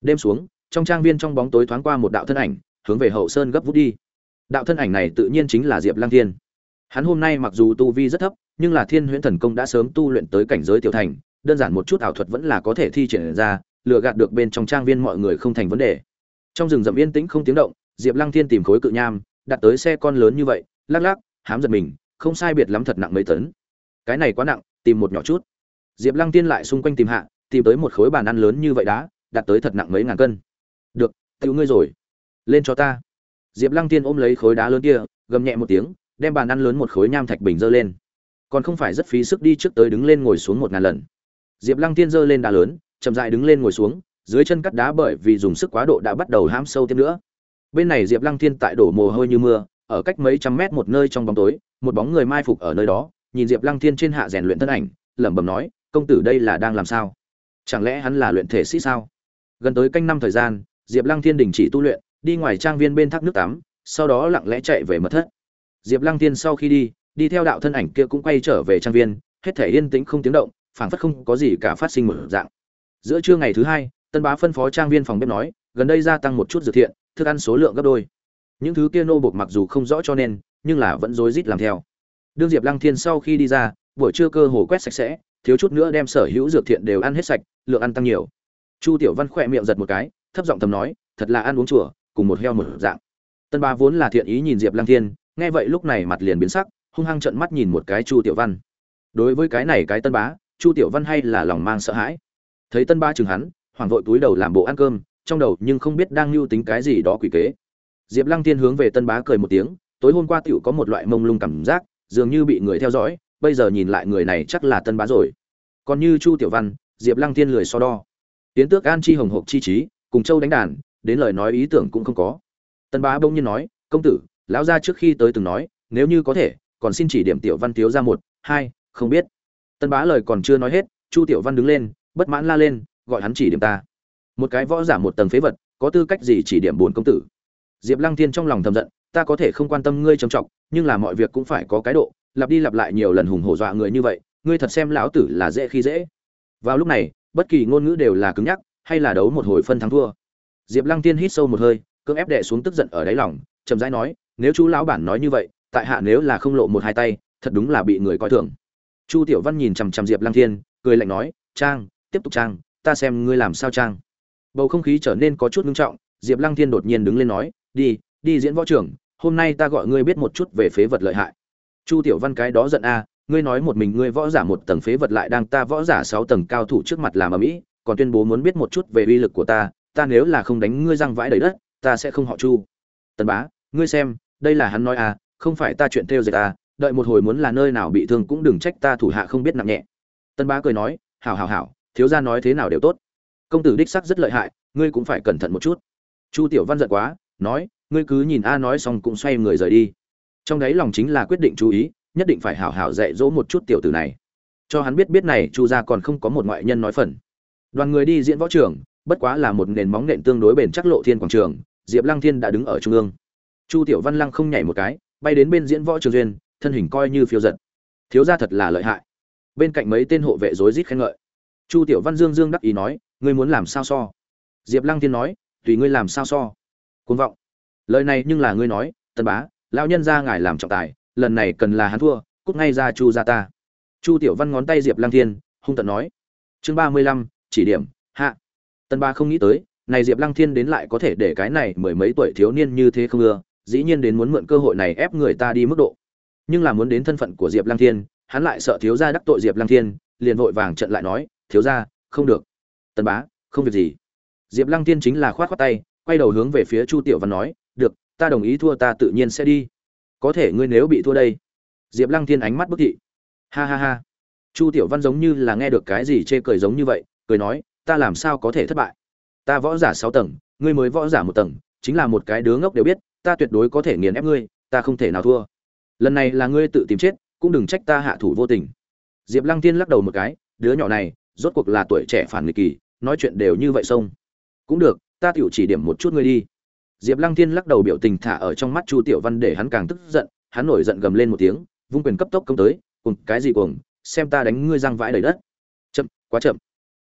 [SPEAKER 1] Đêm xuống, trong trang viên trong bóng tối thoáng qua một đạo thân ảnh, hướng về hậu sơn gấp vút đi. Đạo thân ảnh này tự nhiên chính là diệp lăng thiên. Hắn hôm nay mặc dù tu vi rất thấp, nhưng là thiên huyễn thần công đã sớm tu luyện tới cảnh giới tiểu thành, đơn giản một chút ảo thuật vẫn là có thể thi triển ra, lừa gạt được bên trong trang viên mọi người không thành vấn đề. Trong rừng rậm yên tĩnh không tiếng động, diệp lăng thiên tìm khối cự nham, đặt tới xe con lớn như vậy, lắc lắc, hám giật mình, không sai biệt lắm thật nặng mấy tấn cái này quá nặng, tìm một nhỏ chút. Diệp lăng tiên lại xung quanh tìm hạ, tìm tới một khối bàn ăn lớn như vậy đá đặt tới thật nặng mấy ngàn cân. Được tự ngươi rồi. Lên cho ta. Diệp lăng tiên ôm lấy khối đá lớn kia, gầm nhẹ một tiếng, đem bàn ăn lớn một khối nham thạch bình dơ lên. Còn không phải rất phí sức đi trước tới đứng lên ngồi xuống một ngàn lần. Diệp lăng tiên dơ lên đá lớn, chậm dại đứng lên ngồi xuống, dưới chân cắt đá bởi vì dùng sức quá độ đã bắt đầu hãm sâu thêm nữa. Bên này diệp lăng thiên tại đổ mồ hôi như mưa, ở cách mấy trăm mét một nơi trong bóng tối, một bóng người mai phục ở nơi đó nhìn diệp lăng thiên trên hạ rèn luyện thân ảnh, lẩm bẩm nói, công tử đây là đang làm sao? Chẳng lẽ hắn là luyện thể sĩ sao? Gần tới canh năm thời gian, diệp lăng thiên đình chỉ tu luyện, đi ngoài trang viên bên thác nước tắm, sau đó lặng lẽ chạy về mật thất. Diệp lăng thiên sau khi đi đi theo đạo thân ảnh kia cũng quay trở về trang viên, hết thể yên tĩnh không tiếng động, phảng phất không có gì cả phát sinh một dạng. Giữa trưa ngày thứ hai, tân bá phân phó trang viên phòng bếp nói, gần đây gia tăng một chút dược thiện, thức ăn số lượng gấp đôi. Những thứ kia nô bộc mặc dù không rõ cho nên, nhưng là vẫn rối rít làm theo đương diệp lăng thiên sau khi đi ra, buổi trưa cơ hồ quét sạch sẽ, thiếu chút nữa đem sở hữu dược thiện đều ăn hết sạch, lượng ăn tăng nhiều. Chu tiểu văn khỏe miệng giật một cái, thấp giọng thầm nói, thật là ăn uống chùa, cùng một heo một dạng. Tân ba vốn là thiện ý nhìn diệp lăng thiên, nghe vậy lúc này mặt liền biến sắc, hung hăng trợn mắt nhìn một cái chu tiểu văn. Đối với cái này cái tân bá, chu tiểu văn hay là lòng mang sợ hãi. Thấy tân ba chừng hắn hoảng vội túi đầu làm bộ ăn cơm, trong đầu nhưng không biết đang lưu tính cái gì đó quỷ kế. Diệp lăng tiên hướng về tân bá cười một tiếng, tối hôm qua tiểu có một loại mông lung cảm giác dường như bị người theo dõi, bây giờ nhìn lại người này chắc là tân bá rồi. Còn như chu tiểu văn, diệp lăng thiên lười so đo. Tiến tước an chi hồng hộc chi trí, cùng châu đánh đàn, đến lời nói ý tưởng cũng không có. Tân bá bỗng nhiên nói, công tử, lão gia trước khi tới từng nói, nếu như có thể, còn xin chỉ điểm tiểu văn thiếu ra một, hai, không biết. Tân bá lời còn chưa nói hết, chu tiểu văn đứng lên, bất mãn la lên, gọi hắn chỉ điểm ta. Một cái võ giả một tầng phế vật, có tư cách gì chỉ điểm bổn công tử? Diệp lăng thiên trong lòng thầm giận, ta có thể không quan tâm ngươi trầm trọng nhưng là mọi việc cũng phải có cái độ, lặp đi lặp lại nhiều lần hùng hổ dọa người như vậy, ngươi thật xem lão tử là dễ khi dễ. Vào lúc này, bất kỳ ngôn ngữ đều là cứng nhắc, hay là đấu một hồi phân thắng thua. Diệp lăng tiên hít sâu một hơi, cưỡng ép đệ xuống tức giận ở đáy lòng, chậm rãi nói, nếu chú lão bản nói như vậy, tại hạ nếu là không lộ một hai tay, thật đúng là bị người coi thường. Chu tiểu văn nhìn chằm chằm diệp lăng thiên cười lạnh nói, trang, tiếp tục trang, ta xem ngươi làm sao trang. Bầu không khí trở nên có chút ngưng trọng, diệp lăng thiên đột nhiên đứng lên nói, đi đi diễn võ trưởng hôm nay ta gọi ngươi biết một chút về phế vật lợi hại. Chu tiểu văn cái đó giận a ngươi nói một mình ngươi võ giả một tầng phế vật lại đang ta võ giả sáu tầng cao thủ trước mặt làm ở mỹ còn tuyên bố muốn biết một chút về uy lực của ta ta nếu là không đánh ngươi răng vãi đầy đất ta sẽ không họ chu. Tần bá ngươi xem đây là hắn nói à không phải ta chuyện theo dệt a, đợi một hồi muốn là nơi nào bị thương cũng đừng trách ta thủ hạ không biết nặng nhẹ. Tân bá cười nói hảo hảo hảo thiếu gia nói thế nào đều tốt. Công tử đích sắc rất lợi hại ngươi cũng phải cẩn thận một chút. Chu tiểu văn giận quá nói ngươi cứ nhìn a nói xong cũng xoay người rời đi. Trong đấy lòng chính là quyết định chú ý, nhất định phải hảo hảo dạy dỗ một chút tiểu tử này. Cho hắn biết biết này, chu gia còn không có một ngoại nhân nói phần. Đoàn người đi diễn võ trường, bất quá là một nền móng nện tương đối bền chắc lộ thiên quảng trường, diệp lăng thiên đã đứng ở trung ương. Chu tiểu văn lăng không nhảy một cái, bay đến bên diễn võ trường duyên, thân hình coi như phiêu giật. Thiếu gia thật là lợi hại. Bên cạnh mấy tên hộ vệ rối rít khen ngợi. Chu tiểu văn dương dương đắc ý nói, ngươi muốn làm sao so? Diệp lăng thiên nói, tùy ngươi làm sao so. Côn vọng lời này nhưng là ngươi nói, tân bá, lão nhân ra ngài làm trọng tài, lần này cần là hắn thua, cút ngay ra chu ra ta. Chu tiểu văn ngón tay diệp lang thiên, hung tận nói. Chương ba mươi lăm, chỉ điểm, hạ. Tân ba không nghĩ tới, này diệp lăng thiên đến lại có thể để cái này mười mấy tuổi thiếu niên như thế không ưa, dĩ nhiên đến muốn mượn cơ hội này ép người ta đi mức độ. Nhưng là muốn đến thân phận của diệp lăng thiên, hắn lại sợ thiếu gia đắc tội diệp lăng thiên, liền vội vàng trận lại nói, thiếu gia, không được. Tân bá, không việc gì. Diệp lăng thiên chính là khoát khoát tay, quay đầu hướng về phía chu tiểu văn nói ta đồng ý thua ta tự nhiên sẽ đi. Có thể ngươi nếu bị thua đây. Diệp lăng thiên ánh mắt bức thị. Ha ha ha. Chu tiểu văn giống như là nghe được cái gì chê cười giống như vậy, cười nói, ta làm sao có thể thất bại? Ta võ giả sáu tầng, ngươi mới võ giả một tầng, chính là một cái đứa ngốc đều biết, ta tuyệt đối có thể nghiền ép ngươi, ta không thể nào thua. Lần này là ngươi tự tìm chết, cũng đừng trách ta hạ thủ vô tình. Diệp lăng tiên lắc đầu một cái, đứa nhỏ này, rốt cuộc là tuổi trẻ phản nghịch kỳ, nói chuyện đều như vậy xông cũng được, ta tựu chỉ điểm một chút ngươi đi diệp lăng Thiên lắc đầu biểu tình thả ở trong mắt chu tiểu văn để hắn càng tức giận, hắn nổi giận gầm lên một tiếng, vung quyền cấp tốc công tới cùng cái gì cuồng? Xem ta đánh ngươi răng vãi đầy đất. Chậm, quá chậm.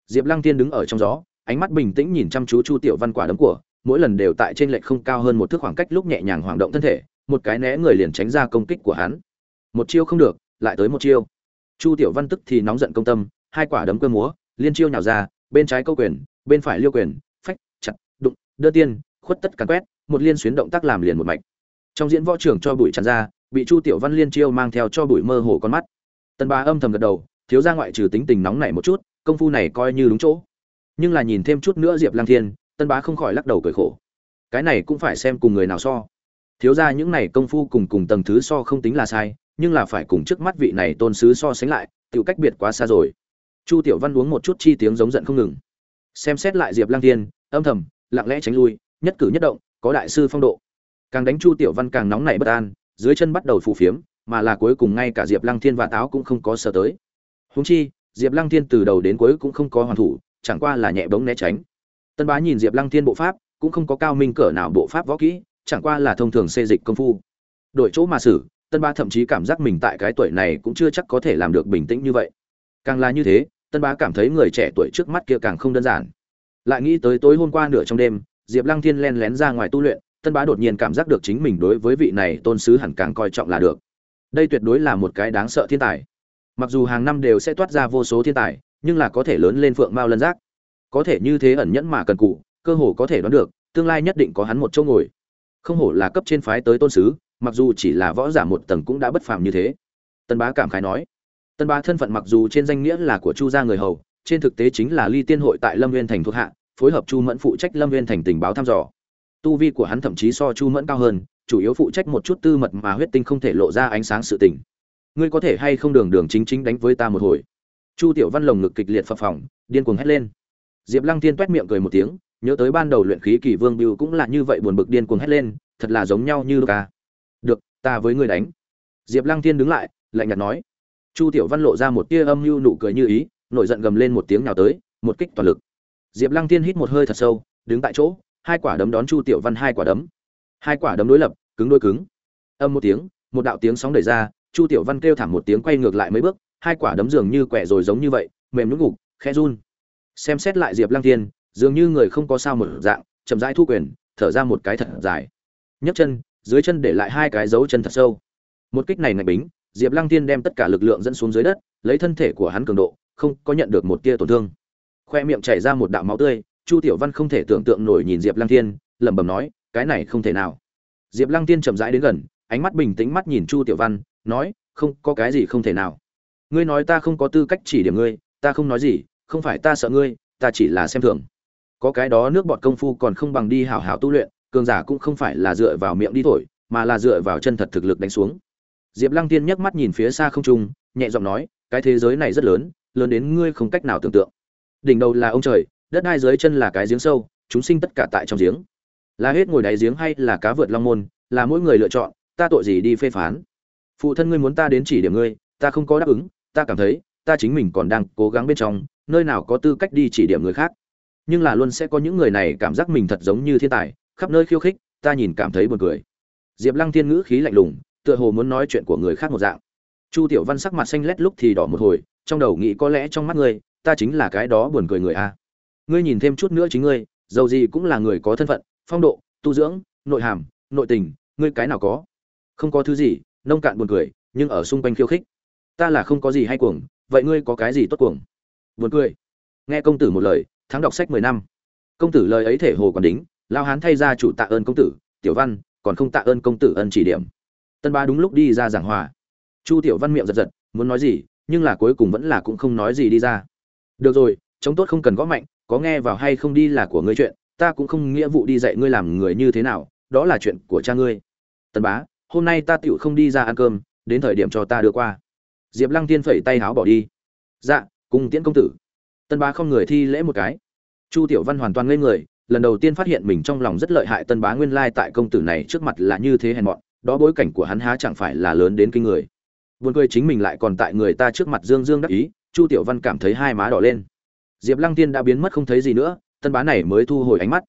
[SPEAKER 1] Diệp lăng Thiên đứng ở trong gió, ánh mắt bình tĩnh nhìn chăm chú chu tiểu văn quả đấm của, mỗi lần đều tại trên lệch không cao hơn một thước khoảng cách lúc nhẹ nhàng hoạt động thân thể, một cái né người liền tránh ra công kích của hắn. Một chiêu không được, lại tới một chiêu. Chu tiểu văn tức thì nóng giận công tâm, hai quả đấm cơ múa, liên chiêu nhào ra, bên trái câu quyền, bên phải liêu quyền, phách, chặt, đụng, đưa tiên khuất tất càn quét, một liên xuyến động tác làm liền một mạch. Trong diễn võ trưởng cho bụi tràn ra, bị chu tiểu văn liên chiêu mang theo cho bụi mơ hồ con mắt. Tần bá âm thầm gật đầu, thiếu ra ngoại trừ tính tình nóng nảy một chút, công phu này coi như đúng chỗ. Nhưng là nhìn thêm chút nữa diệp lang thiên tân bá không khỏi lắc đầu cười khổ. Cái này cũng phải xem cùng người nào so. Thiếu ra những này công phu cùng cùng tầng thứ so không tính là sai, nhưng là phải cùng trước mắt vị này tôn sứ so sánh lại tự cách biệt quá xa rồi. Chu tiểu văn uống một chút chi tiếng giống giận không ngừng. Xem xét lại diệp lang thiên, âm thầm, lặng lẽ tránh lui nhất cử nhất động, có đại sư phong độ. Càng đánh chu tiểu văn càng nóng nảy bất an, dưới chân bắt đầu phù phiếm, mà là cuối cùng ngay cả diệp lăng thiên và táo cũng không có sợ tới. Húng chi, diệp lăng thiên từ đầu đến cuối cũng không có hoàn thủ, chẳng qua là nhẹ bóng né tránh. Tân bá nhìn diệp lăng thiên bộ pháp, cũng không có cao minh cỡ nào bộ pháp võ kỹ, chẳng qua là thông thường xê dịch công phu. Đổi chỗ mà xử, tân bá thậm chí cảm giác mình tại cái tuổi này cũng chưa chắc có thể làm được bình tĩnh như vậy. Càng là như thế, tân bá cảm thấy người trẻ tuổi trước mắt kia càng không đơn giản. Lại nghĩ tới tối hôm qua nửa trong đêm diệp lăng thiên len lén ra ngoài tu luyện, tân bá đột nhiên cảm giác được chính mình đối với vị này tôn sứ hẳn càng coi trọng là được. Đây tuyệt đối là một cái đáng sợ thiên tài. Mặc dù hàng năm đều sẽ toát ra vô số thiên tài, nhưng là có thể lớn lên phượng mao lân giác. Có thể như thế ẩn nhẫn mà cần cụ, cơ hồ có thể đoán được, tương lai nhất định có hắn một chỗ ngồi. Không hổ là cấp trên phái tới tôn sứ, mặc dù chỉ là võ giả một tầng cũng đã bất phàm như thế. Tân bá cảm khái nói. Tân bá thân phận mặc dù trên danh nghĩa là của chu gia người hầu, trên thực tế chính là ly tiên hội tại lâm Nguyên thành thuộc hạ phối hợp chu mẫn phụ trách lâm viên thành tình báo thăm dò. Tu vi của hắn thậm chí so chu mẫn cao hơn, chủ yếu phụ trách một chút tư mật mà huyết tinh không thể lộ ra ánh sáng sự tình. Ngươi có thể hay không đường đường chính chính đánh với ta một hồi? Chu tiểu văn lồng ngực kịch liệt phập phỏng điên cuồng hét lên. Diệp lăng tiên toét miệng cười một tiếng, nhớ tới ban đầu luyện khí kỳ vương bưu cũng là như vậy buồn bực điên cuồng hét lên, thật là giống nhau như ca à. được, ta với ngươi đánh. Diệp lăng tiên đứng lại, lạnh nhạt nói. Chu tiểu văn lộ ra một tia âm mưu nụ cười như ý, nổi giận gầm lên một tiếng nào tới, một kích toàn lực diệp lăng tiên hít một hơi thật sâu, đứng tại chỗ, hai quả đấm đón chu tiểu văn hai quả đấm. Hai quả đấm đối lập, cứng đối cứng. Âm một tiếng, một đạo tiếng sóng đẩy ra, chu tiểu văn kêu thảm một tiếng quay ngược lại mấy bước, hai quả đấm dường như quẻ rồi giống như vậy, mềm nhũn ngục, khẽ run. Xem xét lại diệp lăng tiên dường như người không có sao một dạng, chậm rãi thu quyền, thở ra một cái thật dài. Nhấc chân, dưới chân để lại hai cái dấu chân thật sâu. Một kích này mạnh bính, diệp lăng tiên đem tất cả lực lượng dẫn xuống dưới đất, lấy thân thể của hắn cường độ, không có nhận được một tia tổn thương khoe miệng chảy ra một đạo máu tươi chu tiểu văn không thể tưởng tượng nổi nhìn diệp lăng Thiên, lẩm bẩm nói cái này không thể nào. Diệp lăng tiên chậm rãi đến gần ánh mắt bình tĩnh mắt nhìn chu tiểu văn nói không có cái gì không thể nào. Ngươi nói ta không có tư cách chỉ điểm ngươi ta không nói gì không phải ta sợ ngươi ta chỉ là xem thường. Có cái đó nước bọt công phu còn không bằng đi hảo hảo tu luyện cường giả cũng không phải là dựa vào miệng đi thổi mà là dựa vào chân thật thực lực đánh xuống. Diệp lăng tiên nhấc mắt nhìn phía xa không trung nhẹ giọng nói cái thế giới này rất lớn lớn đến ngươi không cách nào tưởng tượng đỉnh đầu là ông trời, đất hai dưới chân là cái giếng sâu, chúng sinh tất cả tại trong giếng. Là hết ngồi đáy giếng hay là cá vượt long môn, là mỗi người lựa chọn, ta tội gì đi phê phán. Phụ thân ngươi muốn ta đến chỉ điểm ngươi, ta không có đáp ứng, ta cảm thấy, ta chính mình còn đang cố gắng bên trong, nơi nào có tư cách đi chỉ điểm người khác. Nhưng là luôn sẽ có những người này cảm giác mình thật giống như thiên tài, khắp nơi khiêu khích, ta nhìn cảm thấy buồn cười. Diệp lăng thiên ngữ khí lạnh lùng, tựa hồ muốn nói chuyện của người khác một dạng. Chu tiểu văn sắc mặt xanh lét lúc thì đỏ một hồi, trong đầu nghĩ có lẽ trong mắt ngươi ta chính là cái đó buồn cười người a. Ngươi nhìn thêm chút nữa chính ngươi, dầu gì cũng là người có thân phận, phong độ, tu dưỡng, nội hàm, nội tình, ngươi cái nào có? Không có thứ gì, nông cạn buồn cười, nhưng ở xung quanh khiêu khích. Ta là không có gì hay cuồng, vậy ngươi có cái gì tốt cuồng? Buồn cười. Nghe công tử một lời, thắng đọc sách mười năm. Công tử lời ấy thể hồ còn đính lao hán thay ra chủ tạ ơn công tử, tiểu văn, còn không tạ ơn công tử ân chỉ điểm. Tân ba đúng lúc đi ra giảng hòa. Chu tiểu văn miệng giật giật, muốn nói gì, nhưng là cuối cùng vẫn là cũng không nói gì đi ra được rồi chống tốt không cần gõ mạnh, có nghe vào hay không đi là của ngươi chuyện, ta cũng không nghĩa vụ đi dạy ngươi làm người như thế nào, đó là chuyện của cha ngươi. Tần bá, hôm nay ta tựu không đi ra ăn cơm, đến thời điểm cho ta đưa qua. Diệp lăng tiên phẩy tay háo bỏ đi. Dạ cùng tiễn công tử. Tân bá không người thi lễ một cái. Chu tiểu văn hoàn toàn ngây người, lần đầu tiên phát hiện mình trong lòng rất lợi hại tân bá nguyên lai tại công tử này trước mặt là như thế hèn mọn, đó bối cảnh của hắn há chẳng phải là lớn đến kinh người. Buồn cười chính mình lại còn tại người ta trước mặt dương dương đắc ý chu tiểu văn cảm thấy hai má đỏ lên. Diệp lăng tiên đã biến mất không thấy gì nữa, tân bá này mới thu hồi ánh mắt.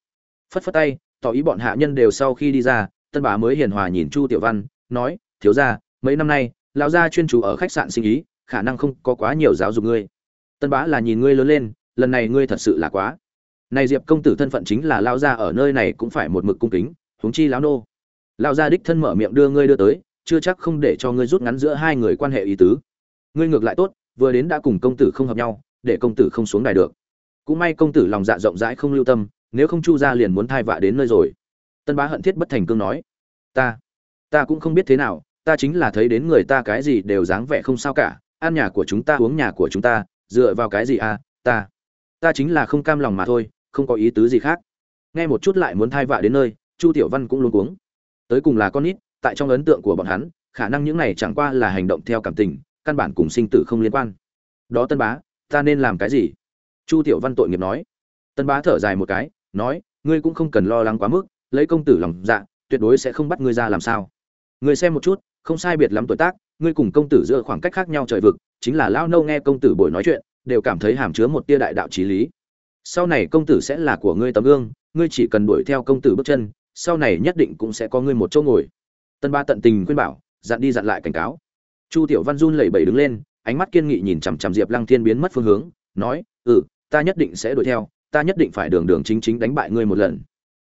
[SPEAKER 1] Phất phất tay, tỏ ý bọn hạ nhân đều sau khi đi ra, tân bá mới hiền hòa nhìn chu tiểu văn, nói, thiếu ra mấy năm nay, lão gia chuyên trú ở khách sạn sinh ý, khả năng không có quá nhiều giáo dục ngươi. Tân bá là nhìn ngươi lớn lên, lần này ngươi thật sự là quá. Này diệp công tử thân phận chính là lao gia ở nơi này cũng phải một mực cung kính, huống chi lão nô. Lao gia đích thân mở miệng đưa ngươi đưa tới, chưa chắc không để cho ngươi rút ngắn giữa hai người quan hệ ý tứ. Ngươi ngược lại tốt vừa đến đã cùng công tử không hợp nhau, để công tử không xuống đài được. Cũng may công tử lòng dạ rộng rãi không lưu tâm, nếu không chu ra liền muốn thai vạ đến nơi rồi. Tân bá hận thiết bất thành cương nói, ta ta cũng không biết thế nào, ta chính là thấy đến người ta cái gì đều dáng vẻ không sao cả, ăn nhà của chúng ta uống nhà của chúng ta, dựa vào cái gì à ta ta chính là không cam lòng mà thôi, không có ý tứ gì khác. Nghe một chút lại muốn thai vạ đến nơi, chu tiểu văn cũng luôn cuống. Tới cùng là con nít, tại trong ấn tượng của bọn hắn, khả năng những này chẳng qua là hành động theo cảm tình căn bản cùng sinh tử không liên quan. Đó tân bá, ta nên làm cái gì? Chu tiểu văn tội nghiệp nói. Tân bá thở dài một cái, nói, ngươi cũng không cần lo lắng quá mức, lấy công tử lòng dạ tuyệt đối sẽ không bắt ngươi ra làm sao. Ngươi xem một chút, không sai biệt lắm tuổi tác, ngươi cùng công tử giữa khoảng cách khác nhau trời vực, chính là lao nâu nghe công tử buổi nói chuyện, đều cảm thấy hàm chứa một tia đại đạo trí lý. Sau này công tử sẽ là của ngươi tấm gương, ngươi chỉ cần đuổi theo công tử bước chân, sau này nhất định cũng sẽ có ngươi một chỗ ngồi. Tân ba tận tình khuyên bảo, dặn đi dặn lại cảnh cáo chu tiểu văn run lẩy bẩy đứng lên, ánh mắt kiên nghị nhìn chằm chằm diệp lăng thiên biến mất phương hướng, nói ừ ta nhất định sẽ đuổi theo, ta nhất định phải đường đường chính chính đánh bại ngươi một lần.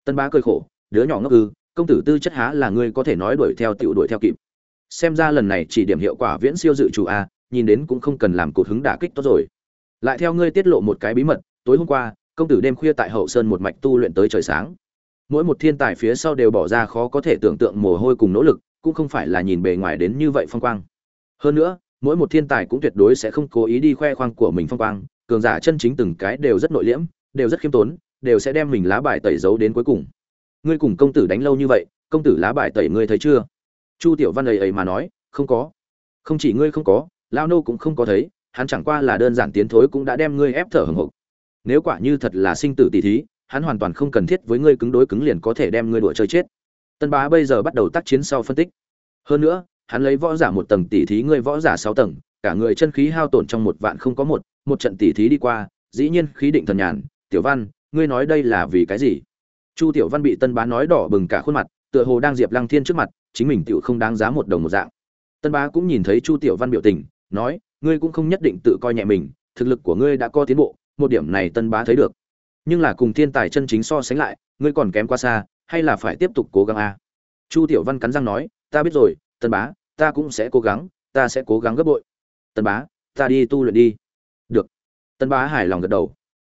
[SPEAKER 1] Tân bá cười khổ, đứa nhỏ ngốc ư, công tử tư chất há là ngươi có thể nói đuổi theo tiểu đuổi theo kịp. Xem ra lần này chỉ điểm hiệu quả viễn siêu dự chủ a, nhìn đến cũng không cần làm cột hứng đả kích tốt rồi. Lại theo ngươi tiết lộ một cái bí mật, tối hôm qua, công tử đêm khuya tại hậu sơn một mạch tu luyện tới trời sáng. Mỗi một thiên tài phía sau đều bỏ ra khó có thể tưởng tượng mồ hôi cùng nỗ lực, cũng không phải là nhìn bề ngoài đến như vậy phong quang hơn nữa, mỗi một thiên tài cũng tuyệt đối sẽ không cố ý đi khoe khoang của mình phong quang, cường giả chân chính từng cái đều rất nội liễm, đều rất khiêm tốn, đều sẽ đem mình lá bài tẩy giấu đến cuối cùng. Ngươi cùng công tử đánh lâu như vậy, công tử lá bài tẩy ngươi thấy chưa? Chu tiểu văn ấy ấy mà nói, không có. Không chỉ ngươi không có lao nô cũng không có thấy, hắn chẳng qua là đơn giản tiến thối cũng đã đem ngươi ép thở hừng hực. Nếu quả như thật là sinh tử tỷ thí, hắn hoàn toàn không cần thiết với ngươi cứng đối cứng liền có thể đem ngươi đuổi chơi chết. Tân bá bây giờ bắt đầu tác chiến sau phân tích. Hơn nữa hắn lấy võ giả một tầng, tỷ thí ngươi võ giả sáu tầng, cả người chân khí hao tổn trong một vạn không có một một trận tỷ thí đi qua, dĩ nhiên khí định thần nhàn. Tiểu văn, ngươi nói đây là vì cái gì? Chu tiểu văn bị tân bá nói đỏ bừng cả khuôn mặt, tựa hồ đang diệp lăng thiên trước mặt, chính mình tựu không đáng giá một đồng một dạng. Tân bá cũng nhìn thấy chu tiểu văn biểu tình, nói, ngươi cũng không nhất định tự coi nhẹ mình, thực lực của ngươi đã có tiến bộ, một điểm này tân bá thấy được. Nhưng là cùng thiên tài chân chính so sánh lại, ngươi còn kém quá xa, hay là phải tiếp tục cố gắng a? Chu tiểu văn cắn răng nói, ta biết rồi tân bá, ta cũng sẽ cố gắng, ta sẽ cố gắng gấp bội. Tân bá, ta đi tu luyện đi. Được. Tân bá hài lòng gật đầu.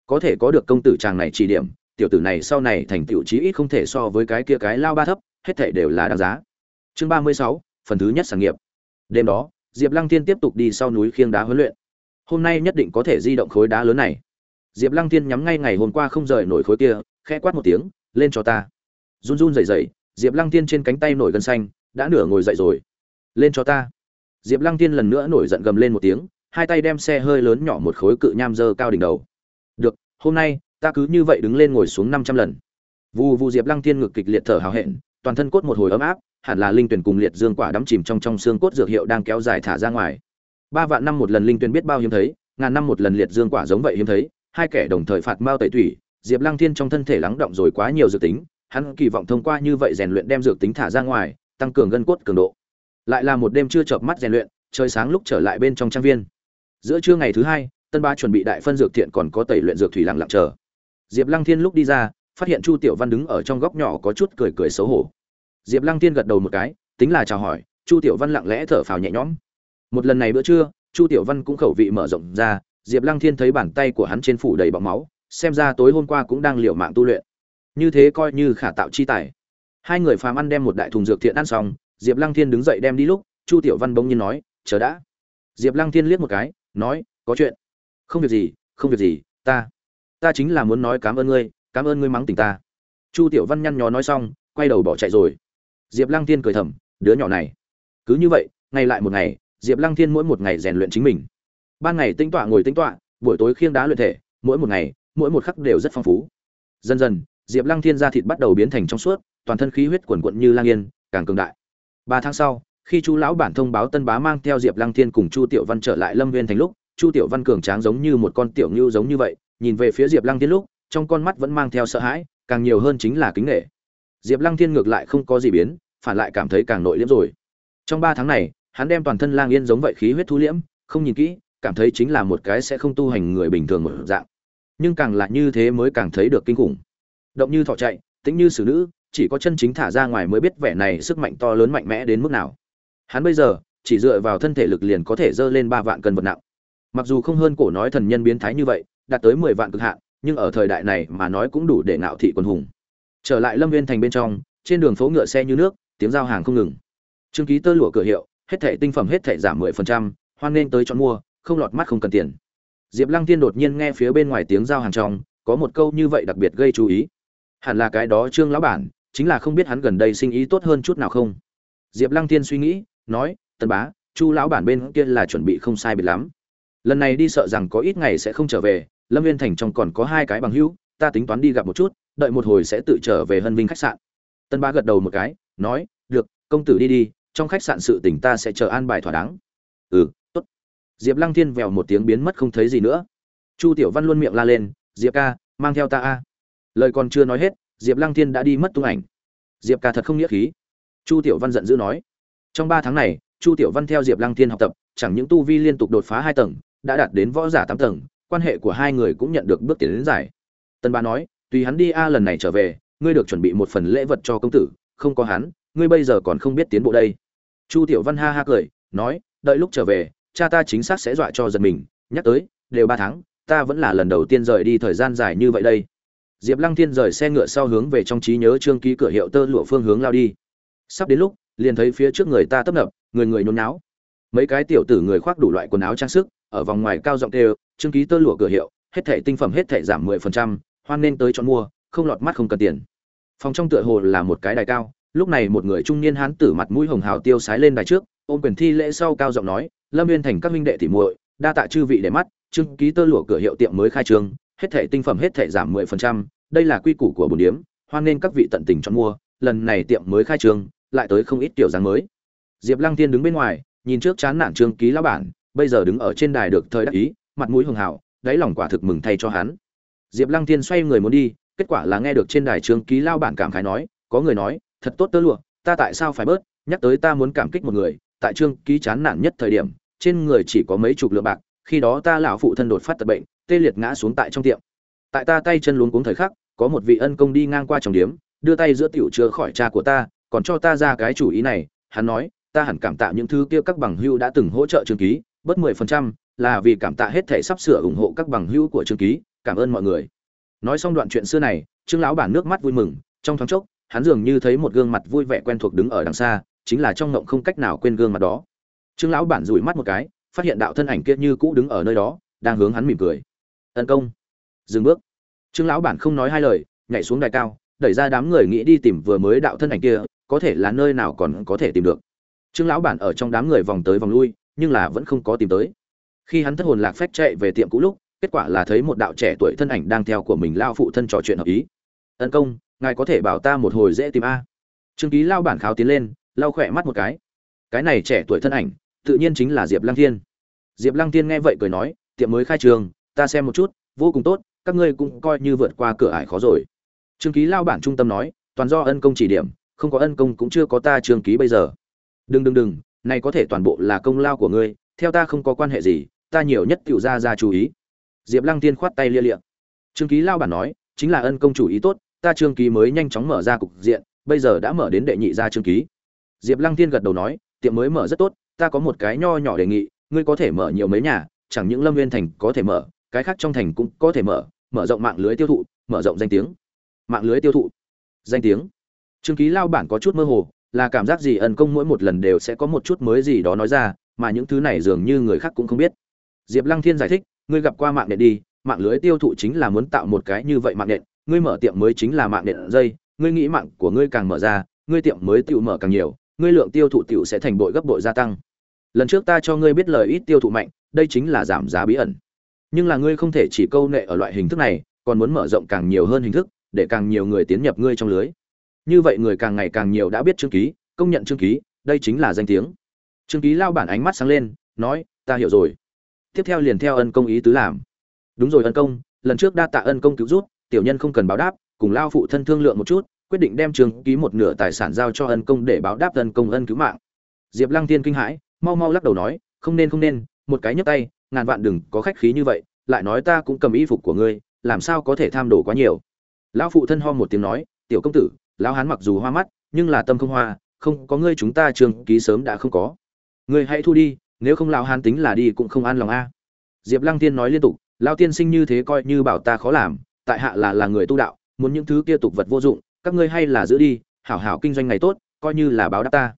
[SPEAKER 1] Có thể có được công tử chàng này chỉ điểm, tiểu tử này sau này thành tựu chí ít không thể so với cái kia cái lao ba thấp, hết thể đều là đáng giá. Chương ba mươi sáu, phần thứ nhất sản nghiệp. Đêm đó, diệp lăng tiên tiếp tục đi sau núi khiêng đá huấn luyện. Hôm nay nhất định có thể di động khối đá lớn này. Diệp lăng tiên nhắm ngay ngày hôm qua không rời nổi khối kia, khẽ quát một tiếng, lên cho ta. Run run rẩy rẩy, diệp lăng tiên trên cánh tay nổi gân xanh đã nửa ngồi dậy rồi. Lên cho ta. Diệp lăng tiên lần nữa nổi giận gầm lên một tiếng, hai tay đem xe hơi lớn nhỏ một khối cự nham dơ cao đỉnh đầu. Được, hôm nay, ta cứ như vậy đứng lên ngồi xuống năm trăm lần. Vù vù diệp lăng tiên ngực kịch liệt thở hào hẹn, toàn thân cốt một hồi ấm áp, hẳn là linh tuyển cùng liệt dương quả đắm chìm trong trong xương cốt dược hiệu đang kéo dài thả ra ngoài. Ba vạn năm một lần linh tuyển biết bao hiếm thấy, ngàn năm một lần liệt dương quả giống vậy hiếm thấy, hai kẻ đồng thời phạt mao tẩy thủy diệp lăng thiên trong thân thể lắng động rồi quá nhiều dược tính, hắn kỳ vọng thông qua như vậy rèn luyện đem dược tính thả ra ngoài tăng cường gân cốt cường độ. Lại là một đêm chưa chợp mắt rèn luyện, trời sáng lúc trở lại bên trong trang viên. Giữa trưa ngày thứ hai, tân ba chuẩn bị đại phân dược thiện còn có tẩy luyện dược thủy lặng lặng chờ. Diệp lăng thiên lúc đi ra, phát hiện chu tiểu văn đứng ở trong góc nhỏ có chút cười cười xấu hổ. Diệp lăng thiên gật đầu một cái, tính là chào hỏi, chu tiểu văn lặng lẽ thở phào nhẹ nhõm. Một lần này bữa trưa, chu tiểu văn cũng khẩu vị mở rộng ra, diệp lăng thiên thấy bàn tay của hắn trên phủ đầy bọc máu, xem ra tối hôm qua cũng đang liều mạng tu luyện. Như thế coi như khả tạo chi tài hai người phàm ăn đem một đại thùng dược thiện ăn xong, diệp lăng thiên đứng dậy đem đi lúc, chu tiểu văn bỗng nhiên nói, chờ đã. Diệp lăng thiên liếc một cái, nói, có chuyện. Không việc gì, không việc gì, ta ta chính là muốn nói cảm ơn ngươi, cảm ơn ngươi mắng tình ta. Chu tiểu văn nhăn nhó nói xong, quay đầu bỏ chạy rồi. Diệp lăng thiên cười thầm, đứa nhỏ này, cứ như vậy, ngày lại một ngày, diệp lăng thiên mỗi một ngày rèn luyện chính mình. Ban ngày tinh tọa ngồi tinh tọa, buổi tối khiêng đá luyện thể, mỗi một ngày, mỗi một khắc đều rất phong phú. Dần dần diệp lăng thiên da thịt bắt đầu biến thành trong suốt, toàn thân khí huyết quần quận như lang yên, càng cường đại. Ba tháng sau, khi chu lão bản thông báo tân bá mang theo diệp lăng thiên cùng chu tiểu văn trở lại lâm viên thành lúc, chu tiểu văn cường tráng giống như một con tiểu ngưu giống như vậy, nhìn về phía diệp lăng thiên lúc, trong con mắt vẫn mang theo sợ hãi, càng nhiều hơn chính là kính nghệ diệp lăng thiên ngược lại không có gì biến, phản lại cảm thấy càng nội liễm rồi. Trong ba tháng này, hắn đem toàn thân lang yên giống vậy khí huyết thu liễm, không nhìn kỹ, cảm thấy chính là một cái sẽ không tu hành người bình thường một dạng. Nhưng càng là như thế mới càng thấy được kinh khủng động như thỏ chạy tính như xử nữ, chỉ có chân chính thả ra ngoài mới biết vẻ này sức mạnh to lớn mạnh mẽ đến mức nào. Hắn bây giờ, chỉ dựa vào thân thể lực liền có thể dơ lên ba vạn cân vật nặng. Mặc dù không hơn cổ nói thần nhân biến thái như vậy, đạt tới mười vạn cực hạn, nhưng ở thời đại này mà nói cũng đủ để ngạo thị quân hùng. Trở lại lâm viên thành bên trong, trên đường phố ngựa xe như nước, tiếng giao hàng không ngừng. Trương ký tơ lụa cửa hiệu, hết thẻ tinh phẩm hết thẻ giảm mười phần trăm, hoan nghênh tới chọn mua, không lọt mắt không cần tiền. Diệp lăng tiên đột nhiên nghe phía bên ngoài tiếng giao hàng trong, có một câu như vậy đặc biệt gây chú ý hẳn là cái đó trương lão bản, chính là không biết hắn gần đây sinh ý tốt hơn chút nào không? Diệp lăng Thiên suy nghĩ, nói, tân bá, chu lão bản bên kia là chuẩn bị không sai biệt lắm. Lần này đi sợ rằng có ít ngày sẽ không trở về, lâm viên thành trong còn có hai cái bằng hữu, ta tính toán đi gặp một chút, đợi một hồi sẽ tự trở về hân vinh khách sạn. Tân bá gật đầu một cái, nói, được, công tử đi đi, trong khách sạn sự tỉnh ta sẽ chờ an bài thỏa đáng. Ừ tốt. Diệp lăng thiên vèo một tiếng biến mất không thấy gì nữa. Chu tiểu văn luôn miệng la lên, diệp ca, mang theo ta a lời còn chưa nói hết, diệp lăng thiên đã đi mất tung ảnh. Diệp ca thật không nghĩa khí. Chu tiểu văn giận dữ nói. Trong ba tháng này, chu tiểu văn theo diệp lăng thiên học tập, chẳng những tu vi liên tục đột phá hai tầng, đã đạt đến võ giả tám tầng, quan hệ của hai người cũng nhận được bước tiến đến giải tân ba nói, tùy hắn đi a, lần này trở về, ngươi được chuẩn bị một phần lễ vật cho công tử, không có hắn, ngươi bây giờ còn không biết tiến bộ đây. Chu tiểu văn ha ha cười, nói, đợi lúc trở về, cha ta chính xác sẽ dọa cho giật mình, nhắc tới, đều ba tháng, ta vẫn là lần đầu tiên rời đi thời gian dài như vậy đây diệp lăng thiên rời xe ngựa sau hướng về trong trí nhớ trương ký cửa hiệu tơ lụa phương hướng lao đi. Sắp đến lúc, liền thấy phía trước người ta tấp nập, người người nhốn náo mấy cái tiểu tử người khoác đủ loại quần áo trang sức, ở vòng ngoài cao giọng đều trương ký tơ lụa cửa hiệu, hết thảy tinh phẩm hết thảy giảm mười phần trăm, hoan nên tới chọn mua, không lọt mắt không cần tiền. Phòng trong tựa hồ là một cái đài cao, lúc này một người trung niên hán tử mặt mũi hồng hào tiêu sái lên đài trước, ôm quyền thi lễ sau cao giọng nói, lâm viên thành các minh đệ tỉ muội, đa tạ chư vị để mắt, trương ký tơ lụa cửa hiệu tiệm mới khai trương hết thảy tinh phẩm hết thảy giảm mười phần trăm, đây là quy củ của bồn điếm, hoan nên các vị tận tình chọn mua, lần này tiệm mới khai trương, lại tới không ít kiểu dáng mới. Diệp lăng tiên đứng bên ngoài, nhìn trước chán nản trương ký lão bản, bây giờ đứng ở trên đài được thời đắc ý, mặt mũi hường hào, đáy lòng quả thực mừng thay cho hắn. Diệp lăng tiên xoay người muốn đi, kết quả là nghe được trên đài trương ký lao bản cảm khái nói, có người nói, thật tốt tơ lụa, ta tại sao phải bớt, nhắc tới ta muốn cảm kích một người, tại trương ký chán nản nhất thời điểm, trên người chỉ có mấy chục lượng bạc, khi đó ta lão phụ thân đột phát tật bệnh tê liệt ngã xuống tại trong tiệm. Tại ta tay chân luống cuống thời khắc, có một vị ân công đi ngang qua trong điếm, đưa tay giữa tiểu chứa khỏi cha của ta, còn cho ta ra cái chủ ý này, hắn nói, ta hẳn cảm tạ những thứ kia các bằng hữu đã từng hỗ trợ trương ký bớt mười phần trăm là vì cảm tạ hết thể sắp sửa ủng hộ các bằng hữu của trương ký, cảm ơn mọi người. Nói xong đoạn chuyện xưa này, trương lão bản nước mắt vui mừng, trong thoáng chốc, hắn dường như thấy một gương mặt vui vẻ quen thuộc đứng ở đằng xa, chính là trong ngộng không cách nào quên gương mặt đó. Trương lão bản rủi mắt một cái, phát hiện đạo thân ảnh kia như cũ đứng ở nơi đó, đang hướng hắn mỉm cười tấn công. Dừng bước. Trương lão bản không nói hai lời, nhảy xuống đài cao, đẩy ra đám người nghĩ đi tìm vừa mới đạo thân ảnh kia, có thể là nơi nào còn có thể tìm được. Trương lão bản ở trong đám người vòng tới vòng lui, nhưng là vẫn không có tìm tới. Khi hắn thất hồn lạc phách chạy về tiệm cũ lúc, kết quả là thấy một đạo trẻ tuổi thân ảnh đang theo của mình lao phụ thân trò chuyện hợp ý. Tấn công, ngài có thể bảo ta một hồi dễ tìm a? Trương ký lao bản kháo tiến lên, lau khỏe mắt một cái. Cái này trẻ tuổi thân ảnh, tự nhiên chính là diệp lăng thiên. Diệp lăng thiên nghe vậy cười nói, tiệm mới khai trường ta xem một chút, vô cùng tốt, các ngươi cũng coi như vượt qua cửa ải khó rồi. Trương ký lao bản trung tâm nói, toàn do ân công chỉ điểm, không có ân công cũng chưa có ta trương ký bây giờ. Đừng đừng đừng, này có thể toàn bộ là công lao của ngươi, theo ta không có quan hệ gì, ta nhiều nhất cựu ra ra chú ý. Diệp lăng tiên khoát tay lia liệm trương ký lao bản nói, chính là ân công chủ ý tốt, ta trương ký mới nhanh chóng mở ra cục diện, bây giờ đã mở đến đệ nhị ra trương ký. Diệp lăng tiên gật đầu nói, tiệm mới mở rất tốt, ta có một cái nho nhỏ đề nghị, ngươi có thể mở nhiều mấy nhà, chẳng những lâm nguyên thành có thể mở cái khác trong thành cũng có thể mở mở rộng mạng lưới tiêu thụ, mở rộng danh tiếng. Mạng lưới tiêu thụ, danh tiếng. Trương ký lao bản có chút mơ hồ, là cảm giác gì ẩn công mỗi một lần đều sẽ có một chút mới gì đó nói ra, mà những thứ này dường như người khác cũng không biết. Diệp lăng thiên giải thích, ngươi gặp qua mạng nện đi, mạng lưới tiêu thụ chính là muốn tạo một cái như vậy mạng nện, ngươi mở tiệm mới chính là mạng nện dây, ngươi nghĩ mạng của ngươi càng mở ra, ngươi tiệm mới tự mở càng nhiều, ngươi lượng tiêu thụ tiểu sẽ thành bội gấp bội gia tăng. Lần trước ta cho ngươi biết lời ít tiêu thụ mạnh, đây chính là giảm giá bí ẩn nhưng là ngươi không thể chỉ câu nệ ở loại hình thức này, còn muốn mở rộng càng nhiều hơn hình thức, để càng nhiều người tiến nhập ngươi trong lưới. Như vậy người càng ngày càng nhiều đã biết chương ký, công nhận chương ký, đây chính là danh tiếng. Chương ký lao bản ánh mắt sáng lên, nói, ta hiểu rồi. Tiếp theo liền theo ân công ý tứ làm. Đúng rồi ân công, lần trước đa tạ ân công cứu rút tiểu nhân không cần báo đáp, cùng lao phụ thân thương lượng một chút, quyết định đem trường ký một nửa tài sản giao cho ân công để báo đáp ân công ân cứu mạng. Diệp lăng tiên kinh hãi, mau mau lắc đầu nói, không nên không nên, một cái nhấc tay ngàn vạn đừng có khách khí như vậy, lại nói ta cũng cầm y phục của ngươi, làm sao có thể tham đồ quá nhiều. Lão phụ thân ho một tiếng nói, tiểu công tử, lão hán mặc dù hoa mắt, nhưng là tâm không hoa, không có ngươi chúng ta trường ký sớm đã không có. Ngươi hãy thu đi, nếu không lão hán tính là đi cũng không an lòng a. Diệp lăng tiên nói liên tục, lão tiên sinh như thế coi như bảo ta khó làm, tại hạ là là người tu đạo, muốn những thứ kia tục vật vô dụng, các ngươi hay là giữ đi, hảo hảo kinh doanh ngày tốt, coi như là báo đáp ta.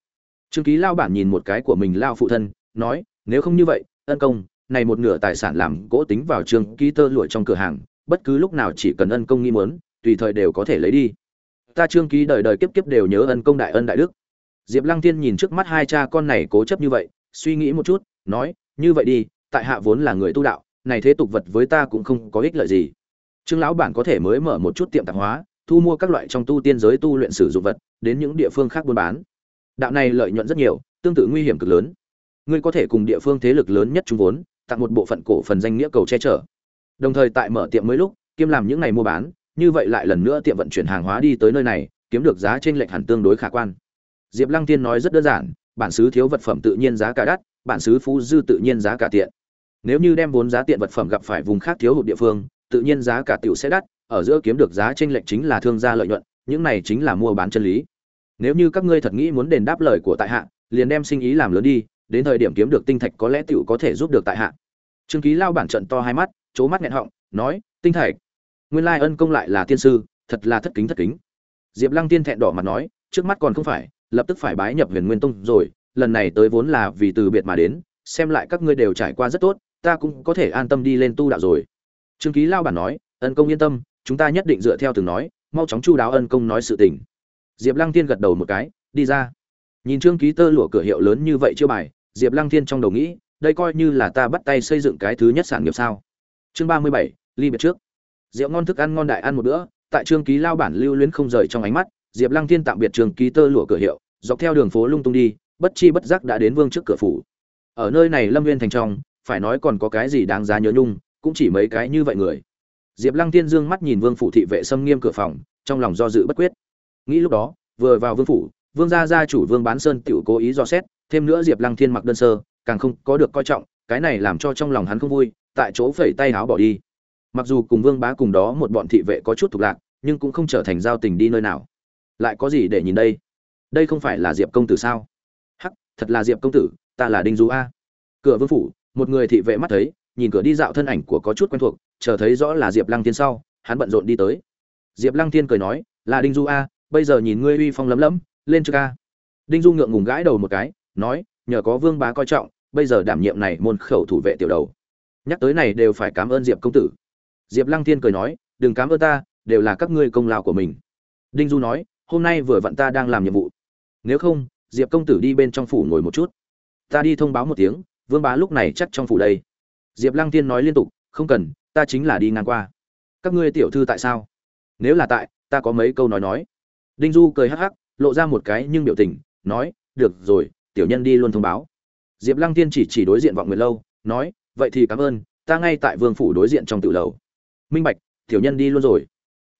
[SPEAKER 1] Trương ký lao bản nhìn một cái của mình lao phụ thân, nói, nếu không như vậy, ân công này một nửa tài sản làm gỗ tính vào trương ký tơ lụa trong cửa hàng, bất cứ lúc nào chỉ cần ân công nghi muốn, tùy thời đều có thể lấy đi. Ta trương ký đời đời kiếp kiếp đều nhớ ân công đại ân đại đức. Diệp lăng tiên nhìn trước mắt hai cha con này cố chấp như vậy, suy nghĩ một chút, nói, như vậy đi, tại hạ vốn là người tu đạo, này thế tục vật với ta cũng không có ích lợi gì. Trương lão bản có thể mới mở một chút tiệm tạp hóa, thu mua các loại trong tu tiên giới tu luyện sử dụng vật, đến những địa phương khác buôn bán. Đạo này lợi nhuận rất nhiều, tương tự nguy hiểm cực lớn. Ngươi có thể cùng địa phương thế lực lớn nhất trung vốn tặng một bộ phận cổ phần danh nghĩa cầu che chở. Đồng thời tại mở tiệm mới lúc, kiêm làm những ngày mua bán, như vậy lại lần nữa tiệm vận chuyển hàng hóa đi tới nơi này, kiếm được giá trên lệch hẳn tương đối khả quan. Diệp lăng tiên nói rất đơn giản, bản xứ thiếu vật phẩm tự nhiên giá cả đắt, bản xứ phú dư tự nhiên giá cả tiện. Nếu như đem vốn giá tiện vật phẩm gặp phải vùng khác thiếu hụt địa phương, tự nhiên giá cả tiểu sẽ đắt, ở giữa kiếm được giá trên lệch chính là thương gia lợi nhuận, những này chính là mua bán chân lý. Nếu như các ngươi thật nghĩ muốn đền đáp lời của tại hạ, liền đem sinh ý làm lớn đi đến thời điểm kiếm được tinh thạch có lẽ tiểu có thể giúp được tại hạ. Trương ký lao bản trận to hai mắt, chố mắt nghẹn họng, nói, tinh thạch, nguyên lai ân công lại là tiên sư, thật là thất kính thất kính. Diệp lăng tiên thẹn đỏ mặt nói, trước mắt còn không phải, lập tức phải bái nhập huyền nguyên tông rồi, lần này tới vốn là vì từ biệt mà đến, xem lại các ngươi đều trải qua rất tốt, ta cũng có thể an tâm đi lên tu đạo rồi. Trương ký lao bản nói, ân công yên tâm, chúng ta nhất định dựa theo từng nói, mau chóng chu đáo ân công nói sự tình. Diệp lăng tiên gật đầu một cái, đi ra. Nhìn trương ký tơ lụa cửa hiệu lớn như vậy chưa bài diệp lăng Thiên trong đầu nghĩ, đây coi như là ta bắt tay xây dựng cái thứ nhất sản nghiệp sao? Chương ba mươi bảy, ly biệt trước. Rượu ngon thức ăn ngon đại ăn một bữa, tại trương ký lao bản lưu luyến không rời trong ánh mắt, diệp lăng Thiên tạm biệt trương ký tơ lụa cửa hiệu, dọc theo đường phố lung tung đi, bất chi bất giác đã đến vương trước cửa phủ. Ở nơi này lâm Nguyên thành trong, phải nói còn có cái gì đáng giá nhớ nhung, cũng chỉ mấy cái như vậy người. Diệp lăng tiên dương mắt nhìn vương phủ thị vệ xâm nghiêm cửa phòng, trong lòng do dự bất quyết. Nghĩ lúc đó, vừa vào vương phủ, vương gia gia chủ vương bán sơn tiểu cố ý do xét thêm nữa diệp lăng thiên mặc đơn sơ, càng không có được coi trọng, cái này làm cho trong lòng hắn không vui, tại chỗ phẩy tay háo bỏ đi. Mặc dù cùng vương bá cùng đó một bọn thị vệ có chút thuộc lạc, nhưng cũng không trở thành giao tình đi nơi nào. Lại có gì để nhìn đây? Đây không phải là diệp công tử sao? Hắc, thật là diệp công tử, ta là đinh du a. Cửa vương phủ, một người thị vệ mắt thấy, nhìn cửa đi dạo thân ảnh của có chút quen thuộc, chờ thấy rõ là diệp lăng Thiên sau, hắn bận rộn đi tới. Diệp lăng Thiên cười nói, là đinh du a, bây giờ nhìn ngươi uy phong lấm lấm, lên chưa ca đinh du ngượng ngùng gãi đầu một cái nói, nhờ có vương bá coi trọng, bây giờ đảm nhiệm này môn khẩu thủ vệ tiểu đầu. Nhắc tới này đều phải cảm ơn diệp công tử. Diệp lăng thiên cười nói, đừng cảm ơn ta, đều là các ngươi công lao của mình. Đinh du nói, hôm nay vừa vặn ta đang làm nhiệm vụ. Nếu không, diệp công tử đi bên trong phủ ngồi một chút. Ta đi thông báo một tiếng, vương bá lúc này chắc trong phủ đây. Diệp lăng thiên nói liên tục, không cần, ta chính là đi ngang qua. Các ngươi tiểu thư tại sao? Nếu là tại, ta có mấy câu nói nói. Đinh du cười hắc hắc, lộ ra một cái nhưng biểu tình, nói, được rồi tiểu nhân đi luôn thông báo. Diệp lăng tiên chỉ chỉ đối diện vọng nguyệt lâu, nói, vậy thì cảm ơn, ta ngay tại vương phủ đối diện trong tự lầu. Minh bạch, tiểu nhân đi luôn rồi.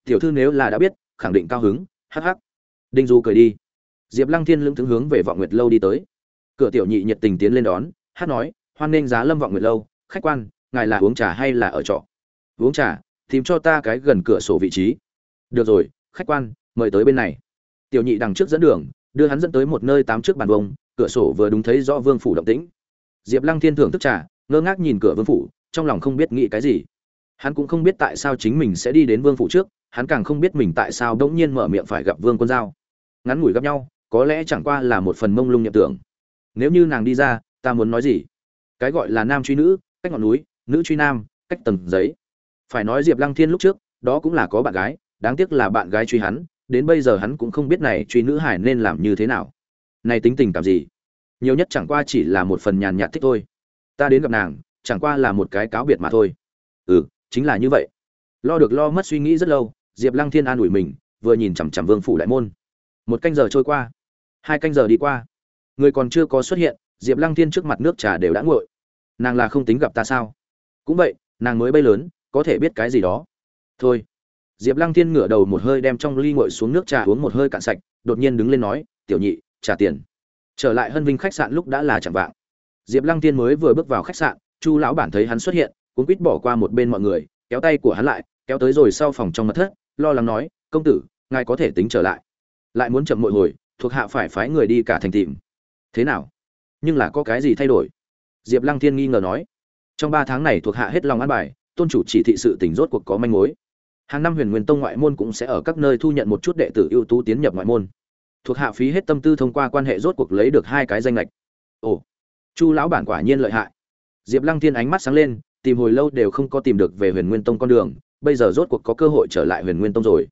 [SPEAKER 1] Tiểu thư nếu là đã biết, khẳng định cao hứng, hắc hắc. Đinh du cười đi. Diệp lăng thiên lững thững hướng về vọng nguyệt lâu đi tới. Cửa tiểu nhị nhiệt tình tiến lên đón, hát nói, hoan nghênh giá lâm vọng nguyệt lâu, khách quan, ngài là uống trà hay là ở trọ? Uống trà, tìm cho ta cái gần cửa sổ vị trí. Được rồi, khách quan, mời tới bên này. Tiểu nhị đằng trước dẫn đường, đưa hắn dẫn tới một nơi tám trước bàn bông cửa sổ vừa đúng thấy rõ vương phủ động tĩnh. Diệp lăng thiên thưởng thức trà, ngơ ngác nhìn cửa vương phủ, trong lòng không biết nghĩ cái gì. Hắn cũng không biết tại sao chính mình sẽ đi đến vương phủ trước, hắn càng không biết mình tại sao đ ỗ n g nhiên mở miệng phải gặp vương quân giao. Ngắn ngủi gặp nhau, có lẽ chẳng qua là một phần mông lung nhậm tưởng. Nếu như nàng đi ra, ta muốn nói gì? Cái gọi là nam truy nữ, cách ngọn núi, nữ truy nam, cách tầng giấy. Phải nói diệp lăng thiên lúc trước, đó cũng là có bạn gái, đáng tiếc là bạn gái truy hắn, đến bây giờ hắn cũng không biết này truy nữ hải nên làm như thế nào này tính tình cảm gì? Nhiều nhất chẳng qua chỉ là một phần nhàn nhạt thích thôi. Ta đến gặp nàng, chẳng qua là một cái cáo biệt mà thôi. Ừ chính là như vậy. Lo được lo mất suy nghĩ rất lâu, diệp lăng thiên an ủi mình, vừa nhìn chằm chằm vương phủ đại môn. Một canh giờ trôi qua. Hai canh giờ đi qua. Người còn chưa có xuất hiện, diệp lăng thiên trước mặt nước trà đều đã nguội. Nàng là không tính gặp ta sao? Cũng vậy, nàng mới bay lớn, có thể biết cái gì đó. Thôi. Diệp lăng thiên ngửa đầu một hơi đem trong ly nguội xuống nước trà uống một hơi cạn sạch, đột nhiên đứng lên nói, tiểu nhị trả tiền. Trở lại hân vinh khách sạn lúc đã là chẳng vạng. Diệp lăng tiên mới vừa bước vào khách sạn, chu lão bản thấy hắn xuất hiện cuốn quýt bỏ qua một bên mọi người, kéo tay của hắn lại, kéo tới rồi sau phòng trong mật thất, lo lắng nói, công tử, ngài có thể tính trở lại. Lại muốn chậm mội hồi, thuộc hạ phải phái người đi cả thành tìm. Thế nào? Nhưng là có cái gì thay đổi? Diệp lăng thiên nghi ngờ nói. Trong ba tháng này thuộc hạ hết lòng ăn bài, tôn chủ chỉ thị sự tỉnh rốt cuộc có manh mối. Hàng năm huyền nguyên tông ngoại môn cũng sẽ ở các nơi thu nhận một chút đệ tử ưu tú tiến nhập ngoại môn thuộc hạ phí hết tâm tư thông qua quan hệ rốt cuộc lấy được hai cái danh lệch. Ồ, chu lão bản quả nhiên lợi hại. Diệp lăng thiên ánh mắt sáng lên, tìm hồi lâu đều không có tìm được về huyền nguyên tông con đường, bây giờ rốt cuộc có cơ hội trở lại huyền nguyên tông rồi.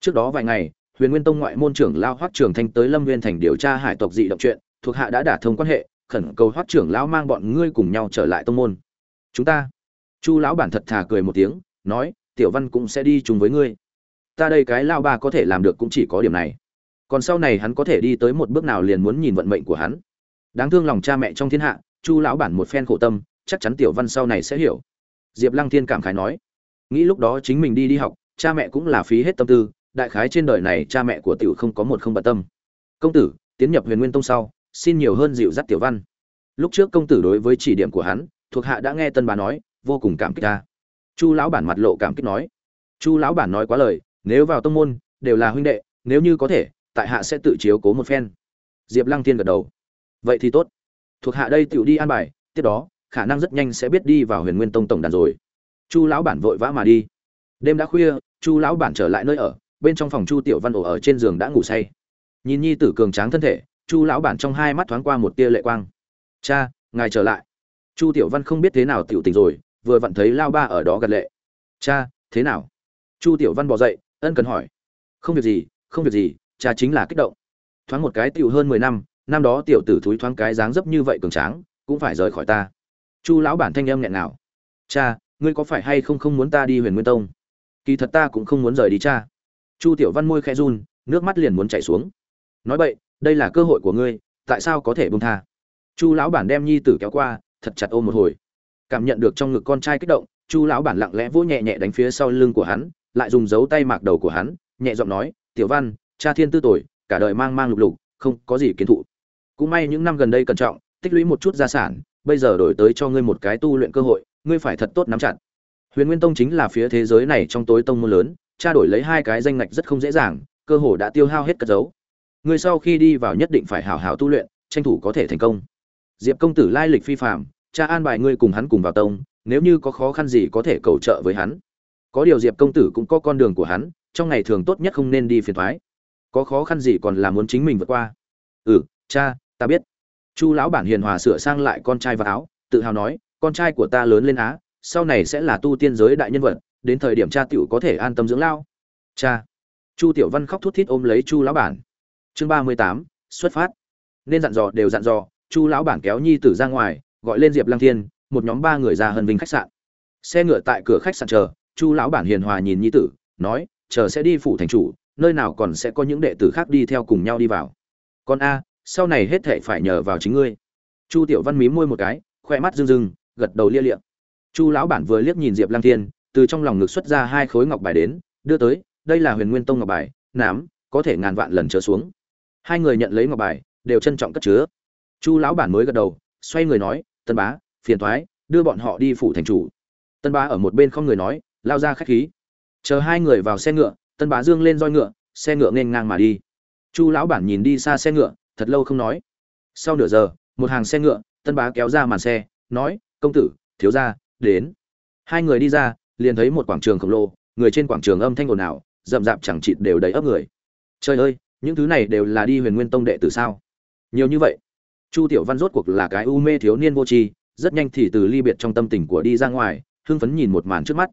[SPEAKER 1] Trước đó vài ngày, huyền nguyên tông ngoại môn trưởng lao hoắc trưởng thanh tới lâm nguyên thành điều tra hải tộc dị động chuyện, thuộc hạ đã đả thông quan hệ, khẩn cầu hoắc trưởng lão mang bọn ngươi cùng nhau trở lại tông môn. Chúng ta. Chu lão bản thật thà cười một tiếng, nói, tiểu văn cũng sẽ đi chung với ngươi. Ta đây cái lao ba có thể làm được cũng chỉ có điểm này còn sau này hắn có thể đi tới một bước nào liền muốn nhìn vận mệnh của hắn. Đáng thương lòng cha mẹ trong thiên hạ, chu lão bản một phen khổ tâm, chắc chắn tiểu văn sau này sẽ hiểu. Diệp lăng thiên cảm khái nói, nghĩ lúc đó chính mình đi đi học, cha mẹ cũng là phí hết tâm tư, đại khái trên đời này cha mẹ của tiểu không có một không bận tâm. Công tử, tiến nhập huyền nguyên tông sau, xin nhiều hơn dịu dắt tiểu văn. Lúc trước công tử đối với chỉ điểm của hắn, thuộc hạ đã nghe tân bà nói, vô cùng cảm kích ta. Chu lão bản mặt lộ cảm kích nói, chu lão bản nói quá lời, nếu vào tông môn, đều là huynh đệ, nếu như có thể tại hạ sẽ tự chiếu cố một phen. Diệp lăng thiên gật đầu. Vậy thì tốt. Thuộc hạ đây tựu đi an bài, tiếp đó, khả năng rất nhanh sẽ biết đi vào huyền nguyên tông tổng đàn rồi. Chu lão bản vội vã mà đi. Đêm đã khuya, chu lão bản trở lại nơi ở, bên trong phòng chu tiểu văn ổ ở trên giường đã ngủ say. Nhìn nhi tử cường tráng thân thể, chu lão bản trong hai mắt thoáng qua một tia lệ quang. Cha, ngài trở lại. Chu tiểu văn không biết thế nào tiểu tình rồi, vừa vặn thấy lao ba ở đó gật lệ. Cha, thế nào? Chu tiểu văn bỏ dậy, ân cần hỏi. Không việc gì, không việc gì cha chính là kích động. Thoáng một cái tiểu hơn mười năm năm đó tiểu tử thúi thoáng cái dáng dấp như vậy cường tráng, cũng phải rời khỏi ta. Chu lão bản thanh âm nghẹn nào cha, ngươi có phải hay không không muốn ta đi huyền nguyên tông? Kỳ thật ta cũng không muốn rời đi cha. Chu tiểu văn môi khẽ run, nước mắt liền muốn chảy xuống. Nói vậy đây là cơ hội của ngươi, tại sao có thể bông tha? Chu lão bản đem nhi tử kéo qua, thật chặt ôm một hồi. Cảm nhận được trong ngực con trai kích động, chu lão bản lặng lẽ vỗ nhẹ nhẹ đánh phía sau lưng của hắn, lại dùng dấu tay mạc đầu của hắn, nhẹ giọng nói, tiểu văn cha thiên tư tuổi cả đời mang mang lục lục, không có gì kiến thụ. Cũng may những năm gần đây cẩn trọng, tích lũy một chút gia sản, bây giờ đổi tới cho ngươi một cái tu luyện cơ hội, ngươi phải thật tốt nắm chặt. Huyền nguyên tông chính là phía thế giới này trong tối tông môn lớn tra đổi lấy hai cái danh ngạch rất không dễ dàng, cơ hội đã tiêu hao hết cất giấu. Ngươi sau khi đi vào nhất định phải hảo hảo tu luyện, tranh thủ có thể thành công. Diệp công tử lai lịch phi phạm cha an bài ngươi cùng hắn cùng vào tông, nếu như có khó khăn gì có thể cầu trợ với hắn. Có điều diệp công tử cũng có con đường của hắn, trong ngày thường tốt nhất không nên đi phiền thoái có khó khăn gì còn là muốn chính mình vượt qua. Ừ cha, ta biết. Chu lão bản hiền hòa sửa sang lại con trai và áo, tự hào nói, con trai của ta lớn lên á, sau này sẽ là tu tiên giới đại nhân vật, đến thời điểm cha tiểu có thể an tâm dưỡng lao. Cha. Chu tiểu văn khóc thút thít ôm lấy chu lão bản. Chương ba mươi tám, xuất phát. Nên dặn dò, đều dặn dò, chu lão bản kéo nhi tử ra ngoài, gọi lên diệp Lang thiên, một nhóm ba người ra hân vinh khách sạn. Xe ngựa tại cửa khách sạn chờ, chu lão bản hiền hòa nhìn nhi tử, nói, chờ sẽ đi phủ thành chủ nơi nào còn sẽ có những đệ tử khác đi theo cùng nhau đi vào. Con a, sau này hết thệ phải nhờ vào chính ngươi. Chu tiểu văn mím môi một cái khoe mắt rưng rưng, gật đầu lia liệm chu lão bản vừa liếc nhìn diệp lăng thiên, từ trong lòng ngực xuất ra hai khối ngọc bài đến, đưa tới, đây là huyền nguyên tông ngọc bài, nám, có thể ngàn vạn lần trở xuống. Hai người nhận lấy ngọc bài, đều trân trọng cất chứa. Chu lão bản mới gật đầu, xoay người nói, tân bá, phiền thoái đưa bọn họ đi phủ thành chủ. Tân bá ở một bên không người nói, lao ra khách khí. Chờ hai người vào xe ngựa tân bá dương lên roi ngựa, xe ngựa nên ngang mà đi. Chu lão bản nhìn đi xa xe ngựa, thật lâu không nói. Sau nửa giờ, một hàng xe ngựa, tân bá kéo ra màn xe, nói, công tử, thiếu gia, đến. Hai người đi ra, liền thấy một quảng trường khổng lồ, người trên quảng trường âm thanh ồn ào, rậm rạp chẳng chịt đều đầy ấp người. Trời ơi, những thứ này đều là đi huyền nguyên tông đệ tử sao? Nhiều như vậy. Chu tiểu văn rốt cuộc là cái u mê thiếu niên vô tri, rất nhanh thì từ ly biệt trong tâm tình của đi ra ngoài, hưng phấn nhìn một màn trước mắt.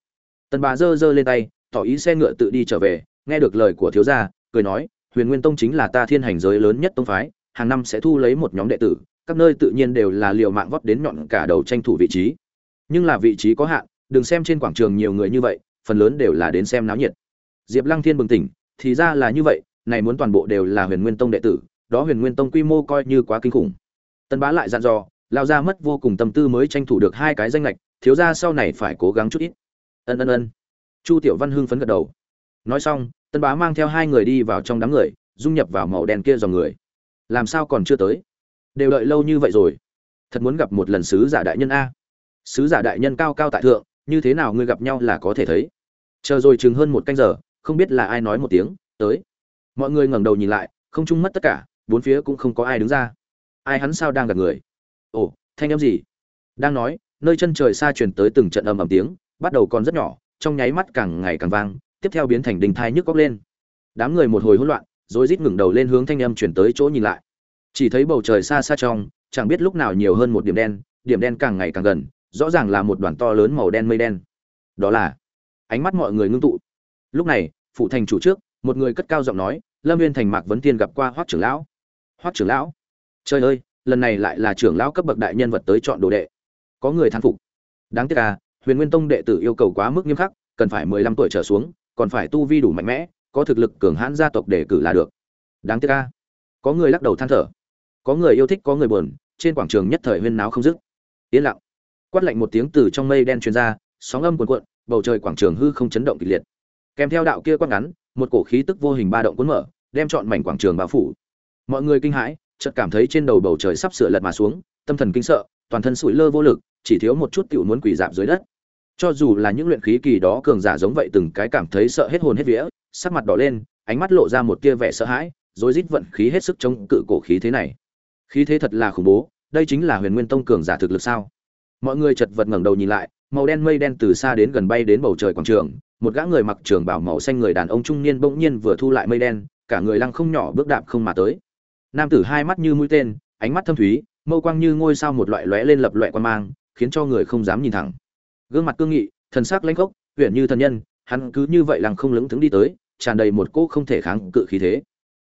[SPEAKER 1] Tần bà giơ giơ lên tay tỏ ý xe ngựa tự đi trở về, nghe được lời của thiếu gia, cười nói, huyền nguyên tông chính là ta thiên hành giới lớn nhất tông phái, hàng năm sẽ thu lấy một nhóm đệ tử, các nơi tự nhiên đều là liều mạng vót đến nhọn cả đầu tranh thủ vị trí. Nhưng là vị trí có hạn, đừng xem trên quảng trường nhiều người như vậy, phần lớn đều là đến xem náo nhiệt. Diệp lăng thiên bừng tỉnh, thì ra là như vậy, này muốn toàn bộ đều là huyền nguyên tông đệ tử, đó huyền nguyên tông quy mô coi như quá kinh khủng. Tân bá lại dặn dò lao ra mất vô cùng tâm tư mới tranh thủ được hai cái danh lệch thiếu ra sau này phải cố gắng chút ít. Ân ân ân chu tiểu văn hưng phấn gật đầu. Nói xong, tân bá mang theo hai người đi vào trong đám người, dung nhập vào màu đen kia dòng người. Làm sao còn chưa tới? Đều đợi lâu như vậy rồi. Thật muốn gặp một lần sứ giả đại nhân a. Sứ giả đại nhân cao cao tại thượng, như thế nào ngươi gặp nhau là có thể thấy. Chờ rồi chừng hơn một canh giờ, không biết là ai nói một tiếng, tới. Mọi người ngẩng đầu nhìn lại, không chung mất tất cả, bốn phía cũng không có ai đứng ra. Ai hắn sao đang gặp người? Ồ, thanh âm gì? Đang nói, nơi chân trời xa truyền tới từng trận ầm ầm tiếng, bắt đầu còn rất nhỏ trong nháy mắt càng ngày càng vang, tiếp theo biến thành đình thai nhức góc lên. Đám người một hồi hỗn loạn, rồi rít ngẩng đầu lên hướng thanh âm chuyển tới chỗ nhìn lại. Chỉ thấy bầu trời xa xa trong, chẳng biết lúc nào nhiều hơn một điểm đen điểm đen càng ngày càng gần, rõ ràng là một đoàn to lớn màu đen mây đen. Đó là ánh mắt mọi người ngưng tụ. Lúc này phụ thành chủ trước, một người cất cao giọng nói, lâm viên thành, mạc vấn tiên gặp qua hoắc trưởng lão. Hoắc trưởng lão? Trời ơi, lần này lại là trưởng lão cấp bậc đại nhân vật tới chọn đồ đệ. Có người thán phục. Đáng tiếc à huyền nguyên tông đệ tử yêu cầu quá mức nghiêm khắc cần phải mười lăm tuổi trở xuống còn phải tu vi đủ mạnh mẽ có thực lực cường hãn gia tộc để cử là được. Đáng tiếc a, có người lắc đầu than thở. Có người yêu thích có người buồn trên quảng trường nhất thời huyên náo không dứt. Yên lặng. Quát lạnh một tiếng từ trong mây đen truyền ra sóng âm cuồn cuộn bầu trời quảng trường hư không chấn động kịch liệt. Kèm theo đạo kia quát ngắn một cổ khí tức vô hình ba động cuốn mở đem trọn mảnh quảng trường bao phủ. Mọi người kinh hãi chợt cảm thấy trên đầu bầu trời sắp sửa lật mà xuống tâm thần kinh sợ toàn thân sủi lơ vô lực chỉ thiếu một chút tiểu muốn quỳ rạp dưới đất cho dù là những luyện khí kỳ đó cường giả giống vậy từng cái cảm thấy sợ hết hồn hết vía, sắc mặt đỏ lên, ánh mắt lộ ra một tia vẻ sợ hãi rồi rít vận khí hết sức chống cự cổ khí thế này. Khí thế thật là khủng bố, đây chính là huyền nguyên tông cường giả thực lực sao? Mọi người chật vật ngẩng đầu nhìn lại, màu đen mây đen từ xa đến gần bay đến bầu trời quảng trường, một gã người mặc trường bảo màu xanh người đàn ông trung niên bỗng nhiên vừa thu lại mây đen, cả người lăng không nhỏ bước đạp không mà tới. Nam tử hai mắt như mũi tên, ánh mắt thâm thúy, mâu quang như ngôi sao một loại lóe lên lập loại quan mang, khiến cho người không dám nhìn thẳng gương mặt cương nghị, thần sắc lãnh khốc huyện như thần nhân, hắn cứ như vậy lăng không lững thững đi tới, tràn đầy một cỗ không thể kháng cự khí thế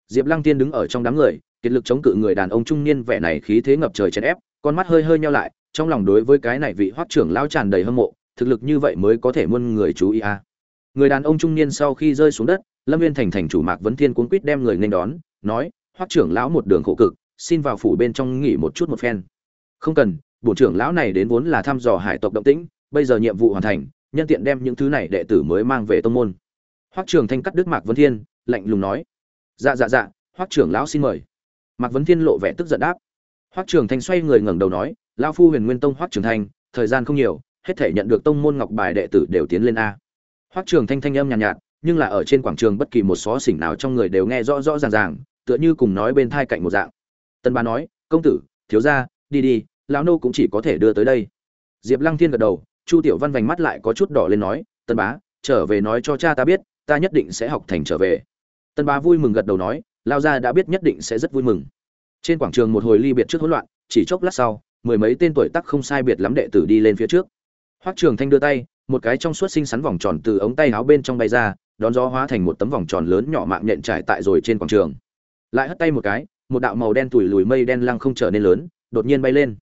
[SPEAKER 1] diệp lăng tiên đứng ở trong đám người, kiệt lực chống cự người đàn ông trung niên vẻ này khí thế ngập trời chèn ép, con mắt hơi hơi nhau lại, trong lòng đối với cái này vị hoắc trưởng lão tràn đầy hâm mộ, thực lực như vậy mới có thể muôn người chú ý a à. người đàn ông trung niên sau khi rơi xuống đất, lâm viên thành thành chủ mạc vấn thiên cuốn quýt đem người nên đón, nói, hoắc trưởng lão một đường khổ cực, xin vào phủ bên trong nghỉ một chút một phen không cần bộ trưởng lão này đến vốn là thăm dò hải tộc động tĩnh bây giờ nhiệm vụ hoàn thành nhân tiện đem những thứ này đệ tử mới mang về tông môn. Hoắc Trường thanh cắt đức mạc vấn thiên lạnh lùng nói. Dạ dạ dạ hoắc trưởng lão xin mời. Mạc vấn thiên lộ vẻ tức giận đáp. Hoắc Trường thanh xoay người ngẩng đầu nói lão phu huyền nguyên tông hoắc Trường thanh thời gian không nhiều hết thể nhận được tông môn ngọc bài đệ tử đều tiến lên a. Hoắc Trường thanh thanh âm nhàn nhạt, nhạt nhưng là ở trên quảng trường bất kỳ một xó xỉnh nào trong người đều nghe rõ rõ ràng ràng tựa như cùng nói bên thai cạnh một dạng. Tân Ba nói công tử thiếu gia đi đi lão nô cũng chỉ có thể đưa tới đây. Diệp lăng thiên gật đầu chu tiểu văn vành mắt lại có chút đỏ lên nói, tân bá, trở về nói cho cha ta biết, ta nhất định sẽ học thành trở về. Tân bá vui mừng gật đầu nói lao gia đã biết nhất định sẽ rất vui mừng. Trên quảng trường một hồi ly biệt trước hỗn loạn, chỉ chốc lát sau, mười mấy tên tuổi tắc không sai biệt lắm đệ tử đi lên phía trước. Hoắc trường thanh đưa tay, một cái trong suốt xinh xắn vòng tròn từ ống tay áo bên trong bay ra, đón gió hóa thành một tấm vòng tròn lớn nhỏ mạng nhện trải tại rồi trên quảng trường. Lại hất tay một cái, một đạo màu đen tủi lùi mây đen lăng không trở nên lớn, đột nhiên bay lên.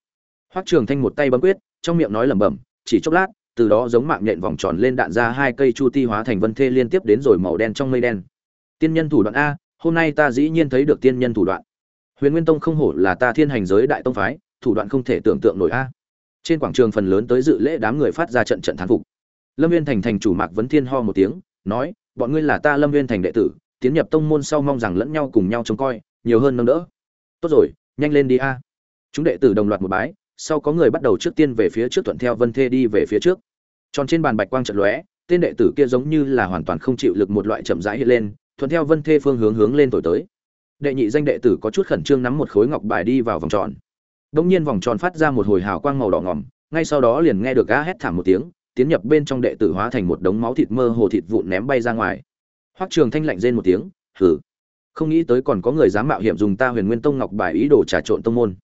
[SPEAKER 1] Hoắc trường thanh một tay bấm quyết, trong miệng nói lẩm bẩm chỉ chốc lát, từ đó giống mạng nhện vòng tròn lên đạn ra hai cây chu ti hóa thành vân thê liên tiếp đến rồi màu đen trong mây đen. Tiên nhân thủ đoạn a, hôm nay ta dĩ nhiên thấy được tiên nhân thủ đoạn. Huyền nguyên tông không hổ là ta thiên hành giới đại tông phái, thủ đoạn không thể tưởng tượng nổi a. Trên quảng trường phần lớn tới dự lễ đám người phát ra trận trận thán phục. Lâm viên thành thành chủ mạc vấn thiên ho một tiếng, nói, bọn ngươi là ta lâm viên thành đệ tử, tiến nhập tông môn sau mong rằng lẫn nhau cùng nhau trông coi, nhiều hơn nâng đỡ. Tốt rồi, nhanh lên đi a. Chúng đệ tử đồng loạt một bái sau có người bắt đầu trước tiên về phía trước thuận theo vân thê đi về phía trước. Tròn trên bàn bạch quang trận lóe, tên đệ tử kia giống như là hoàn toàn không chịu lực một loại chậm rãi hiện lên, thuận theo vân thê phương hướng hướng lên thổi tới. Đệ nhị danh đệ tử có chút khẩn trương nắm một khối ngọc bài đi vào vòng tròn. Đông nhiên vòng tròn phát ra một hồi hào quang màu đỏ ngỏm, ngay sau đó liền nghe được gã hét thảm một tiếng, tiến nhập bên trong đệ tử hóa thành một đống máu thịt mơ hồ thịt vụn ném bay ra ngoài. Hoắc trường thanh lạnh rên một tiếng, hừ, không nghĩ tới còn có người dám mạo hiểm dùng ta huyền nguyên tông ngọc bài ý đồ trà trộn tông môn.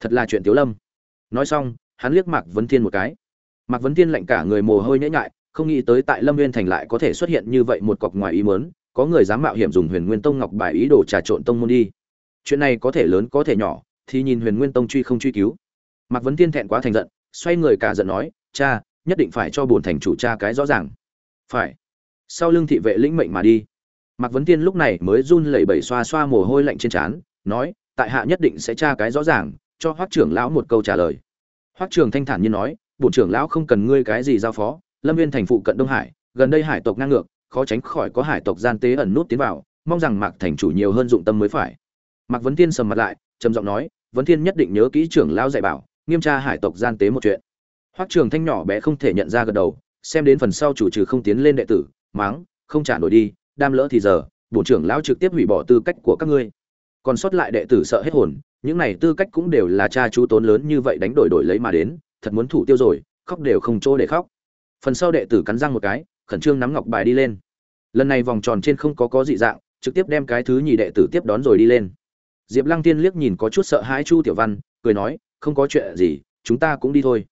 [SPEAKER 1] Thật là chuyện tiếu lâm nói xong, hắn liếc mạc vấn thiên một cái. Mạc vấn thiên lạnh cả người mồ hôi nhễ nhại, không nghĩ tới tại lâm nguyên thành lại có thể xuất hiện như vậy một cọc ngoài ý mớn có người dám mạo hiểm dùng huyền nguyên tông ngọc bài ý đồ trà trộn tông môn đi. Chuyện này có thể lớn có thể nhỏ, thì nhìn huyền nguyên tông truy không truy cứu. Mạc vấn thiên thẹn quá thành giận, xoay người cả giận nói, cha, nhất định phải cho bổn thành chủ cha cái rõ ràng. Phải. Sau lưng thị vệ lĩnh mệnh mà đi. Mạc vấn tiên lúc này mới run lẩy bẩy xoa xoa mồ hôi lạnh trên trán, nói, tại hạ nhất định sẽ tra cái rõ ràng cho hoắc trưởng lão một câu trả lời. Hoắc trưởng thanh thản như nói bổn trưởng lão không cần ngươi cái gì giao phó lâm viên thành phụ cận đông hải gần đây hải tộc ngang ngược khó tránh khỏi có hải tộc gian tế ẩn nút tiến vào mong rằng mạc thành chủ nhiều hơn dụng tâm mới phải. Mạc vấn tiên sầm mặt lại trầm giọng nói vấn thiên nhất định nhớ kỹ trưởng lão dạy bảo nghiêm tra hải tộc gian tế một chuyện. Hoắc trưởng thanh nhỏ bé không thể nhận ra gật đầu xem đến phần sau chủ trừ không tiến lên đệ tử mắng, không trả nổi đi đam lỡ thì giờ bộ trưởng lão trực tiếp hủy bỏ tư cách của các ngươi. Còn sót lại đệ tử sợ hết hồn những này tư cách cũng đều là cha chú tốn lớn như vậy đánh đổi đổi lấy mà đến, thật muốn thủ tiêu rồi, khóc đều không chỗ để khóc. Phần sau đệ tử cắn răng một cái, khẩn trương nắm ngọc bài đi lên. Lần này vòng tròn trên không có có dị dạng, trực tiếp đem cái thứ nhì đệ tử tiếp đón rồi đi lên. Diệp lăng tiên liếc nhìn có chút sợ hãi chu tiểu văn, cười nói, không có chuyện gì, chúng ta cũng đi thôi.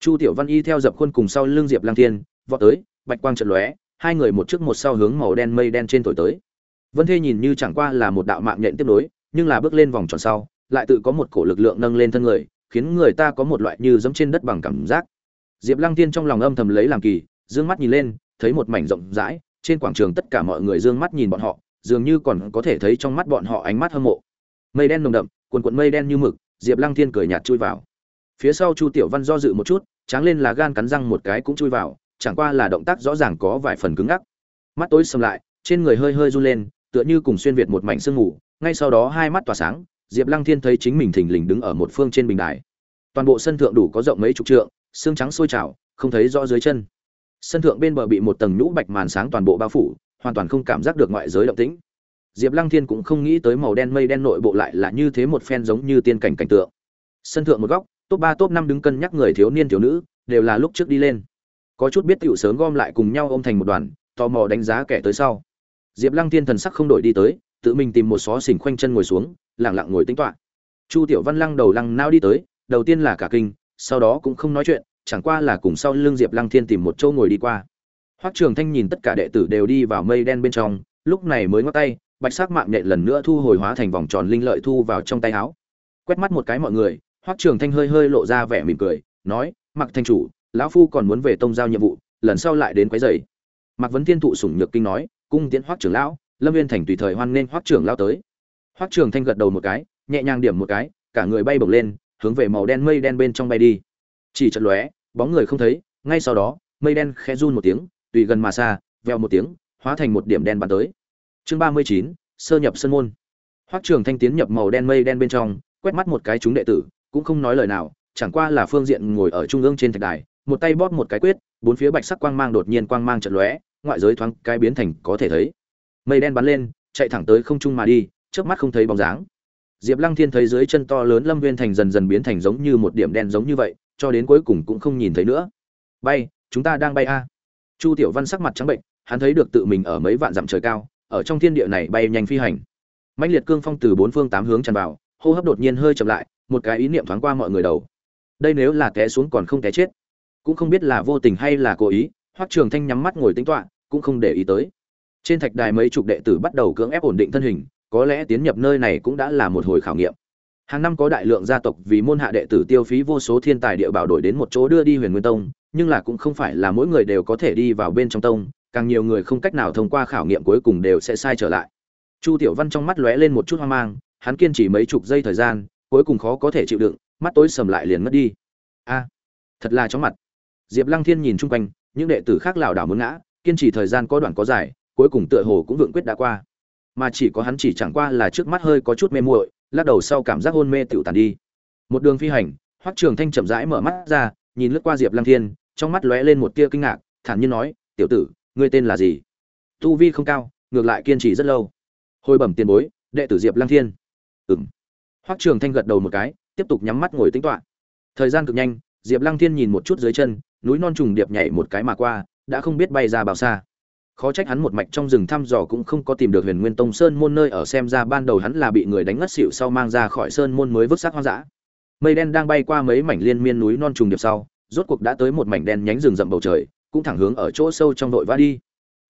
[SPEAKER 1] Chu tiểu văn y theo dập khuôn cùng sau lưng diệp lăng tiên vọt tới, bạch quang trận lóe, hai người một trước một sau hướng màu đen mây đen trên thổi tới. Vân thê nhìn như chẳng qua là một đạo mạng nhện tiếp nối, nhưng là bước lên vòng tròn sau lại tự có một cổ lực lượng nâng lên thân người, khiến người ta có một loại như giống trên đất bằng cảm giác. Diệp lăng tiên trong lòng âm thầm lấy làm kỳ, dương mắt nhìn lên, thấy một mảnh rộng rãi, trên quảng trường tất cả mọi người dương mắt nhìn bọn họ, dường như còn có thể thấy trong mắt bọn họ ánh mắt hâm mộ. Mây đen nồng đậm cuồn cuộn mây đen như mực, diệp lăng thiên cười nhạt chui vào. Phía sau chu tiểu văn do dự một chút, tráng lên là gan cắn răng một cái cũng chui vào, chẳng qua là động tác rõ ràng có vài phần cứng ngắc. Mắt tối sầm lại, trên người hơi hơi run lên, tựa như cùng xuyên việt một mảnh sương ngủ ngay sau đó hai mắt tỏa sáng diệp lăng thiên thấy chính mình thình lình đứng ở một phương trên bình đài. Toàn bộ sân thượng đủ có rộng mấy chục trượng, xương trắng sôi trào, không thấy rõ dưới chân. Sân thượng bên bờ bị một tầng nhũ bạch màn sáng toàn bộ bao phủ, hoàn toàn không cảm giác được ngoại giới động tĩnh. Diệp lăng thiên cũng không nghĩ tới màu đen mây đen nội bộ lại là như thế một phen giống như tiên cảnh cảnh tượng. Sân thượng một góc, top ba, top năm đứng cân nhắc người thiếu niên, thiếu nữ, đều là lúc trước đi lên. Có chút biết tiểu sớm gom lại cùng nhau ôm thành một đoàn, tò mò đánh giá kẻ tới sau. Diệp lăng Thiên thần sắc không đổi đi tới tự mình tìm một xó xỉnh khoanh chân ngồi xuống lẳng lặng ngồi tính toạ chu tiểu văn lăng đầu lăng nao đi tới, đầu tiên là cả kinh, sau đó cũng không nói chuyện, chẳng qua là cùng sau lưng diệp lăng thiên tìm một chỗ ngồi đi qua. Hoắc trường thanh nhìn tất cả đệ tử đều đi vào mây đen bên trong, lúc này mới ngót tay, bạch sắc mạng nhện lần nữa thu hồi hóa thành vòng tròn linh lợi thu vào trong tay áo. Quét mắt một cái mọi người, hoắc trường thanh hơi hơi lộ ra vẻ mỉm cười, nói mặc thanh chủ, lão phu còn muốn về tông giao nhiệm vụ, lần sau lại đến quấy rầy. Mặc vấn thiên thụ sủng nhược kinh nói, cung tiễn hoắc trưởng lão lâm viên thành tùy thời hoan nghênh hoắc trưởng lao tới. Hoắc trường thanh gật đầu một cái, nhẹ nhàng điểm một cái, cả người bay bổng lên, hướng về màu đen mây đen bên trong bay đi. Chỉ chật lóe, bóng người không thấy, ngay sau đó, mây đen khẽ run một tiếng, tùy gần mà xa veo một tiếng, hóa thành một điểm đen bắn tới. Chương ba mươi chín, sơ nhập sân môn. Hoắc trường thanh tiến nhập màu đen mây đen bên trong, quét mắt một cái chúng đệ tử, cũng không nói lời nào, chẳng qua là phương diện ngồi ở trung ương trên thạch đài, một tay bóp một cái quyết, bốn phía bạch sắc quang mang đột nhiên quang mang trận lóe, ngoại giới thoáng cái biến thành có thể thấy mây đen bắn lên, chạy thẳng tới không trung mà đi trước mắt không thấy bóng dáng. Diệp lăng thiên thấy dưới chân to lớn lâm viên thành dần dần biến thành giống như một điểm đen giống như vậy, cho đến cuối cùng cũng không nhìn thấy nữa. Bay, chúng ta đang bay a. Chu tiểu văn sắc mặt trắng bệnh, hắn thấy được tự mình ở mấy vạn dặm trời cao, ở trong thiên địa này bay nhanh phi hành. Mạnh liệt cương phong từ bốn phương tám hướng tràn vào, hô hấp đột nhiên hơi chậm lại, một cái ý niệm thoáng qua mọi người đầu. Đây nếu là té xuống còn không té chết, cũng không biết là vô tình hay là cố ý, hoắc trường thanh nhắm mắt ngồi tính toạ cũng không để ý tới trên thạch đài mấy chục đệ tử bắt đầu cưỡng ép ổn định thân hình, có lẽ tiến nhập nơi này cũng đã là một hồi khảo nghiệm. Hàng năm có đại lượng gia tộc vì môn hạ đệ tử tiêu phí vô số thiên tài địa bảo đổi đến một chỗ đưa đi huyền nguyên tông, nhưng là cũng không phải là mỗi người đều có thể đi vào bên trong tông, càng nhiều người không cách nào thông qua khảo nghiệm cuối cùng đều sẽ sai trở lại. Chu tiểu văn trong mắt lóe lên một chút hoang mang, hắn kiên trì mấy chục giây thời gian, cuối cùng khó có thể chịu đựng, mắt tối sầm lại liền mất đi. A, thật là chóng mặt. Diệp lăng thiên nhìn chung quanh, những đệ tử khác lảo đảo muốn ngã, kiên trì thời gian có đoạn có dài cuối cùng tựa hồ cũng vượng quyết đã qua. Mà chỉ có hắn chỉ chẳng qua là trước mắt hơi có chút mê muội, lắc đầu sau cảm giác hôn mê tựu tàn đi. Một đường phi hành, hoắc trường thanh chậm rãi mở mắt ra, nhìn lướt qua diệp lăng thiên, trong mắt lóe lên một tia kinh ngạc, thản nhiên nói, tiểu tử, ngươi tên là gì? Tu vi không cao, ngược lại kiên trì rất lâu. Hồi bẩm tiền bối, đệ tử diệp lăng thiên. Ừm. Hoắc trường thanh gật đầu một cái, tiếp tục nhắm mắt ngồi tính toán. Thời gian cực nhanh, diệp lăng thiên nhìn một chút dưới chân, núi non trùng điệp nhảy một cái mà qua, đã không biết bay ra bao xa khó trách hắn một mạch trong rừng thăm dò cũng không có tìm được huyền nguyên tông sơn môn nơi ở xem ra ban đầu hắn là bị người đánh ngất xỉu sau mang ra khỏi sơn môn mới vứt xác hoang dã. Mây đen đang bay qua mấy mảnh liên miên núi non trùng điệp sau, rốt cuộc đã tới một mảnh đen nhánh rừng rậm bầu trời, cũng thẳng hướng ở chỗ sâu trong đội vã đi.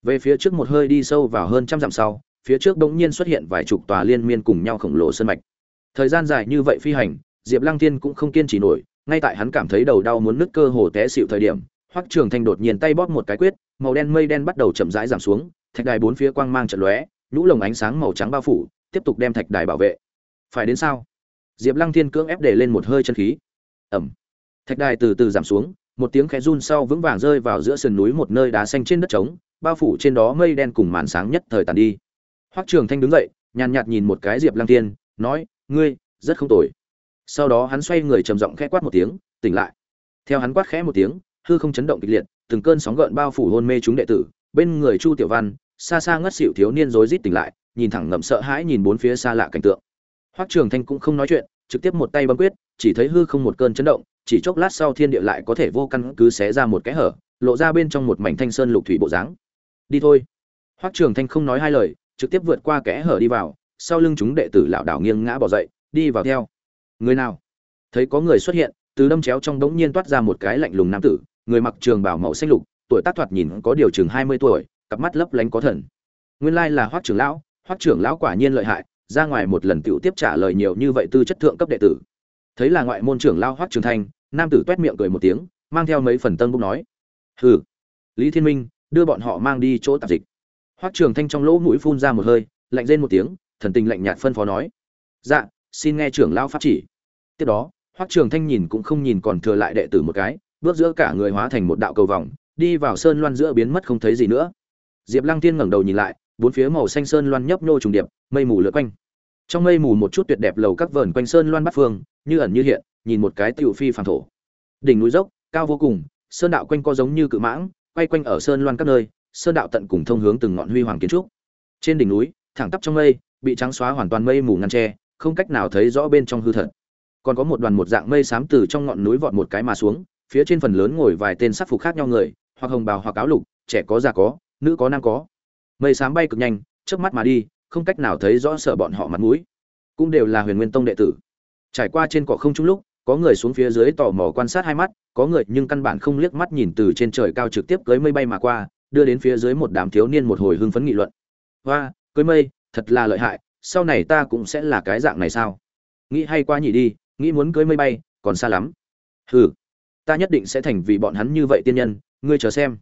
[SPEAKER 1] Về phía trước một hơi đi sâu vào hơn trăm dặm sau, phía trước bỗng nhiên xuất hiện vài chục tòa liên miên cùng nhau khổng lồ sơn mạch. Thời gian dài như vậy phi hành, diệp lăng thiên cũng không kiên trì nổi, ngay tại hắn cảm thấy đầu đau muốn nứt cơ hồ té xịu thời điểm hoắc trường thanh đột nhiên tay bóp một cái quyết, màu đen mây đen bắt đầu chậm rãi giảm xuống, thạch đài bốn phía quang mang trận lóe, nhũ lồng ánh sáng màu trắng bao phủ, tiếp tục đem thạch đài bảo vệ. Phải đến sao? Diệp lăng thiên cưỡng ép để lên một hơi chân khí. Ẩm. Thạch đài từ từ giảm xuống, một tiếng khẽ run sau vững vàng rơi vào giữa sườn núi một nơi đá xanh trên đất trống, bao phủ trên đó mây đen cùng màn sáng nhất thời tàn đi. Hoắc trường thanh đứng dậy, nhàn nhạt nhìn một cái diệp lăng thiên, nói, ngươi, rất không tồi. Sau đó hắn xoay người trầm giọng khẽ quát một tiếng, tỉnh lại. Theo hắn quát khẽ một tiếng hư không chấn động kịch liệt, từng cơn sóng gợn bao phủ hôn mê chúng đệ tử. Bên người chu tiểu văn, xa xa ngất xỉu thiếu niên rối rít tỉnh lại, nhìn thẳng ngậm sợ hãi nhìn bốn phía xa lạ cảnh tượng. Hoắc trường thanh cũng không nói chuyện, trực tiếp một tay bấm quyết, chỉ thấy hư không một cơn chấn động, chỉ chốc lát sau thiên địa lại có thể vô căn cứ xé ra một cái hở, lộ ra bên trong một mảnh thanh sơn lục thủy bộ dáng. Đi thôi. Hoắc trường thanh không nói hai lời, trực tiếp vượt qua kẽ hở đi vào, sau lưng chúng đệ tử lảo đảo nghiêng ngã bỏ dậy, đi vào theo. Người nào? Thấy có người xuất hiện, từ đâm chéo trong đống nhiên toát ra một cái lạnh lùng nam tử người mặc trường bảo màu xanh lục, tuổi tác thoạt nhìn có điều chừng hai mươi tuổi, cặp mắt lấp lánh có thần. Nguyên lai là hoắc trưởng lão, hoắc trưởng lão quả nhiên lợi hại, ra ngoài một lần tiểu tiếp trả lời nhiều như vậy tư chất thượng cấp đệ tử. Thấy là ngoại môn trưởng lão hoắc trường thanh nam tử toét miệng cười một tiếng, mang theo mấy phần tân bốc nói, hừ, lý thiên minh, đưa bọn họ mang đi chỗ tạp dịch. Hoắc trường thanh trong lỗ mũi phun ra một hơi, lạnh rên một tiếng, thần tình lạnh nhạt phân phó nói dạ xin nghe trưởng lão pháp chỉ. Tiếp đó, hoắc trường thanh nhìn cũng không nhìn còn thừa lại đệ tử một cái bước giữa cả người hóa thành một đạo cầu vòng, đi vào sơn loan giữa biến mất không thấy gì nữa. Diệp lăng tiên ngẩng đầu nhìn lại, bốn phía màu xanh sơn loan nhấp nô trùng điệp, mây mù lượn quanh. Trong mây mù một chút tuyệt đẹp lầu các vờn quanh sơn loan bát phương, như ẩn như hiện, nhìn một cái tiểu phi phàm thổ. Đỉnh núi dốc, cao vô cùng, sơn đạo quanh co giống như cự mãng, quay quanh ở sơn loan các nơi, sơn đạo tận cùng thông hướng từng ngọn huy hoàng kiến trúc. Trên đỉnh núi, thẳng tắp trong mây, bị trắng xóa hoàn toàn mây mù ngăn tre không cách nào thấy rõ bên trong hư thật. Còn có một đoàn một dạng mây xám từ trong ngọn núi vọt một cái mà xuống phía trên phần lớn ngồi vài tên sắc phục khác nhau người, hoặc hồng bào hoặc áo lục, trẻ có già có, nữ có nam có. Mây xám bay cực nhanh trước mắt mà đi, không cách nào thấy rõ sở bọn họ mặt mũi. Cũng đều là huyền nguyên tông đệ tử. Trải qua trên cỏ không trung lúc, có người xuống phía dưới tò mò quan sát hai mắt, có người nhưng căn bản không liếc mắt nhìn từ trên trời cao trực tiếp cưới mây bay mà qua, đưa đến phía dưới một đám thiếu niên một hồi hưng phấn nghị luận. Hoa cưới mây, thật là lợi hại, sau này ta cũng sẽ là cái dạng này sao? Nghĩ hay quá nhỉ đi, nghĩ muốn cưới mây bay, còn xa lắm. Hừ ta nhất định sẽ thành vì bọn hắn như vậy tiên nhân, ngươi chờ xem.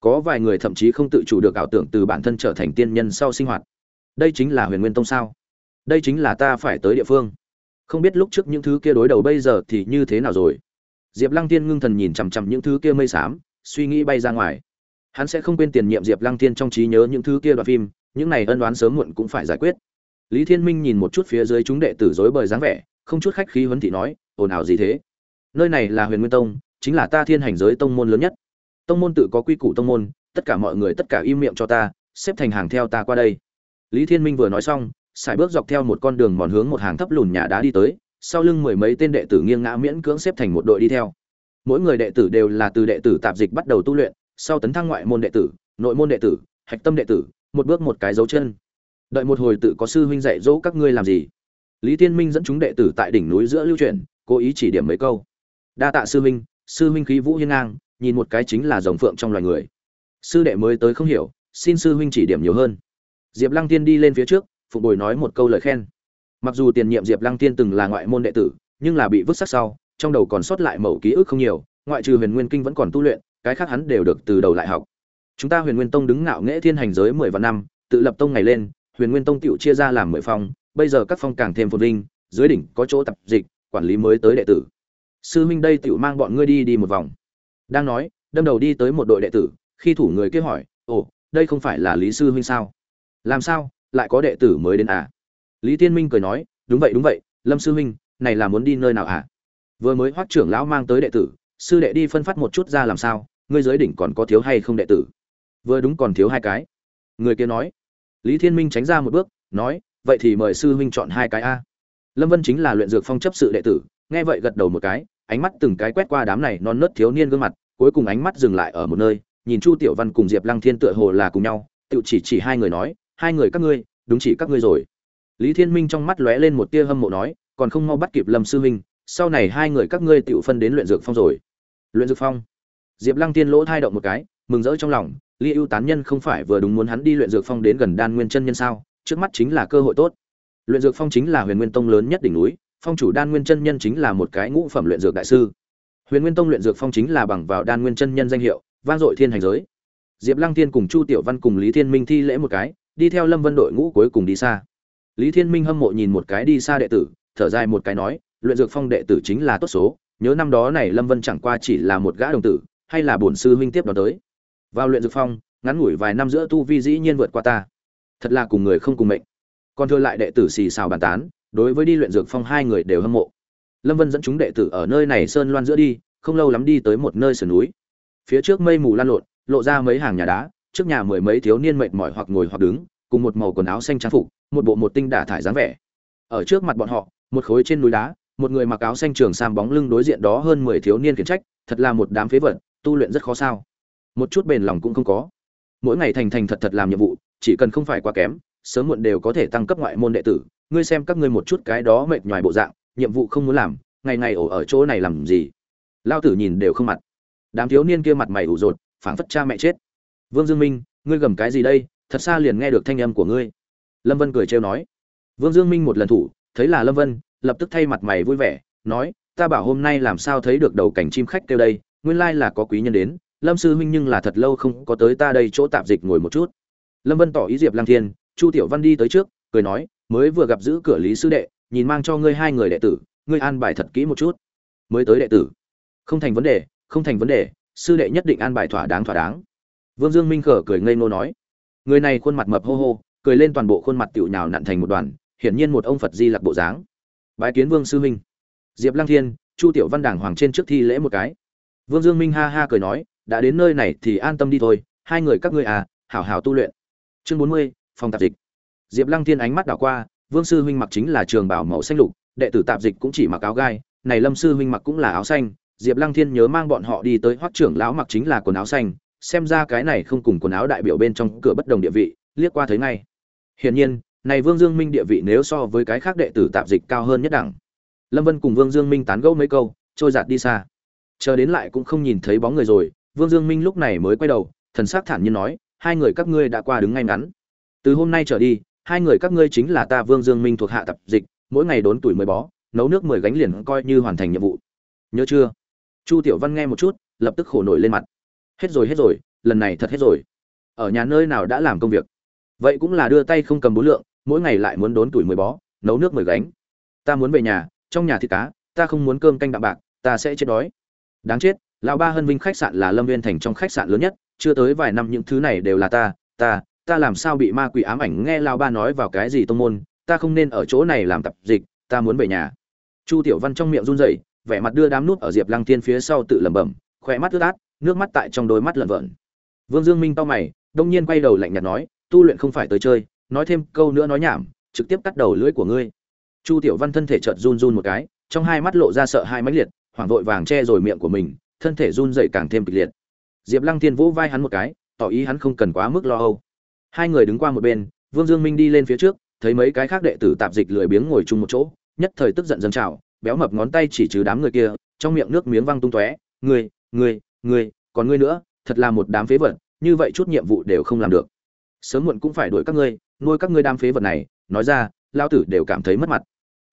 [SPEAKER 1] Có vài người thậm chí không tự chủ được ảo tưởng từ bản thân trở thành tiên nhân sau sinh hoạt. Đây chính là huyền nguyên tông sao? Đây chính là ta phải tới địa phương. Không biết lúc trước những thứ kia đối đầu bây giờ thì như thế nào rồi. Diệp lăng tiên ngưng thần nhìn chằm chằm những thứ kia mây xám, suy nghĩ bay ra ngoài. Hắn sẽ không quên tiền nhiệm diệp lăng tiên trong trí nhớ những thứ kia đoạn phim, những này ân đoán sớm muộn cũng phải giải quyết. Lý thiên minh nhìn một chút phía dưới chúng đệ tử dối bời dáng vẻ, không chút khách khí huấn thị nói, ồn ào gì thế? Nơi này là huyền nguyên tông, chính là ta thiên hành giới tông môn lớn nhất. Tông môn tự có quy củ tông môn, tất cả mọi người tất cả im miệng cho ta, xếp thành hàng theo ta qua đây. Lý thiên minh vừa nói xong, sải bước dọc theo một con đường mòn hướng một hàng thấp lùn nhà đá đi tới, sau lưng mười mấy tên đệ tử nghiêng ngã miễn cưỡng xếp thành một đội đi theo. Mỗi người đệ tử đều là từ đệ tử tạp dịch bắt đầu tu luyện, sau tấn thăng ngoại môn đệ tử, nội môn đệ tử, hạch tâm đệ tử, một bước một cái dấu chân. Đợi một hồi tự có sư huynh dạy dỗ các ngươi làm gì? Lý Thiên minh dẫn chúng đệ tử tại đỉnh núi giữa lưu truyền cố ý chỉ điểm mấy câu đa tạ sư huynh sư huynh khí vũ hiên ngang, nhìn một cái chính là rồng phượng trong loài người. Sư đệ mới tới không hiểu, xin sư huynh chỉ điểm nhiều hơn. Diệp lăng tiên đi lên phía trước phục bồi nói một câu lời khen. Mặc dù tiền nhiệm diệp lăng tiên từng là ngoại môn đệ tử, nhưng là bị vứt sắc sau, trong đầu còn sót lại mẩu ký ức không nhiều, ngoại trừ huyền nguyên kinh vẫn còn tu luyện, cái khác hắn đều được từ đầu lại học. Chúng ta huyền nguyên tông đứng ngạo nghễ thiên hành giới mười vạn năm, tự lập tông ngày lên, huyền nguyên tông tựu chia ra làm mười phong, bây giờ các phong càng thêm phồn vinh, dưới đỉnh có chỗ tập dịch, quản lý mới tới đệ tử sư huynh đây tựu mang bọn ngươi đi đi một vòng. Đang nói, đâm đầu đi tới một đội đệ tử, khi thủ người kia hỏi, ồ, đây không phải là lý sư huynh sao? Làm sao, lại có đệ tử mới đến à? Lý tiên minh cười nói, đúng vậy đúng vậy, lâm sư huynh, này là muốn đi nơi nào à? Vừa mới hoắc trưởng lão mang tới đệ tử, sư đệ đi phân phát một chút ra làm sao, ngươi giới đỉnh còn có thiếu hay không đệ tử? Vừa đúng còn thiếu hai cái. Người kia nói. Lý thiên minh tránh ra một bước, nói, vậy thì mời sư huynh chọn hai cái a. Lâm vân chính là luyện dược phong chấp sự đệ tử, nghe vậy gật đầu một cái ánh mắt từng cái quét qua đám này non nớt thiếu niên gương mặt, cuối cùng ánh mắt dừng lại ở một nơi, nhìn chu tiểu văn cùng diệp lăng thiên tựa hồ là cùng nhau tự chỉ chỉ hai người nói, hai người các ngươi, đúng chỉ các ngươi rồi. Lý thiên minh trong mắt lóe lên một tia hâm mộ nói, còn không mau bắt kịp lâm sư huynh sau này hai người các ngươi tự phân đến luyện dược phong rồi. Luyện dược phong? Diệp lăng tiên lỗ thai động một cái, mừng rỡ trong lòng ly ưu tán nhân không phải vừa đúng muốn hắn đi luyện dược phong đến gần đan nguyên chân nhân sao? Trước mắt chính là cơ hội tốt. Luyện dược phong chính là huyền nguyên tông lớn nhất đỉnh núi phong chủ đan nguyên chân nhân chính là một cái ngũ phẩm luyện dược đại sư. Huyền nguyên tông luyện dược phong chính là bằng vào đan nguyên chân nhân danh hiệu, vang dội thiên hành giới. Diệp lăng Thiên cùng chu tiểu văn cùng lý thiên minh thi lễ một cái, đi theo lâm vân đội ngũ cuối cùng đi xa. Lý thiên minh hâm mộ nhìn một cái đi xa đệ tử, thở dài một cái nói, luyện dược phong đệ tử chính là tốt số, nhớ năm đó này lâm vân chẳng qua chỉ là một gã đồng tử, hay là bổn sư huynh tiếp đón tới. Vào luyện dược phong, ngắn ngủi vài năm giữa tu vi dĩ nhiên vượt qua ta. Thật là cùng người không cùng mệnh. Còn thưa lại đệ tử xì xào bàn tán đối với đi luyện dược phong hai người đều hâm mộ. Lâm vân dẫn chúng đệ tử ở nơi này sơn loan giữa đi, không lâu lắm đi tới một nơi sườn núi. Phía trước mây mù lan lộn, lộ ra mấy hàng nhà đá, trước nhà mười mấy thiếu niên mệt mỏi hoặc ngồi hoặc đứng, cùng một màu quần áo xanh trang phục, một bộ một tinh đả thải dáng vẻ. Ở trước mặt bọn họ, một khối trên núi đá, một người mặc áo xanh trường sam bóng lưng đối diện đó hơn mười thiếu niên khiển trách, thật là một đám phế vật, tu luyện rất khó sao. Một chút bền lòng cũng không có. Mỗi ngày thành thành thật thật làm nhiệm vụ, chỉ cần không phải quá kém, sớm muộn đều có thể tăng cấp ngoại môn đệ tử ngươi xem các ngươi một chút cái đó mệt nhoài bộ dạng, nhiệm vụ không muốn làm, ngày ngày ổ ở chỗ này làm gì? Lao tử nhìn đều không mặt. Đám thiếu niên kia mặt mày ủ rột, phảng phất cha mẹ chết. Vương dương minh, ngươi gầm cái gì đây? Thật xa liền nghe được thanh âm của ngươi. Lâm vân cười trêu nói. Vương dương minh một lần thủ, thấy là lâm vân, lập tức thay mặt mày vui vẻ, nói, ta bảo hôm nay làm sao thấy được đầu cảnh chim khách kêu đây? Nguyên lai là có quý nhân đến. Lâm sư huynh nhưng là thật lâu không có tới ta đây chỗ tạp dịch ngồi một chút. Lâm vân tỏ ý diệp lăng thiên, chu tiểu văn đi tới trước, cười nói mới vừa gặp giữ cửa lý sư đệ, nhìn mang cho ngươi hai người đệ tử, ngươi an bài thật kỹ một chút. Mới tới đệ tử. Không thành vấn đề, không thành vấn đề, sư đệ nhất định an bài thỏa đáng thỏa đáng. Vương dương minh khở cười ngây ngô nói. Người này khuôn mặt mập hô hô, cười lên toàn bộ khuôn mặt tiểu nhào nặn thành một đoàn, hiển nhiên một ông phật di lặc bộ dáng. Bái kiến vương sư minh. Diệp lăng thiên, chu tiểu văn đảng hoàng trên trước thi lễ một cái. Vương dương minh ha ha cười nói, đã đến nơi này thì an tâm đi thôi, hai người các ngươi à hảo hảo tu luyện. Chương bốn mươi, phòng tạp dịch diệp lăng thiên ánh mắt đảo qua, vương sư huynh mặc chính là trường bảo màu xanh lục, đệ tử tạp dịch cũng chỉ mặc áo gai, này lâm sư huynh mặc cũng là áo xanh. Diệp lăng thiên nhớ mang bọn họ đi tới hoắc trưởng lão mặc chính là quần áo xanh, xem ra cái này không cùng quần áo đại biểu bên trong cửa bất đồng địa vị, liếc qua thấy ngay. Hiển nhiên, này vương dương minh địa vị nếu so với cái khác đệ tử tạp dịch cao hơn nhất đẳng. Lâm vân cùng vương dương minh tán gẫu mấy câu, trôi giạt đi xa. Chờ đến lại cũng không nhìn thấy bóng người rồi, vương dương minh lúc này mới quay đầu, thần sắc thản nhiên nói, hai người các ngươi đã qua đứng ngay ngắn. Từ hôm nay trở đi hai người các ngươi chính là ta vương dương minh thuộc hạ tập dịch, mỗi ngày đốn tuổi mười bó, nấu nước mười gánh liền coi như hoàn thành nhiệm vụ. Nhớ chưa? Chu tiểu văn nghe một chút, lập tức khổ nổi lên mặt. Hết rồi hết rồi, lần này thật hết rồi. Ở nhà nơi nào đã làm công việc? Vậy cũng là đưa tay không cầm bốn lượng, mỗi ngày lại muốn đốn tuổi mười bó, nấu nước mười gánh. Ta muốn về nhà, trong nhà thịt cá, ta không muốn cơm canh đạm bạc, ta sẽ chết đói. Đáng chết, lão ba hân vinh khách sạn là lâm viên thành trong khách sạn lớn nhất, chưa tới vài năm những thứ này đều là ta ta ta làm sao bị ma quỷ ám ảnh nghe lão ba nói vào cái gì tông môn, ta không nên ở chỗ này làm tập dịch, ta muốn về nhà. Chu tiểu văn trong miệng run rẩy, vẻ mặt đưa đám nút ở diệp lăng tiên phía sau tự lẩm bẩm khỏe mắt ướt át, nước mắt tại trong đôi mắt lợn vợn. Vương dương minh to mày, đông nhiên quay đầu lạnh nhạt nói, tu luyện không phải tới chơi, nói thêm câu nữa nói nhảm, trực tiếp cắt đầu lưỡi của ngươi. Chu tiểu văn thân thể chợt run run một cái, trong hai mắt lộ ra sợ hai mãnh liệt, hoảng vội vàng che rồi miệng của mình, thân thể run dậy càng thêm kịch liệt. Diệp lăng thiên vỗ vai hắn một cái, tỏ ý hắn không cần quá mức lo âu hai người đứng qua một bên, vương dương minh đi lên phía trước, thấy mấy cái khác đệ tử tạp dịch lười biếng ngồi chung một chỗ, nhất thời tức giận dâng trào, béo mập ngón tay chỉ trừ đám người kia, trong miệng nước miếng văng tung tóe, ngươi ngươi ngươi, còn ngươi nữa, thật là một đám phế vật, như vậy chút nhiệm vụ đều không làm được. Sớm muộn cũng phải đuổi các ngươi, nuôi các ngươi đám phế vật này. Nói ra lao tử đều cảm thấy mất mặt.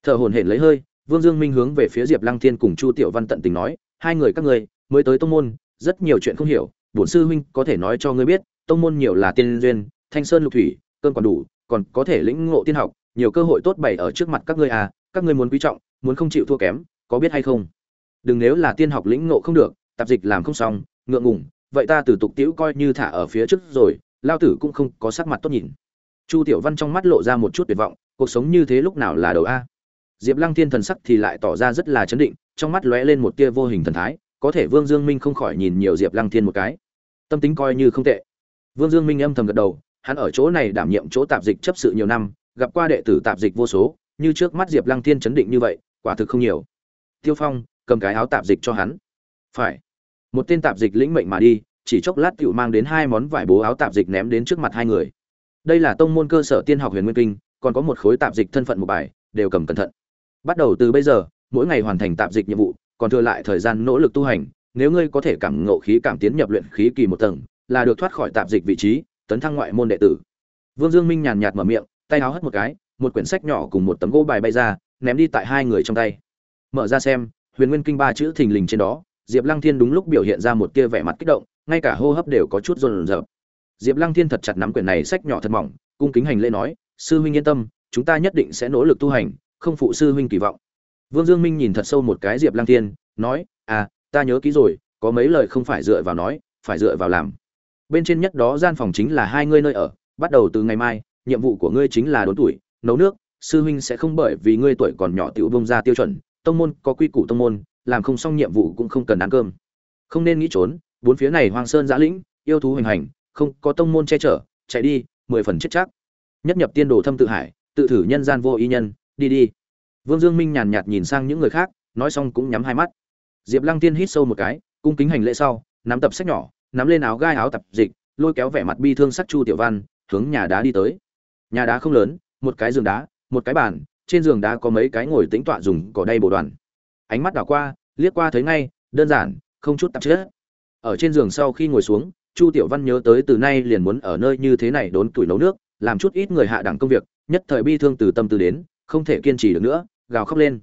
[SPEAKER 1] Thở hổn hển lấy hơi, vương dương minh hướng về phía diệp lăng thiên cùng chu tiểu văn tận tình nói, hai người các ngươi, mới tới tông môn, rất nhiều chuyện không hiểu, bổn sư huynh có thể nói cho ngươi biết, tông môn nhiều là tiên duyên thanh sơn lục thủy cơn còn đủ, còn có thể lĩnh ngộ tiên học, nhiều cơ hội tốt bày ở trước mặt các ngươi à các ngươi muốn quý trọng, muốn không chịu thua kém, có biết hay không? Đừng nếu là tiên học lĩnh ngộ không được, tạp dịch làm không xong, ngượng ngùng, vậy ta từ tục tiễu coi như thả ở phía trước rồi, lao tử cũng không có sắc mặt tốt nhìn. Chu tiểu văn trong mắt lộ ra một chút tuyệt vọng, cuộc sống như thế lúc nào là đầu a? Diệp lăng thiên thần sắc thì lại tỏ ra rất là chấn định, trong mắt lóe lên một tia vô hình thần thái, có thể vương dương minh không khỏi nhìn nhiều diệp lăng thiên một cái. Tâm tính coi như không tệ. Vương dương minh âm thầm gật đầu hắn ở chỗ này đảm nhiệm chỗ tạp dịch chấp sự nhiều năm, gặp qua đệ tử tạp dịch vô số, như trước mắt diệp lăng thiên chấn định như vậy, quả thực không nhiều. Tiêu phong, cầm cái áo tạp dịch cho hắn. Phải. Một tên tạp dịch lĩnh mệnh mà đi, chỉ chốc lát tiểu mang đến hai món vải bố áo tạp dịch ném đến trước mặt hai người. Đây là tông môn cơ sở tiên học huyền nguyên kinh, còn có một khối tạp dịch thân phận một bài, đều cầm cẩn thận. Bắt đầu từ bây giờ, mỗi ngày hoàn thành tạp dịch nhiệm vụ, còn thừa lại thời gian nỗ lực tu hành, nếu ngươi có thể cảm ngộ khí cảm tiến nhập luyện khí kỳ một tầng, là được thoát khỏi tạp dịch vị trí tấn thăng ngoại môn đệ tử. Vương dương minh nhàn nhạt mở miệng, tay áo hất một cái, một quyển sách nhỏ cùng một tấm gỗ bài bay ra, ném đi tại hai người trong tay. Mở ra xem, huyền nguyên kinh ba chữ thình lình trên đó, diệp lăng thiên đúng lúc biểu hiện ra một tia vẻ mặt kích động, ngay cả hô hấp đều có chút run rợn. Diệp lăng thiên thật chặt nắm quyển này sách nhỏ thật mỏng, cung kính hành lễ nói, sư huynh yên tâm, chúng ta nhất định sẽ nỗ lực tu hành, không phụ sư huynh kỳ vọng. Vương dương minh nhìn thật sâu một cái diệp lăng thiên, nói à ta nhớ kỹ rồi, có mấy lời không phải dựa vào nói, phải dựa vào làm bên trên nhất đó gian phòng chính là hai ngươi nơi ở, bắt đầu từ ngày mai, nhiệm vụ của ngươi chính là đốn tuổi, nấu nước, sư huynh sẽ không bởi vì ngươi tuổi còn nhỏ tiểu bông ra tiêu chuẩn, tông môn có quy củ tông môn, làm không xong nhiệm vụ cũng không cần ăn cơm. Không nên nghĩ trốn, bốn phía này hoang sơn giã lĩnh, yêu thú hoành hành, không có tông môn che chở, chạy đi, mười phần chết chắc. Nhất nhập tiên đồ thâm tự hải, tự thử nhân gian vô y nhân, đi đi. Vương dương minh nhàn nhạt nhìn sang những người khác, nói xong cũng nhắm hai mắt. Diệp lăng tiên hít sâu một cái, cung kính hành lễ sau, nắm tập sách nhỏ nắm lên áo gai áo tập dịch, lôi kéo vẻ mặt bi thương sắc chu tiểu văn, hướng nhà đá đi tới. Nhà đá không lớn, một cái giường đá, một cái bàn, trên giường đá có mấy cái ngồi tính tọa dùng cỏ đay bồ đoàn. Ánh mắt đảo qua, liếc qua thấy ngay, đơn giản, không chút tạp chất. Ở trên giường sau khi ngồi xuống, chu tiểu văn nhớ tới từ nay liền muốn ở nơi như thế này đốn tuổi nấu nước, làm chút ít người hạ đẳng công việc, nhất thời bi thương từ tâm từ đến, không thể kiên trì được nữa, gào khóc lên.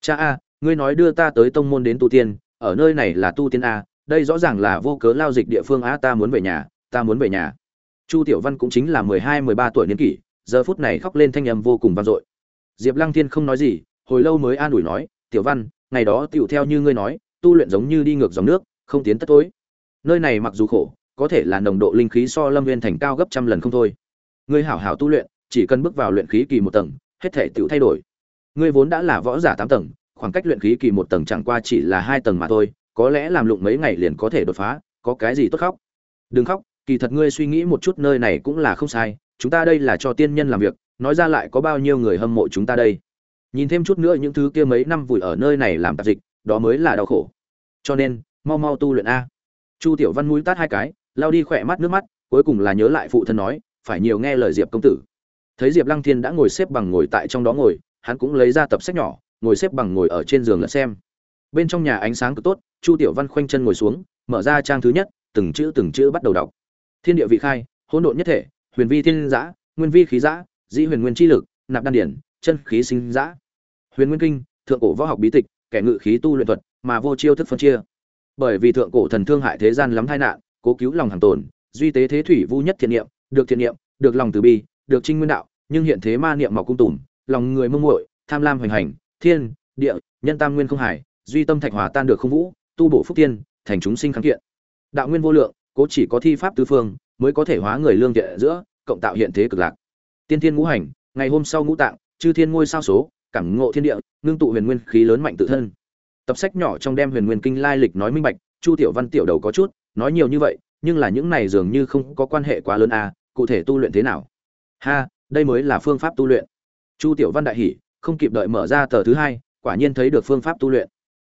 [SPEAKER 1] Cha a, ngươi nói đưa ta tới tông môn đến tu tiên, ở nơi này là tu tiên a đây rõ ràng là vô cớ lao dịch địa phương a ta muốn về nhà, ta muốn về nhà. Chu tiểu văn cũng chính là mười hai, mười ba tuổi niên kỷ, giờ phút này khóc lên thanh âm vô cùng vang dội. Diệp lăng thiên không nói gì, hồi lâu mới an ủi nói, tiểu văn, ngày đó tựu theo như ngươi nói, tu luyện giống như đi ngược dòng nước, không tiến tất tối nơi này mặc dù khổ, có thể là nồng độ linh khí so lâm viên thành cao gấp trăm lần không thôi. Ngươi hảo hảo tu luyện, chỉ cần bước vào luyện khí kỳ một tầng, hết thể tựu thay đổi. Ngươi vốn đã là võ giả tám tầng, khoảng cách luyện khí kỳ một tầng chẳng qua chỉ là hai tầng mà thôi có lẽ làm lụng mấy ngày liền có thể đột phá, có cái gì tốt khóc? Đừng khóc, kỳ thật ngươi suy nghĩ một chút nơi này cũng là không sai, chúng ta đây là cho tiên nhân làm việc, nói ra lại có bao nhiêu người hâm mộ chúng ta đây? Nhìn thêm chút nữa những thứ kia mấy năm vùi ở nơi này làm tạp dịch, đó mới là đau khổ. Cho nên, mau mau tu luyện a. Chu tiểu văn mũi tát hai cái lao đi khỏe mắt nước mắt, cuối cùng là nhớ lại phụ thân nói, phải nhiều nghe lời diệp công tử. Thấy diệp lăng thiên đã ngồi xếp bằng ngồi tại trong đó ngồi, hắn cũng lấy ra tập sách nhỏ, ngồi xếp bằng ngồi ở trên giường là xem bên trong nhà ánh sáng cực tốt, chu tiểu văn khoanh chân ngồi xuống, mở ra trang thứ nhất, từng chữ từng chữ bắt đầu đọc. Thiên địa vị khai, hỗn độn nhất thể, huyền vi thiên giã, nguyên vi khí giã, dĩ huyền nguyên chi lực, nạp đan điển, chân khí sinh giã. Huyền nguyên kinh, thượng cổ võ học bí tịch, kẻ ngự khí tu luyện thuật, mà vô chiêu thức phân chia. Bởi vì thượng cổ thần thương hại thế gian lắm tai nạn, cố cứu lòng hàng tồn, duy tế thế thủy vu nhất thiện niệm, được thiện niệm, được lòng từ bi, được trinh nguyên đạo, nhưng hiện thế ma niệm mọc cung tùm, lòng người mông muội, tham lam hoành hành, thiên, địa, nhân tam nguyên không hải duy tâm thạch hòa tan được không vũ, tu bổ phúc tiên, thành chúng sinh kháng kiện. Đạo nguyên vô lượng, cố chỉ có thi pháp tứ phương, mới có thể hóa người lương thiện giữa, cộng tạo hiện thế cực lạc. Tiên thiên ngũ hành, ngày hôm sau ngũ tạng, chư thiên ngôi sao số, cảm ngộ thiên địa, ngưng tụ huyền nguyên khí lớn mạnh tự thân. Tập sách nhỏ trong đem huyền nguyên kinh lai lịch nói minh bạch, chu tiểu văn tiểu đầu có chút, nói nhiều như vậy, nhưng là những này dường như không có quan hệ quá lớn à cụ thể tu luyện thế nào? Ha, đây mới là phương pháp tu luyện. Chu tiểu văn đại hỉ, không kịp đợi mở ra tờ thứ hai, quả nhiên thấy được phương pháp tu luyện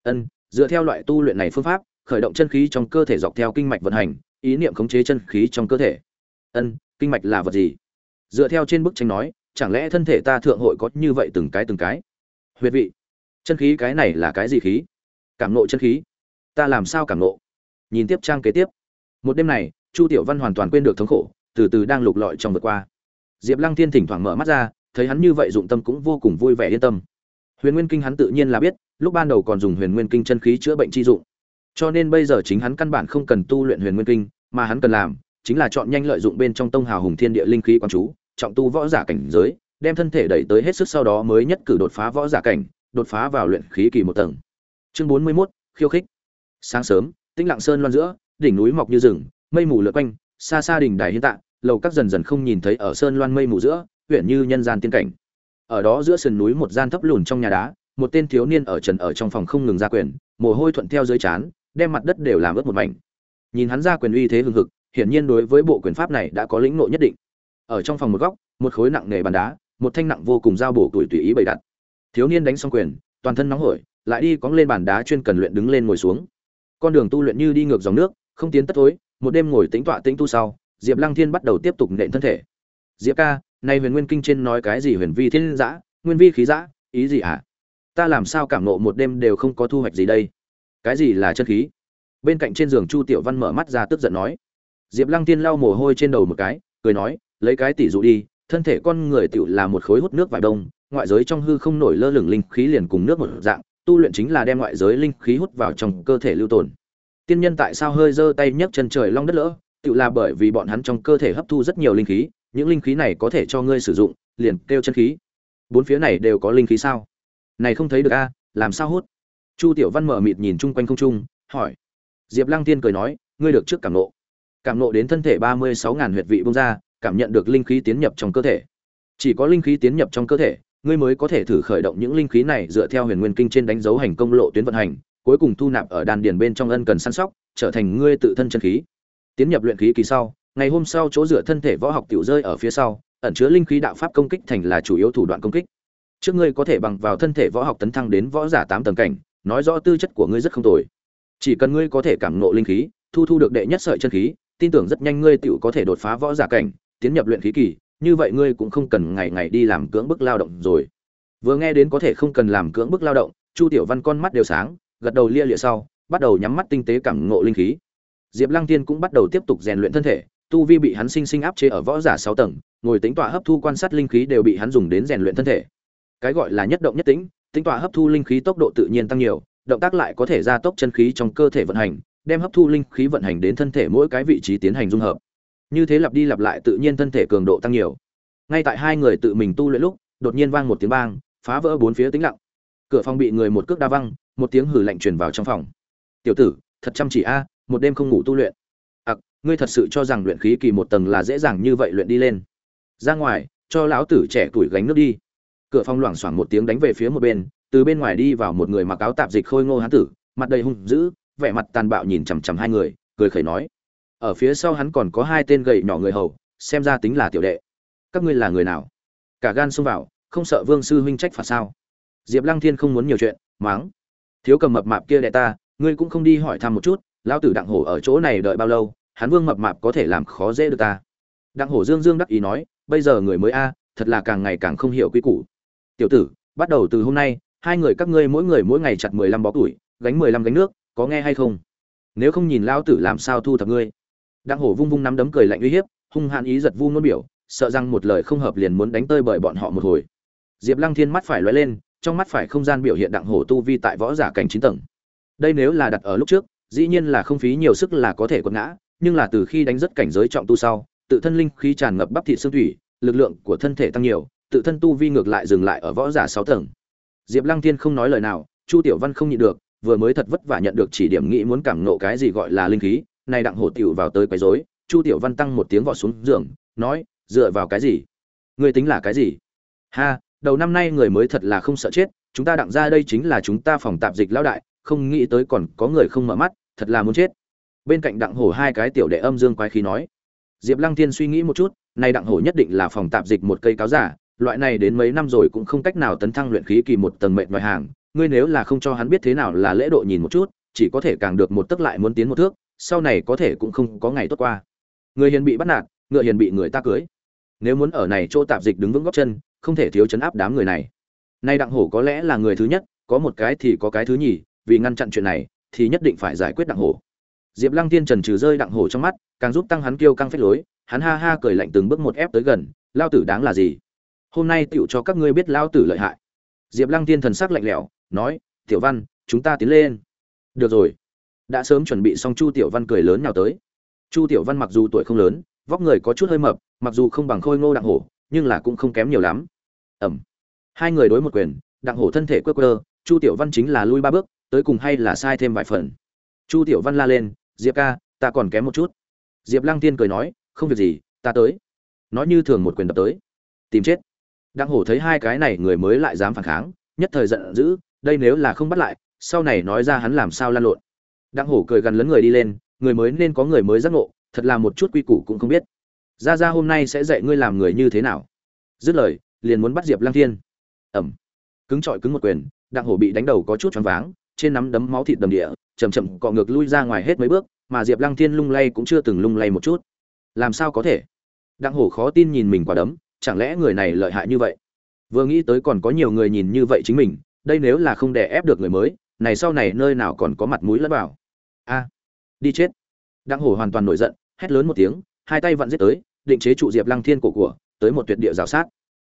[SPEAKER 1] ân, dựa theo loại tu luyện này phương pháp, khởi động chân khí trong cơ thể dọc theo kinh mạch vận hành, ý niệm khống chế chân khí trong cơ thể. Ân, kinh mạch là vật gì? Dựa theo trên bức tranh nói, chẳng lẽ thân thể ta thượng hội có như vậy từng cái từng cái? Huyệt vị, chân khí cái này là cái gì khí? Cảm nộ chân khí. Ta làm sao cảm nộ nhìn tiếp trang kế tiếp. Một đêm này, chu tiểu văn hoàn toàn quên được thống khổ, từ từ đang lục lọi trong vượt qua. Diệp lăng thiên thỉnh thoảng mở mắt ra, thấy hắn như vậy dụng tâm cũng vô cùng vui vẻ yên tâm. Huyền nguyên kinh hắn tự nhiên là biết lúc ban đầu còn dùng huyền nguyên kinh chân khí chữa bệnh chi dụng. Cho nên bây giờ chính hắn căn bản không cần tu luyện huyền nguyên kinh mà hắn cần làm chính là chọn nhanh lợi dụng bên trong tông hào hùng thiên địa linh khí quán chú trọng tu võ giả cảnh giới đem thân thể đẩy tới hết sức sau đó mới nhất cử đột phá võ giả cảnh đột phá vào luyện khí kỳ một tầng. Chương bốn mươi 41, khiêu khích. Sáng sớm tĩnh lặng sơn loan giữa đỉnh núi mọc như rừng mây mù lượn quanh xa xa đỉnh đài hiến tại, lầu các dần dần không nhìn thấy ở sơn loan mây mù giữa huyện như nhân gian tiên cảnh. Ở đó giữa sườn núi một gian thấp lùn trong nhà đá một tên thiếu niên ở trần ở trong phòng không ngừng ra quyền mồ hôi thuận theo dưới chán, đem mặt đất đều làm ướt một mảnh. Nhìn hắn ra quyền uy thế hừng hực hiển nhiên đối với bộ quyền pháp này đã có lĩnh ngộ nhất định. Ở trong phòng một góc một khối nặng nề bàn đá một thanh nặng vô cùng dao bổ tuổi tùy ý bày đặt. Thiếu niên đánh xong quyền toàn thân nóng hổi lại đi cóng lên bàn đá chuyên cần luyện đứng lên ngồi xuống. Con đường tu luyện như đi ngược dòng nước không tiến tất thối một đêm ngồi tĩnh tọa tĩnh tu sau diệp lăng thiên bắt đầu tiếp tục nện thân thể. Diệp ca nay huyền nguyên kinh trên nói cái gì huyền vi thiên giã nguyên vi khí giã ý gì ạ à? Ta làm sao cảm nộ một đêm đều không có thu hoạch gì đây? Cái gì là chân khí? Bên cạnh trên giường chu tiểu văn mở mắt ra tức giận nói. Diệp lăng tiên lau mồ hôi trên đầu một cái, cười nói, lấy cái tỷ dụ đi, thân thể con người tựu là một khối hút nước vải đông, ngoại giới trong hư không nổi lơ lửng linh khí liền cùng nước một dạng, tu luyện chính là đem ngoại giới linh khí hút vào trong cơ thể lưu tồn. Tiên nhân tại sao hơi giơ tay nhấc chân trời long đất lỡ, tựu là bởi vì bọn hắn trong cơ thể hấp thu rất nhiều linh khí, những linh khí này có thể cho ngươi sử dụng, liền kêu chân khí. Bốn phía này đều có linh khí sao? Này không thấy được a, làm sao hút? Chu tiểu văn mở mịt nhìn chung quanh không trung, hỏi. Diệp lăng tiên cười nói, ngươi được trước cảm nộ. Cảm nộ đến thân thể ba mươi sáu ngàn huyệt vị bông ra, cảm nhận được linh khí tiến nhập trong cơ thể. Chỉ có linh khí tiến nhập trong cơ thể, ngươi mới có thể thử khởi động những linh khí này dựa theo huyền nguyên kinh trên đánh dấu hành công lộ tuyến vận hành, cuối cùng thu nạp ở đan điền bên trong ân cần săn sóc, trở thành ngươi tự thân chân khí. Tiến nhập luyện khí kỳ sau, ngày hôm sau chỗ dựa thân thể võ học tiểu rơi ở phía sau, ẩn chứa linh khí đạo pháp công kích thành là chủ yếu thủ đoạn công kích trước ngươi có thể bằng vào thân thể võ học tấn thăng đến võ giả tám tầng cảnh, nói rõ tư chất của ngươi rất không tồi. Chỉ cần ngươi có thể cảm ngộ linh khí, thu thu được đệ nhất sợi chân khí, tin tưởng rất nhanh ngươi tiểu có thể đột phá võ giả cảnh, tiến nhập luyện khí kỳ, như vậy ngươi cũng không cần ngày ngày đi làm cưỡng bức lao động rồi. Vừa nghe đến có thể không cần làm cưỡng bức lao động, chu tiểu văn con mắt đều sáng, gật đầu lia lịa sau, bắt đầu nhắm mắt tinh tế cảm ngộ linh khí. Diệp lăng tiên cũng bắt đầu tiếp tục rèn luyện thân thể, tu vi bị hắn sinh sinh áp chế ở võ giả sáu tầng, ngồi tính tọa hấp thu quan sát linh khí đều bị hắn dùng đến rèn luyện thân thể cái gọi là nhất động nhất tĩnh tính tọa hấp thu linh khí tốc độ tự nhiên tăng nhiều, động tác lại có thể gia tốc chân khí trong cơ thể vận hành, đem hấp thu linh khí vận hành đến thân thể mỗi cái vị trí tiến hành dung hợp. Như thế lặp đi lặp lại tự nhiên thân thể cường độ tăng nhiều. Ngay tại hai người tự mình tu luyện lúc, đột nhiên vang một tiếng bang, phá vỡ bốn phía tĩnh lặng. Cửa phòng bị người một cước đa văng, một tiếng hử lạnh truyền vào trong phòng. Tiểu tử, thật chăm chỉ a, một đêm không ngủ tu luyện. Ặc, ngươi thật sự cho rằng luyện khí kỳ một tầng là dễ dàng như vậy luyện đi lên? Ra ngoài, cho lão tử trẻ tuổi gánh nước đi cửa phòng loảng xoảng một tiếng đánh về phía một bên, từ bên ngoài đi vào một người mặc áo tạp dịch khôi ngô hán tử, mặt đầy hung dữ, vẻ mặt tàn bạo nhìn chằm chằm hai người, cười khẩy nói, ở phía sau hắn còn có hai tên gậy nhỏ người hầu, xem ra tính là tiểu đệ. Các ngươi là người nào? Cả gan xông vào, không sợ vương sư huynh trách phạt sao? Diệp lăng thiên không muốn nhiều chuyện máng thiếu cầm mập mạp kia đệ ta, ngươi cũng không đi hỏi thăm một chút, lão tử đặng hổ ở chỗ này đợi bao lâu, hắn vương mập mạp có thể làm khó dễ được ta. Đặng hổ dương dương đắc ý nói, bây giờ người mới a, thật là càng ngày càng không hiểu quy củ tiểu tử bắt đầu từ hôm nay hai người các ngươi mỗi người mỗi ngày chặt mười lăm bó củi, gánh mười lăm gánh nước có nghe hay không? Nếu không nhìn lão tử làm sao thu thập ngươi? Đặng hổ vung vung nắm đấm cười lạnh uy hiếp hung hãn ý giật vu nôn biểu sợ rằng một lời không hợp liền muốn đánh tơi bởi bọn họ một hồi. Diệp lăng thiên mắt phải lóe lên trong mắt phải không gian biểu hiện đặng hổ tu vi tại võ giả cảnh chín tầng. Đây nếu là đặt ở lúc trước dĩ nhiên là không phí nhiều sức là có thể quật ngã nhưng là từ khi đánh rất cảnh giới trọng tu sau tự thân linh khí tràn ngập bắp thịt xương thủy lực lượng của thân thể tăng nhiều tự thân tu vi ngược lại dừng lại ở võ giả sáu tầng. Diệp lăng thiên không nói lời nào, chu tiểu văn không nhịn được, vừa mới thật vất vả nhận được chỉ điểm nghĩ muốn cảm nộ cái gì gọi là linh khí, này đặng hổ tiểu vào tới quấy rối, chu tiểu văn tăng một tiếng vọt xuống giường, nói, dựa vào cái gì? Ngươi tính là cái gì? Ha, đầu năm nay người mới thật là không sợ chết, chúng ta đặng ra đây chính là chúng ta phòng tạp dịch lão đại, không nghĩ tới còn có người không mở mắt, thật là muốn chết. Bên cạnh đặng hổ hai cái tiểu đệ âm dương quái khí nói. Diệp lăng thiên suy nghĩ một chút nay đặng hổ nhất định là phòng tạp dịch một cây cáo giả loại này đến mấy năm rồi cũng không cách nào tấn thăng luyện khí kỳ một tầng mệnh ngoài hàng. Ngươi nếu là không cho hắn biết thế nào là lễ độ nhìn một chút, chỉ có thể càng được một tức lại muốn tiến một thước, sau này có thể cũng không có ngày tốt qua. Người hiền bị bắt nạt, ngựa hiền bị người ta cưới. Nếu muốn ở này chỗ tạp dịch đứng vững góc chân, không thể thiếu chấn áp đám người này. Nay đặng hổ có lẽ là người thứ nhất, có một cái thì có cái thứ nhì, vì ngăn chặn chuyện này, thì nhất định phải giải quyết đặng hổ. Diệp lăng tiên trần trừ rơi đặng hổ trong mắt, càng giúp tăng hắn kêu căng phách lối, hắn ha ha cười lạnh từng bước một ép tới gần, lao tử đáng là gì? Hôm nay tựu cho các ngươi biết lão tử lợi hại. Diệp lăng tiên thần sắc lạnh lẽo, nói, tiểu văn, chúng ta tiến lên. Được rồi. Đã sớm chuẩn bị xong chu tiểu văn cười lớn nào tới. Chu tiểu văn mặc dù tuổi không lớn, vóc người có chút hơi mập, mặc dù không bằng khôi ngô đặng hổ, nhưng là cũng không kém nhiều lắm. Ẩm. Hai người đối một quyền, đặng hổ thân thể quơ quơ, chu tiểu văn chính là lui ba bước, tới cùng hay là sai thêm vài phần. Chu tiểu văn la lên, diệp ca, ta còn kém một chút. Diệp lăng tiên cười nói, không việc gì, ta tới. Nói như thường một quyền đập tới. Tìm chết đặng hổ thấy hai cái này người mới lại dám phản kháng, nhất thời giận dữ, đây nếu là không bắt lại, sau này nói ra hắn làm sao lan lộn. Đặng hổ cười gần lấn người đi lên, người mới nên có người mới giác ngộ, thật là một chút quy củ cũng không biết. Ra ra hôm nay sẽ dạy ngươi làm người như thế nào. Dứt lời, liền muốn bắt diệp lăng thiên. Ẩm. Cứng trọi cứng một quyền, đặng hổ bị đánh đầu có chút choáng váng, trên nắm đấm máu thịt đầm địa chầm chậm cọ ngược lui ra ngoài hết mấy bước, mà diệp lăng thiên lung lay cũng chưa từng lung lay một chút. Làm sao có thể? Đặng hổ khó tin nhìn mình quả đấm chẳng lẽ người này lợi hại như vậy? Vừa nghĩ tới còn có nhiều người nhìn như vậy chính mình, đây nếu là không đè ép được người mới, này sau này nơi nào còn có mặt mũi lẫn vào? A, đi chết. Đặng hổ hoàn toàn nổi giận, hét lớn một tiếng, hai tay vặn giết tới, định chế trụ diệp lăng thiên cổ của, tới một tuyệt địa rào sát.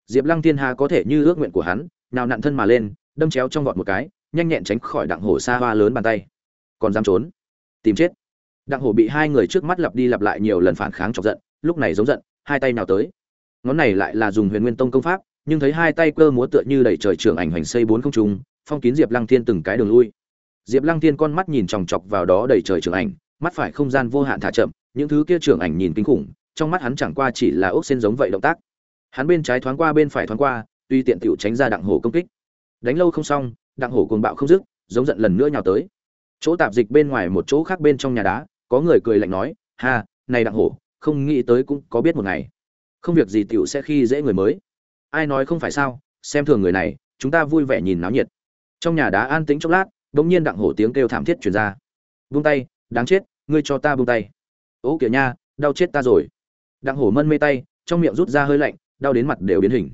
[SPEAKER 1] Diệp lăng thiên hà có thể như ước nguyện của hắn, nào nặn thân mà lên, đâm chéo trong vọt một cái, nhanh nhẹn tránh khỏi đặng hổ xa hoa lớn bàn tay. Còn dám trốn? Tìm chết. Đặng hổ bị hai người trước mắt lặp đi lặp lại nhiều lần phản kháng chọc giận, lúc này giống giận, hai tay nào tới ngón này lại là dùng huyền nguyên tông công pháp, nhưng thấy hai tay cơ múa tựa như đẩy trời trưởng ảnh hoành xây bốn không trung, phong kín diệp lăng thiên từng cái đường lui. Diệp lăng thiên con mắt nhìn chòng chọc vào đó đẩy trời trưởng ảnh, mắt phải không gian vô hạn thả chậm, những thứ kia trưởng ảnh nhìn kinh khủng, trong mắt hắn chẳng qua chỉ là ốc sen giống vậy động tác. Hắn bên trái thoáng qua bên phải thoáng qua, tuy tiện tiểu tránh ra đặng hổ công kích. Đánh lâu không xong, đặng hổ cuồng bạo không dứt, giống giận lần nữa nhào tới. Chỗ tạp dịch bên ngoài một chỗ khác bên trong nhà đá, có người cười lạnh nói, ha, này đặng hổ, không nghĩ tới cũng có biết một ngày không việc gì tiểu sẽ khi dễ người mới. Ai nói không phải sao, xem thường người này, chúng ta vui vẻ nhìn náo nhiệt. Trong nhà đá an tĩnh chốc lát bỗng nhiên đặng hổ tiếng kêu thảm thiết truyền ra. Buông tay, đáng chết, ngươi cho ta buông tay. Ố kìa nha, đau chết ta rồi. Đặng hổ mân mê tay, trong miệng rút ra hơi lạnh, đau đến mặt đều biến hình.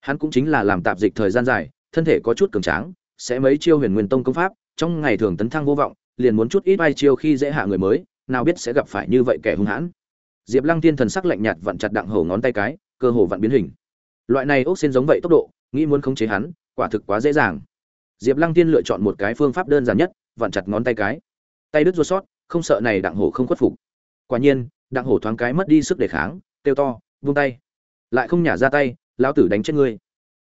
[SPEAKER 1] Hắn cũng chính là làm tạp dịch thời gian dài, thân thể có chút cường tráng, sẽ mấy chiêu huyền nguyên tông công pháp, trong ngày thường tấn thăng vô vọng, liền muốn chút ít vai chiêu khi dễ hạ người mới, nào biết sẽ gặp phải như vậy kẻ hung hãn diệp lăng tiên thần sắc lạnh nhạt vặn chặt đặng hổ ngón tay cái, cơ hồ vặn biến hình. Loại này ốc xin giống vậy tốc độ, nghĩ muốn khống chế hắn, quả thực quá dễ dàng. Diệp lăng tiên lựa chọn một cái phương pháp đơn giản nhất, vặn chặt ngón tay cái. Tay đứt ruột sót, không sợ này đặng hổ không khuất phục. Quả nhiên, đặng hổ thoáng cái mất đi sức đề kháng, kêu to vung tay. Lại không nhả ra tay, lão tử đánh chết ngươi.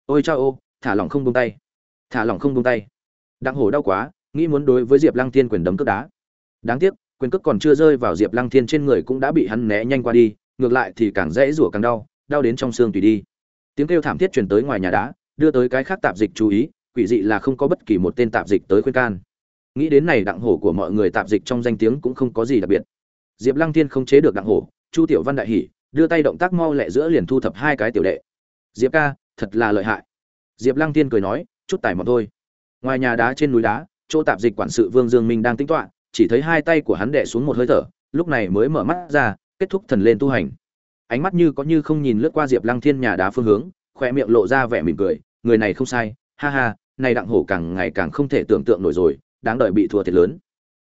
[SPEAKER 1] Ôi chao ô, thả lỏng không buông tay. Thả lỏng không buông tay. Đặng hổ đau quá, nghĩ muốn đối với diệp lăng thiên quyền đấm cước đá. Đáng tiếc quyền cước còn chưa rơi vào diệp lăng thiên trên người cũng đã bị hắn né nhanh qua đi, ngược lại thì càng dễ rủa càng đau đau đến trong xương tùy đi. Tiếng kêu thảm thiết truyền tới ngoài nhà đá, đưa tới cái khác tạp dịch chú ý, quỷ dị là không có bất kỳ một tên tạp dịch tới khuyên can. Nghĩ đến này đặng hổ của mọi người tạp dịch trong danh tiếng cũng không có gì đặc biệt. Diệp lăng thiên không chế được đặng hổ, chu tiểu văn đại hỉ, đưa tay động tác mau lẹ giữa liền thu thập hai cái tiểu đệ. Diệp ca, thật là lợi hại. Diệp lăng thiên cười nói, chút tài mọn thôi. Ngoài nhà đá trên núi đá, chỗ tạp dịch quản sự vương dương minh đang tính toạ chỉ thấy hai tay của hắn đè xuống một hơi thở, lúc này mới mở mắt ra, kết thúc thần lên tu hành. Ánh mắt như có như không nhìn lướt qua diệp lăng thiên nhà đá phương hướng khoe miệng lộ ra vẻ mỉm cười, người này không sai, ha ha, này đặng hổ càng ngày càng không thể tưởng tượng nổi rồi, đáng đợi bị thua thiệt lớn.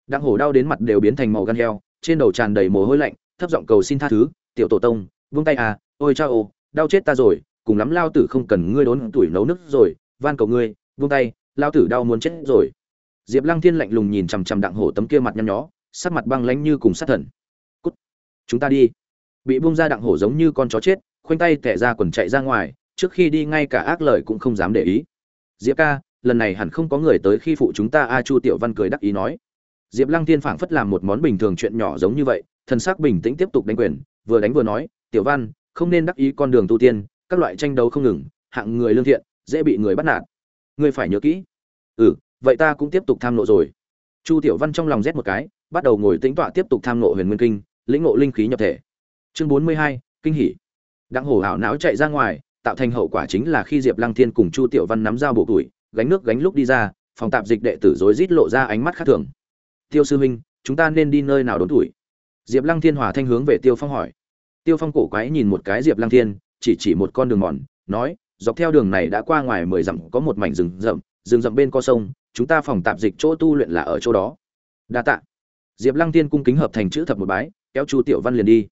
[SPEAKER 1] Đặng hổ đau đến mặt đều biến thành màu gan heo, trên đầu tràn đầy mồ hôi lạnh, thấp giọng cầu xin tha thứ, tiểu tổ tông, vung tay à ôi cha ô, đau chết ta rồi, cùng lắm lao tử không cần ngươi đốn tuổi nấu nước rồi, van cầu ngươi, vung tay, lao tử đau muốn chết rồi diệp lăng thiên lạnh lùng nhìn chằm chằm đặng hổ tấm kia mặt nhăn nhó, sắc mặt băng lãnh như cùng sát thần. Cút, chúng ta đi. Bị buông ra đặng hổ giống như con chó chết, khoanh tay tẻ ra quần chạy ra ngoài, trước khi đi ngay cả ác lời cũng không dám để ý. Diệp ca, lần này hẳn không có người tới khi phụ chúng ta a chu tiểu văn cười đắc ý nói. Diệp lăng Thiên phảng phất làm một món bình thường chuyện nhỏ giống như vậy, thần sắc bình tĩnh tiếp tục đánh quyền, vừa đánh vừa nói, tiểu văn, không nên đắc ý con đường tu tiên, các loại tranh đấu không ngừng, hạng người lương thiện, dễ bị người bắt nạt. Ngươi phải nhớ kỹ. Ừ vậy ta cũng tiếp tục tham nộ rồi. Chu tiểu văn trong lòng rét một cái, bắt đầu ngồi tĩnh tọa tiếp tục tham nộ huyền nguyên kinh, lĩnh ngộ linh khí nhập thể. Chương bốn mươi hai, kinh hỉ. Đặng hổ hảo não chạy ra ngoài, tạo thành hậu quả chính là khi diệp lăng thiên cùng chu tiểu văn nắm dao bộ tuổi, gánh nước gánh lúc đi ra, phòng tạp dịch đệ tử rối rít lộ ra ánh mắt khác thường. Tiêu sư huynh, chúng ta nên đi nơi nào đốn tuổi? Diệp lăng thiên hòa thanh hướng về tiêu phong hỏi. Tiêu phong cổ quái nhìn một cái diệp lăng thiên, chỉ chỉ một con đường mòn, nói, dọc theo đường này đã qua ngoài mười dặm, có một mảnh rừng rậm rừng rậm bên co sông chúng ta phòng tạp dịch chỗ tu luyện là ở chỗ đó. Đa tạ. Diệp lăng thiên cung kính hợp thành chữ thập một bái, kéo chu tiểu văn liền đi.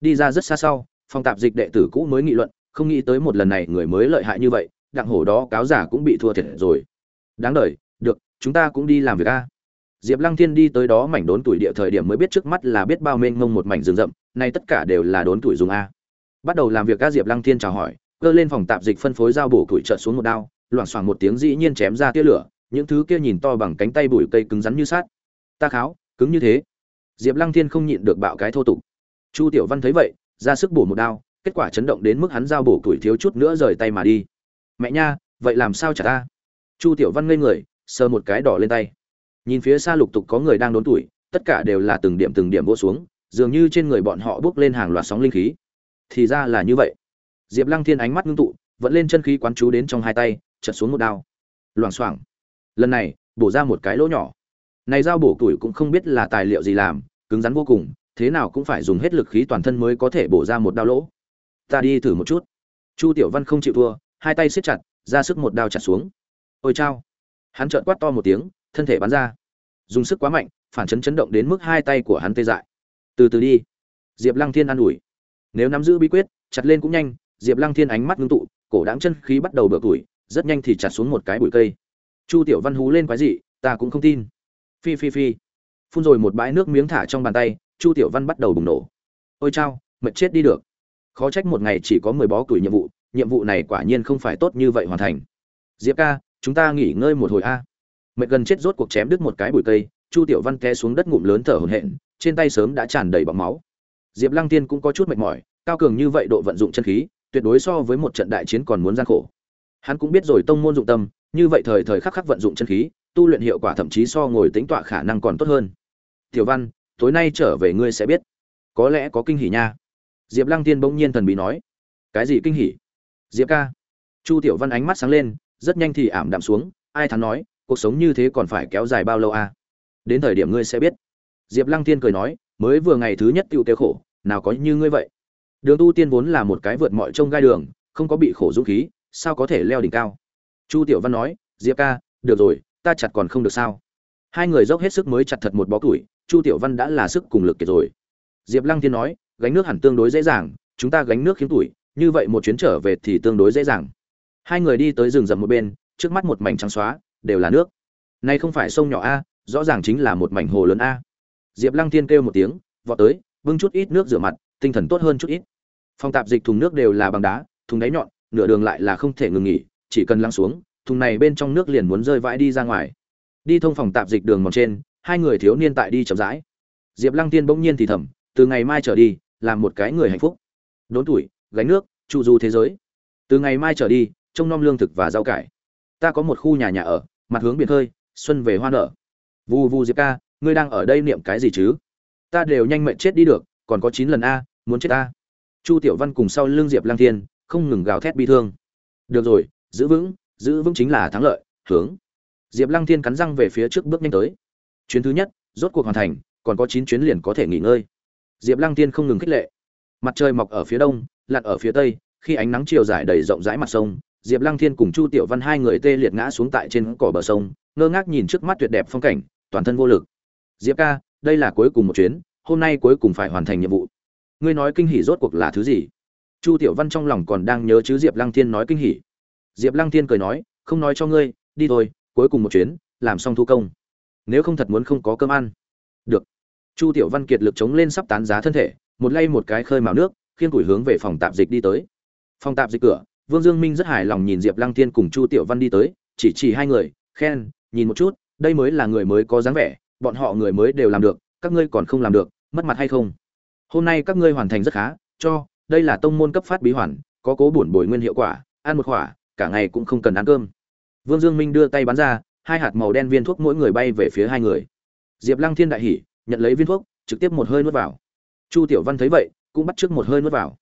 [SPEAKER 1] Đi ra rất xa sau, phòng tạp dịch đệ tử cũ mới nghị luận, không nghĩ tới một lần này người mới lợi hại như vậy, đặng hổ đó cáo giả cũng bị thua thiệt rồi. Đáng đời, được, chúng ta cũng đi làm việc a. Diệp lăng thiên đi tới đó mảnh đốn tuổi địa thời điểm mới biết trước mắt là biết bao mênh mông một mảnh rừng rậm, nay tất cả đều là đốn tuổi dùng a. Bắt đầu làm việc các diệp lăng thiên chào hỏi, cơ lên phòng tạp dịch phân phối dao bổ tuổi trợt xuống một đao, loảng xoảng một tiếng dĩ nhiên chém ra tia lửa những thứ kia nhìn to bằng cánh tay bụi cây cứng rắn như sát ta kháo, cứng như thế. Diệp lăng thiên không nhịn được bạo cái thô tục. Chu tiểu văn thấy vậy, ra sức bổ một đao, kết quả chấn động đến mức hắn dao bổ tuổi thiếu chút nữa rời tay mà đi. Mẹ nha, vậy làm sao chả ta? Chu tiểu văn ngây người, sờ một cái đỏ lên tay. Nhìn phía xa lục tục có người đang đốn tuổi, tất cả đều là từng điểm từng điểm vô xuống, dường như trên người bọn họ bước lên hàng loạt sóng linh khí. Thì ra là như vậy. Diệp lăng thiên ánh mắt ngưng tụ, vẫn lên chân khí quán chú đến trong hai tay, chật xuống một đao. Loảng xoảng lần này, bổ ra một cái lỗ nhỏ. Này dao bổ tuổi cũng không biết là tài liệu gì làm, cứng rắn vô cùng, thế nào cũng phải dùng hết lực khí toàn thân mới có thể bổ ra một đao lỗ. Ta đi thử một chút. Chu tiểu văn không chịu thua, hai tay siết chặt, ra sức một đao chặt xuống. Ôi chao. Hắn trợn quát to một tiếng, thân thể bắn ra. Dùng sức quá mạnh, phản chấn chấn động đến mức hai tay của hắn tê dại. Từ từ đi. Diệp lăng thiên an ủi. Nếu nắm giữ bí quyết, chặt lên cũng nhanh, diệp lăng thiên ánh mắt ngưng tụ, cổ đáng chân khí bắt đầu bựa củi rất nhanh thì chặt xuống một cái bụi cây chu tiểu văn hú lên quái dị, ta cũng không tin. Phi phi phi. Phun rồi một bãi nước miếng thả trong bàn tay, chu tiểu văn bắt đầu bùng nổ. Ôi chao, mệt chết đi được. Khó trách một ngày chỉ có mười bó tuổi nhiệm vụ nhiệm vụ này quả nhiên không phải tốt như vậy hoàn thành. Diệp ca, chúng ta nghỉ ngơi một hồi a. Mệt gần chết rốt cuộc chém đứt một cái bụi cây, chu tiểu văn té xuống đất ngụm lớn thở hổn hển, trên tay sớm đã tràn đầy bọng máu. Diệp lăng tiên cũng có chút mệt mỏi, cao cường như vậy độ vận dụng chân khí, tuyệt đối so với một trận đại chiến còn muốn gian khổ. Hắn cũng biết rồi tông môn dụng tâm như vậy thời thời khắc khắc vận dụng chân khí, tu luyện hiệu quả thậm chí so ngồi tính tọa khả năng còn tốt hơn. Tiểu văn, tối nay trở về ngươi sẽ biết. Có lẽ có kinh hỉ nha. Diệp lăng tiên bỗng nhiên thần bí nói. Cái gì kinh hỉ? Diệp ca. Chu tiểu văn ánh mắt sáng lên, rất nhanh thì ảm đạm xuống, ai thắn nói, cuộc sống như thế còn phải kéo dài bao lâu à? đến thời điểm ngươi sẽ biết. Diệp lăng tiên cười nói, mới vừa ngày thứ nhất tiêu tiêu khổ, nào có như ngươi vậy? Đường tu tiên vốn là một cái vượt mọi trông gai đường, không có bị khổ dũng khí, sao có thể leo đỉnh cao? Chu tiểu văn nói, diệp ca, được rồi, ta chặt còn không được sao? Hai người dốc hết sức mới chặt thật một bó củi, chu tiểu văn đã là sức cùng lực kiệt rồi. Diệp lăng Thiên nói, gánh nước hẳn tương đối dễ dàng, chúng ta gánh nước kiếm tuổi, như vậy một chuyến trở về thì tương đối dễ dàng. Hai người đi tới rừng rậm một bên, trước mắt một mảnh trắng xóa, đều là nước. Nay không phải sông nhỏ a, rõ ràng chính là một mảnh hồ lớn a. Diệp lăng Thiên kêu một tiếng, vọt tới, bưng chút ít nước rửa mặt, tinh thần tốt hơn chút ít. Phòng tạp dịch thùng nước đều là bằng đá, thùng đáy nhọn, nửa đường lại là không thể ngừng nghỉ chỉ cần lắng xuống, thùng này bên trong nước liền muốn rơi vãi đi ra ngoài. Đi thông phòng tạp dịch đường mòn trên, hai người thiếu niên tại đi chậm rãi. Diệp lăng tiên bỗng nhiên thì thầm, từ ngày mai trở đi làm một cái người hạnh phúc. Đốn tuổi, gánh nước, trụ du thế giới. Từ ngày mai trở đi, trông nom lương thực và rau cải. Ta có một khu nhà nhà ở, mặt hướng biển khơi, xuân về hoa nở. Vu vu diệp ca, ngươi đang ở đây niệm cái gì chứ? Ta đều nhanh mệnh chết đi được, còn có chín lần a, muốn chết ta. Chu tiểu văn cùng sau lưng diệp lang thiên không ngừng gào thét bi thương. Được rồi giữ vững giữ vững chính là thắng lợi, hướng. Diệp lăng thiên cắn răng về phía trước bước nhanh tới. Chuyến thứ nhất, rốt cuộc hoàn thành, còn có chín chuyến liền có thể nghỉ ngơi. Diệp lăng Thiên không ngừng khích lệ. Mặt trời mọc ở phía đông, lặn ở phía tây, khi ánh nắng chiều dài đầy rộng rãi mặt sông, diệp lăng thiên cùng chu tiểu văn hai người tê liệt ngã xuống tại trên cỏ bờ sông, ngơ ngác nhìn trước mắt tuyệt đẹp phong cảnh, toàn thân vô lực. Diệp ca, đây là cuối cùng một chuyến, hôm nay cuối cùng phải hoàn thành nhiệm vụ. Ngươi nói kinh hỉ rốt cuộc là thứ gì? Chu tiểu văn trong lòng còn đang nhớ chứ diệp lăng thiên nói kinh hỉ diệp lăng thiên cười nói, không nói cho ngươi, đi thôi, cuối cùng một chuyến, làm xong thu công. Nếu không thật muốn không có cơm ăn. Được. Chu tiểu văn kiệt lực chống lên sắp tán giá thân thể, một lay một cái khơi mào nước, khiêng củi hướng về phòng tạp dịch đi tới. Phòng tạp dịch cửa, vương dương minh rất hài lòng nhìn diệp lăng thiên cùng chu tiểu văn đi tới, chỉ chỉ hai người, khen, nhìn một chút, đây mới là người mới có dáng vẻ, bọn họ người mới đều làm được, các ngươi còn không làm được, mất mặt hay không? Hôm nay các ngươi hoàn thành rất khá, cho, đây là tông môn cấp phát bí hoàn, có cố bổn bồi nguyên hiệu quả, ăn một khỏa cả ngày cũng không cần ăn cơm. Vương dương minh đưa tay bắn ra, hai hạt màu đen viên thuốc mỗi người bay về phía hai người. Diệp lăng thiên đại hỉ, nhận lấy viên thuốc, trực tiếp một hơi nuốt vào. Chu tiểu văn thấy vậy, cũng bắt trước một hơi nuốt vào.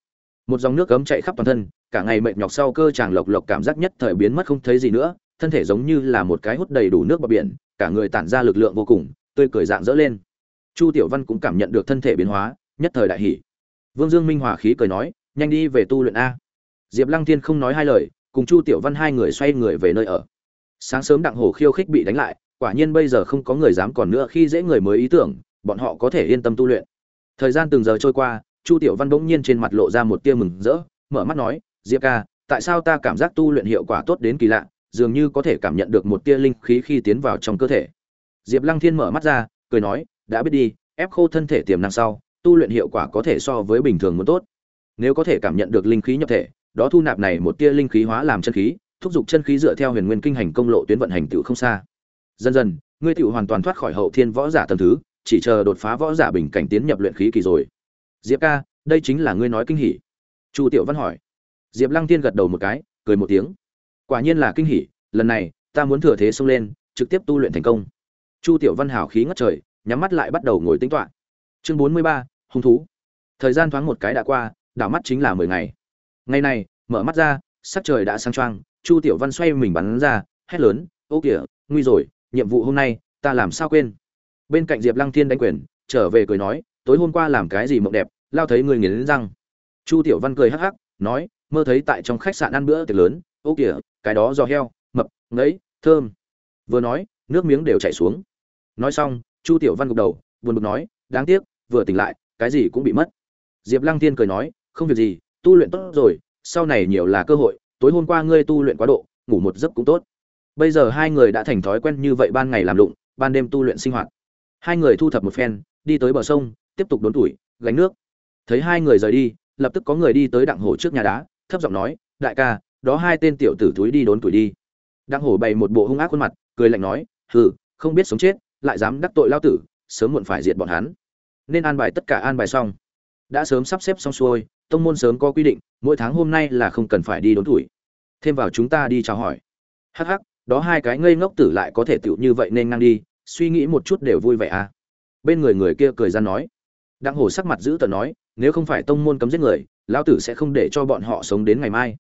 [SPEAKER 1] Một dòng nước cấm chạy khắp toàn thân, cả ngày mệt nhọc sau cơ chàng lộc lộc cảm giác nhất thời biến mất không thấy gì nữa, thân thể giống như là một cái hút đầy đủ nước bọc biển, cả người tản ra lực lượng vô cùng, tươi cười dạng dỡ lên. Chu tiểu văn cũng cảm nhận được thân thể biến hóa, nhất thời đại hỉ. Vương dương minh hòa khí cười nói, nhanh đi về tu luyện a. Diệp lăng thiên không nói hai lời cùng chu tiểu văn hai người xoay người về nơi ở. Sáng sớm đặng Hồ khiêu khích bị đánh lại, quả nhiên bây giờ không có người dám còn nữa khi dễ người mới ý tưởng, bọn họ có thể yên tâm tu luyện. Thời gian từng giờ trôi qua, chu tiểu văn bỗng nhiên trên mặt lộ ra một tia mừng rỡ, mở mắt nói, diệp ca, tại sao ta cảm giác tu luyện hiệu quả tốt đến kỳ lạ, dường như có thể cảm nhận được một tia linh khí khi tiến vào trong cơ thể. Diệp lăng thiên mở mắt ra, cười nói, đã biết đi, ép khô thân thể tiềm năng sau, tu luyện hiệu quả có thể so với bình thường muốn tốt. Nếu có thể cảm nhận được linh khí nhập thể đó thu nạp này một tia linh khí hóa làm chân khí, thúc giục chân khí dựa theo huyền nguyên kinh hành công lộ tuyến vận hành tựu không xa. Dần dần, ngươi tựu hoàn toàn thoát khỏi hậu thiên võ giả tầm thứ, chỉ chờ đột phá võ giả bình cảnh tiến nhập luyện khí kỳ rồi. Diệp ca, đây chính là ngươi nói kinh hỉ. Chu tiểu văn hỏi. Diệp lăng tiên gật đầu một cái, cười một tiếng. Quả nhiên là kinh hỉ, lần này, ta muốn thừa thế xông lên, trực tiếp tu luyện thành công. Chu tiểu văn hào khí ngất trời, nhắm mắt lại bắt đầu ngồi tính toán chương bốn mươi ba, hung thú. Thời gian thoáng một cái đã qua, đảo mắt chính là mười ngày ngày này, mở mắt ra, sắc trời đã sáng choang, chu tiểu văn xoay mình bắn ra, hét lớn, ô kìa, nguy rồi, nhiệm vụ hôm nay, ta làm sao quên? Bên cạnh diệp lăng thiên đánh quyền, trở về cười nói, tối hôm qua làm cái gì mộng đẹp, lao thấy người nghiến răng. Chu tiểu văn cười hắc hắc, nói, mơ thấy tại trong khách sạn ăn bữa tiệc lớn, ô kìa, cái đó do heo, mập, ngấy, thơm. Vừa nói, nước miếng đều chảy xuống. Nói xong, chu tiểu văn gục đầu, buồn bực nói, đáng tiếc, vừa tỉnh lại, cái gì cũng bị mất. Diệp lăng Thiên cười nói, không việc gì tu luyện tốt rồi, sau này nhiều là cơ hội, tối hôm qua ngươi tu luyện quá độ, ngủ một giấc cũng tốt. Bây giờ hai người đã thành thói quen như vậy ban ngày làm lụng, ban đêm tu luyện sinh hoạt. Hai người thu thập một phen, đi tới bờ sông, tiếp tục đốn tuổi, gánh nước. Thấy hai người rời đi, lập tức có người đi tới đặng hồ trước nhà đá, thấp giọng nói, đại ca, đó hai tên tiểu tử túi đi đốn tuổi đi. Đặng hổ bày một bộ hung ác khuôn mặt, cười lạnh nói, hừ, không biết sống chết, lại dám đắc tội lao tử, sớm muộn phải diệt bọn hắn. Nên an bài tất cả an bài xong. Đã sớm sắp xếp xong xuôi tông môn sớm có quy định, mỗi tháng hôm nay là không cần phải đi đốn tuổi. Thêm vào chúng ta đi chào hỏi. Hắc hắc, đó hai cái ngây ngốc tử lại có thể tựu như vậy nên ngang đi, suy nghĩ một chút đều vui vẻ à. Bên người người kia cười ra nói. Đặng hổ sắc mặt giữ tờ nói, nếu không phải tông môn cấm giết người, lão tử sẽ không để cho bọn họ sống đến ngày mai.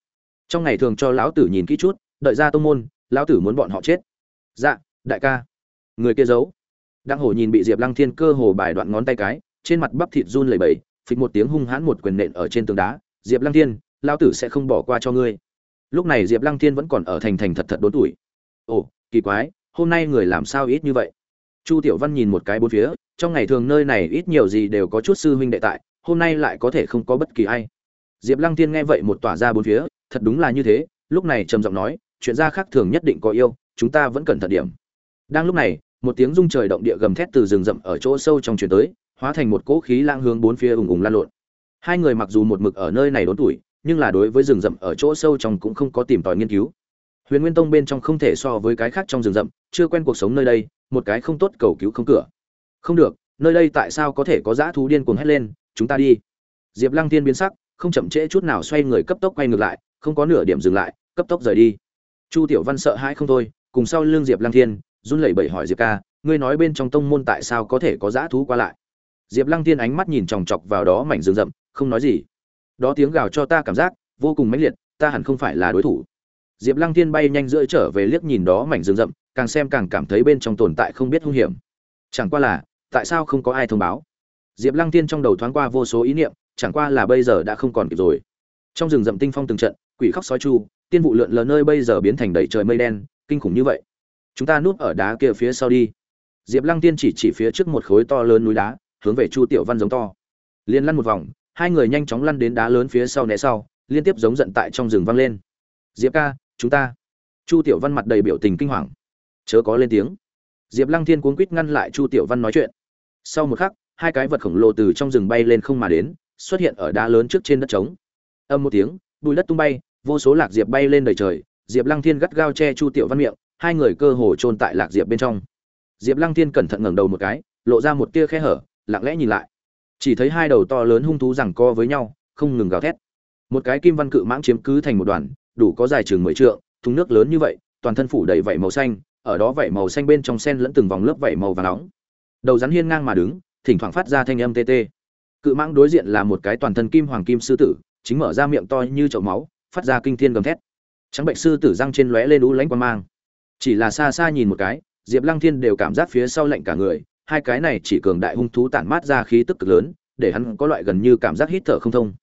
[SPEAKER 1] Trong ngày thường cho lão tử nhìn kỹ chút, đợi ra tông môn, lão tử muốn bọn họ chết. Dạ đại ca. Người kia giấu. Đặng hổ nhìn bị diệp lăng thiên cơ hồ bài đoạn ngón tay cái, trên mặt bắp thịt run lẩy bẩy phịch một tiếng hung hãn một quyền nện ở trên tường đá, diệp lăng thiên, lão tử sẽ không bỏ qua cho ngươi. Lúc này diệp lăng thiên vẫn còn ở thành thành thật thật đốn tuổi. Ồ, kỳ quái, hôm nay người làm sao ít như vậy? Chu tiểu văn nhìn một cái bốn phía, trong ngày thường nơi này ít nhiều gì đều có chút sư huynh đệ tại, hôm nay lại có thể không có bất kỳ ai. Diệp lăng thiên nghe vậy một tỏa ra bốn phía, thật đúng là như thế. Lúc này trầm giọng nói, chuyện ra khác thường nhất định có yêu, chúng ta vẫn cần thận điểm. Đang lúc này, một tiếng rung trời động địa gầm thét từ rừng rậm ở chỗ sâu trong truyền tới hóa thành một cỗ khí lang hướng bốn phía ùng ùng lan lộn. Hai người mặc dù một mực ở nơi này đốn tuổi, nhưng là đối với rừng rậm ở chỗ sâu trong cũng không có tìm tòi nghiên cứu. Huyền nguyên tông bên trong không thể so với cái khác trong rừng rậm, chưa quen cuộc sống nơi đây, một cái không tốt cầu cứu không cửa. Không được, nơi đây tại sao có thể có dã thú điên cuồng hét lên, chúng ta đi. Diệp lăng tiên biến sắc, không chậm trễ chút nào xoay người cấp tốc quay ngược lại, không có nửa điểm dừng lại, cấp tốc rời đi. Chu tiểu văn sợ hãi không thôi, cùng sau lưng diệp lăng thiên, run lẩy bẩy hỏi diệp ca, ngươi nói bên trong tông môn tại sao có thể có dã thú qua lại? Diệp lăng thiên ánh mắt nhìn chòng chọc vào đó mảnh rừng rậm, không nói gì. Đó tiếng gào cho ta cảm giác vô cùng mãnh liệt, ta hẳn không phải là đối thủ. Diệp lăng thiên bay nhanh rưỡi trở về liếc nhìn đó mảnh rừng rậm, càng xem càng cảm thấy bên trong tồn tại không biết hung hiểm. Chẳng qua là, tại sao không có ai thông báo? Diệp lăng thiên trong đầu thoáng qua vô số ý niệm, chẳng qua là bây giờ đã không còn kịp rồi. Trong rừng rậm tinh phong từng trận, quỷ khóc sói chu, tiên vụ lượn lờ nơi bây giờ biến thành đầy trời mây đen, kinh khủng như vậy. Chúng ta núp ở đá kia phía sau đi. Diệp lăng tiên chỉ chỉ phía trước một khối to lớn núi đá hướng về chu tiểu văn giống to. Liên lăn một vòng, hai người nhanh chóng lăn đến đá lớn phía sau né sau, liên tiếp giống giận tại trong rừng vang lên. Diệp ca, chúng ta. Chu tiểu văn mặt đầy biểu tình kinh hoàng. Chớ có lên tiếng. Diệp lăng thiên cuốn quýt ngăn lại chu tiểu văn nói chuyện. Sau một khắc, hai cái vật khổng lồ từ trong rừng bay lên không mà đến, xuất hiện ở đá lớn trước trên đất trống. Âm một tiếng, bùi đất tung bay, vô số lạc diệp bay lên đầy trời. Diệp lăng thiên gắt gao che chu tiểu văn miệng, hai người cơ hồ chôn tại lạc diệp bên trong. Diệp lăng thiên cẩn thận ngẩng đầu một cái, lộ ra một tia khe hở lặng lẽ nhìn lại. Chỉ thấy hai đầu to lớn hung thú rằng co với nhau, không ngừng gào thét. Một cái kim văn cự mãng chiếm cứ thành một đoàn, đủ có dài chừng mười trượng, thùng nước lớn như vậy, toàn thân phủ đầy vảy màu xanh, ở đó vảy màu xanh bên trong sen lẫn từng vòng lớp vảy màu và nóng. Đầu rắn hiên ngang mà đứng, thỉnh thoảng phát ra thanh âm tê tê. Cự mãng đối diện là một cái toàn thân kim hoàng kim sư tử, chính mở ra miệng to như chậu máu, phát ra kinh thiên gầm thét. Trắng bệnh sư tử răng trên lóe lên ú lánh quan mang. Chỉ là xa xa nhìn một cái, diệp lăng thiên đều cảm giác phía sau lạnh cả người hai cái này chỉ cường đại hung thú tản mát ra khí tức cực lớn, để hắn có loại gần như cảm giác hít thở không thông.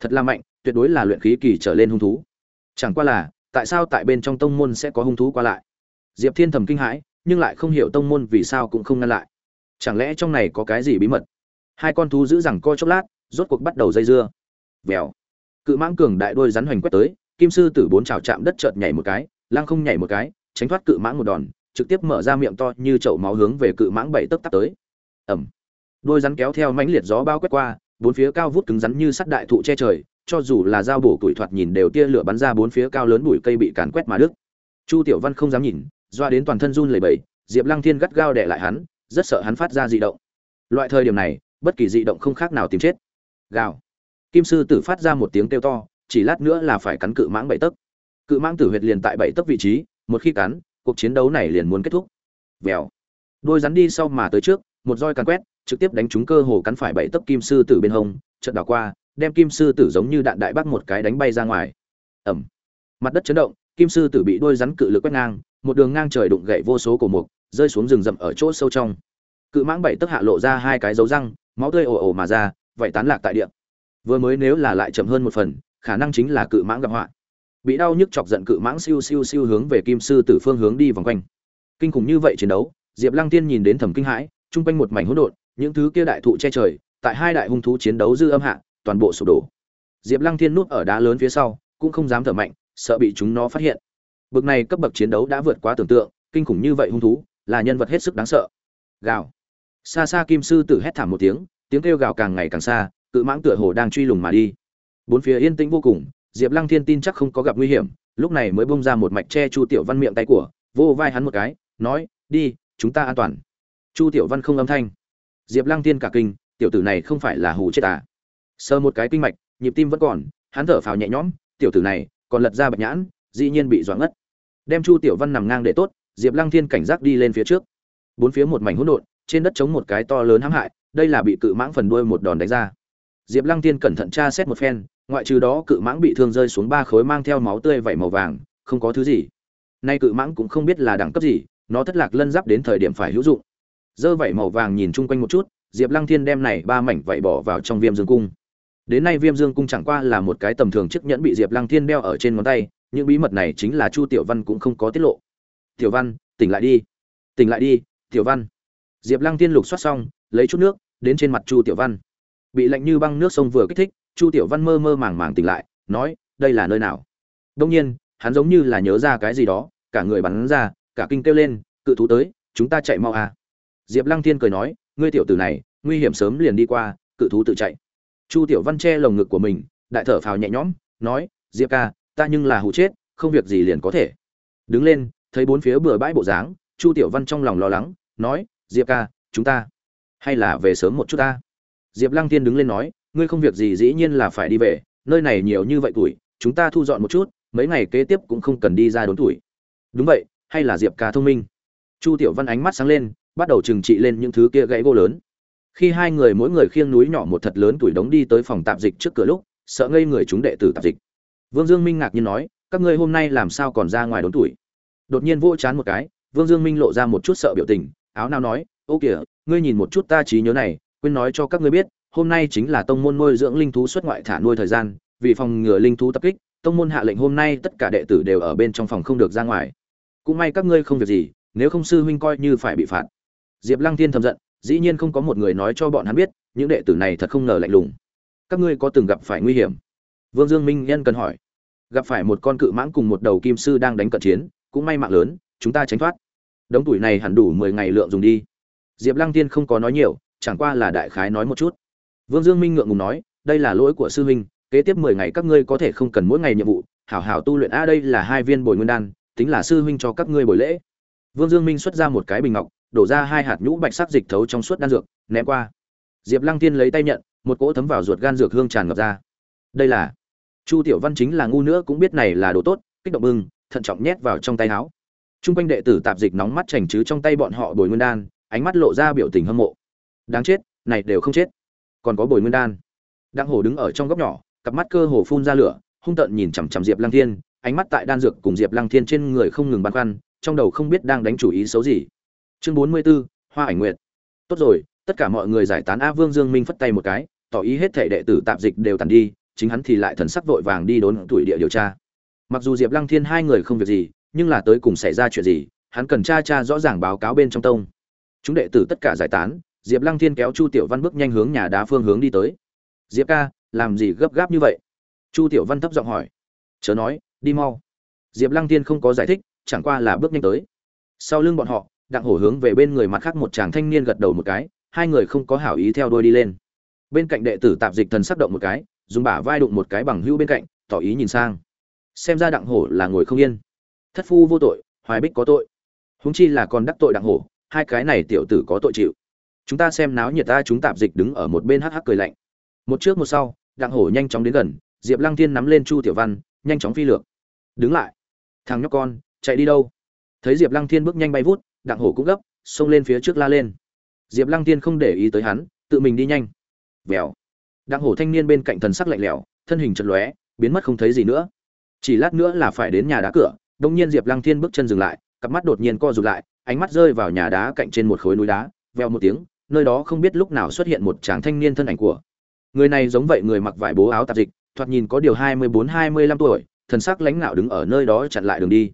[SPEAKER 1] Thật là mạnh, tuyệt đối là luyện khí kỳ trở lên hung thú. Chẳng qua là, tại sao tại bên trong tông môn sẽ có hung thú qua lại? Diệp thiên thầm kinh hãi, nhưng lại không hiểu tông môn vì sao cũng không ngăn lại. Chẳng lẽ trong này có cái gì bí mật? Hai con thú giữ rằng co chốc lát, rốt cuộc bắt đầu dây dưa. Vèo. Cự mãng cường đại đôi rắn hoành quét tới, kim sư tử bốn trảo chạm đất chợt nhảy một cái lang không nhảy một cái, tránh thoát cự mãng một đòn trực tiếp mở ra miệng to như chậu máu hướng về cự mãng bảy tấc tắt tới. Ẩm. Đôi rắn kéo theo mãnh liệt gió bao quét qua, bốn phía cao vút cứng rắn như sắt đại thụ che trời, cho dù là dao bổ tuổi thoạt nhìn đều tia lửa bắn ra bốn phía cao lớn bụi cây bị càn quét mà đứt. Chu tiểu văn không dám nhìn, doa đến toàn thân run lẩy bẩy, diệp lăng thiên gắt gao đè lại hắn, rất sợ hắn phát ra dị động. Loại thời điểm này, bất kỳ dị động không khác nào tìm chết. Gào. Kim sư tử phát ra một tiếng kêu to, chỉ lát nữa là phải cắn cự mãng bảy tấc. Cự mãng tử huyệt liền tại bảy tấc vị trí, một khi cắn cuộc chiến đấu này liền muốn kết thúc. Vèo. Đôi rắn đi sau mà tới trước, một roi càn quét, trực tiếp đánh trúng cơ hồ cắn phải bảy tấc kim sư tử bên hông trận đảo qua, đem kim sư tử giống như đạn đại bác một cái đánh bay ra ngoài. Ẩm mặt đất chấn động, kim sư tử bị đôi rắn cự lực quét ngang, một đường ngang trời đụng gậy vô số cổ mục, rơi xuống rừng rậm ở chỗ sâu trong. Cự mãng bảy tấc hạ lộ ra hai cái dấu răng, máu tươi ồ ồ mà ra, vậy tán lạc tại địa. Vừa mới nếu là lại chậm hơn một phần, khả năng chính là cự mãng gặp họa bị đau nhức chọc giận cự mãng siêu siêu siêu hướng về kim sư tử phương hướng đi vòng quanh. Kinh khủng như vậy chiến đấu, diệp lăng tiên nhìn đến thầm kinh hãi, chung quanh một mảnh hỗn độn, những thứ kia đại thụ che trời, tại hai đại hung thú chiến đấu dư âm hạ, toàn bộ sụp đổ. Diệp lăng thiên núp ở đá lớn phía sau, cũng không dám thở mạnh, sợ bị chúng nó phát hiện. Bực này cấp bậc chiến đấu đã vượt quá tưởng tượng, kinh khủng như vậy hung thú, là nhân vật hết sức đáng sợ. Gào. Xa xa kim sư tử hét thảm một tiếng tiếng kêu gào càng ngày càng xa, cự mãng tựa hồ đang truy lùng mà đi. Bốn phía yên tĩnh vô cùng diệp lăng thiên tin chắc không có gặp nguy hiểm, lúc này mới bung ra một mạch che chu tiểu văn miệng tay của, vô vai hắn một cái, nói, đi, chúng ta an toàn. Chu tiểu văn không âm thanh. Diệp lăng thiên cả kinh, tiểu tử này không phải là hù chết à? Sơ một cái kinh mạch, nhịp tim vẫn còn, hắn thở phào nhẹ nhõm, tiểu tử này, còn lật ra bạch nhãn, dĩ nhiên bị giáng ngất. Đem chu tiểu văn nằm ngang để tốt, diệp lăng thiên cảnh giác đi lên phía trước. Bốn phía một mảnh hỗn độn, trên đất chống một cái to lớn hãm hại, đây là bị cự mãng phần đuôi một đòn đánh ra. Diệp lăng thiên cẩn thận tra xét một phen ngoại trừ đó cự mãng bị thương rơi xuống ba khối mang theo máu tươi vẩy màu vàng, không có thứ gì. Nay cự mãng cũng không biết là đẳng cấp gì, nó thất lạc lân giáp đến thời điểm phải hữu dụng. Dơ vẩy màu vàng nhìn chung quanh một chút, diệp lăng thiên đem này ba mảnh vẩy bỏ vào trong viêm dương cung. Đến nay viêm dương cung chẳng qua là một cái tầm thường chiếc nhẫn bị diệp lăng thiên đeo ở trên ngón tay, những bí mật này chính là chu tiểu văn cũng không có tiết lộ. Tiểu văn, tỉnh lại đi. Tỉnh lại đi, tiểu văn. Diệp lăng thiên lục xoát xong, lấy chút nước, đến trên mặt chu tiểu văn. Bị lạnh như băng nước sông vừa kích thích chu tiểu văn mơ mơ màng màng tỉnh lại, nói, đây là nơi nào? Đông nhiên, hắn giống như là nhớ ra cái gì đó, cả người bắn ra, cả kinh kêu lên, cự thú tới, chúng ta chạy mau à. Diệp lăng thiên cười nói, ngươi tiểu tử này, nguy hiểm sớm liền đi qua, cự thú tự chạy. Chu tiểu văn che lồng ngực của mình, đại thở phào nhẹ nhõm, nói, diệp ca, ta nhưng là hụ chết, không việc gì liền có thể. Đứng lên, thấy bốn phía bừa bãi bộ dáng, chu tiểu văn trong lòng lo lắng, nói, diệp ca, chúng ta hay là về sớm một chút ta. Diệp lăng Thiên đứng lên nói ngươi không việc gì dĩ nhiên là phải đi về, nơi này nhiều như vậy tuổi, chúng ta thu dọn một chút, mấy ngày kế tiếp cũng không cần đi ra đốn tuổi. Đúng vậy, hay là diệp ca thông minh? Chu tiểu văn ánh mắt sáng lên, bắt đầu trừng trị lên những thứ kia gãy gỗ lớn. Khi hai người mỗi người khiêng núi nhỏ một thật lớn tuổi đống đi tới phòng tạp dịch trước cửa lúc, sợ ngây người chúng đệ tử tạp dịch. Vương dương minh ngạc nhiên nói, các ngươi hôm nay làm sao còn ra ngoài đốn tuổi? Đột nhiên vỗ chán một cái, vương dương minh lộ ra một chút sợ biểu tình, áo nào nói, ô kìa, ngươi nhìn một chút ta trí nhớ này, quên nói cho các ngươi biết hôm nay chính là tông môn nuôi dưỡng linh thú xuất ngoại thả nuôi thời gian, vì phòng ngừa linh thú tập kích, tông môn hạ lệnh hôm nay tất cả đệ tử đều ở bên trong phòng không được ra ngoài. Cũng may các ngươi không việc gì, nếu không sư huynh coi như phải bị phạt. Diệp lăng thiên thầm giận, dĩ nhiên không có một người nói cho bọn hắn biết, những đệ tử này thật không ngờ lạnh lùng. Các ngươi có từng gặp phải nguy hiểm? Vương dương minh nhân cần hỏi. Gặp phải một con cự mãng cùng một đầu kim sư đang đánh cận chiến, cũng may mạng lớn, chúng ta tránh thoát. Đống tuổi này hẳn đủ mười ngày lượng dùng đi. Diệp lăng tiên không có nói nhiều, chẳng qua là đại khái nói một chút vương dương minh ngượng ngùng nói đây là lỗi của sư huynh kế tiếp mười ngày các ngươi có thể không cần mỗi ngày nhiệm vụ hảo hảo tu luyện. A đây là hai viên bồi nguyên đan tính là sư huynh cho các ngươi buổi lễ. Vương dương minh xuất ra một cái bình ngọc đổ ra hai hạt nhũ bạch sắc dịch thấu trong suốt đan dược ném qua. Diệp lăng tiên lấy tay nhận một cỗ thấm vào ruột gan dược hương tràn ngập ra. Đây là chu tiểu văn chính là ngu nữa cũng biết này là đồ tốt kích động mừng, thận trọng nhét vào trong tay áo. Trung quanh đệ tử tạp dịch nóng mắt chảnh chứ trong tay bọn họ bồi nguyên đan ánh mắt lộ ra biểu tình hâm mộ. Đáng chết này đều không chết còn có bồi nguyên đan. Đặng hổ đứng ở trong góc nhỏ cặp mắt cơ hồ phun ra lửa hung tợn nhìn chằm chằm diệp lăng thiên ánh mắt tại đan dược cùng diệp lăng thiên trên người không ngừng băn khoăn trong đầu không biết đang đánh chủ ý xấu gì. Chương bốn mươi b ố hoa ảnh nguyệt, tốt rồi tất cả mọi người giải tán a vương dương minh phất tay một cái tỏ ý hết thể đệ tử tạp dịch đều tàn đi chính hắn thì lại thần sắc vội vàng đi đốn tuổi địa điều tra. Mặc dù diệp lăng thiên hai người không việc gì nhưng là tới cùng xảy ra chuyện gì hắn cần tra tra rõ ràng báo cáo bên trong tông. Chúng đệ tử tất cả giải tán diệp lăng thiên kéo chu tiểu văn bước nhanh hướng nhà đá phương hướng đi tới. Diệp ca, làm gì gấp gáp như vậy? Chu tiểu văn thấp giọng hỏi. Chớ nói, đi mau. Diệp lăng thiên không có giải thích, chẳng qua là bước nhanh tới. Sau lưng bọn họ, đặng hổ hướng về bên người mặt khác một chàng thanh niên gật đầu một cái, hai người không có hảo ý theo đuôi đi lên. Bên cạnh đệ tử tạp dịch thần sắc động một cái, dùng bả vai đụng một cái bằng hữu bên cạnh, tỏ ý nhìn sang. Xem ra đặng hổ là ngồi không yên. Thất phu vô tội, hoài bích có tội. Huống chi là còn đắc tội đặng hổ, hai cái này tiểu tử có tội chịu chúng ta xem náo nhiệt ta chúng tạp dịch đứng ở một bên hắc hắc cười lạnh. Một trước một sau, đặng hổ nhanh chóng đến gần, diệp lăng thiên nắm lên chu tiểu văn, nhanh chóng phi lược. Đứng lại. Thằng nhóc con, chạy đi đâu? Thấy diệp lăng thiên bước nhanh bay vút, đặng hổ cũng gấp, xông lên phía trước la lên. Diệp lăng thiên không để ý tới hắn, tự mình đi nhanh. Vèo. Đặng hổ thanh niên bên cạnh thần sắc lạnh lẽo, thân hình chật lóe, biến mất không thấy gì nữa. Chỉ lát nữa là phải đến nhà đá cửa đông nhiên diệp lăng thiên bước chân dừng lại, cặp mắt đột nhiên co rụt lại, ánh mắt rơi vào nhà đá cạnh trên một khối núi đá veo một tiếng nơi đó không biết lúc nào xuất hiện một chàng thanh niên thân ảnh của. Người này giống vậy người mặc vải bố áo tạp dịch thoạt nhìn có điều hai mươi bốn hai mươi lăm tuổi thần sắc lãnh ngạo đứng ở nơi đó chặn lại đường đi.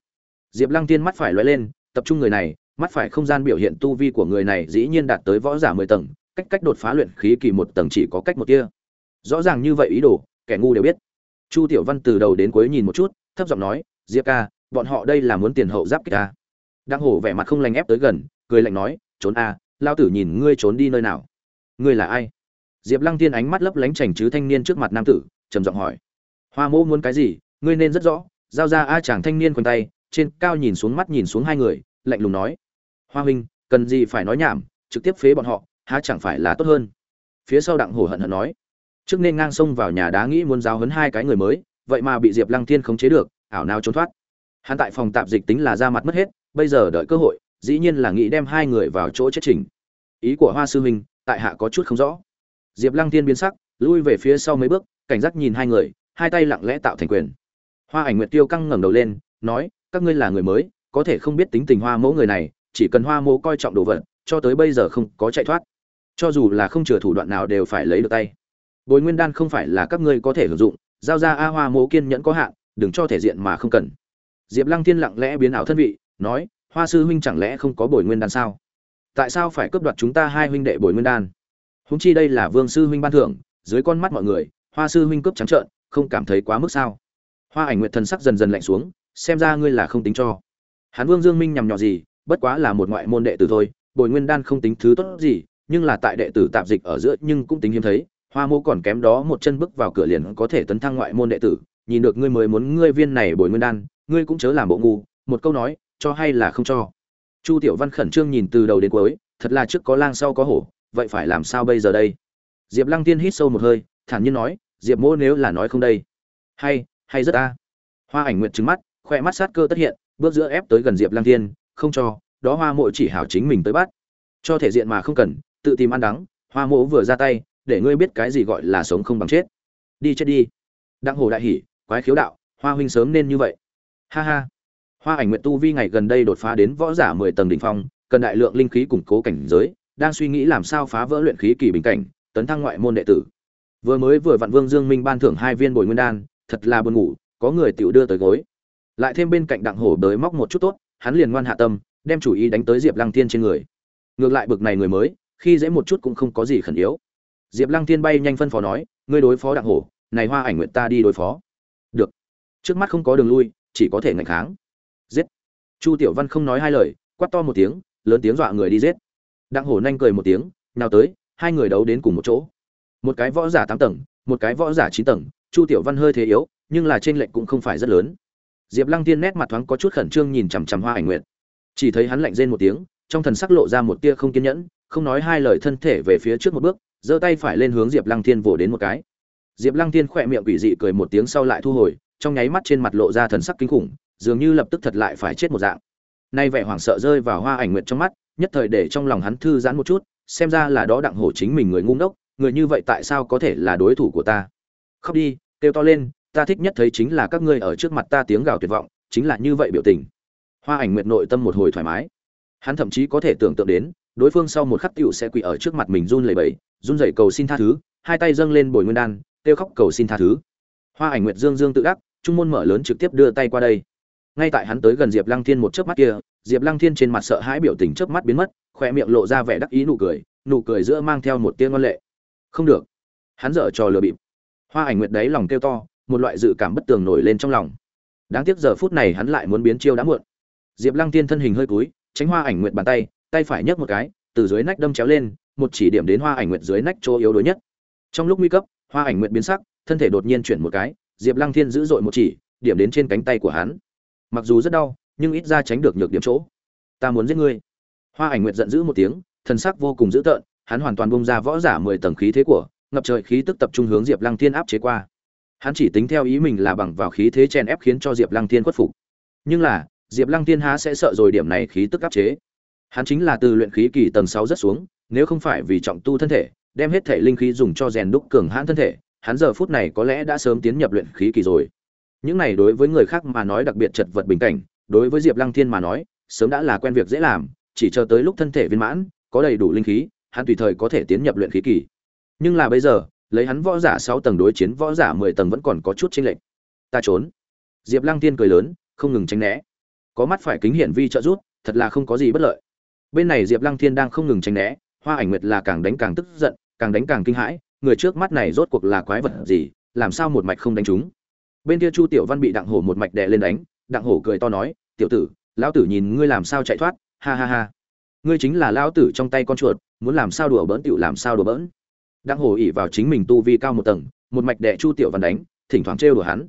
[SPEAKER 1] Diệp lăng tiên mắt phải lóe lên tập trung người này mắt phải không gian biểu hiện tu vi của người này dĩ nhiên đạt tới võ giả mười tầng cách cách đột phá luyện khí kỳ một tầng chỉ có cách một tia rõ ràng như vậy ý đồ kẻ ngu đều biết. Chu tiểu văn từ đầu đến cuối nhìn một chút thấp giọng nói diệp ca bọn họ đây là muốn tiền hậu giáp kích ta. Đang hổ vẻ mặt không lành ép tới gần cười lạnh nói trốn a à, lao tử nhìn ngươi trốn đi nơi nào? Ngươi là ai? Diệp lăng tiên ánh mắt lấp lánh chảnh chứ thanh niên trước mặt nam tử, trầm giọng hỏi. Hoa mô muốn cái gì? Ngươi nên rất rõ. Giao ra a chàng thanh niên quanh tay, trên cao nhìn xuống mắt nhìn xuống hai người, lạnh lùng nói. Hoa huynh, cần gì phải nói nhảm, trực tiếp phế bọn họ, há chẳng phải là tốt hơn? Phía sau đặng hổ hận hận nói. Trước nên ngang sông vào nhà đá nghĩ muốn giáo hấn hai cái người mới, vậy mà bị diệp lăng thiên khống chế được, ảo nào trốn thoát. Hắn tại phòng tạp dịch tính là ra mặt mất hết, bây giờ đợi cơ hội dĩ nhiên là nghĩ đem hai người vào chỗ chết trình ý của hoa sư huynh tại hạ có chút không rõ. Diệp lăng thiên biến sắc, lui về phía sau mấy bước, cảnh giác nhìn hai người, hai tay lặng lẽ tạo thành quyền. Hoa ảnh nguyệt tiêu căng ngẩng đầu lên, nói, các ngươi là người mới, có thể không biết tính tình hoa mẫu người này, chỉ cần hoa mẫu coi trọng đồ vật, cho tới bây giờ không có chạy thoát. Cho dù là không chừa thủ đoạn nào đều phải lấy được tay. Bồi nguyên đan không phải là các ngươi có thể sử dụng, giao ra a hoa mẫu kiên nhẫn có hạn, đừng cho thể diện mà không cần. Diệp lăng thiên lặng lẽ biến ảo thân vị, nói hoa sư huynh chẳng lẽ không có bồi nguyên đan sao? Tại sao phải cướp đoạt chúng ta hai huynh đệ bồi nguyên đan? Húng chi đây là vương sư huynh ban thưởng, dưới con mắt mọi người, hoa sư huynh cướp trắng trợn, không cảm thấy quá mức sao? Hoa ảnh nguyện thần sắc dần dần lạnh xuống, xem ra ngươi là không tính cho. Hán vương dương minh nhằm nhọ gì, bất quá là một ngoại môn đệ tử thôi, bồi nguyên đan không tính thứ tốt gì, nhưng là tại đệ tử tạp dịch ở giữa nhưng cũng tính hiếm thấy, hoa mô còn kém đó một chân bước vào cửa liền có thể tấn thăng ngoại môn đệ tử, nhìn được ngươi mới muốn ngươi viên này bồi nguyên đan, ngươi cũng chớ làm bộ ngu, một câu nói cho hay là không cho? Chu tiểu văn khẩn trương nhìn từ đầu đến cuối, thật là trước có lang sau có hổ, vậy phải làm sao bây giờ đây? Diệp lăng tiên hít sâu một hơi, thản nhiên nói, diệp Mỗ nếu là nói không đây. Hay hay rất a hoa ảnh nguyện trứng mắt khoe mắt sát cơ tất hiện, bước giữa ép tới gần diệp lăng tiên không cho, đó hoa mộ chỉ hảo chính mình tới bắt. Cho thể diện mà không cần, tự tìm ăn đắng, hoa mộ vừa ra tay, để ngươi biết cái gì gọi là sống không bằng chết. Đi chết đi. Đặng hồ đại hỉ, quái khiếu đạo, hoa huynh sớm nên như vậy. Ha ha hoa ảnh nguyện tu vi ngày gần đây đột phá đến võ giả mười tầng đỉnh phong, cần đại lượng linh khí củng cố cảnh giới, đang suy nghĩ làm sao phá vỡ luyện khí kỳ bình cảnh, tấn thăng ngoại môn đệ tử. Vừa mới vừa vặn vương dương minh ban thưởng hai viên bồi nguyên đan, thật là buồn ngủ, có người tiểu đưa tới gối. Lại thêm bên cạnh đặng hổ đới móc một chút tốt, hắn liền ngoan hạ tâm, đem chủ ý đánh tới diệp lăng tiên trên người. Ngược lại bực này người mới, khi dễ một chút cũng không có gì khẩn yếu. Diệp lăng tiên bay nhanh phân phó nói, ngươi đối phó đặng hổ, này hoa ảnh nguyện ta đi đối phó. Được. Trước mắt không có đường lui, chỉ có thể ngạch kháng giết. Chu tiểu văn không nói hai lời, quát to một tiếng, lớn tiếng dọa người đi giết. Đặng hổ nhanh cười một tiếng, nào tới, hai người đấu đến cùng một chỗ. Một cái võ giả tám tầng, một cái võ giả chín tầng, chu tiểu văn hơi thế yếu, nhưng là trên lệnh cũng không phải rất lớn. Diệp lăng tiên nét mặt thoáng có chút khẩn trương nhìn chằm chằm hoa ảnh nguyện chỉ thấy hắn lạnh rên một tiếng, trong thần sắc lộ ra một tia không kiên nhẫn, không nói hai lời thân thể về phía trước một bước, giơ tay phải lên hướng diệp lăng thiên vỗ đến một cái. Diệp lăng thiên khỏe miệng quỷ dị cười một tiếng sau lại thu hồi, trong nháy mắt trên mặt lộ ra thần sắc kinh khủng dường như lập tức thật lại phải chết một dạng. Nay vẻ hoảng sợ rơi vào hoa ảnh nguyện trong mắt, nhất thời để trong lòng hắn thư giãn một chút, xem ra là đó đặng hổ chính mình người ngu ngốc, người như vậy tại sao có thể là đối thủ của ta? Khóc đi, kêu to lên, ta thích nhất thấy chính là các ngươi ở trước mặt ta tiếng gào tuyệt vọng, chính là như vậy biểu tình. Hoa ảnh nguyệt nội tâm một hồi thoải mái. Hắn thậm chí có thể tưởng tượng đến, đối phương sau một khắc tựu sẽ quỳ ở trước mặt mình run lẩy bẩy, run rẩy cầu xin tha thứ, hai tay dâng lên bồi nguyên đan, kêu khóc cầu xin tha thứ. Hoa ảnh nguyệt dương dương tự ác trung môn mở lớn trực tiếp đưa tay qua đây ngay tại hắn tới gần diệp lăng thiên một chớp mắt kia, diệp lăng thiên trên mặt sợ hãi biểu tình chớp mắt biến mất khoe miệng lộ ra vẻ đắc ý nụ cười nụ cười giữa mang theo một tiếng ngon lệ. Không được. Hắn dở trò lừa bịp. Hoa ảnh nguyệt đấy lòng kêu to, một loại dự cảm bất tường nổi lên trong lòng. Đáng tiếc giờ phút này hắn lại muốn biến chiêu đã muộn. Diệp lăng Thiên thân hình hơi cúi, tránh hoa ảnh nguyệt bàn tay tay phải nhấc một cái, từ dưới nách đâm chéo lên, một chỉ điểm đến hoa ảnh nguyệt dưới nách chỗ yếu đuối nhất. Trong lúc nguy cấp, hoa ảnh nguyệt biến sắc, thân thể đột nhiên chuyển một cái, diệp lăng thiên giữ dội một chỉ, điểm đến trên cánh tay của hắn mặc dù rất đau, nhưng ít ra tránh được nhược điểm chỗ. Ta muốn giết ngươi. Hoa ảnh nguyệt giận dữ một tiếng, thần sắc vô cùng dữ tợn, hắn hoàn toàn bung ra võ giả mười tầng khí thế của, ngập trời khí tức tập trung hướng diệp lăng thiên áp chế qua. Hắn chỉ tính theo ý mình là bằng vào khí thế chen ép khiến cho diệp lăng thiên khuất phục. Nhưng là, diệp lăng thiên há sẽ sợ rồi điểm này khí tức áp chế. Hắn chính là từ luyện khí kỳ tầng sáu rất xuống, nếu không phải vì trọng tu thân thể, đem hết thể linh khí dùng cho rèn đúc cường hãn thân thể, hắn giờ phút này có lẽ đã sớm tiến nhập luyện khí kỳ rồi những này đối với người khác mà nói đặc biệt chật vật bình cảnh đối với diệp lăng thiên mà nói sớm đã là quen việc dễ làm chỉ chờ tới lúc thân thể viên mãn có đầy đủ linh khí hắn tùy thời có thể tiến nhập luyện khí kỳ. Nhưng là bây giờ lấy hắn võ giả sáu tầng đối chiến võ giả mười tầng vẫn còn có chút chênh lệch. Ta trốn. Diệp lăng Thiên cười lớn không ngừng tránh né. Có mắt phải kính hiển vi trợ rút, thật là không có gì bất lợi. Bên này diệp lăng thiên đang không ngừng tránh né hoa ảnh nguyệt là càng đánh càng tức giận càng đánh càng kinh hãi người trước mắt này rốt cuộc là quái vật gì làm sao một mạch không đánh chúng? Bên kia chu tiểu văn bị đặng hổ một mạch đè lên đánh, đặng hổ cười to nói, tiểu tử, lão tử nhìn ngươi làm sao chạy thoát, ha ha ha. Ngươi chính là lão tử trong tay con chuột, muốn làm sao đùa bỡn tiểu làm sao đùa bỡn. Đặng hổ ỉ vào chính mình tu vi cao một tầng, một mạch đè chu tiểu văn đánh, thỉnh thoảng trêu đùa hắn.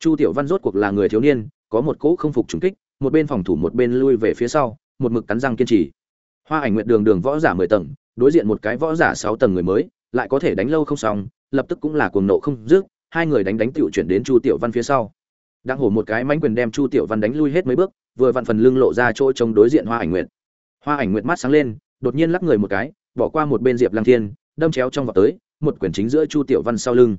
[SPEAKER 1] Chu tiểu văn rốt cuộc là người thiếu niên, có một cỗ không phục trúng kích, một bên phòng thủ một bên lui về phía sau, một mực cắn răng kiên trì. Hoa ảnh nguyện đường đường võ giả mười tầng, đối diện một cái võ giả sáu tầng người mới, lại có thể đánh lâu không xong, lập tức cũng là cuồng nộ không dứt hai người đánh đánh tiểu chuyển đến chu tiểu văn phía sau. Đang hổ một cái mãnh quyền đem chu tiểu văn đánh lui hết mấy bước, vừa vặn phần lưng lộ ra chỗ chống đối diện hoa ảnh nguyệt. Hoa ảnh nguyệt mắt sáng lên, đột nhiên lắc người một cái, bỏ qua một bên diệp lăng thiên, đâm chéo trong vào tới, một quyền chính giữa chu tiểu văn sau lưng.